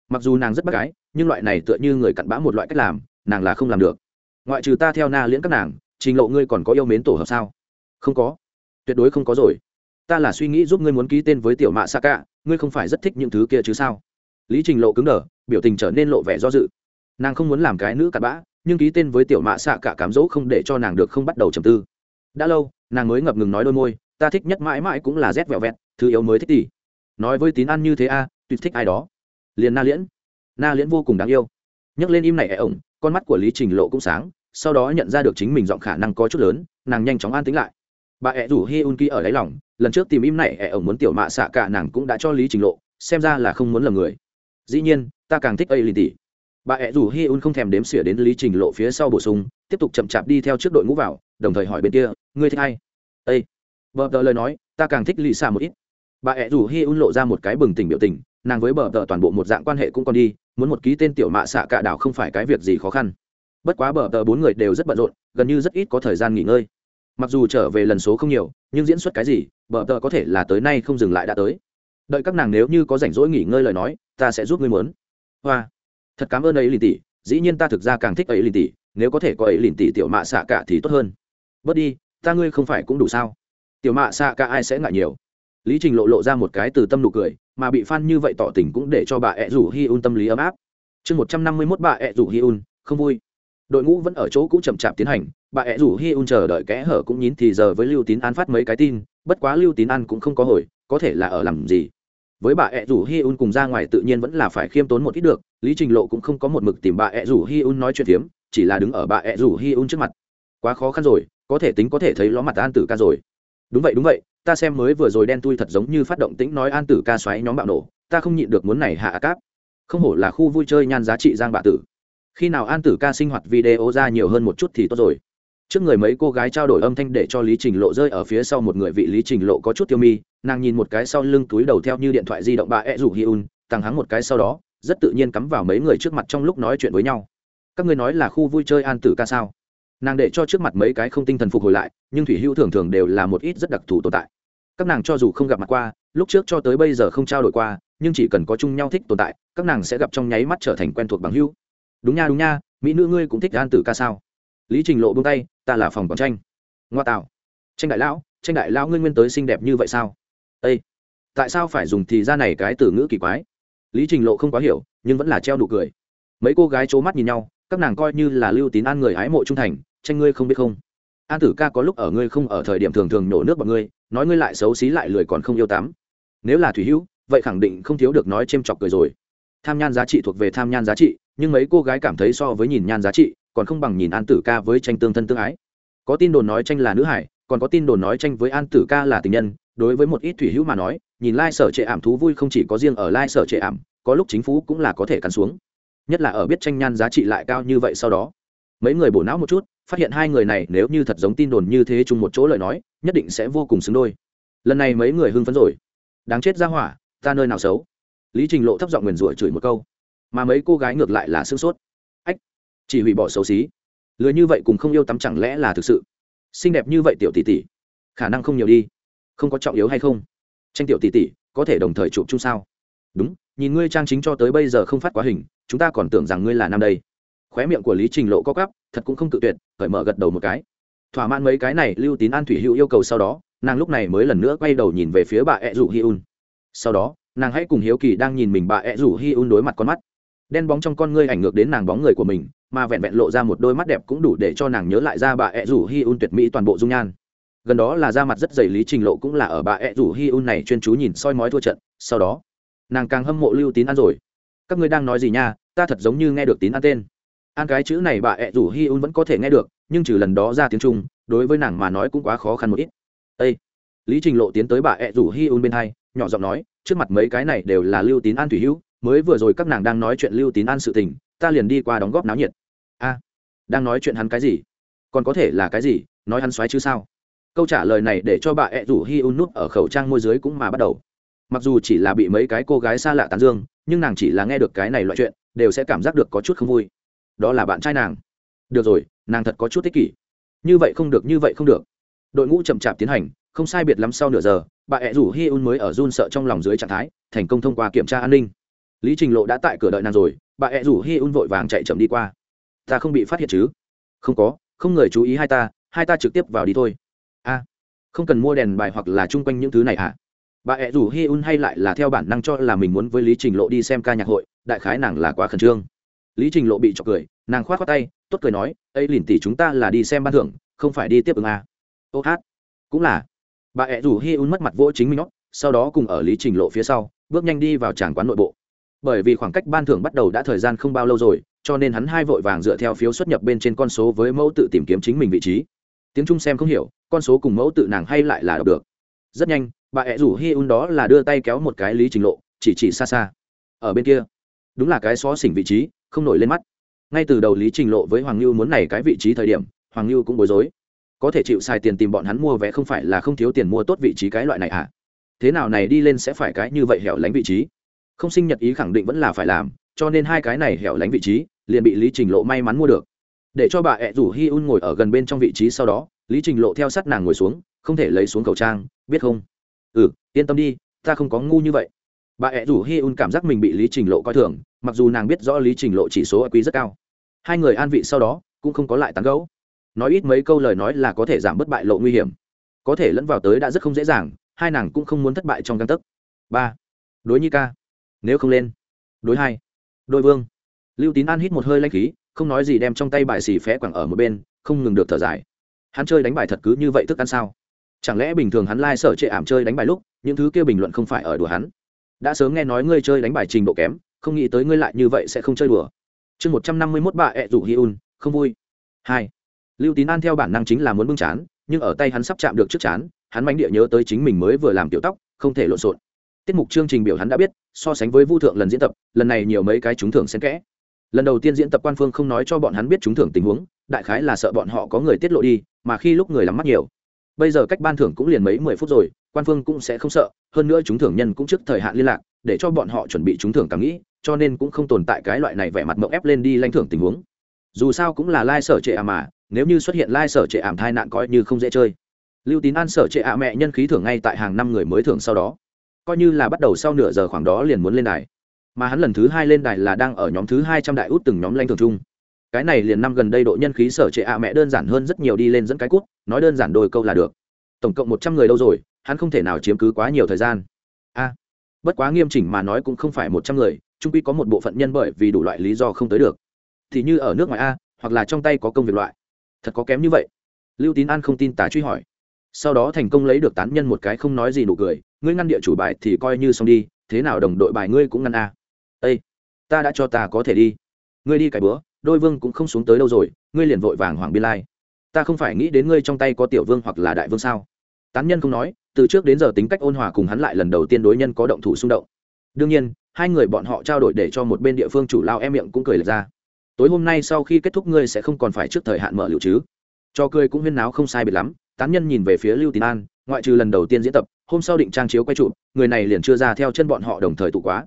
Mặc dù nàng rất bác gái, nhưng loại này tựa như người cặn bã một loại cách làm, nàng là không làm được. Ngoại trừ ta theo na liễn các nàng, trình lộ ngươi còn có yêu mến tổ hợp sao? Không có. Tuyệt đối không có rồi ta là suy nghĩ giúp ngươi muốn ký tên với tiểu mạ sa cả ngươi không phải rất thích những thứ kia chứ sao? Lý trình lộ cứng đờ, biểu tình trở nên lộ vẻ do dự. Nàng không muốn làm cái nữ cặn bã, nhưng ký tên với tiểu mạ xạ cả cám dỗ không để cho nàng được không bắt đầu trầm tư. Đã lâu, nàng mới ngập ngừng nói đôi môi, ta thích nhất mãi mãi cũng là rét vẹo vẹt, thứ yếu mới thích tỷ. Nói với tín ăn như thế a tuyệt thích ai đó? Liền na liễn. Na liễn vô cùng đáng yêu. Nhấc lên im này ẻ ổng, con mắt của lý trình lộ cũng sáng, sau đó nhận ra được chính mình giọng khả năng có chút lớn, nàng nhanh chóng an tính lại bà ẹ rủ hi un ki ở đáy lòng, lần trước tìm im này, ẹ ổng muốn tiểu mạ xạ cả nàng cũng đã cho lý trình lộ, xem ra là không muốn lầm người. Dĩ nhiên, ta càng thích ây lì tỉ bà ẹ rủ hi un không thèm đếm xỉa đến lý trình lộ phía sau bổ sung, tiếp tục chậm chạp đi theo trước đội ngũ vào, đồng thời hỏi bên kia, ngươi thích ai? Ây vợ tờ lời nói, ta càng thích lì xa một ít. Bà ẹ rủ hi un lộ ra một cái bừng tỉnh biểu tình, nàng với bờ tờ toàn bộ một dạng quan hệ cũng còn đi, muốn một ký tên tiểu mạ xạ cả đảo không phải cái việc gì khó khăn. Bất quá bờ tờ bốn người đều rất bận rộn, gần như rất ít có thời gian nghỉ ngơi mặc dù trở về lần số không nhiều, nhưng diễn xuất cái gì, bờ tờ có thể là tới nay không dừng lại đã tới. Đợi các nàng nếu như có rảnh rỗi nghỉ ngơi lời nói, ta sẽ giúp ngươi mớn. Hoa. Thật cảm ơn ấy lìn tỷ dĩ nhiên ta thực ra càng thích ấy lìn tỷ nếu có thể có ấy lìn tỷ tiểu mạ xạ cả thì tốt hơn. Bớt đi, ta ngươi không phải cũng đủ sao? Tiểu mạ xạ cả ai sẽ ngại nhiều? Lý trình lộ lộ ra một cái từ tâm nụ cười, mà bị phan như vậy tỏ tình cũng để cho bà ẹ rủ hi un tâm lý ấm áp. Chương một trăm năm mươi mốt bà ẹ rủ hi un, không vui. Đội ngũ vẫn ở chỗ cũ chậm chạp tiến hành bà ẹ rủ hi un chờ đợi kẽ hở cũng nhín thì giờ với lưu tín an phát mấy cái tin, bất quá lưu tín an cũng không có hồi, có thể là ở làm gì. Với bà ẹ rủ hi un cùng ra ngoài tự nhiên vẫn là phải khiêm tốn một ít được, lý trình lộ cũng không có một mực tìm bà ẹ rủ hi un nói chuyện phiếm, chỉ là đứng ở bà ẹ rủ hi un trước mặt. Quá khó khăn rồi, có thể tính có thể thấy ló mặt an tử ca rồi. Đúng vậy đúng vậy, ta xem mới vừa rồi đen tui thật giống như phát động tĩnh nói an tử ca xoáy nhóm bạo nổ, ta không nhịn được muốn này hạ cáp. Không hổ là khu vui chơi nhan giá trị giang bạ tử. Khi nào an tử ca sinh hoạt video ra nhiều hơn một chút thì tốt rồi trước người mấy cô gái trao đổi âm thanh để cho lý trình lộ rơi ở phía sau một người vị lý trình lộ có chút tiêu mi, nàng nhìn một cái sau lưng túi đầu theo như điện thoại di động bà ed rủ hi un tăng hắng một cái sau đó, rất tự nhiên cắm vào mấy người trước mặt trong lúc nói chuyện với nhau. Các ngươi nói là khu vui chơi an tử ca sao? Nàng để cho trước mặt mấy cái không tinh thần phục hồi lại, nhưng thủy hữu thường thường đều là một ít rất đặc thù tồn tại. Các nàng cho dù không gặp mặt qua, lúc trước cho tới bây giờ không trao đổi qua, nhưng chỉ cần có chung nhau thích tồn tại, các nàng sẽ gặp trong nháy mắt trở thành quen thuộc bằng hữu. Đúng nha đúng nha, mỹ nữ ngươi cũng thích an tử ca sao? Lý trình lộ buông tay, ta là phòng còn tranh. Ngoa tạo. Tranh đại lão, tranh đại lão ngươi nguyên tới xinh đẹp như vậy sao? Â tại sao phải dùng thì ra này cái từ ngữ kỳ quái? Lý trình lộ không quá hiểu, nhưng vẫn là treo nụ cười. Mấy cô gái c h ố mắt nhìn nhau, các nàng coi như là lưu tín an người ái mộ trung thành, tranh ngươi không biết không? An tử ca có lúc ở ngươi không ở thời điểm thường thường nổ nước bọn ngươi, nói ngươi lại xấu xí lại lười còn không yêu tắm. Nếu là thủy hữu, vậy khẳng định không thiếu được nói c h ê m chọc cười rồi. Tham nhan giá trị thuộc về tham nhan giá trị, nhưng mấy cô gái cảm thấy so với nhìn nhan giá trị còn không bằng nhìn an tử ca với tranh tương thân tương ái. Có tin đồn nói tranh là nữ hải, còn có tin đồn nói tranh với an tử ca là tình nhân. Đối với một ít thủy hữu mà nói, nhìn lai sở trệ ảm thú vui không chỉ có riêng ở lai sở trệ ảm, có lúc chính phủ cũng là có thể cắn xuống. Nhất là ở biết tranh nhan giá trị lại cao như vậy sau đó. Mấy người bổ não một chút, phát hiện hai người này nếu như thật giống tin đồn như thế chung một chỗ lời nói, nhất định sẽ vô cùng xứng đôi. Lần này mấy người hưng phấn rồi. Đáng chết ra hỏa, ta nơi nào xấu? Lý trình lộ thấp giọng nguyền rủa chửi một câu. Mà mấy cô gái ngược lại là sương sốt chỉ hủy bỏ xấu xí. Lừa như vậy cùng không yêu tắm chẳng lẽ là thực sự? Xinh đẹp như vậy tiểu tỷ tỷ, khả năng không nhiều đi. Không có trọng yếu hay không? Tranh tiểu tỷ tỷ, có thể đồng thời chụp chung sao? Đúng, nhìn ngươi trang chính cho tới bây giờ không phát quá hình, chúng ta còn tưởng rằng ngươi là nam đây. Khóe miệng của lý trình lộ có cắp thật cũng không tự tuyệt, cởi mở gật đầu một cái. Thỏa mãn mấy cái này lưu tín an thủy hữu yêu cầu sau đó, nàng lúc này mới lần nữa quay đầu nhìn về phía bà ẹ rủ hi un. Sau đó, nàng hãy cùng hiếu kỳ đang nhìn mình bà ẹ rủ hi un đối mặt con mắt. Đen bóng trong con ngươi ảnh ngược đến nàng bóng người của mình mà vẹn vẹn lộ ra một đôi mắt đẹp cũng đủ để cho nàng nhớ lại ra bà ẹ rủ hi un tuyệt mỹ toàn bộ dung nhan. Gần đó là da mặt rất dày lý trình lộ cũng là ở bà ẹ rủ hi un này chuyên chú nhìn soi mói thua trận, sau đó, nàng càng hâm mộ lưu tín ăn rồi. Các ngươi đang nói gì nha, ta thật giống như nghe được tín ăn tên. An cái chữ này bà ẹ rủ hi un vẫn có thể nghe được, nhưng trừ lần đó ra tiếng trung, đối với nàng mà nói cũng quá khó khăn một ít. Â lý trình lộ tiến tới bà ẹ rủ hi un bên hai, nhỏ giọng nói, trước mặt mấy cái này đều là lưu tín an thủy hữu, mới vừa rồi các nàng đang nói chuyện lưu tín an sự tình, ta liền đi qua đóng góp náo nhiệt a, đang nói chuyện hắn cái gì? Còn có thể là cái gì? Nói hắn xoáy chứ sao? Câu trả lời này để cho bà ẹ rủ hi un nút ở khẩu trang môi giới cũng mà bắt đầu. Mặc dù chỉ là bị mấy cái cô gái xa lạ tán dương, nhưng nàng chỉ là nghe được cái này loại chuyện, đều sẽ cảm giác được có chút không vui. Đó là bạn trai nàng. Được rồi, nàng thật có chút tích kỷ. Như vậy không được, như vậy không được. Đội ngũ chậm chạp tiến hành, không sai biệt lắm sau nửa giờ, bà ẹ rủ hi un mới ở run sợ trong lòng dưới trạng thái, thành công thông qua kiểm tra an ninh. Lý trình lộ đã tại cửa đợi nàng rồi, bà ẹ rủ hi un vội vàng chạy chậm đi qua ta không bị phát hiện chứ? Không có, không người chú ý hai ta hai ta trực tiếp vào đi thôi. A, không cần mua đèn bài hoặc là chung quanh những thứ này hả? Bà ẹ rủ hi un hay lại là theo bản năng cho là mình muốn với lý trình lộ đi xem ca nhạc hội, đại khái nàng là quá khẩn trương. Lý trình lộ bị trọc cười, nàng k h o á t khoác tay, tốt cười nói, ấy lìn tỉ chúng ta là đi xem ban thưởng, không phải đi tiếp ứng a ô hát, cũng là. Bà ẹ rủ hi un mất mặt vỗ chính mình nó sau đó cùng ở lý trình lộ phía sau, bước nhanh đi vào tràng quán nội bộ. Bởi vì khoảng cách ban thưởng bắt đầu đã thời gian không bao lâu rồi cho nên hắn hai vội vàng dựa theo phiếu xuất nhập bên trên con số với mẫu tự tìm kiếm chính mình vị trí. Tiếng trung xem không hiểu, con số cùng mẫu tự nàng hay lại là đọc được. Rất nhanh, bà ẹ rủ hi un đó là đưa tay kéo một cái lý trình lộ, chỉ chỉ xa xa. Ở bên kia, đúng là cái xó xỉnh vị trí, không nổi lên mắt. Ngay từ đầu lý trình lộ với hoàng lưu muốn này cái vị trí thời điểm, hoàng lưu cũng bối rối. Có thể chịu xài tiền tìm bọn hắn mua vé không phải là không thiếu tiền mua tốt vị trí cái loại này à thế nào này đi lên sẽ phải cái như vậy hẻo lánh vị trí? Không sinh nhật ý khẳng định vẫn là phải làm cho nên hai cái này hẻo lánh vị trí, liền bị lý trình lộ may mắn mua được. Để cho bà ẹ rủ hi un ngồi ở gần bên trong vị trí sau đó, lý trình lộ theo sát nàng ngồi xuống, không thể lấy xuống khẩu trang, biết không? Ừ yên tâm đi, ta không có ngu như vậy. Bà ẹ rủ hi un cảm giác mình bị lý trình lộ coi thường, mặc dù nàng biết rõ lý trình lộ chỉ số quý rất cao. Hai người an vị sau đó, cũng không có lại tán gấu nói ít mấy câu lời nói là có thể giảm bất bại lộ nguy hiểm. Có thể lẫn vào tới đã rất không dễ dàng, hai nàng cũng không muốn thất bại trong căn tấc. Ba, đối nhi ca. Nếu không lên. Đối hai đôi vương. Lưu tín an hít một hơi lanh khí, không nói gì đem trong tay bài xì phé quẳng ở một bên, không ngừng được thở dài. Hắn chơi đánh bài thật cứ như vậy thức ăn sao? Chẳng lẽ bình thường hắn lai、like、sở trệ ảm chơi đánh bài lúc, những thứ kia bình luận không phải ở đùa hắn? Đã sớm nghe nói ngươi chơi đánh bài trình độ kém, không nghĩ tới ngươi lại như vậy sẽ không chơi đùa. Chương một trăm năm mươi mốt bà ẹ rủ hi un, không vui. Hai. Lưu tín an theo bản năng chính là muốn bưng chán, nhưng ở tay hắn sắp chạm được trước chán, hắn mánh địa nhớ tới chính mình mới vừa làm tiểu tóc, không thể lộn xộn tiết mục chương trình biểu hắn đã biết, so sánh với vu thượng lần diễn tập, lần này nhiều mấy cái trúng thưởng xen kẽ. Lần đầu tiên diễn tập quan phương không nói cho bọn hắn biết trúng thưởng tình huống, đại khái là sợ bọn họ có người tiết lộ đi, mà khi lúc người lắm mắt nhiều. Bây giờ cách ban thưởng cũng liền mấy mười phút rồi, quan phương cũng sẽ không sợ, hơn nữa chúng thưởng nhân cũng trước thời hạn liên lạc, để cho bọn họ chuẩn bị trúng thưởng cảm nghĩ, cho nên cũng không tồn tại cái loại này vẻ mặt mộng ép lên đi lãnh thưởng tình huống. Dù sao cũng là lai、like、sở trệ ảm mà, nếu như xuất hiện lai、like、sở trệ ảm thai nạn coi như không dễ chơi. Lưu tín an sở trệ ả mẹ nhân khí thưởng ngay tại hàng năm người mới thưởng sau đó coi như là bắt đầu sau nửa giờ khoảng đó liền muốn lên đài. Mà hắn lần thứ hai lên đài là đang ở nhóm thứ hai trăm đại út từng nhóm lanh thường chung. Cái này liền năm gần đây độ nhân khí sở trệ ạ mẹ đơn giản hơn rất nhiều đi lên dẫn cái cút, nói đơn giản đôi câu là được. Tổng cộng một trăm người đâu rồi, hắn không thể nào chiếm cứ quá nhiều thời gian. A, bất quá nghiêm chỉnh mà nói cũng không phải một trăm người trung quy có một bộ phận nhân bởi vì đủ loại lý do không tới được. Thì như ở nước ngoài a, hoặc là trong tay có công việc loại. Thật có kém như vậy. Lưu tín an không tin tả truy hỏi. Sau đó thành công lấy được tán nhân một cái không nói gì nụ cười ngươi ngăn địa chủ bài thì coi như xong đi, thế nào đồng đội bài ngươi cũng ngăn a. À. ây ta đã cho ta có thể đi. Ngươi đi cải bữa, đôi vương cũng không xuống tới đâu rồi, ngươi liền vội vàng hoàng biên lai. Ta không phải nghĩ đến ngươi trong tay có tiểu vương hoặc là đại vương sao? Tán nhân không nói, từ trước đến giờ tính cách ôn hòa cùng hắn lại lần đầu tiên đối nhân có động thủ xung động. Đương nhiên, hai người bọn họ trao đổi để cho một bên địa phương chủ lao em miệng cũng cười lật ra. Tối hôm nay sau khi kết thúc ngươi sẽ không còn phải trước thời hạn mở liệu chứ? Cho cười cũng huyên náo không sai biệt lắm, tán nhân nhìn về phía lưu tín an, ngoại trừ lần đầu tiên diễn tập hôm sau định trang chiếu quay trụ người này liền chưa ra theo chân bọn họ đồng thời tụ quá.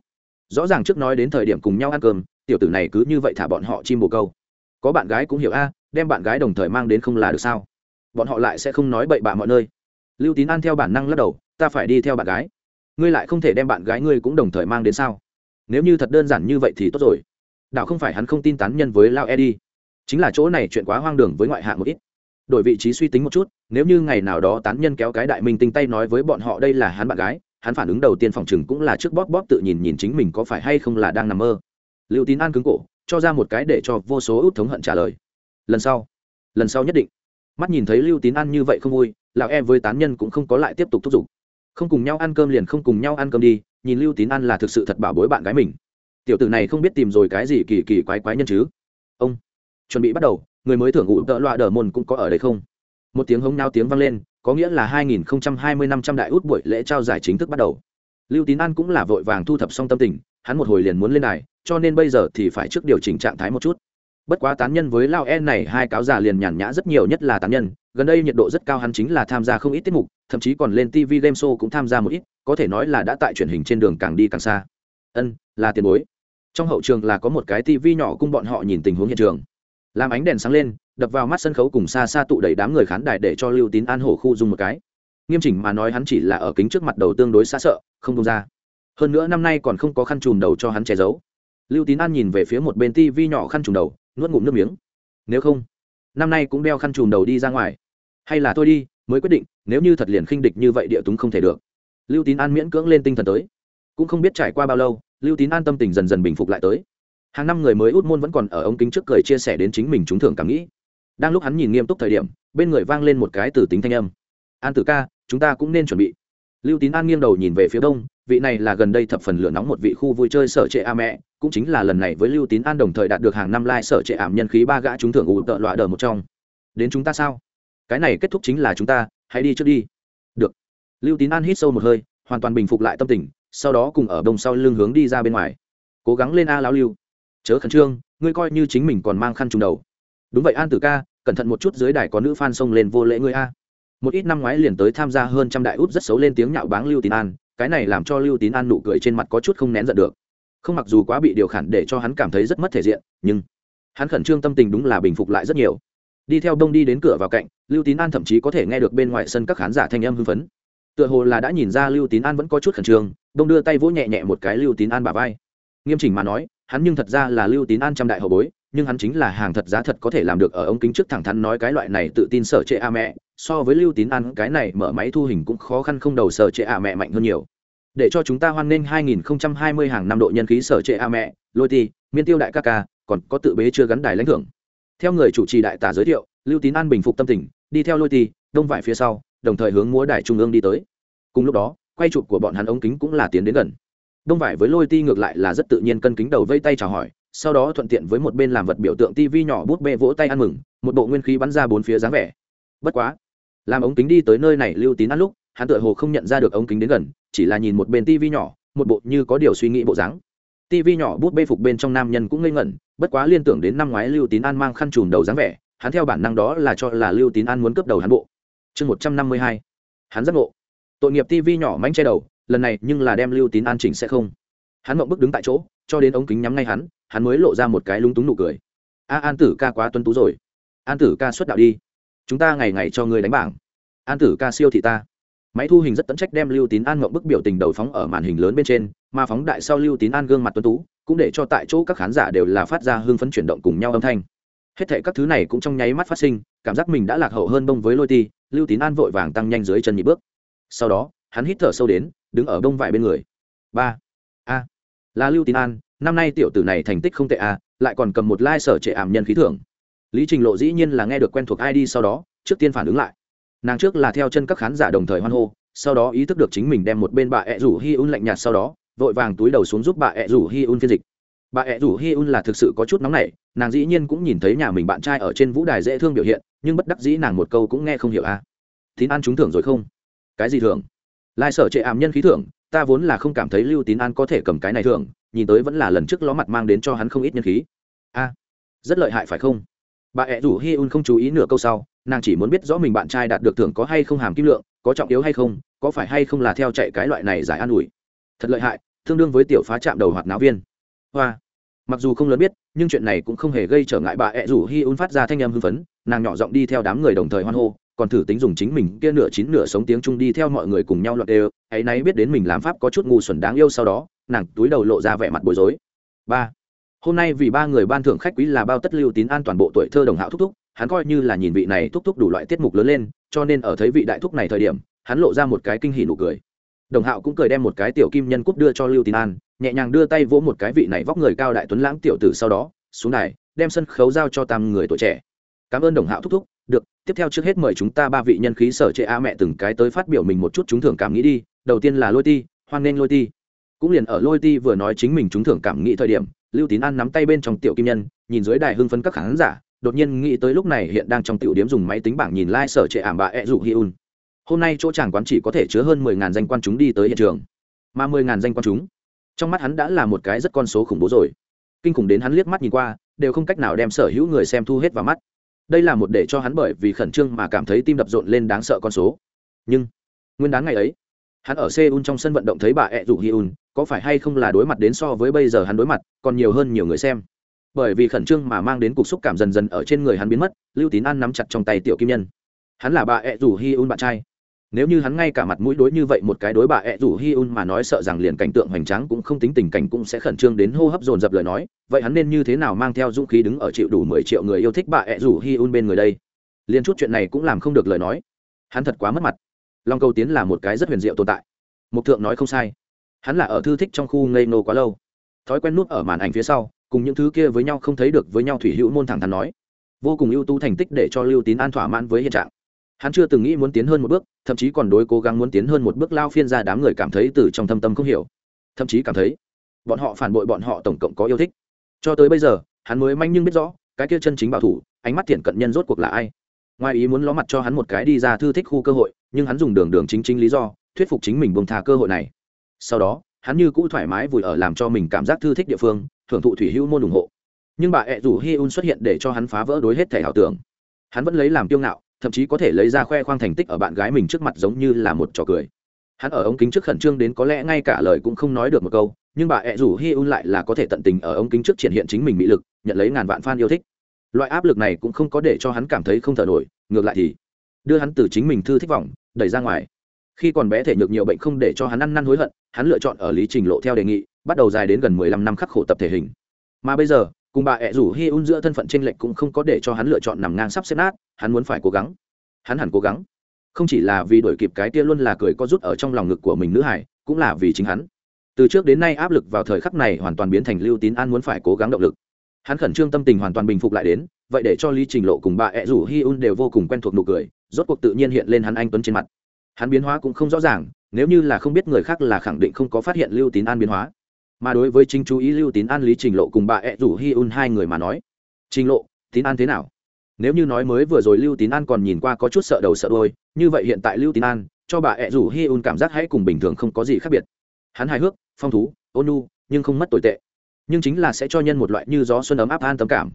Rõ ràng trước nói đến thời điểm cùng nhau ăn cơm, tiểu tử này cứ như vậy thả bọn họ chim bồ câu. Có bạn gái cũng hiểu a, đem bạn gái đồng thời mang đến không là được sao? Bọn họ lại sẽ không nói bậy bạ mọi nơi. Lưu tín an theo bản năng lắc đầu, ta phải đi theo bạn gái. Ngươi lại không thể đem bạn gái ngươi cũng đồng thời mang đến sao? Nếu như thật đơn giản như vậy thì tốt rồi. Đạo không phải hắn không tin tán nhân với lao e đi chính là chỗ này chuyện quá hoang đường với ngoại hạng một ít đổi vị trí suy tính một chút, nếu như ngày nào đó tán nhân kéo cái đại minh tinh tay nói với bọn họ đây là hắn bạn gái, hắn phản ứng đầu tiên phòng chừng cũng là trước bóp bóp tự nhìn nhìn chính mình có phải hay không là đang nằm mơ. Liệu tín an cứng cổ, cho ra một cái để cho vô số út thống hận trả lời. Lần sau lần sau nhất định. Mắt nhìn thấy lưu tín an như vậy không vui, lão em với tán nhân cũng không có lại tiếp tục thúc giục. Không cùng nhau ăn cơm liền không cùng nhau ăn cơm đi, nhìn lưu tín an là thực sự thật bảo bối bạn gái mình. Tiểu tử này không biết tìm rồi cái gì kỳ kỳ quái quái nhân chứ? Ông, chuẩn bị bắt đầu người mới thưởng ngụ tợ loạ đờ môn cũng có ở đây không? Một tiếng hống nao tiếng vang lên, có nghĩa là 2020 năm trăm đại út buổi lễ trao giải chính thức bắt đầu. Lưu tín an cũng là vội vàng thu thập xong tâm tình, hắn một hồi liền muốn lên đài, cho nên bây giờ thì phải trước điều chỉnh trạng thái một chút. Bất quá tán nhân với lao en này, hai cáo già liền nhàn nhã rất nhiều nhất là tán nhân, gần đây nhiệt độ rất cao hắn chính là tham gia không ít tiết mục, thậm chí còn lên tv game show cũng tham gia một ít, có thể nói là đã tại truyền hình trên đường càng đi càng xa. Ân, là tiền bối. Trong hậu trường là có một cái tv nhỏ cung bọn họ nhìn tình huống hiện trường làm ánh đèn sáng lên, đập vào mắt sân khấu cùng xa xa tụ đầy đám người khán đài để cho lưu tín an hổ khu dùng một cái. Nghiêm chỉnh mà nói hắn chỉ là ở kính trước mặt đầu tương đối xa sợ, không công ra. Hơn nữa năm nay còn không có khăn chùm đầu cho hắn che giấu. Lưu tín an nhìn về phía một bên tivi nhỏ khăn chùm đầu, nuốt ngụm nước miếng. Nếu không, năm nay cũng đeo khăn chùm đầu đi ra ngoài. Hay là tôi đi, mới quyết định, nếu như thật liền khinh địch như vậy địa túng không thể được. Lưu tín an miễn cưỡng lên tinh thần tới. Cũng không biết trải qua bao lâu, lưu tín an tâm tình dần dần bình phục lại tới hàng năm người mới út môn vẫn còn ở ống kính trước cười chia sẻ đến chính mình trúng thưởng cảm nghĩ. Đang lúc hắn nhìn nghiêm túc thời điểm, bên người vang lên một cái từ tính thanh âm. An tử ca, chúng ta cũng nên chuẩn bị. Lưu tín an nghiêng đầu nhìn về phía đông, vị này là gần đây thập phần lửa nóng một vị khu vui chơi sở trệ a mẹ, cũng chính là lần này với lưu tín an đồng thời đạt được hàng năm lai、like、sở trệ ảm nhân khí ba gã trúng thưởng ủ tợ loạ đờ một trong. Đến chúng ta sao? Cái này kết thúc chính là chúng ta, hãy đi trước đi. Được. Lưu tín an hít sâu một hơi, hoàn toàn bình phục lại tâm tình, sau đó cùng ở đông sau lưng hướng đi ra bên ngoài. Cố gắng lên a lao lưu chớ khẩn trương, ngươi coi như chính mình còn mang khăn trùng đầu. Đúng vậy an tử ca, cẩn thận một chút dưới đài có nữ f a n xông lên vô lễ ngươi a. Một ít năm ngoái liền tới tham gia hơn trăm đại út rất xấu lên tiếng nhạo báng lưu tín an, cái này làm cho lưu tín an nụ cười trên mặt có chút không nén giận được. Không mặc dù quá bị điều khản để cho hắn cảm thấy rất mất thể diện, nhưng hắn khẩn trương tâm tình đúng là bình phục lại rất nhiều. Đi theo đông đi đến cửa vào cạnh, lưu tín an thậm chí có thể nghe được bên ngoài sân các khán giả thanh âm hưng phấn. Tựa hồ là đã nhìn ra lưu tín an vẫn có chút khẩn trương, đông đưa tay vỗ nhẹ nhẹ một cái lưu tín an bà vai. Nghiêm chỉnh mà nói hắn nhưng thật ra là lưu tín an trăm đại hậu bối, nhưng hắn chính là hàng thật giá thật có thể làm được ở ống kính trước thẳng thắn nói cái loại này tự tin sở trệ a mẹ, so với lưu tín an cái này mở máy thu hình cũng khó khăn không đầu sở trệ a mẹ mạnh hơn nhiều. Để cho chúng ta hoan nghênh 2020 hàng năm độ nhân khí sở trệ a mẹ, lôi ti, miên tiêu đại ca ca, còn có tự bế chưa gắn đài lãnh thưởng. Theo người chủ trì đại tả giới thiệu, lưu tín an bình phục tâm tình, đi theo lôi ti, đông vải phía sau, đồng thời hướng múa đài trung ương đi tới. Cùng lúc đó, quay chụp của bọn hắn ống kính cũng là tiến đến gần đông vải với lôi ti ngược lại là rất tự nhiên cân kính đầu vây tay chào hỏi, sau đó thuận tiện với một bên làm vật biểu tượng tivi nhỏ bút bê vỗ tay ăn mừng, một bộ nguyên khí bắn ra bốn phía dáng vẻ. Bất quá, làm ống kính đi tới nơi này lưu tín ăn lúc, hắn tựa hồ không nhận ra được ống kính đến gần, chỉ là nhìn một bên tivi nhỏ, một bộ như có điều suy nghĩ bộ dáng. Tivi nhỏ bút bê phục bên trong nam nhân cũng ngây ngẩn, bất quá liên tưởng đến năm ngoái lưu tín an mang khăn trùm đầu dáng vẻ, hắn theo bản năng đó là cho là lưu tín an muốn cướp đầu hắn bộ. Chương một trăm năm mươi hai, hắn giác ngộ. Tội nghiệp tivi nhỏ mánh che đầu lần này nhưng là đem lưu tín an chỉnh sẽ không. Hắn mộng bức đứng tại chỗ, cho đến ống kính nhắm ngay hắn hắn mới lộ ra một cái lúng túng nụ cười. A, an tử ca quá tuân tú rồi. An tử ca xuất đạo đi. Chúng ta ngày ngày cho người đánh bảng. An tử ca siêu thị ta. Máy thu hình rất tận trách đem lưu tín an mộng bức biểu tình đầu phóng ở màn hình lớn bên trên, mà phóng đại sau lưu tín an gương mặt tuân tú, cũng để cho tại chỗ các khán giả đều là phát ra hương phấn chuyển động cùng nhau âm thanh. Hết thệ các thứ này cũng trong nháy mắt phát sinh, cảm giác mình đã lạc hậu hơn bông với lôi ti, lưu tín an vội vàng tăng nhanh dưới chân nhị bước. Sau đó, hắn hít thở sâu đến đứng ở đông vải bên người. Ba. A. Là lưu tín an, năm nay tiểu tử này thành tích không tệ à lại còn cầm một lai、like、sở trệ ảm nhân khí thưởng. Lý trình lộ dĩ nhiên là nghe được quen thuộc id sau đó, trước tiên phản ứng lại. Nàng trước là theo chân các khán giả đồng thời hoan hô, sau đó ý thức được chính mình đem một bên bà ẹ rủ hi un lạnh nhạt sau đó, vội vàng túi đầu xuống giúp bà ẹ rủ hi un phiên dịch. Bà ẹ rủ hi un là thực sự có chút nóng nảy, nàng dĩ nhiên cũng nhìn thấy nhà mình bạn trai ở trên vũ đài dễ thương biểu hiện, nhưng bất đắc dĩ nàng một câu cũng nghe không hiểu a à. tín an trúng thưởng rồi không? Cái gì thưởng? Lai sở trệ ảm nhân khí thưởng, ta vốn là không cảm thấy lưu tín an có thể cầm cái này thưởng, nhìn tới vẫn là lần trước ló mặt mang đến cho hắn không ít nhân khí. A, rất lợi hại phải không? Bà ẹ rủ hi un không chú ý nửa câu sau, nàng chỉ muốn biết rõ mình bạn trai đạt được thưởng có hay không hàm kim lượng, có trọng yếu hay không, có phải hay không là theo chạy cái loại này giải an ủi. Thật lợi hại, tương đương với tiểu phá chạm đầu hoạt náo viên. Hoa, mặc dù không lớn biết, nhưng chuyện này cũng không hề gây trở ngại bà ẹ rủ hi un phát ra thanh âm hưng phấn, nàng nhỏ giọng đi theo đám người đồng thời hoan hô còn thử tính dùng chính mình kia nửa chín nửa sống tiếng trung đi theo mọi người cùng nhau loạt đều ấy nay biết đến mình làm pháp có chút ngu xuẩn đáng yêu sau đó nàng túi đầu lộ ra vẻ mặt bối rối. Ba hôm nay vì ba người ban thưởng khách quý là bao tất lưu tín an toàn bộ tuổi thơ đồng hạo thúc thúc hắn coi như là nhìn vị này thúc thúc đủ loại tiết mục lớn lên cho nên ở thấy vị đại thúc này thời điểm hắn lộ ra một cái kinh hỉ nụ cười. Đồng hạo cũng cười đem một cái tiểu kim nhân cúp đưa cho lưu tín an nhẹ nhàng đưa tay vỗ một cái vị này vóc người cao đại tuấn lãng tiểu tử sau đó xuống này, đem sân khấu giao cho tam người tuổi trẻ cảm ơn đồng hạo thúc thúc, được, tiếp theo trước hết mời chúng ta ba vị nhân khí sở trệ a mẹ từng cái tới phát biểu mình một chút chúng thưởng cảm nghĩ đi, đầu tiên là lôi ti, hoan nghênh lôi ti. Cũng liền ở lôi ti vừa nói chính mình chúng thưởng cảm nghĩ thời điểm, lưu tín an nắm tay bên trong tiểu kim nhân, nhìn dưới đài hưng phấn các khán giả, đột nhiên nghĩ tới lúc này hiện đang trong tiểu điểm dùng máy tính bảng nhìn lai、like、sở trệ ảm bà ẹ dụ hi un. Hôm nay chỗ chàng quán chỉ có thể chứa hơn mười ngàn danh quan chúng đi tới hiện trường. Mà mười ngàn danh quan chúng, trong mắt hắn đã là một cái rất con số khủng bố rồi. Kinh khủng đến hắn liếc mắt nhìn qua, đều không cách nào đem sở hữu người xem thu hết vào mắt đây là một để cho hắn bởi vì khẩn trương mà cảm thấy tim đập rộn lên đáng sợ con số. Nhưng, nguyên đáng ngày ấy, hắn ở seoul trong sân vận động thấy bà ẹ rủ hi un có phải hay không là đối mặt đến so với bây giờ hắn đối mặt, còn nhiều hơn nhiều người xem. Bởi vì khẩn trương mà mang đến cục xúc cảm dần dần ở trên người hắn biến mất, lưu tín an nắm chặt trong tay tiểu kim nhân. Hắn là bà ẹ rủ hi un bạn trai nếu như hắn ngay cả mặt mũi đối như vậy một cái đối bà ẹ rủ hi un mà nói sợ rằng liền cảnh tượng hoành tráng cũng không tính tình cảnh cũng sẽ khẩn trương đến hô hấp dồn dập lời nói, vậy hắn nên như thế nào mang theo dũng khí đứng ở chịu đủ mười triệu người yêu thích bà ẹ rủ hi un bên người đây? Liền chút chuyện này cũng làm không được lời nói. Hắn thật quá mất mặt. Long cầu tiến là một cái rất huyền diệu tồn tại. Mục thượng nói không sai. Hắn là ở thư thích trong khu ngây nô quá lâu. Thói quen nút ở màn ảnh phía sau, cùng những thứ kia với nhau không thấy được với nhau thủy hữu môn thẳng thắn nói. Vô cùng ưu tú thành tích để cho lưu tín an thỏa mãn với hiện trạng hắn chưa từng nghĩ muốn tiến hơn một bước, thậm chí còn đối cố gắng muốn tiến hơn một bước lao phiên ra đám người cảm thấy từ trong thâm tâm không hiểu. Thậm chí cảm thấy, bọn họ phản bội bọn họ tổng cộng có yêu thích. Cho tới bây giờ, hắn mới manh nhưng biết rõ, cái kia chân chính bảo thủ, ánh mắt thiện cận nhân rốt cuộc là ai. Ngoài ý muốn ló mặt cho hắn một cái đi ra thư thích khu cơ hội, nhưng hắn dùng đường đường chính chính lý do, thuyết phục chính mình bông tha cơ hội này. Sau đó, hắn như cũ thoải mái vùi ở làm cho mình cảm giác thư thích địa phương, thưởng thụ thủy hữu môn ủng hộ. Nhưng bà ẹ rủ hi un xuất hiện để cho hắn phá vỡ đối hết thể ảo tưởng. Hắn vẫn lấy làm kiêu ngạo thậm chí có thể lấy ra khoe khoang thành tích ở bạn gái mình trước mặt giống như là một trò cười. Hắn ở ống kính trước khẩn trương đến có lẽ ngay cả lời cũng không nói được một câu, nhưng bà ẹ rủ hi un lại là có thể tận tình ở ống kính trước triển hiện chính mình mỹ lực, nhận lấy ngàn vạn fan yêu thích. Loại áp lực này cũng không có để cho hắn cảm thấy không thở nổi, ngược lại thì đưa hắn từ chính mình thư thích vọng đẩy ra ngoài. Khi còn bé thể nhược nhiều bệnh không để cho hắn ăn năn hối hận, hắn lựa chọn ở lý trình lộ theo đề nghị, bắt đầu dài đến gần mười lăm năm khắc khổ tập thể hình. Mà bây giờ cùng bà ẹ rủ hi un giữa thân phận tranh lệch cũng không có để cho hắn lựa chọn nằm ngang sắp xếp nát, hắn muốn phải cố gắng. Hắn hẳn cố gắng. Không chỉ là vì đổi kịp cái kia luôn là cười có rút ở trong lòng ngực của mình nữ hải, cũng là vì chính hắn. Từ trước đến nay áp lực vào thời khắc này hoàn toàn biến thành lưu tín an muốn phải cố gắng động lực. Hắn khẩn trương tâm tình hoàn toàn bình phục lại đến, vậy để cho lý trình lộ cùng bà ẹ rủ hi un đều vô cùng quen thuộc nụ cười, rốt cuộc tự nhiên hiện lên hắn anh tuấn trên mặt. Hắn biến hóa cũng không rõ ràng, nếu như là không biết người khác là khẳng định không có phát hiện lưu tín an biến hóa mà đối với chính chú ý lưu tín an, lý trình lộ cùng bà ẹ rủ hi un hai người mà nói, trình lộ, tín an thế nào? Nếu như nói mới vừa rồi lưu tín an còn nhìn qua có chút sợ đầu sợ đôi như vậy hiện tại lưu tín an cho bà ẹ rủ hi un cảm giác hãy cùng bình thường không có gì khác biệt. Hắn hài hước, phong thú, ôn nu nhưng không mất tồi tệ. Nhưng chính là sẽ cho nhân một loại như gió xuân ấm áp an tâm cảm.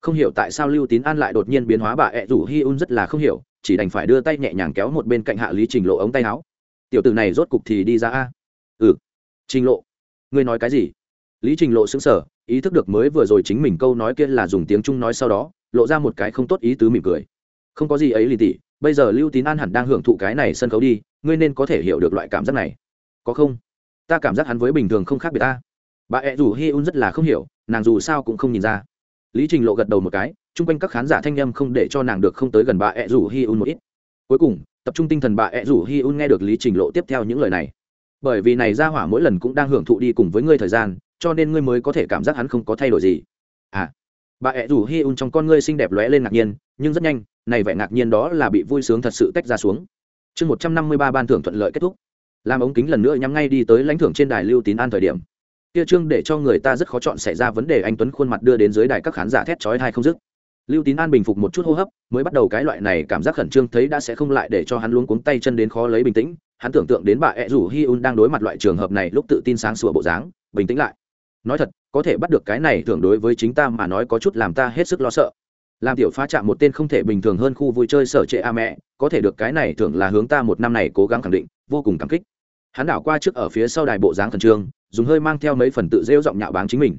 Không hiểu tại sao lưu tín an lại đột nhiên biến hóa, bà ẹ rủ hi un rất là không hiểu, chỉ đành phải đưa tay nhẹ nhàng kéo một bên cạnh hạ lý trình lộ ống tay áo. Tiểu tử này rốt cục thì đi ra a? Ừ. Trình lộ ngươi nói cái gì? Lý trình lộ xứng sở ý thức được mới vừa rồi chính mình câu nói kia là dùng tiếng trung nói sau đó, lộ ra một cái không tốt ý tứ mỉm cười. Không có gì ấy lì tỉ, bây giờ lưu tín an hẳn đang hưởng thụ cái này sân khấu đi, ngươi nên có thể hiểu được loại cảm giác này. Có không? Ta cảm giác hắn với bình thường không khác biệt ta. Bà ẹ rủ hi un rất là không hiểu, nàng dù sao cũng không nhìn ra. Lý trình lộ gật đầu một cái, chung quanh các khán giả thanh â m không để cho nàng được không tới gần bà ẹ rủ hi un một ít. Cuối cùng, tập trung tinh thần bà ẹ rủ hi un nghe được lý trình lộ tiếp theo những lời này bởi vì này ra hỏa mỗi lần cũng đang hưởng thụ đi cùng với ngươi thời gian, cho nên ngươi mới có thể cảm giác hắn không có thay đổi gì. À bà ẹ rủ hi un trong con ngươi xinh đẹp lóe lên ngạc nhiên, nhưng rất nhanh, này vẻ ngạc nhiên đó là bị vui sướng thật sự tách ra xuống. Chương một trăm năm mươi ba ban thưởng thuận lợi kết thúc. Làm ống kính lần nữa nhắm ngay đi tới lãnh thưởng trên đài lưu tín an thời điểm. Kia trương để cho người ta rất khó chọn xảy ra vấn đề anh tuấn khuôn mặt đưa đến dưới đài các khán giả thét chói thai không dứt lưu tín an bình phục một chút hô hấp, mới bắt đầu cái loại này cảm giác khẩn trương thấy đã sẽ không lại để cho hắn luống cuống tay chân đến khó lấy bình tĩnh. Hắn tưởng tượng đến bà ẹ rủ hi un đang đối mặt loại trường hợp này lúc tự tin sáng sủa bộ dáng, bình tĩnh lại. Nói thật, có thể bắt được cái này thường đối với chính ta mà nói có chút làm ta hết sức lo sợ. Làm tiểu phá chạm một tên không thể bình thường hơn khu vui chơi sở trệ a mẹ, có thể được cái này thường là hướng ta một năm này cố gắng khẳng định, vô cùng cảm kích. Hắn đảo qua trước ở phía sau đài bộ dáng khẩn trương, dùng hơi mang theo mấy phần tự rêu giọng nhạo báng chính mình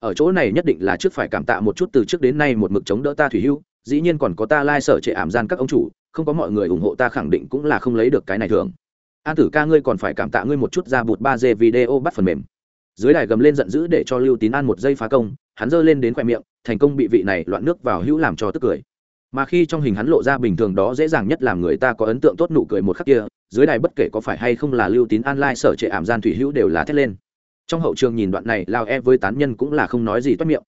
ở chỗ này nhất định là trước phải cảm tạ một chút từ trước đến nay một mực chống đỡ ta thủy hưu, dĩ nhiên còn có ta lai、like、sở trệ ảm gian các ông chủ, không có mọi người ủng hộ ta khẳng định cũng là không lấy được cái này thường. An tử ca ngươi còn phải cảm tạ ngươi một chút ra bụt ba d video bắt phần mềm. Dưới đài gầm lên giận dữ để cho lưu tín an một giây phá công, hắn giơ lên đến khoe miệng, thành công bị vị này loạn nước vào hữu làm cho tức cười. Mà khi trong hình hắn lộ ra bình thường đó dễ dàng nhất làm người ta có ấn tượng tốt nụ cười một khắc kia, dưới đài bất kể có phải hay không là lưu tín an lai sở trệ ảm gian thủy hữu đều là thét lên trong hậu trường nhìn đoạn này, lao e với tán nhân cũng là không nói gì toát miệng.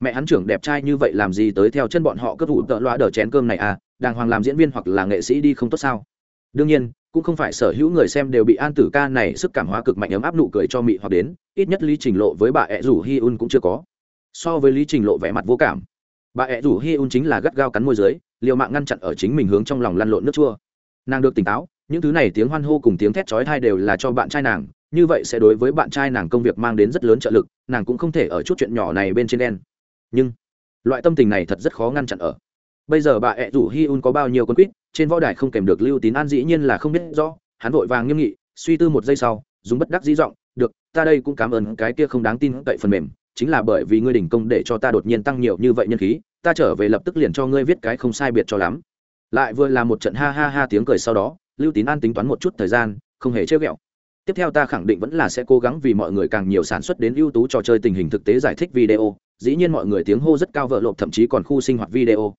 Mẹ hắn trưởng đẹp trai như vậy làm gì tới theo chân bọn họ cướp hủ tợ loa đờ chén cơm này à đàng hoàng làm diễn viên hoặc là nghệ sĩ đi không tốt sao? Đương nhiên, cũng không phải sở hữu người xem đều bị an tử ca này sức cảm hóa cực mạnh ấm áp nụ cười cho mị hoặc đến, ít nhất lý trình lộ với bà ẹ rủ hi un cũng chưa có. So với lý trình lộ vẻ mặt vô cảm. Bà ẹ rủ hi un chính là gắt gao cắn môi dưới, liều mạng ngăn chặn ở chính mình hướng trong lòng lăn lộn nước chua. Nàng được tỉnh táo, những thứ này tiếng hoan hô cùng tiếng thét chói thai đều là cho bạn trai nàng như vậy sẽ đối với bạn trai nàng công việc mang đến rất lớn trợ lực, nàng cũng không thể ở chút chuyện nhỏ này bên trên đen. Nhưng, loại tâm tình này thật rất khó ngăn chặn ở. Bây giờ bà ẹ rủ hi un có bao nhiêu con quýt, trên võ đài không kèm được lưu tín an dĩ nhiên là không biết rõ, hắn vội vàng nghiêm nghị, suy tư một giây sau, dùng bất đắc dĩ giọng, được, ta đây cũng cảm ơn cái kia không đáng tin cậy phần mềm, chính là bởi vì ngươi đỉnh công để cho ta đột nhiên tăng nhiều như vậy nhân khí, ta trở về lập tức liền cho ngươi viết cái không sai biệt cho lắm. Lại vừa là một trận ha ha ha tiếng cười sau đó, lưu tín an tính toán một chút thời gian, không hề chơi ghẹo tiếp theo ta khẳng định vẫn là sẽ cố gắng vì mọi người càng nhiều sản xuất đến ưu tú trò chơi tình hình thực tế giải thích video. Dĩ nhiên mọi người tiếng hô rất cao vợ lộp, thậm chí còn khu sinh hoạt video.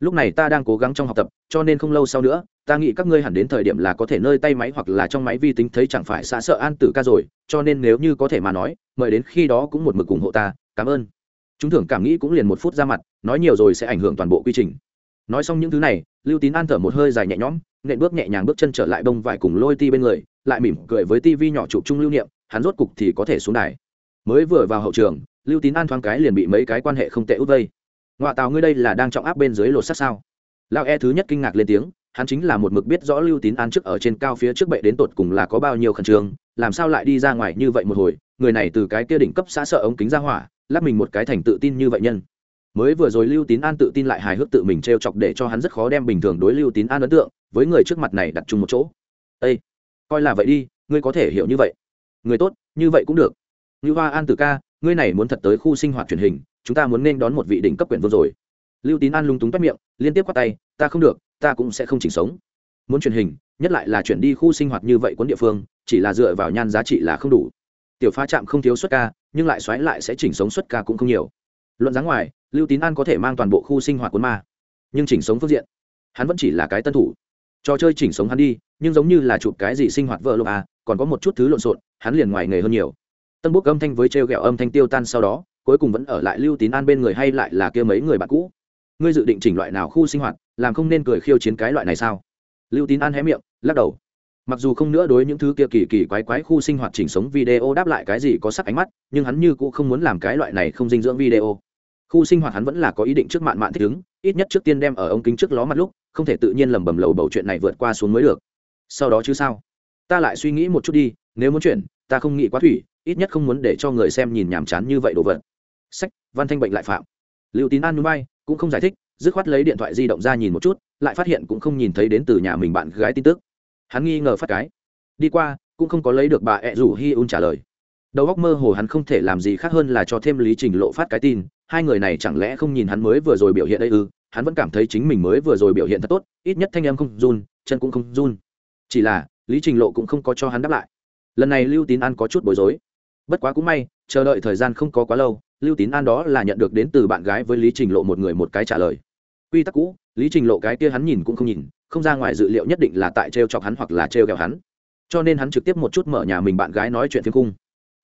Lúc này ta đang cố gắng trong học tập, cho nên không lâu sau nữa, ta nghĩ các ngươi hẳn đến thời điểm là có thể nơi tay máy hoặc là trong máy vi tính thấy chẳng phải xa sợ an tử ca rồi, cho nên nếu như có thể mà nói, mời đến khi đó cũng một mực ủng hộ ta, cảm ơn. Chúng thưởng cảm nghĩ cũng liền một phút ra mặt, nói nhiều rồi sẽ ảnh hưởng toàn bộ quy trình. Nói xong những thứ này, lưu tín an thở một hơi dài nhẹ nhõm, nện bước nhẹ nhàng bước chân trở lại bông vải cùng lôi ti bên người lại mỉm cười với tivi nhỏ chụp chung lưu niệm, hắn rốt cục thì có thể xuống đài. Mới vừa vào hậu trường, lưu tín an thoáng cái liền bị mấy cái quan hệ không tệ út vây. Ngoại tàu ngươi đây là đang trọng áp bên dưới lột sát sao? Lao e thứ nhất kinh ngạc lên tiếng, hắn chính là một mực biết rõ lưu tín an trước ở trên cao phía trước bệ đến tột cùng là có bao nhiêu khẩn trương, làm sao lại đi ra ngoài như vậy một hồi, người này từ cái kia đỉnh cấp xã sợ ống kính ra hỏa, lắp mình một cái thành tự tin như vậy nhân. Mới vừa rồi lưu tín an tự tin lại hài hước tự mình t r e o chọc để cho hắn rất khó đem bình thường đối lưu tín an ấn tượng với người trước mặt này đặt chung một chỗ. Ây coi là vậy đi, ngươi có thể hiểu như vậy. Người tốt, như vậy cũng được. Như hoa an tử ca, ngươi này muốn thật tới khu sinh hoạt truyền hình, chúng ta muốn nên đón một vị đỉnh cấp quyền vương rồi. Lưu tín an lung túng toát miệng, liên tiếp quát tay, ta không được, ta cũng sẽ không chỉnh sống. Muốn truyền hình, nhất lại là chuyển đi khu sinh hoạt như vậy quấn địa phương, chỉ là dựa vào nhan giá trị là không đủ. Tiểu pha trạm không thiếu xuất ca, nhưng lại xoáy lại sẽ chỉnh sống xuất ca cũng không nhiều. Luận dáng ngoài, lưu tín an có thể mang toàn bộ khu sinh hoạt cuốn ma, nhưng chỉnh sống phương diện, hắn vẫn chỉ là cái tân thủ trò chơi chỉnh sống hắn đi, nhưng giống như là chụp cái gì sinh hoạt vợ lộ à còn có một chút thứ lộn xộn, hắn liền ngoài nghề hơn nhiều. Tân bốc âm thanh với t r e o g ẹ o âm thanh tiêu tan sau đó, cuối cùng vẫn ở lại lưu tín an bên người hay lại là kia mấy người bạn cũ. Ngươi dự định chỉnh loại nào khu sinh hoạt, làm không nên cười khiêu chiến cái loại này sao? Lưu tín an hé miệng, lắc đầu. Mặc dù không nữa đối những thứ kia kỳ kỳ quái quái khu sinh hoạt chỉnh sống video đáp lại cái gì có sắc ánh mắt, nhưng hắn như cũng không muốn làm cái loại này không dinh dưỡng video. Khu sinh hoạt hắn vẫn là có ý định trước mạn mạn thích ứng, ít nhất trước tiên đem ở ống kính trước ló mặt lúc không thể tự nhiên lầm bầm lầu bầu chuyện này vượt qua xuống mới được. Sau đó chứ sao? Ta lại suy nghĩ một chút đi, nếu muốn chuyển, ta không nghĩ quá thủy, ít nhất không muốn để cho người xem nhìn nhàm chán như vậy đồ vật. Sách, văn thanh bệnh lại phạm. Liệu tín an núi bay, cũng không giải thích, dứt khoát lấy điện thoại di động ra nhìn một chút, lại phát hiện cũng không nhìn thấy đến từ nhà mình bạn gái tin tức. Hắn nghi ngờ phát cái. Đi qua, cũng không có lấy được bà ẹ rủ hi un trả lời. Đầu góc mơ hồ hắn không thể làm gì khác hơn là cho thêm lý trình lộ phát cái tin, hai người này chẳng lẽ không nhìn hắn mới vừa rồi biểu hiện đây ư? Hắn vẫn cảm thấy chính mình mới vừa rồi biểu hiện thật tốt, ít nhất thanh em không run, chân cũng không run. Chỉ là, lý trình lộ cũng không có cho hắn đáp lại. Lần này lưu tín an có chút bối rối. Bất quá cũng may, chờ đợi thời gian không có quá lâu, lưu tín an đó là nhận được đến từ bạn gái với lý trình lộ một người một cái trả lời. Quy tắc cũ, lý trình lộ cái kia hắn nhìn cũng không nhìn, không ra ngoài dự liệu nhất định là tại t r e o chọc hắn hoặc là t r e o kẹo hắn. Cho nên hắn trực tiếp một chút mở nhà mình bạn gái nói chuyện phiếm cung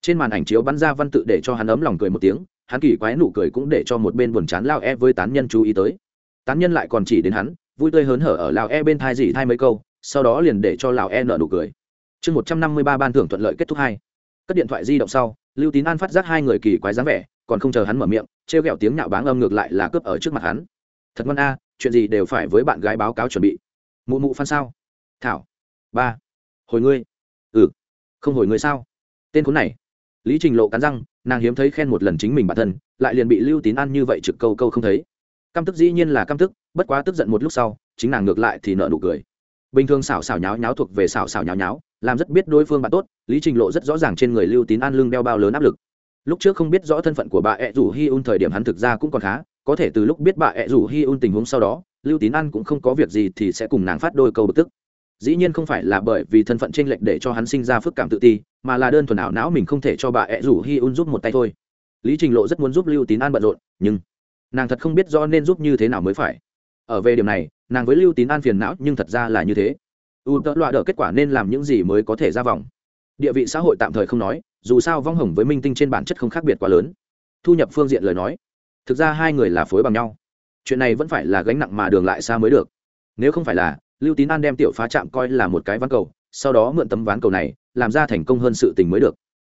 trên màn ảnh chiếu bắn ra văn tự để cho hắn ấm lòng cười một tiếng, hắn kỳ quái nụ cười cũng để cho một bên buồn chán lao e với tán nhân chú ý tới tán nhân lại còn chỉ đến hắn, vui tươi hớn hở ở lào e bên thai gì thai mấy câu, sau đó liền để cho lào e nợ nụ cười. Chương một trăm năm mươi ba ban thưởng thuận lợi kết thúc hai. Cất điện thoại di động sau, lưu tín an phát giác hai người kỳ quái dáng vẻ, còn không chờ hắn mở miệng t r e o g ẹ o tiếng nhạo báng âm ngược lại là cướp ở trước mặt hắn. Thật ngon a, chuyện gì đều phải với bạn gái báo cáo chuẩn bị. Mụ mụ phan sao? Thảo. Ba. Hồi ngươi. Ừ. Không hồi ngươi sao? Tên khốn này. Lý trình lộ cắn răng, nàng hiếm thấy khen một lần chính mình bản thân, lại liền bị lưu tín an như vậy trực câu câu không thấy căm tức dĩ nhiên là căm tức, bất quá tức giận một lúc sau, chính nàng ngược lại thì nợ nụ cười. Bình thường xảo xảo nháo nháo thuộc về xảo xảo nháo nháo, làm rất biết đối phương bạn tốt, lý trình lộ rất rõ ràng trên người lưu tín an lưng đeo bao lớn áp lực. Lúc trước không biết rõ thân phận của bà ẹ rủ hi un thời điểm hắn thực ra cũng còn khá, có thể từ lúc biết bà ẹ rủ hi un tình huống sau đó, lưu tín an cũng không có việc gì thì sẽ cùng nàng phát đôi câu bực tức. Dĩ nhiên không phải là bởi vì thân phận tranh lệch để cho hắn sinh ra phức cảm tự ti, mà là đơn thuần ảo não mình không thể cho bà ẹ rủ hi un giúp một tay thôi. Lý trình lộ rất muốn giúp lưu tín an bận rộn, nhưng nàng thật không biết do nên giúp như thế nào mới phải. Ở về điểm này, nàng với lưu tín an phiền não nhưng thật ra là như thế. U tợ loạ đỡ kết quả nên làm những gì mới có thể ra vòng. Địa vị xã hội tạm thời không nói, dù sao vong hồng với minh tinh trên bản chất không khác biệt quá lớn. Thu nhập phương diện lời nói, thực ra hai người là phối bằng nhau. Chuyện này vẫn phải là gánh nặng mà đường lại xa mới được. Nếu không phải là, lưu tín an đem tiểu phá trạm coi là một cái ván cầu, sau đó mượn tấm ván cầu này, làm ra thành công hơn sự tình mới được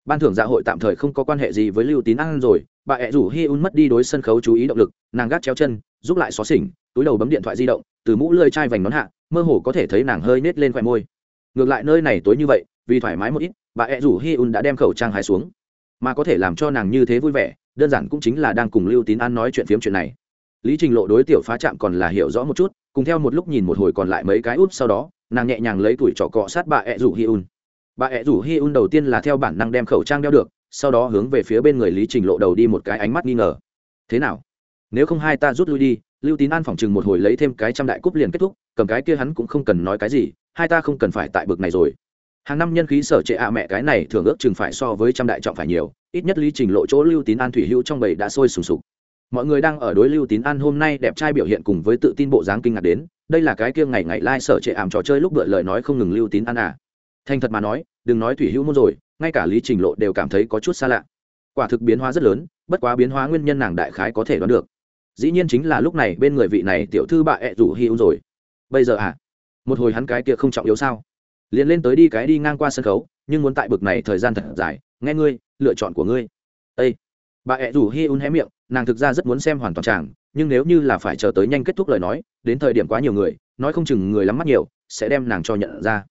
ban thưởng dạ hội tạm thời không có quan hệ gì với lưu tín an rồi, bà ẹ rủ hi un mất đi đối sân khấu chú ý động lực, nàng gác chéo chân, giúp lại xó xỉnh, túi đầu bấm điện thoại di động, từ mũ lơi chai vành nón hạ, mơ hồ có thể thấy nàng hơi nết lên khoẻ môi. Ngược lại nơi này tối như vậy, vì thoải mái một ít, bà ẹ rủ hi un đã đem khẩu trang hái xuống. Mà có thể làm cho nàng như thế vui vẻ, đơn giản cũng chính là đang cùng lưu tín an nói chuyện phiếm chuyện này. Lý trình lộ đối tiểu phá trạm còn là hiểu rõ một chút, cùng theo một lúc nhìn một hồi còn lại mấy cái út sau đó, nàng nhẹ nhàng lấy tuổi trọ cọ sát bà ẹ rủ hi un bà ẹ rủ hi un đầu tiên là theo bản năng đem khẩu trang đeo được, sau đó hướng về phía bên người lý trình lộ đầu đi một cái ánh mắt nghi ngờ. Thế nào? Nếu không hai ta rút lui đi, lưu tín an phỏng chừng một hồi lấy thêm cái trăm đại cúp liền kết thúc, cầm cái kia hắn cũng không cần nói cái gì, hai ta không cần phải tại bực này rồi. Hàng năm nhân khí sở trệ ạ mẹ cái này thường ước chừng phải so với trăm đại trọng phải nhiều, ít nhất lý trình lộ chỗ lưu tín an thủy hữu trong bầy đã sôi sùng sục. Mọi người đang ở đối lưu tín an hôm nay đẹp trai biểu hiện cùng với tự tin bộ dáng kinh ngạc đến, đây là cái kia ngày ngày lai、like、sở trệ ảm trò chơi lúc bựa lời nói không ngừng lưu tín an à thành thật mà nói, đừng nói thủy hữu môn rồi, ngay cả lý trình lộ đều cảm thấy có chút xa lạ. Quả thực biến hóa rất lớn, bất quá biến hóa nguyên nhân nàng đại khái có thể đoán được. Dĩ nhiên chính là lúc này bên người vị này tiểu thư bà ẹ rủ hi un rồi. Bây giờ à? Một hồi hắn cái kia không trọng yếu sao? Liền lên tới đi cái đi ngang qua sân khấu, nhưng muốn tại bực này thời gian thật dài, nghe ngươi, lựa chọn của ngươi. Ây bà ẹ rủ hi un hé miệng, nàng thực ra rất muốn xem hoàn toàn chàng, nhưng nếu như là phải chờ tới nhanh kết thúc lời nói, đến thời điểm quá nhiều người, nói không chừng người lắm mắt nhiều, sẽ đem nàng cho nhận ra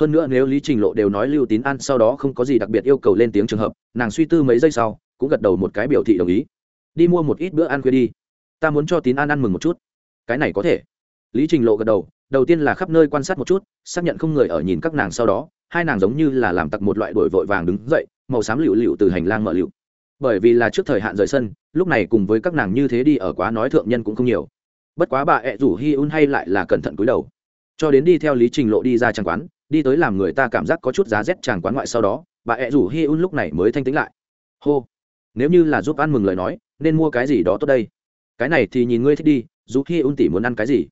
hơn nữa nếu lý trình lộ đều nói lưu tín an sau đó không có gì đặc biệt yêu cầu lên tiếng trường hợp, nàng suy tư mấy giây sau, cũng gật đầu một cái biểu thị đồng ý. Đi mua một ít bữa ăn khuya đi. Ta muốn cho tín an ăn mừng một chút. Cái này có thể. Lý trình lộ gật đầu đầu tiên là khắp nơi quan sát một chút, xác nhận không người ở nhìn các nàng sau đó, hai nàng giống như là làm tặc một loại đổi vội vàng đứng dậy, màu xám lựu lựu từ hành lang mở lựu. Bởi vì là trước thời hạn rời sân, lúc này cùng với các nàng như thế đi ở quá nói thượng nhân cũng không nhiều. Bất quá bà ẹ rủ hi un hay lại là cẩn thận cúi đầu. Cho đến đi theo lý trình lộ đi ra trang quán đi tới làm người ta cảm giác có chút giá rét tràn quán ngoại sau đó, bà ẹ rủ hi un lúc này mới thanh tĩnh lại. Hô, nếu như là giúp ăn mừng lời nói, nên mua cái gì đó tốt đây? Cái này thì nhìn ngươi thích đi, dù hi un tỉ muốn ăn cái gì.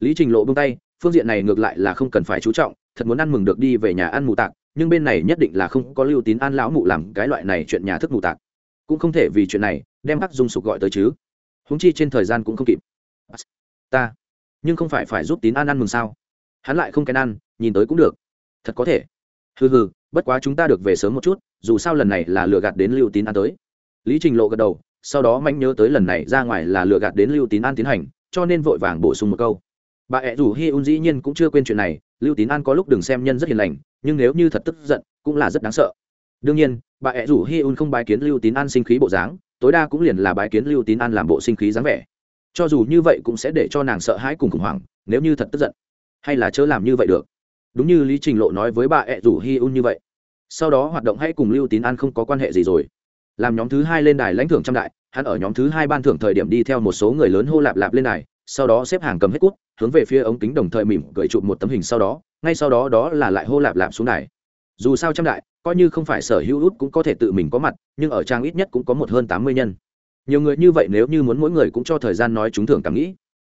Lý trình lộ bông tay, phương diện này ngược lại là không cần phải chú trọng, thật muốn ăn mừng được đi về nhà ăn mù tạc, nhưng bên này nhất định là không có lưu tín an lão mụ làm cái loại này chuyện nhà thức mù tạc. Cũng không thể vì chuyện này, đem hắc dung sục gọi tới chứ. Húng chi trên thời gian cũng không kịp. Ta, nhưng không phải phải giúp tín an ăn mừng sao? Hắn lại không kèn ăn, nhìn tới cũng được thật có thể. Hừ hừ, bất quá chúng ta được về sớm một chút, dù sao lần này là lừa gạt đến lưu tín an tới. Lý trình lộ gật đầu, sau đó mạnh nhớ tới lần này ra ngoài là lừa gạt đến lưu tín an tiến hành, cho nên vội vàng bổ sung một câu. Bà ẹ rủ hi un dĩ nhiên cũng chưa quên chuyện này, lưu tín an có lúc đừng xem nhân rất hiền lành, nhưng nếu như thật tức giận, cũng là rất đáng sợ. Đương nhiên, bà ẹ rủ hi un không bái kiến lưu tín an sinh khí bộ dáng, tối đa cũng liền là bái kiến lưu tín an làm bộ sinh khí dáng vẻ. Cho dù như vậy cũng sẽ để cho nàng sợ hãi cùng khủng hoảng, nếu như thật tức giận, hay là chớ làm như vậy được đúng như lý trình lộ nói với bà ẹ rủ hi un như vậy. Sau đó hoạt động hãy cùng lưu tín an không có quan hệ gì rồi. Làm nhóm thứ hai lên đài lãnh thưởng trăm đại, hắn ở nhóm thứ hai ban thưởng thời điểm đi theo một số người lớn hô lạp lạp lên đài, sau đó xếp hàng cầm hết cút, hướng về phía ống kính đồng thời mỉm cười chụp một tấm hình sau đó, ngay sau đó đó là lại hô lạp lạp xuống đài. Dù sao trăm đại, coi như không phải sở hữu út cũng có thể tự mình có mặt, nhưng ở trang ít nhất cũng có một hơn tám mươi nhân. Nhiều người như vậy nếu như muốn mỗi người cũng cho thời gian nói chúng thường cảm nghĩ.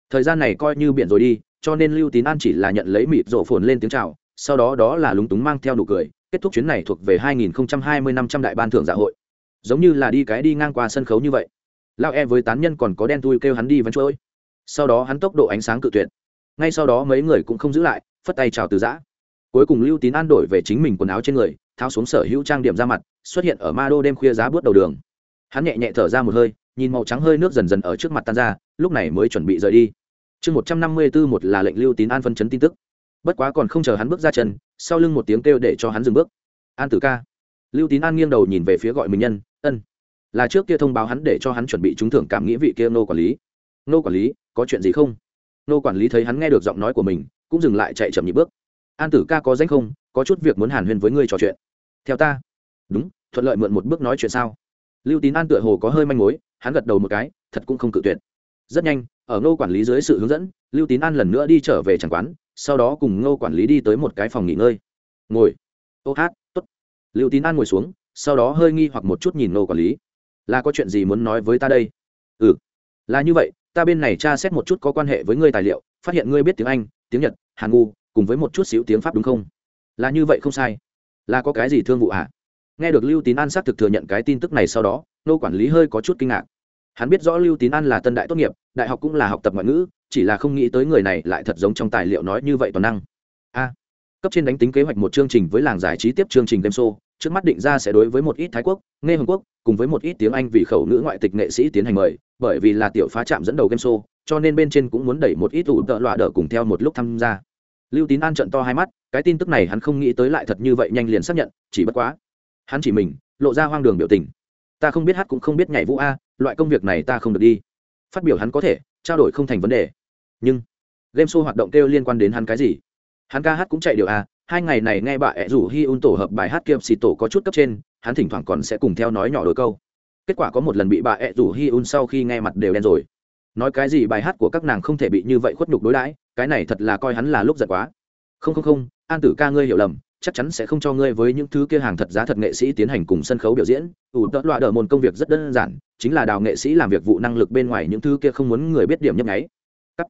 Thời gian này coi như biển rồi đi cho nên lưu tín an chỉ là nhận lấy mịt rổ phồn lên tiếng chào, sau đó đó là lúng túng mang theo nụ cười, kết thúc chuyến này thuộc về 2020 năm trăm đại ban thưởng dạ hội. Giống như là đi cái đi ngang qua sân khấu như vậy. Lao e với tán nhân còn có đen tui kêu hắn đi vẫn trôi. Sau đó hắn tốc độ ánh sáng cự tuyệt. Ngay sau đó mấy người cũng không giữ lại, phất tay chào từ giã. Cuối cùng lưu tín an đổi về chính mình quần áo trên người, tháo xuống sở hữu trang điểm ra mặt, xuất hiện ở ma đô đêm khuya giá bước đầu đường. Hắn nhẹ nhẹ thở ra một hơi, nhìn màu trắng hơi nước dần dần ở trước mặt tan ra, lúc này mới chuẩn bị rời đi chương một trăm năm mươi bốn một là lệnh lưu tín an phân chấn tin tức. Bất quá còn không chờ hắn bước ra chân, sau lưng một tiếng kêu để cho hắn dừng bước. An tử ca. Lưu tín an nghiêng đầu nhìn về phía gọi mình nhân, ân. Là trước kia thông báo hắn để cho hắn chuẩn bị trúng thưởng cảm nghĩa vị kia nô quản lý. Nô quản lý, có chuyện gì không? Nô quản lý thấy hắn nghe được giọng nói của mình, cũng dừng lại chạy chậm nhịp bước. An tử ca có danh không? Có chút việc muốn hàn huyên với ngươi trò chuyện. Theo ta. Đúng, thuận lợi mượn một bước nói chuyện sao? Lưu tín an tựa hồ có hơi manh mối, hắn gật đầu một cái, thật cũng không cự tuyệt rất nhanh, ở ngô quản lý dưới sự hướng dẫn, lưu tín an lần nữa đi trở về tràng quán, sau đó cùng ngô quản lý đi tới một cái phòng nghỉ ngơi. Ngồi. Ô hát t ố t lưu tín an ngồi xuống, sau đó hơi nghi hoặc một chút nhìn ngô quản lý. Là có chuyện gì muốn nói với ta đây? Ừ. Là như vậy, ta bên này tra xét một chút có quan hệ với ngươi tài liệu, phát hiện ngươi biết tiếng anh, tiếng nhật, hàn ngu, cùng với một chút xíu tiếng pháp đúng không? Là như vậy không sai. Là có cái gì thương vụ ạ à? nghe được lưu tín an xác thực thừa nhận cái tin tức này sau đó nô quản lý hơi có chút kinh ngạc hắn biết rõ lưu tín an là tân đại tốt nghiệp, đại học cũng là học tập ngoại ngữ, chỉ là không nghĩ tới người này lại thật giống trong tài liệu nói như vậy toàn năng. A, cấp trên đánh tính kế hoạch một chương trình với làng giải trí tiếp chương trình game show, trước mắt định ra sẽ đối với một ít thái quốc, nghe hồng quốc, cùng với một ít tiếng anh vì khẩu ngữ ngoại tịch nghệ sĩ tiến hành mời, bởi vì là tiểu phá trạm dẫn đầu game show, cho nên bên trên cũng muốn đẩy một ít ủ tợ loạ đỡ cùng theo một lúc tham gia. Lưu tín an trận to hai mắt, cái tin tức này hắn không nghĩ tới lại thật như vậy nhanh liền xác nhận, chỉ bất quá, hắn chỉ mình, lộ ra hoang đường biểu tình. Ta không biết hát cũng không biết nhảy vũ a loại công việc này ta không được đi. Phát biểu hắn có thể, trao đổi không thành vấn đề. Nhưng, game show hoạt động kêu liên quan đến hắn cái gì? Hắn ca hát cũng chạy điều à? hai ngày này nghe bà ẹ rủ hi un tổ hợp bài hát kiệm xì tổ có chút cấp trên, hắn thỉnh thoảng còn sẽ cùng theo nói nhỏ đôi câu. Kết quả có một lần bị bà ẹ rủ hi un sau khi nghe mặt đều đen rồi. Nói cái gì bài hát của các nàng không thể bị như vậy khuất nhục đối đãi, cái này thật là coi hắn là lúc giật quá. Không không không, an tử ca ngươi hiểu lầm chắc chắn sẽ không cho ngươi với những thứ kia hàng thật giá thật nghệ sĩ tiến hành cùng sân khấu biểu diễn. Ủ tợ loại đờ môn công việc rất đơn giản, chính là đào nghệ sĩ làm việc vụ năng lực bên ngoài những thứ kia không muốn người biết điểm nhấp nháy. Cắt.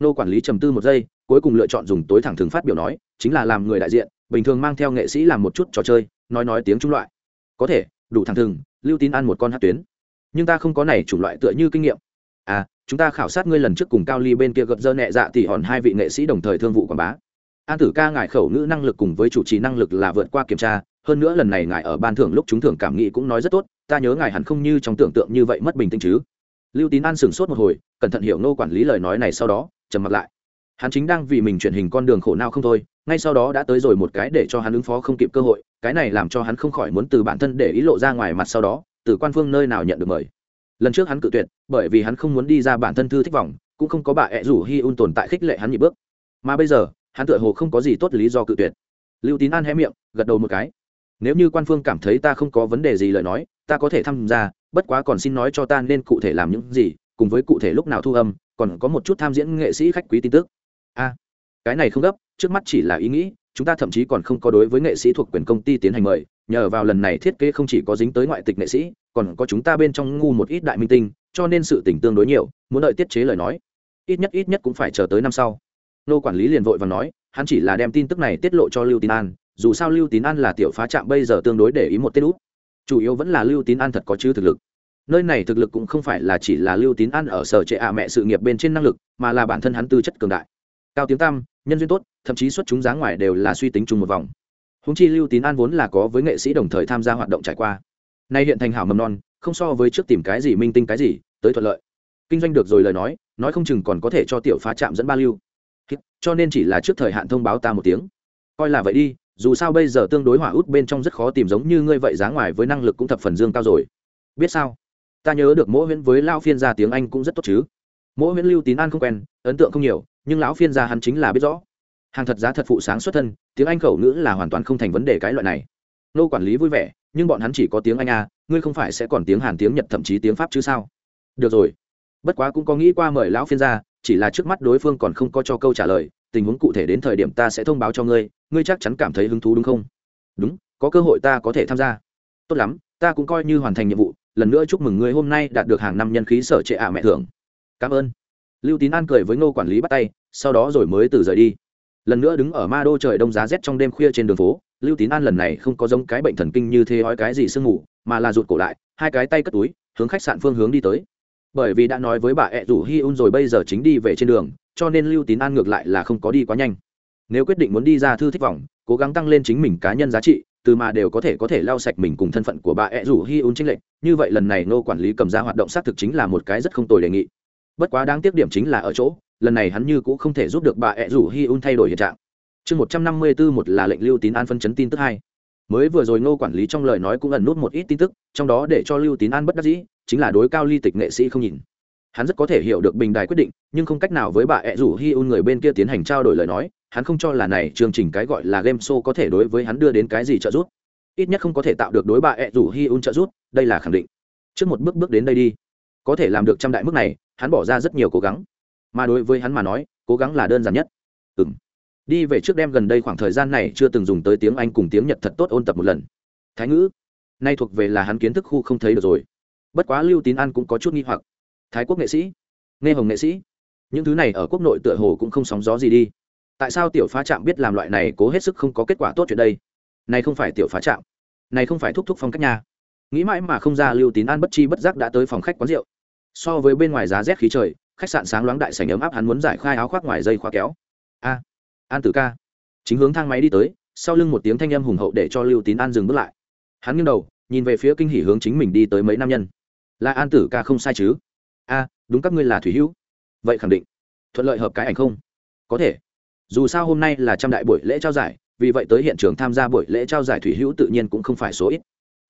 Nô quản lý trầm tư một giây, cuối cùng lựa chọn dùng tối thẳng thường phát biểu nói, chính là làm người đại diện, bình thường mang theo nghệ sĩ làm một chút trò chơi, nói nói tiếng trung loại. Có thể, đủ thẳng thừng, lưu tín ăn một con hát tuyến. Nhưng ta không có này chủng loại tựa như kinh nghiệm. À chúng ta khảo sát ngươi lần trước cùng cao ly bên kia gợt dơ nhẹ dạ thì hòn hai vị nghệ sĩ đồng thời thương vụ quảng bá an tử ca ngài khẩu ngữ năng lực cùng với chủ trì năng lực là vượt qua kiểm tra, hơn nữa lần này ngài ở ban thưởng lúc chúng thưởng cảm nghĩ cũng nói rất tốt, ta nhớ ngài hẳn không như trong tưởng tượng như vậy mất bình tĩnh chứ. Lưu tín an sửng sốt một hồi, cẩn thận hiểu nô quản lý lời nói này sau đó, trầm mặt lại. Hắn chính đang vì mình truyền hình con đường khổ nào không thôi, ngay sau đó đã tới rồi một cái để cho hắn ứng phó không kịp cơ hội, cái này làm cho hắn không khỏi muốn từ bản thân để ý lộ ra ngoài mặt sau đó, từ quan phương nơi nào nhận được mời. Lần trước hắn cự tuyệt, bởi vì hắn không muốn đi ra bản thân thư thích vọng, cũng không có bà ẹ rủ hi un tồn tại khích lệ hắn nhị bước. Mà bây giờ hắn tựa hồ không có gì tốt lý do cự tuyệt. Lưu tín an hé miệng, gật đầu một cái. Nếu như quan phương cảm thấy ta không có vấn đề gì lời nói, ta có thể tham gia, bất quá còn xin nói cho ta nên cụ thể làm những gì, cùng với cụ thể lúc nào thu âm, còn có một chút tham diễn nghệ sĩ khách quý tin tức. A, cái này không gấp, trước mắt chỉ là ý nghĩ, chúng ta thậm chí còn không có đối với nghệ sĩ thuộc quyền công ty tiến hành mời, nhờ vào lần này thiết kế không chỉ có dính tới ngoại tịch nghệ sĩ, còn có chúng ta bên trong ngu một ít đại minh tinh, cho nên sự tỉnh tương đối nhiều, muốn đợi tiết chế lời nói, ít nhất ít nhất cũng phải chờ tới năm sau nô quản lý liền vội và nói, hắn chỉ là đem tin tức này tiết lộ cho lưu tín an, dù sao lưu tín an là tiểu phá trạm bây giờ tương đối để ý một tên út. Chủ yếu vẫn là lưu tín an thật có chứ thực lực. Nơi này thực lực cũng không phải là chỉ là lưu tín an ở sở trệ ạ mẹ sự nghiệp bên trên năng lực, mà là bản thân hắn tư chất cường đại. Cao tiếng tam nhân duyên tốt, thậm chí xuất chúng giá ngoài đều là suy tính chung một vòng. Húng chi lưu tín an vốn là có với nghệ sĩ đồng thời tham gia hoạt động trải qua. Nay hiện thành hảo mầm non, không so với trước tìm cái gì minh tinh cái gì, tới thuận lợi. Kinh doanh được rồi lời nói nói không chừng còn có thể cho tiểu phá trạm dẫn ba lưu cho nên chỉ là trước thời hạn thông báo ta một tiếng. Coi là vậy đi, dù sao bây giờ tương đối hỏa út bên trong rất khó tìm giống như ngươi vậy, giá ngoài với năng lực cũng thập phần dương cao rồi. Biết sao? Ta nhớ được mỗi huyễn với lao phiên gia tiếng anh cũng rất tốt chứ. Mỗi huyễn lưu tín an không quen, ấn tượng không nhiều, nhưng lão phiên gia hắn chính là biết rõ. Hàng thật giá thật phụ sáng xuất thân, tiếng anh khẩu ngữ là hoàn toàn không thành vấn đề cái loại này. Nô quản lý vui vẻ, nhưng bọn hắn chỉ có tiếng anh à ngươi không phải sẽ còn tiếng hàn, tiếng nhật, thậm chí tiếng pháp chứ sao? Được rồi bất quá cũng có nghĩ qua mời lão phiên gia, chỉ là trước mắt đối phương còn không có cho câu trả lời, tình huống cụ thể đến thời điểm ta sẽ thông báo cho ngươi ngươi chắc chắn cảm thấy hứng thú đúng không? Đúng, có cơ hội ta có thể tham gia. Tốt lắm, ta cũng coi như hoàn thành nhiệm vụ, lần nữa chúc mừng ngươi hôm nay đạt được hàng năm nhân khí sở trệ ạ mẹ thưởng. Cảm ơn. Lưu tín an cười với ngô quản lý bắt tay, sau đó rồi mới từ rời đi. Lần nữa đứng ở ma đô trời đông giá rét trong đêm khuya trên đường phố, lưu tín an lần này không có giống cái bệnh thần kinh như thế hói cái gì sương ngủ mà là rụt cổ lại, hai cái tay cất túi, hướng khách sạn phương hướng đi tới bởi vì đã nói với bà ẹ rủ hi un rồi bây giờ chính đi về trên đường, cho nên lưu tín an ngược lại là không có đi quá nhanh. Nếu quyết định muốn đi ra thư thích vọng, cố gắng tăng lên chính mình cá nhân giá trị, từ mà đều có thể có thể lau sạch mình cùng thân phận của bà ẹ rủ hi un chính lệnh như vậy lần này nô quản lý cầm ra hoạt động xác thực chính là một cái rất không tồi đề nghị. Bất quá đáng tiếc điểm chính là ở chỗ, lần này hắn như cũng không thể giúp được bà ẹ rủ hi un thay đổi hiện trạng. Chương một trăm năm mươi bốn một là lệnh lưu tín an phân chấn tin tức hai. Mới vừa rồi nô quản lý trong lời nói cũng ẩn nút một ít tin tức, trong đó để cho lưu tín an bất đắc dĩ chính là đối cao ly tịch nghệ sĩ không nhìn. Hắn rất có thể hiểu được bình đài quyết định, nhưng không cách nào với bà ẹ rủ hi un người bên kia tiến hành trao đổi lời nói, hắn không cho là này chương trình cái gọi là game show có thể đối với hắn đưa đến cái gì trợ giúp. Ít nhất không có thể tạo được đối bà ẹ rủ hi un trợ giúp, đây là khẳng định. Trước một bước bước đến đây đi. Có thể làm được trăm đại mức này, hắn bỏ ra rất nhiều cố gắng. Mà đối với hắn mà nói, cố gắng là đơn giản nhất. Ừ m đi về trước đêm gần đây khoảng thời gian này chưa từng dùng tới tiếng anh cùng tiếng nhật thật tốt ôn tập một lần. Thái ngữ. Nay thuộc về là hắn kiến thức khu không thấy được rồi bất quá lưu tín an cũng có chút nghi hoặc. Thái quốc nghệ sĩ nghe hồng nghệ sĩ, những thứ này ở quốc nội tựa hồ cũng không sóng gió gì đi. Tại sao tiểu phá trạm biết làm loại này cố hết sức không có kết quả tốt chuyện đây? Này không phải tiểu phá trạm, này không phải thúc thúc phong cách nhà nghĩ mãi mà không ra lưu tín an bất chi bất giác đã tới phòng khách quán rượu. So với bên ngoài giá rét khí trời, khách sạn sáng loáng đại sảnh ấm áp hắn muốn giải khai áo khoác ngoài dây khóa kéo. A, an tử ca. Chính hướng thang máy đi tới, sau lưng một tiếng thanh âm hùng hậu để cho lưu tín an dừng bước lại. Hắn nghiêng đầu, nhìn về phía kinh hỉ hướng chính mình đi tới mấy nam nhân là an tử ca không sai chứ? A, đúng các ngươi là thủy hữu. Vậy khẳng định. Thuận lợi hợp cái ảnh không? Có thể. Dù sao hôm nay là trăm đại buổi lễ trao giải, vì vậy tới hiện trường tham gia buổi lễ trao giải thủy hữu tự nhiên cũng không phải số ít.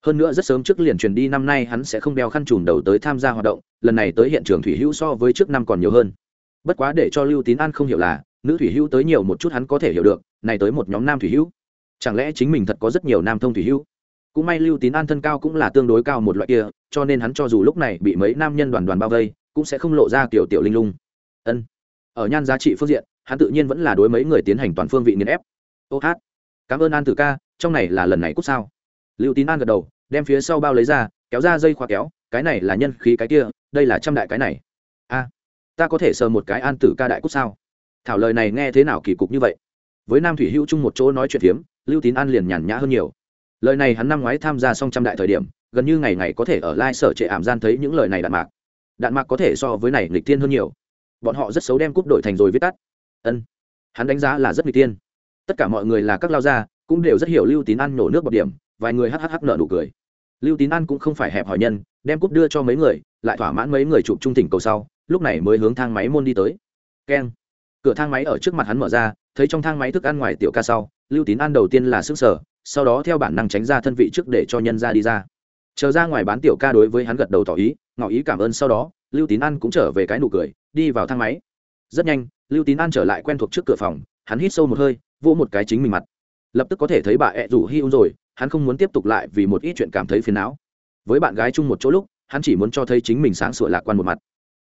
Hơn nữa rất sớm trước liền truyền đi năm nay hắn sẽ không đeo khăn trùm đầu tới tham gia hoạt động, lần này tới hiện trường thủy hữu so với trước năm còn nhiều hơn. Bất quá để cho lưu tín an không hiểu là, nữ thủy hữu tới nhiều một chút hắn có thể hiểu được, này tới một nhóm nam thủy hữu. Chẳng lẽ chính mình thật có rất nhiều nam thông thủy hữu? Cũng may lưu tín an thân cao cũng là tương đối cao một loại kia, cho nên hắn cho dù lúc này bị mấy nam nhân đoàn đoàn bao vây, cũng sẽ không lộ ra kiểu tiểu linh lung. Ân. Ở nhan giá trị phương diện, hắn tự nhiên vẫn là đối mấy người tiến hành toàn phương vị nghiền ép. Ô hát. Cảm ơn an tử ca, trong này là lần này cút sao? Lưu tín an gật đầu, đem phía sau bao lấy ra, kéo ra dây khóa kéo, cái này là nhân khí cái kia, đây là trăm đại cái này. A. Ta có thể sờ một cái an tử ca đại cút sao? Thảo lời này nghe thế nào kỳ cục như vậy? Với nam thủy hữu chung một chỗ nói chuyện phiếm lưu tín an liền nhàn nhã hơn nhiều lời này hắn năm ngoái tham gia xong trăm đại thời điểm, gần như ngày ngày có thể ở lai sở trệ ảm gian thấy những lời này đạn mạc. Đạn mạc có thể so với này lịch tiên hơn nhiều. Bọn họ rất xấu đem cúp đổi thành rồi viết tắt. Ân. Hắn đánh giá là rất lịch tiên tất cả mọi người là các lao gia, cũng đều rất hiểu lưu tín ăn nổ nước bọt điểm, vài người hhh nợ nụ cười. Lưu tín ăn cũng không phải hẹp hỏi nhân, đem cúp đưa cho mấy người, lại thỏa mãn mấy người chụp trung tỉnh cầu sau, lúc này mới hướng thang máy môn đi tới. Keng. Cửa thang máy ở trước mặt hắn mở ra, thấy trong thang máy thức ăn ngoài tiểu ca sau, lưu tín ăn đầu tiên là sức sở sau đó theo bản năng tránh ra thân vị trước để cho nhân ra đi ra. Chờ ra ngoài bán tiểu ca đối với hắn gật đầu tỏ ý, ngỏ ý cảm ơn sau đó, lưu tín an cũng trở về cái nụ cười, đi vào thang máy. Rất nhanh, lưu tín an trở lại quen thuộc trước cửa phòng, hắn hít sâu một hơi, vỗ một cái chính mình mặt. Lập tức có thể thấy bà ẹ rủ hi un rồi, hắn không muốn tiếp tục lại vì một ít chuyện cảm thấy phiền não. Với bạn gái chung một chỗ lúc, hắn chỉ muốn cho thấy chính mình sáng sủa lạc quan một mặt.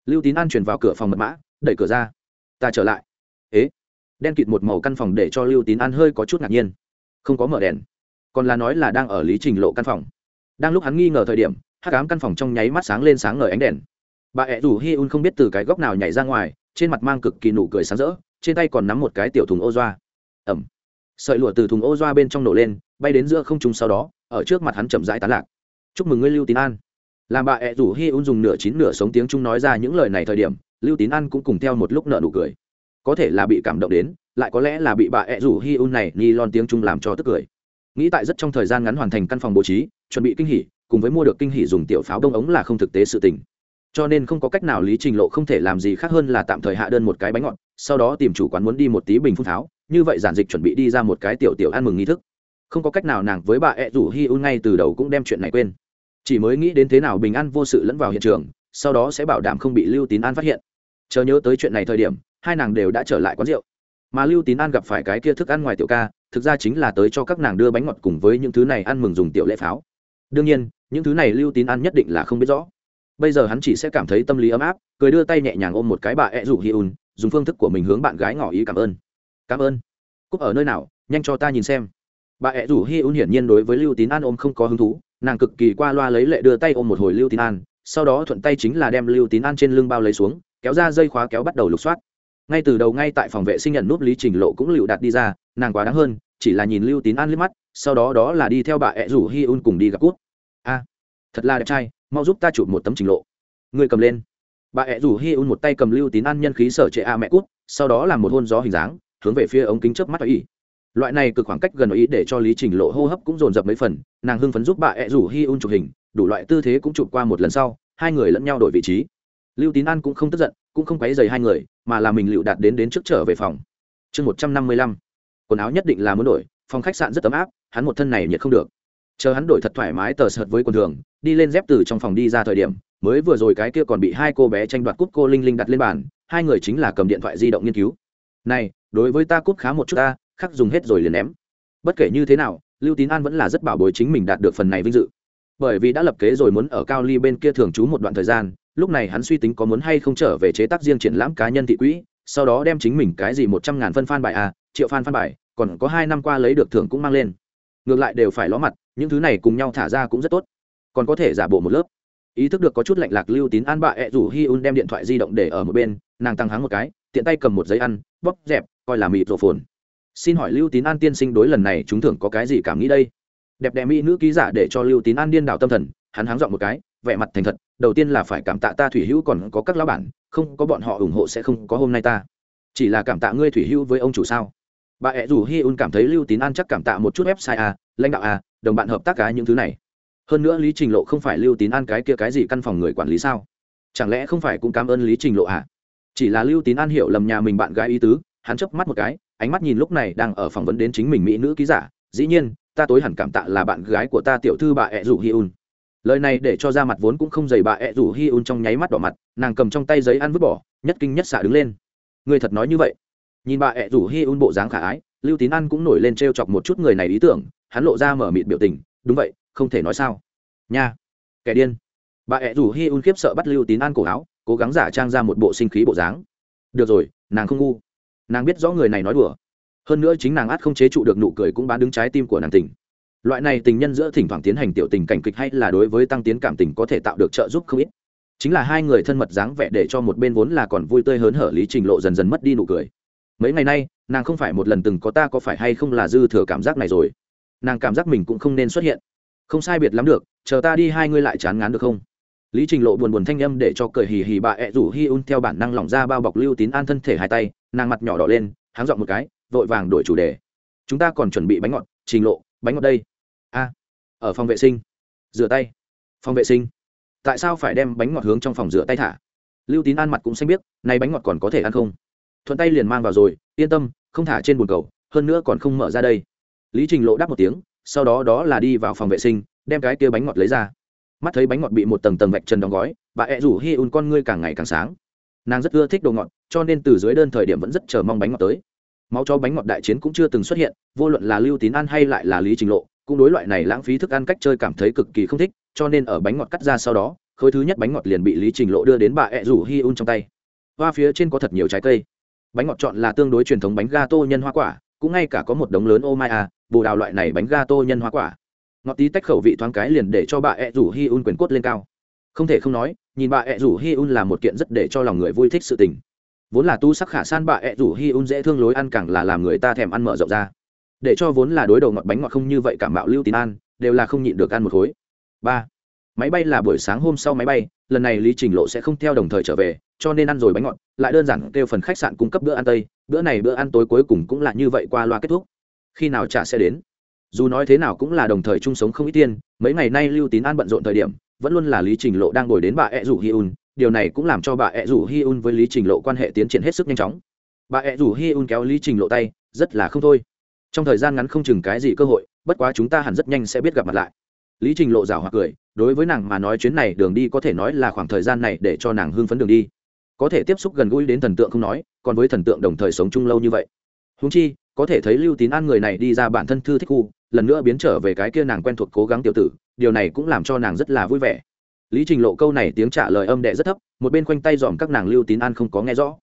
Lưu tín an chuyển vào cửa phòng mật mã, đẩy cửa ra. Ta trở lại. Ế? Đen kịt một màu căn phòng để cho lưu tín an hơi có chút ngạc nhiên không có mở đèn. Còn là nói là đang ở lý trình lộ căn phòng. Đang lúc hắn nghi ngờ thời điểm hát ám căn phòng trong nháy mắt sáng lên sáng ngời ánh đèn. Bà ẹ rủ hi un không biết từ cái góc nào nhảy ra ngoài, trên mặt mang cực kỳ nụ cười sáng rỡ, trên tay còn nắm một cái tiểu thùng ô doa. Ẩm. Sợi lụa từ thùng ô doa bên trong nổ lên, bay đến giữa không trung sau đó, ở trước mặt hắn chậm rãi tán lạc. Chúc mừng ngươi lưu tín an. Làm bà ẹ rủ hi un dùng nửa chín nửa sống tiếng trung nói ra những lời này thời điểm, lưu tín an cũng cùng theo một lúc nợ nụ cười có thể là bị cảm động đến lại có lẽ là bị bà ẹ rủ hi un này ni lon tiếng trung làm cho tức cười. Nghĩ tại rất trong thời gian ngắn hoàn thành căn phòng bố trí chuẩn bị kinh hỉ cùng với mua được kinh hỉ dùng tiểu pháo đông ống là không thực tế sự tình. Cho nên không có cách nào lý trình lộ không thể làm gì khác hơn là tạm thời hạ đơn một cái bánh ngọt sau đó tìm chủ quán muốn đi một tí bình phun tháo, như vậy giản dịch chuẩn bị đi ra một cái tiểu tiểu ăn mừng nghi thức. Không có cách nào nàng với bà ẹ rủ hi un ngay từ đầu cũng đem chuyện này quên. Chỉ mới nghĩ đến thế nào bình an vô sự lẫn vào hiện trường sau đó sẽ bảo đảm không bị lưu tín an phát hiện. Chờ nhớ tới chuyện này thời điểm hai nàng đều đã trở lại quán rượu. Mà lưu tín an gặp phải cái kia thức ăn ngoài tiểu ca, thực ra chính là tới cho các nàng đưa bánh ngọt cùng với những thứ này ăn mừng dùng tiểu lễ pháo. Đương nhiên, những thứ này lưu tín an nhất định là không biết rõ. Bây giờ hắn chỉ sẽ cảm thấy tâm lý ấm áp, cười đưa tay nhẹ nhàng ôm một cái bà ẹ rủ hi un, dùng phương thức của mình hướng bạn gái ngỏ ý cảm ơn. Cảm ơn. Cúc ở nơi nào, nhanh cho ta nhìn xem. Bà ẹ rủ hi un hiển nhiên đối với lưu tín an ôm không có hứng thú, nàng cực kỳ qua loa lấy lệ đưa tay ôm một hồi lưu tín an, sau đó thuận tay chính là đem lưu tín an trên lưng bao lấy xuống, kéo ra dây khóa kéo bắt đầu lục soát ngay từ đầu ngay tại phòng vệ sinh nhận nút lý trình lộ cũng lựu đạt đi ra, nàng quá đáng hơn, chỉ là nhìn lưu tín an liếc mắt, sau đó đó là đi theo bà ẹ rủ hi un cùng đi gặp cút. A, thật là đẹp trai, mau giúp ta chụp một tấm trình lộ. Người cầm lên. Bà ẹ rủ hi un một tay cầm lưu tín an nhân khí sở trệ a mẹ cút, sau đó làm một hôn gió hình dáng, hướng về phía ống kính chớp mắt ý loại này cực khoảng cách gần ý để cho lý trình lộ hô hấp cũng dồn dập mấy phần, nàng hưng phấn giúp bà ẹ rủ hi un chụp hình, đủ loại tư thế cũng chụp qua một lần sau, hai người lẫn nhau đổi vị trí. Lưu tín an cũng không tức giận, cũng không quấy dày hai người mà là mình lựu đạt đến đến trước trở về phòng. Chương một trăm năm mươi lăm. Quần áo nhất định là muốn đổi, phòng khách sạn rất ấm áp, hắn một thân này nhiệt không được. Chờ hắn đổi thật thoải mái tờ sợt với quần thường đi lên dép từ trong phòng đi ra thời điểm, mới vừa rồi cái kia còn bị hai cô bé tranh đoạt cút cô linh linh đặt lên bàn, hai người chính là cầm điện thoại di động nghiên cứu. Này, đối với ta cút khá một chút ta, khắc dùng hết rồi liền ném. Bất kể như thế nào, lưu tín an vẫn là rất bảo bối chính mình đạt được phần này vinh dự. Bởi vì đã lập kế rồi muốn ở cao ly bên kia thường trú một đoạn thời gian lúc này hắn suy tính có muốn hay không trở về chế tác riêng triển lãm cá nhân thị quỹ, sau đó đem chính mình cái gì một trăm ngàn phân phan bài à triệu phan phan bài, còn có hai năm qua lấy được thưởng cũng mang lên. Ngược lại đều phải ló mặt, những thứ này cùng nhau thả ra cũng rất tốt. Còn có thể giả bộ một lớp. Ý thức được có chút lạnh lạc lưu tín an bạ ẹ rủ hi un đem điện thoại di động để ở một bên, nàng tăng háng một cái, tiện tay cầm một giấy ăn, bóp, dẹp, coi là mịt rổ phồn. Xin hỏi lưu tín an tiên sinh đối lần này chúng thưởng có cái gì cảm nghĩ đây? Đẹp đẽ mỹ nữ ký giả để cho lưu tín an điên đảo tâm thần, hắn háng dọn một cái vẻ mặt thành thật, đầu tiên là phải cảm tạ ta thủy hữu còn có các lão bản, không có bọn họ ủng hộ sẽ không có hôm nay ta. Chỉ là cảm tạ ngươi thủy hữu với ông chủ sao? Bà ẹ rủ hi un cảm thấy lưu tín an chắc cảm tạ một chút website a lãnh đạo a đồng bạn hợp tác cá những thứ này. Hơn nữa lý trình lộ không phải lưu tín an cái kia cái gì căn phòng người quản lý sao? Chẳng lẽ không phải cũng cảm ơn lý trình lộ à? Chỉ là lưu tín an hiểu lầm nhà mình bạn gái ý tứ, hắn chớp mắt một cái, ánh mắt nhìn lúc này đang ở phỏng vấn đến chính mình mỹ nữ ký giả. Dĩ nhiên, ta tối hẳn cảm tạ là bạn gái của ta tiểu thư bà ẹ rủ hi un lời này để cho ra mặt vốn cũng không dày bà ẹ rủ hi un trong nháy mắt đỏ mặt, nàng cầm trong tay giấy ăn vứt bỏ, nhất kinh nhất xạ đứng lên. Người thật nói như vậy. Nhìn bà ẹ rủ hi un bộ dáng khả ái, lưu tín ăn cũng nổi lên t r e o chọc một chút người này ý tưởng, hắn lộ ra mở mịt biểu tình, đúng vậy, không thể nói sao. Nha, kẻ điên. Bà ẹ rủ hi un khiếp sợ bắt lưu tín ăn cổ áo, cố gắng giả trang ra một bộ sinh khí bộ dáng. Được rồi, nàng không ngu. Nàng biết rõ người này nói đùa. Hơn nữa chính nàng át không chế trụ được nụ cười cũng bán đứng trái tim của nàng tình loại này tình nhân giữa thỉnh thoảng tiến hành tiểu tình cảnh kịch hay là đối với tăng tiến cảm tình có thể tạo được trợ giúp không ít. Chính là hai người thân mật dáng vẻ để cho một bên vốn là còn vui tươi hớn hở lý trình lộ dần dần mất đi nụ cười. Mấy ngày nay, nàng không phải một lần từng có ta có phải hay không là dư thừa cảm giác này rồi. Nàng cảm giác mình cũng không nên xuất hiện. Không sai biệt lắm được, chờ ta đi hai ngươi lại chán ngán được không? Lý trình lộ buồn buồn thanh âm để cho cười hì hì bà ẹ rủ hi un theo bản năng lỏng ra bao bọc lưu tín an thân thể hai tay, nàng mặt nhỏ đỏ lên háng dọn một cái, vội vàng đổi chủ đề. Chúng ta còn chuẩn bị bánh ngọt, trình lộ, bánh ngọt đây a, ở phòng vệ sinh. Rửa tay. Phòng vệ sinh. Tại sao phải đem bánh ngọt hướng trong phòng rửa tay thả? Lưu tín ăn mặt cũng xanh biết nay bánh ngọt còn có thể ăn không? Thuận tay liền mang vào rồi, yên tâm, không thả trên bồn cầu, hơn nữa còn không mở ra đây. Lý trình lộ đáp một tiếng, sau đó đó là đi vào phòng vệ sinh, đem cái kia bánh ngọt lấy ra. Mắt thấy bánh ngọt bị một tầng tầng vạch trần đóng gói, bà ẹ rủ hi un con ngươi càng ngày càng sáng. Nàng rất ưa thích đồ ngọt, cho nên từ dưới đơn thời điểm vẫn rất chờ mong bánh ngọt tới. Máu cho bánh ngọt đại chiến cũng chưa từng xuất hiện, vô luận là lưu tín ăn hay lại là lý trình lộ cũng đối loại này lãng phí thức ăn cách chơi cảm thấy cực kỳ không thích, cho nên ở bánh ngọt cắt ra sau đó, khối thứ nhất bánh ngọt liền bị lý trình lộ đưa đến bà ẹ rủ hi un trong tay. Hoa phía trên có thật nhiều trái cây. Bánh ngọt chọn là tương đối truyền thống bánh ga tô nhân hoa quả, cũng ngay cả có một đống lớn ô mai à bồ đào loại này bánh ga tô nhân hoa quả. Ngọt tí tách khẩu vị thoáng cái liền để cho bà ẹ rủ hi un quyền cốt lên cao. Không thể không nói, nhìn bà ẹ rủ hi un là một kiện rất để cho lòng người vui thích sự tình. Vốn là tu sắc khả san bà ẹ rủ hi un dễ thương lối ăn càng là làm người ta thèm ăn mở rộng ra để cho vốn là đối đầu ngọt bánh ngọt không như vậy cảm bạo lưu tín an, đều là không nhịn được ăn một khối. Ba, máy bay là buổi sáng hôm sau máy bay, lần này lý trình lộ sẽ không theo đồng thời trở về, cho nên ăn rồi bánh ngọt, lại đơn giản kêu phần khách sạn cung cấp bữa ăn tây, bữa này bữa ăn tối cuối cùng cũng là như vậy qua loa kết thúc. Khi nào trả sẽ đến? Dù nói thế nào cũng là đồng thời chung sống không ít tiên, mấy ngày nay lưu tín an bận rộn thời điểm, vẫn luôn là lý trình lộ đang ngồi đến bà ẹ rủ hi un, điều này cũng làm cho bà ẹ rủ hi un với lý trình lộ quan hệ tiến triển hết sức nhanh chóng. Bà ẹ rủ hi un kéo lý trình lộ tay, rất là không thôi trong thời gian ngắn không chừng cái gì cơ hội, bất quá chúng ta hẳn rất nhanh sẽ biết gặp mặt lại. Lý trình lộ rào hoặc cười, đối với nàng mà nói chuyến này đường đi có thể nói là khoảng thời gian này để cho nàng hưng phấn đường đi. Có thể tiếp xúc gần gũi đến thần tượng không nói, còn với thần tượng đồng thời sống chung lâu như vậy. Húng chi, có thể thấy lưu tín an người này đi ra bản thân thư thích khu, lần nữa biến trở về cái kia nàng quen thuộc cố gắng tiểu tử, điều này cũng làm cho nàng rất là vui vẻ. Lý trình lộ câu này tiếng trả lời âm đệ rất thấp, một bên khoanh tay dòm các nàng lưu tín an không có nghe rõ.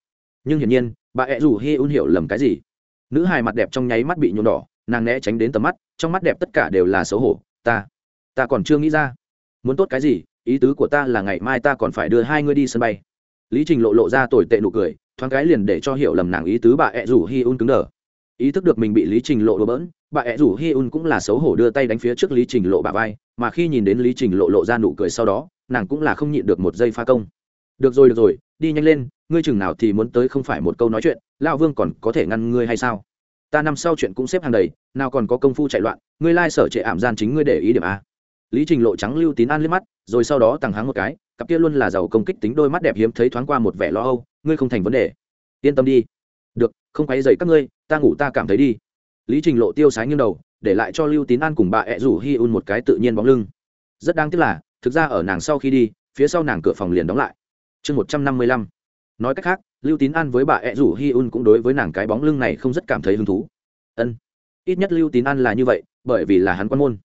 Nhưng hiển nhiên, bà ẹ rủ hi un hiểu lầm cái gì? Nữ hài mặt đẹp trong nháy mắt bị nhuộm đỏ, nàng né tránh đến tầm mắt, trong mắt đẹp tất cả đều là xấu hổ. Ta ta còn chưa nghĩ ra. Muốn tốt cái gì, ý tứ của ta là ngày mai ta còn phải đưa hai ngươi đi sân bay. Lý trình lộ lộ ra tồi tệ nụ cười, thoáng cái liền để cho hiểu lầm nàng ý tứ bà ẹ rủ hi un cứng đờ. Ý thức được mình bị lý trình lộ đổ bỡn, bà ẹ rủ hi un cũng là xấu hổ đưa tay đánh phía trước lý trình lộ bà vai, mà khi nhìn đến lý trình lộ lộ ra nụ cười sau đó, nàng cũng là không nhịn được một giây pha công được rồi được rồi, đi nhanh lên, ngươi chừng nào thì muốn tới không phải một câu nói chuyện lao vương còn có thể ngăn ngươi hay sao? Ta năm sau chuyện cũng xếp hàng đầy, nào còn có công phu chạy loạn, ngươi lai sở trệ ảm gian chính ngươi để ý điểm a. Lý trình lộ trắng lưu tín an liếc mắt, rồi sau đó tăng háng một cái, cặp kia luôn là giàu công kích tính đôi mắt đẹp hiếm thấy thoáng qua một vẻ lo âu, ngươi không thành vấn đề. Yên tâm đi. Được, không quấy dậy các ngươi, ta ngủ ta cảm thấy đi. Lý trình lộ tiêu sái nghiêng đầu, để lại cho lưu tín an cùng bà ẹ rủ hi un một cái tự nhiên bóng lưng. Rất đáng tiếc là, thực ra ở nàng sau khi đi, phía sau nàng cửa phòng liền đóng lại chương một trăm năm mươi lăm. Nói cách khác, lưu tín an với bà ed rủ hi un cũng đối với nàng cái bóng lưng này không rất cảm thấy hứng thú. Ân, ít nhất lưu tín an là như vậy, bởi vì là hắn quan môn.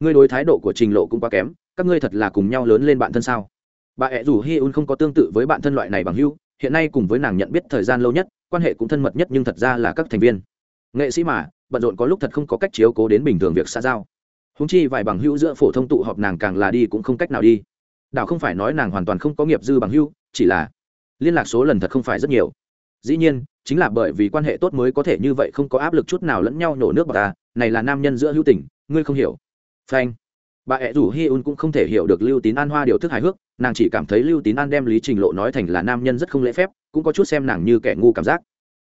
Ngươi đối thái độ của trình lộ cũng quá kém, các ngươi thật là cùng nhau lớn lên bạn thân sao? Bà ed rủ hi un không có tương tự với bạn thân loại này bằng hưu hiện nay cùng với nàng nhận biết thời gian lâu nhất, quan hệ cũng thân mật nhất nhưng thật ra là các thành viên. Nghệ sĩ mà, bận rộn có lúc thật không có cách chiếu cố đến bình thường việc xa giao. Húng chi vài bằng hữu giữa phổ thông tụ họp nàng càng là đi cũng không cách nào đi đảo không phải nói nàng hoàn toàn không có nghiệp dư bằng hưu, chỉ là liên lạc số lần thật không phải rất nhiều. Dĩ nhiên chính là bởi vì quan hệ tốt mới có thể như vậy không có áp lực chút nào lẫn nhau nổ nước vào ta này là nam nhân giữa hữu tình ngươi không hiểu. Phanh. Bà ẹ rủ hi un cũng không thể hiểu được lưu tín an hoa điều thức hài hước nàng chỉ cảm thấy lưu tín an đem lý trình lộ nói thành là nam nhân rất không lễ phép cũng có chút xem nàng như kẻ ngu cảm giác.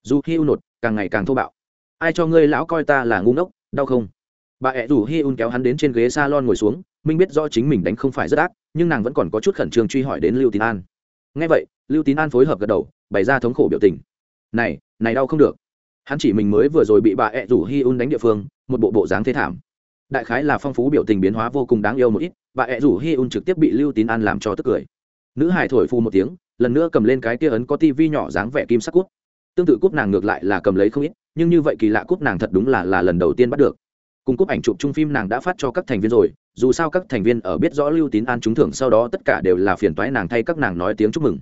Dù hi un nột càng ngày càng thô bạo. Ai cho ngươi lão coi ta là ngu ngốc đau không? Bà ẹ rủ hi un kéo hắn đến trên ghế s a lon ngồi xuống, minh biết do chính mình đánh không phải rất ác, nhưng nàng vẫn còn có chút khẩn trương truy hỏi đến lưu tín an. Ngay vậy, lưu tín an phối hợp gật đầu, bày ra thống khổ biểu tình. Này này đau không được. Hắn chỉ mình mới vừa rồi bị bà ẹ rủ hi un đánh địa phương, một bộ bộ dáng thế thảm. Đại khái là phong phú biểu tình biến hóa vô cùng đáng yêu một ít, bà ẹ rủ hi un trực tiếp bị lưu tín an làm cho tức cười. Nữ hải thổi phu một tiếng, lần nữa cầm lên cái tia ấn có tivi nhỏ dáng vẻ kim sắc cút. Tương tự cút nàng ngược lại là cầm lấy không ít, nhưng như vậy kỳ lạ cút nàng thật đúng là là lần đầu tiên bắt được cung cúp ảnh chụp chung phim nàng đã phát cho các thành viên rồi, dù sao các thành viên ở biết rõ lưu tín an trúng thưởng sau đó tất cả đều là phiền toái nàng thay các nàng nói tiếng chúc mừng.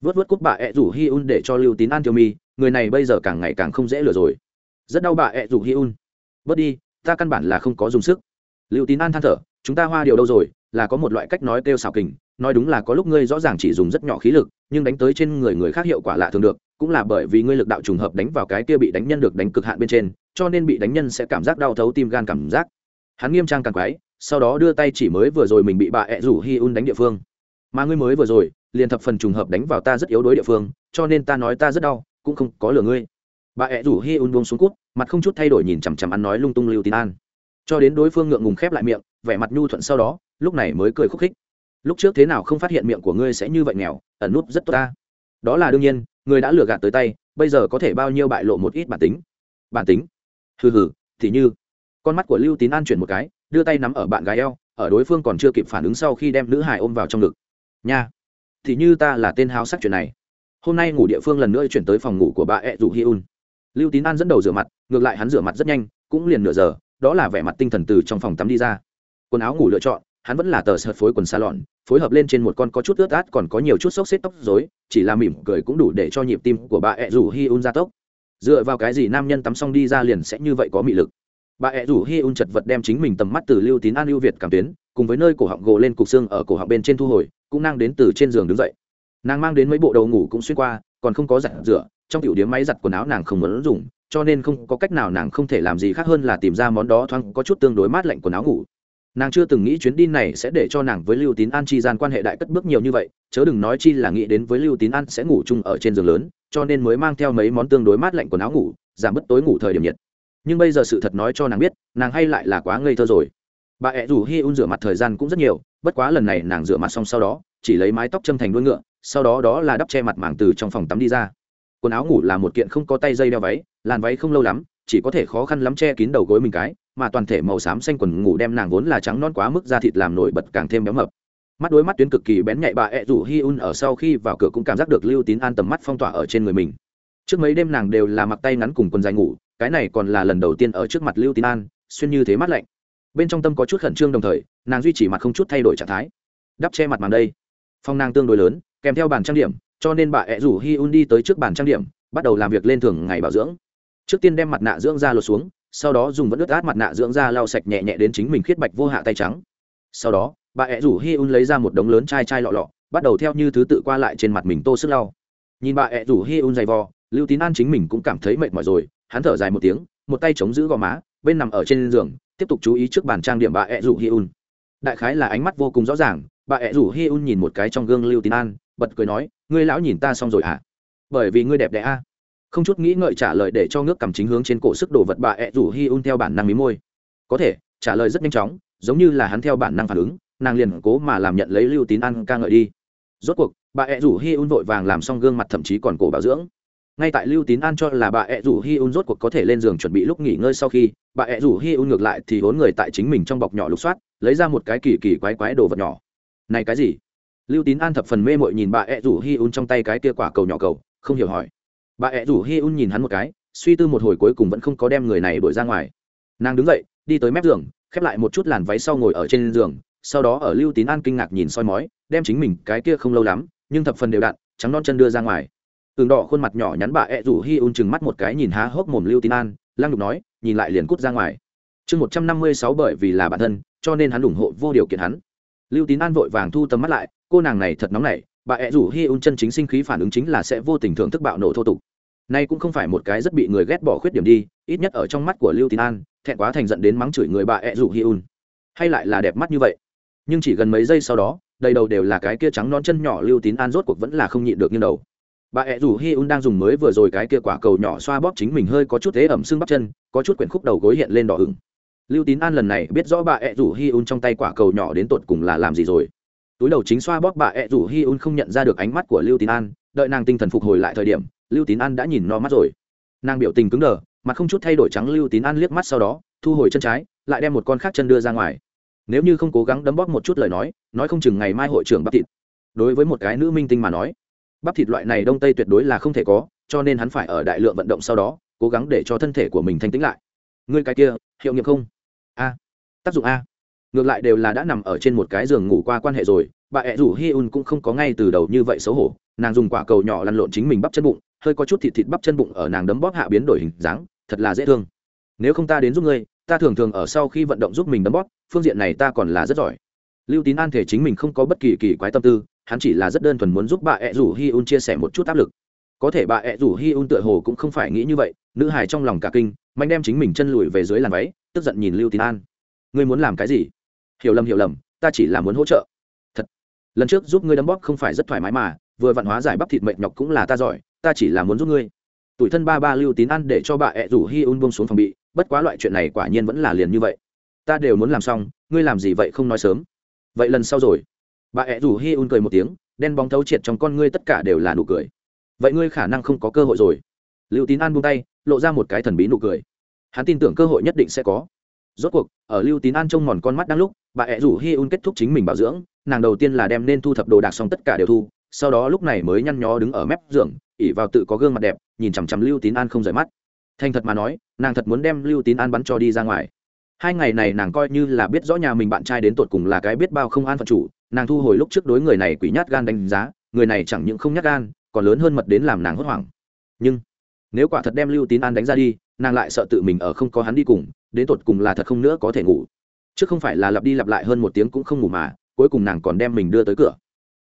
Vớt vớt cúp bà ẹ rủ hi un để cho lưu tín an tiêu mi, người này bây giờ càng ngày càng không dễ lừa rồi. Rất đau bà ẹ rủ hi un. Bớt đi, ta căn bản là không có dùng sức. Lưu tín an than thở, chúng ta hoa điều đâu rồi, là có một loại cách nói kêu xào kình, nói đúng là có lúc ngươi rõ ràng chỉ dùng rất nhỏ khí lực, nhưng đánh tới trên người người khác hiệu quả lạ thường được, cũng là bởi vì ngươi lực đạo trùng hợp đánh vào cái kia bị đánh nhân được đánh cực hạn bên trên cho nên bị đánh nhân sẽ cảm giác đau thấu tim gan cảm giác. Hắn nghiêm trang càng quái, sau đó đưa tay chỉ mới vừa rồi mình bị bà ẹ rủ hi un đánh địa phương. Mà ngươi mới vừa rồi, liền thập phần trùng hợp đánh vào ta rất yếu đối địa phương, cho nên ta nói ta rất đau, cũng không có lừa ngươi. Bà ẹ rủ hi un buông xuống cút, mặt không chút thay đổi nhìn chằm chằm ăn nói lung tung lưu tín an. Cho đến đối phương ngượng ngùng khép lại miệng, vẻ mặt nhu thuận sau đó, lúc này mới cười khúc khích. Lúc trước thế nào không phát hiện miệng của ngươi sẽ như vậy nghèo, ẩn nút rất tốt ta. Đó là đương nhiên, người đã lừa gạt tới tay, bây giờ có thể bao nhiêu bại lộ một ít bản tính. Bản tính? Hừ hừ, thì như. Con mắt của lưu tín an chuyển một cái, đưa tay nắm ở bạn gái eo, ở đối phương còn chưa kịp phản ứng sau khi đem nữ hải ôm vào trong ngực. Nha, thì như ta là tên háo sắc chuyện này. Hôm nay ngủ địa phương lần nữa chuyển tới phòng ngủ của bà ẹ rủ hi un lưu tín an dẫn đầu rửa mặt, ngược lại hắn rửa mặt rất nhanh, cũng liền nửa giờ, đó là vẻ mặt tinh thần từ trong phòng tắm đi ra. Quần áo ngủ lựa chọn, hắn vẫn là tờ sợt phối quần xa lọn phối hợp lên trên một con có chút ướt át còn có nhiều chút xốc xếp tóc dối chỉ là mỉm cười cũng đủ để cho nhịp tim của bà ẹ rủ hi un ra tốc dựa vào cái gì nam nhân tắm xong đi ra liền sẽ như vậy có mị lực? Bà ẹ rủ hi un chật vật đem chính mình tầm mắt từ lưu tín an lưu việt cảm tuyến, cùng với nơi cổ họng gồ lên cục xương ở cổ họng bên trên thu hồi, cũng năng đến từ trên giường đứng dậy. Nàng mang đến mấy bộ đầu ngủ cũng xuyên qua, còn không có giặt rửa, trong tiểu điếm máy giặt quần áo nàng không muốn dùng, cho nên không có cách nào nàng không thể làm gì khác hơn là tìm ra món đó thoáng có chút tương đối mát lạnh quần áo ngủ. Nàng chưa từng nghĩ chuyến đi này sẽ để cho nàng với lưu tín an chi gian quan hệ đại cất bước nhiều như vậy, chớ đừng nói chi là nghĩ đến với lưu tín an sẽ ngủ chung ở trên giường lớn cho nên mới mang theo mấy món tương đối mát lạnh quần áo ngủ, giảm bớt tối ngủ thời điểm nhiệt. Nhưng bây giờ sự thật nói cho nàng biết, nàng hay lại là quá ngây thơ rồi. Bà ẹ rủ hi un rửa mặt thời gian cũng rất nhiều, bất quá lần này nàng rửa mặt xong sau đó, chỉ lấy mái tóc châm thành đuôi ngựa, sau đó đó là đắp che mặt màng từ trong phòng tắm đi ra. Quần áo ngủ là một kiện không có tay dây đeo váy, làn váy không lâu lắm, chỉ có thể khó khăn lắm che kín đầu gối mình cái, mà toàn thể màu xám xanh quần ngủ đem nàng vốn là trắng non quá mức da thịt làm nổi bật càng thêm béo mập mắt đối mắt tuyến cực kỳ bén nhạy bà ẹ rủ hi un ở sau khi vào cửa cũng cảm giác được lưu tín an tầm mắt phong tỏa ở trên người mình. Trước mấy đêm nàng đều là mặc tay ngắn cùng quần dài ngủ, cái này còn là lần đầu tiên ở trước mặt lưu tín an, xuyên như thế mắt lạnh. Bên trong tâm có chút khẩn trương đồng thời, nàng duy trì mặt không chút thay đổi trạng thái. Đắp che mặt màn đây. Phong nàng tương đối lớn, kèm theo bàn trang điểm, cho nên bà ẹ rủ hi un đi tới trước bàn trang điểm, bắt đầu làm việc lên thường ngày bảo dưỡng. Trước tiên đem mặt nạ dưỡng da lột xuống, sau đó dùng vẫn ướt át mặt nạ dưỡng da lau sạch nhẹ nhẹ đến chính mình khiết bạch vô hạ tay trắng. Sau đó bà ẹ rủ hi un lấy ra một đống lớn chai chai lọ lọ, bắt đầu theo như thứ tự qua lại trên mặt mình tô sức lau. Nhìn bà ẹ rủ hi un dày vò, lưu tín an chính mình cũng cảm thấy mệt mỏi rồi, hắn thở dài một tiếng, một tay chống giữ gò má, bên nằm ở trên giường, tiếp tục chú ý trước bàn trang điểm bà ẹ rủ hi un. Đại khái là ánh mắt vô cùng rõ ràng, bà ẹ rủ hi un nhìn một cái trong gương lưu tín an, bật cười nói, ngươi lão nhìn ta xong rồi hả? Bởi vì ngươi đẹp đẽ a. Không chút nghĩ ngợi trả lời để cho ngước cầm chính hướng trên cổ sức đồ vật bà ẹ rủ hi un theo bản năng mí môi. Có thể, trả lời rất nhanh chóng, giống như là hắn theo bản năng phản ứng nàng liền cố mà làm nhận lấy lưu tín ăn ca ngợi đi. Rốt cuộc, bà ẹ rủ hi un vội vàng làm xong gương mặt thậm chí còn cổ bảo dưỡng. Ngay tại lưu tín an cho là bà ẹ rủ hi un rốt cuộc có thể lên giường chuẩn bị lúc nghỉ ngơi sau khi, bà ẹ rủ hi un ngược lại thì hốn người tại chính mình trong bọc nhỏ lục soát, lấy ra một cái kỳ kỳ quái quái đồ vật nhỏ. Này cái gì? Lưu tín an thập phần mê mội nhìn bà ẹ rủ hi un trong tay cái kia quả cầu nhỏ cầu, không hiểu hỏi. Bà ẹ rủ hi un nhìn hắn một cái, suy tư một hồi cuối cùng vẫn không có đem người này đuổi ra ngoài. Nàng đứng dậy, đi tới mép giường, khép lại một chút làn váy sau ngồi ở trên giường sau đó ở lưu tín an kinh ngạc nhìn soi mói, đem chính mình cái kia không lâu lắm, nhưng thập phần đều đặn, trắng non chân đưa ra ngoài. Tường đỏ khuôn mặt nhỏ nhắn bà ẹ rủ hi un chừng mắt một cái nhìn há hốc mồm lưu tín an, lăng đục nói, nhìn lại liền cút ra ngoài. Chương một trăm năm mươi sáu bởi vì là bản thân, cho nên hắn ủng hộ vô điều kiện hắn. Lưu tín an vội vàng thu tầm mắt lại, cô nàng này thật nóng nảy, bà ẹ rủ hi un chân chính sinh khí phản ứng chính là sẽ vô tình thưởng thức bạo nổ thô tục. Nay cũng không phải một cái rất bị người ghét bỏ khuyết điểm đi, ít nhất ở trong mắt của lưu tín an, thẹn quá thành giận đến mắng chửi người bà ẹ rủ hi un. Hay lại là đẹp mắt như vậy? Nhưng chỉ gần mấy giây sau đó, đầy đầu đều là cái kia trắng non chân nhỏ lưu tín an rốt cuộc vẫn là không nhịn được như đầu. Bà ẹ rủ hi un đang dùng mới vừa rồi cái kia quả cầu nhỏ xoa bóp chính mình hơi có chút thế ẩm xương bắp chân, có chút quyển khúc đầu gối hiện lên đỏ ửng. Lưu tín an lần này biết rõ bà ẹ rủ hi un trong tay quả cầu nhỏ đến tột cùng là làm gì rồi. Túi đầu chính xoa bóp bà ẹ rủ hi un không nhận ra được ánh mắt của lưu tín an, đợi nàng tinh thần phục hồi lại thời điểm, lưu tín an đã nhìn no mắt rồi. Nàng biểu tình cứng đờ, mặt không chút thay đổi trắng lưu tín an liếc mắt sau đó, thu hồi chân trái, lại đem một con khác chân đưa ra ngoài nếu như không cố gắng đấm bóp một chút lời nói nói không chừng ngày mai hội trưởng bắp thịt. Đối với một cái nữ minh tinh mà nói, bắp thịt loại này đông tây tuyệt đối là không thể có, cho nên hắn phải ở đại lượng vận động sau đó, cố gắng để cho thân thể của mình thanh tĩnh lại. Người cái kia, hiệu nghiệm không? A. Tác dụng a. Ngược lại đều là đã nằm ở trên một cái giường ngủ qua quan hệ rồi, bà ẹ rủ hi un cũng không có ngay từ đầu như vậy xấu hổ. Nàng dùng quả cầu nhỏ lăn lộn chính mình bắp chân bụng, hơi có chút thịt thịt bắp chân bụng ở nàng đấm bóp hạ biến đổi hình dáng, thật là dễ thương. Nếu không ta đến giúp ngươi ta thường thường ở sau khi vận động giúp mình đấm bóp, phương diện này ta còn là rất giỏi. Lưu tín an thể chính mình không có bất kỳ kỳ quái tâm tư, hắn chỉ là rất đơn thuần muốn giúp bà ẹ rủ hi un chia sẻ một chút áp lực. Có thể bà ẹ rủ hi un tựa hồ cũng không phải nghĩ như vậy, nữ hài trong lòng cả kinh, mạnh đem chính mình chân lùi về dưới làn váy, tức giận nhìn lưu tín an. Ngươi muốn làm cái gì? Hiểu lầm hiểu lầm, ta chỉ là muốn hỗ trợ. Thật, lần trước giúp ngươi đấm bóp không phải rất thoải mái mà, vừa vạn hóa giải bắp thịt mệt nhọc cũng là ta giỏi, ta chỉ là muốn giúp ngươi. Tuổi thân ba ba lưu tín ăn để cho bà ẹ rủ hi un buông xuống phòng bị bất quá loại chuyện này quả nhiên vẫn là liền như vậy. Ta đều muốn làm xong, ngươi làm gì vậy không nói sớm? Vậy lần sau rồi. Bà ẹ rủ hi un cười một tiếng, đen bóng thấu triệt trong con ngươi tất cả đều là nụ cười. Vậy ngươi khả năng không có cơ hội rồi. Lưu tín an buông tay, lộ ra một cái thần bí nụ cười. Hắn tin tưởng cơ hội nhất định sẽ có. Rốt cuộc, ở lưu tín an trông mòn con mắt đang lúc, bà ẹ rủ hi un kết thúc chính mình bảo dưỡng, nàng đầu tiên là đem nên thu thập đồ đạc xong tất cả đều thu, sau đó lúc này mới nhăn nhó đứng ở mép giường, ỉ vào tự có gương mặt đẹp, nhìn chằm chằm lưu tín an không rời mắt thành thật mà nói, nàng thật muốn đem lưu tín an bắn cho đi ra ngoài. Hai ngày này nàng coi như là biết rõ nhà mình bạn trai đến tột cùng là cái biết bao không an phận chủ, nàng thu hồi lúc trước đối người này quỷ nhát gan đánh giá, người này chẳng những không nhát gan, còn lớn hơn mật đến làm nàng hốt hoảng. Nhưng, nếu quả thật đem lưu tín an đánh ra đi, nàng lại sợ tự mình ở không có hắn đi cùng, đến tột cùng là thật không nữa có thể ngủ. Chứ không phải là lặp đi lặp lại hơn một tiếng cũng không ngủ mà, cuối cùng nàng còn đem mình đưa tới cửa.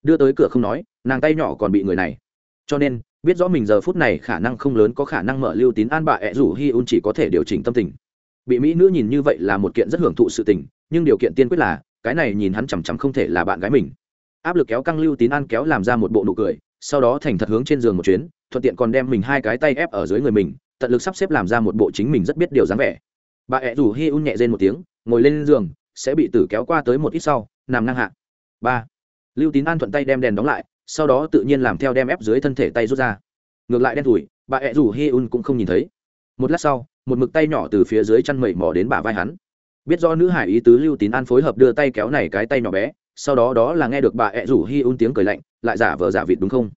Đưa tới cửa không nói, nàng tay nhỏ còn bị người này. Cho nên biết rõ mình giờ phút này khả năng không lớn có khả năng mở lưu tín an bà ẹ rủ hi un chỉ có thể điều chỉnh tâm tình. Bị mỹ nữ nhìn như vậy là một kiện rất hưởng thụ sự tình, nhưng điều kiện tiên quyết là, cái này nhìn hắn chằm chằm không thể là bạn gái mình. Áp lực kéo căng lưu tín an kéo làm ra một bộ nụ cười, sau đó thành thật hướng trên giường một chuyến, thuận tiện còn đem mình hai cái tay ép ở dưới người mình, tận lực sắp xếp làm ra một bộ chính mình rất biết điều dáng vẻ. Bà ẹ rủ hi un nhẹ rên một tiếng, ngồi lên giường, sẽ bị tử kéo qua tới một ít sau, nằm ngang hạ. Ba. Lưu tín an thuận tay đem đèn đóng lại sau đó tự nhiên làm theo đem ép dưới thân thể tay rút ra. Ngược lại đen thủi bà ẹ rủ hi un cũng không nhìn thấy. Một lát sau, một mực tay nhỏ từ phía dưới chăn mẩy mò đến bả vai hắn. Biết do nữ hải ý tứ lưu tín an phối hợp đưa tay kéo này cái tay nhỏ bé, sau đó đó là nghe được bà ẹ rủ hi un tiếng cười lạnh, lại giả vờ giả vịt đúng không?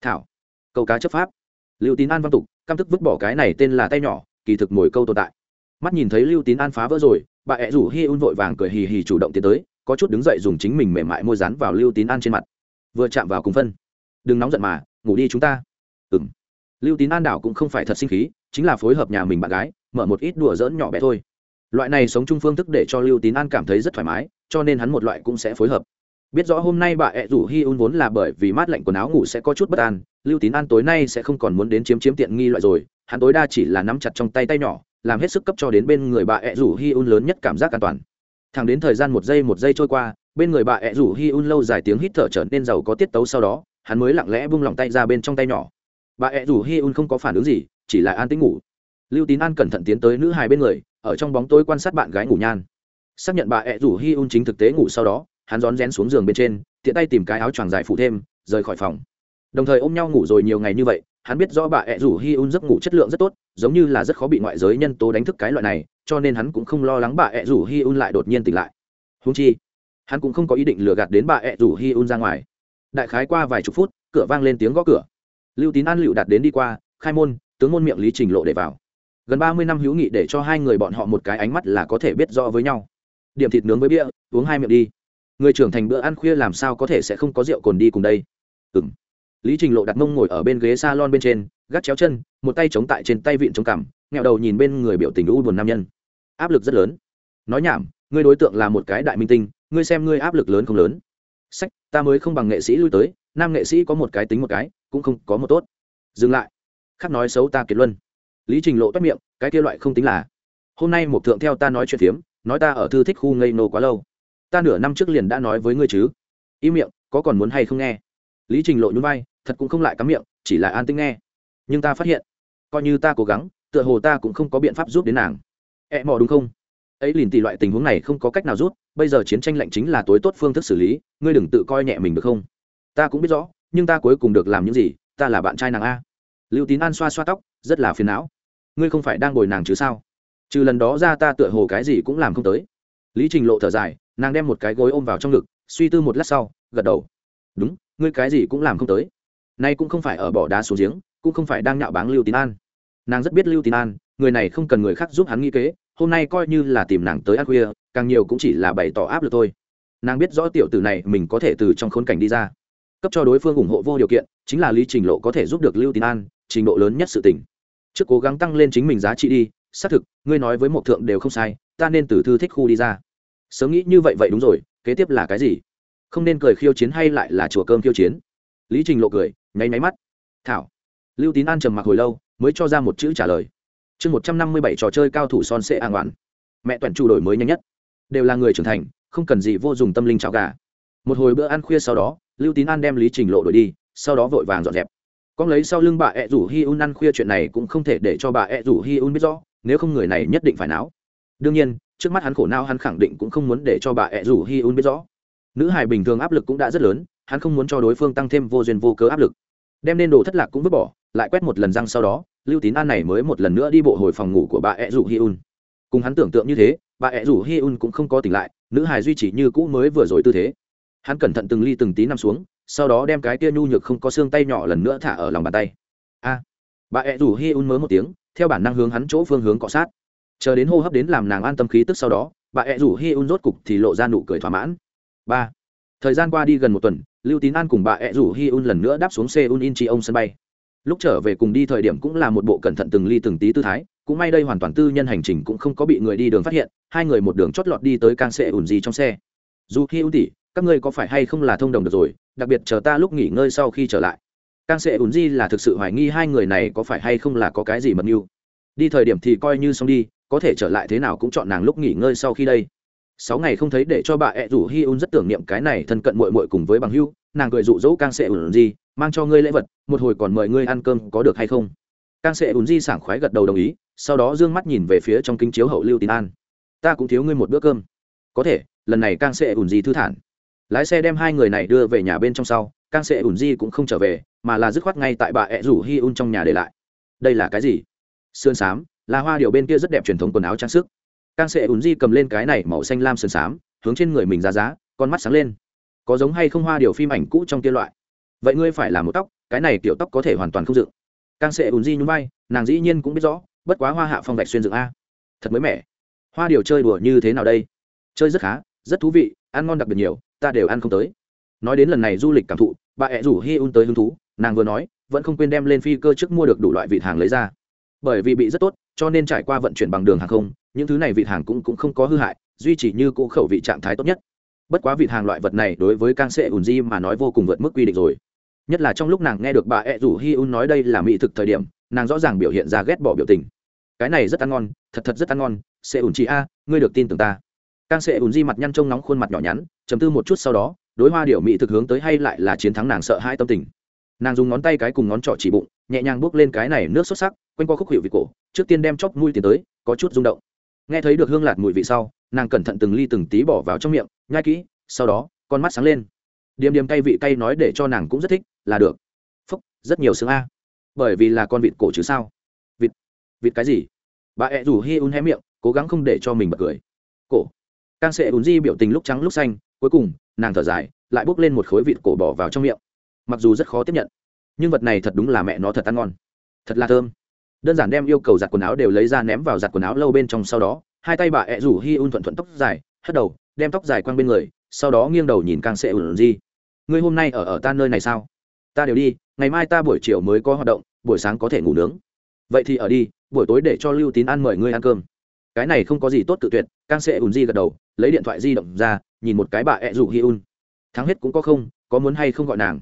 Thảo, câu cá chấp pháp. Lưu tín an văn tục, căm tức vứt bỏ cái này tên là tay nhỏ, kỳ thực mồi câu tồn tại. Mắt nhìn thấy lưu tín an phá vỡ rồi, bà ẹ rủ hi un vội vàng cười hì hì chủ động tiến tới, có chút đứng dậy dùng chính mình mềm mại môi dán vào lưu tín an trên mặt vừa chạm vào cùng phân. Đừng nóng giận mà, ngủ đi chúng ta. Ừng lưu tín an đảo cũng không phải thật sinh khí, chính là phối hợp nhà mình bạn gái, mở một ít đùa dỡn nhỏ bé thôi. Loại này sống chung phương thức để cho lưu tín an cảm thấy rất thoải mái, cho nên hắn một loại cũng sẽ phối hợp. Biết rõ hôm nay bà ẹ rủ hi un vốn là bởi vì mát lạnh quần áo ngủ sẽ có chút bất an, lưu tín an tối nay sẽ không còn muốn đến chiếm chiếm tiện nghi loại rồi. Hắn tối đa chỉ là nắm chặt trong tay tay nhỏ, làm hết sức cấp cho đến bên người bà ẹ rủ hi un lớn nhất cảm giác an toàn. Thẳng đến thời gian một giây một giây trôi qua bên người bà ẹ rủ hi un lâu dài tiếng hít thở trở nên giàu có tiết tấu sau đó, hắn mới lặng lẽ bung lòng tay ra bên trong tay nhỏ. Bà ẹ rủ hi un không có phản ứng gì, chỉ là an tính ngủ. Lưu tín an cẩn thận tiến tới nữ hài bên người, ở trong bóng tối quan sát bạn gái ngủ nhan. Xác nhận bà ẹ rủ hi un chính thực tế ngủ sau đó, hắn rón rén xuống giường bên trên, tiện tay tìm cái áo choàng dài phủ thêm, rời khỏi phòng. Đồng thời ôm nhau ngủ rồi nhiều ngày như vậy, hắn biết rõ bà ẹ rủ hi un giấc ngủ chất lượng rất tốt, giống như là rất khó bị ngoại giới nhân tố đánh thức cái loại này, cho nên hắn cũng không lo lắng bà ẹ rủ hi un lại đột nhiên tỉnh lại. Húng chi hắn cũng không có ý định lừa gạt đến bà ẹ rủ hi un ra ngoài. Đại khái qua vài chục phút, cửa vang lên tiếng gõ cửa. Lưu tín an lựu đạt đến đi qua, khai môn, tướng môn miệng lý trình lộ để vào. Gần ba mươi năm hữu nghị để cho hai người bọn họ một cái ánh mắt là có thể biết rõ với nhau. Điểm thịt nướng với bia, uống hai miệng đi. Người trưởng thành bữa ăn khuya làm sao có thể sẽ không có rượu cồn đi cùng đây? Ừ m lý trình lộ đặt mông ngồi ở bên ghế s a lon bên trên gác chéo chân, một tay chống tại trên tay vịn chống cằm, nghẹo đầu nhìn bên người biểu tình u buồn nam nhân. Áp lực rất lớn. Nói nhảm ngươi đối tượng là một cái đại minh tinh ngươi xem ngươi áp lực lớn không lớn. Sách, ta mới không bằng nghệ sĩ lui tới, nam nghệ sĩ có một cái tính một cái, cũng không có một tốt. Dừng lại. Khắc nói xấu ta kiệt luân. Lý trình lộ toát miệng, cái kia loại không tính là, hôm nay một thượng theo ta nói chuyện phiếm, nói ta ở thư thích khu ngây nô quá lâu. Ta nửa năm trước liền đã nói với ngươi chứ. Im miệng, có còn muốn hay không nghe? Lý trình lộ nhún vai, thật cũng không lại cắm miệng, chỉ là an tính nghe. Nhưng ta phát hiện, coi như ta cố gắng, tựa hồ ta cũng không có biện pháp giúp đến nàng. Ẹ, mò đúng không? Ấy liền tỷ loại tình huống này không có cách nào rút, bây giờ chiến tranh lạnh chính là tối tốt phương thức xử lý, ngươi đừng tự coi nhẹ mình được không? Ta cũng biết rõ, nhưng ta cuối cùng được làm những gì, ta là bạn trai nàng a. Lưu tín an xoa xoa tóc, rất là phiền não. Ngươi không phải đang bồi nàng chứ sao? Trừ lần đó ra ta tựa hồ cái gì cũng làm không tới. Lý trình lộ thở dài, nàng đem một cái gối ôm vào trong ngực, suy tư một lát sau, gật đầu. Đúng, ngươi cái gì cũng làm không tới. Nay cũng không phải ở bỏ đá xuống giếng, cũng không phải đang nhạo báng lưu tín an. Nàng rất biết lưu tín an, người này không cần người khác giúp hắn nghĩ kế hôm nay coi như là tìm nàng tới ăn khuya, càng nhiều cũng chỉ là bày tỏ áp lực thôi. Nàng biết rõ tiểu tử này mình có thể từ trong khốn cảnh đi ra. Cấp cho đối phương ủng hộ vô điều kiện, chính là lý trình lộ có thể giúp được lưu tín an, trình độ lớn nhất sự tỉnh trước cố gắng tăng lên chính mình giá trị đi, xác thực, ngươi nói với một thượng đều không sai, ta nên từ thư thích khu đi ra. Sớm nghĩ như vậy vậy đúng rồi, kế tiếp là cái gì? Không nên cười khiêu chiến hay lại là chùa cơm khiêu chiến? Lý trình lộ cười, nháy máy mắt. Thảo. Lưu tín an trầm mặc hồi lâu, mới cho ra một chữ trả lời chương một trăm năm mươi bảy trò chơi cao thủ son sệ an oản. Mẹ toàn chủ đổi mới nhanh nhất. Đều là người trưởng thành, không cần gì vô dụng tâm linh cháo gà. Một hồi bữa ăn khuya sau đó, lưu tín an đem lý trình lộ đổi đi, sau đó vội vàng dọn dẹp. Con lấy sau lưng bà ẹ rủ hi un ăn khuya chuyện này cũng không thể để cho bà ẹ rủ hi un biết rõ, nếu không người này nhất định phải náo. Đương nhiên, trước mắt hắn khổ não hắn khẳng định cũng không muốn để cho bà ẹ rủ hi un biết rõ. Nữ hài bình thường áp lực cũng đã rất lớn, hắn không muốn cho đối phương tăng thêm vô duyên vô cớ áp lực đem nên đồ thất lạc cũng vứt bỏ, lại quét một lần răng sau đó, lưu tín an này mới một lần nữa đi bộ hồi phòng ngủ của bà ẹ rủ hi un. Cùng hắn tưởng tượng như thế, bà ẹ rủ hi un cũng không có tỉnh lại, nữ hài duy trì như cũ mới vừa rồi tư thế. Hắn cẩn thận từng ly từng tí nằm xuống, sau đó đem cái tia nhu nhược không có xương tay nhỏ lần nữa thả ở lòng bàn tay. A! Bà ẹ rủ hi un mớ một tiếng, theo bản năng hướng hắn chỗ phương hướng cọ sát. Chờ đến hô hấp đến làm nàng an tâm khí tức sau đó, bà ẹ rủ hi un rốt cục thì lộ ra nụ cười thỏa mãn. Ba! Thời gian qua đi gần một tuần, lưu tín an cùng bà ẹ rủ hi un lần nữa đáp xuống seoul in chi ông sân bay. Lúc trở về cùng đi thời điểm cũng là một bộ cẩn thận từng ly từng tí tư thái, cũng may đây hoàn toàn tư nhân hành trình cũng không có bị người đi đường phát hiện, hai người một đường chót lọt đi tới càng xe ủn gì trong xe. Dù hi un tỉ các ngươi có phải hay không là thông đồng được rồi, đặc biệt chờ ta lúc nghỉ ngơi sau khi trở lại. Càng xe ủn di là thực sự hoài nghi hai người này có phải hay không là có cái gì mật mưu. Đi thời điểm thì coi như xong đi, có thể trở lại thế nào cũng chọn nàng lúc nghỉ ngơi sau khi đây sáu ngày không thấy để cho bà ẹ rủ hi un rất tưởng niệm cái này thân cận mội mội cùng với bằng hưu nàng cười rụ rỗ càng sẽ ủn di, mang cho ngươi lễ vật, một hồi còn mời ngươi ăn cơm, có được hay không? Càng sẽ ủn di sảng khoái gật đầu đồng ý, sau đó d ư ơ n g mắt nhìn về phía trong kính chiếu hậu lưu tín an. Ta cũng thiếu ngươi một bữa cơm. Có thể, lần này càng sẽ ủn di thư thản. Lái xe đem hai người này đưa về nhà bên trong sau càng sẽ ủn di cũng không trở về, mà là dứt khoát ngay tại bà ẹ rủ hi un trong nhà để lại. Đây là cái gì? Sườn xám, là hoa điều bên kia rất đẹp truyền thống quần áo trang sức càng sẽ ùn di cầm lên cái này màu xanh lam sườn xám, hướng trên người mình ra giá, con mắt sáng lên. Có giống hay không hoa điều phim ảnh cũ trong kia loại? Vậy ngươi phải làm một tóc, cái này kiểu tóc có thể hoàn toàn không dựng. Càng sẽ ùn di nhún vai, nàng dĩ nhiên cũng biết rõ, bất quá hoa hạ phong vạch xuyên dựng a. Thật mới mẻ. Hoa điều chơi đùa như thế nào đây? Chơi rất khá, rất thú vị, ăn ngon đặc biệt nhiều, ta đều ăn không tới. Nói đến lần này du lịch cảm thụ, bà ẹ rủ hi un tới hứng thú, nàng vừa nói, vẫn không quên đem lên phi cơ trước mua được đủ loại vị hàng lấy ra. Bởi vì bị rất tốt, cho nên trải qua vận chuyển bằng đường hàng không những thứ này vị hàng cũng, cũng không có hư hại duy trì như cũ khẩu vị trạng thái tốt nhất. Bất quá vị hàng loại vật này đối với càng sệ ùn di mà nói vô cùng vượt mức quy định rồi. Nhất là trong lúc nàng nghe được bà e ẹ rủ hi un nói đây là mỹ thực thời điểm nàng rõ ràng biểu hiện ra ghét bỏ biểu tình. Cái này rất ăn ngon thật thật rất ăn ngon sệ ùn chị a ngươi được tin tưởng ta. Càng sệ ùn di mặt nhăn trông nóng khuôn mặt nhỏ nhắn chấm tư một chút sau đó đối hoa điệu mỹ thực hướng tới hay lại là chiến thắng nàng sợ hai tâm tình. Nàng dùng ngón tay cái cùng ngón trỏ chỉ bụng nhẹ nhàng bước lên cái này nước xuất sắc quanh qua khúc hiệu vị cổ trước tiên đem chóp mũi tiến tới có chút rung động nghe thấy được hương lạt mùi vị sau, nàng cẩn thận từng ly từng tí bỏ vào trong miệng, nhai kỹ, sau đó, con mắt sáng lên. Điềm điềm cay vị cay nói để cho nàng cũng rất thích, là được. Phúc, rất nhiều xương a. Bởi vì là con vịt cổ chứ sao? Vịt vịt cái gì? Bà ẹ rủ hi un hé miệng, cố gắng không để cho mình bật cười. Cổ. Càng sẽ ùn di biểu tình lúc trắng lúc xanh, cuối cùng, nàng thở dài, lại bốc lên một khối vịt cổ bỏ vào trong miệng. Mặc dù rất khó tiếp nhận, nhưng vật này thật đúng là mẹ nó thật ăn ngon. Thật là thơm đơn giản đem yêu cầu giặt quần áo đều lấy ra ném vào giặt quần áo lâu bên trong sau đó hai tay bà ẹ rủ hi un thuận thuận tóc dài hất đầu đem tóc dài quăng bên người sau đó nghiêng đầu nhìn càng sệ ủn di ngươi hôm nay ở ở ta nơi này sao? Ta đều đi ngày mai ta buổi chiều mới có hoạt động buổi sáng có thể ngủ nướng. Vậy thì ở đi buổi tối để cho lưu tín ăn mời ngươi ăn cơm. Cái này không có gì tốt tự tuyệt càng sệ ủn di gật đầu lấy điện thoại di động ra nhìn một cái bà ẹ rủ hi un. Thắng hết cũng có không có muốn hay không gọi nàng?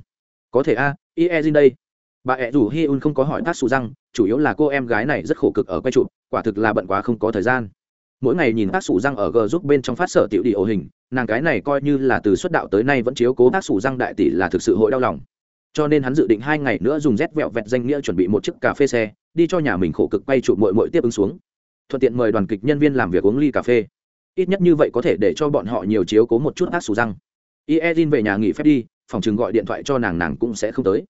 Có thể a à, ie đây bà ẹ rủ hi un không có hỏi tác xù răng, chủ yếu là cô em gái này rất khổ cực ở quay chụp, quả thực là bận quá không có thời gian. Mỗi ngày nhìn tác sủ răng ở g giúp bên trong phát sở tiểu đi ổ hình, nàng cái này coi như là từ xuất đạo tới nay vẫn chiếu cố tác sủ răng đại tỷ là thực sự hội đau lòng. Cho nên hắn dự định hai ngày nữa dùng rét vẹo vẹt danh nghĩa chuẩn bị một chiếc cà phê xe, đi cho nhà mình khổ cực quay chụp mội mội tiếp ứng xuống. Thuận tiện mời đoàn kịch nhân viên làm việc uống ly cà phê. Ít nhất như vậy có thể để cho bọn họ nhiều chiếu cố một chút tác sủ răng. Iezin về nhà nghỉ phép đi, phòng chừng gọi điện thoại cho nàng nàng cũng sẽ không tới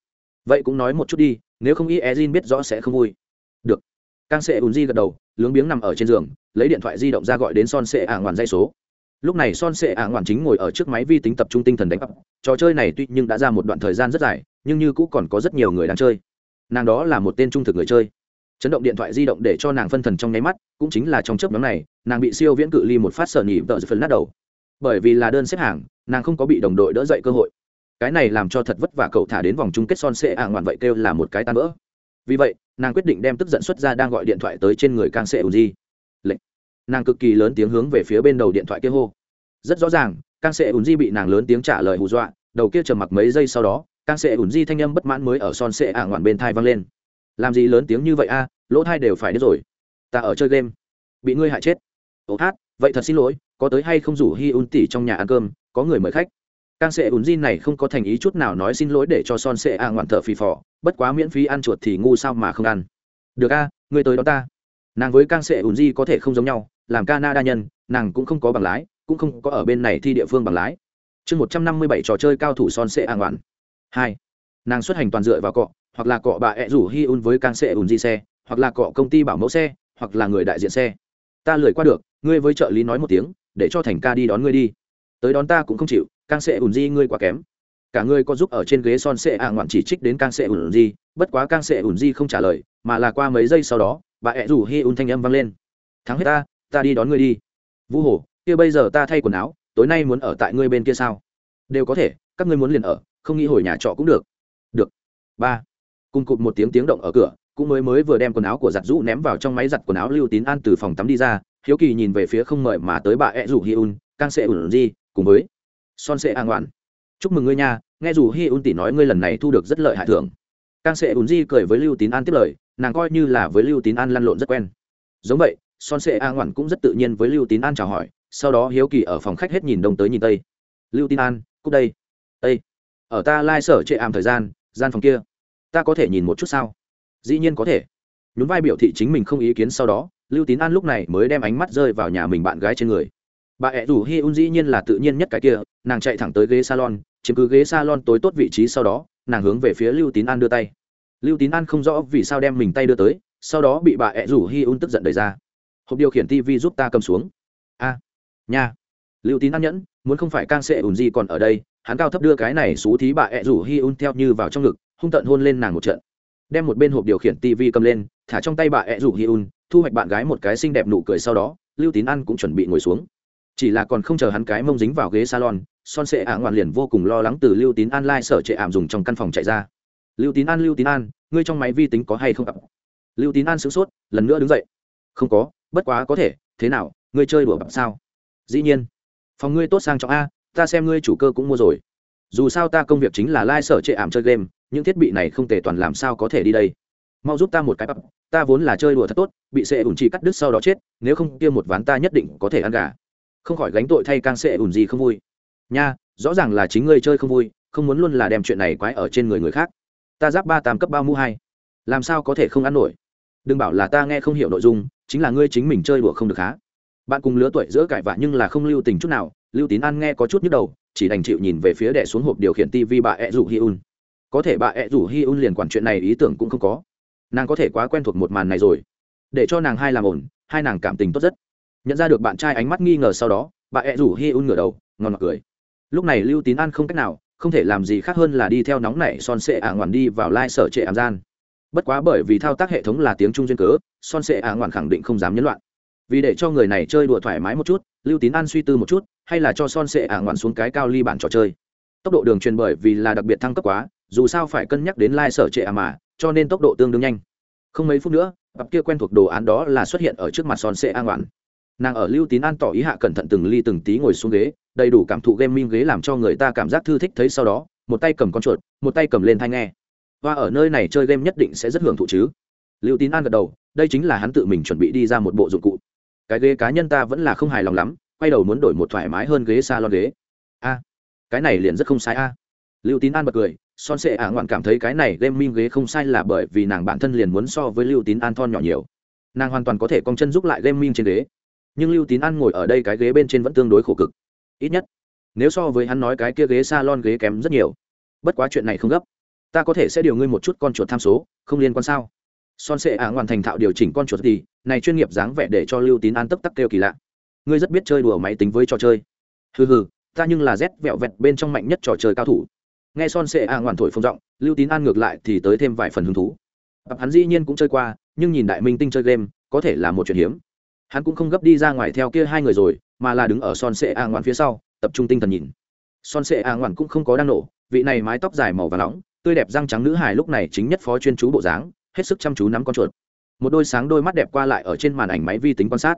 vậy cũng nói một chút đi, nếu không y E Jin biết rõ sẽ không vui. Được. Càng sẽ ùn di gật đầu, lướng biếng nằm ở trên giường, lấy điện thoại di động ra gọi đến son sệ ả ngoạn dây số. Lúc này son sệ ả ngoạn chính ngồi ở trước máy vi tính tập trung tinh thần đánh ập. Trò chơi này tuy nhưng đã ra một đoạn thời gian rất dài, nhưng như cũng còn có rất nhiều người đang chơi. Nàng đó là một tên trung thực người chơi. Chấn động điện thoại di động để cho nàng phân thần trong nháy mắt, cũng chính là trong chớp nhóm này, nàng bị siêu viễn cự ly một phát sở nhị tờ phần nát đầu. Bởi vì là đơn xếp hàng, nàng không có bị đồng đội đỡ dậy cơ hội cái này làm cho thật vất vả cậu thả đến vòng chung kết son sệ ả ngoạn vậy kêu là một cái tan vỡ. Vì vậy, nàng quyết định đem tức giận xuất ra đang gọi điện thoại tới trên người càng sệ ùn di. Lệnh. Nàng cực kỳ lớn tiếng hướng về phía bên đầu điện thoại kia hô. Rất rõ ràng càng sệ ùn di bị nàng lớn tiếng trả lời hù dọa, đầu kia trầm mặc mấy giây sau đó càng sệ ùn di thanh âm bất mãn mới ở son sệ ả ngoạn bên thai vang lên. Làm gì lớn tiếng như vậy a, lỗ thai đều phải đến rồi. Ta ở chơi game. Bị ngươi hại chết. Ô hát, vậy thật xin lỗi, có tới hay không rủ hi un tỉ trong nhà ăn cơm, có người mời khách càng sệ ùn di này không có thành ý chút nào nói xin lỗi để cho son sệ ả ngoạn thở phì phò, bất quá miễn phí ăn chuột thì ngu sao mà không ăn. Được a, người tới đó ta. Nàng với càng sệ ùn di có thể không giống nhau, làm canada nhân, nàng cũng không có bằng lái, cũng không có ở bên này thi địa phương bằng lái. Chương một trăm năm mươi bảy trò chơi cao thủ son sệ ả ngoạn. Hai, nàng xuất hành toàn dựa vào cọ, hoặc là cọ bà ẹ rủ hi un với càng sệ ùn di xe, hoặc là cọ công ty bảo mẫu xe, hoặc là người đại diện xe. Ta lười qua được, ngươi với trợ lý nói một tiếng, để cho thành ca đi đón ngươi đi. Tới đón ta cũng không chịu càng sẽ ủn di ngươi quá kém. Cả ngươi có giúp ở trên ghế son sẽ ạ ngoạn chỉ trích đến càng sẽ ủn di, bất quá càng sẽ ủn di không trả lời, mà là qua mấy giây sau đó, bà ẹ rủ hi un thanh âm vang lên. Thắng hết ta ta đi đón ngươi đi. Vũ hồ kia bây giờ ta thay quần áo, tối nay muốn ở tại ngươi bên kia sao? Đều có thể, các ngươi muốn liền ở, không nghĩ hồi nhà trọ cũng được. Được. Ba, cùng cụt một tiếng tiếng động ở cửa, cũng mới mới vừa đem quần áo của giặt rũ ném vào trong máy giặt quần áo lưu tín an từ phòng tắm đi ra, hiếu kỳ nhìn về phía không mời mà tới bà ẹ rủ hi un càng sẽ ủn di, cùng với son sệ an ngoạn chúc mừng ngươi nha, nghe dù hi un tỷ nói ngươi lần này thu được rất lợi hại thưởng. Càng sệ ùn di cười với lưu tín an tiếp lời, nàng coi như là với lưu tín an lăn lộn rất quen. Giống vậy, son sệ a ngoản cũng rất tự nhiên với lưu tín an chào hỏi, sau đó hiếu kỳ ở phòng khách hết nhìn đông tới nhìn tây. Lưu tín an cúc đây. Ây ở ta lai、like、sở trệ ảm thời gian gian phòng kia, ta có thể nhìn một chút sao? Dĩ nhiên có thể. Nhún vai biểu thị chính mình không ý kiến sau đó, lưu tín an lúc này mới đem ánh mắt rơi vào nhà mình bạn gái trên người bà ẹ rủ hi un dĩ nhiên là tự nhiên nhất cái kia, nàng chạy thẳng tới ghế salon, chiếm cứ ghế salon tối tốt vị trí sau đó, nàng hướng về phía lưu tín an đưa tay. Lưu tín an không rõ vì sao đem mình tay đưa tới, sau đó bị bà ẹ rủ hi un tức giận đẩy ra. Hộp điều khiển tv giúp ta cầm xuống. A, nha. Lưu tín an nhẫn, muốn không phải can sệ ùn gì còn ở đây, hắn cao thấp đưa cái này xú thí bà ẹ rủ hi un theo như vào trong ngực, hung tận hôn lên nàng một trận. Đem một bên hộp điều khiển tv cầm lên, thả trong tay bà ẹ rủ hi un thu hoạch bạn gái một cái xinh đẹp nụ cười sau đó, lưu tín an cũng chuẩn bị ngồi xuống chỉ là còn không chờ hắn cái mông dính vào ghế salon, son sệ ả ngoạn liền vô cùng lo lắng từ lưu tín an lai、like、sở trệ ảm dùng trong căn phòng chạy ra. Lưu tín an, lưu tín an, ngươi trong máy vi tính có hay không gặp lưu tín an sửng sốt, lần nữa đứng dậy. Không có, bất quá có thể, thế nào, ngươi chơi đùa bập sao? Dĩ nhiên. Phòng ngươi tốt sang trọng a, ta xem ngươi chủ cơ cũng mua rồi. Dù sao ta công việc chính là lai、like、sở trệ ảm chơi game, những thiết bị này không thể toàn làm sao có thể đi đây. Mau giúp ta một cái bắp, ta vốn là chơi đùa thật tốt, bị sệ ủn chỉ cắt đứt sau đó chết, nếu không kia một ván ta nhất định có thể ăn gà không khỏi gánh tội thay càng sẽ ủn gì không vui. Nha, rõ ràng là chính ngươi chơi không vui, không muốn luôn là đem chuyện này quái ở trên người người khác. Ta giáp ba tam cấp bao mu hai. Làm sao có thể không ăn nổi? Đừng bảo là ta nghe không hiểu nội dung, chính là ngươi chính mình chơi đùa không được há. Bạn cùng lứa tuổi giữa cãi vã nhưng là không lưu tình chút nào, lưu tín ăn nghe có chút nhức đầu, chỉ đành chịu nhìn về phía đẻ xuống hộp điều khiển tv bà ẹ rủ hi un. Có thể bà ẹ rủ hi un liền quản chuyện này ý tưởng cũng không có. Nàng có thể quá quen thuộc một màn này rồi. Để cho nàng hai làm ổn, hai nàng cảm tình tốt rất nhận ra được bạn trai ánh mắt nghi ngờ sau đó, bà ẹ rủ hi un ngửa đầu ngon ngọt cười. Lúc này lưu tín an không cách nào, không thể làm gì khác hơn là đi theo nóng nảy son sệ ả ngoản đi vào lai、like、sở trệ ảm gian. Bất quá bởi vì thao tác hệ thống là tiếng trung duyên cớ, son sệ ả ngoản khẳng định không dám nhấn loạn. Vì để cho người này chơi đùa thoải mái một chút, lưu tín an suy tư một chút, hay là cho son sệ ả ngoản xuống cái cao ly bản trò chơi. Tốc độ đường truyền bởi vì là đặc biệt thăng cấp quá, dù sao phải cân nhắc đến lai、like、sở trệ ả mà, cho nên tốc độ tương đương nhanh. Không mấy phút nữa bặp kia quen thuộc đồ án đó là xuất hiện ở trước mặt son sệ ả ngoản nàng ở lưu tín an tỏ ý hạ cẩn thận từng ly từng tí ngồi xuống ghế, đầy đủ cảm thụ game minh ghế làm cho người ta cảm giác thư thích thấy sau đó, một tay cầm con chuột, một tay cầm lên thai nghe. Và ở nơi này chơi game nhất định sẽ rất hưởng thụ chứ. Lưu tín an gật đầu, đây chính là hắn tự mình chuẩn bị đi ra một bộ dụng cụ. Cái ghế cá nhân ta vẫn là không hài lòng lắm, quay đầu muốn đổi một thoải mái hơn ghế s a lon ghế. A, cái này liền rất không sai a. Lưu tín an bật cười, son sệ ả ngoạn cảm thấy cái này game minh ghế không sai là bởi vì nàng bản thân liền muốn so với lưu tín an thon nhỏ nhiều. Nàng hoàn toàn có thể cong chân giúp lại game minh trên ghế nhưng lưu tín an ngồi ở đây cái ghế bên trên vẫn tương đối khổ cực. Ít nhất, nếu so với hắn nói cái kia ghế s a lon ghế kém rất nhiều. Bất quá chuyện này không gấp. Ta có thể sẽ điều ngươi một chút con chuột tham số, không liên quan sao? Son sệ ả ngoan thành thạo điều chỉnh con chuột thì, này chuyên nghiệp dáng vẻ để cho lưu tín an tấp tắc kêu kỳ lạ. Ngươi rất biết chơi đùa máy tính với trò chơi. Hừ hừ, ta nhưng là rét vẹo vẹt bên trong mạnh nhất trò chơi cao thủ. Nghe son sệ ả ngoan thổi phong giọng, lưu tín an ngược lại thì tới thêm vài phần hứng thú. Hắn dĩ nhiên cũng chơi qua, nhưng nhìn đại minh tinh chơi game, có thể là một chuyện hiếm hắn cũng không gấp đi ra ngoài theo kia hai người rồi, mà là đứng ở son sệ a ngoạn phía sau, tập trung tinh thần nhìn. Son sệ a ngoạn cũng không có đang nổ, vị này mái tóc dài màu và nóng, tươi đẹp răng trắng nữ hài lúc này chính nhất phó chuyên chú bộ dáng, hết sức chăm chú nắm con chuột. Một đôi sáng đôi mắt đẹp qua lại ở trên màn ảnh máy vi tính quan sát.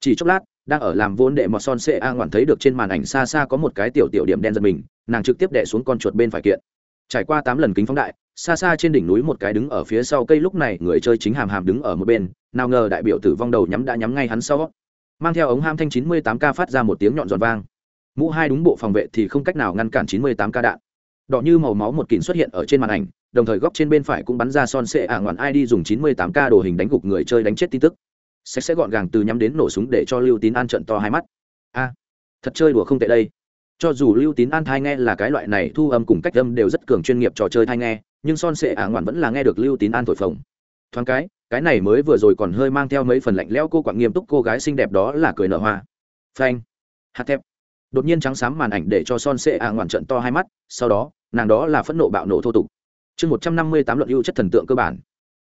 Chỉ chốc lát, đang ở làm vốn đệ mọt son sệ a ngoạn thấy được trên màn ảnh xa xa có một cái tiểu tiểu điểm đen giật mình, nàng trực tiếp đẻ xuống con chuột bên phải kiện. Trải qua tám lần kính phóng đại xa xa trên đỉnh núi một cái đứng ở phía sau cây lúc này, người chơi chính hàm hàm đứng ở một bên, nào ngờ đại biểu tử vong đầu nhắm đã nhắm ngay hắn sau. Mang theo ống ham thanh 98 k phát ra một tiếng nhọn giòn vang. Mũ hai đúng bộ phòng vệ thì không cách nào ngăn cản 98 k đạn. Đỏ như màu máu một kín xuất hiện ở trên màn ảnh, đồng thời góc trên bên phải cũng bắn ra son sệ ả ngoạn id dùng 98 k đồ hình đánh gục người chơi đánh chết tin tức. Sẽ sẽ gọn gàng từ nhắm đến nổ súng để cho lưu tín an trận to hai mắt. A, thật chơi đùa không tệ đây cho dù lưu tín an thai nghe là cái loại này thu âm cùng cách âm đều rất cường chuyên nghiệp trò chơi thai nghe, nhưng son sệ ả ngoạn vẫn là nghe được lưu tín an thổi phồng. Thoáng cái cái này mới vừa rồi còn hơi mang theo mấy phần lạnh lẽo cô quạng nghiêm túc cô gái xinh đẹp đó là cười nở hoa. Phanh. Hạt thép. Đột nhiên trắng xám màn ảnh để cho son sệ ả ngoạn trận to hai mắt, sau đó, nàng đó là phẫn nộ bạo nộ thô tục. Chương một trăm năm mươi tám luận ưu chất thần tượng cơ bản.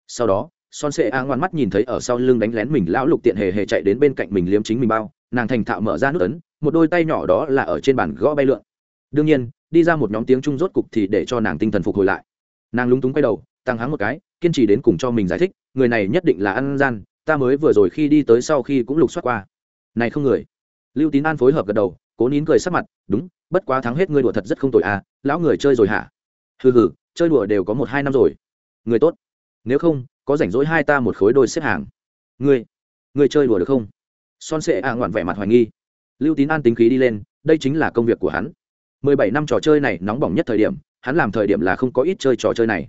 Sau đó, son sệ a ngoan mắt nhìn thấy ở sau lưng đánh lén mình, lão lục tiện hề hề chạy đến bên cạnh mình liếm chính mình bao, nàng thành thạo mở ra nút ấn một đôi tay nhỏ đó là ở trên bàn gõ bay lượn. Đương nhiên, đi ra một nhóm tiếng trung rốt cục thì để cho nàng tinh thần phục hồi lại. Nàng lúng túng quay đầu tăng hắng một cái, kiên trì đến cùng cho mình giải thích, người này nhất định là ăn gian, ta mới vừa rồi khi đi tới sau khi cũng lục soát qua. Này không người. Lưu tín an phối hợp gật đầu, cố nín cười sắc mặt, đúng, bất quá thắng hết ngươi đùa thật rất không tội à lão người chơi rồi hả? Hừ hừ, chơi đùa đều có một hai năm rồi. Người tốt. Nếu không, có rảnh rỗi hai ta một khối đôi xếp hàng. Ngươi ngươi chơi đùa được không? Son sệ ạ ngoạn vẻ mặt hoài nghi lưu tín an tính khí đi lên, đây chính là công việc của hắn. Mười bảy năm trò chơi này nóng bỏng nhất thời điểm, hắn làm thời điểm là không có ít chơi trò chơi này.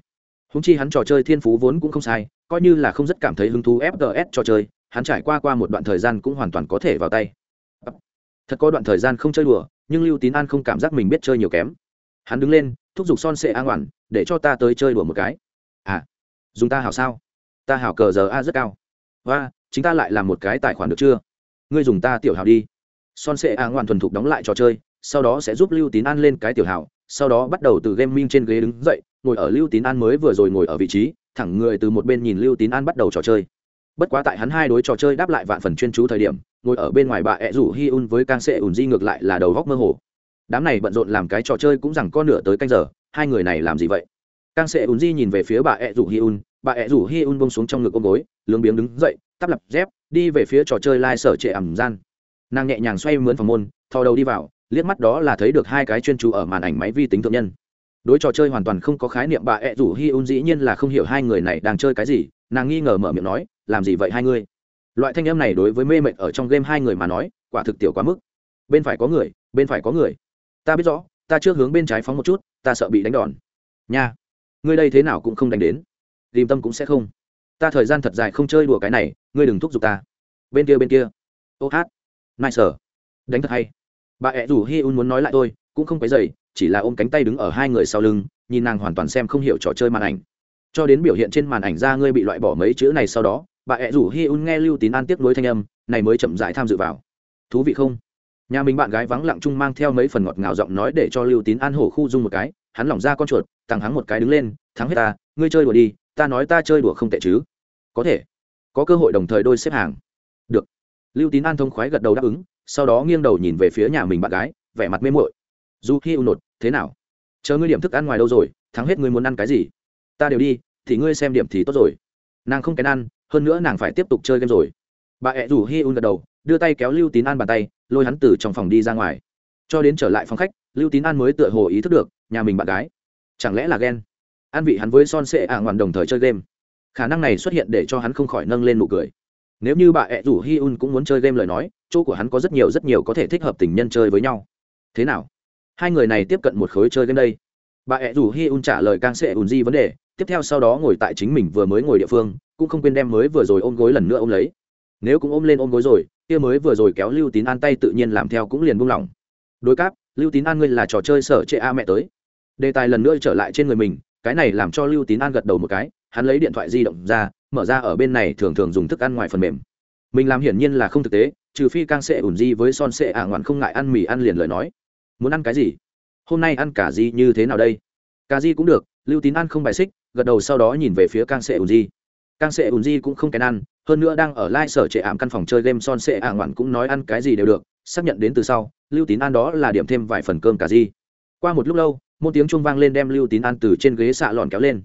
Húng chi hắn trò chơi thiên phú vốn cũng không sai, coi như là không rất cảm thấy hứng thú fts trò chơi, hắn trải qua qua một đoạn thời gian cũng hoàn toàn có thể vào tay. Thật có đoạn thời gian không chơi đùa, nhưng lưu tín an không cảm giác mình biết chơi nhiều kém. Hắn đứng lên, thúc giục son sệ an ngoản để cho ta tới chơi đùa một cái. À dùng ta hảo sao? Ta hảo cờ giờ a rất cao. Và chính ta lại làm một cái tài khoản được chưa? Ngươi dùng ta tiểu hảo đi son sệ a ngoan thuần thục đóng lại trò chơi, sau đó sẽ giúp lưu tín an lên cái tiểu hảo sau đó bắt đầu từ game minh trên ghế đứng dậy, ngồi ở lưu tín an mới vừa rồi ngồi ở vị trí, thẳng người từ một bên nhìn lưu tín an bắt đầu trò chơi. Bất quá tại hắn hai đối trò chơi đáp lại vạn phần chuyên chú thời điểm, ngồi ở bên ngoài bà ẹ rủ hi un với càng sệ ùn di ngược lại là đầu góc mơ hồ. Đám này bận rộn làm cái trò chơi cũng rằng có nửa tới canh giờ, hai người này làm gì vậy? Càng sệ ùn di nhìn về phía bà ẹ rủ hi un, bà ẹ rủ hi un bông xuống trong ngực ôm gối, lướng biếng đứng dậy, tắp lập dép, đi về phía trò chơi lai sở trệ ẩm gian nàng nhẹ nhàng xoay mướn phòng môn, thò đầu đi vào, liếc mắt đó là thấy được hai cái chuyên chú ở màn ảnh máy vi tính thượng nhân. Đối trò chơi hoàn toàn không có khái niệm, bà ẹ rủ hi un dĩ nhiên là không hiểu hai người này đang chơi cái gì, nàng nghi ngờ mở miệng nói, làm gì vậy hai người? loại thanh em này đối với mê mệt ở trong game hai người mà nói, quả thực tiểu quá mức. Bên phải có người, bên phải có người. Ta biết rõ, ta chưa hướng bên trái phóng một chút, ta sợ bị đánh đòn. Nha, ngươi đây thế nào cũng không đánh đến. Tìm tâm cũng sẽ không. Ta thời gian thật dài không chơi đùa cái này, ngươi đừng thúc giục ta. Bên kia bên kia. Ô hát nai sở. Đánh thật hay. Bà ẹ rủ hi un muốn nói lại tôi cũng không cái dày chỉ là ôm cánh tay đứng ở hai người sau lưng, nhìn nàng hoàn toàn xem không hiểu trò chơi màn ảnh. Cho đến biểu hiện trên màn ảnh ra ngươi bị loại bỏ mấy chữ này sau đó, bà ẹ rủ hi un nghe lưu tín an tiếp nối thanh âm, này mới chậm rãi tham dự vào. Thú vị không? Nhà mình bạn gái vắng lặng chung mang theo mấy phần ngọt ngào giọng nói để cho lưu tín an hổ khu dung một cái, hắn lỏng ra con chuột thằng hắn một cái đứng lên, thắng hết ta, ngươi chơi đùa đi, ta nói ta chơi đùa không tệ chứ. Có thể. Có cơ hội đồng thời đôi xếp hàng. Được lưu tín an thông khoái gật đầu đáp ứng, sau đó nghiêng đầu nhìn về phía nhà mình bạn gái, vẻ mặt mê mội dù khi u nột, thế nào? Chờ ngươi điểm thức ăn ngoài đâu rồi, thắng hết ngươi muốn ăn cái gì? Ta đều đi, thì ngươi xem điểm thì tốt rồi. Nàng không kén ăn, hơn nữa nàng phải tiếp tục chơi game rồi. Bà ẹ rủ hi un gật đầu, đưa tay kéo lưu tín an bàn tay, lôi hắn từ trong phòng đi ra ngoài. Cho đến trở lại phòng khách, lưu tín an mới tựa hồ ý thức được, nhà mình bạn gái, chẳng lẽ là ghen? An vị hắn với son sệ ả ngoằn đồng thời chơi game. Khả năng này xuất hiện để cho hắn không khỏi nâng lên nụ cười nếu như bà ẹ rủ hi un cũng muốn chơi game lời nói, chỗ của hắn có rất nhiều rất nhiều có thể thích hợp tình nhân chơi với nhau. Thế nào? Hai người này tiếp cận một khối chơi game đây. Bà ẹ rủ hi un trả lời càng sẽ ùn di vấn đề, tiếp theo sau đó ngồi tại chính mình vừa mới ngồi địa phương, cũng không quên đem mới vừa rồi ôm gối lần nữa ôm lấy. Nếu cũng ôm lên ôm gối rồi, kia mới vừa rồi kéo lưu tín an tay tự nhiên làm theo cũng liền buông lỏng. Đối cáp, lưu tín an ngươi là trò chơi sở chệ a mẹ tới. Đề tài lần nữa trở lại trên người mình, cái này làm cho lưu tín an gật đầu một cái hắn lấy điện thoại di động ra, mở ra ở bên này thường thường dùng thức ăn ngoài phần mềm. Mình làm hiển nhiên là không thực tế, trừ phi càng sẽ ủn di với son sệ ả ngoạn không ngại ăn mì ăn liền lời nói. Muốn ăn cái gì? Hôm nay ăn cả gì như thế nào đây? Cả gì cũng được, lưu tín ăn không bài xích, gật đầu sau đó nhìn về phía càng sệ ủn di. Càng sệ ủn di cũng không kén ăn, hơn nữa đang ở lai sở trệ ảm căn phòng chơi game son sệ ả ngoạn cũng nói ăn cái gì đều được, xác nhận đến từ sau, lưu tín ăn đó là điểm thêm vài phần cơm cả gì. Qua một lúc lâu, một tiếng chuông vang lên đem lưu tín ăn từ trên ghế xạ lòn kéo lên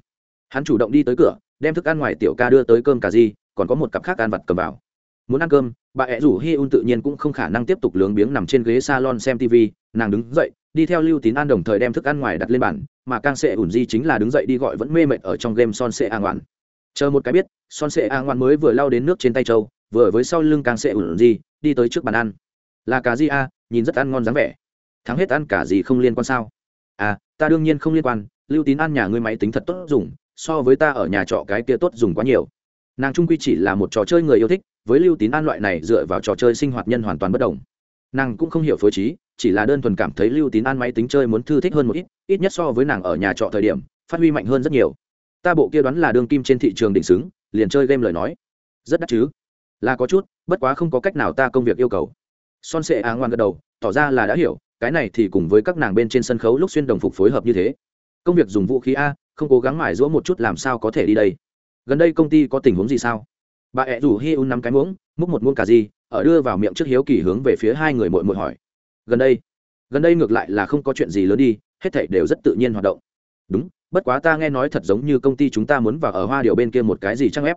hắn chủ động đi tới cửa, đem thức ăn ngoài tiểu ca đưa tới cơm cà di còn có một cặp khác ăn vặt cầm vào. Muốn ăn cơm, bà ẹ rủ hi un tự nhiên cũng không khả năng tiếp tục lướng biếng nằm trên ghế salon xem tv nàng đứng dậy, đi theo lưu tín an đồng thời đem thức ăn ngoài đặt lên bàn, mà càng sệ ủn di chính là đứng dậy đi gọi vẫn mê mệt ở trong game son sệ a ngoan chờ một cái biết, son sệ a ngoan mới vừa lao đến nước trên tay châu, vừa với sau lưng càng sệ ủn di, đi tới trước bàn ăn. Là cà di a, nhìn rất ăn ngon dáng vẻ. Thắng hết ăn cả gì không liên quan sao? À ta đương nhiên không liên quan, lưu tín ăn nhà ngươi máy tính thật tốt dùng so với ta ở nhà trọ cái kia tốt dùng quá nhiều. Nàng trung quy chỉ là một trò chơi người yêu thích, với lưu tín an loại này dựa vào trò chơi sinh hoạt nhân hoàn toàn bất đồng. Nàng cũng không hiểu phối trí, chỉ là đơn thuần cảm thấy lưu tín an máy tính chơi muốn thư thích hơn một ít ít nhất so với nàng ở nhà trọ thời điểm, phát huy mạnh hơn rất nhiều. Ta bộ kia đoán là đương kim trên thị trường đỉnh xứng, liền chơi game lời nói. Rất đắt chứ? Là có chút, bất quá không có cách nào ta công việc yêu cầu. Son sệ á ngoan gật đầu, tỏ ra là đã hiểu, cái này thì cùng với các nàng bên trên sân khấu lúc xuyên đồng phục phối hợp như thế. Công việc dùng vũ khí a không cố gắng mải giũa một chút làm sao có thể đi đây. Gần đây công ty có tình huống gì sao? Bà ẹ rủ hi un nắm cái muỗng, múc một muỗng cà ri, ở đưa vào miệng trước hiếu kỳ hướng về phía hai người mội mội hỏi. Gần đây gần đây ngược lại là không có chuyện gì lớn đi, hết thảy đều rất tự nhiên hoạt động. Đúng, bất quá ta nghe nói thật giống như công ty chúng ta muốn vào ở hoa điều bên kia một cái gì trang ép.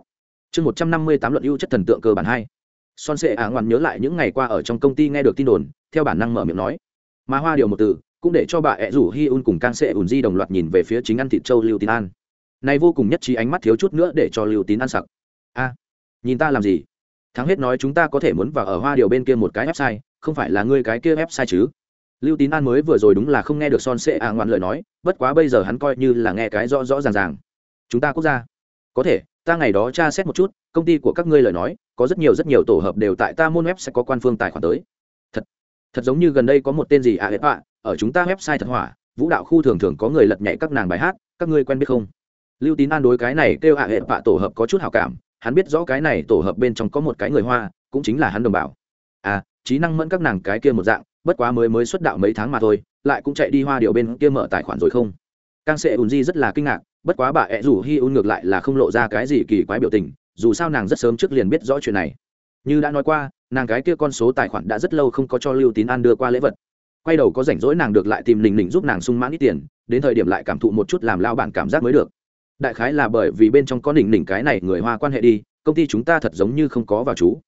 Chương một trăm năm mươi tám luận ưu chất thần tượng cơ bản hai. Son sệ ả ngoan nhớ lại những ngày qua ở trong công ty nghe được tin đồn, theo bản năng mở miệng nói. Mà hoa điều một từ cũng để cho bà ẹ rủ hi un cùng càng sệ ùn di đồng loạt nhìn về phía chính ăn thịt châu lưu tín an. Này vô cùng nhất trí ánh mắt thiếu chút nữa để cho lưu tín ăn sặc. A, nhìn ta làm gì? Thắng hết nói chúng ta có thể muốn vào ở hoa điều bên kia một cái website, không phải là ngươi cái kia website chứ? Lưu tín an mới vừa rồi đúng là không nghe được son sệ à ngoạn lời nói, bất quá bây giờ hắn coi như là nghe cái rõ rõ ràng ràng. Chúng ta quốc gia. Có thể, ta ngày đó tra xét một chút, công ty của các ngươi lời nói, có rất nhiều rất nhiều tổ hợp đều tại ta môn web sẽ có quan phương tài khoản tới. Thật thật giống như gần đây có một tên gì à hết ạ ở chúng ta website thật hỏa, vũ đạo khu thường thường có người lật nhảy các nàng bài hát, các ngươi quen biết không? Lưu tín an đối cái này kêu ạ hệ vạ tổ hợp có chút hào cảm, hắn biết rõ cái này tổ hợp bên trong có một cái người hoa, cũng chính là hắn đồng bào. À trí năng mẫn các nàng cái kia một dạng, bất quá mới mới xuất đạo mấy tháng mà thôi, lại cũng chạy đi hoa điệu bên kia mở tài khoản rồi không? Càng sẽ ùn di rất là kinh ngạc, bất quá bà ẹ rủ hi ùn ngược lại là không lộ ra cái gì kỳ quái biểu tình, dù sao nàng rất sớm trước liền biết rõ chuyện này. Như đã nói qua, nàng cái kia con số tài khoản đã rất lâu không có cho lưu tín an đưa qua lễ vật quay đầu có rảnh rỗi nàng được lại tìm lình lình giúp nàng sung mãn ít tiền, đến thời điểm lại cảm thụ một chút làm lao bản cảm giác mới được. Đại khái là bởi vì bên trong có lình lình cái này người hoa quan hệ đi, công ty chúng ta thật giống như không có vào chú.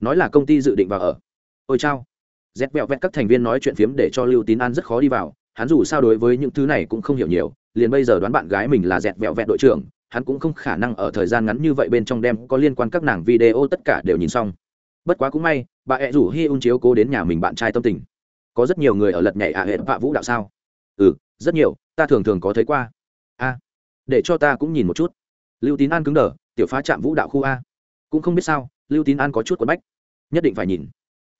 Nói là công ty dự định vào ở. Ôi chao. Dép vẹo vẹt các thành viên nói chuyện phiếm để cho lưu tín an rất khó đi vào, hắn dù sao đối với những thứ này cũng không hiểu nhiều, liền bây giờ đoán bạn gái mình là dẹt vẹo vẹt đội trưởng, hắn cũng không khả năng ở thời gian ngắn như vậy bên trong đem có liên quan các nàng video tất cả đều nhìn xong. Bất quá cũng may, bà ẹ rủ hi un chiếu cố đến nhà mình bạn trai tâm tình có rất nhiều người ở lật nhảy ạ à hệ vạ vũ đạo sao? Ừ rất nhiều, ta thường thường có thấy qua. A, để cho ta cũng nhìn một chút. Lưu tín an cứng đờ, tiểu phá trạm vũ đạo khu a. Cũng không biết sao, lưu tín an có chút quấn bách. Nhất định phải nhìn.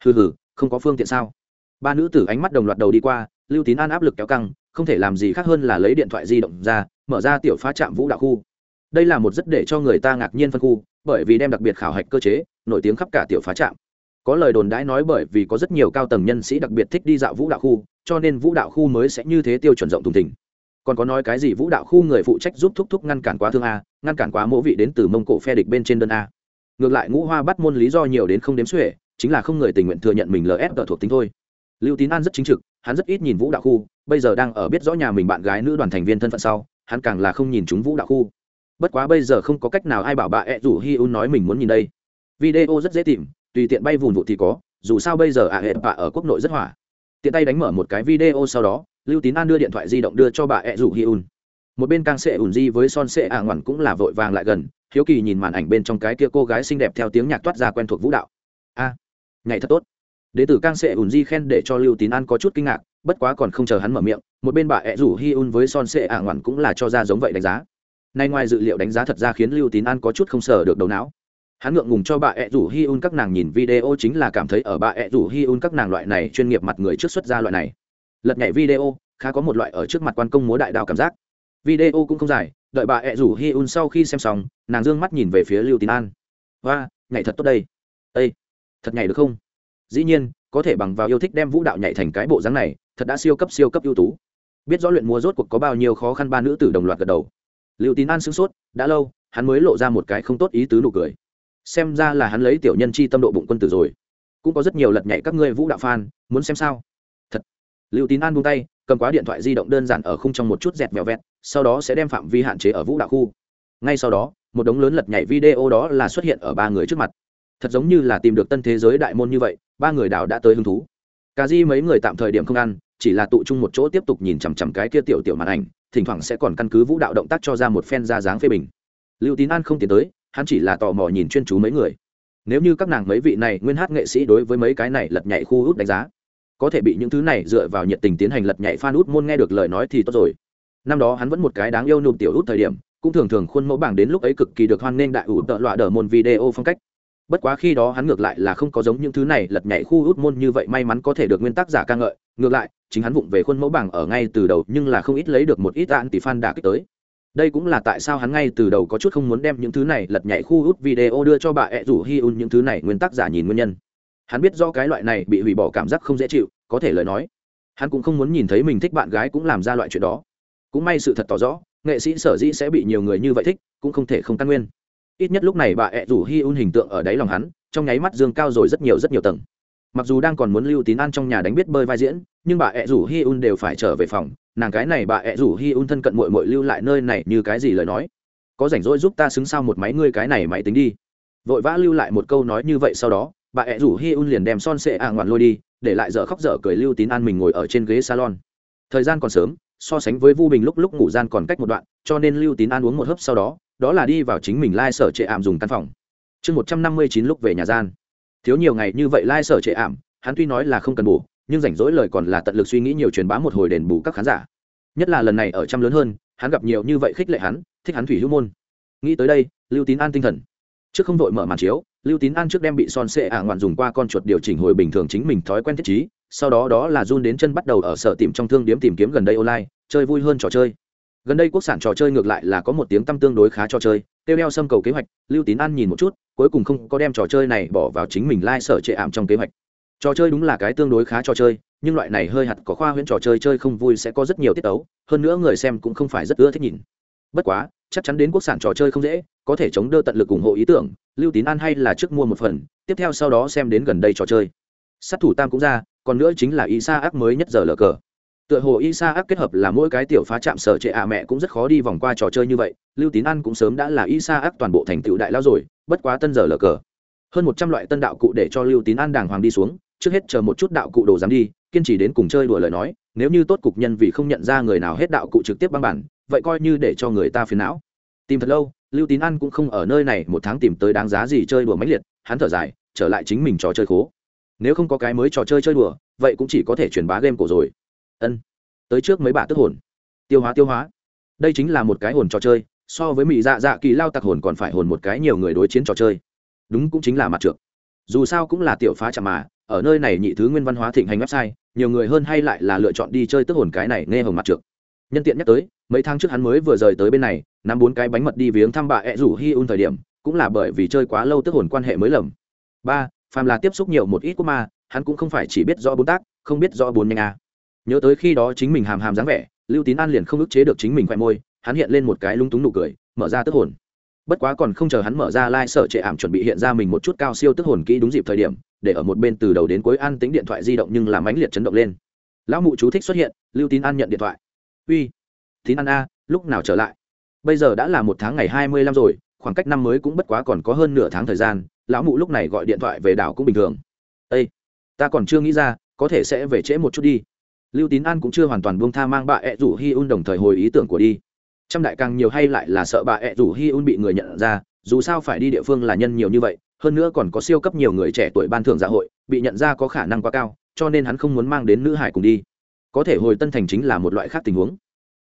Hừ hừ, không có phương tiện sao? Ba nữ tử ánh mắt đồng loạt đầu đi qua, lưu tín an áp lực kéo căng, không thể làm gì khác hơn là lấy điện thoại di động ra, mở ra tiểu phá trạm vũ đạo khu. Đây là một rất để cho người ta ngạc nhiên phân khu, bởi vì đem đặc biệt khảo hạch cơ chế, nổi tiếng khắp cả tiểu phá trạm có lời đồn đãi nói bởi vì có rất nhiều cao tầng nhân sĩ đặc biệt thích đi dạo vũ đạo khu, cho nên vũ đạo khu mới sẽ như thế tiêu chuẩn rộng thùng thỉnh còn có nói cái gì vũ đạo khu người phụ trách giúp thúc thúc ngăn cản quá thương a, ngăn cản quá mỗ vị đến từ mông cổ phe địch bên trên đơn a. Ngược lại ngũ hoa bắt môn lý do nhiều đến không đếm xuể, chính là không người tình nguyện thừa nhận mình lf thuộc tính thôi. Lưu tín an rất chính trực, hắn rất ít nhìn vũ đạo khu, bây giờ đang ở biết rõ nhà mình bạn gái nữ đoàn thành viên thân phận sau, hắn càng là không nhìn chúng vũ đạo khu. Bất quá bây giờ không có cách nào ai bảo bà ẹ rủ hi un nói mình muốn nhìn đây. Video rất dễ tìm tùy tiện bay vùn vụ thì có dù sao bây giờ ạ hệ bạ ở quốc nội rất hỏa. Tiện tay đánh mở một cái video sau đó lưu tín an đưa điện thoại di động đưa cho bà e ẹ rủ hi un. Một bên càng sệ ủn di với son sệ ả ngoằn cũng là vội vàng lại gần hiếu kỳ nhìn màn ảnh bên trong cái kia cô gái xinh đẹp theo tiếng nhạc toát ra quen thuộc vũ đạo. A à, nhảy thật tốt. Đế tử càng sệ ủn di khen để cho lưu tín an có chút kinh ngạc bất quá còn không chờ hắn mở miệng một bên bà e ẹ rủ hi un với son sệ ả ngoằn cũng là cho ra giống vậy đánh giá. Nay ngoài dự liệu đánh giá thật ra khiến lưu tín an có chút không sờ được đầu não hắn ngượng ngùng cho bà ẹ rủ hi un các nàng nhìn video chính là cảm thấy ở bà ẹ rủ hi un các nàng loại này chuyên nghiệp mặt người trước xuất ra loại này. Lật nhảy video, khá có một loại ở trước mặt quan công múa đại đao cảm giác. Video cũng không dài, đợi bà ẹ rủ hi un sau khi xem xong, nàng d ư ơ n g mắt nhìn về phía lưu tín an. Và nhảy thật tốt đây. Â thật nhảy được không? Dĩ nhiên, có thể bằng vào yêu thích đem vũ đạo nhảy thành cái bộ dáng này, thật đã siêu cấp siêu cấp ưu tú. Biết rõ luyện múa rốt cuộc có bao nhiêu khó khăn, ba nữ tử đồng loạt gật đầu. Lưu tín an sửng sốt, đã lâu, hắn mới lộ ra một cái không tốt ý tứ nụ cười xem ra là hắn lấy tiểu nhân chi tâm độ bụng quân tử rồi. Cũng có rất nhiều lật nhảy các ngươi vũ đạo phan muốn xem sao? Thật. Lưu tín an buông tay, cầm quá điện thoại di động đơn giản ở khung trong một chút dẹt vẹo vẹt, sau đó sẽ đem phạm vi hạn chế ở vũ đạo khu. Ngay sau đó, một đống lớn lật nhảy video đó là xuất hiện ở ba người trước mặt. Thật giống như là tìm được tân thế giới đại môn như vậy, ba người đảo đã tới hứng thú. Cà di mấy người tạm thời điểm không ăn, chỉ là tụ chung một chỗ tiếp tục nhìn chằm chằm cái kia tiểu tiểu màn ảnh, thỉnh thoảng sẽ còn căn cứ vũ đạo động tác cho ra một phen ra dáng phê bình. Lưu tín an không tiến tới hắn chỉ là tò mò nhìn chuyên chú mấy người. Nếu như các nàng mấy vị này nguyên hát nghệ sĩ đối với mấy cái này lật nhảy khu hút đánh giá, có thể bị những thứ này dựa vào nhiệt tình tiến hành lật nhảy phan út môn nghe được lời nói thì tốt rồi. Năm đó hắn vẫn một cái đáng yêu nụm tiểu út thời điểm, cũng thường thường khuôn mẫu bảng đến lúc ấy cực kỳ được hoan nghênh đại ủ tợ loạ đờ môn video phong cách. Bất quá khi đó hắn ngược lại là không có giống những thứ này lật nhảy khu út môn như vậy may mắn có thể được nguyên tác giả ca ngợi. Ngược lại, chính hắn vụng về khuôn mẫu bảng ở ngay từ đầu nhưng là không ít lấy được một ít đạn tỷ fan đả kích tới đây cũng là tại sao hắn ngay từ đầu có chút không muốn đem những thứ này lật nhảy khu hút video đưa cho bà ẹ rủ hi un những thứ này nguyên tắc giả nhìn nguyên nhân. Hắn biết do cái loại này bị hủy bỏ cảm giác không dễ chịu, có thể lời nói, hắn cũng không muốn nhìn thấy mình thích bạn gái cũng làm ra loại chuyện đó. Cũng may sự thật tỏ rõ, nghệ sĩ sở dĩ sẽ bị nhiều người như vậy thích, cũng không thể không căn nguyên. Ít nhất lúc này bà ẹ rủ hi un hình tượng ở đáy lòng hắn, trong nháy mắt dương cao rồi rất nhiều rất nhiều tầng mặc dù đang còn muốn lưu tín an trong nhà đánh biết bơi vai diễn, nhưng bà ẹ rủ hi un đều phải trở về phòng. Nàng cái này bà ẹ rủ hi un thân cận mội mội lưu lại nơi này như cái gì lời nói? Có rảnh rỗi giúp ta xứng sau một máy ngươi cái này máy tính đi. Vội vã lưu lại một câu nói như vậy sau đó, bà ẹ rủ hi un liền đem son sệ ạ ngoạn lôi đi, để lại dở khóc dở cười lưu tín an mình ngồi ở trên ghế salon. Thời gian còn sớm, so sánh với vu bình lúc lúc ngủ gian còn cách một đoạn, cho nên lưu tín an uống một hớp sau đó đó là đi vào chính mình lai、like、sở trệ ảm dùng căn phòng. Chương một trăm năm mươi chín lúc về nhà gian thiếu nhiều ngày như vậy lai、like、sở trệ ảm, hắn tuy nói là không cần bù, nhưng rảnh rỗi lời còn là tận lực suy nghĩ nhiều truyền bá một hồi đền bù các khán giả. Nhất là lần này ở trăm lớn hơn, hắn gặp nhiều như vậy khích lệ hắn, thích hắn thủy hữu môn. Nghĩ tới đây, lưu tín an tinh thần. Trước không vội mở màn chiếu, lưu tín an trước đem bị son sệ ả ngoạn dùng qua con chuột điều chỉnh hồi bình thường chính mình thói quen thiết trí, sau đó đó là run đến chân bắt đầu ở sở tìm trong thương điếm tìm kiếm gần đây online, chơi vui hơn trò chơi. Gần đây quốc sản trò chơi ngược lại là có một tiếng tăm tương đối khá cho chơi tiêu đeo xâm cầu kế hoạch, lưu tín an nhìn một chút cuối cùng không có đem trò chơi này bỏ vào chính mình lai、like、sở trệ ảm trong kế hoạch. Trò chơi đúng là cái tương đối khá trò chơi, nhưng loại này hơi hạt có khoa huyễn trò chơi chơi không vui sẽ có rất nhiều tiết tấu, hơn nữa người xem cũng không phải rất ưa thích nhìn. Bất quá, chắc chắn đến quốc sản trò chơi không dễ, có thể chống đỡ tận lực ủng hộ ý tưởng, lưu tín an hay là trước mua một phần, tiếp theo sau đó xem đến gần đây trò chơi. Sát thủ tam cũng ra, còn nữa chính là ý xa ác mới nhất giờ lờ cờ tựa hồ y sa ác kết hợp là mỗi cái tiểu phá chạm sở trệ ạ mẹ cũng rất khó đi vòng qua trò chơi như vậy, lưu tín an cũng sớm đã là y sa ác toàn bộ thành tựu đại lao rồi, bất quá tân giờ lờ cờ. Hơn một trăm loại tân đạo cụ để cho lưu tín an đàng hoàng đi xuống, trước hết chờ một chút đạo cụ đồ dám đi, kiên trì đến cùng chơi đùa lời nói, nếu như tốt cục nhân vì không nhận ra người nào hết đạo cụ trực tiếp băng bản, vậy coi như để cho người ta phiền não. Tìm thật lâu, lưu tín ăn cũng không ở nơi này, một tháng tìm tới đáng giá gì chơi đùa máy liệt, hắn thở dài, trở lại chính mình trò chơi khố. Nếu không có cái mới trò chơi chơi đùa, vậy cũng chỉ có thể truyền bá game cổ rồi ân. Tới trước mấy bà tức hồn. Tiêu hóa tiêu hóa. Đây chính là một cái hồn trò chơi, so với mỹ dạ dạ kỳ lao tặc hồn còn phải hồn một cái nhiều người đối chiến trò chơi. Đúng cũng chính là mặt trượt dù sao cũng là tiểu phá chạm mà, ở nơi này nhị thứ nguyên văn hóa thịnh hành website, nhiều người hơn hay lại là lựa chọn đi chơi tức hồn cái này nghe hồng mặt trượt nhân tiện nhắc tới, mấy tháng trước hắn mới vừa rời tới bên này, nắm bốn cái bánh mật đi viếng thăm bà ẹ rủ hi un thời điểm, cũng là bởi vì chơi quá lâu tức hồn quan hệ mới lầm. Ba, phàm là tiếp xúc nhiều một ít quốc ma, hắn cũng không phải chỉ biết rõ bốn tác, không biết rõ bốn nhanh a nhớ tới khi đó chính mình hàm hàm dáng vẻ, lưu tín an liền không ức chế được chính mình khoe môi, hắn hiện lên một cái lung túng nụ cười, mở ra tức hồn. Bất quá còn không chờ hắn mở ra lai、like、sở trệ ảm chuẩn bị hiện ra mình một chút cao siêu tức hồn kỹ đúng dịp thời điểm, để ở một bên từ đầu đến cuối an tính điện thoại di động nhưng làm ánh liệt chấn động lên. Lão mụ chú thích xuất hiện, lưu tín an nhận điện thoại. Uy, tín an a, lúc nào trở lại? Bây giờ đã là một tháng ngày hai mươi lăm rồi, khoảng cách năm mới cũng bất quá còn có hơn nửa tháng thời gian, lão mụ lúc này gọi điện thoại về đảo cũng bình thường. Ây ta còn chưa nghĩ ra, có thể sẽ về trễ một chút đi lưu tín an cũng chưa hoàn toàn buông tha mang bà ẹ rủ hi un đồng thời hồi ý tưởng của đi. Trăm đại càng nhiều hay lại là sợ bà ẹ rủ hi un bị người nhận ra, dù sao phải đi địa phương là nhân nhiều như vậy, hơn nữa còn có siêu cấp nhiều người trẻ tuổi ban thưởng dạ hội, bị nhận ra có khả năng quá cao, cho nên hắn không muốn mang đến nữ hải cùng đi. Có thể hồi tân thành chính là một loại khác tình huống.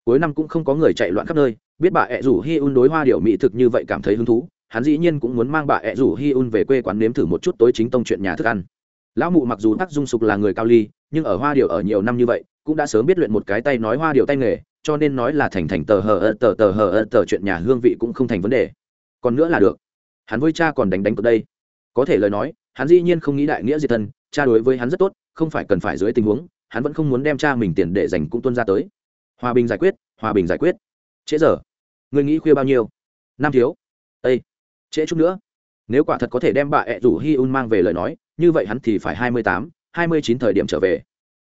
Cuối năm cũng không có người chạy loạn khắp nơi, biết bà ẹ rủ hi un đối hoa điệu mỹ thực như vậy cảm thấy hứng thú, hắn dĩ nhiên cũng muốn mang bà ẹ rủ hi un về quê quán nếm thử một chút tối chính tông chuyện nhà thức ăn lão mụ mặc dù tác dung sục là người cao ly, nhưng ở hoa điệu ở nhiều năm như vậy, cũng đã sớm biết luyện một cái tay nói hoa điệu tay nghề, cho nên nói là thành thành tờ hờ ơ, tờ tờ hờ ơ, tờ chuyện nhà hương vị cũng không thành vấn đề. Còn nữa là được. Hắn với cha còn đánh đánh tới đây. Có thể lời nói, hắn dĩ nhiên không nghĩ đại nghĩa diệt thân, cha đối với hắn rất tốt, không phải cần phải dưới tình huống, hắn vẫn không muốn đem cha mình tiền để dành cũng tuân ra tới. Hòa bình giải quyết, hòa bình giải quyết. Trễ giờ. Người nghĩ khuya bao nhiêu? Năm thiếu. Ây trễ chút nữa. Nếu quả thật có thể đem bà ẹ rủ hi un mang về lời nói như vậy hắn thì phải hai mươi tám, hai mươi chín thời điểm trở về.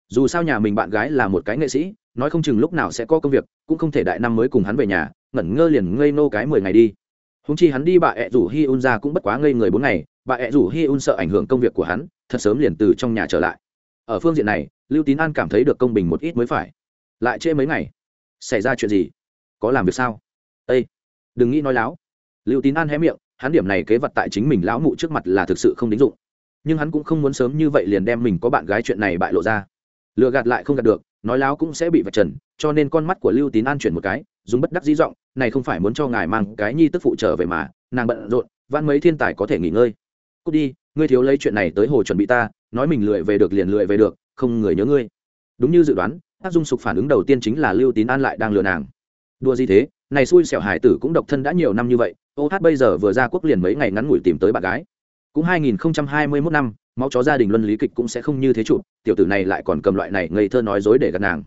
Dù sao nhà mình bạn gái là một cái nghệ sĩ, nói không chừng lúc nào sẽ có công việc, cũng không thể đại năm mới cùng hắn về nhà, ngẩn ngơ liền ngây nô cái mười ngày đi. Húng chi hắn đi bà ẹ rủ hi un ra cũng bất quá ngây người bốn ngày, bà ẹ rủ hi un sợ ảnh hưởng công việc của hắn, thật sớm liền từ trong nhà trở lại. Ở phương diện này, lưu tín an cảm thấy được công bình một ít mới phải. Lại trễ mấy ngày. Xảy ra chuyện gì? Có làm việc sao? Ây đừng nghĩ nói láo. Lưu tín an hé miệng, hắn điểm này kế vật tại chính mình lão mụ trước mặt là thực sự không đính dụng nhưng hắn cũng không muốn sớm như vậy liền đem mình có bạn gái chuyện này bại lộ ra. Lừa gạt lại không gạt được, nói láo cũng sẽ bị vạch trần, cho nên con mắt của lưu tín an chuyển một cái, dùng bất đắc dĩ giọng, này không phải muốn cho ngài mang cái nhi tức phụ trở về mà, nàng bận rộn van mấy thiên tài có thể nghỉ ngơi. Cút đi, ngươi thiếu lấy chuyện này tới hồ chuẩn bị ta, nói mình lười về được liền lười về được, không người nhớ ngươi. Đúng như dự đoán tác dung sục phản ứng đầu tiên chính là lưu tín an lại đang lừa nàng. Đua gì thế, này xui xẻo hải tử cũng độc thân đã nhiều năm như vậy, ô hát bây giờ vừa ra quốc liền mấy ngày ngắn ngủi tìm tới bạn gái cũng 2021 năm, máu chó gia đình luân lý kịch cũng sẽ không như thế chụp, tiểu tử này lại còn cầm loại này ngây thơ nói dối để gạt nàng.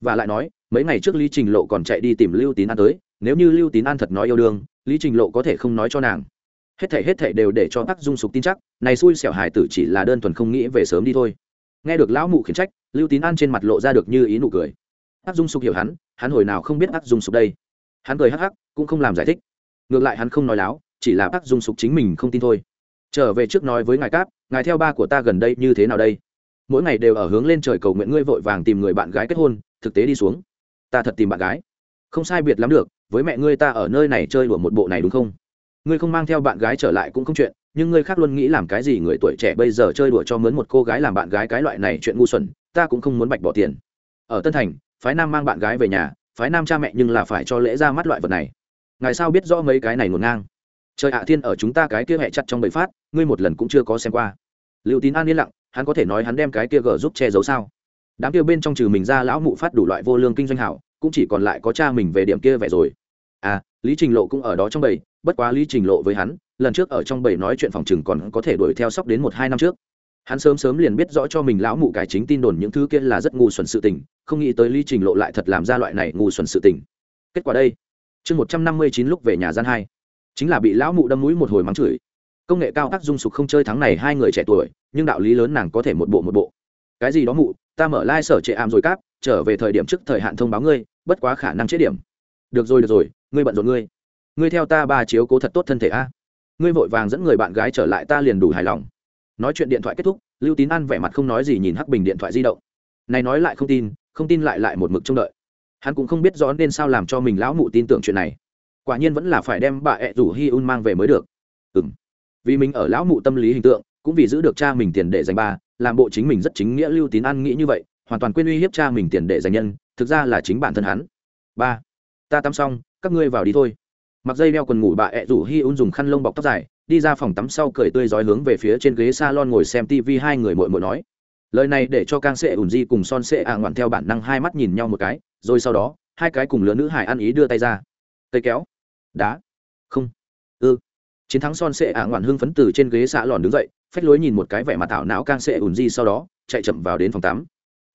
Và lại nói, mấy ngày trước lý trình lộ còn chạy đi tìm lưu tín an tới, nếu như lưu tín an thật nói yêu đương, lý trình lộ có thể không nói cho nàng. Hết thảy hết thảy đều để cho tắc dung sục tin chắc, này xui xẻo hải tử chỉ là đơn thuần không nghĩ về sớm đi thôi. Nghe được lão mụ khiển trách, lưu tín an trên mặt lộ ra được như ý nụ cười. Tắc dung sục hiểu hắn hắn hồi nào không biết tắc dung sục đây. Hắn cười hắc hắc, cũng không làm giải thích. Ngược lại hắn không nói láo, chỉ là tắc dung sục chính mình không tin thôi trở về trước nói với ngài cáp, ngài theo ba của ta gần đây như thế nào đây? Mỗi ngày đều ở hướng lên trời cầu nguyện ngươi vội vàng tìm người bạn gái kết hôn, thực tế đi xuống. Ta thật tìm bạn gái. Không sai biệt lắm được, với mẹ ngươi ta ở nơi này chơi đùa một bộ này đúng không? Ngươi không mang theo bạn gái trở lại cũng không chuyện, nhưng ngươi khác luôn nghĩ làm cái gì người tuổi trẻ bây giờ chơi đùa cho mướn một cô gái làm bạn gái cái loại này chuyện ngu xuẩn, ta cũng không muốn bạch bỏ tiền. Ở tân thành, phái nam mang bạn gái về nhà, phái nam cha mẹ nhưng là phải cho lễ ra mắt loại vật này. Ngài sao biết rõ mấy cái này ngổn ngang? Trời ạ, thiên, ở chúng ta cái kia hẹ chặt trong bầy phát, ngươi một lần cũng chưa có xem qua. Liệu tín an yên lặng, hắn có thể nói hắn đem cái kia gờ giúp che giấu sao? Đám kia bên trong trừ mình ra lão mụ phát đủ loại vô lương kinh doanh hảo, cũng chỉ còn lại có cha mình về điểm kia vẻ rồi. À lý trình lộ cũng ở đó trong bầy, bất quá lý trình lộ với hắn, lần trước ở trong bầy nói chuyện phòng chừng còn có thể đuổi theo sóc đến một hai năm trước. Hắn sớm sớm liền biết rõ cho mình lão mụ cải chính tin đồn những thứ kia là rất ngu xuẩn sự tình, không nghĩ tới lý trình lộ lại thật làm ra loại này ngu xuẩn sự tình. Kết quả đây. Chương một trăm năm mươi chín lúc về nhà gian hai chính là bị lão mụ đâm mũi một hồi mắng chửi. Công nghệ cao tác dung sục không chơi thắng này hai người trẻ tuổi, nhưng đạo lý lớn nàng có thể một bộ một bộ. Cái gì đó mụ, ta mở lai、like、sở trệ ảm rồi cáp, trở về thời điểm trước thời hạn thông báo ngươi, bất quá khả năng chế điểm. Được rồi được rồi, ngươi bận rộn ngươi. Ngươi theo ta ba chiếu cố thật tốt thân thể a. Ngươi vội vàng dẫn người bạn gái trở lại ta liền đủ hài lòng. Nói chuyện điện thoại kết thúc, lưu tín ăn vẻ mặt không nói gì nhìn hắc bình điện thoại di động. Này nói lại không tin không tin lại lại một mực trông đợi. Hắn cũng không biết rõ nên sao làm cho mình lão mụ tin tưởng chuyện này quả nhiên vẫn là phải đem bà ẹ rủ hi un mang về mới được. Ừ m vì mình ở lão mụ tâm lý hình tượng, cũng vì giữ được cha mình tiền để dành ba làm bộ chính mình rất chính nghĩa lưu tín ăn nghĩ như vậy, hoàn toàn quên uy hiếp cha mình tiền để dành nhân, thực ra là chính bản thân hắn. Ba. Ta tắm xong, các ngươi vào đi thôi. Mặc dây đeo quần ngủ bà ẹ rủ hi un dùng khăn lông bọc tóc dài, đi ra phòng tắm sau cười tươi rói hướng về phía trên ghế s a lon ngồi xem tv hai người mội mội nói. Lời này để cho càng sệ ủn di cùng son sệ ả ngoạn theo bản năng hai mắt nhìn nhau một cái, rồi sau đó, hai cái cùng lứa nữ hải ăn ý đưa tay ra. Cây kéo đá. Không. Ư. Chiến thắng son sệ ả ngoạn hưng phấn từ trên ghế xạ lòn đứng dậy, phách lối nhìn một cái vẻ mặt thảo não càng sệ ủn di sau đó, chạy chậm vào đến phòng tắm.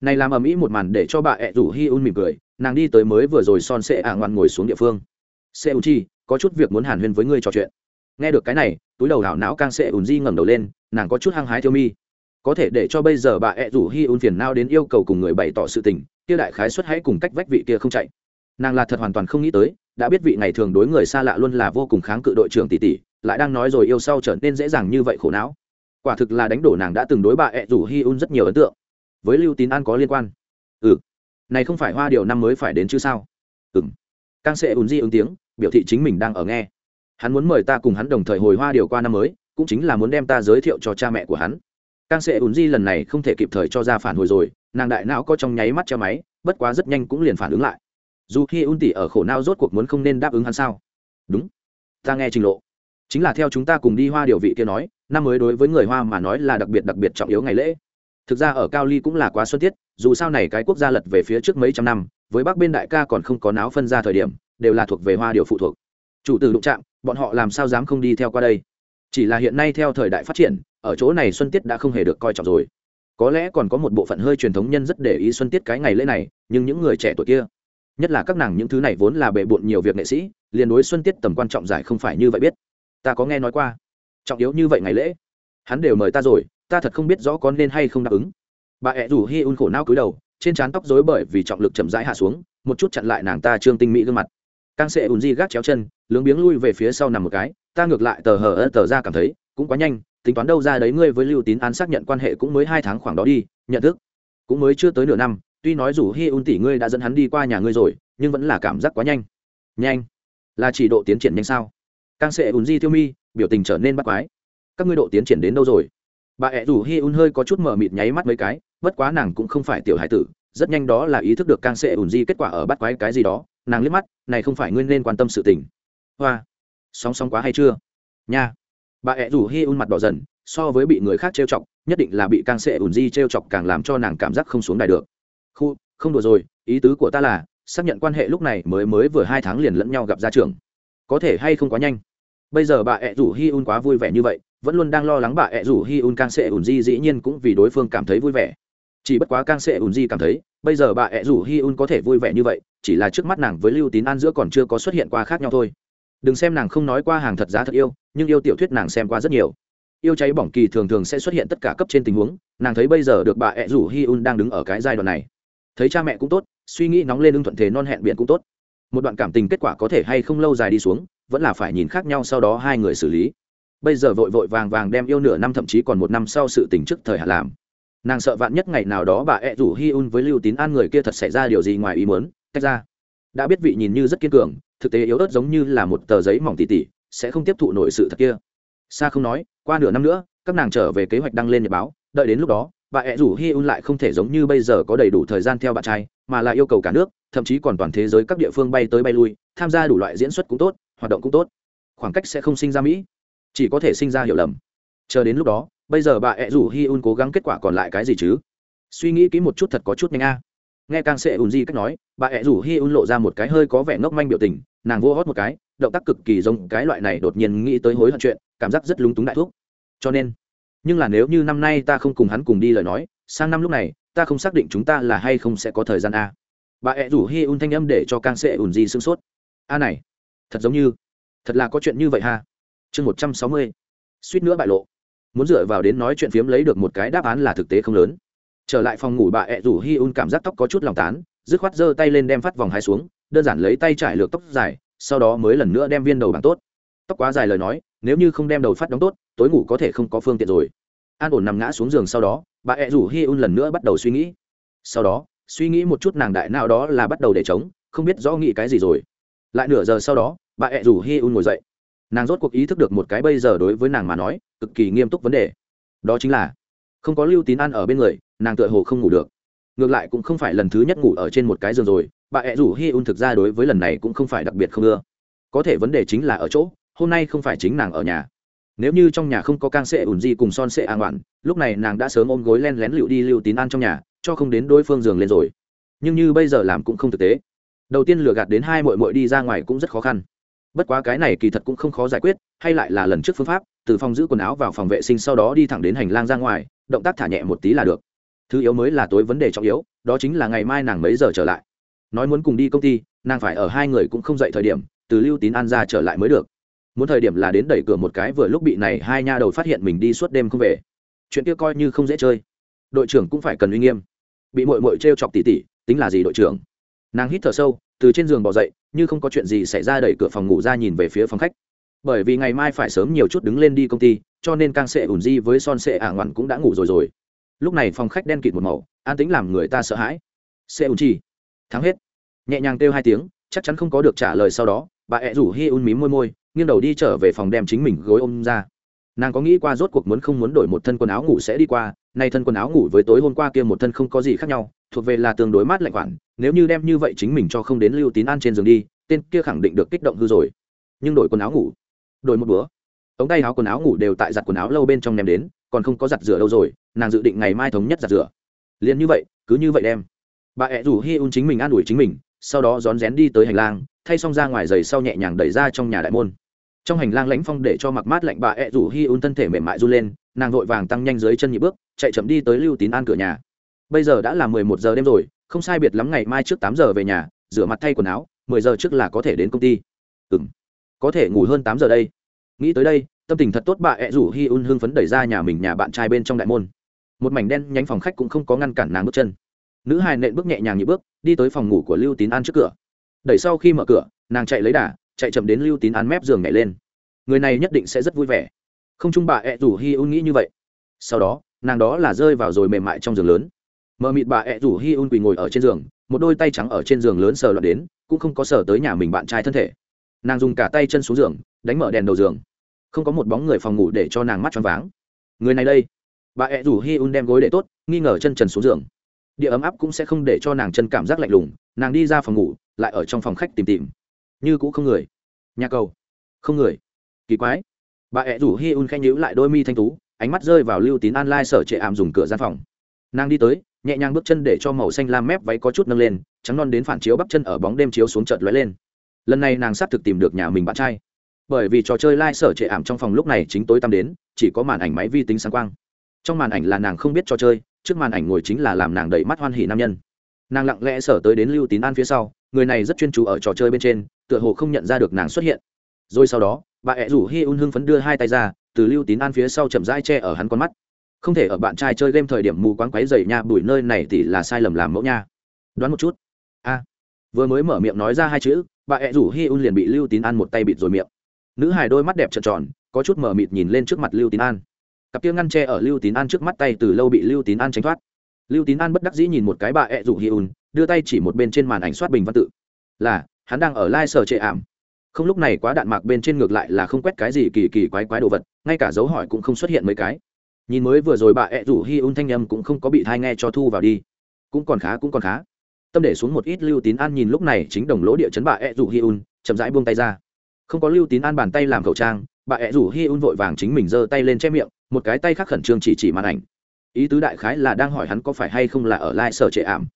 Này làm ầm ĩ một màn để cho bà ẹ rủ hi un mỉm cười, nàng đi tới mới vừa rồi son sệ ả ngoạn ngồi xuống địa phương. Sệ ùn chi, có chút việc muốn hàn huyên với ngươi trò chuyện. Nghe được cái này, túi đầu hảo não càng sệ ủn di ngẩng đầu lên, nàng có chút hăng hái thiêu mi. Có thể để cho bây giờ bà ẹ rủ hi un phiền nao đến yêu cầu cùng người bày tỏ sự tình, kia đại khái xuất hãy cùng cách vách vị kia không chạy. Nàng là thật hoàn toàn không nghĩ tới đã biết vị ngày thường đối người xa lạ luôn là vô cùng kháng cự đội trưởng tỷ tỷ, lại đang nói rồi yêu sau trở nên dễ dàng như vậy khổ não. Quả thực là đánh đổ nàng đã từng đối bà ẹ rủ hi un rất nhiều ấn tượng. Với lưu tín an có liên quan. Ừ. Này không phải hoa điều năm mới phải đến chứ sao? Ừ m càng sẽ ùn di ứng tiếng, biểu thị chính mình đang ở nghe. Hắn muốn mời ta cùng hắn đồng thời hồi hoa điều qua năm mới, cũng chính là muốn đem ta giới thiệu cho cha mẹ của hắn. Càng sẽ ùn di lần này không thể kịp thời cho ra phản hồi rồi, nàng đại não có trong nháy mắt che máy, bất quá rất nhanh cũng liền phản ứng lại dù khi un tỷ ở khổ nao rốt cuộc muốn không nên đáp ứng hắn sao? Đúng. Ta nghe trình lộ. Chính là theo chúng ta cùng đi hoa điều vị kia nói, năm mới đối với người hoa mà nói là đặc biệt đặc biệt trọng yếu ngày lễ. Thực ra ở cao ly cũng là quá xuân tiết, dù sao này cái quốc gia lật về phía trước mấy trăm năm, với bắc bên đại ca còn không có náo phân ra thời điểm, đều là thuộc về hoa điều phụ thuộc. Chủ tử đụng chạm, bọn họ làm sao dám không đi theo qua đây? Chỉ là hiện nay theo thời đại phát triển, ở chỗ này xuân tiết đã không hề được coi trọng rồi. Có lẽ còn có một bộ phận hơi truyền thống nhân rất để ý xuân tiết cái ngày lễ này, nhưng những người trẻ tuổi kia nhất là các nàng những thứ này vốn là bệ bộn nhiều việc nghệ sĩ, liền đối xuân tiết tầm quan trọng giải không phải như vậy biết. Ta có nghe nói qua. Trọng yếu như vậy ngày lễ. Hắn đều mời ta rồi, ta thật không biết rõ có nên hay không đáp ứng. Bà ẹ rủ hi un khổ nao cúi đầu, trên trán tóc rối bởi vì trọng lực chậm rãi hạ xuống, một chút chặn lại nàng ta trương tinh mỹ gương mặt. Càng sẽ ùn di gác chéo chân, lướng biếng lui về phía sau nằm một cái, ta ngược lại tờ hờ ơ tờ ra cảm thấy, cũng quá nhanh, tính toán đâu ra đấy ngươi với lưu tín an xác nhận quan hệ cũng mới hai tháng khoảng đó đi, nhận thức. Cũng mới chưa tới nửa năm tuy nói dù hi un tỷ ngươi đã dẫn hắn đi qua nhà ngươi rồi, nhưng vẫn là cảm giác quá nhanh. Nhanh? Là chỉ độ tiến triển nhanh sao? Càng sẽ ùn di tiêu mi, biểu tình trở nên bắt quái. Các ngươi độ tiến triển đến đâu rồi? Bà ẹ rủ hi un hơi có chút mờ mịt nháy mắt mấy cái, bất quá nàng cũng không phải tiểu hải tử, rất nhanh đó là ý thức được càng sẽ ùn di kết quả ở bắt quái cái gì đó, nàng liếc mắt, này không phải nguyên nên quan tâm sự tình. Hoa! Sóng sóng quá hay chưa? Nha! Bà ẹ rủ hi un mặt đỏ dần, so với bị người khác trêu chọc, nhất định là bị càng sẽ ùn di trêu chọc càng làm cho nàng cảm giác không xuống đài được khu, không đùa rồi, ý tứ của ta là, xác nhận quan hệ lúc này mới mới vừa hai tháng liền lẫn nhau gặp ra trường có thể hay không quá nhanh? Bây giờ bà ẹ rủ hi un quá vui vẻ như vậy, vẫn luôn đang lo lắng bà ẹ rủ hi un càng sẽ ùn di dĩ nhiên cũng vì đối phương cảm thấy vui vẻ. Chỉ bất quá càng sẽ ùn di cảm thấy, bây giờ bà ẹ rủ hi un có thể vui vẻ như vậy, chỉ là trước mắt nàng với lưu tín an giữa còn chưa có xuất hiện qua khác nhau thôi. Đừng xem nàng không nói qua hàng thật giá thật yêu, nhưng yêu tiểu thuyết nàng xem qua rất nhiều. Yêu cháy bỏng kỳ thường thường sẽ xuất hiện tất cả cấp trên tình huống, nàng thấy bây giờ được bà ẹ rủ hi un đang đứng ở cái giai đoạn này thấy cha mẹ cũng tốt, suy nghĩ nóng lên ưng thuận thế non hẹn biện cũng tốt. Một đoạn cảm tình kết quả có thể hay không lâu dài đi xuống, vẫn là phải nhìn khác nhau sau đó hai người xử lý. Bây giờ vội vội vàng vàng đem yêu nửa năm thậm chí còn một năm sau sự tình trước thời hạn làm. Nàng sợ vạn nhất ngày nào đó bà ẹ rủ hi un với lưu tín an người kia thật xảy ra điều gì ngoài ý muốn, tách ra. Đã biết vị nhìn như rất kiên cường, thực tế yếu ớt giống như là một tờ giấy mỏng tỉ tỉ, sẽ không tiếp thụ nổi sự thật kia. Xa không nói, qua nửa năm nữa, các nàng trở về kế hoạch đăng lên nhật báo, đợi đến lúc đó bà ẹ rủ hi un lại không thể giống như bây giờ có đầy đủ thời gian theo bạn trai, mà là yêu cầu cả nước, thậm chí còn toàn thế giới các địa phương bay tới bay lui, tham gia đủ loại diễn xuất cũng tốt, hoạt động cũng tốt. Khoảng cách sẽ không sinh ra mỹ, chỉ có thể sinh ra hiểu lầm. Chờ đến lúc đó, bây giờ bà ẹ rủ hi un cố gắng kết quả còn lại cái gì chứ? Suy nghĩ kỹ một chút thật có chút nhanh a. Nghe càng sẽ ùn di cách nói, bà ẹ rủ hi un lộ ra một cái hơi có vẻ ngốc manh biểu tình, nàng vô hót một cái, động tác cực kỳ giống cái loại này đột nhiên nghĩ tới hối hận chuyện, cảm giác rất lúng túng đại thuốc. Cho nên nhưng là nếu như năm nay ta không cùng hắn cùng đi lời nói, sang năm lúc này, ta không xác định chúng ta là hay không sẽ có thời gian a. Bà ẹ rủ hi un thanh âm để cho càng sẽ ùn di sương sốt. A này, thật giống như, thật là có chuyện như vậy ha. Chương một trăm sáu mươi, suýt nữa bại lộ. Muốn dựa vào đến nói chuyện phiếm lấy được một cái đáp án là thực tế không lớn. Trở lại phòng ngủ, bà ẹ rủ hi un cảm giác tóc có chút lòng tán, dứt khoát giơ tay lên đem phát vòng hai xuống, đơn giản lấy tay trải lược tóc dài, sau đó mới lần nữa đem viên đầu bằng tốt tóc quá dài lời nói, nếu như không đem đầu phát đóng tốt, tối ngủ có thể không có phương tiện rồi. An ổn nằm ngã xuống giường sau đó, bà ẹ rủ hi un lần nữa bắt đầu suy nghĩ. Sau đó, suy nghĩ một chút nàng đại nào đó là bắt đầu để chống không biết rõ nghĩ cái gì rồi. Lại nửa giờ sau đó, bà ẹ rủ hi un ngồi dậy. Nàng rốt cuộc ý thức được một cái bây giờ đối với nàng mà nói, cực kỳ nghiêm túc vấn đề. Đó chính là, không có lưu tín ăn ở bên người, nàng tựa hồ không ngủ được. Ngược lại cũng không phải lần thứ nhất ngủ ở trên một cái giường rồi, bà ẹ rủ hi un thực ra đối với lần này cũng không phải đặc biệt không ưa. Có thể vấn đề chính là ở chỗ hôm nay không phải chính nàng ở nhà. Nếu như trong nhà không có cang sệ ủn di cùng son sệ an ngoạn lúc này nàng đã sớm ôm gối len lén lựu đi lưu tín ăn trong nhà, cho không đến đối phương giường lên rồi. Nhưng như bây giờ làm cũng không thực tế. Đầu tiên lừa gạt đến hai mội mội đi ra ngoài cũng rất khó khăn. Bất quá cái này kỳ thật cũng không khó giải quyết, hay lại là lần trước phương pháp, từ phòng giữ quần áo vào phòng vệ sinh sau đó đi thẳng đến hành lang ra ngoài, động tác thả nhẹ một tí là được. Thứ yếu mới là tối vấn đề trọng yếu, đó chính là ngày mai nàng mấy giờ trở lại. Nói muốn cùng đi công ty, nàng phải ở hai người cũng không dậy thời điểm, từ lưu tín an ra trở lại mới được muốn thời điểm là đến đẩy cửa một cái vừa lúc bị này hai nha đầu phát hiện mình đi suốt đêm không về. Chuyện kia coi như không dễ chơi. Đội trưởng cũng phải cần uy nghiêm. Bị mội mội t r e o chọc tỉ tỉ, tính là gì đội trưởng? Nàng hít thở sâu, từ trên giường bỏ dậy, như không có chuyện gì xảy ra đẩy cửa phòng ngủ ra nhìn về phía phòng khách. Bởi vì ngày mai phải sớm nhiều chút đứng lên đi công ty, cho nên càng sệ ủn di với son sệ ả ngoằn cũng đã ngủ rồi rồi. Lúc này phòng khách đen kịt một màu, an tính làm người ta sợ hãi. Sệ ủn chi. Thắng hết. Nhẹ nhàng kêu hai tiếng, chắc chắn không có được trả lời sau đó, bà ẹ rủ hi un mím môi môi nghiêng đầu đi trở về phòng đem chính mình gối ôm ra. Nàng có nghĩ qua rốt cuộc muốn không muốn đổi một thân quần áo ngủ sẽ đi qua, nay thân quần áo ngủ với tối hôm qua kia một thân không có gì khác nhau, thuộc về là tương đối mát lạnh khoản, nếu như đem như vậy chính mình cho không đến lưu tín an trên giường đi, tên kia khẳng định được kích động hư rồi. Nhưng đổi quần áo ngủ, đổi một bữa. Ống tay áo quần áo ngủ đều tại giặt quần áo lâu bên trong ném đến, còn không có giặt rửa đâu rồi, nàng dự định ngày mai thống nhất giặt rửa. Liền như vậy, cứ như vậy đem. Bà ẹ rủ hi un chính mình an ủi chính mình sau đó rón rén đi tới hành lang, thay xong ra ngoài giày sau nhẹ nhàng đẩy ra trong nhà đại môn. Trong hành lang lãnh phong để cho mặc mát lạnh bà ẹ rủ hi un thân thể mềm mại run lên, nàng vội vàng tăng nhanh dưới chân nhị bước, chạy chậm đi tới lưu tín an cửa nhà. Bây giờ đã là mười một giờ đêm rồi, không sai biệt lắm ngày mai trước tám giờ về nhà, rửa mặt thay quần áo, mười giờ trước là có thể đến công ty. Ừ m có thể ngủ hơn tám giờ đây. Nghĩ tới đây, tâm tình thật tốt bà ẹ rủ hi un hưng phấn đẩy ra nhà mình nhà bạn trai bên trong đại môn. Một mảnh đen nhánh phòng khách cũng không có ngăn cản nàng bước chân. Nữ hài nện bước nhẹ nhàng nhị bước đi tới phòng ngủ của lưu tín an trước cửa. Đẩy sau khi mở cửa, nàng chạy lấy đà, chạy chậm đến lưu tín an mép giường nhảy lên. Người này nhất định sẽ rất vui vẻ. Không chung bà ẹ rủ hi un nghĩ như vậy. Sau đó, nàng đó là rơi vào rồi mềm mại trong giường lớn. Mờ mịt bà ẹ rủ hi un quỳ ngồi ở trên giường, một đôi tay trắng ở trên giường lớn sờ loạn đến, cũng không có sờ tới nhà mình bạn trai thân thể. Nàng dùng cả tay chân xuống giường, đánh mở đèn đầu giường. Không có một bóng người phòng ngủ để cho nàng mắt choáng váng. Người này đây. Bà ẹ rủ hi un đem gối để tốt, nghi ngờ chân trần xuống giường địa ấm áp cũng sẽ không để cho nàng chân cảm giác lạnh lùng, nàng đi ra phòng ngủ, lại ở trong phòng khách tìm tìm. Như cũng không người. Nhà cầu. Không người. Kỳ quái. Bà ẹ rủ hi un khanh nhữ lại đôi mi thanh tú, ánh mắt rơi vào lưu tín an lai sở trệ ảm dùng cửa gian phòng. Nàng đi tới, nhẹ nhàng bước chân để cho màu xanh lam mép váy có chút nâng lên, trắng non đến phản chiếu bắp chân ở bóng đêm chiếu xuống chợt lóe lên. Lần này nàng xác thực tìm được nhà mình bạn trai. Bởi vì trò chơi lai sở trệ ảm trong phòng lúc này chính tối tăm đến, chỉ có màn ảnh máy vi tính sáng quang. Trong màn ảnh là nàng không biết trò chơi trước màn ảnh ngồi chính là làm nàng đẩy mắt hoan hỉ nam nhân. Nàng lặng lẽ sở tới đến lưu tín an phía sau, người này rất chuyên chú ở trò chơi bên trên, tựa hồ không nhận ra được nàng xuất hiện. Rồi sau đó, bà ẹ rủ hi un hưng phấn đưa hai tay ra, từ lưu tín an phía sau chậm rãi che ở hắn con mắt. Không thể ở bạn trai chơi game thời điểm mù quáng quáy dày nha bùi nơi này thì là sai lầm làm mẫu nha. Đoán một chút. A. Vừa mới mở miệng nói ra hai chữ, bà ẹ rủ hi un liền bị lưu tín an một tay bịt rồi miệng. Nữ hài đôi mắt đẹp trợn tròn, có chút mờ mịt nhìn lên trước mặt lưu tín an cặp kia ngăn tre ở lưu tín an trước mắt tay từ lâu bị lưu tín an tránh thoát. Lưu tín an bất đắc dĩ nhìn một cái bà ẹ rủ hi un, đưa tay chỉ một bên trên màn ảnh soát bình văn tự. Là, hắn đang ở lai sở trệ ảm. Không lúc này quá đạn mạc bên trên ngược lại là không quét cái gì kỳ kỳ quái quái đồ vật, ngay cả dấu hỏi cũng không xuất hiện mấy cái. Nhìn mới vừa rồi bà ẹ rủ hi un thanh âm cũng không có bị thai nghe cho thu vào đi. Cũng còn khá, cũng còn khá. Tâm để xuống một ít lưu tín an nhìn lúc này chính đồng lỗ địa chấn bà ẹ rủ hi un, chậm rãi buông tay ra. Không có lưu tín an bàn tay làm khẩu trang, bà ẹ rủ hi un vội vàng chính mình giơ tay lên che miệng một cái tay khác khẩn trương chỉ chỉ màn ảnh. Ý tứ đại khái là đang hỏi hắn có phải hay không là ở lại sở trệ ảm.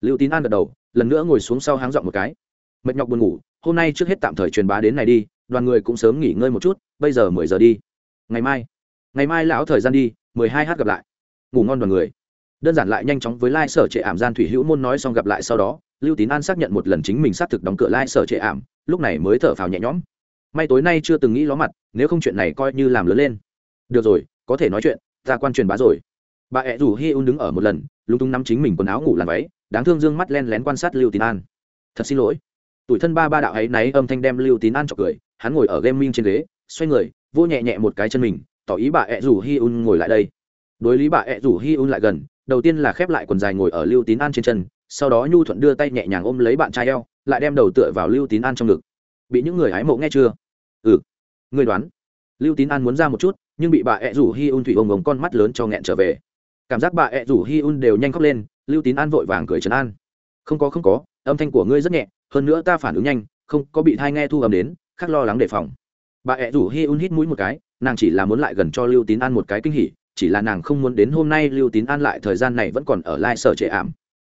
Lưu tín an gật đầu, lần nữa ngồi xuống sau háng dọn một cái. Mệt nhọc buồn ngủ, hôm nay trước hết tạm thời truyền bá đến này đi, đoàn người cũng sớm nghỉ ngơi một chút, bây giờ mười giờ đi. Ngày mai ngày mai lão thời gian đi, mười hai h gặp lại. Ngủ ngon đoàn người. Đơn giản lại nhanh chóng với lai sở trệ ảm gian thủy hữu môn nói xong gặp lại sau đó, lưu tín an xác nhận một lần chính mình xác thực đóng cửa lai sở trệ ảm, lúc này mới thở phào nhẹ nhõm. May tối nay chưa từng nghĩ ló mặt, nếu không chuyện này coi như làm lớn lên. Được rồi có thể nói chuyện, ta quan truyền bá rồi. Bà ẹ rủ hi un đứng ở một lần, lúng túng nắm chính mình quần áo ngủ làm váy, đáng thương dương mắt len lén quan sát lưu tín an. Thật xin lỗi. Tuổi thân ba ba đạo ấy náy âm thanh đem lưu tín an chọc cười, hắn ngồi ở game minh trên ghế, xoay người vô nhẹ nhẹ một cái chân mình, tỏ ý bà ẹ rủ hi un ngồi lại đây. Đối lý bà ẹ rủ hi un lại gần, đầu tiên là khép lại quần dài ngồi ở lưu tín an trên chân, sau đó nhu thuận đưa tay nhẹ nhàng ôm lấy bạn trai eo, lại đem đầu tựa vào lưu tín an trong ngực. Bị những người hái mộ nghe chưa? Ừ. Người đoán. Lưu tín an muốn ra một chút nhưng bị bà ẹ rủ hi un thủy ông ống con mắt lớn cho nghẹn trở về. Cảm giác bà ẹ rủ hi un đều nhanh khóc lên, lưu tín an vội vàng cười trấn an. Không có không có, âm thanh của ngươi rất nhẹ, hơn nữa ta phản ứng nhanh, không có bị thai nghe thu âm đến khác lo lắng đề phòng. Bà ẹ rủ hi un hít mũi một cái, nàng chỉ là muốn lại gần cho lưu tín an một cái kinh hỉ, chỉ là nàng không muốn đến hôm nay lưu tín an lại thời gian này vẫn còn ở lại sở trệ ảm.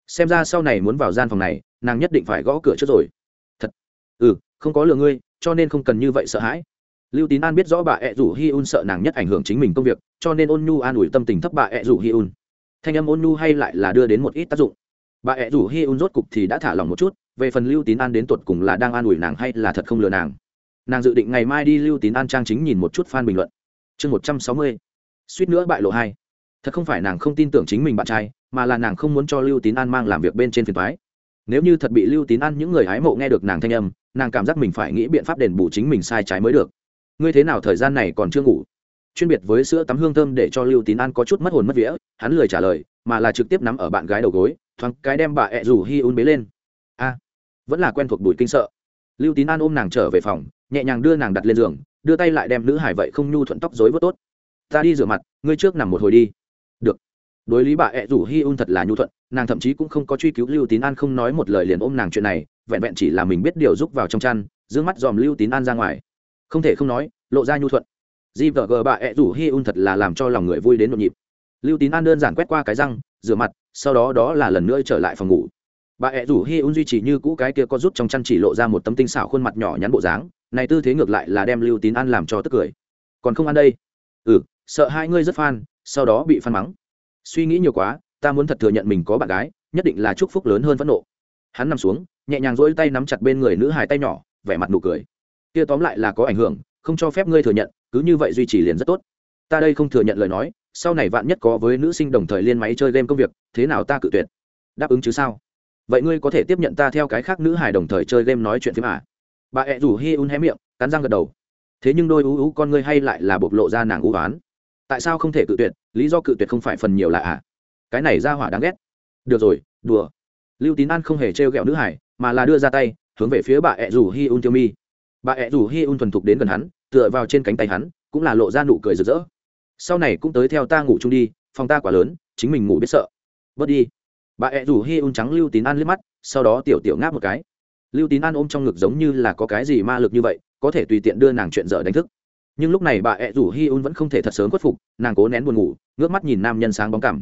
Xem ra sau này muốn vào gian phòng này, nàng nhất định phải gõ cửa trước rồi. Thật. Ừ không có lừa ngươi, cho nên không cần như vậy sợ hãi lưu tín an biết rõ bà ẹ rủ hi un sợ nàng nhất ảnh hưởng chính mình công việc, cho nên ôn nhu an ủi tâm tình thấp bà ẹ rủ hi un. Thanh âm ôn nhu hay lại là đưa đến một ít tác dụng. Bà ẹ rủ hi un rốt cục thì đã thả lòng một chút, về phần lưu tín an đến tột cùng là đang an ủi nàng hay là thật không lừa nàng. Nàng dự định ngày mai đi lưu tín an trang chính nhìn một chút fan bình luận. Chương một trăm sáu mươi, suýt nữa bại lộ hai. Thật không phải nàng không tin tưởng chính mình bạn trai, mà là nàng không muốn cho lưu tín an mang làm việc bên trên phiền thoái nếu như thật bị lưu tín an những người hái mộ nghe được nàng thanh âm, nàng cảm giác mình phải nghĩ biện pháp đền bù chính mình sai trái mới được ngươi thế nào thời gian này còn chưa ngủ? Chuyên biệt với sữa tắm hương thơm để cho lưu tín an có chút mất hồn mất vía, hắn lười trả lời, mà là trực tiếp nắm ở bạn gái đầu gối, thoáng cái đem bà ẹ rủ hi un bế lên. A, vẫn là quen thuộc bùi kinh sợ. Lưu tín an ôm nàng trở về phòng, nhẹ nhàng đưa nàng đặt lên giường, đưa tay lại đem nữ hải vậy không nhu thuận tóc dối vớt tốt. Ta đi rửa mặt, ngươi trước nằm một hồi đi. Được. Đối lý bà ẹ rủ hi un thật là nhu thuận, nàng thậm chí cũng không có truy cứu lưu tín an không nói một lời liền ôm nàng chuyện này, vẹn vẹn chỉ là mình biết điều giúp vào trong chăn d mắt dòm lưu tín an ra ngoài không thể không nói, lộ ra nhu thuận. Di vợ g bà ẹ rủ hi un thật là làm cho lòng người vui đến nhộn nhịp. Lưu tín an đơn giản quét qua cái răng, rửa mặt, sau đó đó là lần nữa trở lại phòng ngủ. Bà ẹ rủ hi un duy trì như cũ cái kia có rút trong chăn chỉ lộ ra một tấm tinh xảo khuôn mặt nhỏ nhắn bộ dáng, này tư thế ngược lại là đem lưu tín an làm cho tức cười. Còn không ăn đây? Ừ sợ hai ngươi rất phan sau đó bị phan mắng. Suy nghĩ nhiều quá, ta muốn thật thừa nhận mình có bạn gái, nhất định là chúc phúc lớn hơn phẫn nộ. Hắn nằm xuống, nhẹ nhàng rỗi tay nắm chặt bên người nữ hài tay nhỏ, vẻ mặt nụ cười kia tóm lại là có ảnh hưởng, không cho phép ngươi thừa nhận, cứ như vậy duy trì liền rất tốt. Ta đây không thừa nhận lời nói, sau này vạn nhất có với nữ sinh đồng thời liên máy chơi game công việc, thế nào ta cự tuyệt? Đáp ứng chứ sao? Vậy ngươi có thể tiếp nhận ta theo cái khác nữ hài đồng thời chơi game nói chuyện phim à? bà ẹ rủ hi un hé miệng, cắn răng gật đầu. Thế nhưng đôi ú ú con ngươi hay lại là bộc lộ ra nàng ú oán. Tại sao không thể cự tuyệt? Lý do cự tuyệt không phải phần nhiều là à? Cái này ra hỏa đáng ghét. Được rồi, đùa. Lưu tín an không hề trêu ghẹo nữ hải mà là đưa ra tay, hướng về phía bà ẹ rủ hi un tiêu mi bà ẹ rủ hi un thuần thục đến gần hắn, tựa vào trên cánh tay hắn, cũng là lộ ra nụ cười rực rỡ. Sau này cũng tới theo ta ngủ chung đi, phòng ta quá lớn, chính mình ngủ biết sợ. Bớt đi. Bà ẹ rủ hi un trắng lưu tín an liếc mắt, sau đó tiểu tiểu ngáp một cái. Lưu tín an ôm trong ngực giống như là có cái gì ma lực như vậy, có thể tùy tiện đưa nàng chuyện dở đánh thức. Nhưng lúc này bà ẹ rủ hi un vẫn không thể thật sớm khuất phục, nàng cố nén buồn ngủ, ngước mắt nhìn nam nhân sáng bóng cảm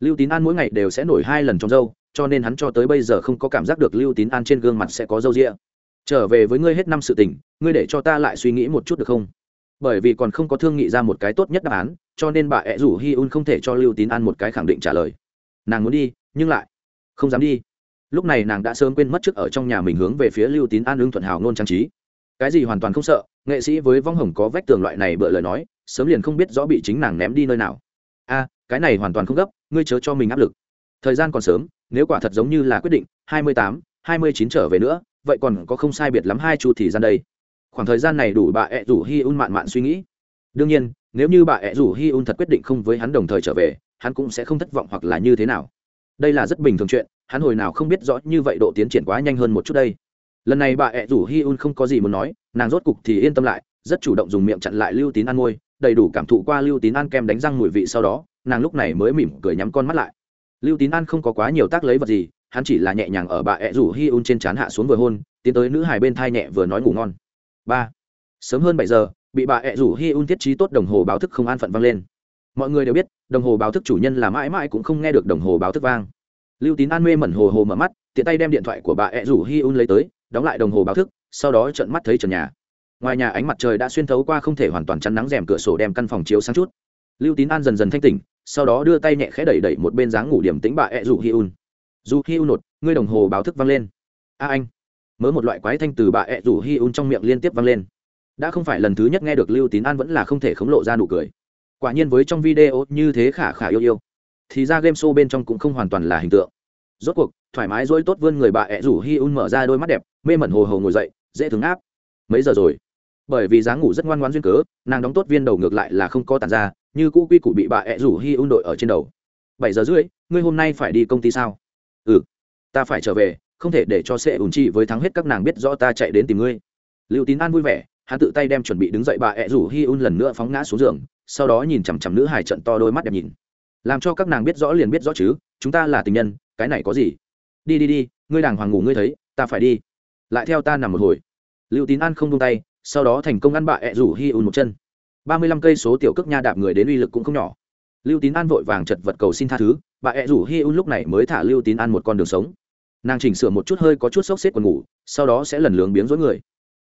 lưu tín an mỗi ngày đều sẽ nổi hai lần trong dâu, cho nên hắn cho tới bây giờ không có cảm giác được lưu tín an trên gương mặt sẽ có dâu rĩa trở về với ngươi hết năm sự tình, ngươi để cho ta lại suy nghĩ một chút được không? Bởi vì còn không có thương nghị ra một cái tốt nhất đáp án, cho nên bà ẹ rủ hi un không thể cho lưu tín an một cái khẳng định trả lời. Nàng muốn đi, nhưng lại không dám đi. Lúc này nàng đã sớm quên mất trước ở trong nhà mình hướng về phía lưu tín an ứng thuận hào nôn trang trí. Cái gì hoàn toàn không sợ, nghệ sĩ với vong hồng có vách tường loại này bựa lời nói, sớm liền không biết rõ bị chính nàng ném đi nơi nào. A, cái này hoàn toàn không gấp, ngươi chớ cho mình áp lực. Thời gian còn sớm, nếu quả thật giống như là quyết định, hai mươi tám hai mươi chín trở về nữa, vậy còn có không sai biệt lắm hai chu thì gian đây. Khoảng thời gian này đủ bà ẹ rủ hi un mạn mạn suy nghĩ. Đương nhiên, nếu như bà ẹ rủ hi un thật quyết định không với hắn đồng thời trở về, hắn cũng sẽ không thất vọng hoặc là như thế nào. Đây là rất bình thường chuyện, hắn hồi nào không biết rõ như vậy độ tiến triển quá nhanh hơn một chút đây. Lần này bà ẹ rủ hi un không có gì muốn nói, nàng rốt cục thì yên tâm lại, rất chủ động dùng miệng chặn lại lưu tín ăn ngôi, đầy đủ cảm thụ qua lưu tín ăn kem đánh răng mùi vị sau đó, nàng lúc này mới mỉm cười nhắm con mắt lại. Lưu tín ăn không có quá nhiều tác lấy vật gì hắn chỉ là nhẹ nhàng ở bà ẹ rủ hi un trên trán hạ xuống vừa hôn, tiến tới nữ hài bên thai nhẹ vừa nói ngủ ngon. Ba. Sớm hơn bảy giờ, bị bà ẹ rủ hi un thiết trí tốt đồng hồ báo thức không an phận vang lên. Mọi người đều biết, đồng hồ báo thức chủ nhân là mãi mãi cũng không nghe được đồng hồ báo thức vang. Lưu tín an mê mẩn hồ hồ mở mắt, tiện tay đem điện thoại của bà ẹ rủ hi un lấy tới, đóng lại đồng hồ báo thức, sau đó trợn mắt thấy trần nhà. Ngoài nhà ánh mặt trời đã xuyên thấu qua không thể hoàn toàn chắn nắng rèm cửa sổ đem căn phòng chiếu sáng chút. Lưu tín an dần dần thanh tỉnh, sau đó đưa tay nhẹ khẽ đẩy đẩy một bên dáng ngủ điểm tính bà ẹ rủ hi un dù hi un nột, ngươi đồng hồ báo thức vang lên. A anh, mớ một loại quái thanh từ bà ẹ rủ hi un trong miệng liên tiếp vang lên. Đã không phải lần thứ nhất nghe được lưu tín an vẫn là không thể khống lộ ra nụ cười. Quả nhiên với trong video như thế khả khả yêu yêu, thì ra game show bên trong cũng không hoàn toàn là hình tượng. Rốt cuộc, thoải mái dối tốt vươn người bà ẹ rủ hi un mở ra đôi mắt đẹp, mê mẩn hồ hồ ngồi dậy, dễ thương áp. Mấy giờ rồi? Bởi vì dáng ngủ rất ngoan ngoan duyên cớ, nàng đóng tốt viên đầu ngược lại là không có tàn ra, như cũ quy củ bị bà ẹ rủ hi un đội ở trên đầu. Bảy giờ rưỡi, ngươi hôm nay phải đi công ty sao? Ừ ta phải trở về, không thể để cho sẽ ủn chi với thắng hết các nàng biết rõ ta chạy đến tìm ngươi. Liệu tín an vui vẻ, hắn tự tay đem chuẩn bị đứng dậy bà ẹ rủ hi un lần nữa phóng ngã xuống giường, sau đó nhìn chằm chằm nữ hải trận to đôi mắt đẹp nhìn. Làm cho các nàng biết rõ liền biết rõ chứ, chúng ta là tình nhân, cái này có gì? Đi đi đi, ngươi đàng hoàng ngủ ngươi thấy, ta phải đi. Lại theo ta nằm một hồi. Lưu tín an không tung tay, sau đó thành công ăn bà ẹ rủ hi un một chân. Ba mươi lăm cây số tiểu cước nha đạp người đến uy lực cũng không nhỏ. Lưu tín an vội vàng chật vật cầu xin tha thứ bà ẹ rủ hi un lúc này mới thả lưu tín an một con đường sống. Nàng chỉnh sửa một chút hơi có chút sốc xếp quần ngủ, sau đó sẽ lần lướng biếng dối người.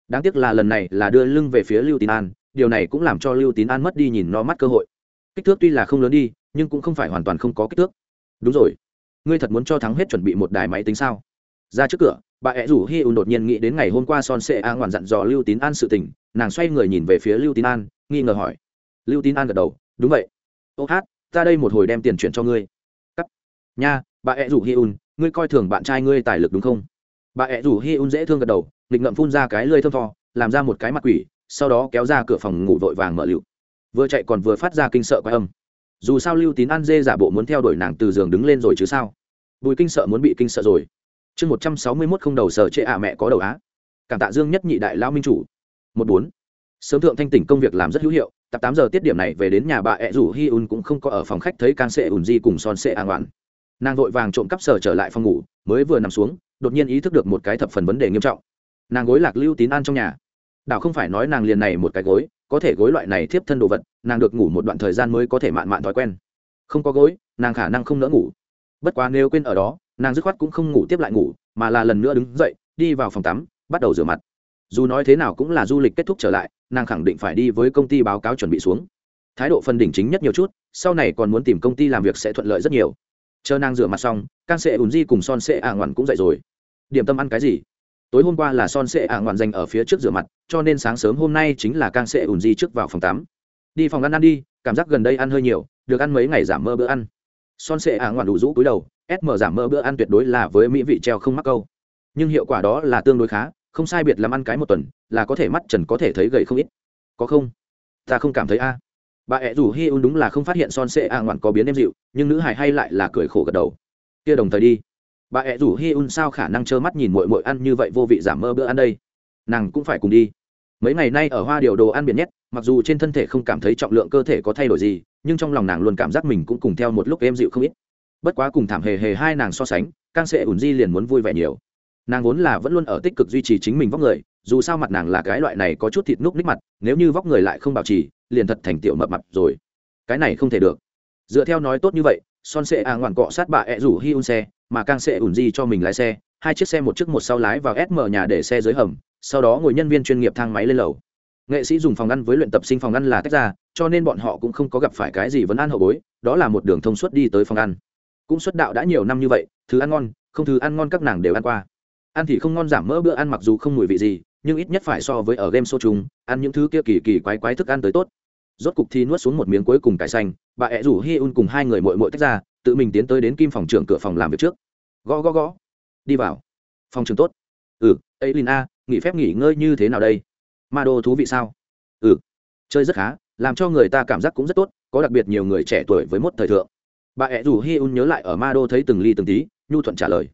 Đáng tiếc là lần này là đưa lưng về phía lưu tín an, điều này cũng làm cho lưu tín an mất đi nhìn nó mắt cơ hội. Kích thước tuy là không lớn đi, nhưng cũng không phải hoàn toàn không có kích thước. Đúng rồi. Ngươi thật muốn cho thắng hết chuẩn bị một đài máy tính sao? Ra trước cửa, bà ẹ rủ hi un đột nhiên nghĩ đến ngày hôm qua son sệ a ngoạn dặn dò lưu tín an sự tình, nàng xoay người nhìn về phía lưu tín an, nghi ngờ hỏi. Lưu tín an gật đầu, đúng vậy. Ô hát, ta đây một hồi đem tiền chuyển cho ngươi nha, bà ẹ rủ hi un ngươi coi thường bạn trai ngươi tài lực đúng không? Bà ẹ rủ hi un dễ thương gật đầu, nghịch ngậm phun ra cái lơi thơm tho, làm ra một cái mặt quỷ, sau đó kéo ra cửa phòng ngủ vội vàng mở lựu. Vừa chạy còn vừa phát ra kinh sợ quái âm. Dù sao lưu tín an dê giả bộ muốn theo đuổi nàng từ giường đứng lên rồi chứ sao? Bùi kinh sợ muốn bị kinh sợ rồi. Chương một trăm sáu mươi mốt không đầu sở chệ ạ mẹ có đầu á. Cảm tạ dương nhất nhị đại lao minh chủ. Một bốn. Sớm thượng thanh tỉnh công việc làm rất hữu hiệu, tập tám giờ tiết điểm này về đến nhà bà ẹ rủ hi un cũng không có ở phòng khách thấy can sệ ùn di cùng son sệ an ngoạn nàng vội vàng trộm cắp sở trở lại phòng ngủ, mới vừa nằm xuống, đột nhiên ý thức được một cái thập phần vấn đề nghiêm trọng. Nàng gối lạc lưu tín an trong nhà. Đảo không phải nói nàng liền này một cái gối, có thể gối loại này tiếp thân đồ vật, nàng được ngủ một đoạn thời gian mới có thể mạn mạn thói quen. Không có gối, nàng khả năng không nỡ ngủ. Bất quá nếu quên ở đó, nàng dứt khoát cũng không ngủ tiếp lại ngủ, mà là lần nữa đứng dậy, đi vào phòng tắm, bắt đầu rửa mặt. Dù nói thế nào cũng là du lịch kết thúc trở lại, nàng khẳng định phải đi với công ty báo cáo chuẩn bị xuống. Thái độ phân đỉnh chính nhất nhiều chút, sau này còn muốn tìm công ty làm việc sẽ thuận lợi rất nhiều chờ nàng rửa mặt xong can sệ ùn di cùng son sệ ả ngoằn cũng dậy rồi. Điểm tâm ăn cái gì? Tối hôm qua là son sệ ả ngoằn dành ở phía trước rửa mặt, cho nên sáng sớm hôm nay chính là can sệ ùn di trước vào phòng tắm. Đi phòng ăn ăn đi, cảm giác gần đây ăn hơi nhiều, được ăn mấy ngày giảm mơ bữa ăn. Son sệ ả ngoằn đủ rũ cúi đầu sm giảm mơ bữa ăn tuyệt đối là với mỹ vị treo không mắc câu. Nhưng hiệu quả đó là tương đối khá, không sai biệt làm ăn cái một tuần, là có thể mắt trần có thể thấy gầy không ít. Có không? Ta không cảm thấy a bà ẹ rủ hi un đúng là không phát hiện son sệ a ngoạn có biến em dịu, nhưng nữ hài hay lại là cười khổ gật đầu. Kia đồng thời đi. Bà ẹ rủ hi un sao khả năng trơ mắt nhìn mội mội ăn như vậy vô vị giảm mơ bữa ăn đây? Nàng cũng phải cùng đi. Mấy ngày nay ở hoa điều đồ ăn biển nhét mặc dù trên thân thể không cảm thấy trọng lượng cơ thể có thay đổi gì, nhưng trong lòng nàng luôn cảm giác mình cũng cùng theo một lúc em dịu không ít. Bất quá cùng thảm hề hề hai nàng so sánh càng sẽ ủn di liền muốn vui vẻ nhiều. Nàng vốn là vẫn luôn ở tích cực duy trì chính mình vóc người dù sao mặt nàng là cái loại này có chút thịt núc ních mặt, nếu như vóc người lại không bảo trì, liền thật thành tiểu mập mập rồi. Cái này không thể được. Dựa theo nói tốt như vậy, son sệ à ngoạn cọ sát bà ẹ rủ hi un xe mà càng sẽ ủn di cho mình lái xe, hai chiếc xe một chiếc một sau lái vào sm nhà để xe dưới hầm, sau đó ngồi nhân viên chuyên nghiệp thang máy lên lầu. Nghệ sĩ dùng phòng ăn với luyện tập sinh phòng ăn là tách ra, cho nên bọn họ cũng không có gặp phải cái gì vấn ăn hậu bối, đó là một đường thông suốt đi tới phòng ăn. Cũng xuất đạo đã nhiều năm như vậy, thứ ăn ngon, không thứ ăn ngon các nàng đều ăn qua. Ăn thì không ngon giảm mỡ bữa ăn mặc dù không mùi vị gì nhưng ít nhất phải so với ở game show chúng ăn những thứ kia kỳ kỳ quái quái thức ăn tới tốt. Rốt cục thì nuốt xuống một miếng cuối cùng cải xanh, bà ẹ rủ hi un cùng hai người mội mội tách ra, tự mình tiến tới đến kim phòng trưởng cửa phòng làm việc trước. Gõ gõ gõ. Đi vào. Phòng trường tốt. Ừ ấy lin a, nghỉ phép nghỉ ngơi như thế nào đây? Ma đô thú vị sao? Ừ. Chơi rất khá, làm cho người ta cảm giác cũng rất tốt, có đặc biệt nhiều người trẻ tuổi với mốt thời thượng. Bà ẹ rủ hi un nhớ lại ở ma đô thấy từng ly từng tí, nhu thuận trả lời.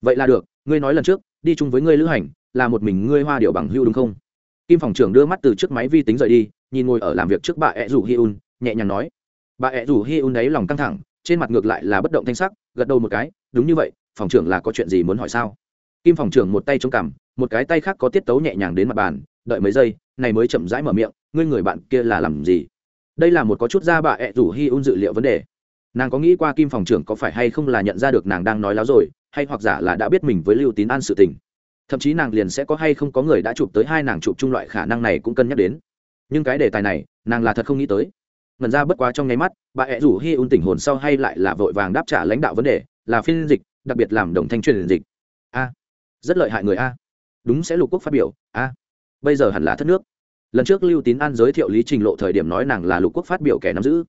Vậy là được, ngươi nói lần trước, đi chung với ngươi lữ hành là một mình ngươi hoa điệu bằng hưu đúng không? Kim phòng trưởng đưa mắt từ trước máy vi tính rời đi, nhìn ngồi ở làm việc trước bà ẹ rủ hi un nhẹ nhàng nói. Bà ẹ rủ hi un đấy lòng căng thẳng, trên mặt ngược lại là bất động thanh sắc, gật đầu một cái, đúng như vậy, phòng trưởng là có chuyện gì muốn hỏi sao? Kim phòng trưởng một tay chống cằm, một cái tay khác có tiết tấu nhẹ nhàng đến mặt bàn, đợi mấy giây, này mới chậm rãi mở miệng, ngươi người bạn kia là làm gì? Đây là một có chút ra bà ẹ rủ hi un dự liệu vấn đề. Nàng có nghĩ qua kim phòng trưởng có phải hay không là nhận ra được nàng đang nói láo rồi, hay hoặc giả là đã biết mình với lưu tín an sự tình thậm chí nàng liền sẽ có hay không có người đã chụp tới hai nàng chụp chung loại khả năng này cũng cân nhắc đến. Nhưng cái đề tài này, nàng là thật không nghĩ tới. Ngần ra bất quá trong nháy mắt, bà ẹ rủ hi un tỉnh hồn sau hay lại là vội vàng đáp trả lãnh đạo vấn đề, là phiên dịch, đặc biệt làm đồng thanh truyền dịch. A, rất lợi hại người a. Đúng sẽ lục quốc phát biểu, a. Bây giờ hẳn là thất nước. Lần trước lưu tín an giới thiệu lý trình lộ thời điểm nói nàng là lục quốc phát biểu kẻ nắm giữ.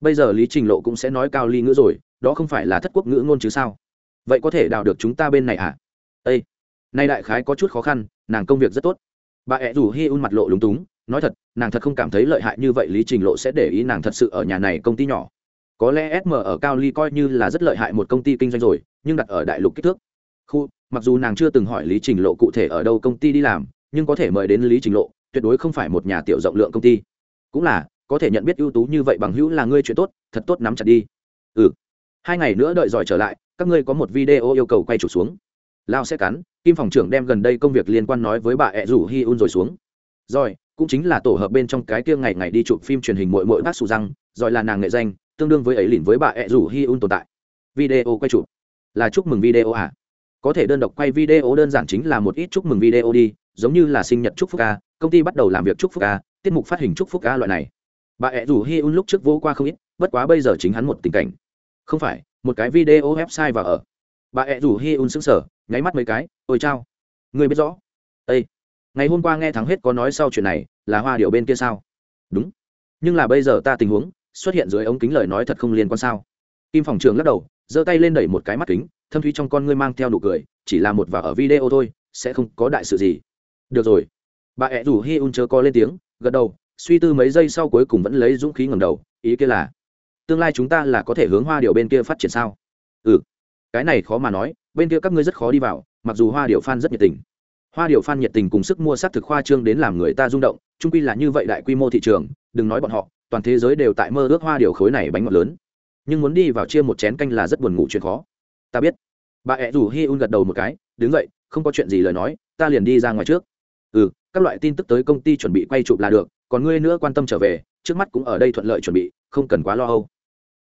Bây giờ lý trình lộ cũng sẽ nói cao ly ngữ rồi, đó không phải là thất quốc ngữ ngôn chứ sao? Vậy có thể đào được chúng ta bên này à? Ây nay đại khái có chút khó khăn, nàng công việc rất tốt. Bà ẹ rủ hi un mặt lộ lúng túng, nói thật, nàng thật không cảm thấy lợi hại như vậy, lý trình lộ sẽ để ý nàng thật sự ở nhà này công ty nhỏ. Có lẽ sm ở cao ly coi như là rất lợi hại một công ty kinh doanh rồi, nhưng đặt ở đại lục kích thước. Khu, mặc dù nàng chưa từng hỏi lý trình lộ cụ thể ở đâu công ty đi làm, nhưng có thể mời đến lý trình lộ, tuyệt đối không phải một nhà tiểu rộng lượng công ty. Cũng là, có thể nhận biết ưu tú như vậy bằng hữu là ngươi chuyện tốt, thật tốt nắm chặt đi. Ừ. Hai ngày nữa đợi giỏi trở lại, các ngươi có một video yêu cầu quay chủ xuống. Lao sẽ cắn kim phòng trưởng đem gần đây công việc liên quan nói với bà ẹ rủ hi un rồi xuống. Rồi, cũng chính là tổ hợp bên trong cái kia ngày ngày đi chụp phim truyền hình mội mội bác sù răng, rồi là nàng nghệ danh, tương đương với ấy lìn với bà ẹ rủ hi un tồn tại. Video quay chụp. Là chúc mừng video à? Có thể đơn độc quay video đơn giản chính là một ít chúc mừng video đi, giống như là sinh nhật chúc phúc ca công ty bắt đầu làm việc chúc phúc ca tiết mục phát hình chúc phúc ca loại này. Bà ẹ rủ hi un lúc trước vô qua không ít, bất quá bây giờ chính hắn một tình cảnh. Không phải, một cái video website và ở. Bà ẹ rủ hi un xứng sở nháy mắt mấy cái, ôi chao người biết rõ. Ây ngày hôm qua nghe thắng hết có nói sau chuyện này, là hoa điệu bên kia sao? Đúng, nhưng là bây giờ ta tình huống, xuất hiện dưới ống kính lời nói thật không liên quan sao? Kim phòng trường lắc đầu, giơ tay lên đẩy một cái mắt kính, thâm thúy trong con ngươi mang theo nụ cười, chỉ là một và ở video thôi, sẽ không có đại sự gì. Được rồi. Bà ẹ rủ hi un chớ có lên tiếng, gật đầu, suy tư mấy giây sau cuối cùng vẫn lấy dũng khí ngầm đầu, ý kia là, tương lai chúng ta là có thể hướng hoa điệu bên kia phát triển sao? Ừ cái này khó mà nói, bên kia các ngươi rất khó đi vào, mặc dù hoa điệu phan rất nhiệt tình. Hoa điệu phan nhiệt tình cùng sức mua s á c thực khoa trương đến làm người ta rung động trung quy là như vậy đại quy mô thị trường, đừng nói bọn họ, toàn thế giới đều tại mơ ước hoa điệu khối này bánh ngọt lớn. Nhưng muốn đi vào chia một chén canh là rất buồn ngủ chuyện khó. Ta biết. Bà ẹ rủ hi un gật đầu một cái, đứng dậy, không có chuyện gì lời nói, ta liền đi ra ngoài trước. Ừ các loại tin tức tới công ty chuẩn bị quay chụp là được, còn ngươi nữa quan tâm trở về, trước mắt cũng ở đây thuận lợi chuẩn bị, không cần quá lo âu.